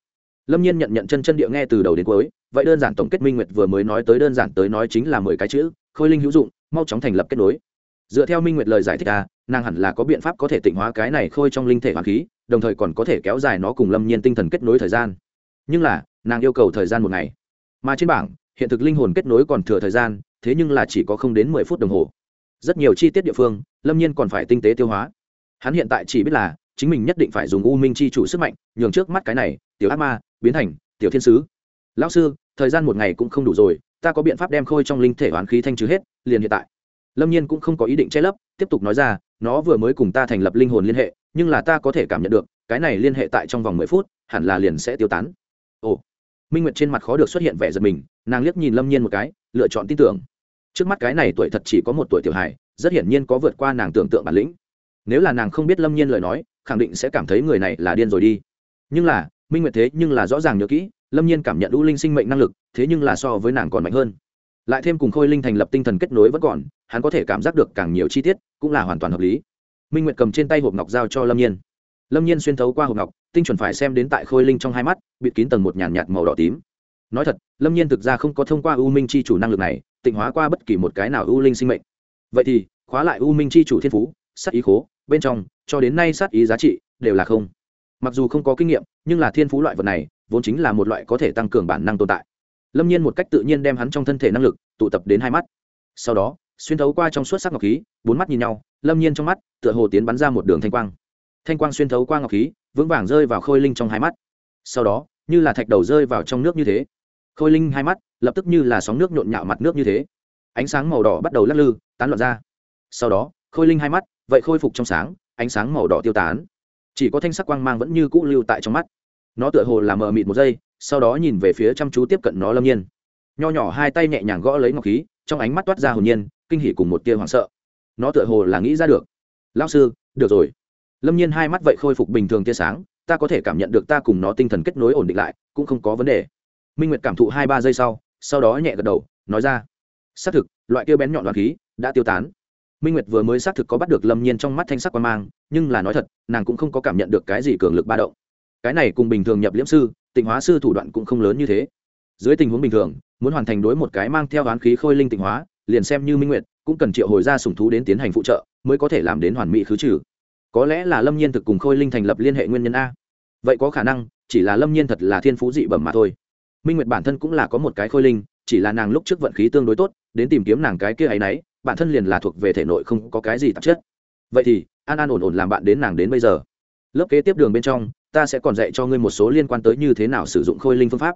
Lâm nhiên nhận nhận chân chân địa nghe từ đầu đến cuối, vậy đơn giản tổng kết minh nguyệt vừa mới nói tới đơn giản tới nói chính là mười cái chữ, khôi linh hữu dụng, mau chóng thành lập kết nối dựa theo minh nguyệt lời giải thích ta, nàng hẳn là có biện pháp có thể tịnh hóa cái này khôi trong linh thể hoàng khí đồng thời còn có thể kéo dài nó cùng lâm nhiên tinh thần kết nối thời gian. Nhưng là nàng yêu cầu thời gian một ngày. Mà trên bảng hiện thực linh hồn kết nối còn thừa thời gian thế nhưng là chỉ có không đến mười phút đồng hồ. Rất nhiều chi tiết địa phương lâm nhiên còn phải tinh tế tiêu hóa. Hắn hiện tại chỉ biết là chính mình nhất định phải dùng u minh chi chủ sức mạnh nhường trước mắt cái này tiểu ác ma biến thành tiểu thiên sứ. Lão sư thời gian một ngày cũng không đủ rồi ta có biện pháp đem khôi trong linh thể hoán khí thanh trừ hết liền hiện tại lâm nhiên cũng không có ý định che lấp, tiếp tục nói ra, nó vừa mới cùng ta thành lập linh hồn liên hệ, nhưng là ta có thể cảm nhận được, cái này liên hệ tại trong vòng mười phút, hẳn là liền sẽ tiêu tán. Ồ. Minh nguyệt trên mặt khó được xuất hiện vẻ giật mình, nàng liếc nhìn lâm nhiên một cái, lựa chọn tin tưởng. Trước mắt cái này tuổi thật chỉ có một tuổi tiểu hài, rất hiển nhiên có vượt qua nàng tưởng tượng bản lĩnh. Nếu là nàng không biết lâm nhiên lời nói, khẳng định sẽ cảm thấy người này là điên rồi đi. Nhưng là, minh nguyệt thế nhưng là rõ ràng nhớ kỹ, lâm nhiên cảm nhận u linh sinh mệnh năng lực, thế nhưng là so với nàng còn mạnh hơn. Lại thêm cùng khôi linh thành lập tinh thần kết nối vẫn còn hắn có thể cảm giác được càng nhiều chi tiết, cũng là hoàn toàn hợp lý. Minh nguyệt cầm trên tay hộp ngọc giao cho lâm nhiên. Lâm nhiên xuyên thấu qua hộp ngọc, tinh chuẩn phải xem đến tại khôi linh trong hai mắt, bịt kín tầng một nhàn nhạt màu đỏ tím. Nói thật, lâm nhiên thực ra không có thông qua u minh c h i chủ năng lực này, tịnh hóa qua bất kỳ một cái nào u linh sinh mệnh. Vậy thì, khóa lại u minh c h i chủ thiên phú, sát ý khố, bên trong, cho đến nay sát ý giá trị, đều là không. Mặc dù không có kinh nghiệm, nhưng là thiên phú loại vật này, vốn chính là một loại có thể tăng cường bản năng tồn tại. Lâm nhiên một cách tự nhiên đem hắn trong thân thể năng lực tụ tập đến hai mắt. Sau đó xuyên thấu qua trong suốt sắc ngọc khí, bốn mắt nhìn nhau, lâm nhiên trong mắt, tựa hồ tiến bắn ra một đường thanh quang. Thanh quang xuyên thấu qua ngọc khí, vững vàng rơi vào khôi linh trong hai mắt. Sau đó, như là thạch đầu rơi vào trong nước như thế. Khôi linh hai mắt, lập tức như là sóng nước nhộn nhạo mặt nước như thế. Ánh sáng màu đỏ bắt đầu lắc lư, tán loạn ra. Sau đó, khôi linh hai mắt, vậy khôi phục trong sáng, ánh sáng màu đỏ tiêu tán. Chỉ có thanh sắc quang mang vẫn như cũ lưu tại trong mắt. Nó tựa hồ làm mờ mịt một giây, sau đó nhìn về phía chăm chú tiếp cận nó lâm nhiên. Nho nhỏ hai tay nhẹ nhàng gõ lấy ngọc khí, trong ánh mắt toát ra hồn nhiên kinh hỉ cùng một tia hoảng sợ. Nó tựa hồ là nghĩ ra được. Lão sư, được rồi. Lâm nhiên hai mắt vậy khôi phục bình thường tia sáng, ta có thể cảm nhận được ta cùng nó tinh thần kết nối ổn định lại, cũng không có vấn đề. Minh nguyệt cảm thụ hai ba giây sau sau đó nhẹ gật đầu, nói ra, xác thực, loại kia bén nhọn loạn khí đã tiêu tán. Minh nguyệt vừa mới xác thực có bắt được lâm nhiên trong mắt thanh sắc quan mang, nhưng là nói thật, nàng cũng không có cảm nhận được cái gì cường lực ba động. Cái này cùng bình thường nhập liễm sư, tịnh hóa sư thủ đoạn cũng không lớn như thế. Dưới tình huống bình thường, muốn hoàn thành đối một cái mang theo oán khí khôi linh tịnh hóa liền xem như minh nguyệt, cũng cần triệu hồi ra sùng thú đến tiến hành phụ trợ, mới có thể làm đến hoàn mỹ khứ trừ. Có lẽ là lâm nhiên thực cùng khôi linh thành lập liên hệ nguyên nhân a. Vậy có khả năng, chỉ là lâm nhiên thật là thiên phú dị bẩm mà thôi. Minh nguyệt bản thân cũng là có một cái khôi linh, chỉ là nàng lúc trước vận khí tương đối tốt, đến tìm kiếm nàng cái kia ấy y bản thân liền là thuộc về thể nội không có cái gì tạp chất. Vậy thì, an an ổn ổn làm bạn đến nàng đến bây giờ. Lớp kế tiếp đường bên trong, ta sẽ còn dạy cho ngươi một số liên quan tới như thế nào sử dụng khôi linh phương pháp.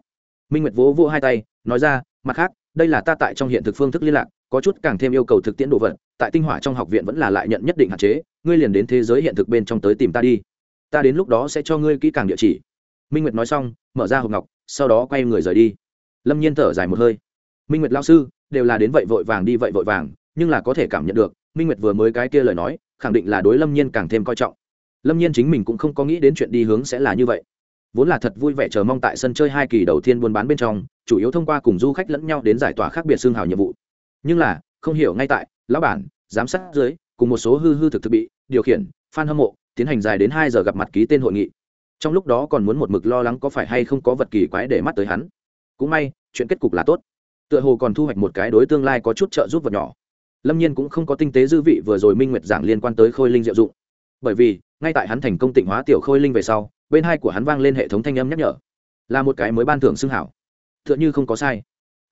Minh nguyệt vỗ vỗ hai tay, nói ra, mặt khác, đây là ta tại trong hiện thực phương thức liên lạc có chút càng thêm yêu cầu thực tiễn đồ vật, tại tinh hỏa trong học viện vẫn là lại nhận nhất định hạn chế, ngươi liền đến thế giới hiện thực bên trong tới tìm ta đi. Ta đến lúc đó sẽ cho ngươi kỹ càng địa chỉ. Minh nguyệt nói xong, mở ra hộp ngọc, sau đó quay người rời đi. Lâm nhiên thở dài một hơi. Minh nguyệt lao sư, đều là đến vậy vội vàng đi vậy vội vàng, nhưng là có thể cảm nhận được, minh nguyệt vừa mới cái kia lời nói, khẳng định là đối lâm nhiên càng thêm coi trọng. Lâm nhiên chính mình cũng không có nghĩ đến chuyện đi hướng sẽ là như vậy. Vốn là thật vui vẻ chờ mong tại sân chơi hai kỳ đầu tiên buôn bán bên trong, chủ yếu thông qua cùng du khách lẫn nhau đến giải tỏa khác biệt xương hào nhiệm vụ nhưng là, không hiểu ngay tại, lão bản, giám sát dưới, cùng một số hư hư thực thực bị, điều khiển f a n hâm mộ, tiến hành dài đến hai giờ gặp mặt ký tên hội nghị. Trong lúc đó còn muốn một mực lo lắng có phải hay không có vật kỳ quái để mắt tới hắn. Cũng may, chuyện kết cục là tốt. Tựa hồ còn thu hoạch một cái đối tương lai có chút trợ giúp vật nhỏ. Lâm nhiên cũng không có tinh tế dư vị vừa rồi minh nguyệt giảng liên quan tới khôi linh diệu dụng. Bởi vì, ngay tại hắn thành công tịnh hóa tiểu khôi linh về sau, bên hai của hắn vang lên hệ thống thanh âm nhắc nhở. Là một cái mới ban thưởng xưng hảo. T h ư ợ n h ư không có sai.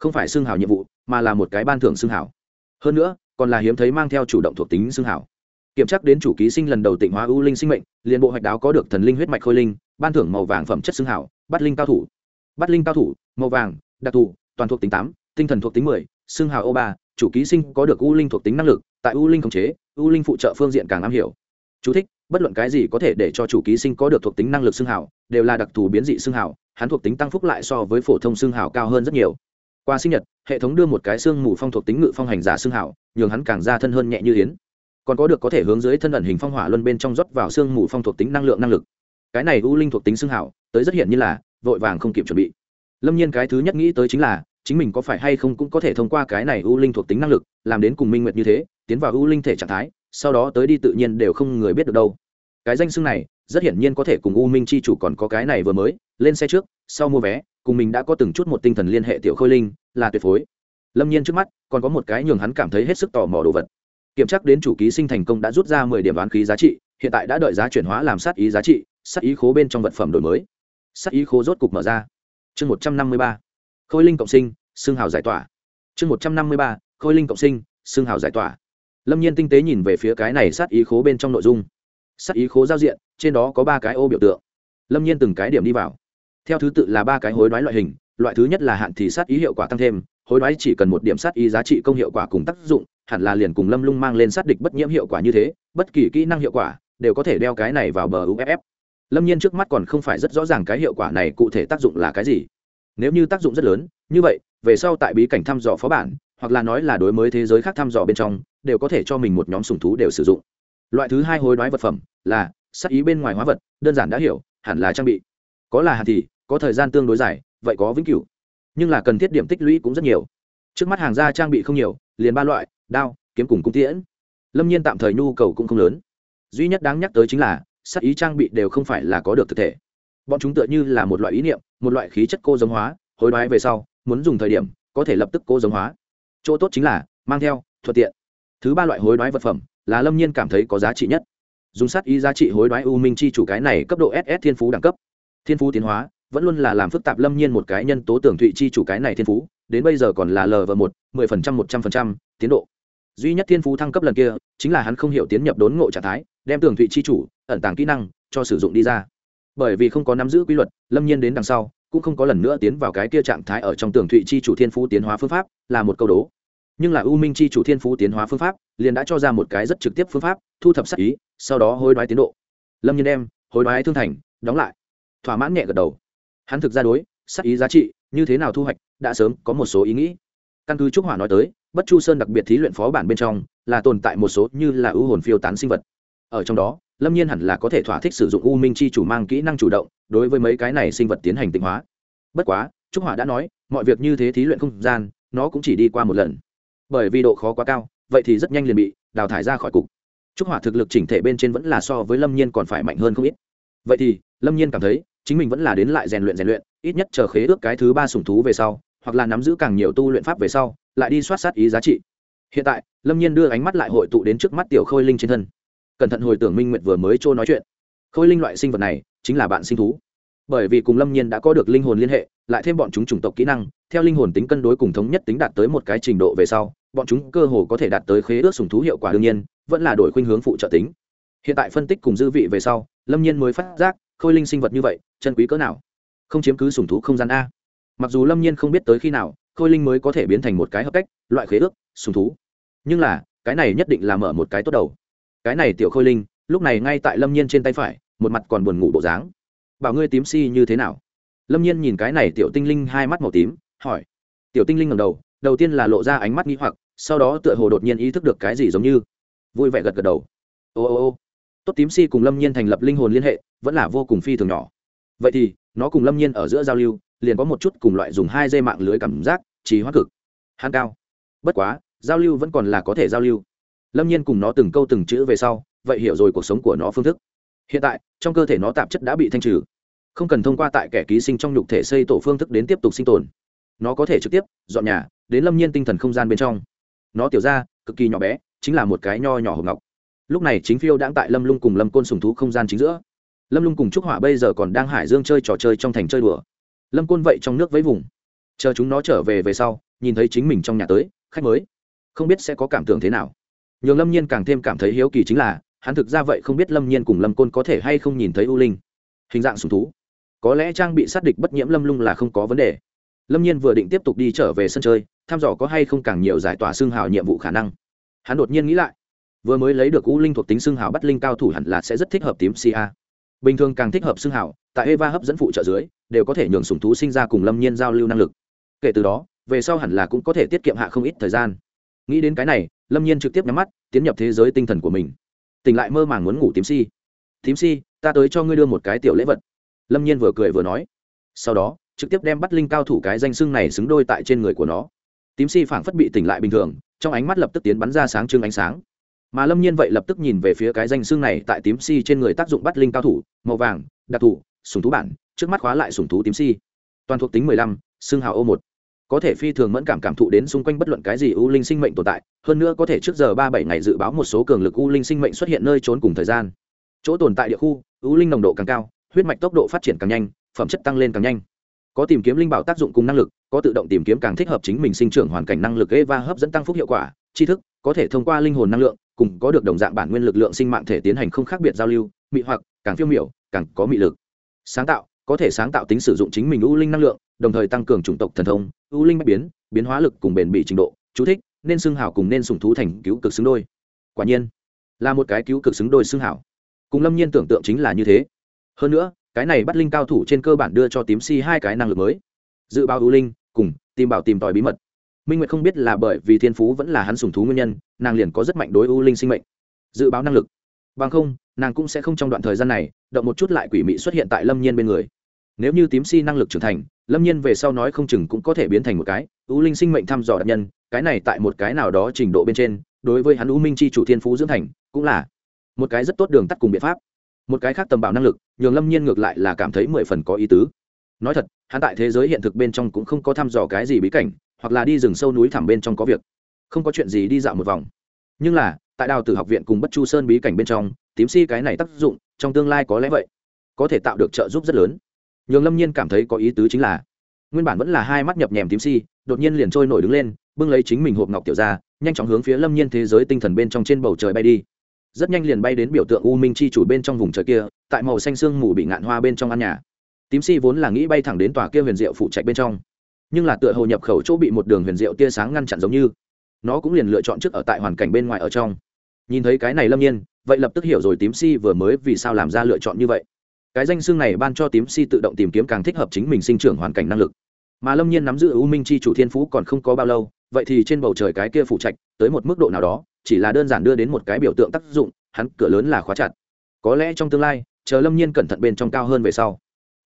Không phải xưng hảo nhiệm vụ mà là một cái ban thưởng xưng hảo. Hơn nữa còn là hiếm thấy mang theo chủ động thuộc tính xưng hảo. Kiểm tra đến chủ ký sinh lần đầu tịnh hóa ưu linh sinh mệnh liền bộ hoạch đáo có được thần linh huyết mạch khôi linh ban thưởng màu vàng phẩm chất xưng hảo bắt linh cao thủ. Bắt linh cao thủ màu vàng đặc thù toàn thuộc tính tám tinh thần thuộc tính mười xưng hào ô ba chủ ký sinh có được u linh thuộc tính năng lực tại u linh khống chế u linh phụ trợ phương diện càng am hiểu. Chú thích, bất luận cái gì có thể để cho chủ ký sinh có được thuộc tính năng lực xưng hào đều là đặc thù biến dị xưng hào hắn thuộc tính tăng phúc lại so với phổ thông xưng hào cao hơn rất nhiều qua sinh nhật hệ thống đưa một cái xương mù phong thuộc tính ngự phong hành giả xương hảo, nhường hắn càng ra thân hơn nhẹ như yến. Còn có được có thể hướng dưới thân ẩn hình phong hỏa luân bên trong rót vào xương mù phong thuộc tính năng lượng năng lực. Cái này u linh thuộc tính xương hảo, tới rất hiện như là vội vàng không kịp chuẩn bị. Lâm nhiên cái thứ nhất nghĩ tới chính là chính mình có phải hay không cũng có thể thông qua cái này u linh thuộc tính năng lực làm đến cùng minh nguyệt như thế tiến vào u linh thể trạng thái sau đó tới đi tự nhiên đều không người biết được đâu. Cái danh xưng này rất hiển nhiên có thể cùng u minh chi chủ còn có cái này vừa mới lên xe trước sau mua vé cùng mình đã có từng chút một tinh thần liên hệ tiểu khôi linh, là tuyệt phối. Lâm nhiên trước mắt, còn có một cái nhường hắn cảm thấy hết sức tò mò đồ vật. Kiểm tra đến chủ ký sinh thành công đã rút ra mười điểm đoán khí giá trị, hiện tại đã đợi giá chuyển hóa làm sát ý giá trị, sát ý khố bên trong vật phẩm đổi mới. Sát ý khố rốt cục mở ra. Chương một trăm năm mươi ba. Khôi linh cộng sinh, xương hào giải tỏa. Chương một trăm năm mươi ba. Khôi linh cộng sinh, xương hào giải tỏa. Lâm nhiên tinh tế nhìn về phía cái này sát ý khố bên trong nội dung. Sát ý khố giao diện, trên đó có ba cái ô biểu tượng. Lâm nhiên từng cái điểm đi vào theo thứ tự là ba cái hối đoái loại hình, loại thứ nhất là hạn thì sát ý hiệu quả tăng thêm, hối đoái chỉ cần một điểm sát ý giá trị công hiệu quả cùng tác dụng, hẳn là liền cùng lâm lung mang lên sát địch bất nhiễm hiệu quả như thế, bất kỳ kỹ năng hiệu quả đều có thể đeo cái này vào bờ uff lâm nhiên trước mắt còn không phải rất rõ ràng cái hiệu quả này cụ thể tác dụng là cái gì. Nếu như tác dụng rất lớn, như vậy, về sau tại bí cảnh thăm dò phó bản, hoặc là nói là đối mới thế giới khác thăm dò bên trong, đều có thể cho mình một nhóm sùng thú đều sử dụng. Loại thứ hai hối đoái vật phẩm là sắc ý bên ngoài hóa vật, đơn giản đã hiểu, hẳn là trang bị. Có là hạt thì có thời gian tương đối dài, vậy có vĩnh cửu. Nhưng là cần thiết điểm tích lũy cũng rất nhiều. Trước mắt hàng ra trang bị không nhiều, liền ba loại, đao, kiếm cùng cung tiễn. Lâm nhiên tạm thời nhu cầu cũng không lớn. Duy nhất đáng nhắc tới chính là, sắc ý trang bị đều không phải là có được thực thể. Bọn chúng tựa như là một loại ý niệm, một loại khí chất cô giống hóa, hối đoái về sau, muốn dùng thời điểm, có thể lập tức cô giống hóa. Chỗ tốt chính là, mang theo, thuận tiện. Thứ ba loại hối đoái vật phẩm là lâm nhiên cảm thấy có giá trị nhất. Dùng sát ý giá trị hối đoái u minh chi chủ cái này cấp độ ss thiên phú đẳng cấp. Thiên phú tiến hóa vẫn luôn là làm phức tạp lâm nhiên một cái nhân tố tưởng thụy chi chủ cái này thiên phú, đến bây giờ còn là lv một, mười phần trăm, một trăm phần trăm tiến độ. Duy nhất thiên phú thăng cấp lần kia chính là hắn không hiểu tiến nhập đốn ngộ trạng thái, đem tưởng thụy chi chủ, ẩn tàng kỹ năng cho sử dụng đi ra. Bởi vì không có nắm giữ quy luật, lâm nhiên đến đằng sau cũng không có lần nữa tiến vào cái kia trạng thái ở trong tưởng thụy chi chủ thiên phú tiến hóa phương pháp là một câu đố. Nhưng là u minh chi chủ thiên phú tiến hóa phương pháp liền đã cho ra một cái rất trực tiếp phương pháp, thu thập sắc ý, sau đó hối đoái tiến độ. Lâm nhiên đem hối đoái thương thành, đóng lại. Thỏa mãn nhẹ gật đầu hắn thực ra đối, sắc ý giá trị, như thế nào thu hoạch, đã sớm có một số ý nghĩ. Căn cứ trúc hỏa nói tới, bất chu sơn đặc biệt thí luyện phó bản bên trong, là tồn tại một số như là ưu hồn phiêu tán sinh vật. Ở trong đó, lâm nhiên hẳn là có thể thỏa thích sử dụng u minh chi chủ mang kỹ năng chủ động, đối với mấy cái này sinh vật tiến hành tịnh hóa. Bất quá, trúc hỏa đã nói, mọi việc như thế thí luyện không gian, nó cũng chỉ đi qua một lần. Bởi vì độ khó quá cao, vậy thì rất nhanh liền bị đào thải ra khỏi cục. Trúc hỏa thực lực chỉnh thể bên trên vẫn là so với lâm nhiên còn phải mạnh hơn không ít. Vậy thì, lâm nhiên cảm thấy chính mình vẫn là đến lại rèn luyện rèn luyện, ít nhất chờ khế ước cái thứ ba sùng thú về sau, hoặc là nắm giữ càng nhiều tu luyện pháp về sau, lại đi soát sát ý giá trị. Hiện tại, lâm nhiên đưa ánh mắt lại hội tụ đến trước mắt tiểu khôi linh trên thân. Cẩn thận hồi tưởng minh nguyệt vừa mới trôi nói chuyện. Khôi linh loại sinh vật này, chính là bạn sinh thú. Bởi vì cùng lâm nhiên đã có được linh hồn liên hệ, lại thêm bọn chúng chủng tộc kỹ năng, theo linh hồn tính cân đối cùng thống nhất tính đạt tới một cái trình độ về sau, bọn chúng cơ hồ có thể đạt tới khế ước sùng thú hiệu quả đương nhiên, vẫn là đổi khuynh hướng phụ trợ tính. Hiện tại phân tích cùng dư vị về sau, lâm nhiên mới phát giác, khôi linh sinh vật như vậy chân quý cỡ nào? Không chiếm cứ sùng thú không gian a. Mặc dù lâm nhiên không biết tới khi nào, khôi linh mới có thể biến thành một cái hợp cách, loại khế ước, sùng thú. Nhưng là, cái này nhất định là mở một cái tốt đầu. Cái này tiểu khôi linh, lúc này ngay tại lâm nhiên trên tay phải, một mặt còn buồn ngủ bộ dáng. Bảo ngươi tím si như thế nào? Lâm nhiên nhìn cái này tiểu tinh linh hai mắt màu tím, hỏi. Tiểu tinh linh ngầm đầu đầu tiên là lộ ra ánh mắt nghĩ hoặc, sau đó tựa hồ đột nhiên ý thức được cái gì giống như. Vui vẻ gật gật đầu. Ô ô ô. Tốt tím si cùng lâm nhiên thành lập linh hồn liên hệ, vẫn là vô cùng phi thường nhỏ vậy thì, nó cùng lâm nhiên ở giữa giao lưu, liền có một chút cùng loại dùng hai dây mạng lưới cảm giác, trí hóa cực. Hắn cao. Bất quá, giao lưu vẫn còn là có thể giao lưu. Lâm nhiên cùng nó từng câu từng chữ về sau, vậy hiểu rồi cuộc sống của nó phương thức. Hiện tại, trong cơ thể nó tạp chất đã bị thanh trừ. Không cần thông qua tại kẻ ký sinh trong nhục thể xây tổ phương thức đến tiếp tục sinh tồn. Nó có thể trực tiếp dọn nhà, đến lâm nhiên tinh thần không gian bên trong. Nó tiểu ra, cực kỳ nhỏ bé, chính là một cái nho nhỏ hộp ngọc. Lúc này chính phiêu đang tại lâm lung cùng lâm côn sùng thú không gian chính giữa lâm lung cùng trúc hỏa bây giờ còn đang hải dương chơi trò chơi trong thành chơi đùa. Lâm côn vậy trong nước với vùng. Chờ chúng nó trở về về sau, nhìn thấy chính mình trong nhà tới, khách mới. Không biết sẽ có cảm tưởng thế nào. Nhường lâm nhiên càng thêm cảm thấy hiếu kỳ chính là, hắn thực ra vậy không biết lâm nhiên cùng lâm côn có thể hay không nhìn thấy u linh. Hình dạng sùng thú. Có lẽ trang bị sát địch bất nhiễm lâm lung là không có vấn đề. Lâm nhiên vừa định tiếp tục đi trở về sân chơi, thăm dò có hay không càng nhiều giải tỏa xương hào nhiệm vụ khả năng. Hắn đột nhiên nghĩ lại, vừa mới lấy được u linh thuộc tính xương hào bắt linh cao thủ hẳn là sẽ rất thích hợp tím A bình thường càng thích hợp xưng hào tại eva hấp dẫn phụ trợ dưới, đều có thể nhường sùng thú sinh ra cùng lâm nhiên giao lưu năng lực. Kể từ đó, về sau hẳn là cũng có thể tiết kiệm hạ không ít thời gian. Nghĩ đến cái này, lâm nhiên trực tiếp nhắm mắt, tiến nhập thế giới tinh thần của mình. Tỉnh lại mơ màng muốn ngủ tím si. Tím si, ta tới cho ngươi đưa một cái tiểu lễ vật. Lâm nhiên vừa cười vừa nói. Sau đó, trực tiếp đem bắt linh cao thủ cái danh xưng này xứng đôi tại trên người của nó. Tím si phảng phất bị tỉnh lại bình thường, trong ánh mắt lập tức tiến bắn ra sáng trưng ánh sáng mà lâm nhiên vậy lập tức nhìn về phía cái danh xương này tại tím si trên người tác dụng bắt linh cao thủ, màu vàng, đặc thù, sùng thú bản, trước mắt khóa lại sùng thú tím si. Toàn thuộc tính mười lăm xương hào ô một. Có thể phi thường mẫn cảm cảm thụ đến xung quanh bất luận cái gì u linh sinh mệnh tồn tại, hơn nữa có thể trước giờ ba bảy ngày dự báo một số cường lực u linh sinh mệnh xuất hiện nơi trốn cùng thời gian. Chỗ tồn tại địa khu, u linh nồng độ càng cao, huyết mạch tốc độ phát triển càng nhanh, phẩm chất tăng lên càng nhanh. Có tìm kiếm linh bảo tác dụng cùng năng lực, có tự động tìm kiếm càng thích hợp chính mình sinh trưởng hoàn cảnh năng lực gây và hấp dẫn tăng phúc hiệu quả, tri thức, có thể thông qua linh hồn năng lượng cùng có được đồng dạng bản nguyên lực lượng sinh mạng thể tiến hành không khác biệt giao lưu, mị hoặc, càng phiêu miểu, càng có mị lực. Sáng tạo, có thể sáng tạo tính sử dụng chính mình u linh năng lượng, đồng thời tăng cường chủng tộc thần thông, u linh bách biến biến hóa lực cùng bền bỉ trình độ, chú thích, nên xưng hào cùng nên sùng thú thành cứu cực xứng đôi. Quả nhiên, là một cái cứu cực xứng đôi xưng hảo. Cùng lâm nhiên tưởng tượng chính là như thế. Hơn nữa, cái này bắt linh cao thủ trên cơ bản đưa cho tím si hai cái năng lực mới. Dự báo ưu linh, cùng, tìm bảo tìm tòi bí mật minh nguyệt không biết là bởi vì thiên phú vẫn là hắn sùng thú nguyên nhân, nàng liền có rất mạnh đối u linh sinh mệnh. Dự báo năng lực. Bằng không, nàng cũng sẽ không trong đoạn thời gian này, động một chút lại quỷ mị xuất hiện tại lâm nhiên bên người. Nếu như tím si năng lực trưởng thành, lâm nhiên về sau nói không chừng cũng có thể biến thành một cái u linh sinh mệnh thăm dò đặc nhân, cái này tại một cái nào đó trình độ bên trên, đối với hắn u minh chi chủ thiên phú dưỡng thành, cũng là một cái rất tốt đường tắt cùng biện pháp. Một cái khác tầm bảo năng lực, nhường lâm nhiên ngược lại là cảm thấy mười phần có ý tứ. Nói thật, hắn tại thế giới hiện thực bên trong cũng không có thăm dò cái gì bí cảnh hoặc là đi rừng sâu núi thẳm bên trong có việc. Không có chuyện gì đi dạo một vòng. Nhưng là, tại đào tử học viện cùng bất chu sơn bí cảnh bên trong, tím si cái này tác dụng, trong tương lai có lẽ vậy, có thể tạo được trợ giúp rất lớn. Nhường lâm nhiên cảm thấy có ý tứ chính là, nguyên bản vẫn là hai mắt nhập nhèm tím si, đột nhiên liền trôi nổi đứng lên, bưng lấy chính mình hộp ngọc tiểu ra, nhanh chóng hướng phía lâm nhiên thế giới tinh thần bên trong trên bầu trời bay đi. Rất nhanh liền bay đến biểu tượng u minh chi chủ bên trong vùng trời kia, tại màu xanh sương mù bị ngạn hoa bên trong ăn nhà. Tím si vốn là nghĩ bay thẳng đến tòa kia huyền diệu phụ trạch bên trong nhưng là tựa hồ nhập khẩu chỗ bị một đường huyền diệu tia sáng ngăn chặn giống như. Nó cũng liền lựa chọn trước ở tại hoàn cảnh bên ngoài ở trong. Nhìn thấy cái này lâm nhiên, vậy lập tức hiểu rồi tím si vừa mới vì sao làm ra lựa chọn như vậy. Cái danh xương này ban cho tím si tự động tìm kiếm càng thích hợp chính mình sinh trưởng hoàn cảnh năng lực. Mà lâm nhiên nắm giữ u minh chi chủ thiên phú còn không có bao lâu, vậy thì trên bầu trời cái kia phủ trạch, tới một mức độ nào đó, chỉ là đơn giản đưa đến một cái biểu tượng tác dụng, hắn cửa lớn là khóa chặt. Có lẽ trong tương lai, chờ lâm nhiên cẩn thận bên trong cao hơn về sau,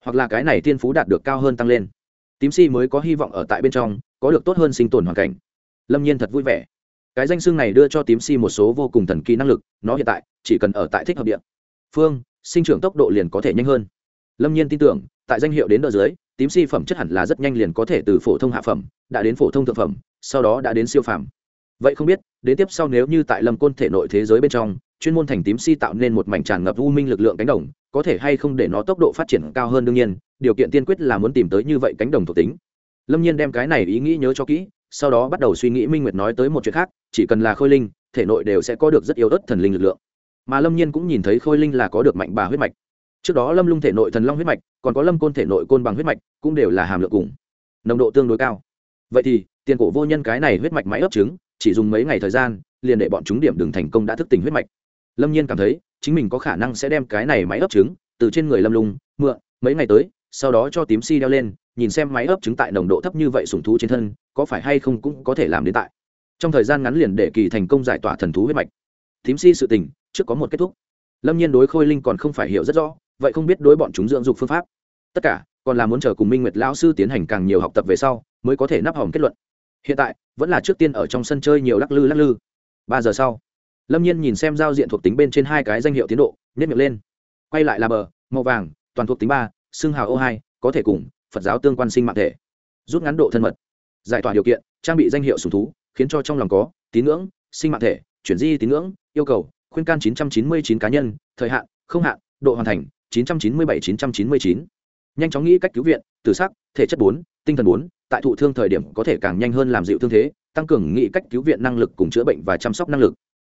hoặc là cái này thiên phú đạt được cao hơn tăng lên tím si mới có hy vọng ở tại bên trong, có được tốt hơn sinh tồn hoàn cảnh. Lâm nhiên thật vui vẻ. Cái danh xương này đưa cho tím si một số vô cùng thần kỳ năng lực, nó hiện tại chỉ cần ở tại thích hợp địa. Phương, sinh trưởng tốc độ liền có thể nhanh hơn. Lâm nhiên tin tưởng, tại danh hiệu đến đợt dưới, tím si phẩm chất hẳn là rất nhanh liền có thể từ phổ thông hạ phẩm, đã đến phổ thông thượng phẩm, sau đó đã đến siêu phẩm vậy không biết đến tiếp sau nếu như tại lâm côn thể nội thế giới bên trong, chuyên môn thành tím si tạo nên một mảnh tràn ngập u minh lực lượng cánh đồng, có thể hay không để nó tốc độ phát triển cao hơn đương nhiên, điều kiện tiên quyết là muốn tìm tới như vậy cánh đồng thuộc tính. Lâm nhiên đem cái này ý nghĩ nhớ cho kỹ, sau đó bắt đầu suy nghĩ minh nguyệt nói tới một chuyện khác, chỉ cần là khôi linh, thể nội đều sẽ có được rất yếu ớt thần linh lực lượng. Mà lâm nhiên cũng nhìn thấy khôi linh là có được mạnh bà huyết mạch. Trước đó lâm lung thể nội thần long huyết mạch, còn có lâm côn thể nội côn bằng huyết mạch, cũng đều là hàm lượng cùng, nồng độ tương đối cao. Vậy thì, tiền cổ vô nhân cái này huyết mạch máy ấp trứng chỉ dùng mấy ngày thời gian, liền để bọn chúng điểm đường thành công đã thức tỉnh huyết mạch. Lâm nhiên cảm thấy, chính mình có khả năng sẽ đem cái này máy ấp trứng, từ trên người lâm lung, mượn, mấy ngày tới, sau đó cho tím si đeo lên, nhìn xem máy ấp trứng tại nồng độ thấp như vậy sùng thú trên thân, có phải hay không cũng có thể làm đến tại. Trong thời gian ngắn liền để kỳ thành công giải tỏa thần thú huyết mạch. Tím si sự tình, trước có một kết thúc. Lâm nhiên đối khôi linh còn không phải hiểu rất rõ, vậy không biết đối bọn chúng dưỡng dục phương pháp. Tất cả, còn là muốn chờ cùng minh nguyệt lão sư tiến hành càng nhiều học tập về sau, mới có thể nắp hỏng kết luận hiện tại, vẫn là trước tiên ở trong sân chơi nhiều lắc lư lắc lư. Ba giờ sau, lâm nhiên nhìn xem giao diện thuộc tính bên trên hai cái danh hiệu tiến độ nhét miệng lên. Quay lại là bờ, màu vàng, toàn thuộc tính ba xương hào ô hai, có thể cùng phật giáo tương quan sinh mạng thể. Rút ngắn độ thân mật, giải tỏa điều kiện, trang bị danh hiệu sùng thú, khiến cho trong lòng có tín ngưỡng, sinh mạng thể, chuyển di tín ngưỡng, yêu cầu khuyên can 999 cá nhân, thời hạn không hạn, độ hoàn thành 997-999. nhanh chóng nghĩ cách cứu viện từ sắc, thể chất bốn, tinh thần bốn tại thụ thương thời điểm có thể càng nhanh hơn làm dịu thương thế, tăng cường nghị cách cứu viện năng lực cùng chữa bệnh và chăm sóc năng lực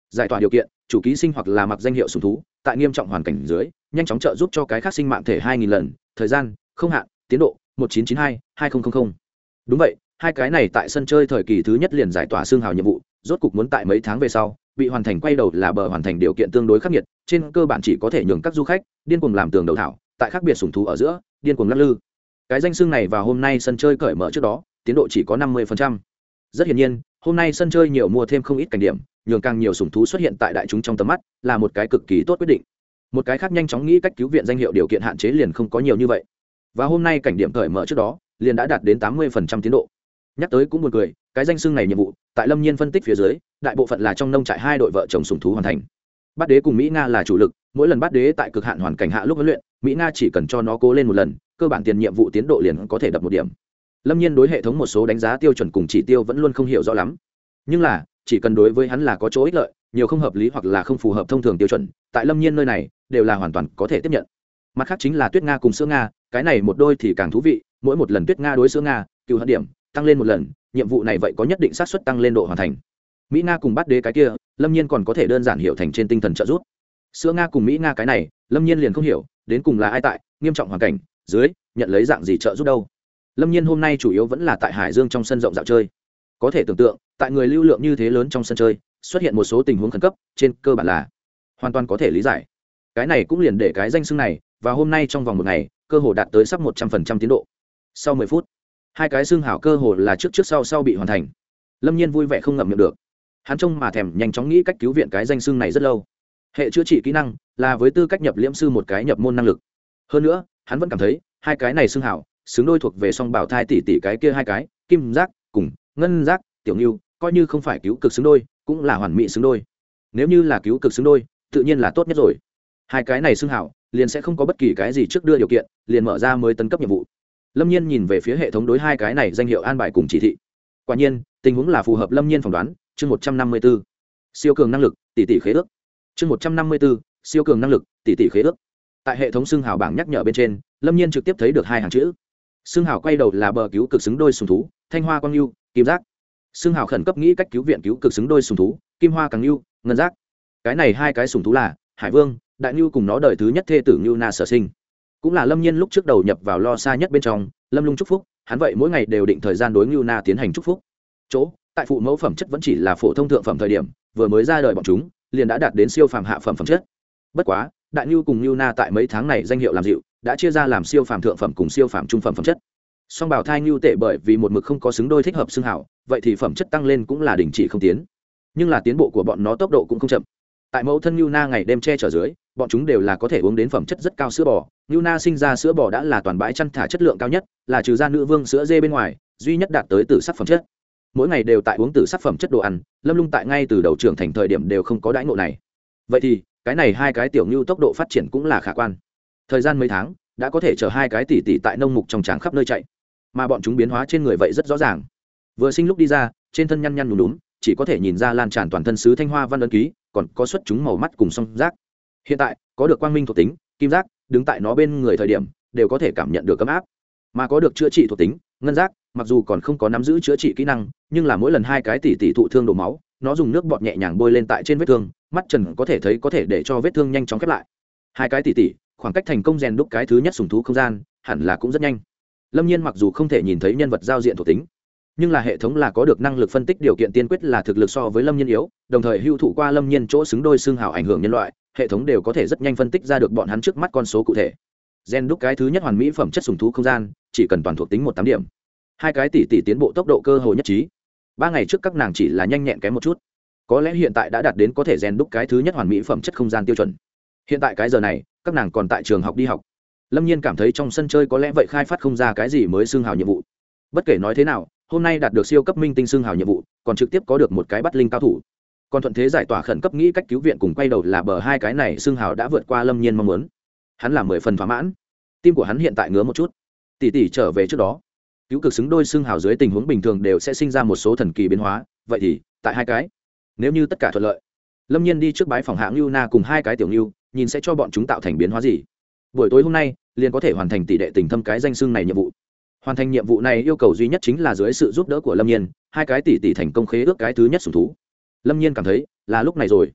giải tỏa điều kiện, chủ ký sinh hoặc là mặc danh hiệu sùng thú, tại nghiêm trọng hoàn cảnh dưới, nhanh chóng trợ giúp cho cái khác sinh mạng thể 2.000 lần, thời gian, không hạn, tiến độ 1992 2000. đúng vậy, hai cái này tại sân chơi thời kỳ thứ nhất liền giải tỏa xương hào nhiệm vụ, rốt cục muốn tại mấy tháng về sau, bị hoàn thành quay đầu là bờ hoàn thành điều kiện tương đối khắc nghiệt, trên cơ bản chỉ có thể nhường các du khách, điên cuồng làm tường đầu thảo, tại khác biệt sùng thú ở giữa, điên cuồng lắc lư cái danh xưng này vào hôm nay sân chơi cởi mở trước đó, tiến độ chỉ có năm mươi rất hiển nhiên, hôm nay sân chơi nhiều mua thêm không ít cảnh điểm, nhường càng nhiều sùng thú xuất hiện tại đại chúng trong tầm mắt, là một cái cực kỳ tốt quyết định. Một cái khác nhanh chóng nghĩ cách cứu viện danh hiệu điều kiện hạn chế liền không có nhiều như vậy. Và hôm nay cảnh điểm cởi mở trước đó, liền đã đạt đến tám mươi tiến độ. Nhắc tới cũng buồn cười, cái danh xưng này nhiệm vụ, tại lâm nhiên phân tích phía dưới, đại bộ phận là trong nông trại hai đội vợ chồng sùng thú hoàn thành. Bát đế cùng mỹ nga là chủ lực, mỗi lần bát đế tại cực hạn hoàn cảnh hạ lúc huấn luyện mỹ nga chỉ cần cho nó cố lên một lần, cơ bản tiền nhiệm vụ tiến độ liền có thể đập một điểm. Lâm nhiên đối hệ thống một số đánh giá tiêu chuẩn cùng chỉ tiêu vẫn luôn không hiểu rõ lắm. Nhưng là, chỉ cần đối với hắn là có chỗ ích lợi, nhiều không hợp lý hoặc là không phù hợp thông thường tiêu chuẩn, tại lâm nhiên nơi này, đều là hoàn toàn có thể tiếp nhận. Mặt khác chính là tuyết nga cùng sữa nga, cái này một đôi thì càng thú vị, mỗi một lần tuyết nga đối sữa nga, cựu hận điểm, tăng lên một lần, nhiệm vụ này vậy có nhất định xác suất tăng lên độ hoàn thành. Mỹ nga cùng bắt đế cái kia, lâm nhiên còn có thể đơn giản hiểu thành trên tinh thần trợ giúp sữa nga cùng mỹ nga cái này, lâm nhiên liền không hiểu, đến cùng là ai tại, nghiêm trọng hoàn cảnh, dưới, nhận lấy dạng gì trợ giúp đâu. Lâm nhiên hôm nay chủ yếu vẫn là tại hải dương trong sân rộng dạo chơi. Có thể tưởng tượng, tại người lưu lượng như thế lớn trong sân chơi, xuất hiện một số tình huống khẩn cấp, trên cơ bản là hoàn toàn có thể lý giải. Cái này cũng liền để cái danh xưng này, và hôm nay trong vòng một ngày, cơ hồ đạt tới sắp một trăm phần trăm tiến độ. Sau mười phút, hai cái xương hảo cơ hồ là trước trước sau sau bị hoàn thành. Lâm nhiên vui vẻ không ngậm miệng được. Hắn trông mà thèm nhanh chóng nghĩ cách cứu viện cái danh xưng này rất lâu hệ chữa trị kỹ năng là với tư cách nhập liễm sư một cái nhập môn năng lực. Hơn nữa, hắn vẫn cảm thấy, hai cái này xưng hảo, xứng đôi thuộc về song bảo thai tỷ tỷ cái kia hai cái, kim giác, cùng, ngân giác, tiểu ngưu, coi như không phải cứu cực xứng đôi, cũng là hoàn mỹ xứng đôi. Nếu như là cứu cực xứng đôi, tự nhiên là tốt nhất rồi. Hai cái này xưng hảo, liền sẽ không có bất kỳ cái gì trước đưa điều kiện, liền mở ra mới tấn cấp nhiệm vụ. Lâm nhiên nhìn về phía hệ thống đối hai cái này danh hiệu an bài cùng chỉ thị. Quả nhiên, tình huống là phù hợp lâm nhiên phỏng đoán, chương một trăm năm mươi b ố siêu cường năng lực, tỷ tỷ khế ước chương một trăm năm mươi b ố siêu cường năng lực, tỷ tỷ khế ước. Tại hệ thống xương hào bảng nhắc nhở bên trên, lâm nhiên trực tiếp thấy được hai hàng chữ. Xương hào quay đầu là bờ cứu cực xứng đôi sùng thú, thanh hoa quang lưu kim giác. Xương hào khẩn cấp nghĩ cách cứu viện cứu cực xứng đôi sùng thú, kim hoa càng lưu ngân giác. Cái này hai cái sùng thú là hải vương, đại lưu cùng nó đời thứ nhất thê tử lưu na sở sinh. Cũng là lâm nhiên lúc trước đầu nhập vào lo xa nhất bên trong, lâm lung chúc phúc, hắn vậy mỗi ngày đều định thời gian đối lưu na tiến hành chúc phúc. Chỗ, tại phụ mẫu phẩm chất vẫn chỉ là phổ thông thượng phẩm thời điểm, vừa mới ra đời bọn chúng liền đã đạt đến siêu phàm hạ phẩm phẩm chất. Bất quá, đại nhu cùng ngưu na tại mấy tháng này danh hiệu làm dịu, đã chia ra làm siêu phàm thượng phẩm cùng siêu phàm trung phẩm phẩm chất. Song bảo thai ngưu tệ bởi vì một mực không có xứng đôi thích hợp xương hảo, vậy thì phẩm chất tăng lên cũng là đình chỉ không tiến. Nhưng là tiến bộ của bọn nó tốc độ cũng không chậm. Tại mẫu thân ngưu na ngày đêm che chở dưới, bọn chúng đều là có thể uống đến phẩm chất rất cao sữa bò. Ngưu na sinh ra sữa bò đã là toàn bãi chăn thả chất lượng cao nhất, là trừ ra nữ vương sữa dê bên ngoài, duy nhất đạt tới từ sắc phẩm chất mỗi ngày đều tại uống từ sắc phẩm chất đồ ăn, lâm lung tại ngay từ đầu trưởng thành thời điểm đều không có đãi ngộ này. Vậy thì, cái này hai cái tiểu ngưu tốc độ phát triển cũng là khả quan. Thời gian mấy tháng, đã có thể chở hai cái tỷ tỷ tại nông mục trong tràng khắp nơi chạy. Mà bọn chúng biến hóa trên người vậy rất rõ ràng. Vừa sinh lúc đi ra, trên thân nhăn nhăn nhùm đúng chỉ có thể nhìn ra lan tràn toàn thân sứ thanh hoa văn ân ký, còn có xuất chúng màu mắt cùng song giác. Hiện tại, có được quang minh thuộc tính, kim giác, đứng tại nó bên người thời điểm, đều có thể cảm nhận được ấm áp. Mà có được chữa trị thuộc tính ngân giác, mặc dù còn không có nắm giữ chữa trị kỹ năng, nhưng là mỗi lần hai cái tỷ tỷ thụ thương đổ máu, nó dùng nước bọt nhẹ nhàng bôi lên tại trên vết thương, mắt trần có thể thấy có thể để cho vết thương nhanh chóng khép lại. Hai cái tỷ tỷ, khoảng cách thành công rèn đúc cái thứ nhất sùng thú không gian, hẳn là cũng rất nhanh. Lâm nhiên mặc dù không thể nhìn thấy nhân vật giao diện thuộc tính, nhưng là hệ thống là có được năng lực phân tích điều kiện tiên quyết là thực lực so với lâm nhiên yếu, đồng thời hưu thụ qua lâm nhiên chỗ xứng đôi xương hào ảnh hưởng nhân loại, hệ thống đều có thể rất nhanh phân tích ra được bọn hắn trước mắt con số cụ thể gen đúc cái thứ nhất hoàn mỹ phẩm chất sùng thú không gian, chỉ cần toàn thuộc tính một tám điểm. Hai cái tỷ tỷ tiến bộ tốc độ cơ hồ nhất trí. Ba ngày trước các nàng chỉ là nhanh nhẹn kém một chút. Có lẽ hiện tại đã đạt đến có thể rèn đúc cái thứ nhất hoàn mỹ phẩm chất không gian tiêu chuẩn. Hiện tại cái giờ này, các nàng còn tại trường học đi học. Lâm nhiên cảm thấy trong sân chơi có lẽ vậy khai phát không ra cái gì mới xương hào nhiệm vụ. Bất kể nói thế nào, hôm nay đạt được siêu cấp minh tinh xương hào nhiệm vụ, còn trực tiếp có được một cái bắt linh cao thủ. Còn thuận thế giải tỏa khẩn cấp nghĩ cách cứu viện cùng quay đầu là bờ hai cái này xương hào đã vượt qua lâm nhiên mong muốn hắn là mười phần thỏa mãn. Tim của hắn hiện tại ngứa một chút. Tỉ tỉ trở về trước đó. Cứu cực xứng đôi xương hào dưới tình huống bình thường đều sẽ sinh ra một số thần kỳ biến hóa. Vậy thì, tại hai cái. Nếu như tất cả thuận lợi, lâm nhiên đi trước bái phòng hạng lưu na cùng hai cái tiểu lưu nhìn sẽ cho bọn chúng tạo thành biến hóa gì. Buổi tối hôm nay, liền có thể hoàn thành tỷ đệ tình thâm cái danh xưng này nhiệm vụ. Hoàn thành nhiệm vụ này yêu cầu duy nhất chính là dưới sự giúp đỡ của lâm nhiên, hai cái tỷ tỷ thành công khế ước cái thứ nhất sùng thú. Lâm nhiên cảm thấy là lúc này rồi.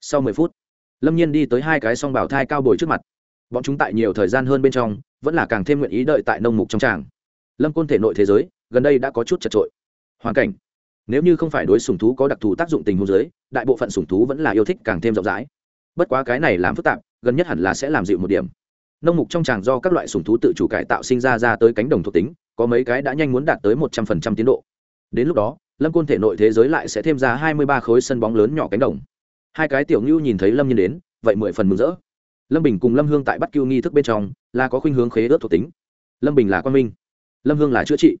Sau mười phút, lâm nhiên đi tới hai cái song bảo thai cao bồi trước mặt bọn chúng tại nhiều thời gian hơn bên trong, vẫn là càng thêm nguyện ý đợi tại nông mục trong tràng. Lâm côn thể nội thế giới, gần đây đã có chút chật trội. Hoàn cảnh. Nếu như không phải đối sùng thú có đặc thù tác dụng tình hôn giới, đại bộ phận sùng thú vẫn là yêu thích càng thêm rộng rãi. Bất quá cái này làm phức tạp, gần nhất hẳn là sẽ làm dịu một điểm. Nông mục trong tràng do các loại sùng thú tự chủ cải tạo sinh ra ra tới cánh đồng thuộc tính, có mấy cái đã nhanh muốn đạt tới một trăm phần trăm tiến độ. Đến lúc đó, lâm côn thể nội thế giới lại sẽ thêm ra hai mươi ba khối sân bóng lớn nhỏ cánh đồng. Hai cái tiểu ngưu nhìn thấy lâm nhiên đến, vậy mười phần mừng rỡ lâm bình cùng lâm hương tại bắt cưu nghi thức bên trong là có khuynh hướng khế ớt thuộc tính. Lâm bình là quan minh, lâm hương là chữa trị.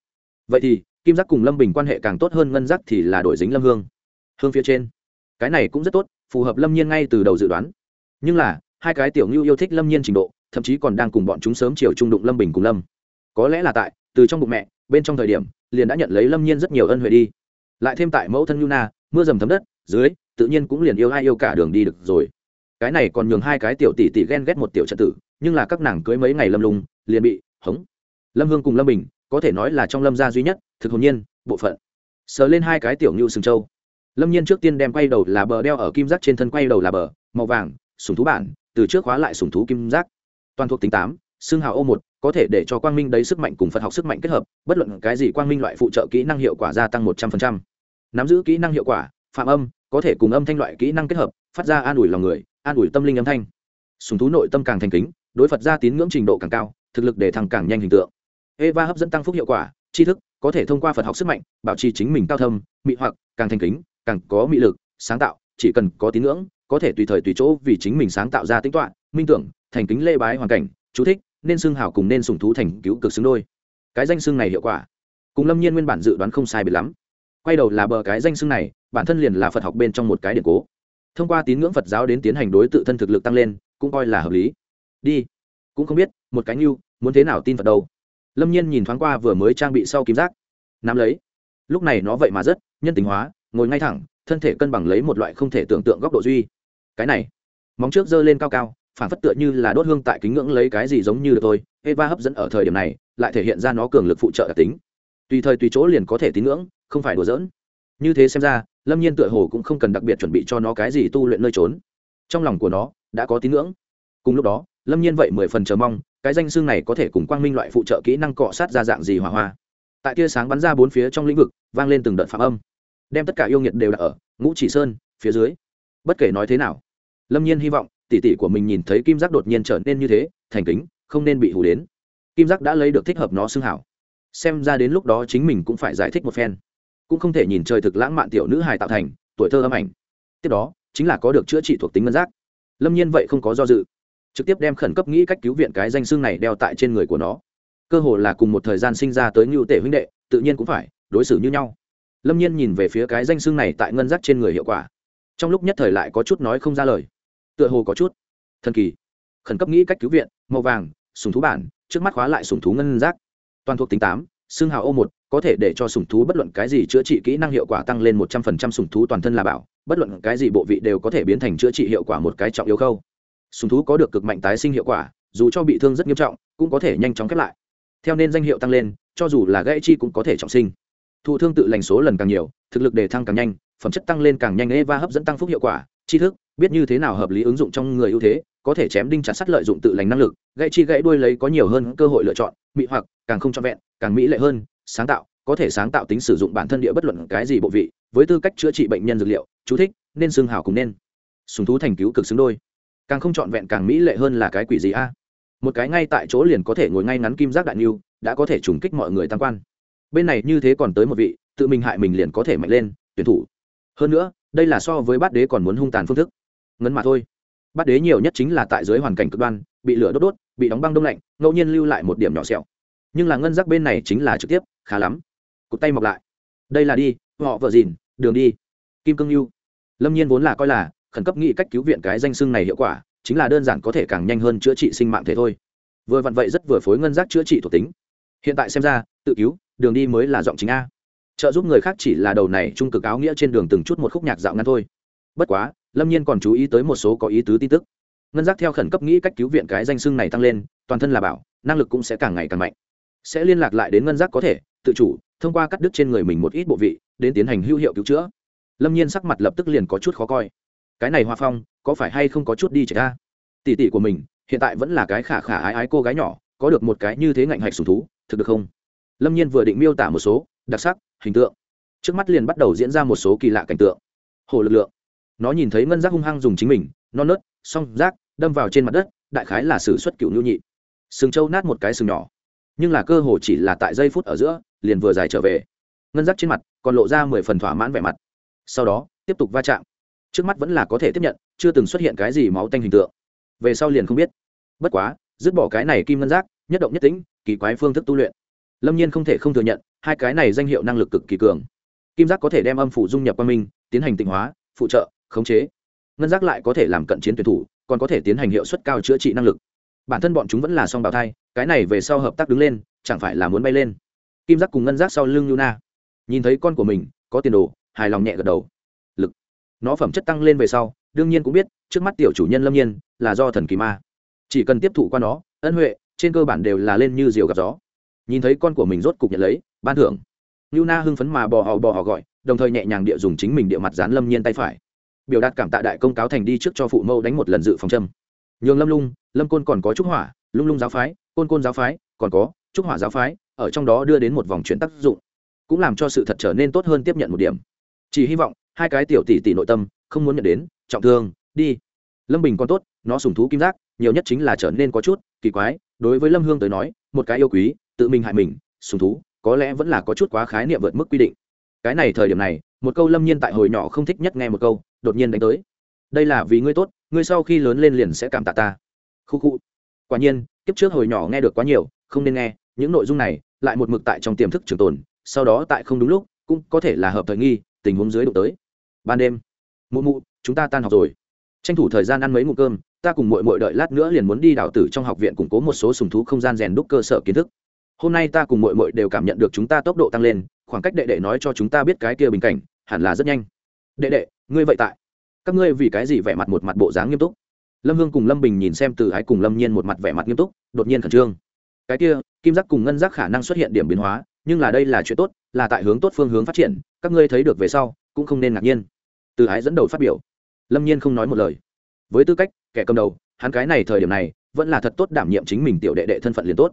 Vậy thì, kim giác cùng lâm bình quan hệ càng tốt hơn, ngân giác thì là đổi dính lâm hương. Hương phía trên, cái này cũng rất tốt, phù hợp lâm nhiên ngay từ đầu dự đoán. Nhưng là, hai cái tiểu ngưu yêu thích lâm nhiên trình độ, thậm chí còn đang cùng bọn chúng sớm chiều trung đụng lâm bình cùng lâm. Có lẽ là tại, từ trong bụng mẹ, bên trong thời điểm, liền đã nhận lấy lâm nhiên rất nhiều ân huệ đi. Lại thêm tại mẫu thân nhu na, mưa dầm thấm đất, dưới, tự nhiên cũng liền yêu ai yêu cả đường đi được rồi cái này còn nhường hai cái tiểu tỷ tỷ ghen ghét một tiểu trận tử, nhưng là các nàng cưới mấy ngày lâm lùng liền bị, hống. Lâm hương cùng lâm bình, có thể nói là trong lâm gia duy nhất, thực hồn nhiên, bộ phận. Sờ lên hai cái tiểu ngưu sừng châu. Lâm nhiên trước tiên đem quay đầu là bờ đeo ở kim giác trên thân quay đầu là bờ, màu vàng, sùng thú bản, từ trước khóa lại sùng thú kim giác. Toàn thuộc tính tám xương hào ô một, có thể để cho quang minh đấy sức mạnh cùng phật học sức mạnh kết hợp, bất luận cái gì quang minh loại phụ trợ kỹ năng hiệu quả gia tăng một trăm linh nắm giữ kỹ năng hiệu quả, phạm âm, có thể cùng âm thanh loại kỹ năng kết hợp, phát ra an ủi lòng người an ủi tâm linh âm thanh. Sùng thú nội tâm càng thành kính, đối phật ra tín ngưỡng trình độ càng cao, thực lực để thăng càng nhanh hình tượng. Eva hấp dẫn tăng phúc hiệu quả, tri thức, có thể thông qua phật học sức mạnh, bảo trì chính mình cao thâm, mị hoặc, càng thành kính, càng có mị lực, sáng tạo, chỉ cần có tín ngưỡng, có thể tùy thời tùy chỗ vì chính mình sáng tạo ra tính toán, minh tưởng, thành kính lê bái hoàn cảnh, chú thích, nên xưng hào cùng nên sủng thú thành cứu cực xứng đôi. Cái danh xưng này hiệu quả. Cùng lâm nhiên nguyên bản dự đoán không sai biệt lắm. Quay đầu là bờ cái danh xưng này, bản thân liền là phật học bên trong một cái điện cố thông qua tín ngưỡng phật giáo đến tiến hành đối tự thân thực lực tăng lên, cũng coi là hợp lý. Đi. Cũng không biết, một cái yêu muốn thế nào tin phật đâu. Lâm nhiên nhìn thoáng qua vừa mới trang bị sau kim giác. Nắm lấy. Lúc này nó vậy mà rất, nhân tính hóa, ngồi ngay thẳng, thân thể cân bằng lấy một loại không thể tưởng tượng góc độ duy. Cái này. Móng trước giơ lên cao cao, phản phất tựa như là đốt hương tại kính ngưỡng lấy cái gì giống như tôi eva hấp dẫn ở thời điểm này, lại thể hiện ra nó cường lực phụ trợ đặc tính. Tùy thời tùy chỗ liền có thể tín ngưỡng, không phải đùa giỡn như thế xem ra, lâm nhiên tựa hồ cũng không cần đặc biệt chuẩn bị cho nó cái gì tu luyện nơi trốn. Trong lòng của nó, đã có tín ngưỡng. Cùng lúc đó, lâm nhiên vậy mười phần chờ mong, cái danh xương này có thể cùng quang minh loại phụ trợ kỹ năng cọ sát ra dạng gì hỏa hoa. Tại tia sáng bắn ra bốn phía trong lĩnh vực, vang lên từng đợt phạm âm. Đem tất cả yêu nghiệt đều đặt ở ngũ chỉ sơn, phía dưới. Bất kể nói thế nào, lâm nhiên hy vọng tỷ tỷ của mình nhìn thấy kim giác đột nhiên trở nên như thế, thành kính, không nên bị hù đến. Kim giác đã lấy được thích hợp nó xương hảo. Xem ra đến lúc đó chính mình cũng phải giải thích một phen cũng không thể nhìn trời thực lãng mạn tiểu nữ hài tạo thành, tuổi thơ âm ảnh. Tiếp đó, chính là có được chữa trị thuộc tính ngân giác. Lâm nhiên vậy không có do dự, trực tiếp đem khẩn cấp nghĩ cách cứu viện cái danh xương này đeo tại trên người của nó. Cơ hồ là cùng một thời gian sinh ra tới ngưu tể huynh đệ, tự nhiên cũng phải đối xử như nhau. Lâm nhiên nhìn về phía cái danh xương này tại ngân giác trên người hiệu quả. Trong lúc nhất thời lại có chút nói không ra lời. Tựa hồ có chút thần kỳ. Khẩn cấp nghĩ cách cứu viện, màu vàng, sùng thú bản, trước mắt khóa lại sùng thú ngân giác. Toàn thuộc tính tám xương hào ô một có thể để cho sủng thú bất luận cái gì chữa trị kỹ năng hiệu quả tăng lên một trăm phần trăm sủng thú toàn thân là bảo, bất luận cái gì bộ vị đều có thể biến thành chữa trị hiệu quả một cái trọng yếu khâu. Sủng thú có được cực mạnh tái sinh hiệu quả, dù cho bị thương rất nghiêm trọng, cũng có thể nhanh chóng khép lại. Theo nên danh hiệu tăng lên, cho dù là gãy chi cũng có thể trọng sinh. Thụ thương tự lành số lần càng nhiều, thực lực đề thăng càng nhanh, phẩm chất tăng lên càng nhanh eva hấp dẫn tăng phúc hiệu quả, tri thức, biết như thế nào hợp lý ứng dụng trong người ưu thế, có thể chém đinh chặt sắt lợi dụng tự lành năng lực, gãy chi gãy đuôi lấy có nhiều hơn cơ hội lựa chọn mỹ hoặc, càng không trọn vẹn, càng mỹ lệ hơn sáng tạo, có thể sáng tạo tính sử dụng bản thân địa bất luận cái gì bộ vị, với tư cách chữa trị bệnh nhân dược liệu, chú thích, nên xương hào cùng nên. Sùng thú thành cứu cực xứng đôi. Càng không trọn vẹn càng mỹ lệ hơn là cái quỷ gì a? Một cái ngay tại chỗ liền có thể ngồi ngay ngắn kim giác đại niu, đã có thể trùng kích mọi người tam quan. Bên này như thế còn tới một vị, tự mình hại mình liền có thể mạnh lên, tuyển thủ. Hơn nữa, đây là so với bát đế còn muốn hung tàn phương thức. Ngấn mà thôi. Bát đế nhiều nhất chính là tại dưới hoàn cảnh cực đoan, bị lửa đốt đốt, bị đóng băng đông lạnh, ngẫu nhiên lưu lại một điểm nhỏ sẹo nhưng là ngân giác bên này chính là trực tiếp khá lắm. Cụt tay mọc lại. Đây là đi, họ vợ dìn, đường đi. Kim cương yêu lâm nhiên vốn là coi là khẩn cấp nghĩ cách cứu viện cái danh xưng này hiệu quả, chính là đơn giản có thể càng nhanh hơn chữa trị sinh mạng thế thôi. Vừa vặn vậy rất vừa phối ngân giác chữa trị thuộc tính. Hiện tại xem ra, tự cứu, đường đi mới là giọng chính a. Trợ giúp người khác chỉ là đầu này trung cực áo nghĩa trên đường từng chút một khúc nhạc dạo ngắn thôi. Bất quá, lâm nhiên còn chú ý tới một số có ý tứ tin tức. Ngân giác theo khẩn cấp nghĩ cách cứu viện cái danh xưng này tăng lên, toàn thân là bảo, năng lực cũng sẽ càng ngày càng mạnh. Sẽ liên lạc lại đến ngân giác có thể tự chủ, thông qua cắt đứt trên người mình một ít bộ vị, đến tiến hành hữu hiệu cứu chữa. Lâm nhiên sắc mặt lập tức liền có chút khó coi. Cái này hoa phong, có phải hay không có chút đi chạy ra tỷ tỷ của mình, hiện tại vẫn là cái khả khả ái ái cô gái nhỏ, có được một cái như thế ngạnh hạch sùng thú, thực được không? Lâm nhiên vừa định miêu tả một số, đặc sắc, hình tượng. Trước mắt liền bắt đầu diễn ra một số kỳ lạ cảnh tượng. Hồ lực lượng. Nó nhìn thấy ngân giác hung hăng dùng chính mình non nớt, song rác đâm vào trên mặt đất, đại khái là sử xuất cựu nhu nhị. Sừng trâu nát một cái sừng nhỏ. Nhưng là cơ hồ chỉ là tại giây phút ở giữa liền vừa dài trở về. Ngân giác trên mặt còn lộ ra mười phần thỏa mãn vẻ mặt. Sau đó, tiếp tục va chạm. Trước mắt vẫn là có thể tiếp nhận, chưa từng xuất hiện cái gì máu tanh hình tượng. Về sau liền không biết. Bất quá, dứt bỏ cái này kim ngân giác, nhất động nhất tính kỳ quái phương thức tu luyện. Lâm nhiên không thể không thừa nhận, hai cái này danh hiệu năng lực cực kỳ cường. Kim giác có thể đem âm phủ dung nhập qua minh tiến hành tịnh hóa, phụ trợ, khống chế. Ngân giác lại có thể làm cận chiến tuyển thủ, còn có thể tiến hành hiệu suất cao chữa trị năng lực. Bản thân bọn chúng vẫn là song bào thai, cái này về sau hợp tác đứng lên, chẳng phải là muốn bay lên kim giác cùng ngân giác sau lưng Luna, nhìn thấy con của mình có tiền đồ hài lòng nhẹ gật đầu. Lực. Nó phẩm chất tăng lên về sau đương nhiên cũng biết trước mắt tiểu chủ nhân lâm nhiên là do thần kỳ ma. Chỉ cần tiếp thụ qua nó ân huệ trên cơ bản đều là lên như diều gặp gió. Nhìn thấy con của mình rốt cục nhận lấy ban thưởng. Luna hưng phấn mà bò họ bò họ gọi đồng thời nhẹ nhàng địa dùng chính mình địa mặt dán lâm nhiên tay phải. Biểu đạt cảm tạ đại công cáo thành đi trước cho phụ mẫu đánh một lần dự phòng châm. Nhường lâm lung lâm côn còn có trúc hỏa lung lung giáo phái côn côn giáo phái còn có trúc hỏa giáo phái, ở trong đó đưa đến một vòng chuyển tác dụng, cũng làm cho sự thật trở nên tốt hơn tiếp nhận một điểm. Chỉ hy vọng, hai cái tiểu tỷ tỷ nội tâm, không muốn nhận đến, trọng thương, đi. Lâm bình còn tốt, nó sùng thú kim giác, nhiều nhất chính là trở nên có chút kỳ quái, đối với lâm hương tới nói, một cái yêu quý, tự mình hại mình, sùng thú, có lẽ vẫn là có chút quá khái niệm vượt mức quy định. Cái này thời điểm này, một câu lâm nhiên tại hồi nhỏ không thích nhất nghe một câu, đột nhiên đánh tới. Đây là vì ngươi tốt, ngươi sau khi lớn lên liền sẽ cảm tạ ta. Khu khu. Quả nhiên, kiếp trước hồi nhỏ nghe được quá nhiều, không nên nghe những nội dung này lại một mực tại trong tiềm thức trường tồn, sau đó tại không đúng lúc cũng có thể là hợp thời nghi, tình huống dưới đụng tới. Ban đêm, mụ mụ, chúng ta tan học rồi. Tranh thủ thời gian ăn mấy ngụ cơm, ta cùng mội mội đợi lát nữa liền muốn đi đào tử trong học viện củng cố một số sùng thú không gian rèn đúc cơ sở kiến thức. Hôm nay ta cùng mội mội đều cảm nhận được chúng ta tốc độ tăng lên, khoảng cách đệ đệ nói cho chúng ta biết cái kia bình cảnh, hẳn là rất nhanh. Đệ đệ, ngươi vậy tại. Các ngươi vì cái gì vẻ mặt một mặt bộ dáng nghiêm túc? Lâm hương cùng lâm bình nhìn xem từ ái cùng lâm nhiên một mặt vẻ mặt nghiêm túc, đột nhiên khẩn trương. Cái kia kim giác cùng ngân giác khả năng xuất hiện điểm biến hóa, nhưng là đây là chuyện tốt, là tại hướng tốt phương hướng phát triển, các ngươi thấy được về sau, cũng không nên ngạc nhiên. Từ ái dẫn đầu phát biểu. Lâm nhiên không nói một lời. Với tư cách, kẻ cầm đầu, hắn cái này thời điểm này, vẫn là thật tốt đảm nhiệm chính mình tiểu đệ đệ thân phận liền tốt.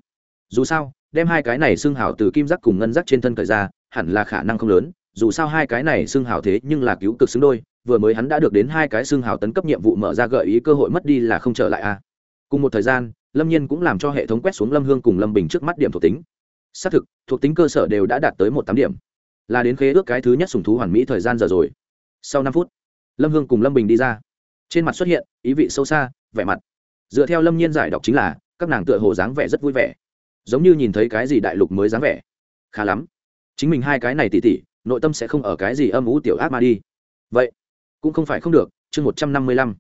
Dù sao, đem hai cái này xưng hảo từ kim giác cùng ngân giác trên thân thời ra, hẳn là khả năng không lớn, dù sao hai cái này xưng hảo thế nhưng là cứu cực xứng đôi, vừa mới hắn đã được đến hai cái xưng hảo tấn cấp nhiệm vụ mở ra gợi ý cơ hội mất đi là không trở lại a à. cùng một thời gian lâm nhiên cũng làm cho hệ thống quét xuống lâm hương cùng lâm bình trước mắt điểm thuộc tính. Xác thực, thuộc tính cơ sở đều đã đạt tới một tám điểm. Là đến khế ước cái thứ nhất sùng thú hoàn mỹ thời gian giờ rồi. Sau năm phút, lâm hương cùng lâm bình đi ra. Trên mặt xuất hiện ý vị sâu xa, vẻ mặt. Dựa theo lâm nhiên giải đọc chính là, các nàng tựa hồ dáng vẻ rất vui vẻ. Giống như nhìn thấy cái gì đại lục mới dáng vẻ. Khá lắm. Chính mình hai cái này tỉ tỉ, nội tâm sẽ không ở cái gì âm ú tiểu ác ma đi. Vậy, cũng không phải không được. Chương một trăm năm mươi lăm.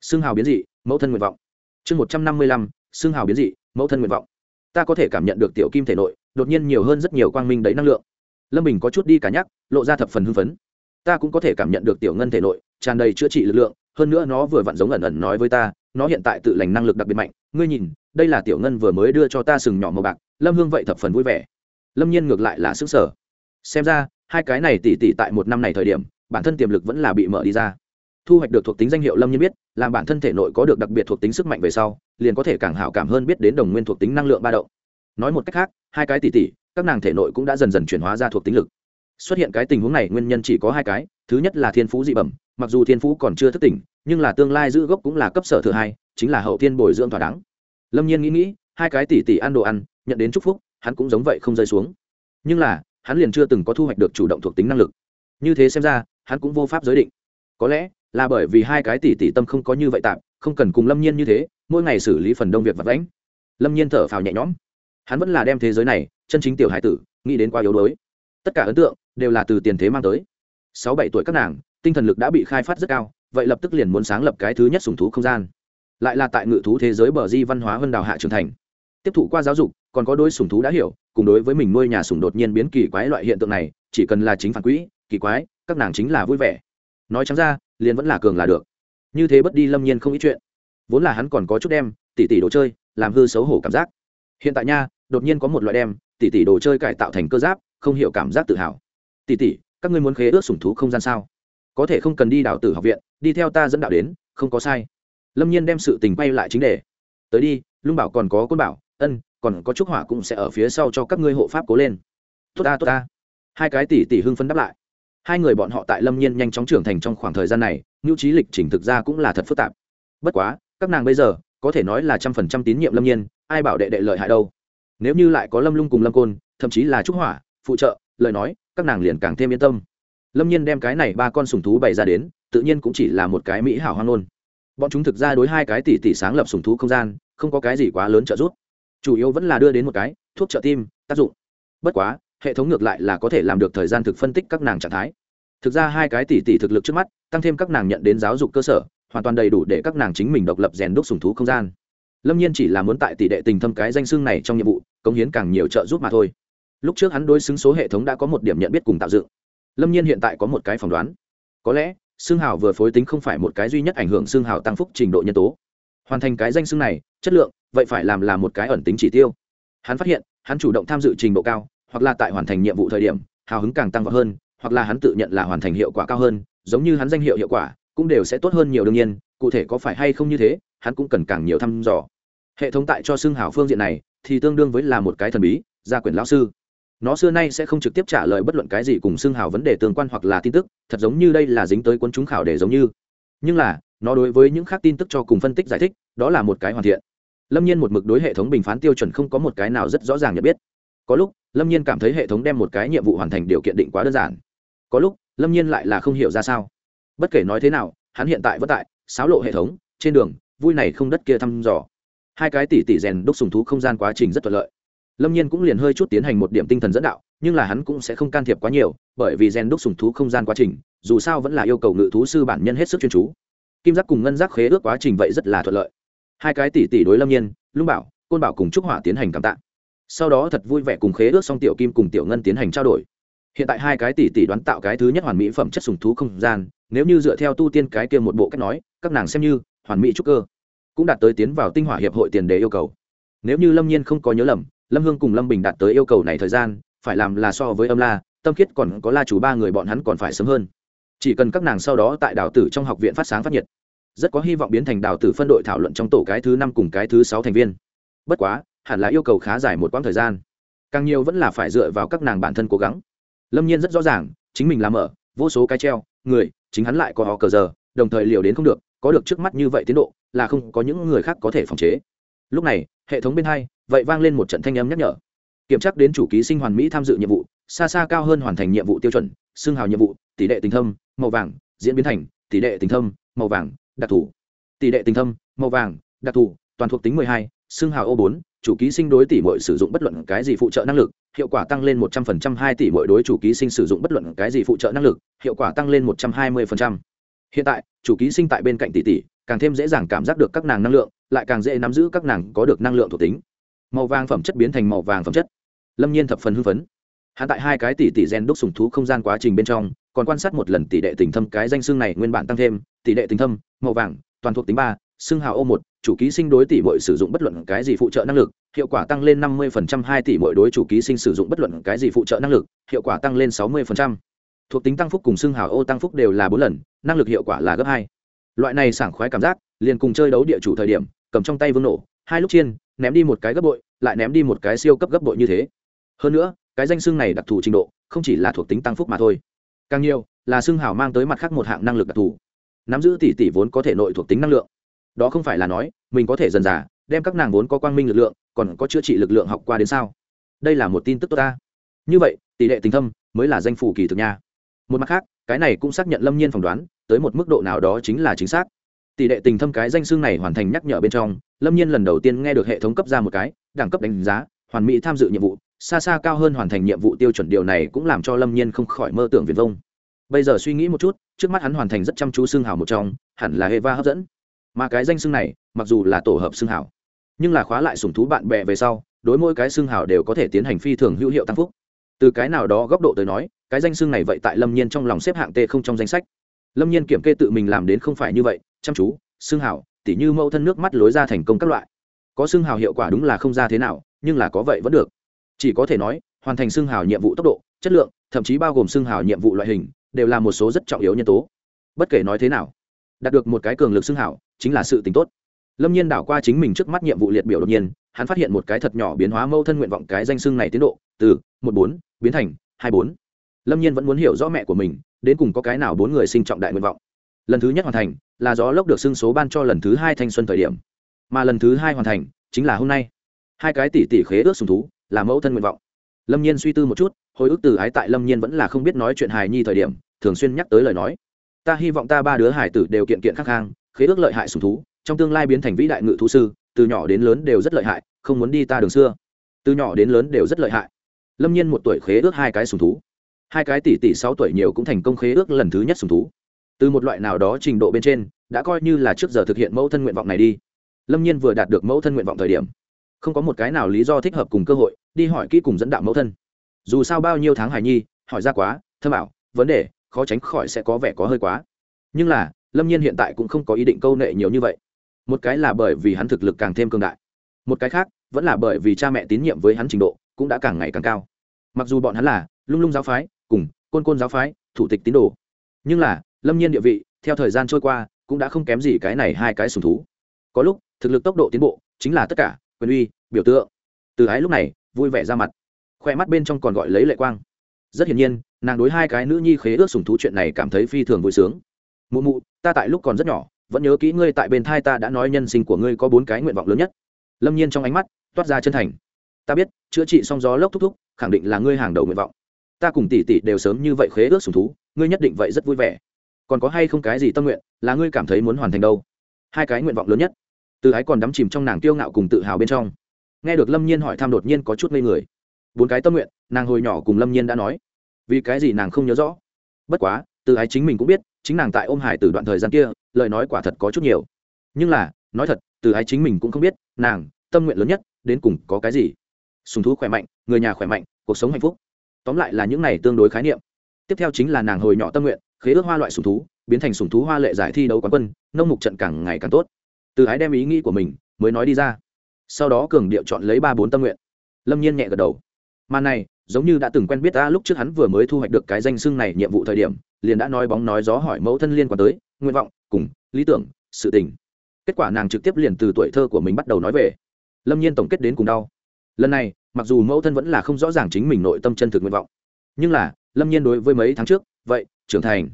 Xương hào biến dị, mẫu thân nguyện vọng. Chương một trăm năm mươi lăm xương hào biến dị, mẫu thân nguyện vọng. Ta có thể cảm nhận được tiểu kim thể nội, đột nhiên nhiều hơn rất nhiều quang minh đấy năng lượng. Lâm bình có chút đi cả nhắc, lộ ra thập phần hưng phấn. Ta cũng có thể cảm nhận được tiểu ngân thể nội, tràn đầy chữa trị lực lượng, hơn nữa nó vừa vặn giống ẩn ẩn nói với ta, nó hiện tại tự lành năng lực đặc biệt mạnh. Ngươi nhìn, đây là tiểu ngân vừa mới đưa cho ta sừng nhỏ màu bạc, lâm hương vậy thập phần vui vẻ. Lâm nhiên ngược lại là xứng sở xem ra, hai cái này tỉ tỉ tại một năm này thời điểm, bản thân tiềm lực vẫn là bị mở đi ra thu hoạch được thuộc tính danh hiệu lâm nhiên biết, làm bản thân thể nội có được đặc biệt thuộc tính sức mạnh về sau, liền có thể càng hảo cảm hơn biết đến đồng nguyên thuộc tính năng lượng ba động. Nói một cách khác, hai cái tỷ tỷ, các nàng thể nội cũng đã dần dần chuyển hóa ra thuộc tính lực. Xuất hiện cái tình huống này, nguyên nhân chỉ có hai cái, thứ nhất là thiên phú dị bẩm, mặc dù thiên phú còn chưa thức tỉnh, nhưng là tương lai giữ gốc cũng là cấp sở thứ hai, chính là hậu thiên bồi dưỡng thỏa đáng. Lâm nhiên nghĩ nghĩ, hai cái tỷ tỷ ăn đồ ăn, nhận đến chúc phúc, hắn cũng giống vậy không rơi xuống. Nhưng là, hắn liền chưa từng có thu hoạch được chủ động thuộc tính năng lực. Như thế xem ra, hắn cũng vô pháp giới định. Có lẽ là bởi vì hai cái tỷ tỷ tâm không có như vậy tạm, không cần cùng lâm nhiên như thế, mỗi ngày xử lý phần đông việc vật lãnh lâm nhiên thở phào nhẹ nhõm. Hắn vẫn là đem thế giới này, chân chính tiểu hải tử, nghĩ đến quá yếu đuối. Tất cả ấn tượng, đều là từ tiền thế mang tới. Sáu bảy tuổi các nàng, tinh thần lực đã bị khai phát rất cao, vậy lập tức liền muốn sáng lập cái thứ nhất sùng thú không gian. Lại là tại ngự thú thế giới bờ di văn hóa hơn đào hạ trưởng thành. Tiếp thụ qua giáo dục, còn có đôi sùng thú đã hiểu, cùng đối với mình nuôi nhà sùng đột nhiên biến kỳ quái loại hiện tượng này, chỉ cần là chính phản quỹ, kỳ quái, các nàng chính là vui vẻ nói chẳng ra, liền vẫn là cường là được. Như thế bất đi lâm nhiên không ít chuyện. Vốn là hắn còn có chút đem, tỉ tỉ đồ chơi, làm hư xấu hổ cảm giác. Hiện tại nha, đột nhiên có một loại đem, tỉ tỉ đồ chơi cải tạo thành cơ giáp, không hiểu cảm giác tự hào. Tỉ tỉ, các ngươi muốn khế ước sủng thú không gian sao? Có thể không cần đi đào tử học viện, đi theo ta dẫn đạo đến, không có sai. Lâm nhiên đem sự tình bay lại chính đề. Tới đi, lung bảo còn có côn bảo, ân, còn có trúc hỏa cũng sẽ ở phía sau cho các ngươi hộ pháp cố lên. Tốt ta tốt ta. Hai cái tỷ tỷ hưng phấn đáp lại hai người bọn họ tại lâm nhiên nhanh chóng trưởng thành trong khoảng thời gian này, nhu trí lịch trình thực ra cũng là thật phức tạp. Bất quá, các nàng bây giờ, có thể nói là trăm phần trăm tín nhiệm lâm nhiên, ai bảo đệ đệ lợi hại đâu. Nếu như lại có lâm lung cùng lâm côn, thậm chí là trúc hỏa, phụ trợ, lời nói, các nàng liền càng thêm yên tâm. Lâm nhiên đem cái này ba con sùng thú bày ra đến, tự nhiên cũng chỉ là một cái mỹ hảo hoang nôn bọn chúng thực ra đối hai cái tỷ tỷ sáng lập sùng thú không gian, không có cái gì quá lớn trợ giúp. Chủ yếu vẫn là đưa đến một cái, thuốc trợ tim, tác dụng. Bất quá hệ thống ngược lại là có thể làm được thời gian thực phân tích các nàng trạng thái. Thực ra hai cái tỷ tỷ thực lực trước mắt, tăng thêm các nàng nhận đến giáo dục cơ sở, hoàn toàn đầy đủ để các nàng chính mình độc lập rèn đúc sùng thú không gian. Lâm nhiên chỉ là muốn tại tỷ đệ tình thâm cái danh xưng này trong nhiệm vụ, cống hiến càng nhiều trợ giúp mà thôi. Lúc trước hắn đối xứng số hệ thống đã có một điểm nhận biết cùng tạo dựng. Lâm nhiên hiện tại có một cái phỏng đoán. Có lẽ, xương hào vừa phối tính không phải một cái duy nhất ảnh hưởng xương hào tăng phúc trình độ nhân tố. Hoàn thành cái danh xương này, chất lượng, vậy phải làm là một cái ẩn tính chỉ tiêu. Hắn phát hiện, hắn chủ động tham dự trình độ cao hoặc là tại hoàn thành nhiệm vụ thời điểm, hào hứng càng tăng vọt hơn, hoặc là hắn tự nhận là hoàn thành hiệu quả cao hơn, giống như hắn danh hiệu hiệu quả, cũng đều sẽ tốt hơn nhiều đương nhiên, cụ thể có phải hay không như thế, hắn cũng cần càng nhiều thăm dò. Hệ thống tại cho xưng hào phương diện này, thì tương đương với là một cái thần bí, gia quyền lão sư. Nó xưa nay sẽ không trực tiếp trả lời bất luận cái gì cùng xưng hào vấn đề tương quan hoặc là tin tức, thật giống như đây là dính tới quân chúng khảo để giống như. Nhưng là, nó đối với những khác tin tức cho cùng phân tích giải thích, đó là một cái hoàn thiện. Lâm nhiên một mực đối hệ thống bình phán tiêu chuẩn không có một cái nào rất rõ ràng nhận biết. Có lúc lâm nhiên cảm thấy hệ thống đem một cái nhiệm vụ hoàn thành điều kiện định quá đơn giản. Có lúc, lâm nhiên lại là không hiểu ra sao. Bất kể nói thế nào, hắn hiện tại vẫn tại, xáo lộ hệ thống, trên đường, vui này không đất kia thăm dò. Hai cái tỷ tỷ rèn đúc sùng thú không gian quá trình rất thuận lợi. Lâm nhiên cũng liền hơi chút tiến hành một điểm tinh thần dẫn đạo, nhưng là hắn cũng sẽ không can thiệp quá nhiều, bởi vì rèn đúc sùng thú không gian quá trình, dù sao vẫn là yêu cầu ngự thú sư bản nhân hết sức chuyên chú. Kim giác cùng ngân giác khế ước quá trình vậy rất là thuận lợi. Hai cái tỷ tỷ đối lâm nhiên, lung bảo, côn bảo cùng trúc hỏa tiến hành cảm tạ sau đó thật vui vẻ cùng khế ước xong tiểu kim cùng tiểu ngân tiến hành trao đổi. Hiện tại hai cái tỷ tỷ đoán tạo cái thứ nhất hoàn mỹ phẩm chất sùng thú không gian, nếu như dựa theo tu tiên cái kia một bộ cách nói, các nàng xem như hoàn mỹ trúc cơ, cũng đạt tới tiến vào tinh hỏa hiệp hội tiền đề yêu cầu. Nếu như lâm nhiên không có nhớ lầm, lâm hương cùng lâm bình đạt tới yêu cầu này thời gian, phải làm là so với âm la, tâm khiết còn có la chủ ba người bọn hắn còn phải sớm hơn. Chỉ cần các nàng sau đó tại đào tử trong học viện phát sáng phát nhiệt, rất có hy vọng biến thành đào tử phân đội thảo luận trong tổ cái thứ năm cùng cái thứ sáu thành viên. Bất quá hẳn là yêu cầu khá dài một quãng thời gian. Càng nhiều vẫn là phải dựa vào các nàng bản thân cố gắng. Lâm nhiên rất rõ ràng, chính mình làm ở vô số cái treo, người, chính hắn lại có họ cờ giờ, đồng thời liều đến không được, có được trước mắt như vậy tiến độ, là không có những người khác có thể phòng chế. Lúc này, hệ thống bên hai, vậy vang lên một trận thanh âm nhắc nhở. Kiểm tra đến chủ ký sinh hoàn mỹ tham dự nhiệm vụ, xa xa cao hơn hoàn thành nhiệm vụ tiêu chuẩn xương hào nhiệm vụ, tỷ lệ tình thâm, màu vàng, diễn biến thành, tỷ lệ tình thâm, màu vàng, đặc thù. Tỷ lệ tình thâm, màu vàng, đặc thù, toàn thuộc tính mười hai xương hào ô bốn chủ ký sinh đối tỷ mọi sử dụng bất luận cái gì phụ trợ năng lực, hiệu quả tăng lên một trăm phần trăm, hai tỷ mọi đối chủ ký sinh sử dụng bất luận cái gì phụ trợ năng lực, hiệu quả tăng lên một trăm hai mươi phần trăm. Hiện tại, chủ ký sinh tại bên cạnh tỷ tỷ, càng thêm dễ dàng cảm giác được các nàng năng lượng, lại càng dễ nắm giữ các nàng có được năng lượng thuộc tính. Màu vàng phẩm chất biến thành màu vàng phẩm chất. Lâm nhiên thập phần hưng phấn. Hạ tại hai cái tỷ tỷ gen đúc sùng thú không gian quá trình bên trong, còn quan sát một lần tỷ đệ tình thâm, cái danh xương này nguyên bản tăng thêm, tỷ đệ tình thâm, màu vàng, toàn thuộc tính ba xương hào ô một chủ ký sinh đối tỷ muội sử dụng bất luận cái gì phụ trợ năng lực, hiệu quả tăng lên năm mươi hai tỷ muội đối chủ ký sinh sử dụng bất luận cái gì phụ trợ năng lực, hiệu quả tăng lên sáu mươi thuộc thuộc tính tăng phúc cùng xương hào ô tăng phúc đều là bốn lần, năng lực hiệu quả là gấp hai. Loại này sảng khoái cảm giác, liền cùng chơi đấu địa chủ thời điểm, cầm trong tay vương nổ, hai lúc chiên, ném đi một cái gấp bội, lại ném đi một cái siêu cấp gấp bội như thế. Hơn nữa, cái danh xương này đặc thù trình độ, không chỉ là thuộc tính tăng phúc mà thôi. Càng nhiều, là xương hào mang tới mặt khác một hạng năng lực đặc thù. Nắm giữ tỷ tỷ vốn có thể nội thuộc tính năng lượng đó không phải là nói, mình có thể dần dà, đem các nàng vốn có quang minh lực lượng, còn có chữa trị lực lượng học qua đến sao? Đây là một tin tức tốt ta. Như vậy, tỷ lệ tình thâm mới là danh phủ kỳ thực nha. Một mặt khác, cái này cũng xác nhận lâm nhiên phỏng đoán, tới một mức độ nào đó chính là chính xác. Tỷ lệ tình thâm cái danh xương này hoàn thành nhắc nhở bên trong, lâm nhiên lần đầu tiên nghe được hệ thống cấp ra một cái, đẳng cấp đánh giá, hoàn mỹ tham dự nhiệm vụ, xa xa cao hơn hoàn thành nhiệm vụ tiêu chuẩn điều này cũng làm cho lâm nhiên không khỏi mơ tưởng viền vông. Bây giờ suy nghĩ một chút, trước mắt hắn hoàn thành rất chăm chú xương hào một trong, hẳn là hệ va hấp dẫn mà cái danh xưng này, mặc dù là tổ hợp xưng hảo nhưng là khóa lại sùng thú bạn bè về sau, đối mỗi cái xưng hảo đều có thể tiến hành phi thường hữu hiệu tăng phúc. Từ cái nào đó góc độ tới nói, cái danh xưng này vậy tại lâm nhiên trong lòng xếp hạng t không trong danh sách. Lâm nhiên kiểm kê tự mình làm đến không phải như vậy, chăm chú, xưng hảo tỉ như mẫu thân nước mắt lối ra thành công các loại. Có xưng hào hiệu quả đúng là không ra thế nào, nhưng là có vậy vẫn được. Chỉ có thể nói, hoàn thành xưng hào nhiệm vụ tốc độ, chất lượng, thậm chí bao gồm xưng hào nhiệm vụ loại hình, đều là một số rất trọng yếu nhân tố. Bất kể nói thế nào, đạt được một cái cường lực xưng hào chính là sự tính tốt. Lâm nhiên đảo qua chính mình trước mắt nhiệm vụ liệt biểu đột nhiên, hắn phát hiện một cái thật nhỏ biến hóa mâu thân nguyện vọng cái danh xưng này tiến độ, từ một bốn biến thành hai bốn. Lâm nhiên vẫn muốn hiểu rõ mẹ của mình, đến cùng có cái nào bốn người sinh trọng đại nguyện vọng. Lần thứ nhất hoàn thành, là gió lốc được xưng số ban cho lần thứ hai thanh xuân thời điểm. Mà lần thứ hai hoàn thành, chính là hôm nay. Hai cái tỷ tỷ khế ước sùng thú, là mẫu thân nguyện vọng. Lâm nhiên suy tư một chút, hồi ức từ ái tại lâm nhiên vẫn là không biết nói chuyện hài nhi thời điểm, thường xuyên nhắc tới lời nói. Ta hy vọng ta ba đứa hải tử đều kiện kiện khắc khang khế ước lợi hại sùng thú, trong tương lai biến thành vĩ đại ngự thú sư, từ nhỏ đến lớn đều rất lợi hại, không muốn đi ta đường xưa. Từ nhỏ đến lớn đều rất lợi hại. Lâm nhiên một tuổi khế ước hai cái sùng thú. Hai cái tỷ tỷ sáu tuổi nhiều cũng thành công khế ước lần thứ nhất sùng thú. Từ một loại nào đó trình độ bên trên, đã coi như là trước giờ thực hiện mẫu thân nguyện vọng này đi. Lâm nhiên vừa đạt được mẫu thân nguyện vọng thời điểm, không có một cái nào lý do thích hợp cùng cơ hội, đi hỏi kỹ cùng dẫn đạo mẫu thân. Dù sao bao nhiêu tháng hài nhi, hỏi ra quá, thơ bảo, vấn đề, khó tránh khỏi sẽ có vẻ có hơi quá. Nhưng là lâm nhiên hiện tại cũng không có ý định câu nệ nhiều như vậy. Một cái là bởi vì hắn thực lực càng thêm cương đại. Một cái khác, vẫn là bởi vì cha mẹ tín nhiệm với hắn trình độ cũng đã càng ngày càng cao. Mặc dù bọn hắn là lung lung giáo phái cùng côn côn giáo phái thủ tịch tín đồ, nhưng là lâm nhiên địa vị, theo thời gian trôi qua, cũng đã không kém gì cái này hai cái sùng thú. Có lúc, thực lực tốc độ tiến bộ chính là tất cả, quyền uy, biểu tượng. Từ ái lúc này, vui vẻ ra mặt. Khoe mắt bên trong còn gọi lấy lệ quang. Rất hiển nhiên, nàng đối hai cái nữ nhi khế ước sùng thú chuyện này cảm thấy phi thường vui sướng. Mụ mụ ta tại lúc còn rất nhỏ, vẫn nhớ kỹ ngươi tại bên thai ta đã nói nhân sinh của ngươi có bốn cái nguyện vọng lớn nhất. Lâm nhiên trong ánh mắt toát ra chân thành. Ta biết, chữa trị xong gió lốc thúc thúc, khẳng định là ngươi hàng đầu nguyện vọng. Ta cùng tỷ tỷ đều sớm như vậy khế ước sùng thú, ngươi nhất định vậy rất vui vẻ. Còn có hay không cái gì tâm nguyện là ngươi cảm thấy muốn hoàn thành đâu? Hai cái nguyện vọng lớn nhất. Từ ái còn đắm chìm trong nàng tiêu ngạo cùng tự hào bên trong. Nghe được lâm nhiên hỏi thăm đột nhiên có chút ngây người. Bốn cái tâm nguyện, nàng hồi nhỏ cùng lâm nhiên đã nói. Vì cái gì nàng không nhớ rõ? Bất quá, từ ái chính mình cũng biết chính nàng tại ôm hải từ đoạn thời gian kia, lời nói quả thật có chút nhiều. Nhưng là, nói thật, từ ái chính mình cũng không biết, nàng, tâm nguyện lớn nhất, đến cùng có cái gì. Sùng thú khỏe mạnh, người nhà khỏe mạnh, cuộc sống hạnh phúc. Tóm lại là những này tương đối khái niệm. Tiếp theo chính là nàng hồi nhỏ tâm nguyện, khế ước hoa loại sùng thú, biến thành sùng thú hoa lệ giải thi đấu quán quân, nông mục trận càng ngày càng tốt. Từ ái đem ý nghĩ của mình, mới nói đi ra. Sau đó cường điệu chọn lấy ba bốn tâm nguyện. Lâm nhiên nhẹ gật đầu mà này, giống như đã từng quen biết ta lúc trước hắn vừa mới thu hoạch được cái danh xưng này nhiệm vụ thời điểm, liền đã nói bóng nói gió hỏi mẫu thân liên quan tới, nguyện vọng, cùng, lý tưởng, sự tình. Kết quả nàng trực tiếp liền từ tuổi thơ của mình bắt đầu nói về. Lâm nhiên tổng kết đến cùng đau. Lần này, mặc dù mẫu thân vẫn là không rõ ràng chính mình nội tâm chân thực nguyện vọng, nhưng là, lâm nhiên đối với mấy tháng trước, vậy, trưởng thành.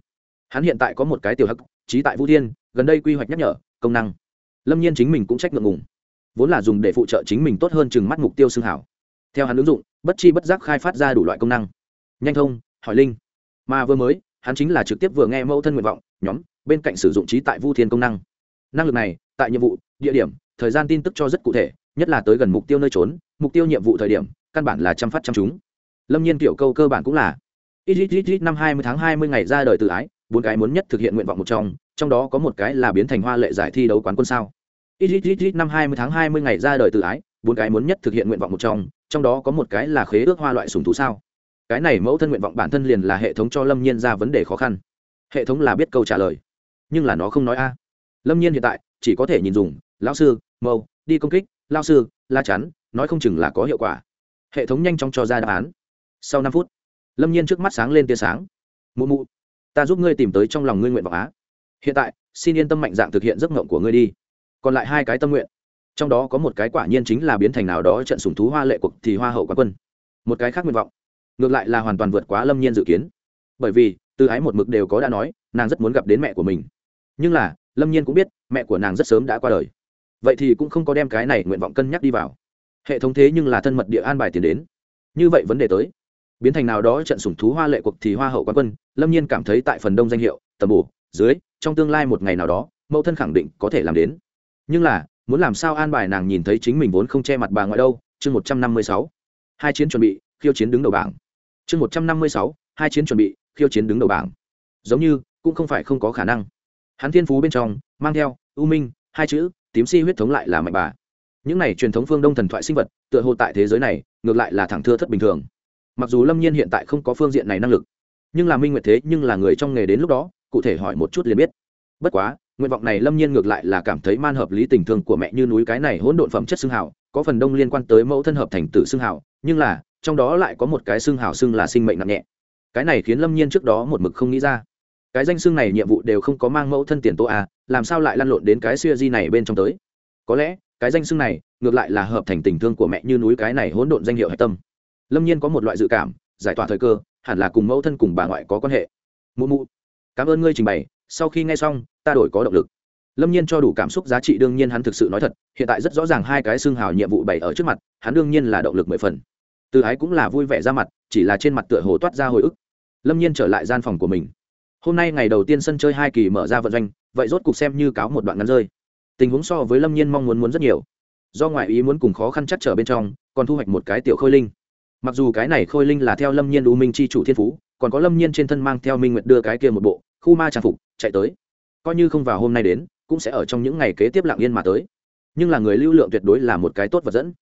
Hắn hiện tại có một cái tiểu hắc, trí tại vũ thiên, gần đây quy hoạch nhắc nhở, công năng. Lâm nhiên chính mình cũng trách ngượng ngùng. Vốn là dùng để phụ trợ chính mình tốt hơn chừng mắt mục tiêu xương hảo theo hắn ứng dụng, bất chi bất giác khai phát ra đủ loại công năng. Nhanh thông, hỏi linh. Mà vừa mới, hắn chính là trực tiếp vừa nghe mẫu thân nguyện vọng, nhóm, bên cạnh sử dụng trí tại vu thiên công năng. Năng lực này, tại nhiệm vụ, địa điểm, thời gian tin tức cho rất cụ thể, nhất là tới gần mục tiêu nơi trốn, mục tiêu nhiệm vụ thời điểm, căn bản là chăm phát chăm chúng. Lâm nhiên kiểu câu cơ bản cũng là, ít ít ít ít, năm hai mươi tháng hai mươi ngày ra đời tự ái, bốn cái muốn nhất thực hiện nguyện vọng một trong trong đó có một cái là biến thành hoa lệ giải thi đấu quán quân sao. Ít ít ít ít, năm hai mươi tháng hai mươi ngày ra đời tự ái, bốn cái muốn nhất thực hiện nguyện vọng một trong trong đó có một cái là khế ước hoa loại sùng thú sao? Cái này mẫu thân nguyện vọng bản thân liền là hệ thống cho lâm nhiên ra vấn đề khó khăn. Hệ thống là biết câu trả lời, nhưng là nó không nói a. Lâm nhiên hiện tại chỉ có thể nhìn dùng, lão sư, mâu, đi công kích lao sư, la chắn, nói không chừng là có hiệu quả. Hệ thống nhanh chóng cho ra đáp án. Sau năm phút, lâm nhiên trước mắt sáng lên tia sáng. Mụ mụ, ta giúp ngươi tìm tới trong lòng ngươi nguyện vọng á. Hiện tại, xin yên tâm mạnh dạng thực hiện giấc mộng của ngươi đi. Còn lại hai cái tâm nguyện trong đó có một cái quả nhiên chính là biến thành nào đó trận sùng thú hoa lệ cuộc thì hoa hậu quán quân. Một cái khác nguyện vọng. Ngược lại là hoàn toàn vượt quá lâm nhiên dự kiến. Bởi vì, từ ái một mực đều có đã nói, nàng rất muốn gặp đến mẹ của mình. Nhưng là, lâm nhiên cũng biết, mẹ của nàng rất sớm đã qua đời. Vậy thì cũng không có đem cái này nguyện vọng cân nhắc đi vào. Hệ thống thế nhưng là thân mật địa an bài tiền đến. Như vậy vấn đề tới. Biến thành nào đó trận sủng thú hoa lệ cuộc thì hoa hậu quán quân, lâm nhiên cảm thấy tại phần đông danh hiệu, tầm bổ, dưới, trong tương lai một ngày nào đó, mẫu thân khẳng định có thể làm đến. Nhưng là muốn làm sao an bài nàng nhìn thấy chính mình vốn không che mặt bà ngoại đâu? Chương một trăm năm mươi sáu. Hai chiến chuẩn bị, khiêu chiến đứng đầu bảng. Chương một trăm năm mươi sáu, hai chiến chuẩn bị, khiêu chiến đứng đầu bảng. Giống như, cũng không phải không có khả năng. Hắn thiên phú bên trong, mang theo ưu minh, hai chữ, tím si huyết thống lại là mạnh bà. Những này truyền thống phương đông thần thoại sinh vật, tựa hồ tại thế giới này, ngược lại là thẳng thưa thất bình thường. Mặc dù lâm nhiên hiện tại không có phương diện này năng lực, nhưng là minh nguyệt thế nhưng là người trong nghề đến lúc đó, cụ thể hỏi một chút liền biết. Bất quá nguyện vọng này lâm nhiên ngược lại là cảm thấy man hợp lý tình thương của mẹ như núi cái này hỗn độn phẩm chất xương hào, có phần đông liên quan tới mẫu thân hợp thành tử xương hào, nhưng là, trong đó lại có một cái xương hào xương là sinh mệnh nặng nhẹ. Cái này khiến lâm nhiên trước đó một mực không nghĩ ra. Cái danh xương này nhiệm vụ đều không có mang mẫu thân tiền tô à làm sao lại lăn lộn đến cái xuya di này bên trong tới? Có lẽ, cái danh xương này, ngược lại là hợp thành tình thương của mẹ như núi cái này hỗn độn danh hiệu hạch tâm. Lâm nhiên có một loại dự cảm, giải tỏa thời cơ, hẳn là cùng mẫu thân cùng bà ngoại có quan hệ. Mụ mụ, cảm ơn ngươi trình bày, sau khi nghe xong ta đổi có động lực. Lâm nhiên cho đủ cảm xúc giá trị, đương nhiên hắn thực sự nói thật, hiện tại rất rõ ràng hai cái xương hào nhiệm vụ bày ở trước mặt, hắn đương nhiên là động lực mười phần. Từ ái cũng là vui vẻ ra mặt, chỉ là trên mặt tựa hồ toát ra hồi ức. Lâm nhiên trở lại gian phòng của mình. Hôm nay ngày đầu tiên sân chơi hai kỳ mở ra vận doanh, vậy rốt cục xem như cáo một đoạn ngắn rơi. Tình huống so với lâm nhiên mong muốn muốn rất nhiều. Do ngoại ý muốn cùng khó khăn chắc trở bên trong, còn thu hoạch một cái tiểu khôi linh. Mặc dù cái này khôi linh là theo lâm nhiên u minh c h i chủ thiên phú, còn có lâm nhiên trên thân mang theo minh nguyệt đưa cái kia một bộ, khu ma trang phục, chạy tới coi như không vào hôm nay đến, cũng sẽ ở trong những ngày kế tiếp lạng yên mà tới. Nhưng là người lưu lượng tuyệt đối là một cái tốt vật dẫn.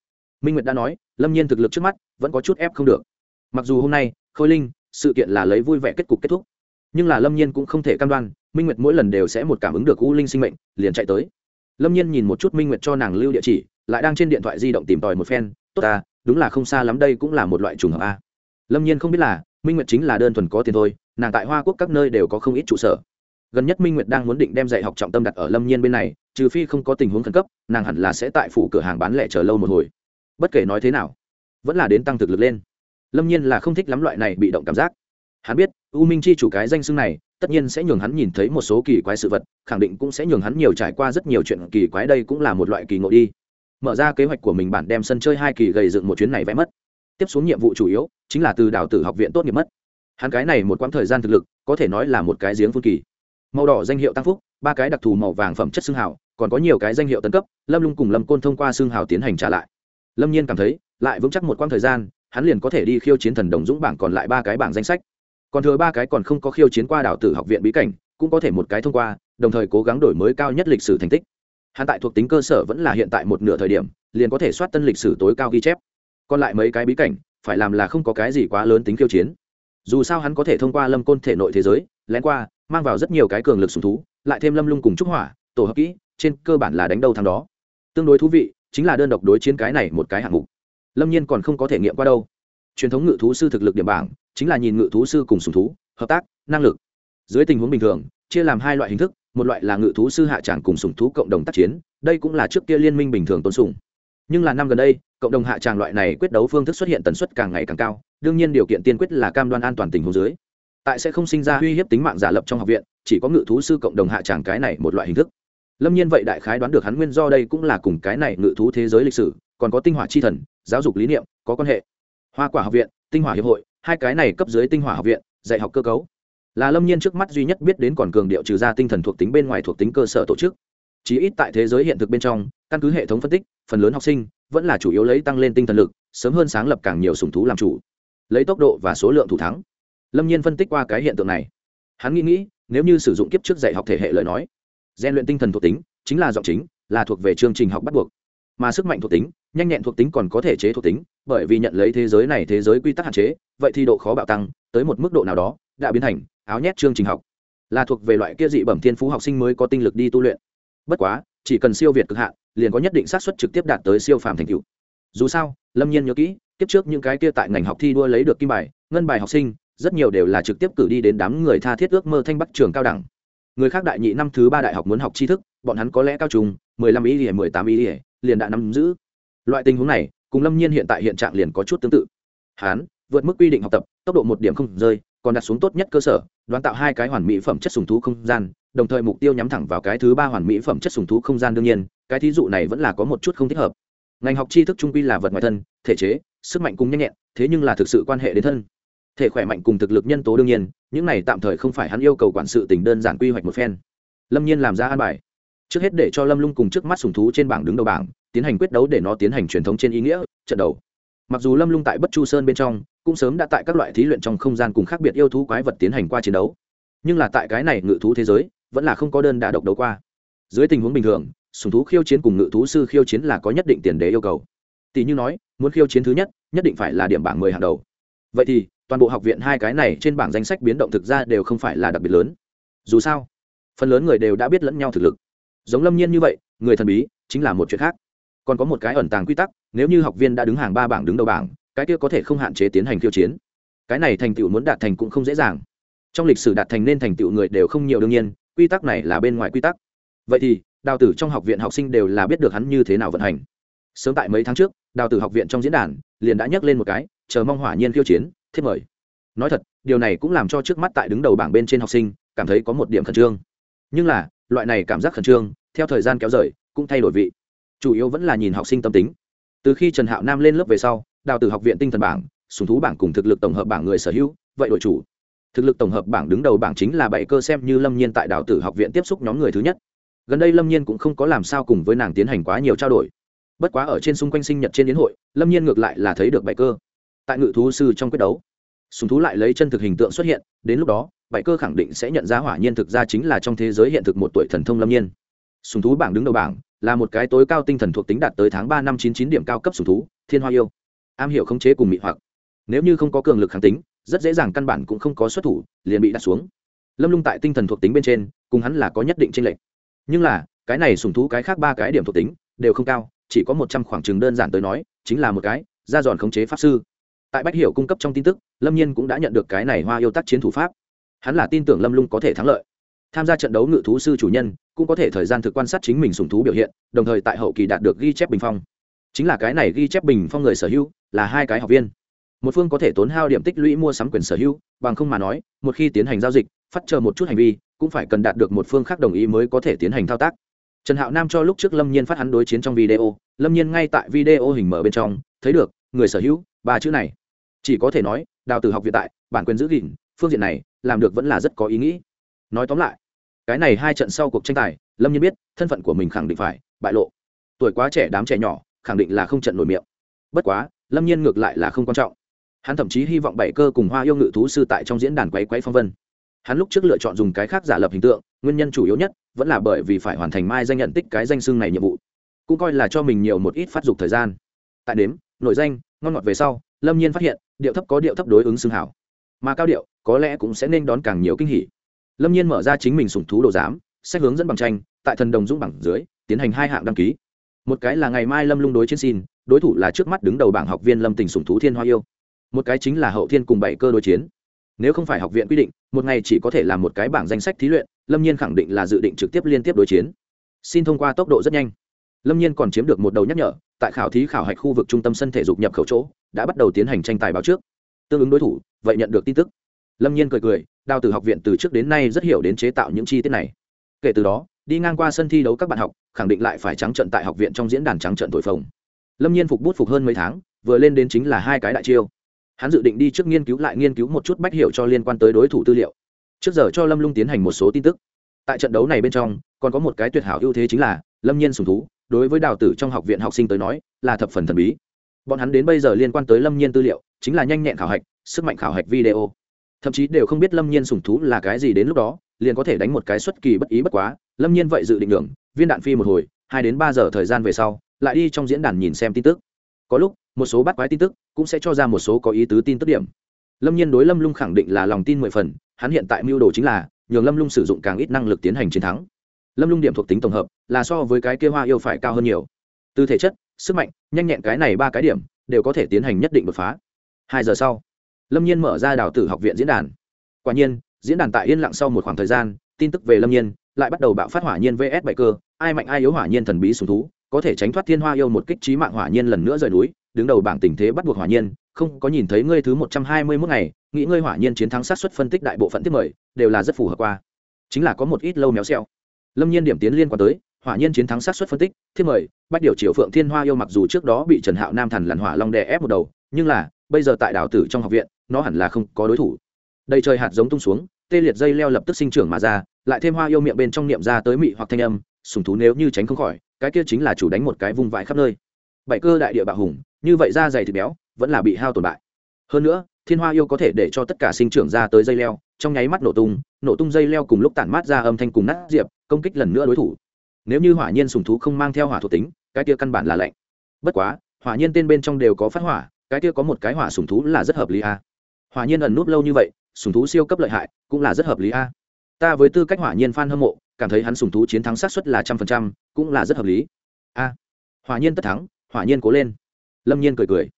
Minh nguyệt đã nói, lâm nhiên thực lực trước mắt vẫn có chút ép không được. Mặc dù hôm nay, khôi linh, sự kiện là lấy vui vẻ kết cục kết thúc. Nhưng là lâm nhiên cũng không thể cam đoan, minh nguyệt mỗi lần đều sẽ một cảm ứng được u linh sinh mệnh, liền chạy tới. Lâm nhiên nhìn một chút minh nguyệt cho nàng lưu địa chỉ, lại đang trên điện thoại di động tìm tòi một phen, tốt ta, đúng là không xa lắm đây cũng là một loại trùng hợp a. Lâm nhiên không biết là, minh nguyệt chính là đơn thuần có tiền thôi, nàng tại hoa quốc các nơi đều có không ít trụ sở gần nhất minh nguyệt đang muốn định đem dạy học trọng tâm đặt ở lâm nhiên bên này trừ phi không có tình huống khẩn cấp nàng hẳn là sẽ tại phủ cửa hàng bán lẻ chờ lâu một hồi bất kể nói thế nào vẫn là đến tăng thực lực lên lâm nhiên là không thích lắm loại này bị động cảm giác hắn biết u minh chi chủ cái danh xưng này tất nhiên sẽ nhường hắn nhìn thấy một số kỳ quái sự vật khẳng định cũng sẽ nhường hắn nhiều trải qua rất nhiều chuyện kỳ quái đây cũng là một loại kỳ ngộ đi mở ra kế hoạch của mình bản đem sân chơi hai kỳ gầy dựng một chuyến này vẽ mất tiếp xuống nhiệm vụ chủ yếu chính là từ đào tử học viện tốt nghiệp mất hắn cái này một quãng thời gian thực lực có thể nói là một cái giếng phun kỳ màu đỏ danh hiệu tăng phúc, ba cái đặc thù màu vàng phẩm chất xương hào, còn có nhiều cái danh hiệu tân cấp, lâm lung cùng lâm côn thông qua xương hào tiến hành trả lại. Lâm nhiên cảm thấy, lại vững chắc một quãng thời gian, hắn liền có thể đi khiêu chiến thần đồng dũng bảng còn lại ba cái bảng danh sách. Còn thừa ba cái còn không có khiêu chiến qua đảo tử học viện bí cảnh, cũng có thể một cái thông qua, đồng thời cố gắng đổi mới cao nhất lịch sử thành tích. Hắn tại thuộc tính cơ sở vẫn là hiện tại một nửa thời điểm, liền có thể soát tân lịch sử tối cao ghi chép. Còn lại mấy cái bí cảnh, phải làm là không có cái gì quá lớn tính khiêu chiến. Dù sao hắn có thể thông qua lâm côn thể nội thế giới, lén qua mang vào rất nhiều cái cường lực sùng thú, lại thêm lâm lung cùng trúc hỏa, tổ hợp kỹ, trên cơ bản là đánh đầu thằng đó. Tương đối thú vị, chính là đơn độc đối chiến cái này một cái hạng mục. Lâm nhiên còn không có thể nghiệm qua đâu. Truyền thống ngự thú sư thực lực điểm bảng, chính là nhìn ngự thú sư cùng sùng thú, hợp tác, năng lực. Dưới tình huống bình thường, chia làm hai loại hình thức, một loại là ngự thú sư hạ tràng cùng sùng thú cộng đồng tác chiến, đây cũng là trước kia liên minh bình thường tôn sùng. Nhưng là năm gần đây, cộng đồng hạ tràng loại này quyết đấu phương thức xuất hiện tần suất càng ngày càng cao, đương nhiên điều kiện tiên quyết là cam đoan an toàn tình huống dưới tại sẽ không sinh ra uy hiếp tính mạng giả lập trong học viện, chỉ có ngự thú sư cộng đồng hạ tràng cái này một loại hình thức. Lâm nhiên vậy đại khái đoán được hắn nguyên do đây cũng là cùng cái này ngự thú thế giới lịch sử, còn có tinh hỏa chi thần, giáo dục lý niệm, có quan hệ. Hoa quả học viện, tinh hỏa hiệp hội, hai cái này cấp dưới tinh hỏa học viện, dạy học cơ cấu. Là lâm nhiên trước mắt duy nhất biết đến còn cường điệu trừ ra tinh thần thuộc tính bên ngoài thuộc tính cơ sở tổ chức. Chí ít tại thế giới hiện thực bên trong, căn cứ hệ thống phân tích, phần lớn học sinh vẫn là chủ yếu lấy tăng lên tinh thần lực, sớm hơn sáng lập càng nhiều sùng thú làm chủ. Lấy tốc độ và số lượng thủ thắng lâm nhiên phân tích qua cái hiện tượng này hắn nghĩ nghĩ nếu như sử dụng kiếp trước dạy học thể hệ lời nói gian luyện tinh thần thuộc tính chính là giọng chính là thuộc về chương trình học bắt buộc mà sức mạnh thuộc tính nhanh nhẹn thuộc tính còn có thể chế thuộc tính bởi vì nhận lấy thế giới này thế giới quy tắc hạn chế vậy thì độ khó bạo tăng tới một mức độ nào đó đã biến thành áo nhét chương trình học là thuộc về loại kia dị bẩm thiên phú học sinh mới có tinh lực đi tu luyện bất quá chỉ cần siêu việt cực hạn liền có nhất định xác suất trực tiếp đạt tới siêu phàm thành tựu dù sao lâm nhiên nhớ kỹ kiếp trước những cái kia tại ngành học thi đua lấy được kim bài ngân bài học sinh rất nhiều đều là trực tiếp cử đi đến đám người tha thiết ước mơ thanh bắc trường cao đẳng. Người khác đại nhị năm thứ ba đại học muốn học tri thức, bọn hắn có lẽ cao trùng mười lăm ý ỉa mười tám ý ỉa liền đã nắm giữ. Loại tình huống này, cùng lâm nhiên hiện tại hiện trạng liền có chút tương tự. Hắn vượt mức quy định học tập, tốc độ một điểm không rơi, còn đặt xuống tốt nhất cơ sở, đoán tạo hai cái hoàn mỹ phẩm chất sùng thú không gian, đồng thời mục tiêu nhắm thẳng vào cái thứ ba hoàn mỹ phẩm chất sùng thú không gian đương nhiên, cái thí dụ này vẫn là có một chút không thích hợp. Ngành học tri thức trung quy là vật ngoài thân, thể chế, sức mạnh cùng nhanh nhẹn, thế nhưng là thực sự quan hệ đến thân thể khỏe mạnh cùng thực lực nhân tố đương nhiên, những này tạm thời không phải hắn yêu cầu quản sự tình đơn giản quy hoạch một phen. Lâm nhiên làm ra an bài. Trước hết để cho lâm lung cùng trước mắt sùng thú trên bảng đứng đầu bảng, tiến hành quyết đấu để nó tiến hành truyền thống trên ý nghĩa, trận đầu. Mặc dù lâm lung tại bất chu sơn bên trong, cũng sớm đã tại các loại thí luyện trong không gian cùng khác biệt yêu thú quái vật tiến hành qua chiến đấu. Nhưng là tại cái này ngự thú thế giới, vẫn là không có đơn đà độc đấu qua. Dưới tình huống bình thường, sùng thú khiêu chiến cùng ngự thú sư khiêu chiến là có nhất định tiền đề yêu cầu. Tỷ như nói, muốn khiêu chiến thứ nhất nhất định phải là điểm bảng mười hàng đầu. Vậy thì toàn bộ học viện hai cái này trên bảng danh sách biến động thực ra đều không phải là đặc biệt lớn. Dù sao, phần lớn người đều đã biết lẫn nhau thực lực. Giống lâm nhiên như vậy, người thần bí chính là một chuyện khác. Còn có một cái ẩn tàng quy tắc, nếu như học viên đã đứng hàng ba bảng đứng đầu bảng, cái kia có thể không hạn chế tiến hành khiêu chiến. Cái này thành tựu muốn đạt thành cũng không dễ dàng. Trong lịch sử đạt thành nên thành tựu người đều không nhiều đương nhiên, quy tắc này là bên ngoài quy tắc. Vậy thì, đào tử trong học viện học sinh đều là biết được hắn như thế nào vận hành. Sớm tại mấy tháng trước, đào tử học viện trong diễn đàn liền đã nhắc lên một cái, chờ mong hỏa nhiên khiêu chiến thiết mời. Nói thật, điều này cũng làm cho trước mắt tại đứng đầu bảng bên trên học sinh cảm thấy có một điểm khẩn trương. Nhưng là, loại này cảm giác khẩn trương, theo thời gian kéo rời, cũng thay đổi vị. Chủ yếu vẫn là nhìn học sinh tâm tính. Từ khi trần hạo nam lên lớp về sau, đào tử học viện tinh thần bảng, sùng thú bảng cùng thực lực tổng hợp bảng người sở hữu, vậy đội chủ. Thực lực tổng hợp bảng đứng đầu bảng chính là bảy cơ xem như lâm nhiên tại đào tử học viện tiếp xúc nhóm người thứ nhất. Gần đây lâm nhiên cũng không có làm sao cùng với nàng tiến hành quá nhiều trao đổi. Bất quá ở trên xung quanh sinh nhật trên yến hội, lâm nhiên ngược lại là thấy được bảy cơ. Tại ngự thú sư trong quyết đấu sùng thú lại lấy chân thực hình tượng xuất hiện, đến lúc đó, bảy cơ khẳng định sẽ nhận ra hỏa nhiên thực ra chính là trong thế giới hiện thực một tuổi thần thông lâm nhiên. Sùng thú bảng đứng đầu bảng, là một cái tối cao tinh thần thuộc tính đạt tới tháng ba năm chín chín điểm cao cấp sùng thú, thiên hoa yêu. Am hiểu khống chế cùng mị hoặc. Nếu như không có cường lực kháng tính, rất dễ dàng căn bản cũng không có xuất thủ, liền bị đặt xuống. Lâm lung tại tinh thần thuộc tính bên trên, cùng hắn là có nhất định tranh lệch. Nhưng là, cái này sùng thú cái khác ba cái điểm thuộc tính, đều không cao, chỉ có một trăm khoảng chừng đơn giản tới nói, chính là một cái ra giòn khống chế pháp sư tại bách hiểu cung cấp trong tin tức, lâm nhiên cũng đã nhận được cái này hoa yêu tác chiến thủ pháp. Hắn là tin tưởng lâm lung có thể thắng lợi. Tham gia trận đấu ngự thú sư chủ nhân cũng có thể thời gian thực quan sát chính mình sùng thú biểu hiện, đồng thời tại hậu kỳ đạt được ghi chép bình phong. Chính là cái này ghi chép bình phong người sở hữu là hai cái học viên. Một phương có thể tốn hao điểm tích lũy mua sắm quyền sở hữu, bằng không mà nói, một khi tiến hành giao dịch, phát chờ một chút hành vi, cũng phải cần đạt được một phương khác đồng ý mới có thể tiến hành thao tác. Trần hạo nam cho lúc trước lâm nhiên phát hắn đối chiến trong video, lâm nhiên ngay tại video hình mở bên trong, thấy được người sở hữu, ba chữ này. Chỉ có thể nói, đào từ học viện tại, bản quyền giữ gìn, phương diện này, làm được vẫn là rất có ý nghĩ. Nói tóm lại, cái này hai trận sau cuộc tranh tài, lâm nhiên biết, thân phận của mình khẳng định phải bại lộ. Tuổi quá trẻ đám trẻ nhỏ, khẳng định là không trận nổi miệng. Bất quá, lâm nhiên ngược lại là không quan trọng. Hắn thậm chí hy vọng bảy cơ cùng hoa yêu ngự thú sư tại trong diễn đàn quấy quấy phong vân. Hắn lúc trước lựa chọn dùng cái khác giả lập hình tượng, nguyên nhân chủ yếu nhất vẫn là bởi vì phải hoàn thành mai danh nhận tích cái danh xưng này nhiệm vụ. Cũng coi là cho mình nhiều một ít phát dục thời gian. Tại đếm nội danh, ngon ngọt về sau, lâm nhiên phát hiện, điệu thấp có điệu thấp đối ứng xương hảo. Mà cao điệu, có lẽ cũng sẽ nên đón càng nhiều kinh hỉ. Lâm nhiên mở ra chính mình sủng thú đồ giám, sách hướng dẫn bằng tranh, tại thần đồng dũng bảng dưới, tiến hành hai hạng đăng ký. Một cái là ngày mai lâm lung đối chiến xin, đối thủ là trước mắt đứng đầu bảng học viên lâm tình sủng thú thiên hoa yêu. Một cái chính là hậu thiên cùng bảy cơ đối chiến. Nếu không phải học viện quy định, một ngày chỉ có thể làm một cái bảng danh sách thí luyện, lâm nhiên khẳng định là dự định trực tiếp liên tiếp đối chiến. Xin thông qua tốc độ rất nhanh. Lâm nhiên còn chiếm được một đầu nhắc nhở tại khảo thí khảo hạch khu vực trung tâm sân thể dục nhập khẩu chỗ, đã bắt đầu tiến hành tranh tài báo trước. Tương ứng đối thủ, vậy nhận được tin tức. Lâm nhiên cười cười, đào từ học viện từ trước đến nay rất hiểu đến chế tạo những chi tiết này. Kể từ đó, đi ngang qua sân thi đấu các bạn học, khẳng định lại phải trắng trận tại học viện trong diễn đàn trắng trận thổi phồng. Lâm nhiên phục bút phục hơn mấy tháng, vừa lên đến chính là hai cái đại chiêu. Hắn dự định đi trước nghiên cứu lại nghiên cứu một chút bách hiệu cho liên quan tới đối thủ tư liệu. Trước giờ cho lâm lung tiến hành một số tin tức. Tại trận đấu này bên trong, còn có một cái tuyệt hảo ưu thế chính là, lâm nhiên sùng thú đối với đào tử trong học viện học sinh tới nói, là thập phần thần bí. Bọn hắn đến bây giờ liên quan tới lâm nhiên tư liệu, chính là nhanh nhẹn khảo hạch, sức mạnh khảo hạch video. Thậm chí đều không biết lâm nhiên sùng thú là cái gì đến lúc đó, liền có thể đánh một cái xuất kỳ bất ý bất quá. Lâm nhiên vậy dự định đường viên đạn phi một hồi, hai đến ba giờ thời gian về sau, lại đi trong diễn đàn nhìn xem tin tức. Có lúc, một số bắt quái tin tức cũng sẽ cho ra một số có ý tứ tin tức điểm. Lâm nhiên đối lâm lung khẳng định là lòng tin mười phần, hắn hiện tại mưu đồ chính là nhường lâm lung sử dụng càng ít năng lực tiến hành chiến thắng lâm lung điểm thuộc tính tổng hợp là so với cái kia hoa yêu phải cao hơn nhiều. Từ thể chất, sức mạnh, nhanh nhẹn cái này ba cái điểm đều có thể tiến hành nhất định đột phá. Hai giờ sau, lâm nhiên mở ra đào tử học viện diễn đàn. Quả nhiên, diễn đàn tại yên lặng sau một khoảng thời gian, tin tức về lâm nhiên lại bắt đầu bạo phát hỏa nhiên vs bảy cơ, ai mạnh ai yếu hỏa nhiên thần bí sùng thú, có thể tránh thoát thiên hoa yêu một kích trí mạng hỏa nhiên lần nữa rời núi, đứng đầu bảng tình thế bắt buộc hỏa nhiên, không có nhìn thấy ngươi thứ một trăm hai mươi mốt ngày, nghĩ ngươi hỏa nhiên chiến thắng sát xuất phân tích đại bộ phận tiếp mời, đều là rất phù hợp qua. Chính là có một ít lâu méo xẹo lâm nhiên điểm tiến liên quan tới, hỏa nhiên chiến thắng sát xuất phân tích, thiết mời, bách điều triều phượng thiên hoa yêu mặc dù trước đó bị trần hạo nam thần lặn hỏa long đè ép một đầu, nhưng là, bây giờ tại đảo tử trong học viện, nó hẳn là không có đối thủ. Đầy trời hạt giống tung xuống, tê liệt dây leo lập tức sinh trưởng mà ra, lại thêm hoa yêu miệng bên trong niệm ra tới mị hoặc thanh âm, sùng thú nếu như tránh không khỏi, cái kia chính là chủ đánh một cái vung vãi khắp nơi. Bảy cơ đại địa bạo hùng, như vậy da dày thịt béo, vẫn là bị hao tổn bại. Hơn nữa, thiên hoa yêu có thể để cho tất cả sinh trưởng ra tới dây leo, trong nháy mắt nổ tung nổ tung dây leo cùng lúc tản mát ra âm thanh cùng nát diệp công kích lần nữa đối thủ. Nếu như hỏa nhiên sùng thú không mang theo hỏa thuộc tính, cái kia căn bản là lạnh. Bất quá, hỏa nhiên tên bên trong đều có phát hỏa, cái kia có một cái hỏa sùng thú là rất hợp lý a. Hỏa nhiên ẩn núp lâu như vậy, sùng thú siêu cấp lợi hại, cũng là rất hợp lý a. Ta với tư cách hỏa nhiên f a n hâm mộ, cảm thấy hắn sùng thú chiến thắng sát xuất là trăm phần trăm, cũng là rất hợp lý. A. Hỏa nhiên tất thắng, hỏa nhiên cố lên. Lâm nhiên cười cười.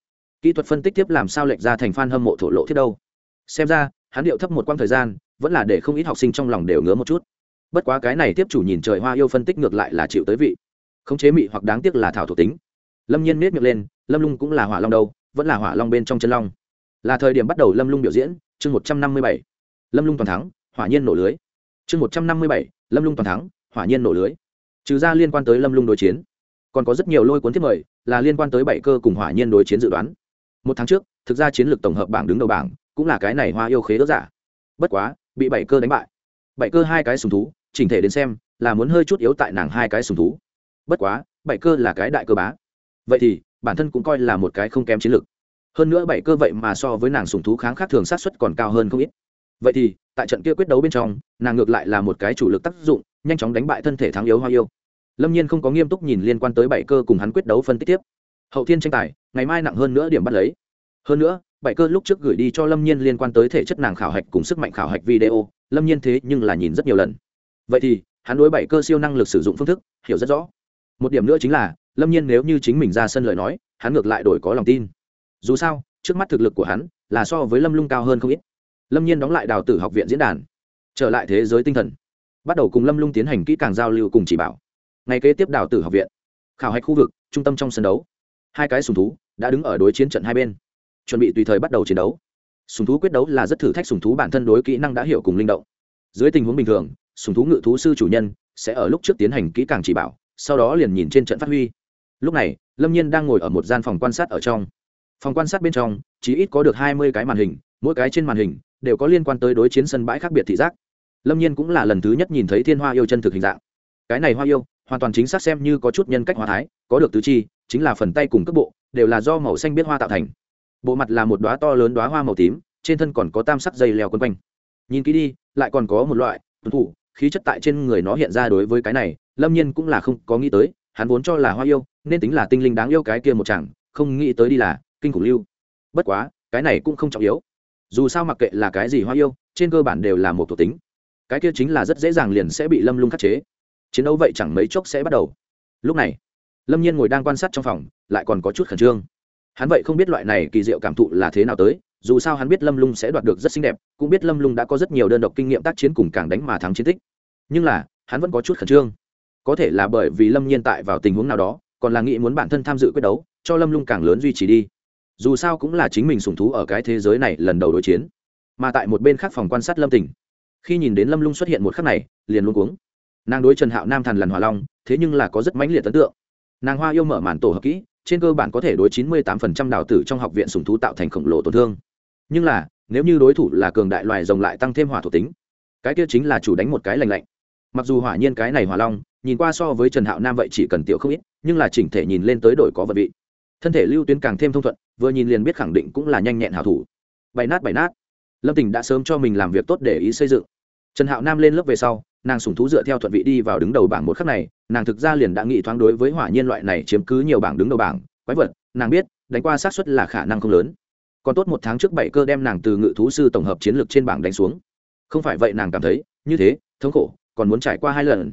Kỹ thuật phân tích tiếp làm sao lệch ra thành f a n hâm mộ thổ lộ thiết đâu? Xem ra, hắn điệu thấp một quãng thời gian, vẫn là để không ít học sinh trong lòng đều ngứa một chút bất quá cái này tiếp chủ nhìn trời hoa yêu phân tích ngược lại là chịu tới vị. Khống chế mị hoặc đáng tiếc là thảo thuộc tính. Lâm nhiên miết miệng lên, lâm lung cũng là hỏa long đâu, vẫn là hỏa long bên trong chân long. Là thời điểm bắt đầu lâm lung biểu diễn, chương một trăm năm mươi bảy. Lâm lung toàn thắng, hỏa nhiên nổ lưới. Chương một trăm năm mươi bảy, lâm lung toàn thắng, hỏa nhiên nổ lưới. Trừ ra liên quan tới lâm lung đối chiến, còn có rất nhiều lôi cuốn thiết mời, là liên quan tới bảy cơ cùng hỏa nhiên đối chiến dự đoán. Một tháng trước, thực ra chiến lược tổng hợp bảng đứng đầu bảng, cũng là cái này hoa yêu khế ước giả. Bất quá, bị bảy cơ đánh bại. Bảy cơ hai cái sùng thú chỉnh thể đến xem, là muốn hơi chút yếu tại nàng hai cái sùng thú. Bất quá, bảy cơ là cái đại cơ bá. Vậy thì, bản thân cũng coi là một cái không kém chiến lược. Hơn nữa bảy cơ vậy mà so với nàng sùng thú kháng khác thường sát xuất còn cao hơn không ít. Vậy thì, tại trận kia quyết đấu bên trong, nàng ngược lại là một cái chủ lực tác dụng, nhanh chóng đánh bại thân thể thắng yếu hoa yêu. Lâm nhiên không có nghiêm túc nhìn liên quan tới bảy cơ cùng hắn quyết đấu phân tích tiếp. Hậu thiên tranh tài, ngày mai nặng hơn nữa điểm bắt lấy. Hơn nữa, bảy cơ lúc trước gửi đi cho lâm nhiên liên quan tới thể chất nàng khảo hạch cùng sức mạnh khảo hạch video, lâm nhiên thế nhưng là nhìn rất nhiều lần vậy thì, hắn đối bảy cơ siêu năng lực sử dụng phương thức, hiểu rất rõ. Một điểm nữa chính là, lâm nhiên nếu như chính mình ra sân lời nói, hắn ngược lại đổi có lòng tin. Dù sao, trước mắt thực lực của hắn là so với lâm lung cao hơn không ít. Lâm nhiên đóng lại đào tử học viện diễn đàn, trở lại thế giới tinh thần, bắt đầu cùng lâm lung tiến hành kỹ càng giao lưu cùng chỉ bảo. Ngày kế tiếp đào tử học viện, khảo hạch khu vực, trung tâm trong sân đấu. Hai cái sùng thú đã đứng ở đối chiến trận hai bên, chuẩn bị tùy thời bắt đầu chiến đấu. Sùng thú quyết đấu là rất thử thách sùng thú bản thân đối kỹ năng đã hiểu cùng linh động. Dưới tình huống bình thường sùng thú ngự thú sư chủ nhân, sẽ ở lúc trước tiến hành kỹ càng chỉ bảo, sau đó liền nhìn trên trận phát huy. Lúc này, lâm nhiên đang ngồi ở một gian phòng quan sát ở trong. Phòng quan sát bên trong, chỉ ít có được hai mươi cái màn hình, mỗi cái trên màn hình đều có liên quan tới đối chiến sân bãi khác biệt thị giác. Lâm nhiên cũng là lần thứ nhất nhìn thấy thiên hoa yêu chân thực hình dạng. Cái này hoa yêu, hoàn toàn chính xác xem như có chút nhân cách hoa thái, có được tứ chi, chính là phần tay cùng cấp bộ, đều là do màu xanh biết hoa tạo thành. Bộ mặt là một đoá to lớn đoá hoa màu tím, trên thân còn có tam sắc dây leo quấn quanh. Nhìn kỹ đi, lại còn có một loại tuân thủ khí chất tại trên người nó hiện ra đối với cái này, lâm nhiên cũng là không có nghĩ tới, hắn vốn cho là hoa yêu, nên tính là tinh linh đáng yêu cái kia một chẳng không nghĩ tới đi là kinh khủng lưu. Bất quá, cái này cũng không trọng yếu. Dù sao mặc kệ là cái gì hoa yêu, trên cơ bản đều là một thuộc tính. Cái kia chính là rất dễ dàng liền sẽ bị lâm lung khắc chế. Chiến đấu vậy chẳng mấy chốc sẽ bắt đầu. Lúc này, lâm nhiên ngồi đang quan sát trong phòng, lại còn có chút khẩn trương hắn vậy không biết loại này kỳ diệu cảm thụ là thế nào tới, dù sao hắn biết lâm lung sẽ đoạt được rất xinh đẹp, cũng biết lâm lung đã có rất nhiều đơn độc kinh nghiệm tác chiến cùng càng đánh mà thắng chiến tích. Nhưng là, hắn vẫn có chút khẩn trương. Có thể là bởi vì lâm nhiên tại vào tình huống nào đó, còn là nghĩ muốn bản thân tham dự quyết đấu, cho lâm lung càng lớn duy trì đi. Dù sao cũng là chính mình sùng thú ở cái thế giới này lần đầu đối chiến. Mà tại một bên khác phòng quan sát lâm tình, khi nhìn đến lâm lung xuất hiện một khắc này, liền luôn cuống. Nàng đối trần hạo nam thần lần hòa long, thế nhưng là có rất mãnh liệt ấn tượng. Nàng hoa yêu mở màn tổ hợp kỹ trên cơ bản có thể đối chín mươi tám phần trăm đào tử trong học viện sùng thú tạo thành khổng lồ tổn thương. Nhưng là, nếu như đối thủ là cường đại loài rồng lại tăng thêm hỏa thuộc tính, cái kia chính là chủ đánh một cái lành lạnh. Mặc dù hỏa nhiên cái này hỏa long, nhìn qua so với trần hạo nam vậy chỉ cần tiểu không ít, nhưng là chỉnh thể nhìn lên tới đổi có vật vị. Thân thể lưu tuyến càng thêm thông thuận, vừa nhìn liền biết khẳng định cũng là nhanh nhẹn hảo thủ. Bày nát bày nát. Lâm tình đã sớm cho mình làm việc tốt để ý xây dựng. Trần hạo nam lên lớp về sau nàng sùng thú dựa theo thuận vị đi vào đứng đầu bảng một khắc này, nàng thực ra liền đã nghĩ thoáng đối với hỏa nhiên loại này chiếm cứ nhiều bảng đứng đầu bảng, quái vật, nàng biết, đánh qua xác suất là khả năng không lớn. Còn tốt một tháng trước bảy cơ đem nàng từ ngự thú sư tổng hợp chiến lược trên bảng đánh xuống. Không phải vậy nàng cảm thấy, như thế, thống khổ, còn muốn trải qua hai lần.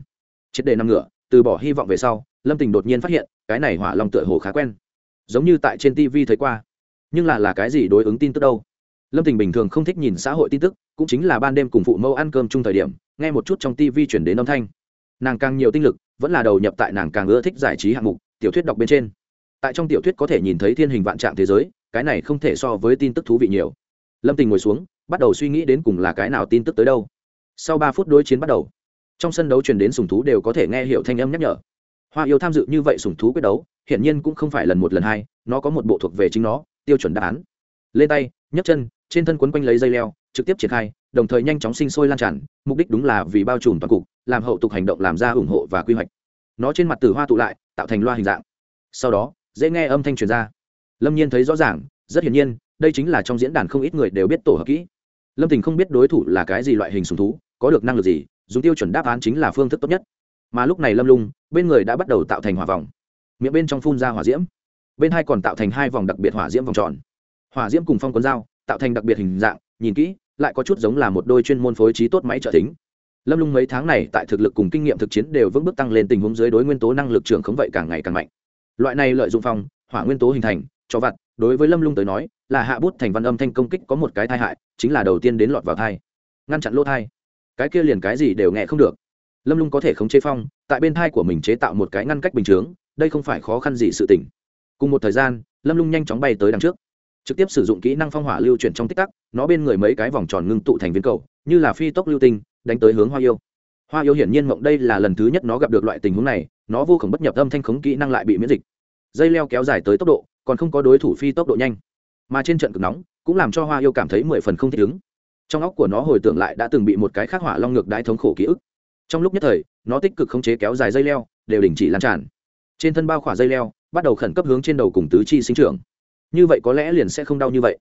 Triệt đề năm ngựa từ bỏ hy vọng về sau, lâm tình đột nhiên phát hiện, cái này hỏa long tựa hồ khá quen. Giống như tại trên tv thấy qua. Nhưng là là cái gì đối ứng tin tức đâu? Lâm tình bình thường không thích nhìn xã hội tin tức, cũng chính là ban đêm cùng phụ mẫu ăn cơm chung thời điểm nghe một chút trong tv chuyển đến âm thanh. Nàng càng nhiều tinh lực, vẫn là đầu nhập tại nàng càng ưa thích giải trí hạng mục, tiểu thuyết đọc bên trên. Tại trong tiểu thuyết có thể nhìn thấy thiên hình vạn trạng thế giới, cái này không thể so với tin tức thú vị nhiều. Lâm tình ngồi xuống, bắt đầu suy nghĩ đến cùng là cái nào tin tức tới đâu. Sau ba phút đối chiến bắt đầu, trong sân đấu truyền đến sùng thú đều có thể nghe hiệu thanh âm nhắc nhở. Hoa yêu tham dự như vậy sùng thú quyết đấu, hiển nhiên cũng không phải lần một lần hai, nó có một bộ thuộc về chính nó, tiêu chuẩn đáp án. Lên tay, nhấc chân, trên thân quấn quanh lấy dây leo, trực tiếp triển khai đồng thời nhanh chóng sinh sôi lan tràn, mục đích đúng là vì bao trùm toàn cục, làm hậu tục hành động làm ra ủng hộ và quy hoạch. Nó trên mặt từ hoa tụ lại, tạo thành loa hình dạng. Sau đó, dễ nghe âm thanh truyền ra. Lâm nhiên thấy rõ ràng, rất hiển nhiên, đây chính là trong diễn đàn không ít người đều biết tổ hợp kỹ. Lâm tình không biết đối thủ là cái gì loại hình sùng thú, có được năng lực gì, dùng tiêu chuẩn đáp án chính là phương thức tốt nhất. Mà lúc này lâm lung, bên người đã bắt đầu tạo thành hỏa vòng. Miệng bên trong phun ra hỏa diễm, bên hai còn tạo thành hai vòng đặc biệt hỏa diễm vòng tròn. Hỏa diễm cùng phong quấn dao, tạo thành đặc biệt hình dạng, nhìn kỹ lại có chút giống là một đôi chuyên môn phối trí tốt máy trợ tính lâm lung mấy tháng này tại thực lực cùng kinh nghiệm thực chiến đều vững bước tăng lên tình huống dưới đối nguyên tố năng lực trưởng khống vậy càng ngày càng mạnh. Loại này lợi dụng phong hỏa nguyên tố hình thành, cho vặt, đối với lâm lung tới nói, là hạ bút thành văn âm thanh công kích có một cái thai hại, chính là đầu tiên đến lọt vào thai ngăn chặn lỗ thai cái kia liền cái gì đều nghe không được. Lâm lung có thể khống chế phong, tại bên thai của mình chế tạo một cái ngăn cách bình chướng, đây không phải khó khăn gì sự tỉnh cùng một thời gian, lâm lung nhanh chóng bay tới đằng trước trực tiếp sử dụng kỹ năng phong hỏa lưu chuyển trong tích tắc, nó bên người mấy cái vòng tròn ngưng tụ thành viên cầu, như là phi tốc lưu tinh, đánh tới hướng hoa yêu. Hoa yêu hiển nhiên mộng đây là lần thứ nhất nó gặp được loại tình huống này, nó vô khổng bất nhập âm thanh khống kỹ năng lại bị miễn dịch. Dây leo kéo dài tới tốc độ, còn không có đối thủ phi tốc độ nhanh. Mà trên trận cực nóng, cũng làm cho hoa yêu cảm thấy mười phần không thích ứng. Trong óc của nó hồi tưởng lại đã từng bị một cái khắc hỏa long ngược đái thống khổ ký ức. Trong lúc nhất thời, nó tích cực khống chế kéo dài dây leo, đều đình chỉ lan tràn. Trên thân bao khỏa dây leo, bắt đầu khẩn cấp hướng trên đầu cùng tứ chi sinh trưởng như vậy có lẽ liền sẽ không đau như vậy.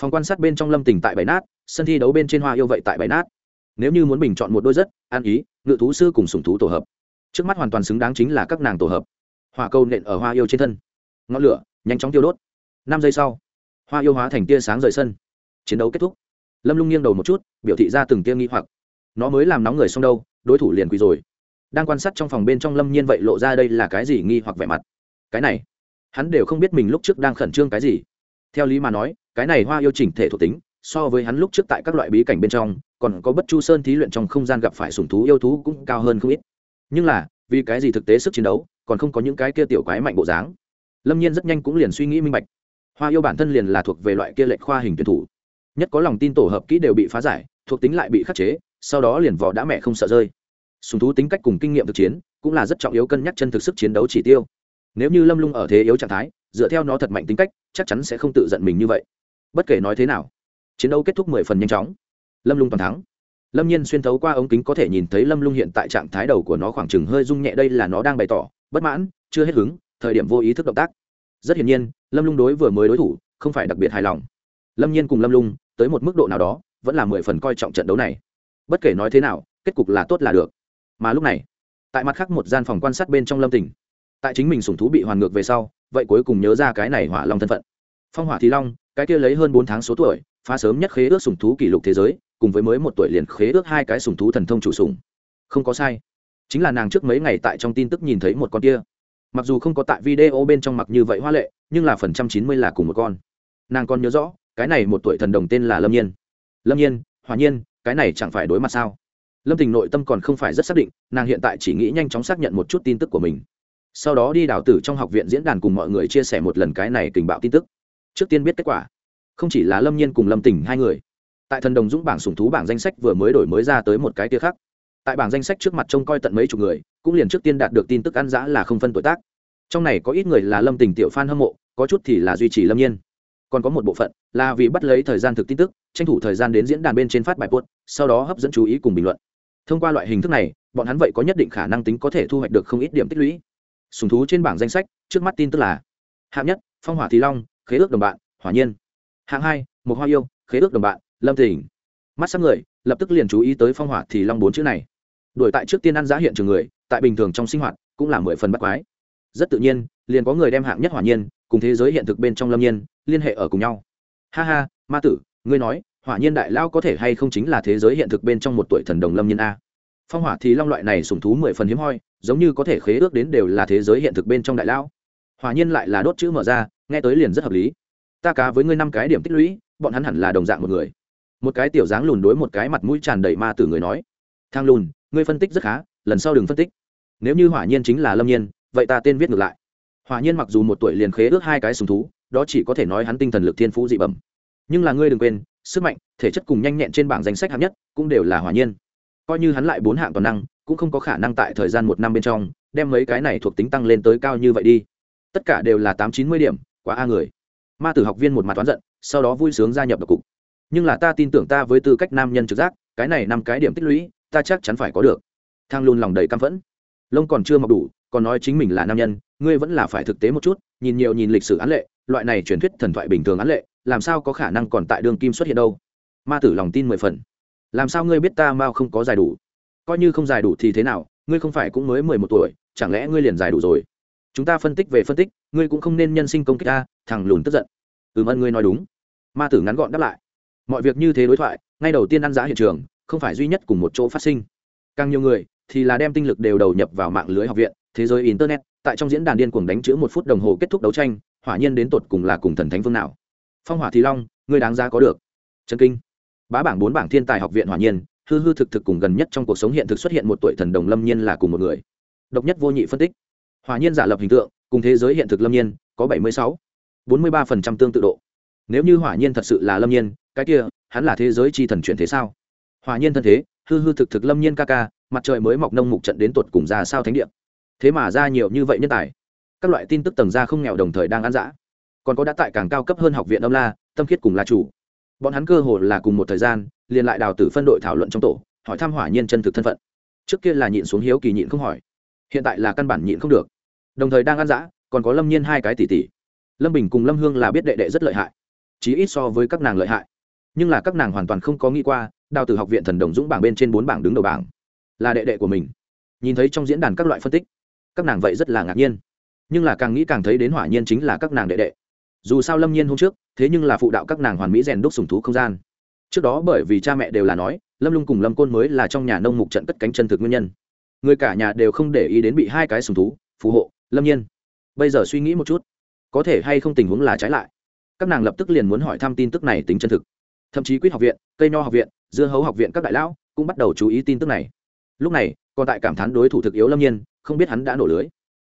Phòng quan sát bên trong lâm tỉnh tại bãi nát, sân thi đấu bên trên hoa yêu vậy tại bãi nát. Nếu như muốn bình chọn một đôi rất an ý, ngự thú sư cùng sùng thú tổ hợp. Trước mắt hoàn toàn xứng đáng chính là các nàng tổ hợp. Hỏa câu nện ở hoa yêu trên thân. Ngọn lửa, nhanh chóng tiêu đốt. Năm giây sau, hoa yêu hóa thành tia sáng rời sân. Chiến đấu kết thúc. Lâm lung nghiêng đầu một chút, biểu thị ra từng tia nghi hoặc. Nó mới làm nóng người xong đâu, đối thủ liền quỳ rồi. Đang quan sát trong phòng bên trong lâm nhiên vậy lộ ra đây là cái gì nghi hoặc vẻ mặt. Cái này hắn đều không biết mình lúc trước đang khẩn trương cái gì. Theo lý mà nói, cái này hoa yêu chỉnh thể thuộc tính, so với hắn lúc trước tại các loại bí cảnh bên trong, còn có bất chu sơn thí luyện trong không gian gặp phải sùng thú yêu thú cũng cao hơn không ít. Nhưng là, vì cái gì thực tế sức chiến đấu, còn không có những cái kia tiểu quái mạnh bộ dáng? Lâm nhiên rất nhanh cũng liền suy nghĩ minh bạch. Hoa yêu bản thân liền là thuộc về loại kia lệnh khoa hình tuyển thủ. Nhất có lòng tin tổ hợp kỹ đều bị phá giải, thuộc tính lại bị khắc chế, sau đó liền vỏ đã mẹ không sợ rơi. Sùng thú tính cách cùng kinh nghiệm thực chiến, cũng là rất trọng yếu cân nhắc chân thực sức chiến đấu chỉ tiêu nếu như lâm lung ở thế yếu trạng thái, dựa theo nó thật mạnh tính cách, chắc chắn sẽ không tự giận mình như vậy. Bất kể nói thế nào, chiến đấu kết thúc mười phần nhanh chóng. Lâm lung toàn thắng. Lâm nhiên xuyên thấu qua ống kính có thể nhìn thấy lâm lung hiện tại trạng thái đầu của nó khoảng chừng hơi rung nhẹ đây là nó đang bày tỏ, bất mãn, chưa hết hứng, thời điểm vô ý thức động tác. Rất hiển nhiên, lâm lung đối vừa mới đối thủ, không phải đặc biệt hài lòng. Lâm nhiên cùng lâm lung, tới một mức độ nào đó, vẫn là mười phần coi trọng trận đấu này. Bất kể nói thế nào, kết cục là tốt là được. Mà lúc này, tại mặt khác một gian phòng quan sát bên trong lâm tỉnh tại chính mình sủng thú bị hoàn ngược về sau, vậy cuối cùng nhớ ra cái này hỏa long thân phận. Phong hỏa thì long, cái kia lấy hơn bốn tháng số tuổi, phá sớm nhất khế ước sủng thú kỷ lục thế giới, cùng với mới một tuổi liền khế ước hai cái sủng thú thần thông chủ sủng. Không có sai. Chính là nàng trước mấy ngày tại trong tin tức nhìn thấy một con kia. Mặc dù không có tại video bên trong mặc như vậy hoa lệ, nhưng là phần trăm chín mươi là cùng một con. Nàng còn nhớ rõ, cái này một tuổi thần đồng tên là lâm nhiên. Lâm nhiên hòa nhiên, cái này chẳng phải đối mặt sao? Lâm tình nội tâm còn không phải rất xác định, nàng hiện tại chỉ nghĩ nhanh chóng xác nhận một chút tin tức của mình sau đó đi đào tử trong học viện diễn đàn cùng mọi người chia sẻ một lần cái này tình bạo tin tức. Trước tiên biết kết quả. Không chỉ là lâm nhiên cùng lâm tình hai người. Tại thần đồng dũng bảng sùng thú bảng danh sách vừa mới đổi mới ra tới một cái tia khác. Tại bảng danh sách trước mặt trông coi tận mấy chục người, cũng liền trước tiên đạt được tin tức ăn dã là không phân tuổi tác. Trong này có ít người là lâm tình tiểu phan hâm mộ, có chút thì là duy trì lâm nhiên. Còn có một bộ phận là vì bắt lấy thời gian thực tin tức, tranh thủ thời gian đến diễn đàn bên trên phát bài post, sau đó hấp dẫn chú ý cùng bình luận. Thông qua loại hình thức này, bọn hắn vậy có nhất định khả năng tính có thể thu hoạch được không ít điểm tích lũy sùng thú trên bảng danh sách, trước mắt tin tức là, hạng nhất, phong hỏa thì long, khế ước đồng bạn, hỏa nhiên. Hạng hai một hoa yêu, khế ước đồng bạn, lâm thịnh. mắt sắc người, lập tức liền chú ý tới phong hỏa thì long bốn chữ này. Đuổi tại trước tiên ăn giá hiện trường người, tại bình thường trong sinh hoạt, cũng là mười phần bắt quái. Rất tự nhiên, liền có người đem hạng nhất hỏa nhiên, cùng thế giới hiện thực bên trong lâm nhiên, liên hệ ở cùng nhau. Ha ha, ma tử, ngươi nói, hỏa nhiên đại lao có thể hay không chính là thế giới hiện thực bên trong một tuổi thần đồng lâm nhiên a? Phong hỏa thì long loại này sùng thú mười phần hiếm hoi, giống như có thể khế ước đến đều là thế giới hiện thực bên trong đại lão. hỏa nhiên lại là đốt chữ mở ra, nghe tới liền rất hợp lý. Ta cá với ngươi năm cái điểm tích lũy, bọn hắn hẳn là đồng dạng một người. Một cái tiểu dáng lùn đối một cái mặt mũi tràn đầy ma tử người nói. Thang lùn, ngươi phân tích rất khá, lần sau đừng phân tích. Nếu như hỏa nhiên chính là lâm nhiên, vậy ta tên viết ngược lại. Hỏa nhiên mặc dù một tuổi liền khế ước hai cái sùng thú, đó chỉ có thể nói hắn tinh thần lực thiên phú dị bẩm. Nhưng là ngươi đừng quên, sức mạnh, thể chất cùng nhanh nhẹn trên bảng danh sách hạng nhất, cũng đều là hỏa nhiên coi như hắn lại bốn hạng toàn năng, cũng không có khả năng tại thời gian một năm bên trong, đem mấy cái này thuộc tính tăng lên tới cao như vậy đi. Tất cả đều là tám chín mươi điểm, quá a người. Ma tử học viên một mặt toán giận, sau đó vui sướng gia nhập độc cục. Nhưng là ta tin tưởng ta với tư cách nam nhân trực giác, cái này năm cái điểm tích lũy, ta chắc chắn phải có được. Thang luôn lòng đầy căm phẫn. Lông còn chưa mọc đủ, còn nói chính mình là nam nhân, ngươi vẫn là phải thực tế một chút, nhìn nhiều nhìn lịch sử án lệ, loại này truyền thuyết thần thoại bình thường án lệ, làm sao có khả năng còn tại đường kim xuất hiện đâu? Ma tử lòng tin mười phần làm sao ngươi biết ta mao không có dài đủ? Coi như không dài đủ thì thế nào? Ngươi không phải cũng mới mười một tuổi, chẳng lẽ ngươi liền dài đủ rồi? Chúng ta phân tích về phân tích, ngươi cũng không nên nhân sinh công kích ta, thằng lùn tức giận. Ừm ân ngươi nói đúng. Ma tử ngắn gọn đáp lại. Mọi việc như thế đối thoại, ngay đầu tiên ăn giá hiện trường, không phải duy nhất cùng một chỗ phát sinh. Càng nhiều người, thì là đem tinh lực đều đầu nhập vào mạng lưới học viện, thế giới internet, tại trong diễn đàn điên cuồng đánh chữ một phút đồng hồ kết thúc đấu tranh, hỏa nhiên đến tột cùng là cùng thần thánh phương nào? Phong hỏa thì long, ngươi đáng giá có được. Trần kinh bá bảng bốn bảng thiên tài học viện hỏa nhiên, hư hư thực thực cùng gần nhất trong cuộc sống hiện thực xuất hiện một tuổi thần đồng lâm nhiên là cùng một người. Độc nhất vô nhị phân tích. Hỏa nhiên giả lập hình tượng, cùng thế giới hiện thực lâm nhiên, có bảy mươi sáu. bốn mươi ba phần trăm tương tự độ. Nếu như hỏa nhiên thật sự là lâm nhiên, cái kia, hắn là thế giới chi thần chuyển thế sao? Hỏa nhiên thân thế, hư hư thực thực lâm nhiên ca ca, mặt trời mới mọc nông mục trận đến tột cùng ra sao thánh địa. Thế mà ra nhiều như vậy nhân tài. Các loại tin tức tầng ra không nghèo đồng thời đang ăn dã. Còn có đã tại càng cao cấp hơn học viện âm la, tâm khiết cùng là chủ bọn hắn cơ hồ là cùng một thời gian, liền lại đào tử phân đội thảo luận trong tổ, hỏi thăm hỏa nhiên chân thực thân phận. Trước kia là nhịn xuống hiếu kỳ nhịn không hỏi, hiện tại là căn bản nhịn không được. Đồng thời đang ăn dã, còn có lâm nhiên hai cái tỷ tỷ. Lâm bình cùng lâm hương là biết đệ đệ rất lợi hại, chí ít so với các nàng lợi hại. Nhưng là các nàng hoàn toàn không có nghĩ qua, đào tử học viện thần đồng dũng bảng bên trên bốn bảng đứng đầu bảng, là đệ đệ của mình. Nhìn thấy trong diễn đàn các loại phân tích, các nàng vậy rất là ngạc nhiên. Nhưng là càng nghĩ càng thấy đến hỏa nhiên chính là các nàng đệ đệ. Dù sao lâm nhiên hôm trước thế nhưng là phụ đạo các nàng hoàn mỹ rèn đúc sùng thú không gian. Trước đó bởi vì cha mẹ đều là nói, lâm lung cùng lâm côn mới là trong nhà nông mục trận cất cánh chân thực nguyên nhân. Người cả nhà đều không để ý đến bị hai cái sùng thú, phù hộ, lâm nhiên. Bây giờ suy nghĩ một chút, có thể hay không tình huống là trái lại? Các nàng lập tức liền muốn hỏi thăm tin tức này tính chân thực. Thậm chí quýt học viện, cây nho học viện, dưa hấu học viện các đại lão cũng bắt đầu chú ý tin tức này. Lúc này, còn tại cảm thán đối thủ thực yếu lâm nhiên, không biết hắn đã nổ lưới.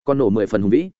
Còn nổ mười phần hùng vĩ.